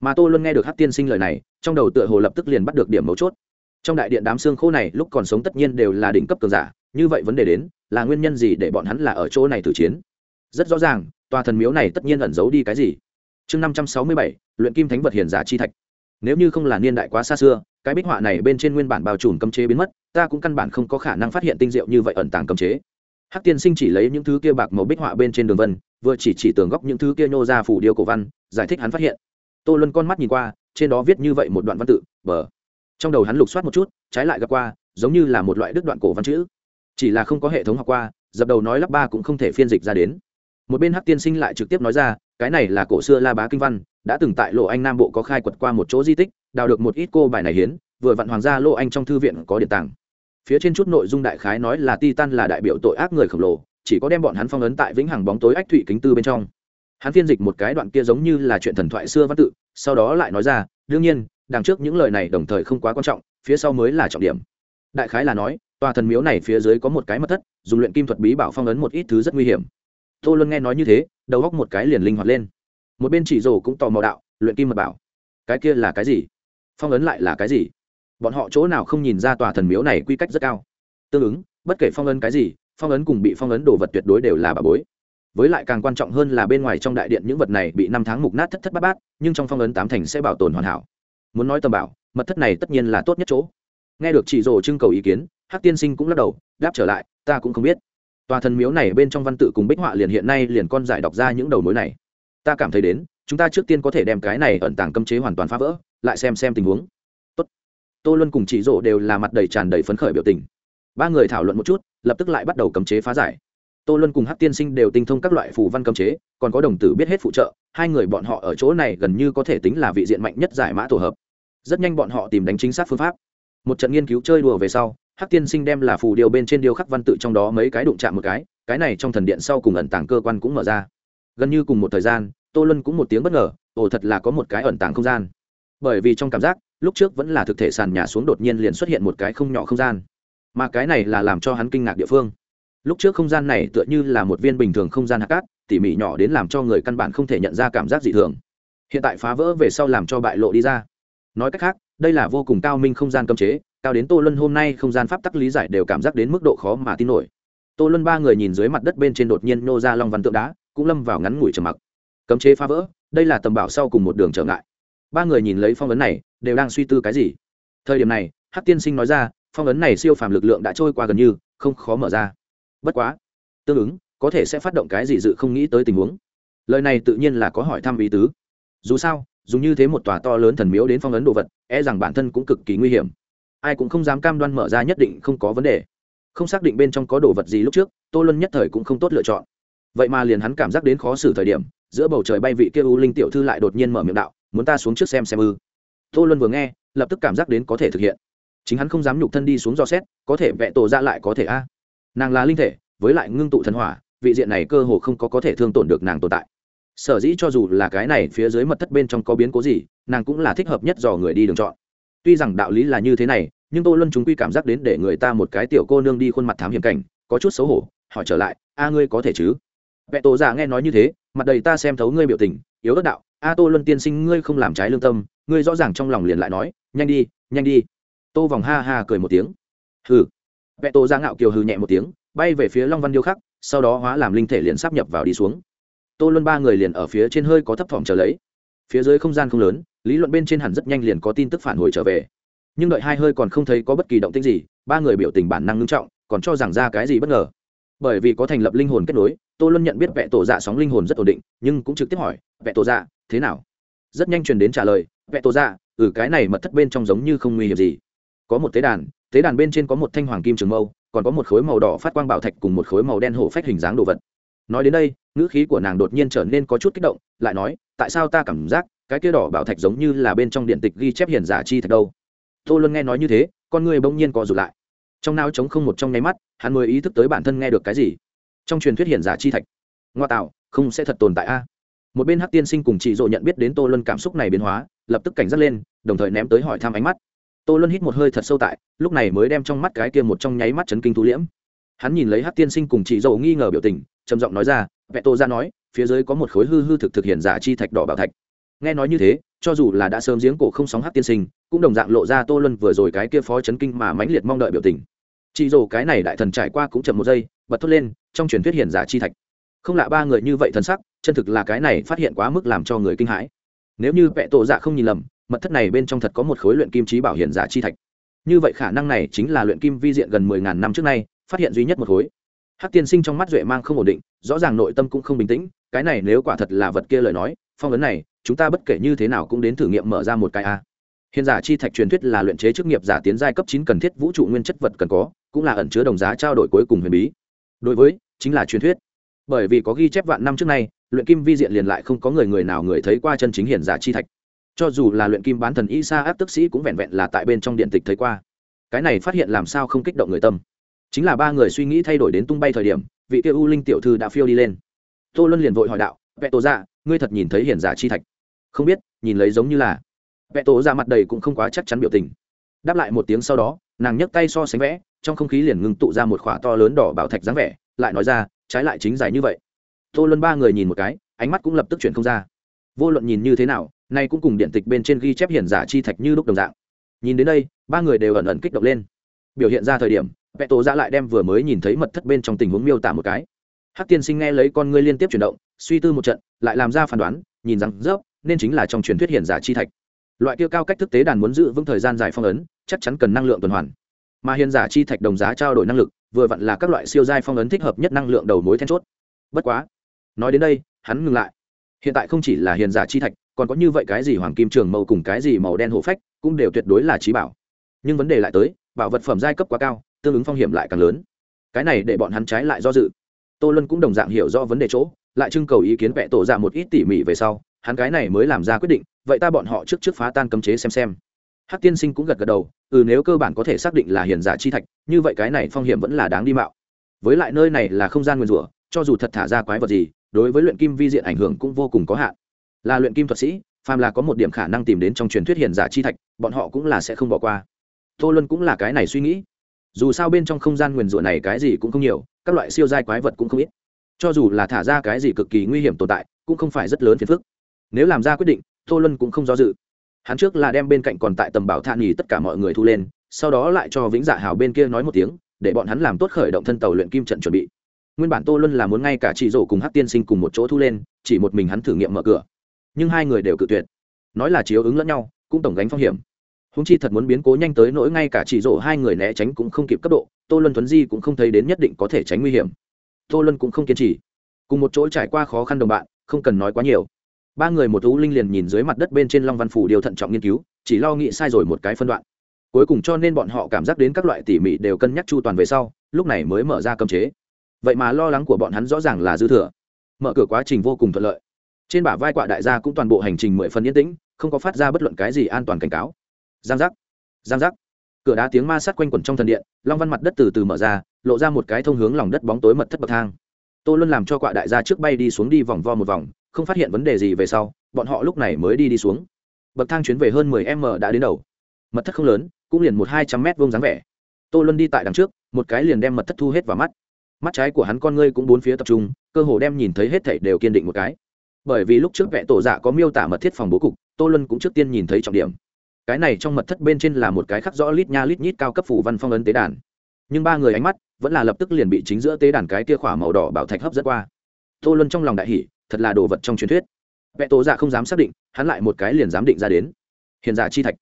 Mà tôi luôn nghe được hát tiên sinh lời này, trong đầu tựa hồ lập tức liền bắt được điểm mấu chốt. Trong đại điện đám xương khô này lúc còn sống tất nhiên đều là đỉnh cấp cường giả, như vậy vấn đề đến, là nguyên nhân gì để bọn hắn là ở chỗ này tử chiến? Rất rõ ràng, tòa thần miếu này tất nhiên ẩn giấu đi cái gì chương năm trăm sáu mươi bảy, luyện kim thánh vật hiền giả chi thạch. Nếu như không là niên đại quá xa xưa, cái bích họa này bên trên nguyên bản bao trùm cấm chế biến mất, ta cũng căn bản không có khả năng phát hiện tinh diệu như vậy ẩn tàng cấm chế. Hắc tiên sinh chỉ lấy những thứ kia bạc màu bích họa bên trên đường vân, vừa chỉ chỉ tường góc những thứ kia nhô ra phủ điêu cổ văn, giải thích hắn phát hiện. Tô luân con mắt nhìn qua, trên đó viết như vậy một đoạn văn tự, bờ. Trong đầu hắn lục soát một chút, trái lại gặp qua, giống như là một loại đức đoạn cổ văn chữ. Chỉ là không có hệ thống học qua, dập đầu nói lắp ba cũng không thể phiên dịch ra đến. Một bên hắc tiên sinh lại trực tiếp nói ra cái này là cổ xưa la bá kinh văn, đã từng tại lộ anh nam bộ có khai quật qua một chỗ di tích, đào được một ít cô bài này hiến, vừa vặn hoàng gia lộ anh trong thư viện có điện tàng. Phía trên chút nội dung đại khái nói là titan là đại biểu tội ác người khổng lồ, chỉ có đem bọn hắn phong ấn tại vĩnh hằng bóng tối ách thụy kính tư bên trong. Hắn phiên dịch một cái đoạn kia giống như là chuyện thần thoại xưa văn tự, sau đó lại nói ra, đương nhiên, đằng trước những lời này đồng thời không quá quan trọng, phía sau mới là trọng điểm. Đại khái là nói, tòa thần miếu này phía dưới có một cái mật thất, dùng luyện kim thuật bí bảo phong ấn một ít thứ rất nguy hiểm tô luân nghe nói như thế, đầu góc một cái liền linh hoạt lên. Một bên chỉ rồ cũng tò mò đạo, luyện kim mật bảo. Cái kia là cái gì? Phong ấn lại là cái gì? Bọn họ chỗ nào không nhìn ra tòa thần miếu này quy cách rất cao? Tương ứng, bất kể phong ấn cái gì, phong ấn cùng bị phong ấn đồ vật tuyệt đối đều là bà bối. Với lại càng quan trọng hơn là bên ngoài trong đại điện những vật này bị năm tháng mục nát thất thất bát bát, nhưng trong phong ấn tám thành sẽ bảo tồn hoàn hảo. Muốn nói tầm bảo, mật thất này tất nhiên là tốt nhất chỗ. Nghe được chị rồ trưng cầu ý kiến, hắc tiên sinh cũng lắc đầu, đáp trở lại, ta cũng không biết tòa thần miếu này bên trong văn tự cùng bích họa liền hiện nay liền con giải đọc ra những đầu mối này. Ta cảm thấy đến, chúng ta trước tiên có thể đem cái này ẩn tàng cấm chế hoàn toàn phá vỡ, lại xem xem tình huống. Tốt. tô luân cùng chị rộ đều là mặt đầy tràn đầy phấn khởi biểu tình. Ba người thảo luận một chút, lập tức lại bắt đầu cấm chế phá giải. Tô luân cùng hát tiên sinh đều tinh thông các loại phù văn cấm chế, còn có đồng tử biết hết phụ trợ, hai người bọn họ ở chỗ này gần như có thể tính là vị diện mạnh nhất giải mã tổ hợp. Rất nhanh bọn họ tìm đánh chính xác phương pháp. Một trận nghiên cứu chơi đùa về sau hắc tiên sinh đem là phù điêu bên trên điêu khắc văn tự trong đó mấy cái đụng chạm một cái cái này trong thần điện sau cùng ẩn tàng cơ quan cũng mở ra. Gần như cùng một thời gian, tô lân cũng một tiếng bất ngờ, ồ, thật là có một cái ẩn tàng không gian. Bởi vì trong cảm giác, lúc trước vẫn là thực thể sàn nhà xuống đột nhiên liền xuất hiện một cái không nhỏ không gian. Mà cái này là làm cho hắn kinh ngạc địa phương. Lúc trước không gian này tựa như là một viên bình thường không gian hạt cát, tỉ mỉ nhỏ đến làm cho người căn bản không thể nhận ra cảm giác dị thường. Hiện tại phá vỡ về sau làm cho bại lộ đi ra. Nói cách khác, đây là vô cùng cao minh không gian cấm chế cao đến tô luân hôm nay không gian pháp tắc lý giải đều cảm giác đến mức độ khó mà tin nổi. Tô luân ba người nhìn dưới mặt đất bên trên đột nhiên nô ra long văn tượng đá, cũng lâm vào ngắn ngủi trầm mặc. Cấm chế phá vỡ, đây là tầm bảo sau cùng một đường trở ngại. Ba người nhìn lấy phong ấn này, đều đang suy tư cái gì. Thời điểm này hát tiên sinh nói ra, phong ấn này siêu phàm lực lượng đã trôi qua gần như, không khó mở ra. Bất quá, tương ứng, có thể sẽ phát động cái gì dự không nghĩ tới tình huống. Lời này tự nhiên là có hỏi thăm ý tứ. Dù sao, dùng như thế một tòa to lớn thần miếu đến phong ấn đồ vật e rằng bản thân cũng cực kỳ nguy hiểm ai cũng không dám cam đoan mở ra nhất định không có vấn đề. Không xác định bên trong có đồ vật gì lúc trước, tô luân nhất thời cũng không tốt lựa chọn. Vậy mà liền hắn cảm giác đến khó xử thời điểm, giữa bầu trời bay vị kia u linh tiểu thư lại đột nhiên mở miệng đạo, muốn ta xuống trước xem xem ư? Tô luân vừa nghe, lập tức cảm giác đến có thể thực hiện. Chính hắn không dám nhục thân đi xuống dò xét, có thể vẽ tổ ra lại có thể a. Nàng là linh thể, với lại ngưng tụ thần hỏa, vị diện này cơ hồ không có có thể thương tổn được nàng tồn tại. Sở dĩ cho dù là cái này phía dưới mật thất bên trong có biến cố gì, nàng cũng là thích hợp nhất dò người đi đường chọn tuy rằng đạo lý là như thế này, nhưng tô luân chúng quy cảm giác đến để người ta một cái tiểu cô nương đi khuôn mặt thám hiểm cảnh, có chút xấu hổ, hỏi trở lại, a ngươi có thể chứ? Vẹ tổ giả nghe nói như thế, mặt đầy ta xem thấu ngươi biểu tình, yếu ớt đạo, a tô luân tiên sinh ngươi không làm trái lương tâm, ngươi rõ ràng trong lòng liền lại nói, nhanh đi nhanh đi. Tô vòng ha ha cười một tiếng. Hừ. Vẹ tổ giả ngạo kiều hừ nhẹ một tiếng, bay về phía long văn điêu khắc, sau đó hóa làm linh thể liền sắp nhập vào đi xuống. Tô luân ba người liền ở phía trên hơi có thấp thỏm trở lấy. Phía dưới không gian không lớn lý luận bên trên hẳn rất nhanh liền có tin tức phản hồi trở về. Nhưng đợi hai hơi còn không thấy có bất kỳ động tĩnh gì, ba người biểu tình bản năng ngưng trọng, còn cho rằng ra cái gì bất ngờ. Bởi vì có thành lập linh hồn kết nối, tô luân nhận biết vẽ tổ dạ sóng linh hồn rất ổn định, nhưng cũng trực tiếp hỏi vẽ tổ dạ thế nào? Rất nhanh truyền đến trả lời vẽ tổ dạ ừ cái này mật thất bên trong giống như không nguy hiểm gì. Có một tế đàn tế đàn bên trên có một thanh hoàng kim trường mâu, còn có một khối màu đỏ phát quang bảo thạch cùng một khối màu đen hổ phách hình dáng đồ vật. Nói đến đây, ngữ khí của nàng đột nhiên trở nên có chút kích động, lại nói, tại sao ta cảm giác cái kia đỏ bảo thạch giống như là bên trong điện tịch ghi chép hiền giả chi thạch đâu. Tô luân nghe nói như thế, con người bỗng nhiên co rụt lại. Trong nao trống không một trong nháy mắt, hắn mới ý thức tới bản thân nghe được cái gì. Trong truyền thuyết hiền giả chi thạch. Ngoa tạo, không sẽ thật tồn tại a. Một bên hắc tiên sinh cùng chị dỗ nhận biết đến tô luân cảm xúc này biến hóa, lập tức cảnh giác lên, đồng thời ném tới hỏi thăm ánh mắt. Tô luân hít một hơi thật sâu tại, lúc này mới đem trong mắt cái kia một trong nháy mắt chấn kinh thu liễm. Hắn nhìn lấy hắc tiên sinh cùng chị dỗ nghi ngờ biểu tình, trầm giọng nói ra vẹ tô ra nói, phía dưới có một khối hư hư thực thực hiện giả chi thạch đỏ bảo thạch nghe nói như thế, cho dù là đã sớm giếng cổ không sóng Hát tiên sinh, cũng đồng dạng lộ ra tô luân vừa rồi cái kia phó chấn kinh mà mãnh liệt mong đợi biểu tình. Chị dồ cái này đại thần trải qua cũng chậm một giây, bật thốt lên, trong truyền thuyết hiển giả chi thạch. Không lạ ba người như vậy thần sắc, chân thực là cái này phát hiện quá mức làm cho người kinh hãi. Nếu như vẹ tổ dạ không nhìn lầm, mật thất này bên trong thật có một khối luyện kim trí bảo hiển giả chi thạch. Như vậy khả năng này chính là luyện kim vi diện gần mười ngàn năm trước nay, phát hiện duy nhất một khối. Hắc tiên sinh trong mắt duệ mang không ổn định, rõ ràng nội tâm cũng không bình tĩnh, cái này nếu quả thật là vật kia lời nói, phong ấn này chúng ta bất kể như thế nào cũng đến thử nghiệm mở ra một cái a. Hiện giả chi thạch truyền thuyết là luyện chế chức nghiệp giả tiến giai cấp chín cần thiết vũ trụ nguyên chất vật cần có, cũng là ẩn chứa đồng giá trao đổi cuối cùng huyền bí. Đối với, chính là truyền thuyết. Bởi vì có ghi chép vạn năm trước nay, luyện kim vi diện liền lại không có người người nào người thấy qua chân chính hiện giả chi thạch. Cho dù là luyện kim bán thần y sa áp tức sĩ cũng vẹn vẹn là tại bên trong điện tịch thấy qua. Cái này phát hiện làm sao không kích động người tâm. Chính là ba người suy nghĩ thay đổi đến tung bay thời điểm, vị kia u linh tiểu thư đã phiêu đi lên. Tô luân liền vội hỏi đạo vẹ tổ dạ ngươi thật nhìn thấy hiền giả chi thạch? Không biết, nhìn lấy giống như là vẽ tổ ra mặt đầy cũng không quá chắc chắn biểu tình. Đáp lại một tiếng sau đó, nàng nhấc tay so sánh vẽ, trong không khí liền ngưng tụ ra một khỏa to lớn đỏ bảo thạch dáng vẻ, lại nói ra, trái lại chính giải như vậy. Tô luân ba người nhìn một cái, ánh mắt cũng lập tức chuyển không ra. Vô luận nhìn như thế nào, nay cũng cùng điện tịch bên trên ghi chép hiển giả chi thạch như lúc đồng dạng. Nhìn đến đây, ba người đều ẩn ẩn kích động lên. Biểu hiện ra thời điểm, vẽ tổ ra lại đem vừa mới nhìn thấy mật thất bên trong tình huống miêu tả một cái. Hắc tiên sinh nghe lấy con ngươi liên tiếp chuyển động, suy tư một trận, lại làm ra phán đoán, nhìn rằng rớp nên chính là trong truyền thuyết hiền giả chi thạch. Loại kia cao cách thức tế đàn muốn giữ vững thời gian dài phong ấn, chắc chắn cần năng lượng tuần hoàn. Mà hiền giả chi thạch đồng giá trao đổi năng lực, vừa vặn là các loại siêu giai phong ấn thích hợp nhất năng lượng đầu mối then chốt. Bất quá, nói đến đây, hắn ngừng lại. Hiện tại không chỉ là hiền giả chi thạch, còn có như vậy cái gì hoàng kim trường màu cùng cái gì màu đen hộ phách, cũng đều tuyệt đối là trí bảo. Nhưng vấn đề lại tới, bảo vật phẩm giai cấp quá cao, tương ứng phong hiểm lại càng lớn. Cái này để bọn hắn trái lại do dự. Tô luân cũng đồng dạng hiểu rõ vấn đề chỗ, lại trưng cầu ý kiến vẽ tổ ra một ít tỉ mỉ về sau hắn cái này mới làm ra quyết định, vậy ta bọn họ trước trước phá tan cấm chế xem xem. Hắc tiên sinh cũng gật gật đầu ừ nếu cơ bản có thể xác định là hiền giả chi thạch, như vậy cái này phong hiểm vẫn là đáng đi mạo. Với lại nơi này là không gian nguyên rủa, cho dù thật thả ra quái vật gì, đối với luyện kim vi diện ảnh hưởng cũng vô cùng có hạn. Là luyện kim thuật sĩ, phàm là có một điểm khả năng tìm đến trong truyền thuyết hiền giả chi thạch, bọn họ cũng là sẽ không bỏ qua. Tô luân cũng là cái này suy nghĩ. Dù sao bên trong không gian nguyền rủa này cái gì cũng không nhiều, các loại siêu giai quái vật cũng không ít. Cho dù là thả ra cái gì cực kỳ nguy hiểm tồn tại, cũng không phải rất lớn phiền phức nếu làm ra quyết định, tô luân cũng không do dự. Hắn trước là đem bên cạnh còn tại tầm bảo thạ nghỉ tất cả mọi người thu lên, sau đó lại cho vĩnh dạ hào bên kia nói một tiếng, để bọn hắn làm tốt khởi động thân tàu luyện kim trận chuẩn bị. Nguyên bản tô luân là muốn ngay cả chị rổ cùng hát tiên sinh cùng một chỗ thu lên, chỉ một mình hắn thử nghiệm mở cửa. Nhưng hai người đều cự tuyệt. Nói là chiếu ứng lẫn nhau, cũng tổng gánh phong hiểm. Húng chi thật muốn biến cố nhanh tới nỗi ngay cả chỉ rổ hai người né tránh cũng không kịp cấp độ, tô luân thuấn di cũng không thấy đến nhất định có thể tránh nguy hiểm. Tô luân cũng không kiên trì. Cùng một chỗ trải qua khó khăn đồng bạn, không cần nói quá nhiều ba người một thú linh liền nhìn dưới mặt đất bên trên long văn phủ điều thận trọng nghiên cứu, chỉ lo nghĩ sai rồi một cái phân đoạn. Cuối cùng cho nên bọn họ cảm giác đến các loại tỉ mỉ đều cân nhắc chu toàn về sau, lúc này mới mở ra cơm chế. Vậy mà lo lắng của bọn hắn rõ ràng là dư thừa. Mở cửa quá trình vô cùng thuận lợi. Trên bả vai quạ đại gia cũng toàn bộ hành trình mười phần yên tĩnh, không có phát ra bất luận cái gì an toàn cảnh cáo. Giang giác giang giác. Cửa đá tiếng ma sát quanh quẩn trong thần điện, long văn mặt đất từ từ mở ra, lộ ra một cái thông hướng lòng đất bóng tối mật thất bậc thang. Tô luân làm cho quạ đại gia trước bay đi xuống đi vòng vo một vòng không phát hiện vấn đề gì về sau, bọn họ lúc này mới đi đi xuống. Bậc thang chuyến về hơn mười m đã đến đầu. Mật thất không lớn, cũng liền một hai trăm mét vuông dáng vẻ. Tô luân đi tại đằng trước, một cái liền đem mật thất thu hết vào mắt. Mắt trái của hắn con ngươi cũng bốn phía tập trung, cơ hồ đem nhìn thấy hết thảy đều kiên định một cái. Bởi vì lúc trước vẽ tổ dạ có miêu tả mật thiết phòng bố cục, tô luân cũng trước tiên nhìn thấy trọng điểm. Cái này trong mật thất bên trên là một cái khắc rõ lít nha lít nhít cao cấp phủ văn phong ấn tế đàn. Nhưng ba người ánh mắt vẫn là lập tức liền bị chính giữa tế đàn cái kia khỏa màu đỏ bảo thạch hấp dẫn qua. Tô luân trong lòng đại hỷ thật là đồ vật trong truyền thuyết. Vẽ Tố dạ không dám xác định, hắn lại một cái liền dám định ra đến. Hiện giả chi thạch.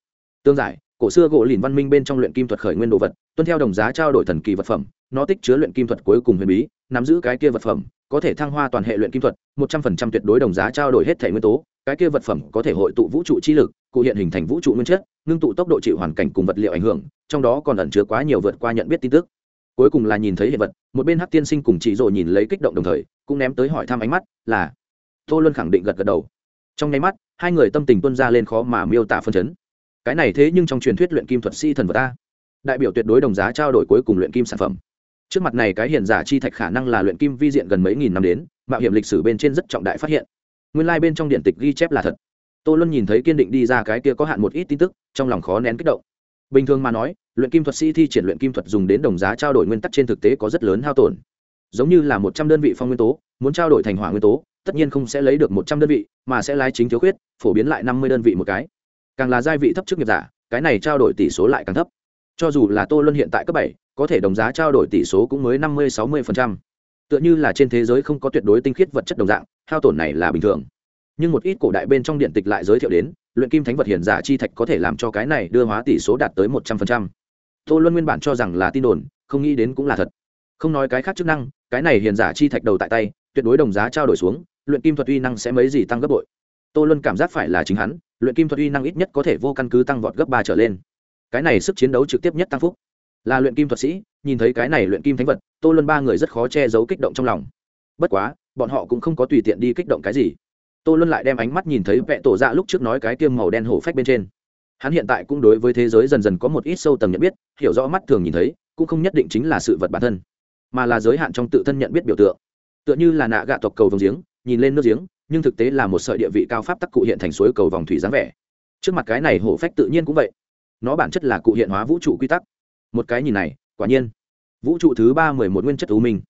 Tương giải, cổ xưa gỗ lìn văn minh bên trong luyện kim thuật khởi nguyên đồ vật, tuân theo đồng giá trao đổi thần kỳ vật phẩm, nó tích chứa luyện kim thuật cuối cùng huyền bí, nắm giữ cái kia vật phẩm, có thể thăng hoa toàn hệ luyện kim thuật, một trăm phần trăm tuyệt đối đồng giá trao đổi hết thể nguyên tố, cái kia vật phẩm có thể hội tụ vũ trụ chi lực, cụ hiện hình thành vũ trụ nguyên chất, ngưng tụ tốc độ chịu hoàn cảnh cùng vật liệu ảnh hưởng, trong đó còn ẩn chứa quá nhiều vượt qua nhận biết tin tức cuối cùng là nhìn thấy hiện vật, một bên hát tiên sinh cùng chị rồi nhìn lấy kích động đồng thời, cũng ném tới hỏi thăm ánh mắt, là, tô luân khẳng định gật gật đầu. Trong nháy mắt, hai người tâm tình tuân ra lên khó mà miêu tả phân chấn. Cái này thế nhưng trong truyền thuyết luyện kim thuật si thần vật ta đại biểu tuyệt đối đồng giá trao đổi cuối cùng luyện kim sản phẩm. Trước mặt này cái hiện giả chi thạch khả năng là luyện kim vi diện gần mấy nghìn năm đến, mạo hiểm lịch sử bên trên rất trọng đại phát hiện. Nguyên lai、like、bên trong điện tịch ghi chép là thật. Tô luân nhìn thấy kiên định đi ra cái kia có hạn một ít tin tức, trong lòng khó nén kích động. Bình thường mà nói luyện kim thuật sĩ thi triển luyện kim thuật dùng đến đồng giá trao đổi nguyên tắc trên thực tế có rất lớn hao tổn giống như là một trăm đơn vị phong nguyên tố, muốn trao đổi thành hỏa nguyên tố, tất nhiên không sẽ lấy được một trăm đơn vị, mà sẽ lái chính thiếu khuyết, phổ biến lại năm mươi đơn vị một cái càng là giai vị thấp trước nghiệp giả, cái này trao đổi tỷ số lại càng thấp cho dù là tô luân hiện tại cấp bảy, có thể đồng giá trao đổi tỷ số cũng mới năm mươi, sáu mươi phần trăm. tựa như là trên thế giới không có tuyệt đối tinh khiết vật chất đồng dạng, hao tổn này là bình thường nhưng một ít cổ đại bên trong điện tịch lại giới thiệu đến, luyện kim thánh vật hiền giả chi thạch có thể làm cho cái này đưa hóa tỷ số đạt tới một trăm phần trăm tô luân nguyên bản cho rằng là tin đồn, không nghĩ đến cũng là thật. Không nói cái khác chức năng, cái này hiền giả chi thạch đầu tại tay, tuyệt đối đồng giá trao đổi xuống, luyện kim thuật uy năng sẽ mấy gì tăng gấp bội. Tô luân cảm giác phải là chính hắn, luyện kim thuật uy năng ít nhất có thể vô căn cứ tăng vọt gấp ba trở lên. Cái này sức chiến đấu trực tiếp nhất tăng phúc. Là luyện kim thuật sĩ, nhìn thấy cái này luyện kim thánh vật, tô luân ba người rất khó che giấu kích động trong lòng. Bất quá, bọn họ cũng không có tùy tiện đi kích động cái gì. Tô luân lại đem ánh mắt nhìn thấy vẽ tổ dạ lúc trước nói cái tiêm màu đen hổ phách bên trên hắn hiện tại cũng đối với thế giới dần dần có một ít sâu tầng nhận biết, hiểu rõ mắt thường nhìn thấy, cũng không nhất định chính là sự vật bản thân, mà là giới hạn trong tự thân nhận biết biểu tượng. Tựa như là nạ gạ tộc cầu vòng giếng, nhìn lên nước giếng, nhưng thực tế là một sợi địa vị cao pháp tắc cụ hiện thành suối cầu vòng thủy dáng vẻ. Trước mặt cái này hổ phách tự nhiên cũng vậy. Nó bản chất là cụ hiện hóa vũ trụ quy tắc. Một cái nhìn này, quả nhiên. Vũ trụ thứ ba mười một nguyên chất ưu minh.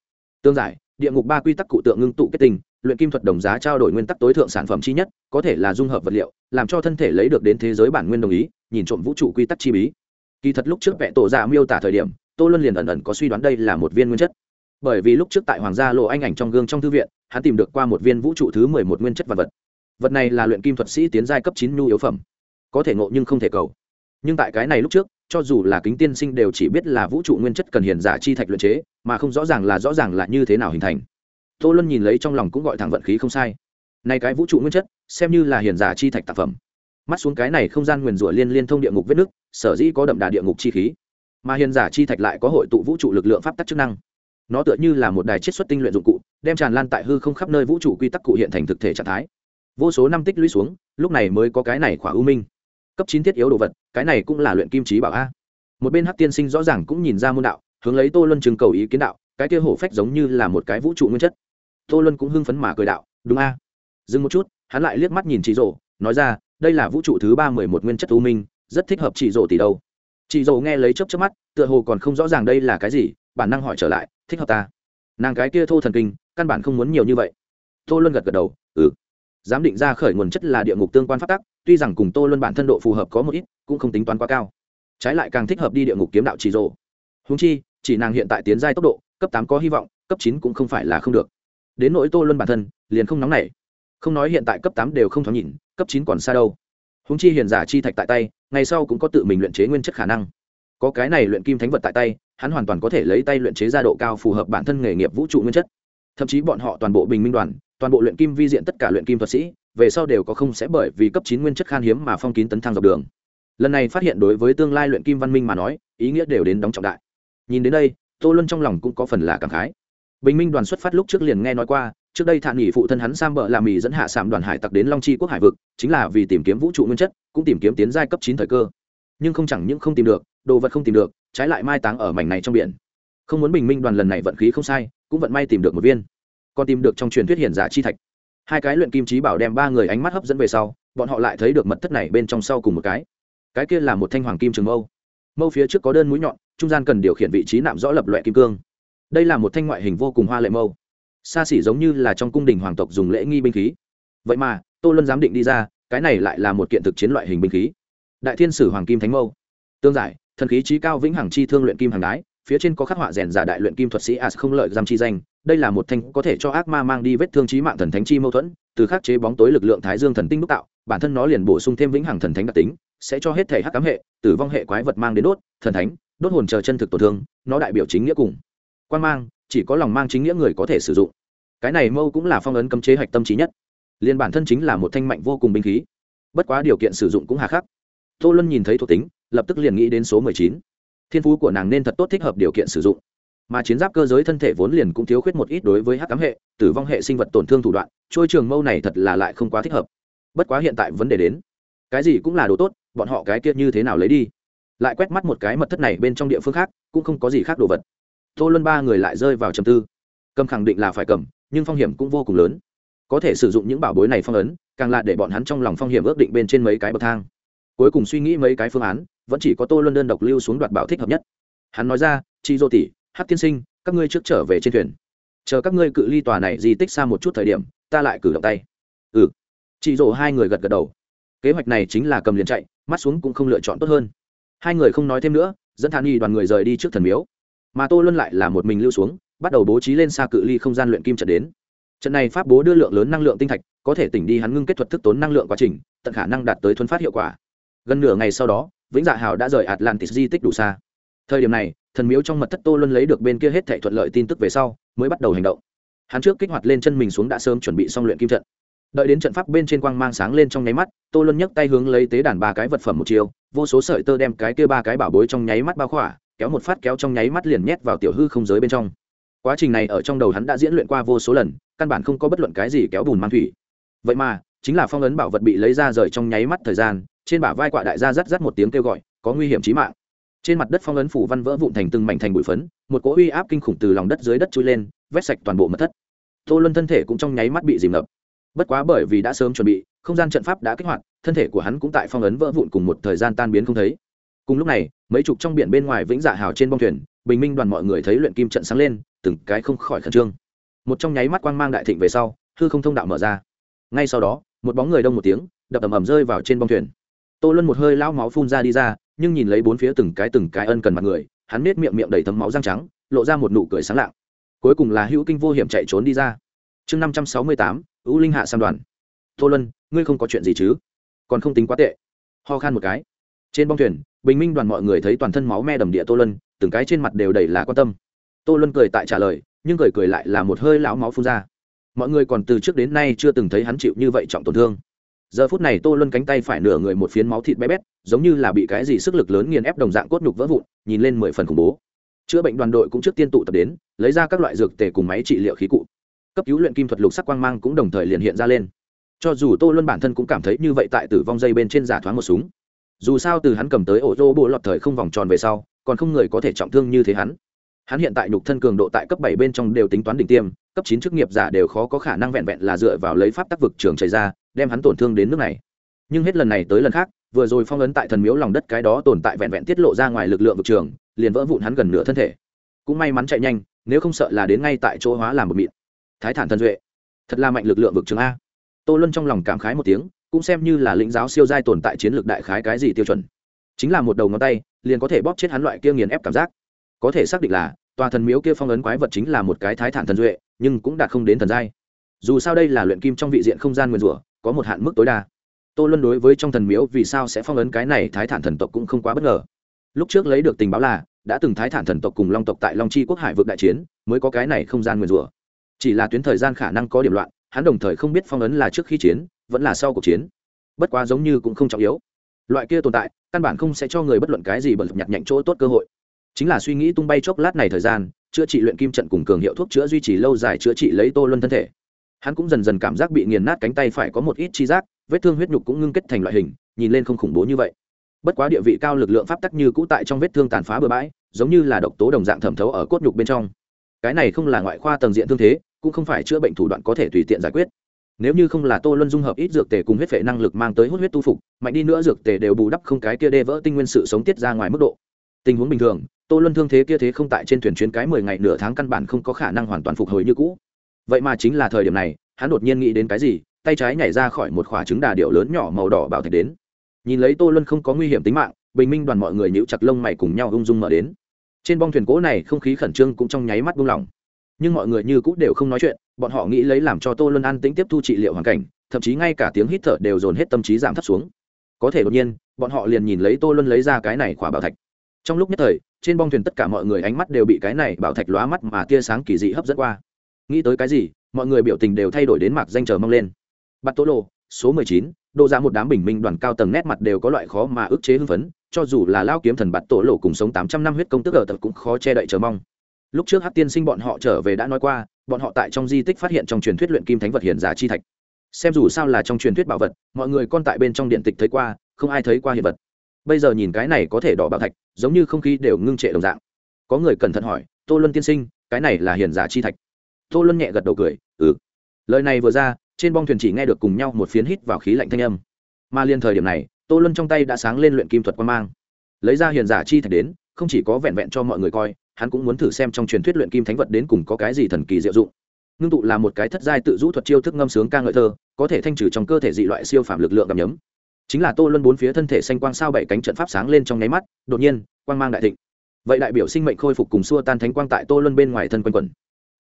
Tương giải địa ngục ba quy tắc cụ tượng ngưng tụ kết tinh, luyện kim thuật đồng giá trao đổi nguyên tắc tối thượng sản phẩm chi nhất, có thể là dung hợp vật liệu, làm cho thân thể lấy được đến thế giới bản nguyên đồng ý, nhìn trộm vũ trụ quy tắc chi bí. Kỳ thật lúc trước vẽ tổ giả miêu tả thời điểm, tô luân liền ẩn ẩn có suy đoán đây là một viên nguyên chất. Bởi vì lúc trước tại hoàng gia lộ anh ảnh trong gương trong thư viện, hắn tìm được qua một viên vũ trụ thứ mười một nguyên chất vật vật. Vật này là luyện kim thuật sĩ tiến giai cấp chín nhu yếu phẩm. Có thể ngộ nhưng không thể cầu. Nhưng tại cái này lúc trước cho dù là kính tiên sinh đều chỉ biết là vũ trụ nguyên chất cần hiền giả chi thạch luyện chế, mà không rõ ràng là rõ ràng là như thế nào hình thành. Tô luân nhìn lấy trong lòng cũng gọi thẳng vận khí không sai. Nay cái vũ trụ nguyên chất, xem như là hiền giả chi thạch tác phẩm. Mắt xuống cái này không gian nguyền rủa liên liên thông địa ngục vết nước, sở dĩ có đậm đà địa ngục chi khí. Mà hiền giả chi thạch lại có hội tụ vũ trụ lực lượng pháp tắc chức năng. Nó tựa như là một đài chiết xuất tinh luyện dụng cụ, đem tràn lan tại hư không khắp nơi vũ trụ quy tắc cụ hiện thành thực thể trạng thái. Vô số năm tích lũy xuống, lúc này mới có cái này khỏa ưu minh cấp chín thiết yếu đồ vật, cái này cũng là luyện kim trí bảo a. Một bên hắc tiên sinh rõ ràng cũng nhìn ra môn đạo, hướng lấy tô luân trưng cầu ý kiến đạo, cái kia hổ phách giống như là một cái vũ trụ nguyên chất. Tô luân cũng hưng phấn mà cười đạo, đúng a. Dừng một chút, hắn lại liếc mắt nhìn chị rổ nói ra, đây là vũ trụ thứ ba mười một nguyên chất u minh, rất thích hợp chị rổ tỷ đâu. Chị rổ nghe lấy chớp chớp mắt, tựa hồ còn không rõ ràng đây là cái gì, bản năng hỏi trở lại, thích hợp ta? Nàng cái kia thô thần kinh, căn bản không muốn nhiều như vậy. Tô luân gật gật đầu ừ giám định ra khởi nguồn chất là địa ngục tương quan phát tắc, tuy rằng cùng tô luân bản thân độ phù hợp có một ít, cũng không tính toán quá cao. Trái lại càng thích hợp đi địa ngục kiếm đạo chỉ rộ húng chi, chỉ nàng hiện tại tiến giai tốc độ, cấp tám có hy vọng, cấp chín cũng không phải là không được. Đến nỗi tô luân bản thân, liền không nóng nảy. Không nói hiện tại cấp tám đều không thoáng nhìn, cấp chín còn xa đâu. Húng chi hiền giả chi thạch tại tay, ngày sau cũng có tự mình luyện chế nguyên chất khả năng. Có cái này luyện kim thánh vật tại tay, hắn hoàn toàn có thể lấy tay luyện chế ra độ cao phù hợp bản thân nghề nghiệp vũ trụ nguyên chất. Thậm chí bọn họ toàn bộ bình minh đoàn toàn bộ luyện kim vi diện tất cả luyện kim thuật sĩ, về sau đều có không sẽ bởi vì cấp chín nguyên chất khan hiếm mà phong kín tấn thang dọc đường. Lần này phát hiện đối với tương lai luyện kim văn minh mà nói, ý nghĩa đều đến đóng trọng đại. Nhìn đến đây, tô luân trong lòng cũng có phần là cảm khái. Bình minh đoàn xuất phát lúc trước liền nghe nói qua, trước đây thản nghỉ phụ thân hắn sam bợ làm mì dẫn hạ sạm đoàn hải tặc đến long chi quốc hải vực, chính là vì tìm kiếm vũ trụ nguyên chất, cũng tìm kiếm tiến giai cấp chín thời cơ. Nhưng không chẳng những không tìm được, đồ vật không tìm được, trái lại mai táng ở mảnh này trong biển. Không muốn bình minh đoàn lần này vận khí không sai, cũng vận may tìm được một viên còn tìm được trong truyền thuyết hiển giả chi thạch. Hai cái luyện kim trí bảo đem ba người ánh mắt hấp dẫn về sau, bọn họ lại thấy được mật thất này bên trong sau cùng một cái. Cái kia là một thanh hoàng kim trường mâu. Mâu phía trước có đơn mũi nhọn, trung gian cần điều khiển vị trí nạm rõ lập loại kim cương. Đây là một thanh ngoại hình vô cùng hoa lệ mâu. Xa xỉ giống như là trong cung đình hoàng tộc dùng lễ nghi binh khí. Vậy mà, tô luân giám định đi ra, cái này lại là một kiện thực chiến loại hình binh khí. Đại thiên sử hoàng kim thánh mâu. Tương giải, thần khí trí cao vĩnh hằng chi thương luyện kim hàng đái, phía trên có khắc họa rèn giả đại luyện kim thuật sĩ as không lợi giam chi danh đây là một thanh có thể cho ác ma mang đi vết thương trí mạng thần thánh chi mâu thuẫn, từ khắc chế bóng tối lực lượng thái dương thần tinh đúc tạo, bản thân nó liền bổ sung thêm vĩnh hằng thần thánh đặc tính, sẽ cho hết thể hắc cám hệ, tử vong hệ quái vật mang đến đốt, thần thánh, đốt hồn chờ chân thực tổn thương, nó đại biểu chính nghĩa cùng quan mang, chỉ có lòng mang chính nghĩa người có thể sử dụng. Cái này mâu cũng là phong ấn cấm chế hạch tâm trí nhất. Liền bản thân chính là một thanh mạnh vô cùng binh khí. Bất quá điều kiện sử dụng cũng hà khắc. Tô luân nhìn thấy thuộc tính, lập tức liền nghĩ đến số mười chín. Thiên phú của nàng nên thật tốt thích hợp điều kiện sử dụng mà chiến giáp cơ giới thân thể vốn liền cũng thiếu khuyết một ít đối với hắc cám hệ, tử vong hệ sinh vật tổn thương thủ đoạn, trôi trường mâu này thật là lại không quá thích hợp. Bất quá hiện tại vấn đề đến. Cái gì cũng là đồ tốt, bọn họ cái kia như thế nào lấy đi? Lại quét mắt một cái mật thất này bên trong địa phương khác, cũng không có gì khác đồ vật. Tô luân ba người lại rơi vào trầm tư. Cầm khẳng định là phải cầm, nhưng phong hiểm cũng vô cùng lớn. Có thể sử dụng những bảo bối này phong ấn, càng là để bọn hắn trong lòng phong hiểm ước định bên trên mấy cái bậc thang. Cuối cùng suy nghĩ mấy cái phương án, vẫn chỉ có tô luân đơn độc lưu xuống đoạt bảo thích hợp nhất. Hắn nói ra, chi dô tỷ hát tiên sinh, các ngươi trước trở về trên thuyền. Chờ các ngươi cự ly tòa này di tích xa một chút thời điểm, ta lại cử động tay. Ừ. Chị dỗ hai người gật gật đầu. Kế hoạch này chính là cầm liền chạy, mắt xuống cũng không lựa chọn tốt hơn. Hai người không nói thêm nữa, dẫn thản nghi đoàn người rời đi trước thần miếu. Mà tô luân lại là một mình lưu xuống, bắt đầu bố trí lên xa cự ly không gian luyện kim trận đến. Trận này pháp bố đưa lượng lớn năng lượng tinh thạch, có thể tỉnh đi hắn ngưng kết thuật thức tốn năng lượng quá trình, tận khả năng đạt tới thuấn phát hiệu quả. Gần nửa ngày sau đó, vĩnh dạ hào đã rời atlantis di tích đủ xa thời điểm này, thần miếu trong mật thất tô luân lấy được bên kia hết thảy thuận lợi tin tức về sau, mới bắt đầu hành động. Hắn trước kích hoạt lên chân mình xuống đã sớm chuẩn bị xong luyện kim trận. Đợi đến trận pháp bên trên quang mang sáng lên trong nháy mắt, tô luân nhấc tay hướng lấy tế đàn ba cái vật phẩm một chiều vô số sợi tơ đem cái kia ba cái bảo bối trong nháy mắt bao khỏa, kéo một phát kéo trong nháy mắt liền nhét vào tiểu hư không giới bên trong. Quá trình này ở trong đầu hắn đã diễn luyện qua vô số lần, căn bản không có bất luận cái gì kéo bùn mang thủy. Vậy mà, chính là phong ấn bảo vật bị lấy ra rời trong nháy mắt thời gian, trên bả vai quạ đại gia rắt rắt một tiếng kêu gọi, có nguy hiểm chí mạng trên mặt đất phong ấn phủ văn vỡ vụn thành từng mảnh thành bụi phấn, một cỗ uy áp kinh khủng từ lòng đất dưới đất trôi lên, vét sạch toàn bộ mật thất. Tô luân thân thể cũng trong nháy mắt bị dìm ngập. Bất quá bởi vì đã sớm chuẩn bị, không gian trận pháp đã kích hoạt, thân thể của hắn cũng tại phong ấn vỡ vụn cùng một thời gian tan biến không thấy. Cùng lúc này, mấy chục trong biển bên ngoài vĩnh dạ hào trên bông thuyền, bình minh đoàn mọi người thấy luyện kim trận sáng lên, từng cái không khỏi khẩn trương. Một trong nháy mắt quang mang đại thịnh về sau, hư không thông đạo mở ra. Ngay sau đó, một bóng người đông một tiếng, đập ầm ầm rơi vào trên bông thuyền. Tô luân một hơi lao máu phun ra đi ra nhưng nhìn lấy bốn phía từng cái từng cái ân cần mặt người, hắn nết miệng miệng đầy thấm máu răng trắng, lộ ra một nụ cười sáng lạng. Cuối cùng là hữu kinh vô hiểm chạy trốn đi ra. Chương năm trăm sáu mươi tám ưu linh hạ sam đoàn. Tô luân, ngươi không có chuyện gì chứ? Còn không tính quá tệ. Ho khan một cái. Trên bong thuyền, bình minh đoàn mọi người thấy toàn thân máu me đầm địa tô luân, từng cái trên mặt đều đầy là quan tâm. Tô luân cười tại trả lời, nhưng cười cười lại là một hơi lão máu phun ra. Mọi người còn từ trước đến nay chưa từng thấy hắn chịu như vậy trọng tổn thương giờ phút này tô luân cánh tay phải nửa người một phiến máu thịt bé bét, giống như là bị cái gì sức lực lớn nghiền ép đồng dạng cốt nhục vỡ vụn, nhìn lên mười phần khủng bố. Chữa bệnh đoàn đội cũng trước tiên tụ tập đến, lấy ra các loại dược tề cùng máy trị liệu khí cụ. Cấp cứu luyện kim thuật lục sắc quang mang cũng đồng thời liền hiện ra lên. Cho dù tô luân bản thân cũng cảm thấy như vậy tại tử vong dây bên trên giả thoáng một súng. Dù sao từ hắn cầm tới ổ rô bộ lọt thời không vòng tròn về sau, còn không người có thể trọng thương như thế hắn. Hắn hiện tại nhục thân cường độ tại cấp bảy bên trong đều tính toán đỉnh tiêm, cấp chín chức nghiệp giả đều khó có khả năng vẹn vẹn là dựa vào lấy pháp tác vực trường chảy ra đem hắn tổn thương đến nước này. Nhưng hết lần này tới lần khác, vừa rồi phong ấn tại thần miếu lòng đất cái đó tồn tại vẹn vẹn tiết lộ ra ngoài lực lượng vực trường, liền vỡ vụn hắn gần nửa thân thể. Cũng may mắn chạy nhanh, nếu không sợ là đến ngay tại chỗ hóa làm một mịn. Thái thản thần duệ, thật là mạnh lực lượng vực trường a. Tô luân trong lòng cảm khái một tiếng, cũng xem như là lĩnh giáo siêu giai tồn tại chiến lược đại khái cái gì tiêu chuẩn. Chính là một đầu ngón tay, liền có thể bóp chết hắn loại kia nghiền ép cảm giác. Có thể xác định là, tòa thần miếu kia phong ấn quái vật chính là một cái thái thản thần duệ, nhưng cũng đạt không đến thần giai. Dù sao đây là luyện kim trong vị diện không gian nguyên rủa có một hạn mức tối đa. Tô luân đối với trong thần miếu vì sao sẽ phong ấn cái này thái thản thần tộc cũng không quá bất ngờ. Lúc trước lấy được tình báo là, đã từng thái thản thần tộc cùng long tộc tại long chi quốc hải vượt đại chiến, mới có cái này không gian nguyền rủa. Chỉ là tuyến thời gian khả năng có điểm loạn, hắn đồng thời không biết phong ấn là trước khi chiến, vẫn là sau cuộc chiến. Bất quá giống như cũng không trọng yếu. Loại kia tồn tại, căn bản không sẽ cho người bất luận cái gì bật nhặt nhạnh chỗ tốt cơ hội. Chính là suy nghĩ tung bay chốc lát này thời gian, chữa trị luyện kim trận cùng cường hiệu thuốc chữa duy trì lâu dài chữa trị lấy tô luân thân thể hắn cũng dần dần cảm giác bị nghiền nát cánh tay phải có một ít chi giác, vết thương huyết nhục cũng ngưng kết thành loại hình, nhìn lên không khủng bố như vậy. Bất quá địa vị cao lực lượng pháp tắc như cũ tại trong vết thương tàn phá bừa bãi, giống như là độc tố đồng dạng thẩm thấu ở cốt nhục bên trong. Cái này không là ngoại khoa tầng diện thương thế, cũng không phải chữa bệnh thủ đoạn có thể tùy tiện giải quyết. Nếu như không là tô luân dung hợp ít dược tề cùng huyết vệ năng lực mang tới hút huyết tu phục, mạnh đi nữa dược tề đều bù đắp không cái kia đê vỡ tinh nguyên sự sống tiết ra ngoài mức độ. Tình huống bình thường, tô luân thương thế kia thế không tại trên thuyền chuyến cái mười ngày nửa tháng căn bản không có khả năng hoàn toàn phục hồi như cũ vậy mà chính là thời điểm này, hắn đột nhiên nghĩ đến cái gì, tay trái nhảy ra khỏi một khoả trứng đà điệu lớn nhỏ màu đỏ bảo thạch đến. Nhìn lấy tô luân không có nguy hiểm tính mạng, bình minh đoàn mọi người nhíu chặt lông mày cùng nhau ung dung mở đến. Trên bong thuyền cỗ này không khí khẩn trương cũng trong nháy mắt buông lỏng. Nhưng mọi người như cũng đều không nói chuyện, bọn họ nghĩ lấy làm cho tô luân an tĩnh tiếp thu trị liệu hoàn cảnh, thậm chí ngay cả tiếng hít thở đều dồn hết tâm trí giảm thấp xuống. Có thể đột nhiên, bọn họ liền nhìn lấy tô luân lấy ra cái này khỏa bảo thạch. Trong lúc nhất thời, trên bong thuyền tất cả mọi người ánh mắt đều bị cái này bảo thạch lóa mắt mà tia sáng kỳ dị hấp dẫn qua nghĩ tới cái gì, mọi người biểu tình đều thay đổi đến mạc danh chờ mong lên. Bắt tố lộ số mười chín đô ra dạ một đám bình minh đoàn cao tầng nét mặt đều có loại khó mà ức chế hưng phấn, cho dù là lao kiếm thần bạt tổ lộ cùng sống tám trăm năm huyết công tức ở tập cũng khó che đậy chờ mong. Lúc trước hát tiên sinh bọn họ trở về đã nói qua, bọn họ tại trong di tích phát hiện trong truyền thuyết luyện kim thánh vật hiền giả chi thạch. Xem dù sao là trong truyền thuyết bảo vật, mọi người con tại bên trong điện tịch thấy qua, không ai thấy qua hiện vật. Bây giờ nhìn cái này có thể đỏ bảo thạch, giống như không khí đều ngưng trệ đồng dạng. Có người cẩn thận hỏi, tô luân tiên sinh, cái này là hiền giả chi thạch? Tô luân nhẹ gật đầu cười ừ. Lời này vừa ra, trên bong thuyền chỉ nghe được cùng nhau một phiến hít vào khí lạnh thanh âm. Mà liền thời điểm này, tô luân trong tay đã sáng lên luyện kim thuật quan mang. Lấy ra hiền giả chi thạch đến, không chỉ có vẹn vẹn cho mọi người coi, hắn cũng muốn thử xem trong truyền thuyết luyện kim thánh vật đến cùng có cái gì thần kỳ diệu dụng. Ngưng tụ là một cái thất giai tự rũ thuật chiêu thức ngâm sướng ca ngợi thơ, có thể thanh trừ trong cơ thể dị loại siêu phạm lực lượng gặm nhấm. Chính là tô luân bốn phía thân thể xanh quang sao bảy cánh trận pháp sáng lên trong nháy mắt, đột nhiên, quang mang đại thịnh. Vậy đại biểu sinh mệnh khôi phục cùng xua tan thánh quang tại tô luân bên ngoài thân quanh quẩn.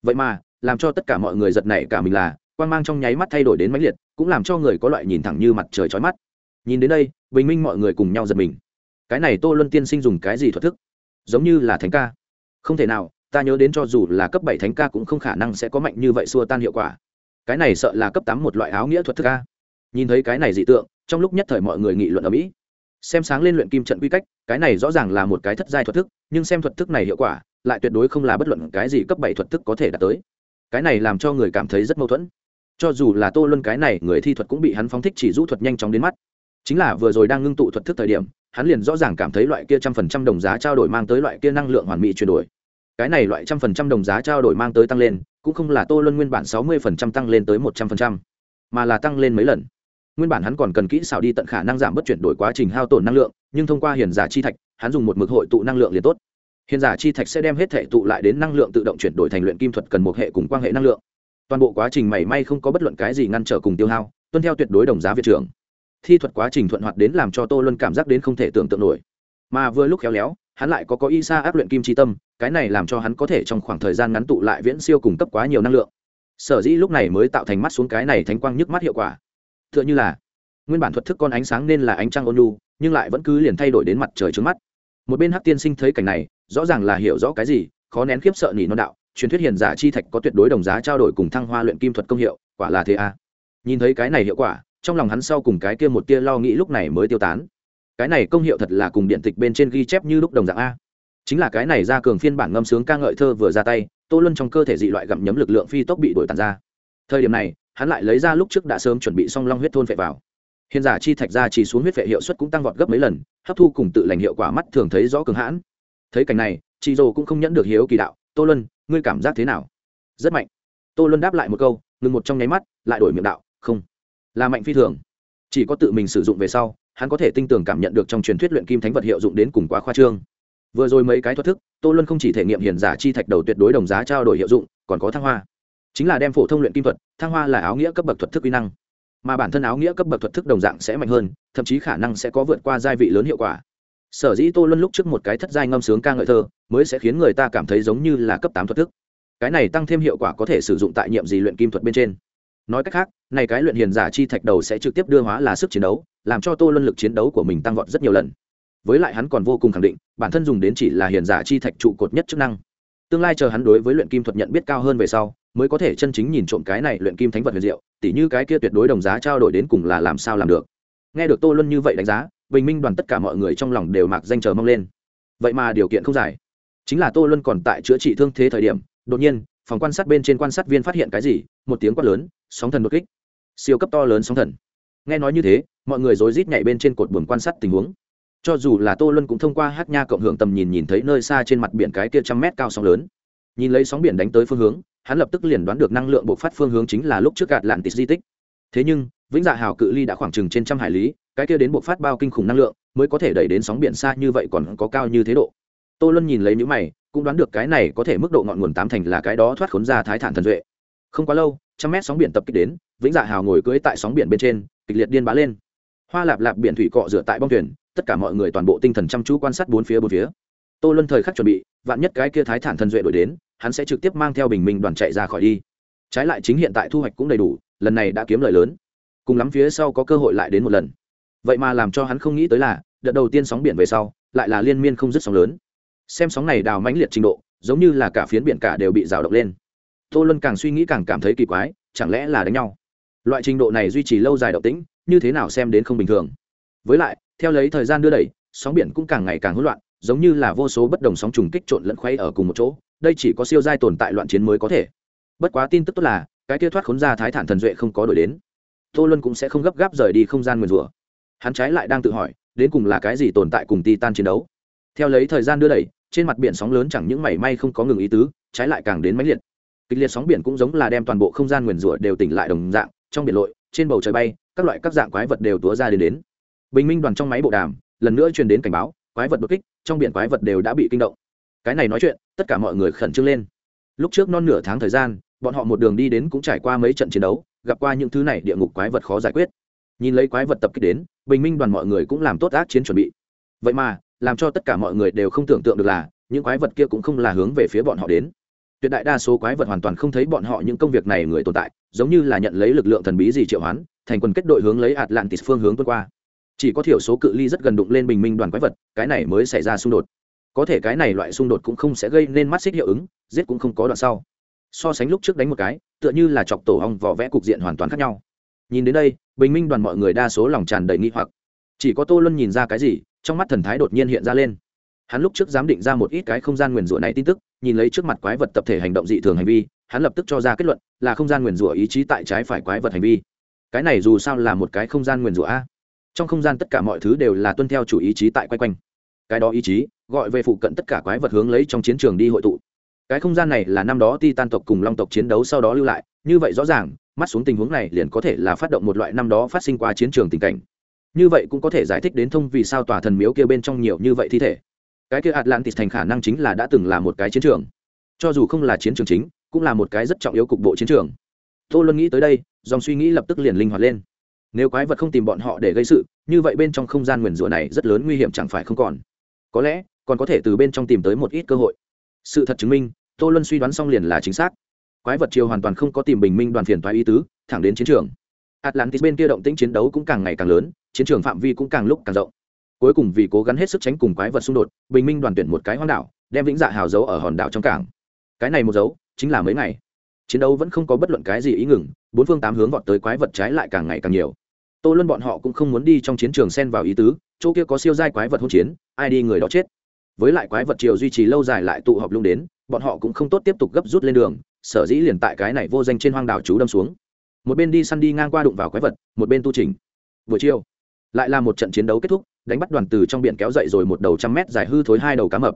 Vậy mà làm cho tất cả mọi người giật nảy cả mình là, quang mang trong nháy mắt thay đổi đến mãnh liệt, cũng làm cho người có loại nhìn thẳng như mặt trời chói mắt. Nhìn đến đây, bình minh mọi người cùng nhau giật mình. Cái này tô luân tiên sinh dùng cái gì thuật thức? Giống như là thánh ca. Không thể nào, ta nhớ đến cho dù là cấp bảy thánh ca cũng không khả năng sẽ có mạnh như vậy xua tan hiệu quả. Cái này sợ là cấp tám một loại áo nghĩa thuật thức ca nhìn thấy cái này dị tượng, trong lúc nhất thời mọi người nghị luận ở mỹ. Xem sáng lên luyện kim trận quy cách, cái này rõ ràng là một cái thất giai thuật thức, nhưng xem thuật thức này hiệu quả, lại tuyệt đối không là bất luận cái gì cấp bảy thuật thức có thể đạt tới cái này làm cho người cảm thấy rất mâu thuẫn. Cho dù là tô luân cái này, người thi thuật cũng bị hắn phóng thích chỉ rũ thuật nhanh chóng đến mắt. Chính là vừa rồi đang ngưng tụ thuật thức thời điểm, hắn liền rõ ràng cảm thấy loại kia trăm phần trăm đồng giá trao đổi mang tới loại kia năng lượng hoàn mỹ chuyển đổi. Cái này loại trăm phần trăm đồng giá trao đổi mang tới tăng lên, cũng không là tô luân nguyên bản sáu mươi phần trăm tăng lên tới một trăm phần trăm, mà là tăng lên mấy lần. Nguyên bản hắn còn cần kỹ xảo đi tận khả năng giảm bất chuyển đổi quá trình hao tổn năng lượng, nhưng thông qua hiền giả chi thạch, hắn dùng một mực hội tụ năng lượng liền tốt hiện giả chi thạch sẽ đem hết thể tụ lại đến năng lượng tự động chuyển đổi thành luyện kim thuật cần một hệ cùng quan hệ năng lượng. Toàn bộ quá trình mảy may không có bất luận cái gì ngăn trở cùng tiêu hao, tuân theo tuyệt đối đồng giá viện trưởng. Thi thuật quá trình thuận hoạt đến làm cho tô luân cảm giác đến không thể tưởng tượng nổi. Mà vừa lúc khéo léo, hắn lại có có y sa áp luyện kim tri tâm, cái này làm cho hắn có thể trong khoảng thời gian ngắn tụ lại viễn siêu cung cấp quá nhiều năng lượng. Sở dĩ lúc này mới tạo thành mắt xuống cái này thánh quang nhức mắt hiệu quả. T h ư ợ n h ư là, nguyên bản thuật thức con ánh sáng nên là ánh trăng ôn lu nhưng lại vẫn cứ liền thay đổi đến mặt trời trước mắt một bên hắc tiên sinh thấy cảnh này, rõ ràng là hiểu rõ cái gì, khó nén khiếp sợ nỉ non đạo, truyền thuyết hiền giả chi thạch có tuyệt đối đồng giá trao đổi cùng thăng hoa luyện kim thuật công hiệu, quả là thế à. nhìn thấy cái này hiệu quả, trong lòng hắn sau cùng cái kia một tia lo nghĩ lúc này mới tiêu tán. Cái này công hiệu thật là cùng điện tịch bên trên ghi chép như lúc đồng dạng a. Chính là cái này ra cường phiên bản ngâm sướng ca ngợi thơ vừa ra tay, tô luân trong cơ thể dị loại gặm nhấm lực lượng phi tốc bị đổi tàn ra. Thời điểm này, hắn lại lấy ra lúc trước đã sớm chuẩn bị xong long huyết thôn phệ vào. Hiện giả chi thạch ra chỉ xuống huyết phệ hiệu suất cũng tăng vọt gấp mấy lần hấp thu cùng tự lành hiệu quả mắt thường thấy rõ cường hãn. Thấy cảnh này chị dồ cũng không nhẫn được hiếu kỳ đạo, tô luân, ngươi cảm giác thế nào? Rất mạnh. Tô luân đáp lại một câu, ngừng một trong nháy mắt, lại đổi miệng đạo, không, là mạnh phi thường. Chỉ có tự mình sử dụng về sau, hắn có thể tinh tường cảm nhận được trong truyền thuyết luyện kim thánh vật hiệu dụng đến cùng quá khoa trương. Vừa rồi mấy cái thoát thức, tô luân không chỉ thể nghiệm hiền giả chi thạch đầu tuyệt đối đồng giá trao đổi hiệu dụng, còn có thăng hoa. Chính là đem phổ thông luyện kim thuật, thăng hoa là áo nghĩa cấp bậc thuật thức uy năng mà bản thân áo nghĩa cấp bậc thuật thức đồng dạng sẽ mạnh hơn, thậm chí khả năng sẽ có vượt qua giai vị lớn hiệu quả. Sở dĩ tô luân lúc trước một cái thất giai ngâm sướng ca ngợi thơ, mới sẽ khiến người ta cảm thấy giống như là cấp tám thuật thức. Cái này tăng thêm hiệu quả có thể sử dụng tại nhiệm gì luyện kim thuật bên trên. Nói cách khác, này cái luyện hiền giả chi thạch đầu sẽ trực tiếp đưa hóa là sức chiến đấu, làm cho tô luân lực chiến đấu của mình tăng vọt rất nhiều lần. Với lại hắn còn vô cùng khẳng định, bản thân dùng đến chỉ là hiền giả chi thạch trụ cột nhất chức năng. Tương lai chờ hắn đối với luyện kim thuật nhận biết cao hơn về sau mới có thể chân chính nhìn trộm cái này luyện kim thánh vật huyền diệu, tỉ như cái kia tuyệt đối đồng giá trao đổi đến cùng là làm sao làm được. Nghe được tô luân như vậy đánh giá, bình minh đoàn tất cả mọi người trong lòng đều mặc danh chờ mong lên. Vậy mà điều kiện không giải chính là tô luân còn tại chữa trị thương thế thời điểm, đột nhiên, phòng quan sát bên trên quan sát viên phát hiện cái gì, một tiếng quát lớn, sóng thần đột kích. Siêu cấp to lớn sóng thần. Nghe nói như thế, mọi người rối rít nhảy bên trên cột buồng quan sát tình huống. Cho dù là tô luân cũng thông qua hát nha cộng hưởng tầm nhìn nhìn thấy nơi xa trên mặt biển cái kia trăm mét cao sóng lớn. Nhìn lấy sóng biển đánh tới phương hướng hắn lập tức liền đoán được năng lượng bộc phát phương hướng chính là lúc trước gạt lạn tịt di tích. Thế nhưng, vĩnh dạ hào cự ly đã khoảng chừng trên trăm hải lý, cái kia đến bộc phát bao kinh khủng năng lượng, mới có thể đẩy đến sóng biển xa như vậy còn có cao như thế độ. Tô luân nhìn lấy những mày, cũng đoán được cái này có thể mức độ ngọn nguồn tám thành là cái đó thoát khốn ra thái thản thần duệ. Không quá lâu, trăm mét sóng biển tập kích đến, vĩnh dạ hào ngồi cưỡi tại sóng biển bên trên, kịch liệt điên bá lên. Hoa lạp lạp biển thủy cọ dựa tại bong thuyền, tất cả mọi người toàn bộ tinh thần chăm chú quan sát bốn phía bốn phía. Tô luân thời khắc chuẩn bị, vạn nhất cái kia thái thản thần duệ đổi đến hắn sẽ trực tiếp mang theo bình minh đoàn chạy ra khỏi đi. Trái lại chính hiện tại thu hoạch cũng đầy đủ, lần này đã kiếm lời lớn. Cùng lắm phía sau có cơ hội lại đến một lần. Vậy mà làm cho hắn không nghĩ tới là, đợt đầu tiên sóng biển về sau, lại là liên miên không dứt sóng lớn. Xem sóng này đào mãnh liệt trình độ, giống như là cả phiến biển cả đều bị rào động lên. Tô luân càng suy nghĩ càng cảm thấy kỳ quái, chẳng lẽ là đánh nhau? Loại trình độ này duy trì lâu dài động tĩnh, như thế nào xem đến không bình thường? Với lại, theo lấy thời gian đưa đẩy, sóng biển cũng càng ngày càng hỗn loạn, giống như là vô số bất đồng sóng trùng kích trộn lẫn khuấy ở cùng một chỗ đây chỉ có siêu giai tồn tại loạn chiến mới có thể. Bất quá tin tức tốt là, cái kia thoát khốn ra thái thản thần duệ không có đổi đến. Tô luân cũng sẽ không gấp gáp rời đi không gian nguyền rủa. Hắn trái lại đang tự hỏi, đến cùng là cái gì tồn tại cùng titan chiến đấu? Theo lấy thời gian đưa đẩy, trên mặt biển sóng lớn chẳng những mảy may không có ngừng ý tứ, trái lại càng đến mãnh liệt. Kịch liệt sóng biển cũng giống là đem toàn bộ không gian nguyền rủa đều tỉnh lại đồng dạng, trong biển lội, trên bầu trời bay, các loại các dạng quái vật đều túa ra đến đến. Bình minh đoàn trong máy bộ đàm, lần nữa truyền đến cảnh báo, quái vật đột kích, trong biển quái vật đều đã bị kinh động cái này nói chuyện, tất cả mọi người khẩn trương lên. Lúc trước non nửa tháng thời gian, bọn họ một đường đi đến cũng trải qua mấy trận chiến đấu, gặp qua những thứ này địa ngục quái vật khó giải quyết. Nhìn lấy quái vật tập kích đến, bình minh đoàn mọi người cũng làm tốt ác chiến chuẩn bị. Vậy mà, làm cho tất cả mọi người đều không tưởng tượng được là, những quái vật kia cũng không là hướng về phía bọn họ đến. Tuyệt đại đa số quái vật hoàn toàn không thấy bọn họ những công việc này người tồn tại, giống như là nhận lấy lực lượng thần bí gì triệu hoán, thành quân kết đội hướng lấy atlantis phương hướng tuân qua. Chỉ có thiểu số cự ly rất gần đụng lên bình minh đoàn quái vật, cái này mới xảy ra xung đột có thể cái này loại xung đột cũng không sẽ gây nên mắt xích hiệu ứng, giết cũng không có đoạn sau. So sánh lúc trước đánh một cái, tựa như là chọc tổ hong vỏ vẽ cục diện hoàn toàn khác nhau. Nhìn đến đây, bình minh đoàn mọi người đa số lòng tràn đầy nghi hoặc. Chỉ có tô luân nhìn ra cái gì, trong mắt thần thái đột nhiên hiện ra lên. Hắn lúc trước dám định ra một ít cái không gian nguyền rủa này tin tức, nhìn lấy trước mặt quái vật tập thể hành động dị thường hành vi, hắn lập tức cho ra kết luận, là không gian nguyền rủa ý chí tại trái phải quái vật hành vi. Cái này dù sao là một cái không gian nguyền rủa a. Trong không gian tất cả mọi thứ đều là tuân theo chủ ý chí tại quay quanh cái đó ý chí, gọi về phụ cận tất cả quái vật hướng lấy trong chiến trường đi hội tụ. Cái không gian này là năm đó ti tan tộc cùng long tộc chiến đấu sau đó lưu lại, như vậy rõ ràng, mắt xuống tình huống này liền có thể là phát động một loại năm đó phát sinh qua chiến trường tình cảnh. Như vậy cũng có thể giải thích đến thông vì sao tòa thần miếu kia bên trong nhiều như vậy thi thể. Cái kia atlantis thành khả năng chính là đã từng là một cái chiến trường. Cho dù không là chiến trường chính, cũng là một cái rất trọng yếu cục bộ chiến trường. Tô luân nghĩ tới đây, dòng suy nghĩ lập tức liền linh hoạt lên. Nếu quái vật không tìm bọn họ để gây sự, như vậy bên trong không gian nguyền rủa này rất lớn nguy hiểm chẳng phải không còn có lẽ còn có thể từ bên trong tìm tới một ít cơ hội. Sự thật chứng minh, tô luân suy đoán xong liền là chính xác. Quái vật chiều hoàn toàn không có tìm bình minh đoàn phiền thoái ý tứ, thẳng đến chiến trường. Atlantis bên kia động tĩnh chiến đấu cũng càng ngày càng lớn, chiến trường phạm vi cũng càng lúc càng rộng. Cuối cùng vì cố gắng hết sức tránh cùng quái vật xung đột, bình minh đoàn tuyển một cái hoang đảo, đem vĩnh dạ hào giấu ở hòn đảo trong cảng. Cái này một dấu, chính là mấy ngày. Chiến đấu vẫn không có bất luận cái gì ý ngừng, bốn phương tám hướng vọt tới quái vật trái lại càng ngày càng nhiều. Tô luân bọn họ cũng không muốn đi trong chiến trường xen vào ý tứ chỗ kia có siêu giai quái vật hỗn chiến, ai đi người đó chết. Với lại quái vật chiều duy trì lâu dài lại tụ họp lung đến, bọn họ cũng không tốt tiếp tục gấp rút lên đường, sở dĩ liền tại cái này vô danh trên hoang đảo chú đâm xuống. Một bên đi săn đi ngang qua đụng vào quái vật, một bên tu trình buổi chiều, lại là một trận chiến đấu kết thúc, đánh bắt đoàn từ trong biển kéo dậy rồi một đầu trăm mét dài hư thối hai đầu cá mập.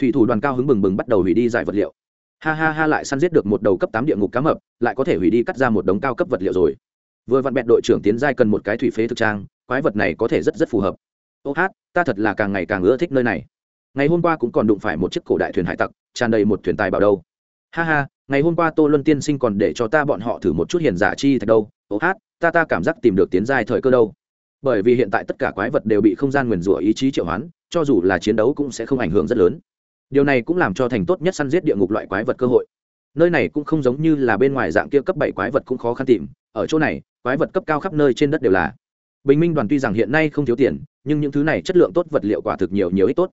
Thủy thủ đoàn cao hứng bừng bừng bắt đầu hủy đi giải vật liệu. Ha ha ha lại săn giết được một đầu cấp tám địa ngục cá mập, lại có thể hủy đi cắt ra một đống cao cấp vật liệu rồi. Vừa vặn bẹn đội trưởng tiến giai cần một cái thủy phế thực trang, quái vật này có thể rất rất phù hợp ô hát, ta thật là càng ngày càng ưa thích nơi này. Ngày hôm qua cũng còn đụng phải một chiếc cổ đại thuyền hải tặc, tràn đầy một thuyền tài bảo đâu. Ha ha, ngày hôm qua tô luân tiên sinh còn để cho ta bọn họ thử một chút hiền giả chi thật đâu. Ô hát, ta ta cảm giác tìm được tiến giai thời cơ đâu. Bởi vì hiện tại tất cả quái vật đều bị không gian nguyền rủa ý chí triệu hoán, cho dù là chiến đấu cũng sẽ không ảnh hưởng rất lớn. Điều này cũng làm cho thành tốt nhất săn giết địa ngục loại quái vật cơ hội. Nơi này cũng không giống như là bên ngoài dạng kia cấp bảy quái vật cũng khó khăn tìm. Ở chỗ này, quái vật cấp cao khắp nơi trên đất đều là. Bình minh đoàn tuy rằng hiện nay không thiếu tiền nhưng những thứ này chất lượng tốt vật liệu quả thực nhiều nhiều ít tốt.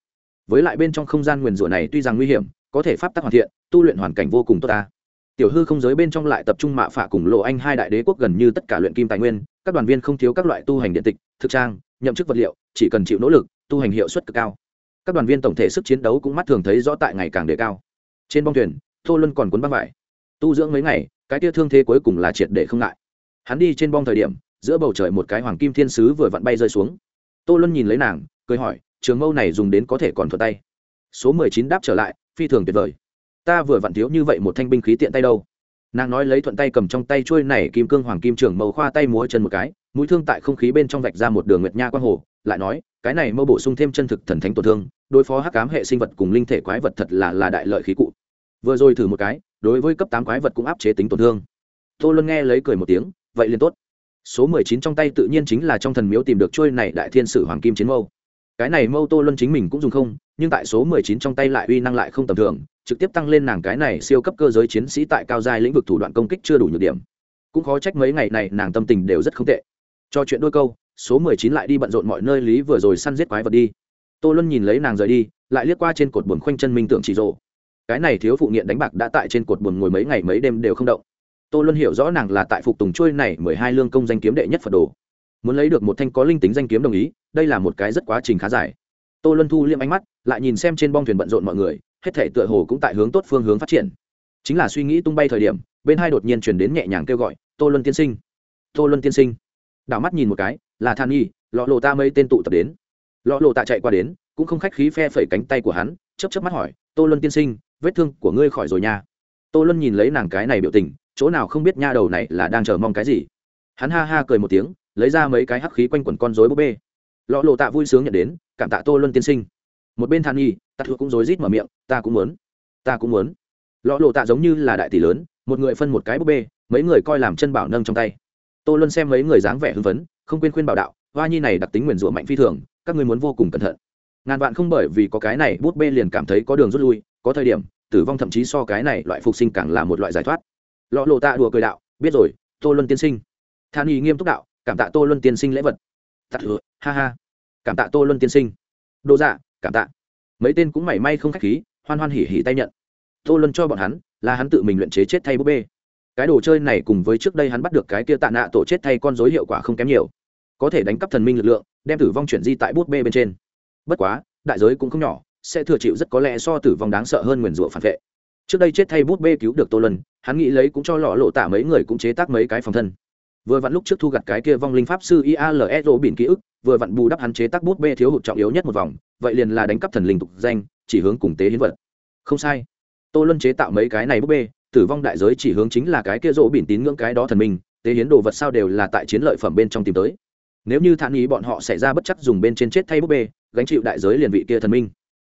Với lại bên trong không gian nguyền rủa này tuy rằng nguy hiểm, có thể pháp tắc hoàn thiện, tu luyện hoàn cảnh vô cùng tốt ta. Tiểu hư không giới bên trong lại tập trung mạ phả cùng lộ anh hai đại đế quốc gần như tất cả luyện kim tài nguyên, các đoàn viên không thiếu các loại tu hành điện tịch, thực trang, nhậm chức vật liệu, chỉ cần chịu nỗ lực, tu hành hiệu suất cực cao. Các đoàn viên tổng thể sức chiến đấu cũng mắt thường thấy rõ tại ngày càng đề cao. Trên bong thuyền, tô luân còn cuốn băng vải. Tu dưỡng mấy ngày, cái tia thương thế cuối cùng là triệt để không ngại. Hắn đi trên bong thời điểm, giữa bầu trời một cái hoàng kim thiên sứ vừa vặn bay rơi xuống tô luân nhìn lấy nàng, cười hỏi, trường mâu này dùng đến có thể còn thuật tay? Số mười chín đáp trở lại, phi thường tuyệt vời. Ta vừa vặn thiếu như vậy một thanh binh khí tiện tay đâu. Nàng nói lấy thuận tay cầm trong tay trôi này kim cương hoàng kim trường mâu khoa tay múa chân một cái, mũi thương tại không khí bên trong vạch ra một đường nguyệt nha quang hồ, lại nói, cái này mâu bổ sung thêm chân thực thần thánh tổn thương, đối phó hắc cám hệ sinh vật cùng linh thể quái vật thật là là đại lợi khí cụ. Vừa rồi thử một cái, đối với cấp tám quái vật cũng áp chế tính tổn thương. Tô luân nghe lấy cười một tiếng, vậy liền tốt số mười chín trong tay tự nhiên chính là trong thần miếu tìm được trôi này đại thiên sử hoàng kim chiến mâu. Cái này mâu tô luân chính mình cũng dùng không, nhưng tại số mười chín trong tay lại uy năng lại không tầm thường, trực tiếp tăng lên nàng cái này siêu cấp cơ giới chiến sĩ tại cao giai lĩnh vực thủ đoạn công kích chưa đủ nhược điểm. Cũng khó trách mấy ngày này nàng tâm tình đều rất không tệ. Cho chuyện đôi câu, số mười chín lại đi bận rộn mọi nơi lý vừa rồi săn giết quái vật đi. Tô luân nhìn lấy nàng rời đi, lại liếc qua trên cột buồn khoanh chân minh tượng chỉ rộ. Cái này thiếu phụ nghiện đánh bạc đã tại trên cột buồn ngồi mấy ngày mấy đêm đều không động tô luân hiểu rõ nàng là tại phục tùng trôi này mười hai lương công danh kiếm đệ nhất phật đồ. Muốn lấy được một thanh có linh tính danh kiếm đồng ý, đây là một cái rất quá trình khá dài. Tô luân thu liêm ánh mắt, lại nhìn xem trên bong thuyền bận rộn mọi người, hết thể tựa hồ cũng tại hướng tốt phương hướng phát triển. Chính là suy nghĩ tung bay thời điểm, bên hai đột nhiên chuyển đến nhẹ nhàng kêu gọi, tô luân tiên sinh! Tô luân tiên sinh! Đảo mắt nhìn một cái, là than nghi lọ lộ ta mấy tên tụ tập đến. Lọ lộ tạ chạy qua đến, cũng không khách khí phe phẩy cánh tay của hắn chấp chấp mắt hỏi, tô luân tiên sinh, vết thương của ngươi khỏi rồi nha. Tô luân nhìn lấy nàng cái này biểu tình chỗ nào không biết nha đầu này là đang chờ mong cái gì. Hắn ha ha cười một tiếng, lấy ra mấy cái hắc khí quanh quẩn con rối búp bê. Lọ lộ tạ vui sướng nhận đến, cảm tạ tô luân tiên sinh. Một bên than nhi, tạ thua cũng rối rít mở miệng, ta cũng muốn, ta cũng muốn. Lọ lộ tạ giống như là đại tỷ lớn, một người phân một cái búp bê, mấy người coi làm chân bảo nâng trong tay. Tô luân xem mấy người dáng vẻ hưng phấn, không quên khuyên bảo đạo, hoa nhi này đặc tính nguyền rủa mạnh phi thường, các ngươi muốn vô cùng cẩn thận. Ngàn vạn không bởi vì có cái này bút bê liền cảm thấy có đường rút lui, có thời điểm, tử vong thậm chí so cái này loại phục sinh càng là một loại giải thoát lọ lộ tạ đùa cười đạo, biết rồi, tô luân tiên sinh. Than y nghiêm túc đạo, cảm tạ tô luân tiên sinh lễ vật. Tạ thừa, ha ha, cảm tạ tô luân tiên sinh. Đồ dạ cảm tạ. Mấy tên cũng mảy may không khách khí, hoan hoan hỉ hỉ tay nhận. Tô luân cho bọn hắn là hắn tự mình luyện chế chết thay búp bê. Cái đồ chơi này cùng với trước đây hắn bắt được cái kia tạ nạ tổ chết thay con dối hiệu quả không kém nhiều. Có thể đánh cắp thần minh lực lượng, đem tử vong chuyển di tại bút bê bên trên. Bất quá, đại giới cũng không nhỏ, sẽ thừa chịu rất có lẽ so tử vong đáng sợ hơn nguyền rủa phản vệ trước đây chết thay bút bê cứu được tô lân hắn nghĩ lấy cũng cho lọ lộ tả mấy người cũng chế tác mấy cái phòng thân. Vừa vặn lúc trước thu gặt cái kia vong linh pháp sư iale rô biển ký ức, vừa vặn bù đắp hắn chế tác bút bê thiếu hụt trọng yếu nhất một vòng, vậy liền là đánh cắp thần linh tục danh, chỉ hướng cùng tế hiến vật. Không sai. Tô luân chế tạo mấy cái này bút bê, tử vong đại giới chỉ hướng chính là cái kia rô biển tín ngưỡng cái đó thần minh, tế hiến đồ vật sao đều là tại chiến lợi phẩm bên trong tìm tới. Nếu như thản ý bọn họ xảy ra bất chắc dùng bên trên chết thay bút bê, gánh chịu đại giới liền vị kia thần minh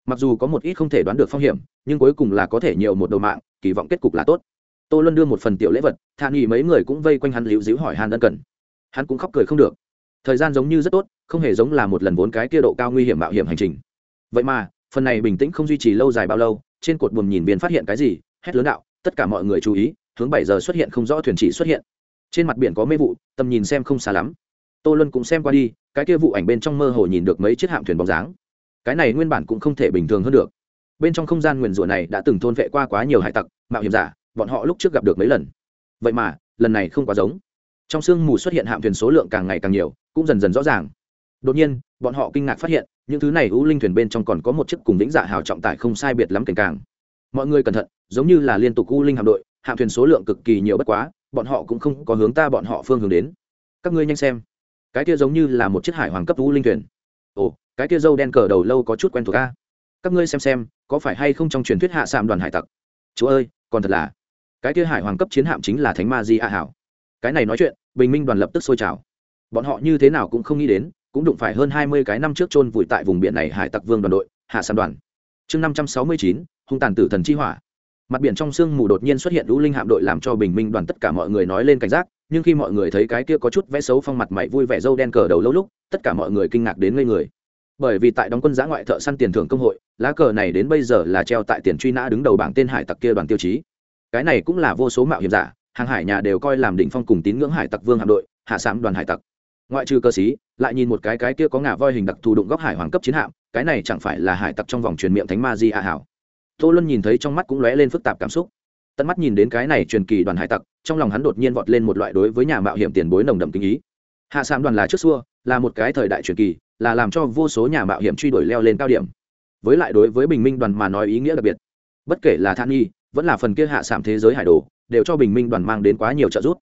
mặc dù có một ít không thể đoán được phong hiểm, nhưng cuối cùng là có thể nhiều một đầu mạng, kỳ vọng kết cục là tốt. Tô luân đưa một phần tiểu lễ vật thản nghỉ mấy người cũng vây quanh hắn liễu díu hỏi Hàn ân cần. Hắn cũng khóc cười không được. Thời gian giống như rất tốt, không hề giống là một lần vốn cái kia độ cao nguy hiểm mạo hiểm hành trình. Vậy mà, phần này bình tĩnh không duy trì lâu dài bao lâu, trên cột buồm nhìn viên phát hiện cái gì, hét lớn đạo, tất cả mọi người chú ý, hướng bảy giờ xuất hiện không rõ thuyền chỉ xuất hiện. Trên mặt biển có mê vụ, tầm nhìn xem không xa lắm. Tô luân cũng xem qua đi, cái kia vụ ảnh bên trong mơ hồ nhìn được mấy chiếc hạm thuyền bóng dáng cái này nguyên bản cũng không thể bình thường hơn được. Bên trong không gian nguyền rủa này đã từng thôn vệ qua quá nhiều hải tặc, mạo hiểm giả, bọn họ lúc trước gặp được mấy lần. Vậy mà, lần này không quá giống. Trong sương mù xuất hiện hạm thuyền số lượng càng ngày càng nhiều, cũng dần dần rõ ràng. Đột nhiên, bọn họ kinh ngạc phát hiện, những thứ này u linh thuyền bên trong còn có một chiếc cùng lĩnh dạ hào trọng tải không sai biệt lắm cảnh càng. Mọi người cẩn thận, giống như là liên tục u linh hạm đội, hạm thuyền số lượng cực kỳ nhiều bất quá, bọn họ cũng không có hướng ta bọn họ phương hướng đến. Các ngươi nhanh xem. Cái kia giống như là một chiếc hải hoàng cấp u linh thuyền ồ, cái kia dâu đen cờ đầu lâu có chút quen thuộc a. Các ngươi xem xem, có phải hay không trong truyền thuyết hạ sạm đoàn hải tặc? Chúa ơi, còn thật là. Cái kia hải hoàng cấp chiến hạm chính là thánh ma di a hảo. Cái này nói chuyện, bình minh đoàn lập tức sôi trào. Bọn họ như thế nào cũng không nghĩ đến, cũng đụng phải hơn hai mươi cái năm trước chôn vùi tại vùng biển này hải tặc vương đoàn đội, hạ sạm đoàn. Chương năm trăm sáu mươi chín, hung tàn tử thần chi hỏa. Mặt biển trong sương mù đột nhiên xuất hiện lũ linh hạm đội làm cho bình minh đoàn tất cả mọi người nói lên cảnh giác nhưng khi mọi người thấy cái kia có chút vẽ xấu phong mặt mày vui vẻ dâu đen cờ đầu lâu lúc, tất cả mọi người kinh ngạc đến ngây người. Bởi vì tại đóng quân giã ngoại thợ săn tiền thưởng công hội, lá cờ này đến bây giờ là treo tại tiền truy nã đứng đầu bảng tên hải tặc kia đoàn tiêu chí. Cái này cũng là vô số mạo hiểm giả, hàng hải nhà đều coi làm đỉnh phong cùng tín ngưỡng hải tặc vương hạm đội, hạ sám đoàn hải tặc. Ngoại trừ cơ sĩ, lại nhìn một cái cái kia có ngà voi hình đặc thù đụng góc hải hoàng cấp chiến hạm, cái này chẳng phải là hải tặc trong vòng truyền miệng thánh ma di a hảo. Tô luân nhìn thấy trong mắt cũng lóe lên phức tạp cảm xúc tận mắt nhìn đến cái này truyền kỳ đoàn hải tặc, trong lòng hắn đột nhiên vọt lên một loại đối với nhà mạo hiểm tiền bối nồng đậm kinh ý. Hạ sạm đoàn là trước xua, là một cái thời đại truyền kỳ, là làm cho vô số nhà mạo hiểm truy đuổi leo lên cao điểm. Với lại đối với bình minh đoàn mà nói ý nghĩa đặc biệt. Bất kể là than nghi vẫn là phần kia hạ sạm thế giới hải đồ, đều cho bình minh đoàn mang đến quá nhiều trợ giúp.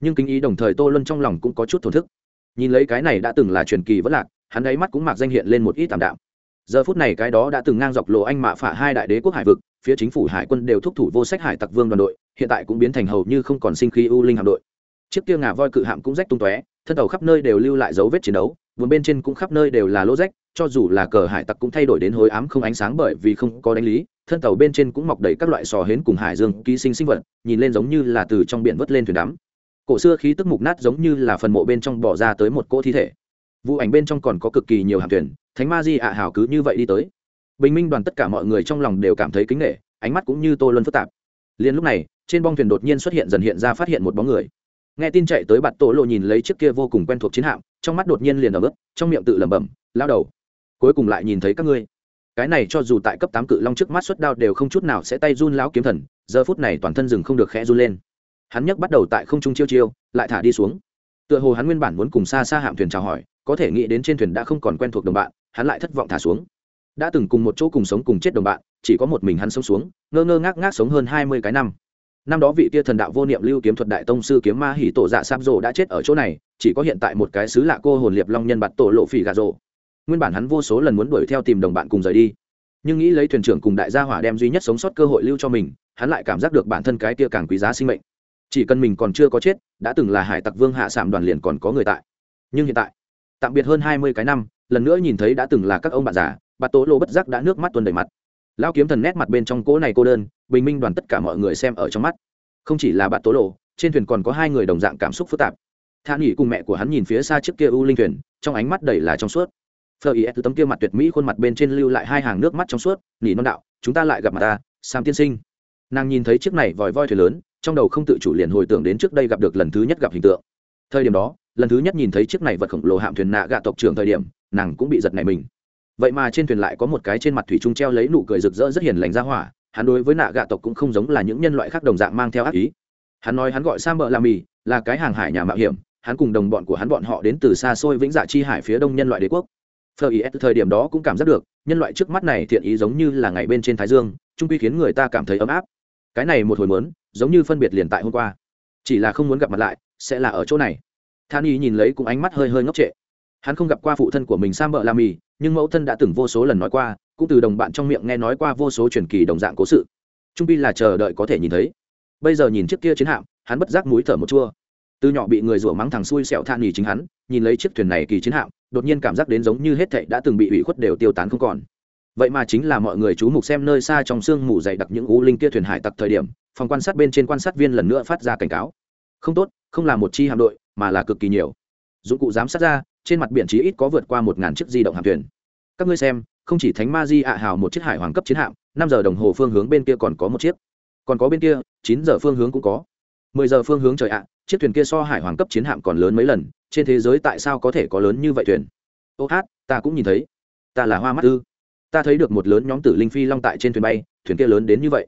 Nhưng kinh ý đồng thời tô luân trong lòng cũng có chút thổn thức. Nhìn lấy cái này đã từng là truyền kỳ vất lạc, hắn ấy mắt cũng mặc danh hiện lên một ít tạm đạm. Giờ phút này cái đó đã từng ngang dọc lộ anh mạ phả hai đại đế quốc hải vực phía chính phủ hải quân đều thúc thủ vô sách hải tặc vương đoàn đội, hiện tại cũng biến thành hầu như không còn sinh khí u linh hạm đội. Chiếc kia ngà voi cự hạm cũng rách tung tóe, thân tàu khắp nơi đều lưu lại dấu vết chiến đấu vườn bên trên cũng khắp nơi đều là lỗ rách, cho dù là cờ hải tặc cũng thay đổi đến hối ám không ánh sáng bởi vì không có đánh lý, thân tàu bên trên cũng mọc đầy các loại sò hến cùng hải dương ký sinh sinh vật, nhìn lên giống như là từ trong biển vớt lên thuyền đắm. Cổ xưa khí tức mục nát giống như là phần mộ bên trong bỏ ra tới một cỗ thi thể. Vụ ảnh bên trong còn có cực kỳ nhiều hạm thuyền, thánh ma di ạ hảo cứ như vậy đi tới bình minh đoàn tất cả mọi người trong lòng đều cảm thấy kính nghệ ánh mắt cũng như tô luân phức tạp. Liền lúc này, trên bong thuyền đột nhiên xuất hiện dần hiện ra phát hiện một bóng người. Nghe tin chạy tới bạt tổ lộ nhìn lấy chiếc kia vô cùng quen thuộc chiến hạm, trong mắt đột nhiên liền ở bước trong miệng tự lẩm bẩm lao đầu, cuối cùng lại nhìn thấy các ngươi. Cái này cho dù tại cấp tám cự long trước mắt xuất đao đều không chút nào sẽ tay run lão kiếm thần, giờ phút này toàn thân rừng không được khẽ run lên. Hắn nhấc bắt đầu tại không trung chiêu chiêu, lại thả đi xuống. Tựa hồ hắn nguyên bản muốn cùng xa xa hạm thuyền chào hỏi, có thể nghĩ đến trên thuyền đã không còn quen thuộc đồng bạn, hắn lại thất vọng thả xuống đã từng cùng một chỗ cùng sống cùng chết đồng bạn, chỉ có một mình hắn sống xuống, ngơ ngơ ngác ngác sống hơn hai mươi cái năm. Năm đó vị tia thần đạo vô niệm lưu kiếm thuật đại tông sư kiếm ma hỉ tổ dạ sáp rồ đã chết ở chỗ này, chỉ có hiện tại một cái xứ lạ cô hồn liệp long nhân bạt tổ lộ phỉ gà rồ. Nguyên bản hắn vô số lần muốn đuổi theo tìm đồng bạn cùng rời đi, nhưng nghĩ lấy thuyền trưởng cùng đại gia hỏa đem duy nhất sống sót cơ hội lưu cho mình, hắn lại cảm giác được bản thân cái tia càng quý giá sinh mệnh. Chỉ cần mình còn chưa có chết, đã từng là hải tặc vương hạ sạm đoàn liền còn có người tại. Nhưng hiện tại, tạm biệt hơn hai mươi cái năm, lần nữa nhìn thấy đã từng là các ông bạn già bà tố lô bất giác đã nước mắt tuần đầy mặt. Lao kiếm thần nét mặt bên trong cỗ này cô đơn bình minh đoàn tất cả mọi người xem ở trong mắt. Không chỉ là bà tố lô, trên thuyền còn có hai người đồng dạng cảm xúc phức tạp. Tha nghỉ cùng mẹ của hắn nhìn phía xa trước kia u linh thuyền trong ánh mắt đầy là trong suốt. Phờ ý từ tấm kia mặt tuyệt mỹ khuôn mặt bên trên lưu lại hai hàng nước mắt trong suốt nỉ non đạo chúng ta lại gặp mặt ta sam tiên sinh. Nàng nhìn thấy chiếc này vòi voi thuyền lớn trong đầu không tự chủ liền hồi tưởng đến trước đây gặp được lần thứ nhất gặp hình tượng. Thời điểm đó lần thứ nhất nhìn thấy chiếc này vật khổng lồ hạm thuyền nạ gạ tộc trưởng thời điểm nàng cũng bị giật nảy mình vậy mà trên thuyền lại có một cái trên mặt thủy trung treo lấy nụ cười rực rỡ rất hiền lành ra hỏa, hắn đối với nạ gạ tộc cũng không giống là những nhân loại khác đồng dạng mang theo ác ý. Hắn nói hắn gọi sa bợ la mì, là cái hàng hải nhà mạo hiểm, hắn cùng đồng bọn của hắn bọn họ đến từ xa xôi vĩnh dạ chi hải phía đông nhân loại đế quốc. Phờ ý thời điểm đó cũng cảm giác được, nhân loại trước mắt này thiện ý giống như là ngày bên trên thái dương trung quy khiến người ta cảm thấy ấm áp. Cái này một hồi mớn giống như phân biệt liền tại hôm qua. Chỉ là không muốn gặp mặt lại, sẽ là ở chỗ này. Than y nhìn lấy cũng ánh mắt hơi hơi ngốc trệ. Hắn không gặp qua phụ thân của mình sa bợ la mì nhưng mẫu thân đã từng vô số lần nói qua, cũng từ đồng bạn trong miệng nghe nói qua vô số truyền kỳ đồng dạng cố sự. Trung pi là chờ đợi có thể nhìn thấy. Bây giờ nhìn chiếc kia chiến hạm, hắn bất giác mũi thở một chua. Từ nhỏ bị người rủa mắng thằng xui xẹo than nhì chính hắn, nhìn lấy chiếc thuyền này kỳ chiến hạm, đột nhiên cảm giác đến giống như hết thệ đã từng bị ủy khuất đều tiêu tán không còn. Vậy mà chính là mọi người chú mục xem nơi xa trong sương mù dày đặc những u linh kia thuyền hải tặc thời điểm, phòng quan sát bên trên quan sát viên lần nữa phát ra cảnh cáo. Không tốt, không là một chi hạm đội, mà là cực kỳ nhiều. Dụng cụ giám sát ra trên mặt biển chí ít có vượt qua một ngàn chiếc di động hạm thuyền. Các ngươi xem, không chỉ thánh ma di ạ hào một chiếc hải hoàng cấp chiến hạm, năm giờ đồng hồ phương hướng bên kia còn có một chiếc. Còn có bên kia, chín giờ phương hướng cũng có. Mười giờ phương hướng trời ạ, chiếc thuyền kia so hải hoàng cấp chiến hạm còn lớn mấy lần, trên thế giới tại sao có thể có lớn như vậy thuyền? Ô hát, ta cũng nhìn thấy. Ta là hoa mắt ư. Ta thấy được một lớn nhóm tử linh phi long tại trên thuyền bay, thuyền kia lớn đến như vậy.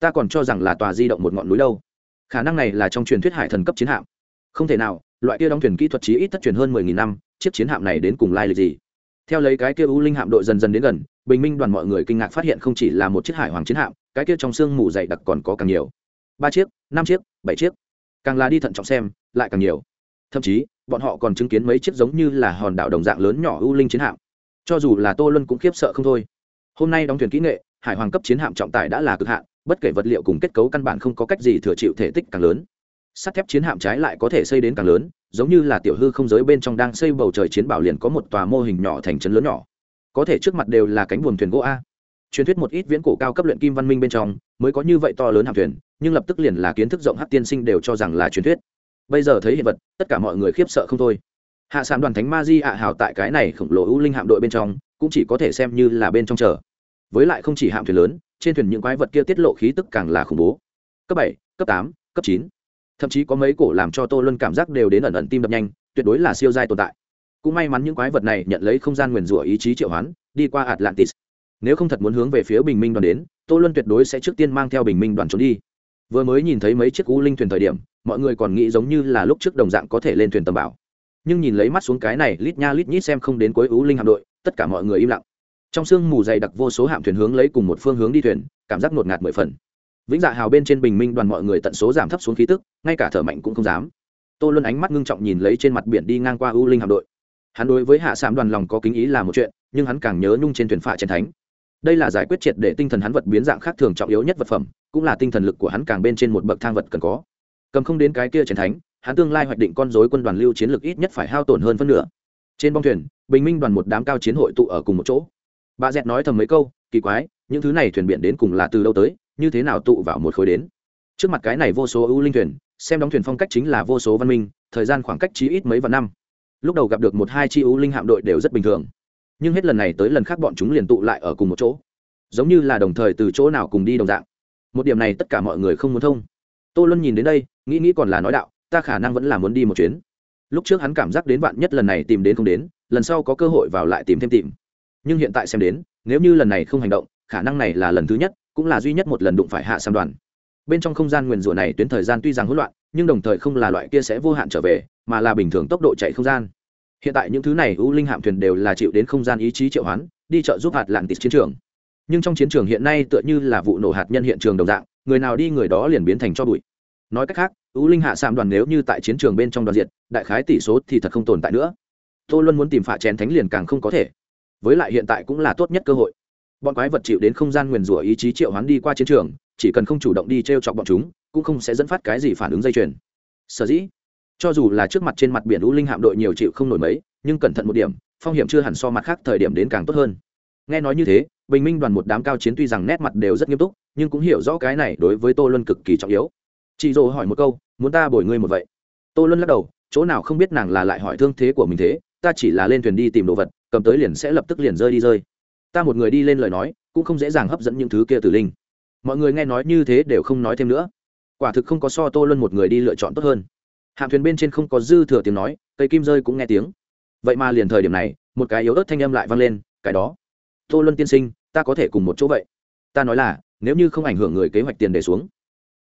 Ta còn cho rằng là tòa di động một ngọn núi đâu. Khả năng này là trong truyền thuyết hải thần cấp chiến hạm. Không thể nào, loại kia đóng thuyền kỹ thuật chí ít thất truyền hơn mười nghìn năm chiếc chiến hạm này đến cùng lai lịch gì. Theo lấy cái kia u linh hạm đội dần dần đến gần, bình minh đoàn mọi người kinh ngạc phát hiện không chỉ là một chiếc hải hoàng chiến hạm, cái kia trong sương mù dày đặc còn có càng nhiều. Ba chiếc, năm chiếc, bảy chiếc. Càng là đi thận trọng xem, lại càng nhiều. Thậm chí, bọn họ còn chứng kiến mấy chiếc giống như là hòn đảo đồng dạng lớn nhỏ u linh chiến hạm. Cho dù là tô luân cũng khiếp sợ không thôi. Hôm nay đóng thuyền kỹ nghệ, hải hoàng cấp chiến hạm trọng tải đã là cực hạn, bất kể vật liệu cùng kết cấu căn bản không có cách gì thừa chịu thể tích càng lớn sắt thép chiến hạm trái lại có thể xây đến càng lớn, giống như là tiểu hư không giới bên trong đang xây bầu trời chiến bảo liền có một tòa mô hình nhỏ thành trấn lớn nhỏ. Có thể trước mặt đều là cánh buồm thuyền gỗ a. Truyền thuyết một ít viễn cổ cao cấp luyện kim văn minh bên trong, mới có như vậy to lớn hạm thuyền, nhưng lập tức liền là kiến thức rộng hát tiên sinh đều cho rằng là truyền thuyết. Bây giờ thấy hiện vật, tất cả mọi người khiếp sợ không thôi. Hạ sản đoàn thánh ma di ạ hào tại cái này khổng lồ ưu linh hạm đội bên trong, cũng chỉ có thể xem như là bên trong chờ. Với lại không chỉ hạm thuyền lớn, trên thuyền những quái vật kia tiết lộ khí tức càng là khủng bố. Cấp bảy, cấp tám, cấp chín thậm chí có mấy cổ làm cho tô luân cảm giác đều đến ẩn ẩn tim đập nhanh, tuyệt đối là siêu giai tồn tại. Cũng may mắn những quái vật này nhận lấy không gian nguyền rủa ý chí triệu hoán, đi qua atlantis. Nếu không thật muốn hướng về phía bình minh đoàn đến, tô luân tuyệt đối sẽ trước tiên mang theo bình minh đoàn trốn đi. Vừa mới nhìn thấy mấy chiếc u linh thuyền thời điểm, mọi người còn nghĩ giống như là lúc trước đồng dạng có thể lên thuyền tầm bảo. Nhưng nhìn lấy mắt xuống cái này, lít nha lít nhít xem không đến cuối u linh hạm đội, tất cả mọi người im lặng. Trong sương mù dày đặc vô số hạm thuyền hướng lấy cùng một phương hướng đi thuyền, cảm giác ngột ngạt mười phần vĩnh dạ hào bên trên bình minh đoàn mọi người tận số giảm thấp xuống khí tức, ngay cả thở mạnh cũng không dám. Tô luân ánh mắt ngưng trọng nhìn lấy trên mặt biển đi ngang qua u linh hạm đội. Hắn đối với hạ sạm đoàn lòng có kính ý là một chuyện, nhưng hắn càng nhớ nhung trên thuyền phạ chén thánh. Đây là giải quyết triệt để tinh thần hắn vật biến dạng khác thường trọng yếu nhất vật phẩm, cũng là tinh thần lực của hắn càng bên trên một bậc thang vật cần có. Cầm không đến cái kia chén thánh, hắn tương lai hoạch định con dối quân đoàn lưu chiến lược ít nhất phải hao tổn hơn phân nửa. Trên bong thuyền, bình minh đoàn một đám cao chiến hội tụ ở cùng một chỗ. Bà dẹt nói thầm mấy câu, kỳ quái, những thứ này thuyền biển đến cùng là từ đâu tới? Như thế nào tụ vào một khối đến. Trước mặt cái này vô số ưu linh thuyền, xem đóng thuyền phong cách chính là vô số văn minh, thời gian khoảng cách chí ít mấy vạn năm. Lúc đầu gặp được một hai chi ưu linh hạm đội đều rất bình thường. Nhưng hết lần này tới lần khác bọn chúng liền tụ lại ở cùng một chỗ. Giống như là đồng thời từ chỗ nào cùng đi đồng dạng. Một điểm này tất cả mọi người không muốn thông. Tô luân nhìn đến đây, nghĩ nghĩ còn là nói đạo, ta khả năng vẫn là muốn đi một chuyến. Lúc trước hắn cảm giác đến bạn nhất lần này tìm đến không đến, lần sau có cơ hội vào lại tìm thêm tìm. Nhưng hiện tại xem đến, nếu như lần này không hành động, khả năng này là lần thứ nhất cũng là duy nhất một lần đụng phải hạ sam đoàn. Bên trong không gian nguyền rủa này tuyến thời gian tuy rằng hỗn loạn, nhưng đồng thời không là loại kia sẽ vô hạn trở về, mà là bình thường tốc độ chạy không gian. Hiện tại những thứ này u linh hạm thuyền đều là chịu đến không gian ý chí triệu hoán, đi chợ giúp hạt lạn tịt chiến trường. Nhưng trong chiến trường hiện nay tựa như là vụ nổ hạt nhân hiện trường đồng dạng, người nào đi người đó liền biến thành cho bụi. Nói cách khác, u linh hạ sạm đoàn nếu như tại chiến trường bên trong đoàn diệt, đại khái tỷ số thì thật không tồn tại nữa. Tô luân muốn tìm phạ chén thánh liền càng không có thể. Với lại hiện tại cũng là tốt nhất cơ hội bọn quái vật chịu đến không gian nguyền rủa ý chí triệu hoán đi qua chiến trường, chỉ cần không chủ động đi t r e o chọc bọn chúng, cũng không sẽ dẫn phát cái gì phản ứng dây chuyền. Sở dĩ, cho dù là trước mặt trên mặt biển u linh hạm đội nhiều chịu không nổi mấy, nhưng cẩn thận một điểm, phong hiểm chưa hẳn so mặt khác thời điểm đến càng tốt hơn. Nghe nói như thế, bình minh đoàn một đám cao chiến tuy rằng nét mặt đều rất nghiêm túc, nhưng cũng hiểu rõ cái này đối với tô luân cực kỳ trọng yếu. Chị dỗ hỏi một câu, muốn ta bồi ngươi một vậy? Tô luân lắc đầu, chỗ nào không biết nàng là lại hỏi thương thế của mình thế, ta chỉ là lên thuyền đi tìm đồ vật, cầm tới liền sẽ lập tức liền rơi đi rơi ta một người đi lên lời nói, cũng không dễ dàng hấp dẫn những thứ kia tử linh. Mọi người nghe nói như thế đều không nói thêm nữa. Quả thực không có so tô luân một người đi lựa chọn tốt hơn. Hạm thuyền bên trên không có dư thừa tiếng nói, cây kim rơi cũng nghe tiếng. Vậy mà liền thời điểm này, một cái yếu ớt thanh âm lại vang lên, cái đó, tô luân tiên sinh, ta có thể cùng một chỗ vậy. Ta nói là, nếu như không ảnh hưởng người kế hoạch tiền để xuống